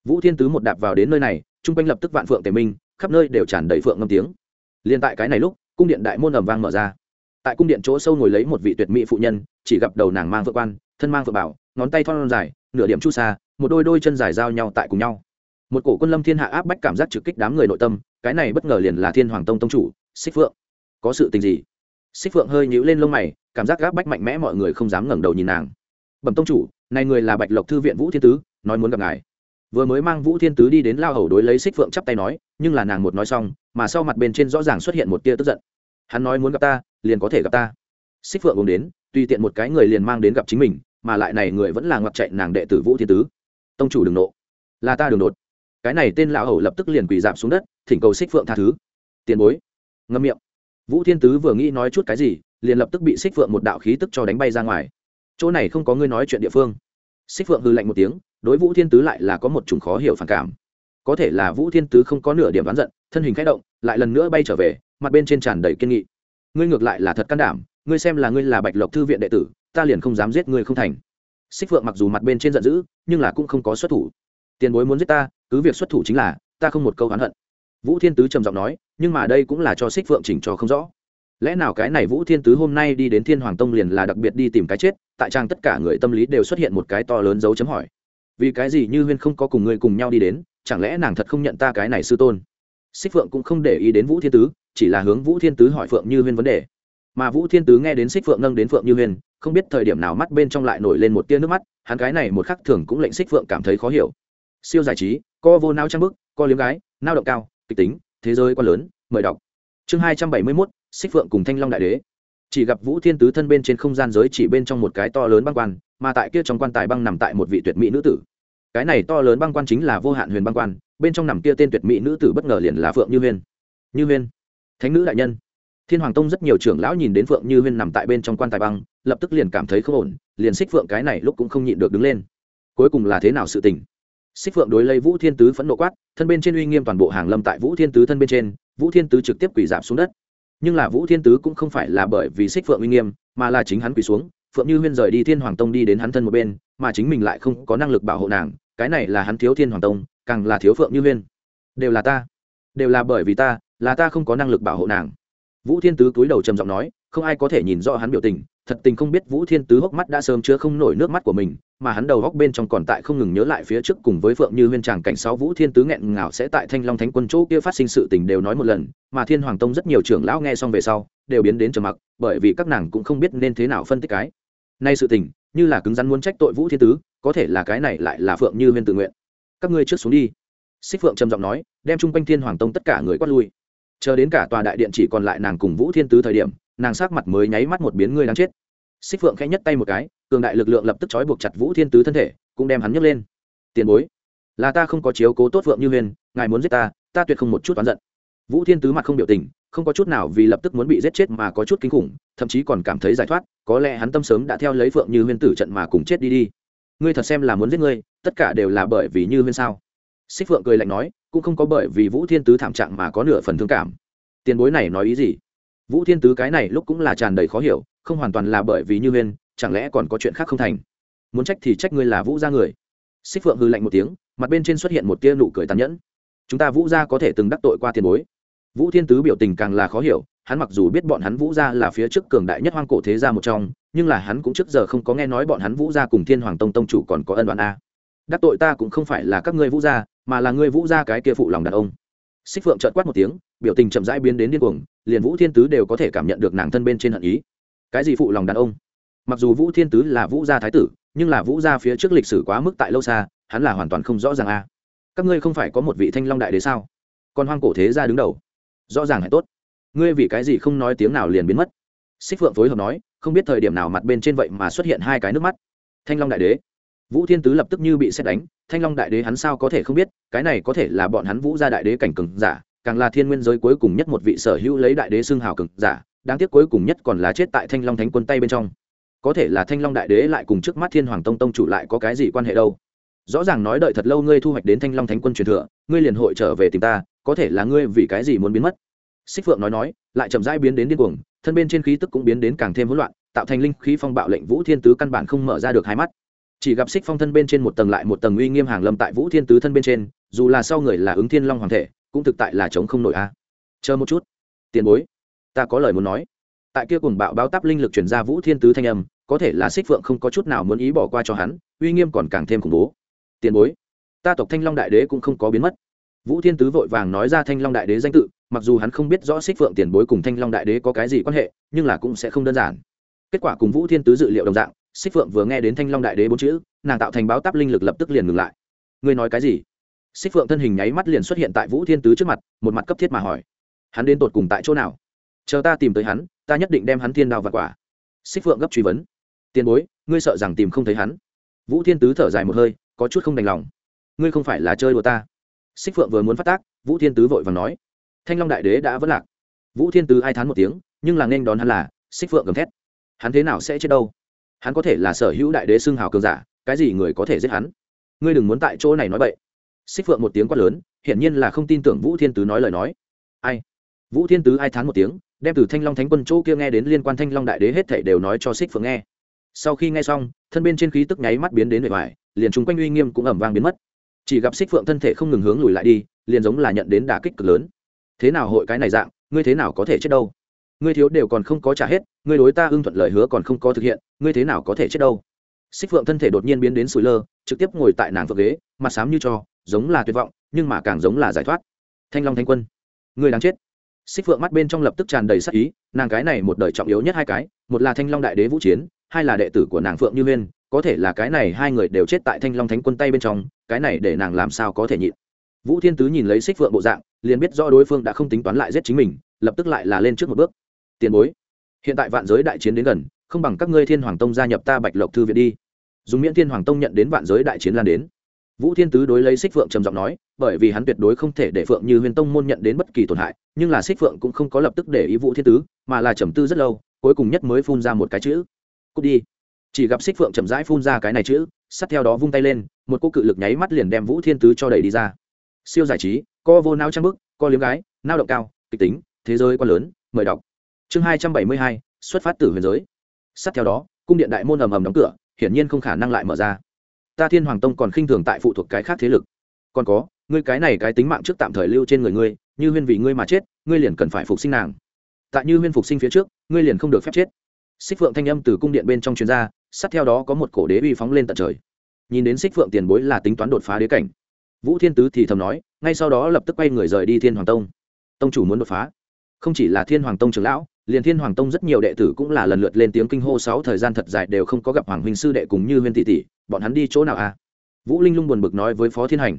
Vũ thiên tứ một đạp vào đến nơi này chung quanh lập tức vạn phượng tề minh, khắp nơi đều tràn đầy phượng ngâm tiếng liền tại cái này lúc, cung điện đại môn ầm vang mở ra. Tại cung điện chỗ sâu ngồi lấy một vị tuyệt mỹ phụ nhân, chỉ gặp đầu nàng mang vợ quan, thân mang vợ bảo, ngón tay thon dài, nửa điểm chu xa một đôi đôi chân dài giao nhau tại cùng nhau. Một cổ quân lâm thiên hạ áp bách cảm giác trực kích đám người nội tâm, cái này bất ngờ liền là thiên hoàng tông tông chủ, xích phượng. Có sự tình gì? Xích phượng hơi nhíu lên lông mày, cảm giác gáp bách mạnh mẽ mọi người không dám ngẩng đầu nhìn nàng. Bẩm tông chủ, này người là bạch lộc thư viện vũ thiên tứ, nói muốn gặp ngài vừa mới mang vũ thiên tứ đi đến lao hầu đối lấy xích phượng chắp tay nói, nhưng là nàng một nói xong, mà sau mặt bên trên rõ ràng xuất hiện một tia tức giận. Hắn nói muốn gặp ta, liền có thể gặp ta. Xích phượng uống đến, tùy tiện một cái người liền mang đến gặp chính mình, mà lại này người vẫn là ngoặc chạy nàng đệ tử vũ thiên tứ. Tông chủ đừng nộ. Là ta đường đột. Cái này tên lão hầu lập tức liền quỳ giảm xuống đất, thỉnh cầu xích phượng tha thứ. Tiền bối. Ngâm miệng. Vũ thiên tứ vừa nghĩ nói chút cái gì, liền lập tức bị xích phượng một đạo khí tức cho đánh bay ra ngoài. Chỗ này không có ngươi nói chuyện địa phương xích phượng hư lạnh một tiếng, đối vũ thiên tứ lại là có một chủng khó hiểu phản cảm. Có thể là vũ thiên tứ không có nửa điểm đoán giận, thân hình k h ẽ động, lại lần nữa bay trở về, mặt bên trên tràn đầy kiên nghị. Ngươi ngược lại là thật can đảm, ngươi xem là ngươi là bạch lộc thư viện đệ tử, ta liền không dám giết ngươi không thành. Xích phượng mặc dù mặt bên trên giận dữ, nhưng là cũng không có xuất thủ. Tiền bối muốn giết ta, cứ việc xuất thủ chính là, ta không một câu hắn hận. Vũ thiên tứ trầm giọng nói, nhưng mà đây cũng là cho xích phượng chỉnh cho không rõ lẽ nào cái này vũ thiên tứ hôm nay đi đến thiên hoàng tông liền là đặc biệt đi tìm cái chết? Tại trang tất cả người tâm lý đều xuất hiện một cái to lớn dấu chấm hỏi. Vì cái gì như huyên không có cùng người cùng nhau đi đến? Chẳng lẽ nàng thật không nhận ta cái này sư tôn? Xích phượng cũng không để ý đến vũ thiên tứ, chỉ là hướng vũ thiên tứ hỏi phượng như huyên vấn đề. Mà vũ thiên tứ nghe đến xích phượng nâng đến phượng như huyên, không biết thời điểm nào mắt bên trong lại nổi lên một tia nước mắt, hắn cái này một khắc thường cũng lệnh xích phượng cảm thấy khó hiểu. Siêu giải trí, co vô nao trang bức, co liếm gái, nao động cao, kịch tính, thế giới quá lớn, mời đọc. Chương hai trăm bảy mươi mốt xích phượng cùng thanh long đại đế. Chỉ gặp vũ thiên tứ thân bên trên không gian giới chỉ bên trong một cái to lớn băng quan, mà tại kia trong quan tài băng nằm tại một vị tuyệt mỹ nữ tử. Cái này to lớn băng quan chính là vô hạn huyền băng quan, bên trong nằm kia tên tuyệt mỹ nữ tử bất ngờ liền là phượng như huyên. Như huyên. Thánh nữ đại nhân. Thiên hoàng tông rất nhiều trưởng lão nhìn đến phượng như huyên nằm tại bên trong quan tài băng, lập tức liền cảm thấy không ổn, liền xích phượng cái này lúc cũng không nhịn được đứng lên. Cuối cùng là thế nào sự tình? Xích phượng đối lấy vũ thiên tứ phẫn nộ quát, thân bên trên uy nghiêm toàn bộ hàng lâm tại vũ thiên tứ thân bên trên, vũ thiên tứ trực tiếp quỳ giảm xuống đất nhưng là vũ thiên tứ cũng không phải là bởi vì xích phượng uy nghiêm, mà là chính hắn quỳ xuống, phượng như huyên rời đi thiên hoàng tông đi đến hắn thân một bên, mà chính mình lại không có năng lực bảo hộ nàng, cái này là hắn thiếu thiên hoàng tông, càng là thiếu phượng như huyên. Đều là ta, đều là bởi vì ta, là ta không có năng lực bảo hộ nàng. Vũ thiên tứ cúi đầu trầm giọng nói, không ai có thể nhìn rõ hắn biểu tình thật tình không biết vũ thiên tứ hốc mắt đã sớm chứa không nổi nước mắt của mình, mà hắn đầu góc bên trong còn tại không ngừng nhớ lại phía trước cùng với phượng như huyên tràng cảnh sáu vũ thiên tứ nghẹn ngào sẽ tại thanh long thánh quân chỗ kia phát sinh sự tình đều nói một lần, mà thiên hoàng tông rất nhiều trưởng lão nghe xong về sau, đều biến đến trầm mặc, bởi vì các nàng cũng không biết nên thế nào phân tích cái. Nay sự tình, như là cứng rắn muốn trách tội vũ thiên tứ, có thể là cái này lại là phượng như huyên tự nguyện. Các ngươi trước xuống đi. Xích phượng trầm giọng nói, đem chung quanh thiên hoàng tông tất cả người quát lui. Chờ đến cả tòa đại điện chỉ còn lại nàng cùng vũ thiên tứ thời điểm nàng sát mặt mới nháy mắt một biến ngươi đang chết. Xích phượng khẽ nhất tay một cái, cường đại lực lượng lập tức trói buộc chặt vũ thiên tứ thân thể, cũng đem hắn nhấc lên. Tiền bối, là ta không có chiếu cố tốt phượng như huyền, ngài muốn giết ta ta tuyệt không một chút oán giận. Vũ thiên tứ mặt không biểu tình, không có chút nào vì lập tức muốn bị giết chết mà có chút kinh khủng, thậm chí còn cảm thấy giải thoát, có lẽ hắn tâm sớm đã theo lấy phượng như huyên tử trận mà cùng chết đi đi. Ngươi thật xem là muốn giết ngươi, tất cả đều là bởi vì như huyên sao? Xích phượng cười lạnh nói, cũng không có bởi vì vũ thiên tứ thảm trạng mà có nửa phần thương cảm. Tiền bối này nói ý gì? Vũ thiên tứ cái này lúc cũng là tràn đầy khó hiểu, không hoàn toàn là bởi vì như huyên, chẳng lẽ còn có chuyện khác không thành? Muốn trách thì trách ngươi là vũ gia người. Xích phượng hư lạnh một tiếng, mặt bên trên xuất hiện một tia nụ cười tàn nhẫn. Chúng ta vũ gia có thể từng đắc tội qua tiền bối. Vũ thiên tứ biểu tình càng là khó hiểu, hắn mặc dù biết bọn hắn vũ gia là phía trước cường đại nhất hoang cổ thế gia một trong, nhưng là hắn cũng trước giờ không có nghe nói bọn hắn vũ gia cùng thiên hoàng tông tông chủ còn có ân đoạn a. Đắc tội ta cũng không phải là các ngươi vũ gia, mà là ngươi vũ gia cái kia phụ lòng đàn ông. Xích phượng trợn quát một tiếng, biểu tình chậm rãi biến đến điên cuồng liền vũ thiên tứ đều có thể cảm nhận được nàng thân bên trên hận ý. Cái gì phụ lòng đàn ông? Mặc dù vũ thiên tứ là vũ gia thái tử, nhưng là vũ gia phía trước lịch sử quá mức tại lâu xa, hắn là hoàn toàn không rõ ràng a. Các ngươi không phải có một vị thanh long đại đế sao? Còn hoang cổ thế gia đứng đầu. Rõ ràng hay tốt. Ngươi vì cái gì không nói tiếng nào liền biến mất? Xích phượng phối hợp nói, không biết thời điểm nào mặt bên trên vậy mà xuất hiện hai cái nước mắt. Thanh long đại đế. Vũ thiên tứ lập tức như bị xét đánh, thanh long đại đế hắn sao có thể không biết, cái này có thể là bọn hắn vũ gia đại đế cảnh cường giả càng là thiên nguyên giới cuối cùng nhất một vị sở hữu lấy đại đế xưng hào cường giả, đáng tiếc cuối cùng nhất còn là chết tại thanh long thánh quân tay bên trong. Có thể là thanh long đại đế lại cùng trước mắt thiên hoàng tông tông chủ lại có cái gì quan hệ đâu? Rõ ràng nói đợi thật lâu ngươi thu hoạch đến thanh long thánh quân truyền thừa, ngươi liền hội trở về tìm ta, có thể là ngươi vì cái gì muốn biến mất? Xích phượng nói nói, lại chậm rãi biến đến điên cuồng, thân bên trên khí tức cũng biến đến càng thêm hỗn loạn, tạo thành linh khí phong bạo lệnh vũ thiên tứ căn bản không mở ra được hai mắt. Chỉ gặp xích phong thân bên trên một tầng lại một tầng uy nghiêm hàng lâm tại vũ thiên tứ thân bên trên, dù là sau người là ứng thiên long hoàng thể cũng thực tại là chống không nổi a. Chờ một chút. Tiền bối, ta có lời muốn nói. Tại kia cùng bạo báo táp linh lực chuyển ra vũ thiên tứ thanh âm, có thể là xích phượng không có chút nào muốn ý bỏ qua cho hắn, uy nghiêm còn càng thêm khủng bố. Tiền bối, ta tộc thanh long đại đế cũng không có biến mất. Vũ thiên tứ vội vàng nói ra thanh long đại đế danh tự, mặc dù hắn không biết rõ xích phượng tiền bối cùng thanh long đại đế có cái gì quan hệ, nhưng là cũng sẽ không đơn giản. Kết quả cùng vũ thiên tứ dự liệu đồng dạng, xích phượng vừa nghe đến thanh long đại đế bốn chữ, nàng tạo thành báo táp linh lực lập tức liền ngừng lại. Ngươi nói cái gì? Xích phượng thân hình nháy mắt liền xuất hiện tại vũ thiên tứ trước mặt, một mặt cấp thiết mà hỏi, hắn đến tột cùng tại chỗ nào? Chờ ta tìm tới hắn, ta nhất định đem hắn thiên đao và quả. Xích phượng gấp truy vấn, tiền bối, ngươi sợ rằng tìm không thấy hắn? Vũ thiên tứ thở dài một hơi, có chút không đành lòng, ngươi không phải là chơi đùa ta? Xích phượng vừa muốn phát tác, vũ thiên tứ vội và nói, thanh long đại đế đã vẫn lạc. Vũ thiên tứ ai thán một tiếng, nhưng là nên đón hắn là, xích phượng gầm thét, hắn thế nào sẽ chết đâu? Hắn có thể là sở hữu đại đế xưng hào cường giả, cái gì người có thể giết hắn? Ngươi đừng muốn tại chỗ này nói bậy xích phượng một tiếng quát lớn, hiển nhiên là không tin tưởng vũ thiên tứ nói lời nói. Ai? Vũ thiên tứ ai thán một tiếng, đem từ thanh long thánh quân chỗ kia nghe đến liên quan thanh long đại đế hết thảy đều nói cho xích phượng nghe. Sau khi nghe xong, thân bên trên khí tức nháy mắt biến đến bề ngoài liền chung quanh uy nghiêm cũng ẩm vang biến mất. Chỉ gặp xích phượng thân thể không ngừng hướng lùi lại đi, liền giống là nhận đến đả kích cực lớn. Thế nào hội cái này dạng, ngươi thế nào có thể chết đâu? Ngươi thiếu đều còn không có trả hết, ngươi đối ta ưng thuận lời hứa còn không có thực hiện, ngươi thế nào có thể chết đâu? Xích phượng thân thể đột nhiên biến đến sùi lơ trực tiếp ngồi tại nàng phượng ghế, mặt xám như cho, giống là tuyệt vọng, nhưng mà càng giống là giải thoát. Thanh long thanh quân, người đáng chết. Xích phượng mắt bên trong lập tức tràn đầy sắc ý, nàng cái này một đời trọng yếu nhất hai cái, một là thanh long đại đế vũ chiến, hai là đệ tử của nàng phượng như huyên, có thể là cái này hai người đều chết tại thanh long thánh quân tay bên trong, cái này để nàng làm sao có thể nhịn. Vũ thiên tứ nhìn lấy xích phượng bộ dạng, liền biết do đối phương đã không tính toán lại giết chính mình, lập tức lại là lên trước một bước. Tiền bối, hiện tại vạn giới đại chiến đến gần, không bằng các ngươi thiên hoàng tông gia nhập ta bạch lộc thư viện đi dùng miễn thiên hoàng tông nhận đến vạn giới đại chiến lan đến. Vũ thiên tứ đối lấy xích phượng trầm giọng nói, bởi vì hắn tuyệt đối không thể để phượng như huyền tông môn nhận đến bất kỳ tổn hại, nhưng là xích phượng cũng không có lập tức để ý vũ thiên tứ, mà là trầm tư rất lâu, cuối cùng nhất mới phun ra một cái chữ. Cút đi. Chỉ gặp xích phượng chậm rãi phun ra cái này chữ sát theo đó vung tay lên, một cô cự lực nháy mắt liền đem vũ thiên tứ cho đẩy đi ra. Siêu giải trí, co vô nao trang bức, co liếm gái, nao động cao, kịch tính, thế giới quá lớn, mời đọc. Chương hai trăm bảy mươi hai, xuất phát từ huyền giới. Sát theo đó, cung điện đại môn ầm ầm đóng cửa hiển nhiên không khả năng lại mở ra. Ta thiên hoàng tông còn khinh thường tại phụ thuộc cái khác thế lực. Còn có, ngươi cái này cái tính mạng trước tạm thời lưu trên người ngươi, như huyên vì ngươi mà chết, ngươi liền cần phải phục sinh nàng. Tại như huyên phục sinh phía trước, ngươi liền không được phép chết. Xích phượng thanh âm từ cung điện bên trong chuyên gia sát theo đó có một cổ đế uy phóng lên tận trời. Nhìn đến xích phượng tiền bối là tính toán đột phá đế cảnh. Vũ thiên tứ thì thầm nói, ngay sau đó lập tức quay người rời đi thiên hoàng tông. Tông chủ muốn đột phá không chỉ là thiên hoàng tông trưởng lão, liền thiên hoàng tông rất nhiều đệ tử cũng là lần lượt lên tiếng kinh hô sáu thời gian thật dài đều không có gặp hoàng huynh sư đệ cùng như huyên tỷ tỷ, bọn hắn đi chỗ nào à? Vũ linh lung buồn bực nói với phó thiên hành.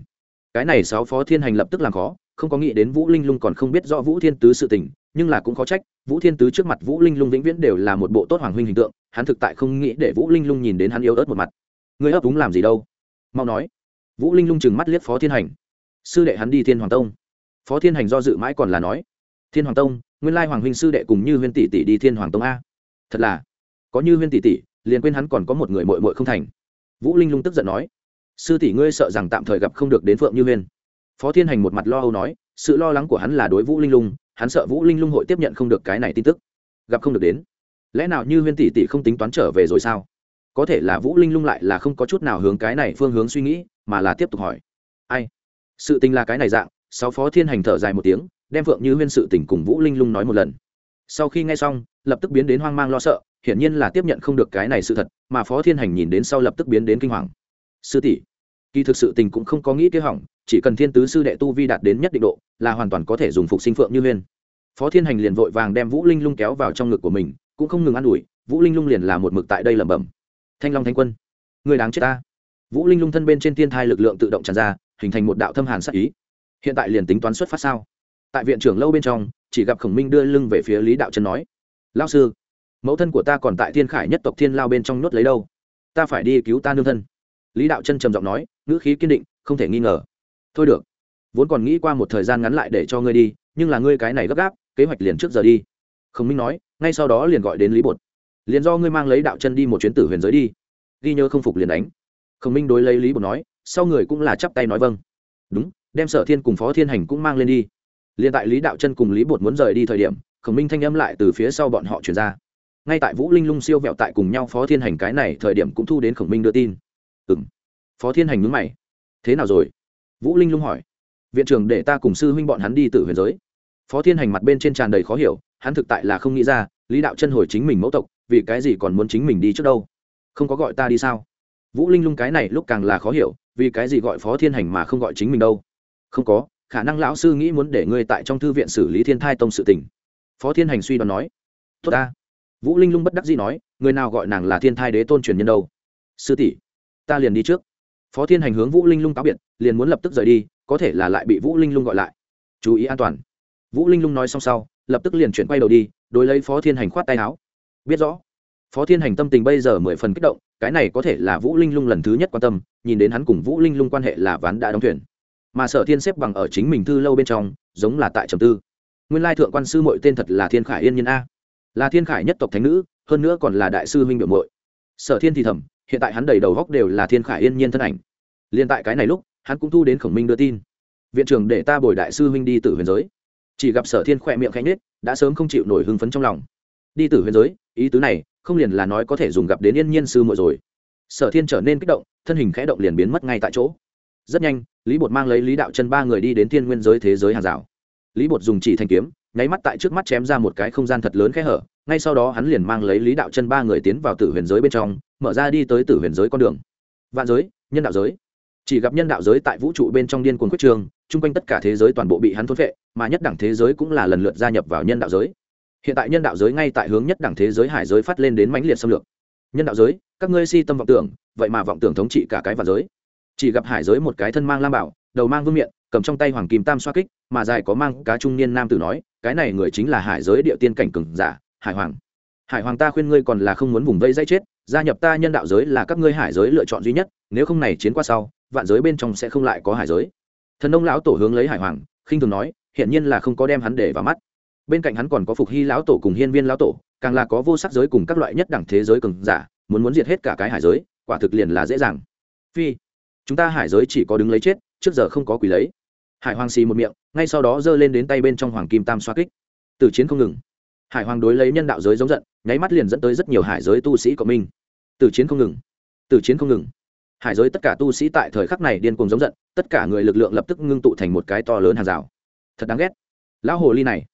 Cái này sáu phó thiên hành lập tức làm khó, không có nghĩ đến vũ linh lung còn không biết rõ vũ thiên tứ sự tình, nhưng là cũng khó trách, vũ thiên tứ trước mặt vũ linh lung vĩnh viễn đều là một bộ tốt hoàng huynh hình tượng, hắn thực tại không nghĩ để vũ linh lung nhìn đến hắn yếu ớt một mặt. Ngươi ấp úng làm gì đâu? Mau nói. Vũ linh lung chừng mắt liếc phó thiên hành. Sư đệ hắn đi thiên hoàng tông. Phó thiên hành do dự mãi còn là nói thiên hoàng tông, nguyên lai hoàng huynh sư đệ cùng như huyên tỷ tỷ đi thiên hoàng tông a. Thật là, có như huyên tỷ tỷ, liền quên hắn còn có một người mội mội không thành. Vũ linh lung tức giận nói, sư tỷ ngươi sợ rằng tạm thời gặp không được đến phượng như huyên. Phó thiên hành một mặt lo âu nói, sự lo lắng của hắn là đối vũ linh lung, hắn sợ vũ linh lung hội tiếp nhận không được cái này tin tức. Gặp không được đến. Lẽ nào như huyên tỷ tỷ không tính toán trở về rồi sao? Có thể là vũ linh lung lại là không có chút nào hướng cái này phương hướng suy nghĩ, mà là tiếp tục hỏi. Ai? Sự tình là cái này dạng, sáu phó thiên hành thở dài một tiếng đem phượng như huyên sự tình cùng vũ linh lung nói một lần. Sau khi nghe xong, lập tức biến đến hoang mang lo sợ, hiển nhiên là tiếp nhận không được cái này sự thật, mà phó thiên hành nhìn đến sau lập tức biến đến kinh hoàng. Sư tỷ, kỳ thực sự tình cũng không có nghĩ kế hỏng chỉ cần thiên tứ sư đệ tu vi đạt đến nhất định độ, là hoàn toàn có thể dùng phục sinh phượng như huyên. Phó thiên hành liền vội vàng đem vũ linh lung kéo vào trong ngực của mình, cũng không ngừng ă n ủi, vũ linh lung liền là một mực tại đây lẩm bẩm. Thanh long thanh quân, người đáng chết ta. Vũ linh lung thân bên trên thiên thai lực lượng tự động tràn ra, hình thành một đạo thâm hàn sắc ý. Hiện tại liền tính toán xuất phát sao? Tại viện trưởng lâu bên trong, chỉ gặp khổng minh đưa lưng về phía lý đạo trần nói lao sư, mẫu thân của ta còn tại thiên khải nhất tộc thiên lao bên trong nhốt lấy đâu? Ta phải đi cứu ta nương thân. Lý đạo chân trầm giọng nói, ngữ khí kiên định, không thể nghi ngờ. Thôi được, vốn còn nghĩ qua một thời gian ngắn lại để cho ngươi đi, nhưng là ngươi cái này gấp gáp, kế hoạch liền trước giờ đi. Khổng minh nói, ngay sau đó liền gọi đến lý bột. Liền do ngươi mang lấy đạo chân đi một chuyến tử huyền giới đi, ghi nhớ không phục liền đánh. Khổng minh đối lấy lý bột nói, sau người cũng là chắp tay nói vâng. Đúng, đem sở thiên cùng phó thiên hành cũng mang lên đi liền tại lý đạo chân cùng lý bột muốn rời đi thời điểm, khổng minh thanh âm lại từ phía sau bọn họ chuyển ra. Ngay tại vũ linh lung siêu vẹo tại cùng nhau phó thiên hành cái này thời điểm cũng thu đến khổng minh đưa tin. Ừ m phó thiên hành mướn mày. Thế nào rồi? Vũ linh lung hỏi. Viện trưởng để ta cùng sư huynh bọn hắn đi từ huyền giới. Phó thiên hành mặt bên trên tràn đầy khó hiểu, hắn thực tại là không nghĩ ra, lý đạo chân hồi chính mình mẫu tộc, vì cái gì còn muốn chính mình đi trước đâu? Không có gọi ta đi sao? Vũ linh lung cái này lúc càng là khó hiểu, vì cái gì gọi phó thiên hành mà không gọi chính mình đâu? Không có khả năng lão sư nghĩ muốn để ngươi tại trong thư viện xử lý thiên thai tông sự tình. Phó thiên hành suy đoán nói, tốt ta. Vũ linh lung bất đắc dĩ nói, người nào gọi nàng là thiên thai đế tôn truyền nhân đâu? Sư tỷ, ta liền đi trước. Phó thiên hành hướng vũ linh lung cáo biệt, liền muốn lập tức rời đi, có thể là lại bị vũ linh lung gọi lại. Chú ý an toàn. Vũ linh lung nói xong sau, lập tức liền chuyển quay đầu đi, đối lấy phó thiên hành khoát tay áo. Biết rõ. Phó thiên hành tâm tình bây giờ mười phần kích động, cái này có thể là vũ linh lung lần thứ nhất quan tâm, nhìn đến hắn cùng vũ linh lung quan hệ là ván đã đóng thuyền mà sở thiên xếp bằng ở chính mình thư lâu bên trong, giống là tại trầm tư. Nguyên lai thượng quan sư mội tên thật là thiên khải yên nhân a. Là thiên khải nhất tộc thánh nữ, hơn nữa còn là đại sư huynh biểu mội sở thiên thì thầm, hiện tại hắn đầy đầu góc đều là thiên khải yên nhiên thân ảnh. Liền tại cái này lúc, hắn cũng thu đến khổng minh đưa tin. Viện trưởng để ta bồi đại sư huynh đi tử huyền giới. Chỉ gặp sở thiên khỏe miệng khẽ nết đã sớm không chịu nổi hưng phấn trong lòng. Đi tử huyền giới, ý tứ này, không liền là nói có thể dùng gặp đến yên nhiên sư muội rồi. Sở thiên trở nên kích động, thân hình khẽ động liền biến mất ngay tại chỗ. Rất nhanh lý bột mang lấy lý đạo chân ba người đi đến thiên nguyên giới thế giới hàng rào. Lý bột dùng chỉ thanh kiếm, nháy mắt tại trước mắt chém ra một cái không gian thật lớn khẽ hở, ngay sau đó hắn liền mang lấy lý đạo chân ba người tiến vào tử huyền giới bên trong, mở ra đi tới tử huyền giới con đường. Vạn giới, nhân đạo giới. Chỉ gặp nhân đạo giới tại vũ trụ bên trong điên cuồng quyết trường, chung quanh tất cả thế giới toàn bộ bị hắn thốt vệ mà nhất đẳng thế giới cũng là lần lượt gia nhập vào nhân đạo giới. Hiện tại nhân đạo giới ngay tại hướng nhất đẳng thế giới hải giới phát lên đến mãnh liệt xâm lược. Nhân đạo giới, các ngươi si tâm vọng tưởng, vậy mà vọng tưởng thống trị cả cái vạn giới chỉ gặp hải giới một cái thân mang lam bảo, đầu mang vương miện, cầm trong tay hoàng kim tam xoa kích, mà dài có mang cá trung niên nam tử nói, cái này người chính là hải giới địa tiên cảnh cừng giả, hải hoàng. Hải hoàng ta khuyên ngươi còn là không muốn vùng vây dây chết, gia nhập ta nhân đạo giới là các ngươi hải giới lựa chọn duy nhất, nếu không này chiến qua sau, vạn giới bên trong sẽ không lại có hải giới. Thần nông lão tổ hướng lấy hải hoàng, khinh thường nói hiện nhiên là không có đem hắn để vào mắt. Bên cạnh hắn còn có phục hy lão tổ cùng hiên viên lão tổ, càng là có vô sắc giới cùng các loại nhất đẳng thế giới cường giả, muốn muốn diệt hết cả cái hải giới, quả thực liền là dễ dàng. Phi chúng ta hải giới chỉ có đứng lấy chết, trước giờ không có quỷ lấy. Hải hoàng xì một miệng, ngay sau đó giơ lên đến tay bên trong hoàng kim tam xoa kích. Từ chiến không ngừng. Hải hoàng đối lấy nhân đạo giới giống giận, nháy mắt liền dẫn tới rất nhiều hải giới tu sĩ của mình từ chiến không ngừng. Từ chiến không ngừng. Hải giới tất cả tu sĩ tại thời khắc này điên cuồng giống giận, tất cả người lực lượng lập tức ngưng tụ thành một cái to lớn hàng rào. Thật đáng ghét. Lão hồ ly này.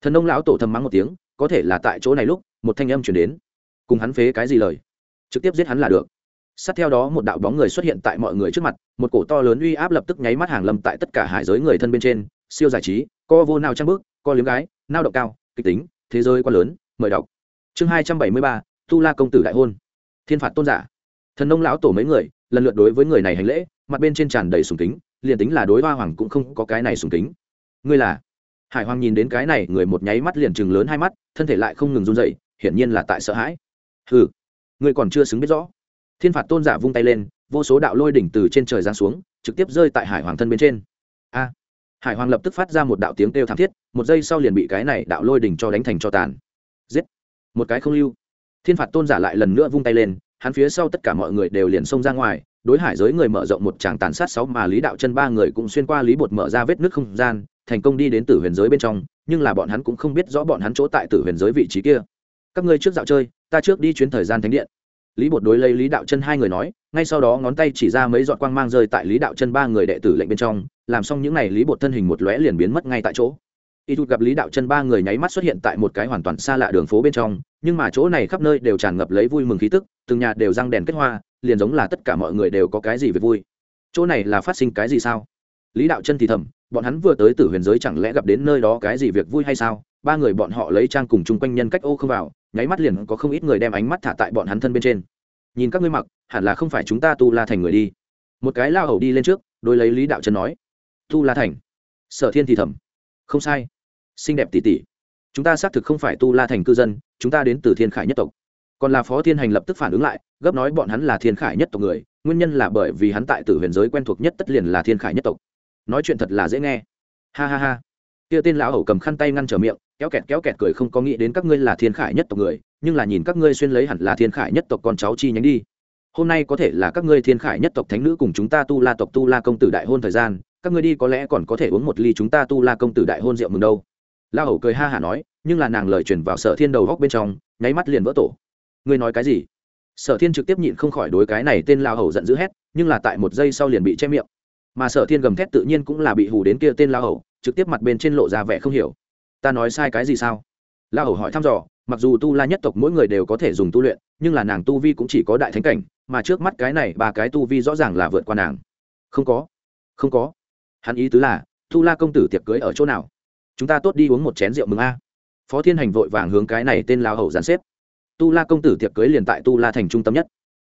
Thần ông lão tổ thầm mắng một tiếng, có thể là tại chỗ này lúc, một thanh âm chuyển đến. Cùng hắn phế cái gì lời? Trực tiếp giết hắn là được sát theo đó một đạo bóng người xuất hiện tại mọi người trước mặt, một cổ to lớn uy áp lập tức nháy mắt hàng lâm tại tất cả hải giới người thân bên trên. Siêu giải trí, co vô nào trang bước, co liếm gái, nao động cao, kịch tính, thế giới quá lớn, mời đọc. Chương hai trăm bảy mươi ba, tu la công tử đại hôn. Thiên phạt tôn giả. Thần nông lão tổ mấy người, lần lượt đối với người này hành lễ, mặt bên trên tràn đầy sùng kính, liền tính là đối hoa hoàng cũng không có cái này sùng kính. Ngươi là? Hải hoàng nhìn đến cái này, người một nháy mắt liền chừng lớn hai mắt, thân thể lại không ngừng run dậy hiển nhiên là tại sợ hãi. Hừ, ngươi còn chưa xứng biết rõ thiên phạt tôn giả vung tay lên, vô số đạo lôi đỉnh từ trên trời giáng xuống, trực tiếp rơi tại hải hoàng thân bên trên. A! Hải hoàng lập tức phát ra một đạo tiếng kêu thảm thiết, một giây sau liền bị cái này đạo lôi đỉnh cho đánh thành cho tàn. Giết! Một cái không lưu. Thiên phạt tôn giả lại lần nữa vung tay lên, hắn phía sau tất cả mọi người đều liền xông ra ngoài, đối hải giới người mở rộng một tràng tàn sát sáu mà lý đạo chân ba người cũng xuyên qua lý bột mở ra vết nước không gian, thành công đi đến tử huyền giới bên trong, nhưng là bọn hắn cũng không biết rõ bọn hắn chỗ tại tử huyền giới vị trí kia. Các ngươi trước dạo chơi, ta trước đi chuyến thời gian thánh điện lý bột đối lấy lý đạo chân hai người nói, ngay sau đó ngón tay chỉ ra mấy giọt quang mang rơi tại lý đạo chân ba người đệ tử lệnh bên trong, làm xong những n à y lý bột thân hình một lóe liền biến mất ngay tại chỗ. Y thụt gặp lý đạo chân ba người nháy mắt xuất hiện tại một cái hoàn toàn xa lạ đường phố bên trong, nhưng mà chỗ này khắp nơi đều tràn ngập lấy vui mừng khí tức, từng nhà đều răng đèn kết hoa, liền giống là tất cả mọi người đều có cái gì về vui. Chỗ này là phát sinh cái gì sao? Lý đạo chân thì thầm bọn hắn vừa tới tử huyền giới chẳng lẽ gặp đến nơi đó cái gì việc vui hay sao? Ba người bọn họ lấy trang cùng chung quanh nhân cách ô không vào, nháy mắt liền có không ít người đem ánh mắt thả tại bọn hắn thân bên trên. Nhìn các ngươi mặc, hẳn là không phải chúng ta tu la thành người đi. Một cái lao hầu đi lên trước đôi lấy lý đạo chân nói, tu la thành, sở thiên thì thầm. Không sai. Xinh đẹp tỉ tỉ chúng ta xác thực không phải tu la thành cư dân, chúng ta đến từ thiên khải nhất tộc. Còn là phó thiên hành lập tức phản ứng lại, gấp nói bọn hắn là thiên khải nhất tộc người, nguyên nhân là bởi vì hắn tại tử huyền giới quen thuộc nhất tất liền là thiên khải nhất tộc nói chuyện thật là dễ nghe. Ha ha ha. Kia tên lão hầu cầm khăn tay ngăn trở miệng, kéo kẹt kéo kẹt cười không có nghĩ đến các ngươi là thiên khải nhất tộc người, nhưng là nhìn các ngươi xuyên lấy hẳn là thiên khải nhất tộc con cháu chi nhánh đi. Hôm nay có thể là các ngươi thiên khải nhất tộc thánh nữ cùng chúng ta tu la tộc tu la công tử đại hôn thời gian, các ngươi đi có lẽ còn có thể uống một ly chúng ta tu la công tử đại hôn rượu mừng đâu. La hầu cười ha hả nói, nhưng là nàng lời truyền vào sở thiên đầu góc bên trong, nháy mắt liền vỡ tổ. Ngươi nói cái gì? Sở thiên trực tiếp nhịn không khỏi đối cái này tên la hầu giận dữ hét, nhưng là tại một giây sau liền bị che miệng mà sở thiên gầm thét tự nhiên cũng là bị hù đến kia tên la hầu, trực tiếp mặt bên trên lộ ra vẻ không hiểu. Ta nói sai cái gì sao? La hầu hỏi thăm dò, mặc dù tu la nhất tộc mỗi người đều có thể dùng tu luyện, nhưng là nàng tu vi cũng chỉ có đại thánh cảnh, mà trước mắt cái này ba cái tu vi rõ ràng là vượt qua nàng. Không có. Không có. Hắn ý tứ là, tu la công tử tiệc cưới ở chỗ nào? Chúng ta tốt đi uống một chén rượu mừng a. Phó thiên hành vội vàng hướng cái này tên lao hầu dàn xếp. Tu la công tử tiệc cưới liền tại tu la thành trung tâm nhất.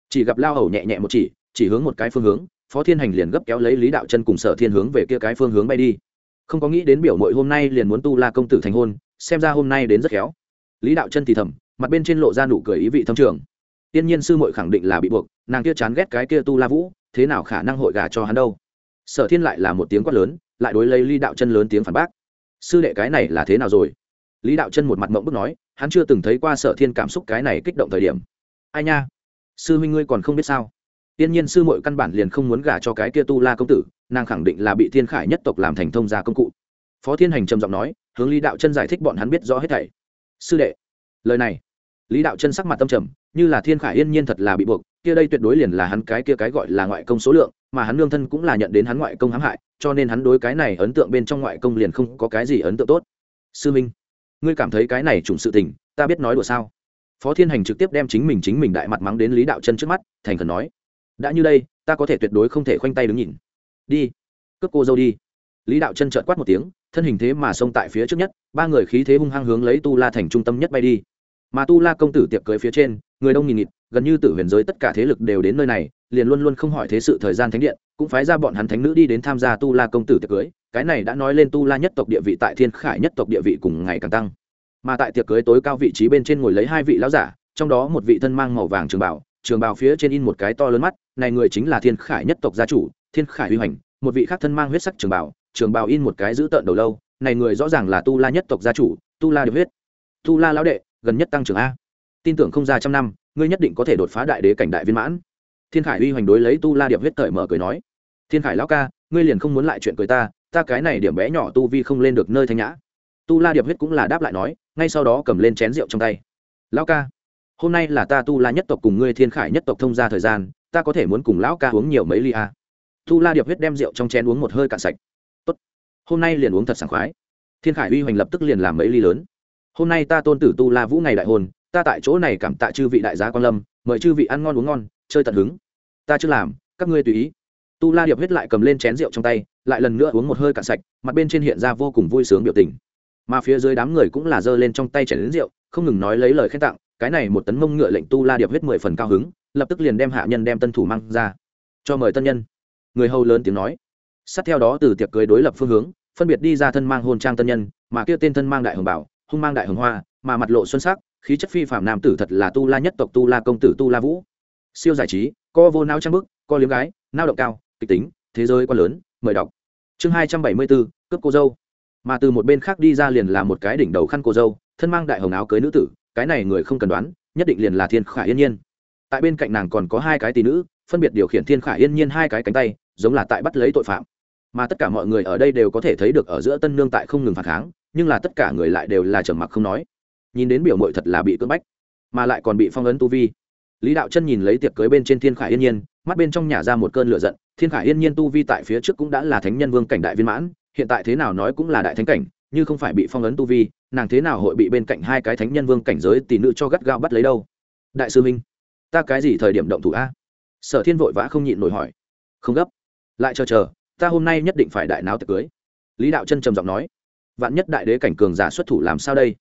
Chỉ gặp lao hầu nhẹ nhẹ một chỉ chỉ hướng một cái phương hướng phó thiên hành liền gấp kéo lấy lý đạo chân cùng sở thiên hướng về kia cái phương hướng bay đi. Không có nghĩ đến biểu mội hôm nay liền muốn tu la công tử thành hôn, xem ra hôm nay đến rất khéo. Lý đạo chân thì thầm, mặt bên trên lộ ra nụ cười ý vị thâm trường. Tiên nhiên sư mội khẳng định là bị buộc, nàng kia chán ghét cái kia tu la vũ, thế nào khả năng hội gà cho hắn đâu? Sở thiên lại là một tiếng quát lớn, lại đối lấy lý đạo chân lớn tiếng phản bác. Sư đệ cái này là thế nào rồi? Lý đạo chân một mặt mộng bức nói, hắn chưa từng thấy qua sở thiên cảm xúc cái này kích động thời điểm. Ai nha? Sư huynh ngươi còn không biết sao? Tiên nhiên sư muội căn bản liền không muốn gả cho cái kia tu la công tử, nàng khẳng định là bị thiên khải nhất tộc làm thành thông gia công cụ. Phó thiên hành trầm giọng nói, hướng lý đạo chân giải thích bọn hắn biết rõ hết thảy. Sư đệ, lời này. Lý đạo chân sắc mặt tâm trầm, như là thiên khải yên nhiên thật là bị buộc, kia đây tuyệt đối liền là hắn cái kia cái gọi là ngoại công số lượng, mà hắn nương thân cũng là nhận đến hắn ngoại công hãm hại, cho nên hắn đối cái này ấn tượng bên trong ngoại công liền không có cái gì ấn tượng tốt. Sư minh, ngươi cảm thấy cái này trùng sự tình, ta biết nói đùa sao? Phó thiên hành trực tiếp đem chính mình chính mình đại mặt mắng đến lý đạo chân trước mắt, thành khẩn nói đã như đây, ta có thể tuyệt đối không thể khoanh tay đứng nhìn. Đi. Cướp cô dâu đi. Lý đạo chân trợn quát một tiếng, thân hình thế mà xông tại phía trước nhất, ba người khí thế hung hăng hướng lấy tu la thành trung tâm nhất bay đi. Mà tu la công tử tiệc cưới phía trên, người đông nghìn nghịt, gần như tử huyền giới tất cả thế lực đều đến nơi này, liền luôn luôn không hỏi thế sự thời gian thánh điện, cũng phái ra bọn hắn thánh nữ đi đến tham gia tu la công tử tiệc cưới, cái này đã nói lên tu la nhất tộc địa vị tại thiên khải nhất tộc địa vị cùng ngày càng tăng. Mà tại tiệc cưới tối cao vị trí bên trên ngồi lấy hai vị lão giả, trong đó một vị thân mang màu vàng trường bảo trường bào phía trên in một cái to lớn mắt, này người chính là thiên khải nhất tộc gia chủ, thiên khải huy hoành, một vị khác thân mang huyết sắc trường bào trường bào in một cái giữ tợn đầu lâu, này người rõ ràng là tu la nhất tộc gia chủ, tu la được huyết. Tu la lão đệ, gần nhất tăng trưởng a. Tin tưởng không ra trăm năm, ngươi nhất định có thể đột phá đại đế cảnh đại viên mãn. Thiên khải uy hoành đối lấy tu la điệp huyết cởi mở cười nói. Thiên khải lão ca, ngươi liền không muốn lại chuyện cười ta ta cái này điểm bé nhỏ tu vi không lên được nơi thanh nhã. Tu la điệp huyết cũng là đáp lại nói, ngay sau đó cầm lên chén rượu trong tay. Lão ca hôm nay là ta tu la nhất tộc cùng ngươi thiên khải nhất tộc thông ra thời gian, ta có thể muốn cùng lão ca uống nhiều mấy ly a tu la điệp huyết đem rượu trong chén uống một hơi cạn sạch. Tốt, hôm nay liền uống thật sảng khoái. Thiên khải uy hoành lập tức liền làm mấy ly lớn. Hôm nay ta tôn tử tu la vũ ngày đại hôn, ta tại chỗ này cảm tạ chư vị đại gia quan lâm, mời chư vị ăn ngon uống ngon, chơi tận hứng. Ta chưa làm, các ngươi tùy ý. Tu la điệp huyết lại cầm lên chén rượu trong tay, lại lần nữa uống một hơi cạn sạch, mặt bên trên hiện ra vô cùng vui sướng biểu tình. Mà phía dưới đám người cũng là giơ lên trong tay chén đến rượu, không ngừng nói lấy lời khen tặng cái này một tấn mông ngựa lệnh tu la điệp huyết mười phần cao hứng, lập tức liền đem hạ nhân đem tân thủ mang ra. Cho mời tân nhân. Người hầu lớn tiếng nói. Sát theo đó từ tiệc cưới đối lập phương hướng, phân biệt đi ra thân mang hôn trang tân nhân, mà kia tên thân mang đại hồng bảo, hung mang đại hồng hoa, mà mặt lộ xuân sắc, khí chất phi phạm nam tử thật là tu la nhất tộc tu la công tử tu la vũ. Siêu giải trí, co vô nao trang bức, co liếm gái nao động cao, kịch tính, thế giới quá lớn, mời đọc. Chương hai trăm bảy mươi bốn, cướp cô dâu. Mà từ một bên khác đi ra liền là một cái đỉnh đầu khăn cô dâu, thân mang đại hồng áo cưới nữ tử cái này người không cần đoán, nhất định liền là thiên khải yên nhiên. Tại bên cạnh nàng còn có hai cái tỷ nữ, phân biệt điều khiển thiên khải yên nhiên hai cái cánh tay, giống là tại bắt lấy tội phạm. Mà tất cả mọi người ở đây đều có thể thấy được ở giữa tân nương tại không ngừng phản kháng, nhưng là tất cả người lại đều là trầm mặc không nói. Nhìn đến biểu mội thật là bị cưỡng bách, mà lại còn bị phong ấn tu vi. Lý đạo chân nhìn lấy tiệc cưới bên trên thiên khải yên nhiên, mắt bên trong nhà ra một cơn lửa giận, thiên khải yên nhiên tu vi tại phía trước cũng đã là thánh nhân vương cảnh đại viên mãn, hiện tại thế nào nói cũng là đại thánh cảnh, như không phải bị phong ấn tu vi nàng thế nào hội bị bên cạnh hai cái thánh nhân vương cảnh giới tỷ nữ cho gắt gao bắt lấy đâu? Đại sư minh, ta cái gì thời điểm động thủ a? Sở thiên vội vã không nhịn nổi hỏi. Không gấp. Lại chờ chờ, ta hôm nay nhất định phải đại náo tiệc cưới. Lý đạo chân trầm giọng nói. Vạn nhất đại đế cảnh cường giả xuất thủ làm sao đây?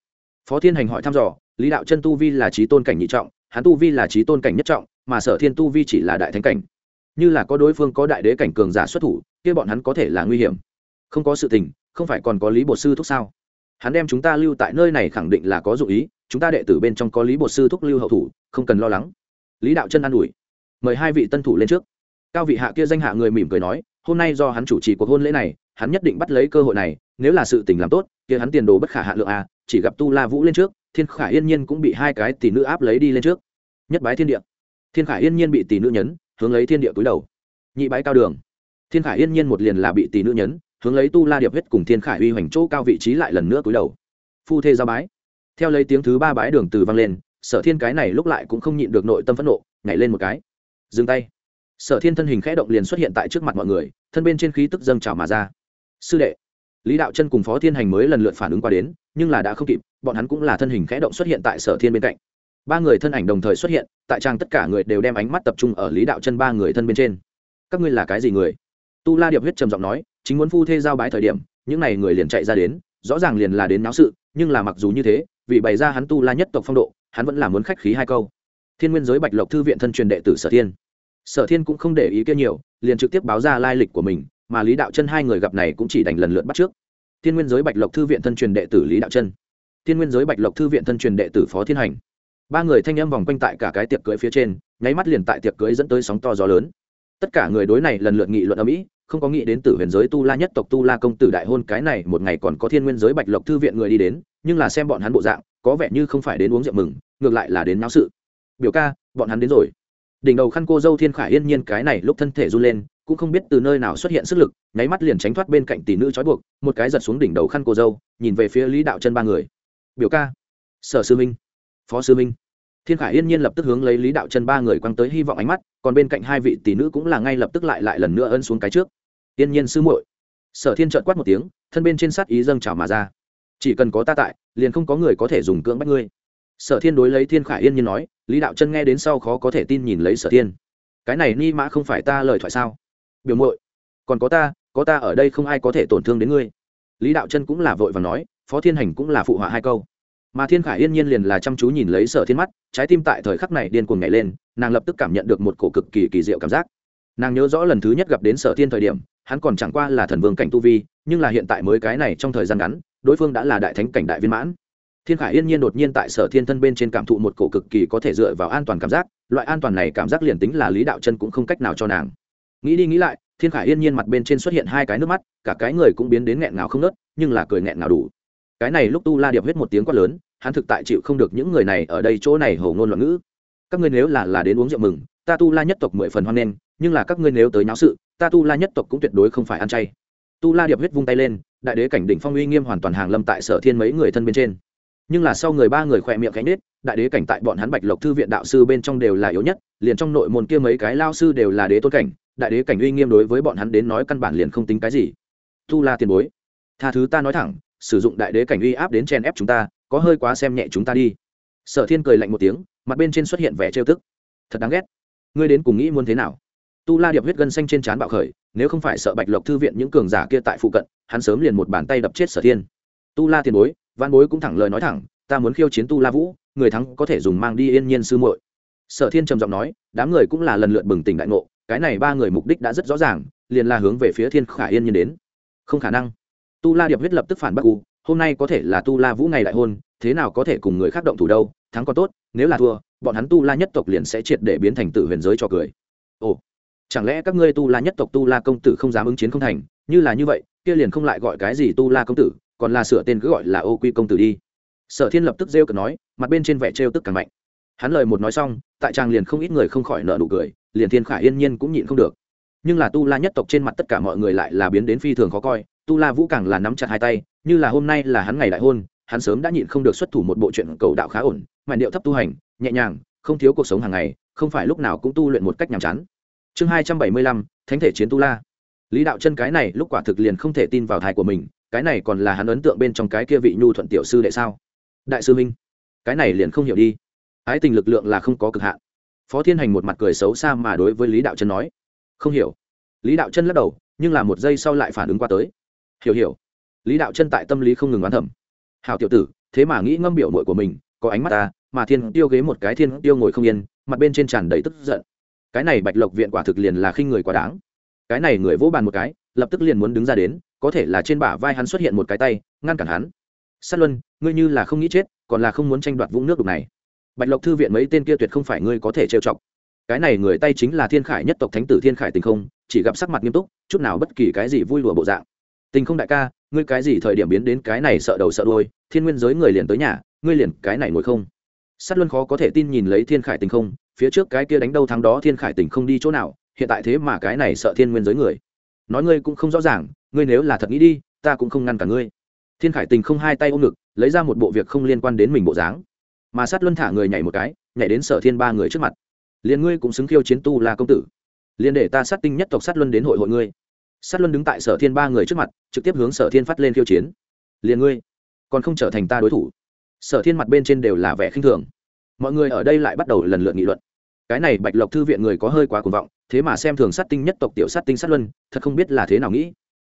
Phó thiên hành hỏi thăm dò, lý đạo chân tu vi là trí tôn cảnh nhị trọng, hắn tu vi là trí tôn cảnh nhất trọng, mà sở thiên tu vi chỉ là đại thánh cảnh. Như là có đối phương có đại đế cảnh cường giả xuất thủ, kia bọn hắn có thể là nguy hiểm. Không có sự tình, không phải còn có lý bột sư thúc sao? Hắn đem chúng ta lưu tại nơi này khẳng định là có dụng ý chúng ta đệ tử bên trong có lý bột sư thúc lưu hậu thủ không cần lo lắng. Lý đạo chân an ủi. Mời hai vị tân thủ lên trước. Cao vị hạ kia danh hạ người mỉm cười nói hôm nay do hắn chủ trì cuộc hôn lễ này hắn nhất định bắt lấy cơ hội này nếu là sự tình làm tốt kia hắn tiền đồ bất khả hạ lượng à, chỉ gặp tu la vũ lên trước thiên khải yên nhiên cũng bị hai cái tỷ nữ áp lấy đi lên trước. Nhất bái thiên địa. Thiên khải yên nhiên bị tỷ nữ nhấn hướng lấy thiên địa cúi đầu. Nhị bái cao đường. Thiên khải yên nhiên một liền là bị tỷ nữ nhấn hướng lấy tu la điệp huyết cùng thiên khải uy hoành chỗ cao vị trí lại lần nữa cúi đầu. Phu thê ra bái. Theo lấy tiếng thứ ba bái đường từ vang lên, sở thiên cái này lúc lại cũng không nhịn được nội tâm phẫn nộ, nhảy lên một cái. Dừng tay. Sở thiên thân hình khẽ động liền xuất hiện tại trước mặt mọi người, thân bên trên khí tức dâng trào mà ra. Sư đệ, lý đạo chân cùng phó thiên hành mới lần lượt phản ứng qua đến, nhưng là đã không kịp, bọn hắn cũng là thân hình khẽ động xuất hiện tại sở thiên bên cạnh. Ba người thân ảnh đồng thời xuất hiện, tại trang tất cả người đều đem ánh mắt tập trung ở lý đạo chân ba người thân bên trên. Các ngươi là cái gì người? Tu la điệp huyết trầm giọng nói chính muốn phu thê giao bái thời điểm, những n à y người liền chạy ra đến, rõ ràng liền là đến náo sự, nhưng là mặc dù như thế, vì bày ra hắn tu la nhất tộc phong độ, hắn vẫn là muốn khách khí hai câu. Thiên nguyên giới bạch lộc thư viện thân truyền đệ tử sở thiên. Sở thiên cũng không để ý kia nhiều, liền trực tiếp báo ra lai lịch của mình, mà lý đạo chân hai người gặp này cũng chỉ đành lần lượt bắt trước. Thiên nguyên giới bạch lộc thư viện thân truyền đệ tử lý đạo chân. Thiên nguyên giới bạch lộc thư viện thân truyền đệ tử phó thiên hành. Ba người thanh âm vòng quanh tại cả cái tiệc cưới phía trên, nháy mắt liền tại tiệc cưới dẫn tới sóng to gió lớn. Tất cả người đối này lần lượt nghị luận ở mỹ không có nghĩ đến tử huyền giới tu la nhất tộc tu la công tử đại hôn cái này một ngày còn có thiên nguyên giới bạch lộc thư viện người đi đến, nhưng là xem bọn hắn bộ dạng, có vẻ như không phải đến uống rượu mừng, ngược lại là đến náo sự. Biểu ca, bọn hắn đến rồi. Đỉnh đầu khăn cô dâu thiên khải yên nhiên cái này lúc thân thể run lên, cũng không biết từ nơi nào xuất hiện sức lực, nháy mắt liền tránh thoát bên cạnh tỷ nữ trói buộc, một cái giật xuống đỉnh đầu khăn cô dâu, nhìn về phía lý đạo chân ba người. Biểu ca, sở sư minh, phó sư minh. Thiên khải yên nhiên lập tức hướng lấy lý đạo chân ba người quăng tới hy vọng ánh mắt, còn bên cạnh hai vị tỷ nữ cũng là ngay lập tức lại lại lần nữa ân xuống cái trước yên nhiên sư muội. Sở thiên trợn quát một tiếng, thân bên trên sát ý dâng trào mà ra. Chỉ cần có ta tại, liền không có người có thể dùng cưỡng bắt ngươi. Sở thiên đối lấy thiên khải yên nhiên nói, lý đạo chân nghe đến sau khó có thể tin nhìn lấy sở thiên. Cái này ni mã không phải ta lời thoại sao? Biểu muội, còn có ta có ta ở đây không ai có thể tổn thương đến ngươi. Lý đạo chân cũng là vội và nói, phó thiên hành cũng là phụ họa hai câu. Mà thiên khải yên nhiên liền là chăm chú nhìn lấy sở thiên mắt, trái tim tại thời khắc này điên cuồng nhảy lên, nàng lập tức cảm nhận được một cổ cực kỳ kỳ diệu cảm giác. Nàng nhớ rõ lần thứ nhất gặp đến sở thiên thời điểm hắn còn chẳng qua là thần vương cảnh tu vi, nhưng là hiện tại mới cái này trong thời gian ngắn, đối phương đã là đại thánh cảnh đại viên mãn. Thiên khải yên nhiên đột nhiên tại sở thiên thân bên trên cảm thụ một cổ cực kỳ có thể dựa vào an toàn cảm giác, loại an toàn này cảm giác liền tính là lý đạo chân cũng không cách nào cho nàng. Nghĩ đi nghĩ lại, thiên khải yên nhiên mặt bên trên xuất hiện hai cái nước mắt, cả cái người cũng biến đến nghẹn ngào không nớt nhưng là cười nghẹn ngào đủ. Cái này lúc tu la điệp huyết một tiếng quát lớn, hắn thực tại chịu không được những người này ở đây chỗ này hầu ngôn loạn ngữ. Các ngươi nếu là là đến uống rượu mừng, ta tu la nhất tộc mười phần hoan nghênh, nhưng là các ngươi nếu tới náo sự ta tu la nhất tộc cũng tuyệt đối không phải ăn chay. Tu la điệp huyết vung tay lên, đại đế cảnh đỉnh phong uy nghiêm hoàn toàn hàng lâm tại sở thiên mấy người thân bên trên. Nhưng là sau người ba người khỏe miệng cánh nết đại đế cảnh tại bọn hắn bạch lộc thư viện đạo sư bên trong đều là yếu nhất, liền trong nội môn kia mấy cái lao sư đều là đế tôn cảnh, đại đế cảnh uy nghiêm đối với bọn hắn đến nói căn bản liền không tính cái gì. Tu la tiền bối, tha thứ ta nói thẳng, sử dụng đại đế cảnh uy áp đến chen ép chúng ta, có hơi quá xem nhẹ chúng ta đi. Sở thiên cười lạnh một tiếng, mặt bên trên xuất hiện vẻ trêu tức. Thật đáng ghét. Ngươi đến cùng nghĩ muốn thế nào? Tu la điệp huyết gân xanh trên trán bạo khởi, nếu không phải sợ bạch lộc thư viện những cường giả kia tại phụ cận, hắn sớm liền một bàn tay đập chết sở thiên. Tu la tiền bối văn bối cũng thẳng lời nói thẳng, ta muốn khiêu chiến tu la vũ, người thắng có thể dùng mang đi yên nhiên sư muội. Sở thiên trầm giọng nói, đám người cũng là lần lượt bừng tỉnh đại ngộ, cái này ba người mục đích đã rất rõ ràng, liền là hướng về phía thiên Khả yên nhiên đến. Không khả năng. Tu la điệp huyết lập tức phản bác u, hôm nay có thể là tu la vũ ngày đại hôn, thế nào có thể cùng người khác động thủ đâu, thắng có tốt, nếu là thua, bọn hắn tu la nhất tộc liền sẽ triệt để biến thành tử huyền giới cho cười. Ồ chẳng lẽ các ngươi tu la nhất tộc tu la công tử không dám ứng chiến không thành? Như là như vậy, kia liền không lại gọi cái gì tu la công tử, còn là sửa tên cứ gọi là ô quy công tử đi. Sở thiên lập tức rêu cực nói, mặt bên trên vẻ trêu tức càng mạnh. Hắn lời một nói xong, tại trang liền không ít người không khỏi nợ nụ cười, liền thiên khải yên nhiên cũng nhịn không được. Nhưng là tu la nhất tộc trên mặt tất cả mọi người lại là biến đến phi thường khó coi, tu la vũ càng là nắm chặt hai tay, như là hôm nay là hắn ngày đại hôn, hắn sớm đã nhịn không được xuất thủ một bộ chuyện cầu đạo khá ổn mạnh điệu thấp tu hành, nhẹ nhàng, không thiếu cuộc sống hàng ngày, không phải lúc nào cũng tu luyện một cách nhàm chán chương hai trăm bảy mươi lăm, thánh thể chiến tu la. Lý đạo chân cái này lúc quả thực liền không thể tin vào thai của mình, cái này còn là hắn ấn tượng bên trong cái kia vị nhu thuận tiểu sư đệ sao? Đại sư minh cái này liền không hiểu đi. Ái tình lực lượng là không có cực hạn. Phó thiên hành một mặt cười xấu xa mà đối với lý đạo chân nói, không hiểu. Lý đạo chân lắc đầu, nhưng là một giây sau lại phản ứng qua tới. Hiểu hiểu. Lý đạo chân tại tâm lý không ngừng oán thẩm hào tiểu tử, thế mà nghĩ ngâm biểu mội của mình, có ánh mắt ta, mà thiên tiêu ghế một cái thiên tiêu ngồi không yên, mặt bên trên tràn đầy tức giận cái này bạch lộc viện quả thực liền là khinh người quá đáng. Cái này người vỗ bàn một cái, lập tức liền muốn đứng ra đến, có thể là trên bả vai hắn xuất hiện một cái tay, ngăn cản hắn. Sát luân, ngươi như là không nghĩ chết, còn là không muốn tranh đoạt vũng nước đục này. Bạch lộc thư viện mấy tên kia tuyệt không phải ngươi có thể trêu chọc. Cái này người tay chính là thiên khải nhất tộc thánh tử thiên khải tình không, chỉ gặp sắc mặt nghiêm túc, chút nào bất kỳ cái gì vui lùa bộ dạng. Tình không đại ca, ngươi cái gì thời điểm biến đến cái này sợ đầu sợ đôi thiên nguyên giới người liền tới nhà, ngươi liền cái này ngồi không? Sát luân khó có thể tin nhìn lấy thiên khải tình không phía trước cái kia đánh đâu thắng đó thiên khải tỉnh không đi chỗ nào, hiện tại thế mà cái này sợ thiên nguyên giới người. Nói ngươi cũng không rõ ràng, ngươi nếu là thật nghĩ đi, ta cũng không ngăn cả ngươi. Thiên khải tình không hai tay ôm ngực, lấy ra một bộ việc không liên quan đến mình bộ dáng. Mà sát luân thả người nhảy một cái, nhảy đến sở thiên ba người trước mặt. Liền ngươi cũng xứng khiêu chiến tu là công tử. Liền để ta sát tinh nhất tộc sát luân đến hội hội ngươi. Sát luân đứng tại sở thiên ba người trước mặt, trực tiếp hướng sở thiên phát lên khiêu chiến. Liền ngươi, còn không trở thành ta đối thủ. Sở thiên mặt bên trên đều là vẻ khinh thường. Mọi người ở đây lại bắt đầu lần lượt nghị luận cái này bạch lộc thư viện người có hơi quá cuồng vọng, thế mà xem thường sát tinh nhất tộc tiểu sát tinh sát luân, thật không biết là thế nào nghĩ.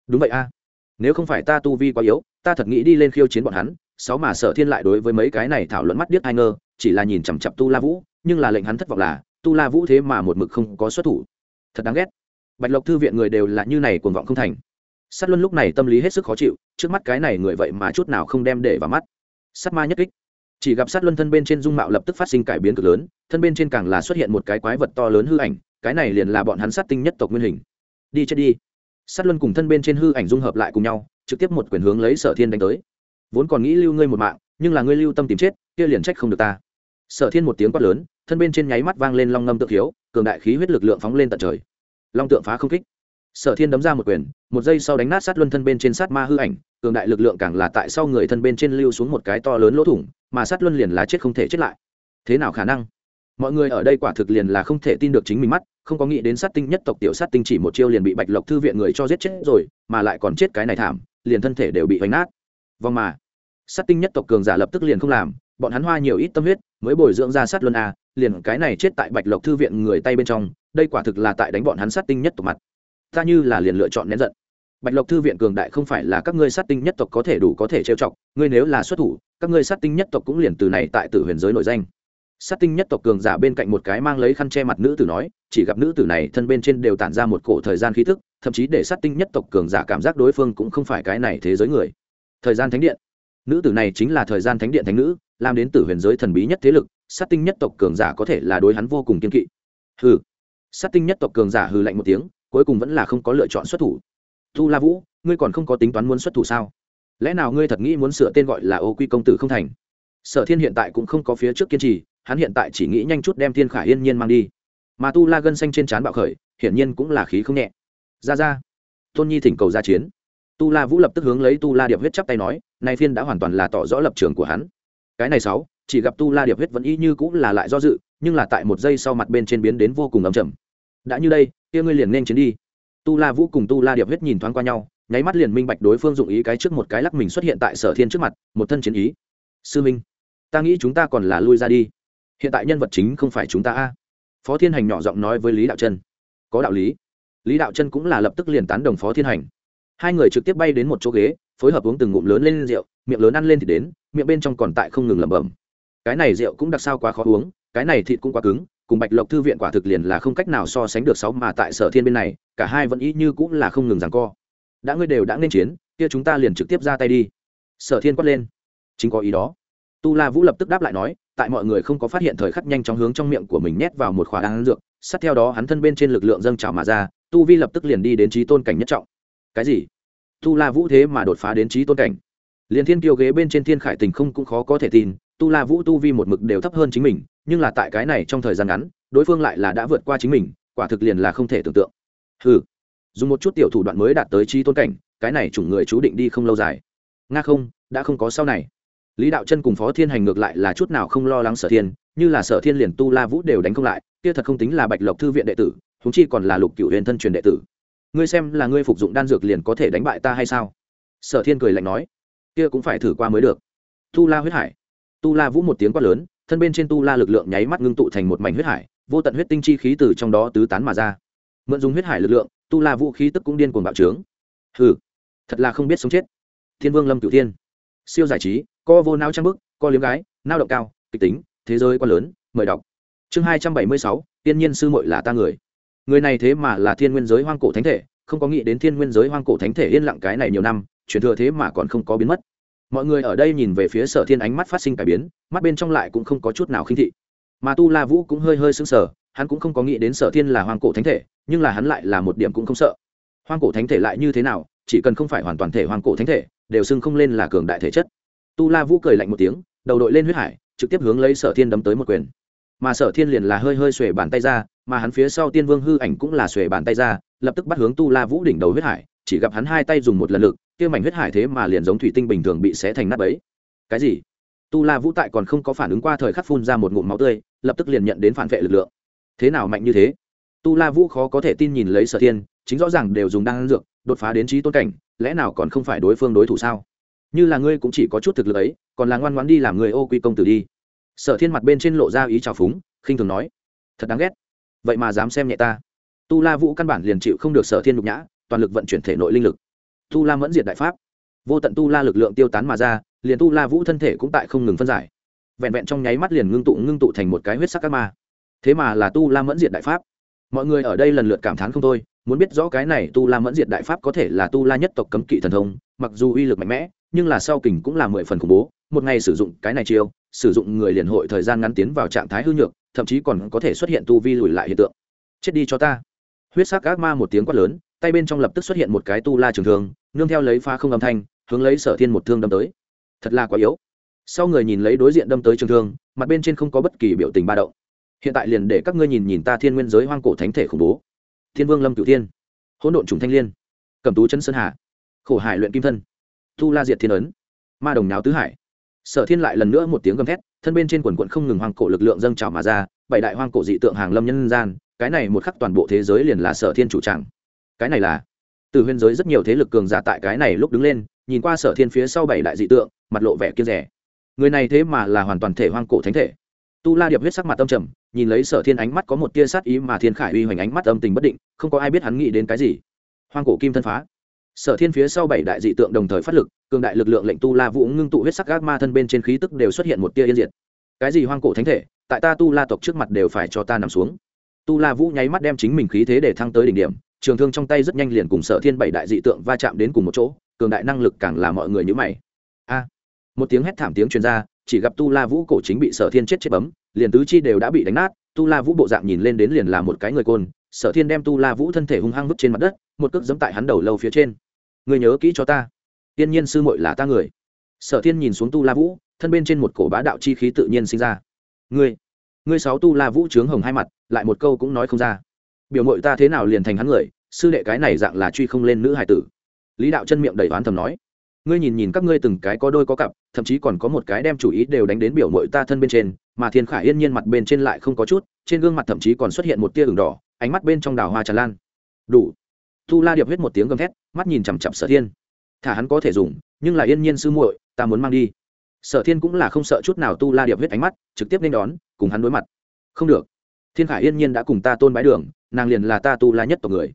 Đúng vậy a. Nếu không phải ta tu vi quá yếu, ta thật nghĩ đi lên khiêu chiến bọn hắn, sáu mà sở thiên lại đối với mấy cái này thảo luận mắt điếc ai ngơ, chỉ là nhìn chằm chặp tu la vũ, nhưng là lệnh hắn thất vọng là, tu la vũ thế mà một mực không có xuất thủ. Thật đáng ghét. Bạch lộc thư viện người đều là như này cuồng vọng không thành. Sát luân lúc này tâm lý hết sức khó chịu, trước mắt cái này người vậy mà chút nào không đem để vào mắt. Sát ma nhất kích chỉ gặp sát luân thân bên trên dung mạo lập tức phát sinh cải biến cực lớn thân bên trên càng là xuất hiện một cái quái vật to lớn hư ảnh cái này liền là bọn hắn sát tinh nhất tộc nguyên hình. Đi chết đi. Sát luân cùng thân bên trên hư ảnh dung hợp lại cùng nhau trực tiếp một quyền hướng lấy sở thiên đánh tới. Vốn còn nghĩ lưu ngươi một mạng nhưng là ngươi lưu tâm tìm chết kia liền trách không được ta. Sở thiên một tiếng quát lớn thân bên trên nháy mắt vang lên long ngâm tượng thiếu, cường đại khí huyết lực lượng phóng lên tận trời. Long tượng phá không kích sở thiên đấm ra một quyền, một giây sau đánh nát sát luân thân bên trên sát ma hư ảnh, cường đại lực lượng càng là tại sau người thân bên trên lưu xuống một cái to lớn lỗ thủng, mà sát luân liền là chết không thể chết lại. Thế nào khả năng? Mọi người ở đây quả thực liền là không thể tin được chính mình mắt, không có nghĩ đến sát tinh nhất tộc tiểu sát tinh chỉ một chiêu liền bị bạch lộc thư viện người cho giết chết rồi, mà lại còn chết cái này thảm, liền thân thể đều bị hoành nát. Vòng mà, sát tinh nhất tộc cường giả lập tức liền không làm, bọn hắn hoa nhiều ít tâm huyết, mới bồi dưỡng ra sát luân a, liền cái này chết tại bạch lộc thư viện người tay bên trong, đây quả thực là tại đánh bọn hắn sát tinh nhất tộc mặt ta như là liền lựa chọn nén giận. Bạch lộc thư viện cường đại không phải là các ngươi sát tinh nhất tộc có thể đủ có thể trêu chọc, ngươi nếu là xuất thủ, các ngươi sát tinh nhất tộc cũng liền từ này tại tử huyền giới nổi danh. Sát tinh nhất tộc cường giả bên cạnh một cái mang lấy khăn che mặt nữ tử nói, chỉ gặp nữ tử này thân bên trên đều tản ra một cổ thời gian khí thức, thậm chí để sát tinh nhất tộc cường giả cảm giác đối phương cũng không phải cái này thế giới người. Thời gian thánh điện. Nữ tử này chính là thời gian thánh điện thánh nữ, làm đến tử huyền giới thần bí nhất thế lực, sát tinh nhất tộc cường giả có thể là đối hắn vô cùng kiên kỵ. Hừ. Sát tinh nhất tộc cường giả hừ lạnh một tiếng cuối cùng vẫn là không có lựa chọn xuất thủ. Tu la vũ, ngươi còn không có tính toán muốn xuất thủ sao? Lẽ nào ngươi thật nghĩ muốn sửa tên gọi là ô quy công tử không thành? Sở thiên hiện tại cũng không có phía trước kiên trì, hắn hiện tại chỉ nghĩ nhanh chút đem thiên khải yên nhiên mang đi. Mà tu la gân xanh trên trán bạo khởi, hiển nhiên cũng là khí không nhẹ. Ra ra. Tôn nhi thỉnh cầu ra chiến. Tu la vũ lập tức hướng lấy tu la điệp huyết chắp tay nói, nay phiên đã hoàn toàn là tỏ rõ lập trường của hắn. Cái này sáu, chỉ gặp tu la điệp huyết vẫn y như cũng là lại do dự, nhưng là tại một giây sau mặt bên trên biến đến vô cùng ấm chầm đã như đây, kia ngươi liền nên chiến đi. Tu la vũ cùng tu la điệp huyết nhìn thoáng qua nhau, nháy mắt liền minh bạch đối phương dụng ý cái trước một cái lắc mình xuất hiện tại sở thiên trước mặt, một thân chiến ý. Sư minh, ta nghĩ chúng ta còn là lui ra đi. Hiện tại nhân vật chính không phải chúng ta a. Phó thiên hành nhỏ giọng nói với lý đạo chân. Có đạo lý. Lý đạo chân cũng là lập tức liền tán đồng phó thiên hành. Hai người trực tiếp bay đến một chỗ ghế, phối hợp uống từng ngụm lớn lên rượu, miệng lớn ăn lên thì đến, miệng bên trong còn tại không ngừng lẩm bẩm. Cái này rượu cũng đặc sao quá khó uống, cái này thịt cũng quá cứng cùng bạch lộc thư viện quả thực liền là không cách nào so sánh được sáu mà tại sở thiên bên này, cả hai vẫn ý như cũng là không ngừng rằng co. Đã ngươi đều đã nên chiến, kia chúng ta liền trực tiếp ra tay đi. Sở thiên quát lên. Chính có ý đó. Tu la vũ lập tức đáp lại nói, tại mọi người không có phát hiện thời khắc nhanh chóng hướng trong miệng của mình nhét vào một khóa đan dược, sát theo đó hắn thân bên trên lực lượng dâng trào mà ra, tu vi lập tức liền đi đến trí tôn cảnh nhất trọng. Cái gì? Tu la vũ thế mà đột phá đến trí tôn cảnh. Liền thiên kiêu ghế bên trên thiên khải tình không cũng khó có thể tin, tu la vũ tu vi một mực đều thấp hơn chính mình nhưng là tại cái này trong thời gian ngắn, đối phương lại là đã vượt qua chính mình, quả thực liền là không thể tưởng tượng. Ừ dùng một chút tiểu thủ đoạn mới đạt tới trí tôn cảnh, cái này chủng người chú định đi không lâu dài. Nga không, đã không có sau này. Lý đạo chân cùng phó thiên hành ngược lại là chút nào không lo lắng sở thiên, như là sở thiên liền tu la vũ đều đánh không lại, kia thật không tính là bạch lộc thư viện đệ tử thúng chi còn là lục cựu huyền thân truyền đệ tử. Ngươi xem là ngươi phục dụng đan dược liền có thể đánh bại ta hay sao? Sở thiên cười lạnh nói. Kia cũng phải thử qua mới được. Tu la huyết hải. Tu la vũ một tiếng quát lớn thân bên trên tu la lực lượng nháy mắt ngưng tụ thành một mảnh huyết hải, vô tận huyết tinh chi khí từ trong đó tứ tán mà ra. Mượn dùng huyết hải lực lượng, tu la vũ khí tức cũng điên cuồng bạo trướng. Hừ, thật là không biết sống chết. Thiên vương lâm cửu thiên. Siêu giải trí, co vô nao trang bức, co liếm gái nao động cao, kịch tính, thế giới quá lớn, mời đọc. Chương hai trăm bảy mươi sáu, tiên nhiên sư muội là ta người. Người này thế mà là thiên nguyên giới hoang cổ thánh thể, không có nghĩ đến thiên nguyên giới hoang cổ thánh thể yên lặng cái này nhiều năm, truyền thừa thế mà còn không có biến mất mọi người ở đây nhìn về phía sở thiên ánh mắt phát sinh cải biến, mắt bên trong lại cũng không có chút nào khinh thị. Mà tu la vũ cũng hơi hơi sững sờ, hắn cũng không có nghĩ đến sở thiên là hoang cổ thánh thể, nhưng là hắn lại là một điểm cũng không sợ. Hoang cổ thánh thể lại như thế nào, chỉ cần không phải hoàn toàn thể hoang cổ thánh thể, đều xưng không lên là cường đại thể chất. Tu la vũ cười lạnh một tiếng, đầu đội lên huyết hải, trực tiếp hướng lấy sở thiên đấm tới một quyền. Mà sở thiên liền là hơi hơi xuề bàn tay ra, mà hắn phía sau tiên vương hư ảnh cũng là xuề bàn tay ra, lập tức bắt hướng tu la vũ đỉnh đầu huyết hải chỉ gặp hắn hai tay dùng một lần lực, kia mảnh huyết hải thế mà liền giống thủy tinh bình thường bị xé thành nát bấy. Cái gì? Tu la vũ tại còn không có phản ứng qua thời khắc phun ra một ngụm máu tươi, lập tức liền nhận đến phản vệ lực lượng. Thế nào mạnh như thế? Tu la vũ khó có thể tin nhìn lấy sở thiên, chính rõ ràng đều dùng đan dược, đột phá đến trí tôn cảnh, lẽ nào còn không phải đối phương đối thủ sao? Như là ngươi cũng chỉ có chút thực lực ấy, còn là ngoan ngoãn đi làm người ô quy công tử đi. Sở thiên mặt bên trên lộ ra ý trào phúng, khinh thường nói. Thật đáng ghét. Vậy mà dám xem nhẹ ta. Tu la vũ căn bản liền chịu không được sở thiên nhục nhã toàn lực vận chuyển thể nội linh lực. Tu la mẫn diệt đại pháp. Vô tận tu la lực lượng tiêu tán mà ra, liền tu la vũ thân thể cũng tại không ngừng phân giải. Vẹn vẹn trong nháy mắt liền ngưng tụ ngưng tụ thành một cái huyết sắc các ma. Thế mà là tu la mẫn diệt đại pháp. Mọi người ở đây lần lượt cảm thán không thôi, muốn biết rõ cái này tu la mẫn diệt đại pháp có thể là tu la nhất tộc cấm kỵ thần thông, mặc dù uy lực mạnh mẽ, nhưng là sau kình cũng là mười phần khủng bố, một ngày sử dụng cái này chiêu, sử dụng người liền hội thời gian ngắn tiến vào trạng thái hư nhược, thậm chí còn có thể xuất hiện tu vi lùi lại hiện tượng. Chết đi cho ta. Huyết sắc ác ma một tiếng quát lớn tay bên trong lập tức xuất hiện một cái tu la trường thương, nương theo lấy pha không âm thanh, hướng lấy sở thiên một thương đâm tới. Thật là quá yếu. Sau người nhìn lấy đối diện đâm tới trường thương, mặt bên trên không có bất kỳ biểu tình ba động. Hiện tại liền để các ngươi nhìn nhìn ta thiên nguyên giới hoang cổ thánh thể khủng bố. Thiên vương lâm cửu thiên. Hỗn độn trùng thanh liên. Cầm tú chân sơn hà. Khổ hải luyện kim thân. Tu la diệt thiên ấn. Ma đồng nháo tứ hải. Sở thiên lại lần nữa một tiếng gầm thét, thân bên trên quần quận không ngừng hoang cổ lực lượng dâng trào mà ra, bảy đại hoang cổ dị tượng hàng lâm nhân gian, cái này một khắc toàn bộ thế giới liền là sở thiên chủ tràng cái này là từ huyên giới rất nhiều thế lực cường giả tại cái này lúc đứng lên, nhìn qua sở thiên phía sau bảy đại dị tượng, mặt lộ vẻ kiên rẻ. Người này thế mà là hoàn toàn thể hoang cổ thánh thể. Tu la điệp huyết sắc mặt tâm trầm, nhìn lấy sở thiên ánh mắt có một tia sát ý mà thiên khải uy hoành ánh mắt âm tình bất định, không có ai biết hắn nghĩ đến cái gì. Hoang cổ kim thân phá. Sở thiên phía sau bảy đại dị tượng đồng thời phát lực, cường đại lực lượng lệnh tu la vũ ngưng tụ huyết sắc gác ma thân bên trên khí tức đều xuất hiện một tia yên diệt. Cái gì hoang cổ thánh thể? Tại ta tu la tộc trước mặt đều phải cho ta nằm xuống. Tu la vũ nháy mắt đem chính mình khí thế để thăng tới đỉnh điểm trường thương trong tay rất nhanh liền cùng sở thiên bảy đại dị tượng va chạm đến cùng một chỗ, cường đại năng lực càng là mọi người nhữ mày. A! Một tiếng hét thảm tiếng truyền ra, chỉ gặp tu la vũ cổ chính bị sở thiên chết chết bấm, liền tứ chi đều đã bị đánh nát, tu la vũ bộ dạng nhìn lên đến liền là một cái người côn, sở thiên đem tu la vũ thân thể hung hăng vứt trên mặt đất, một cước giẫm tại hắn đầu lâu phía trên. Người nhớ kỹ cho ta. Tiên nhiên sư muội là ta người. Sở thiên nhìn xuống tu la vũ, thân bên trên một cổ bá đạo chi khí tự nhiên sinh ra. Ngươi ngươi sáu tu la vũ trướng hồng hai mặt, lại một câu cũng nói không ra biểu mội ta thế nào liền thành hắn người, sư đệ cái này dạng là truy không lên nữ hải tử. Lý đạo chân miệng đầy oán thầm nói. Ngươi nhìn nhìn các ngươi từng cái có đôi có cặp, thậm chí còn có một cái đem chủ ý đều đánh đến biểu mội ta thân bên trên, mà thiên khải yên nhiên mặt bên trên lại không có chút, trên gương mặt thậm chí còn xuất hiện một tia ửng đỏ, ánh mắt bên trong đào hoa tràn lan. Đủ. Tu la điệp huyết một tiếng gầm thét, mắt nhìn chằm chặp sở thiên. Thả hắn có thể dùng, nhưng là yên nhiên sư muội, ta muốn mang đi. Sở thiên cũng là không sợ chút nào tu la điệp huyết ánh mắt, trực tiếp nên đón, cùng hắn đối mặt. Không được. Thiên khải yên nhiên đã cùng ta tôn bái đường nàng liền là ta tu la nhất tộc người.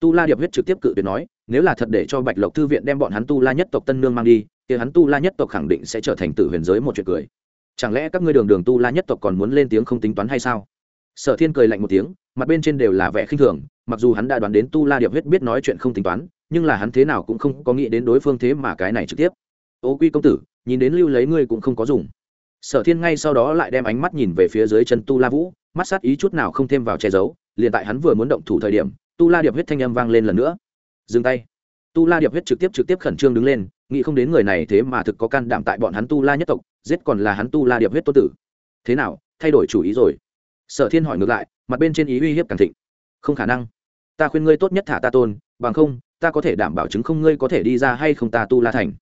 Tu la điệp huyết trực tiếp cự tuyệt nói, nếu là thật để cho bạch lộc thư viện đem bọn hắn tu la nhất tộc tân nương mang đi thì hắn tu la nhất tộc khẳng định sẽ trở thành tử huyền giới một chuyện cười. Chẳng lẽ các ngươi đường đường tu la nhất tộc còn muốn lên tiếng không tính toán hay sao? Sở thiên cười lạnh một tiếng, mặt bên trên đều là vẻ khinh thường, mặc dù hắn đã đoán đến tu la điệp huyết biết nói chuyện không tính toán, nhưng là hắn thế nào cũng không có nghĩ đến đối phương thế mà cái này trực tiếp. Ô quy công tử, nhìn đến lưu lấy ngươi cũng không có dùng. Sở thiên ngay sau đó lại đem ánh mắt nhìn về phía dưới chân tu la vũ, mắt sát ý chút nào không thêm vào che giấu liền tại hắn vừa muốn động thủ thời điểm, tu la điệp huyết thanh âm vang lên lần nữa. Dừng tay. Tu la điệp huyết trực tiếp trực tiếp khẩn trương đứng lên, nghĩ không đến người này thế mà thực có can đảm tại bọn hắn tu la nhất tộc, giết còn là hắn tu la điệp huyết tô tử. Thế nào, thay đổi chủ ý rồi? Sở thiên hỏi ngược lại, mặt bên trên ý uy hiếp càng thịnh. Không khả năng. Ta khuyên ngươi tốt nhất thả ta tôn, bằng không, ta có thể đảm bảo chứng không ngươi có thể đi ra hay không ta tu la thành.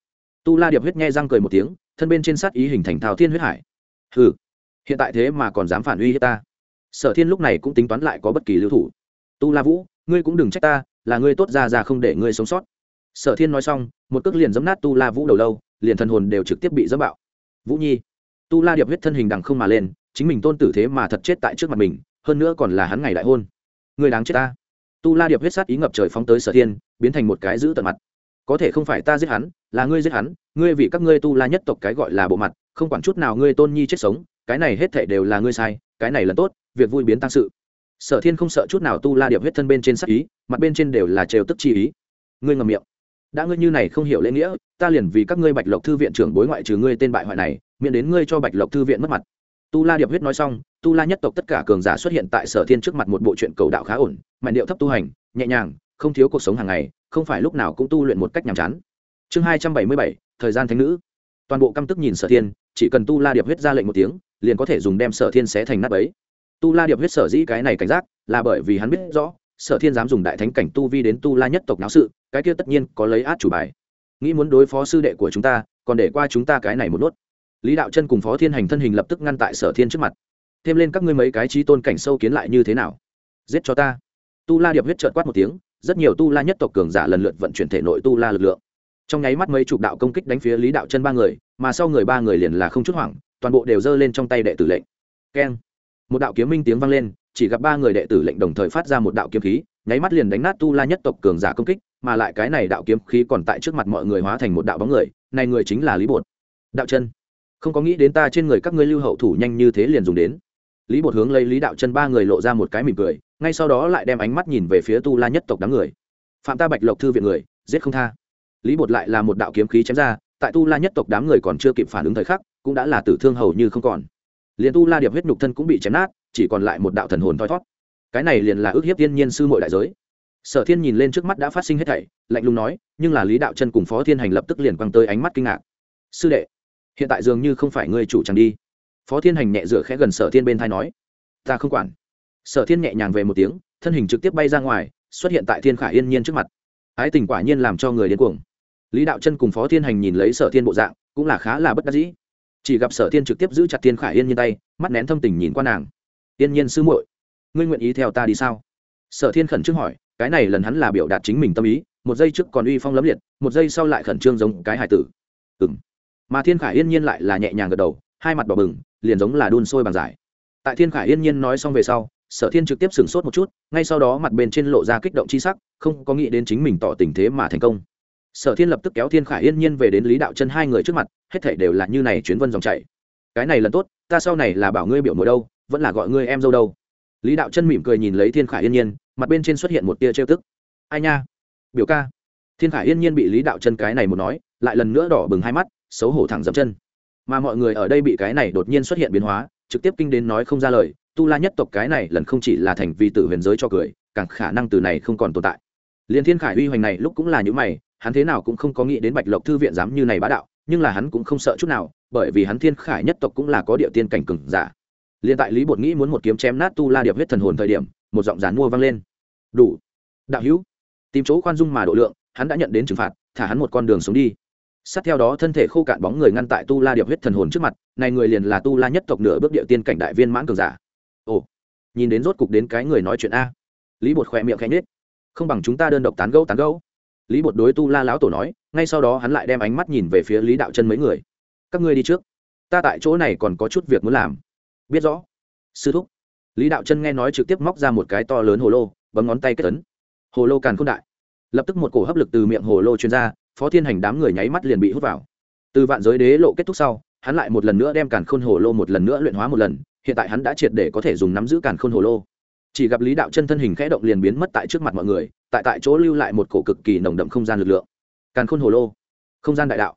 Tu la điệp huyết nghe răng cười một tiếng, thân bên trên sát ý hình thành thao thiên huyết hải. Hừ, hiện tại thế mà còn dám phản uy hiếp ta sở thiên lúc này cũng tính toán lại có bất kỳ lưu thủ. Tu la vũ, ngươi cũng đừng trách ta, là ngươi tốt ra ra không để ngươi sống sót. Sở thiên nói xong, một cước liền giấm nát tu la vũ đầu lâu, liền thần hồn đều trực tiếp bị dẫm bạo. Vũ nhi, tu la điệp huyết thân hình đằng không mà lên, chính mình tôn tử thế mà thật chết tại trước mặt mình, hơn nữa còn là hắn ngày đại hôn. Người đáng chết ta. Tu la điệp huyết sát ý ngập trời phóng tới sở thiên, biến thành một cái giữ tận mặt. Có thể không phải ta giết hắn, là ngươi giết hắn, ngươi vì các ngươi tu la nhất tộc cái gọi là bộ mặt, không quản chút nào ngươi tôn nhi chết sống, cái này hết thể đều là ngươi sai, cái này là tốt việc vui biến tăng sự. Sở thiên không sợ chút nào tu la điệp huyết thân bên trên sắc ý, mặt bên trên đều là trêu tức chi ý. Ngươi ngầm miệng. Đã ngươi như này không hiểu lễ nghĩa, ta liền vì các ngươi bạch lộc thư viện trưởng bối ngoại trừ ngươi tên bại hoại này, miễn đến ngươi cho bạch lộc thư viện mất mặt. Tu la điệp huyết nói xong, tu la nhất tộc tất cả cường giả xuất hiện tại sở thiên trước mặt một bộ chuyện cầu đạo khá ổn, mạnh điệu thấp tu hành, nhẹ nhàng, không thiếu cuộc sống hàng ngày, không phải lúc nào cũng tu luyện một cách nhàm chán. Chương hai trăm bảy mươi bảy, thời gian thánh nữ. Toàn bộ căm tức nhìn sở thiên, chỉ cần tu la điệp huyết ra lệnh một tiếng, liền có thể dùng đem sở thiên xé thành nắp ấy tu la điệp huyết sở dĩ cái này cảnh giác là bởi vì hắn biết rõ, sở thiên dám dùng đại thánh cảnh tu vi đến tu la nhất tộc náo sự, cái kia tất nhiên có lấy át chủ bài. Nghĩ muốn đối phó sư đệ của chúng ta, còn để qua chúng ta cái này một nốt. Lý đạo chân cùng phó thiên hành thân hình lập tức ngăn tại sở thiên trước mặt. Thêm lên các ngươi mấy cái trí tôn cảnh sâu kiến lại như thế nào? Giết cho ta. Tu la điệp huyết trợt quát một tiếng, rất nhiều tu la nhất tộc cường giả lần lượt vận chuyển thể nội tu la lực lượng. Trong nháy mắt mấy chục đạo công kích đánh phía lý đạo chân ba người, mà sau người ba người liền là không chút hoảng, toàn bộ đều giơ lên trong tay đệ tử lệnh. Keng một đạo kiếm minh tiếng vang lên, chỉ gặp ba người đệ tử lệnh đồng thời phát ra một đạo kiếm khí, nháy mắt liền đánh nát tu la nhất tộc cường giả công kích, mà lại cái này đạo kiếm khí còn tại trước mặt mọi người hóa thành một đạo bóng người, này người chính là lý bột. Đạo chân, không có nghĩ đến ta trên người các ngươi lưu hậu thủ nhanh như thế liền dùng đến. Lý bột hướng lấy lý đạo chân ba người lộ ra một cái mỉm cười, ngay sau đó lại đem ánh mắt nhìn về phía tu la nhất tộc đám người. Phạm ta bạch lộc thư viện người, giết không tha. Lý bột lại là một đạo kiếm khí chém ra, tại tu la nhất tộc đám người còn chưa kịp phản ứng thời khắc, cũng đã là tử thương hầu như không còn liền tu la điệp huyết nhục thân cũng bị chém nát, chỉ còn lại một đạo thần hồn thoi thót cái này liền là ước hiếp tiên nhiên sư mội đại giới. Sở thiên nhìn lên trước mắt đã phát sinh hết thảy, lạnh lùng nói, nhưng là lý đạo chân cùng phó thiên hành lập tức liền quăng tới ánh mắt kinh ngạc. Sư đệ, hiện tại dường như không phải ngươi chủ chẳng đi. Phó thiên hành nhẹ dựa khẽ gần sở thiên bên thai nói, ta không quản. Sở thiên nhẹ nhàng về một tiếng, thân hình trực tiếp bay ra ngoài, xuất hiện tại thiên khải yên nhiên trước mặt. Ái tình quả nhiên làm cho người điên cuồng. Lý đạo chân cùng phó thiên hành nhìn lấy sở thiên bộ dạng, cũng là khá là bất đắc dĩ chỉ gặp sở thiên trực tiếp giữ chặt thiên khải yên nhiên tay, mắt nén thâm tình nhìn qua nàng. Yên nhiên sư muội, ngươi nguyện ý theo ta đi sao? Sở thiên khẩn trương hỏi, cái này lần hắn là biểu đạt chính mình tâm ý, một giây trước còn uy phong lấm liệt, một giây sau lại khẩn trương giống cái hải tử. Ừng mà thiên khải yên nhiên lại là nhẹ nhàng gật đầu, hai mặt đỏ bừng, liền giống là đun sôi bằng giải tại thiên khải yên nhiên nói xong về sau, sở thiên trực tiếp sửng sốt một chút, ngay sau đó mặt bên trên lộ ra kích động c h i sắc, không có nghĩ đến chính mình tỏ tình thế mà thành công sở thiên lập tức kéo thiên khải yên nhiên về đến lý đạo chân hai người trước mặt, hết thể đều là như này chuyến vân dòng chảy. Cái này lần tốt, ta sau này là bảo ngươi biểu mồi đâu, vẫn là gọi ngươi em dâu đâu. Lý đạo chân mỉm cười nhìn lấy thiên khải yên nhiên, mặt bên trên xuất hiện một tia trêu tức. Ai nha? Biểu ca. Thiên khải yên nhiên bị lý đạo chân cái này một nói, lại lần nữa đỏ bừng hai mắt, xấu hổ thẳng dậm chân. Mà mọi người ở đây bị cái này đột nhiên xuất hiện biến hóa, trực tiếp kinh đến nói không ra lời, tu la nhất tộc cái này lần không chỉ là thành vì tử huyền giới cho cười, càng khả năng từ này không còn tồn tại. Liền thiên khải uy hoành này lúc cũng là những mày hắn thế nào cũng không có nghĩ đến bạch lộc thư viện dám như này bá đạo, nhưng là hắn cũng không sợ chút nào, bởi vì hắn thiên khải nhất tộc cũng là có địa tiên cảnh cừng giả. Liền tại lý bột nghĩ muốn một kiếm chém nát tu la điệp huyết thần hồn thời điểm, một giọng dán mua vang lên. Đủ, đạo hữu. Tìm chỗ khoan dung mà độ lượng, hắn đã nhận đến trừng phạt, thả hắn một con đường sống đi. Sát theo đó thân thể khô cạn bóng người ngăn tại tu la điệp huyết thần hồn trước mặt, này người liền là tu la nhất tộc nửa bước địa tiên cảnh đại viên mãn cường giả. Ồ, nhìn đến rốt cục đến cái người nói chuyện a. Lý bột khỏe miệng khẽ nhết không bằng chúng ta đơn độc tán gẫu tán gẫu lý bột đối tu la lão tổ nói, ngay sau đó hắn lại đem ánh mắt nhìn về phía lý đạo chân mấy người. Các ngươi đi trước. Ta tại chỗ này còn có chút việc muốn làm. Biết rõ. Sư thúc. Lý đạo chân nghe nói trực tiếp móc ra một cái to lớn hồ lô, bấm ngón tay kết tấn hồ lô càn k h ô n đại. Lập tức một cổ hấp lực từ miệng hồ lô chuyên r a phó thiên hành đám người nháy mắt liền bị hút vào. Từ vạn giới đế lộ kết thúc sau, hắn lại một lần nữa đem càn khôn hồ lô một lần nữa luyện hóa một lần, hiện tại hắn đã triệt để có thể dùng nắm giữ càn khôn hồ lô. Chỉ gặp lý đạo chân thân hình khẽ động liền biến mất tại trước mặt mọi người tại tại chỗ lưu lại một cổ cực kỳ nồng đậm không gian lực lượng. Càn khôn hồ lô, không gian đại đạo.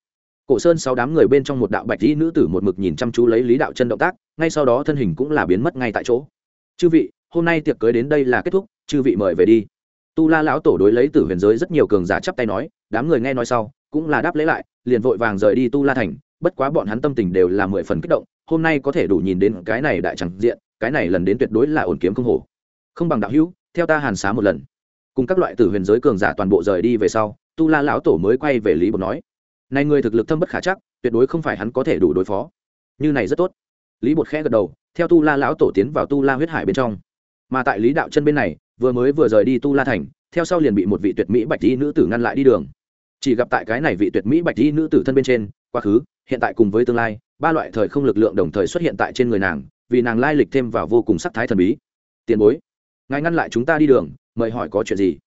Cổ sơn sáu đám người bên trong một đạo bạch dĩ nữ tử một mực nhìn chăm chú lấy lý đạo chân động tác, ngay sau đó thân hình cũng là biến mất ngay tại chỗ. Chư vị, hôm nay tiệc cưới đến đây là kết thúc, chư vị mời về đi. Tu la lão tổ đối lấy tử huyền giới rất nhiều cường giả chắp tay nói, đám người nghe nói sau, cũng là đáp lấy lại, liền vội vàng rời đi tu la thành, bất quá bọn hắn tâm tình đều là mười phần kích động, hôm nay có thể đủ nhìn đến cái này đại chẳng diện, cái này lần đến tuyệt đối là ổn kiếm không hổ. Không bằng đạo hữu, theo ta hàn xá một lần cùng các loại tử huyền giới cường giả toàn bộ rời đi về sau, tu la lão tổ mới quay về lý bột nói, này người thực lực thâm bất khả chắc, tuyệt đối không phải hắn có thể đủ đối phó. Như này rất tốt. Lý bột khẽ gật đầu, theo tu la lão tổ tiến vào tu la huyết hải bên trong. Mà tại lý đạo chân bên này, vừa mới vừa rời đi tu la thành, theo sau liền bị một vị tuyệt mỹ bạch y nữ tử ngăn lại đi đường. Chỉ gặp tại cái này vị tuyệt mỹ bạch y nữ tử thân bên trên, quá khứ, hiện tại cùng với tương lai, ba loại thời không lực lượng đồng thời xuất hiện tại trên người nàng, vì nàng lai lịch thêm vào vô cùng sắc thái thần bí. Tiền bối, ngài ngăn lại chúng ta đi đường mời hỏi có chuyện gì?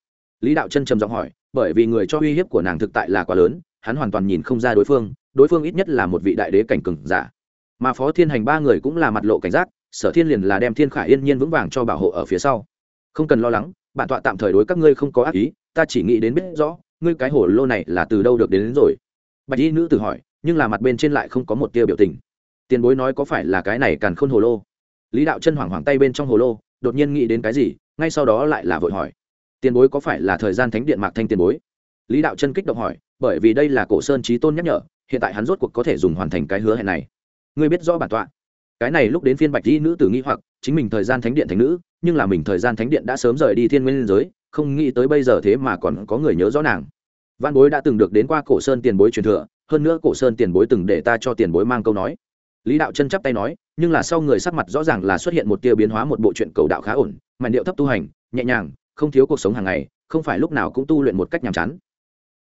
Lý đạo chân trầm giọng hỏi bởi vì người cho uy hiếp của nàng thực tại là quá lớn hắn hoàn toàn nhìn không ra đối phương đối phương ít nhất là một vị đại đế cảnh cừng giả. Mà phó thiên hành ba người cũng là mặt lộ cảnh giác sở thiên liền là đem thiên khải yên nhiên vững vàng cho bảo hộ ở phía sau. Không cần lo lắng bản tọa tạm thời đối các ngươi không có ác ý ta chỉ nghĩ đến biết rõ ngươi cái hồ lô này là từ đâu được đến, đến rồi. Bạch y nữ tự hỏi nhưng là mặt bên trên lại không có một tia biểu tình. Tiền bối nói có phải là cái này càn khôn hồ lô? Lý đạo chân hoảng hoảng tay bên trong hồ lô đột nhiên nghĩ đến cái gì, ngay sau đó lại là vội hỏi, tiền bối có phải là thời gian thánh điện mạc thanh tiền bối? Lý đạo chân kích động hỏi, bởi vì đây là cổ sơn trí tôn nhắc nhở, hiện tại hắn rốt cuộc có thể dùng hoàn thành cái hứa hẹn này. Ngươi biết rõ bản tọa. Cái này lúc đến phiên bạch di nữ tử nghi hoặc, chính mình thời gian thánh điện thành nữ, nhưng là mình thời gian thánh điện đã sớm rời đi thiên nguyên giới, không nghĩ tới bây giờ thế mà còn có người nhớ rõ nàng. Văn bối đã từng được đến qua cổ sơn tiền bối truyền thừa, hơn nữa cổ sơn tiền bối từng để ta cho tiền bối mang câu nói lý đạo chân chắp tay nói, nhưng là sau người sắc mặt rõ ràng là xuất hiện một tia biến hóa một bộ chuyện cầu đạo khá ổn mà điệu thấp tu hành, nhẹ nhàng, không thiếu cuộc sống hàng ngày, không phải lúc nào cũng tu luyện một cách nhàm chán.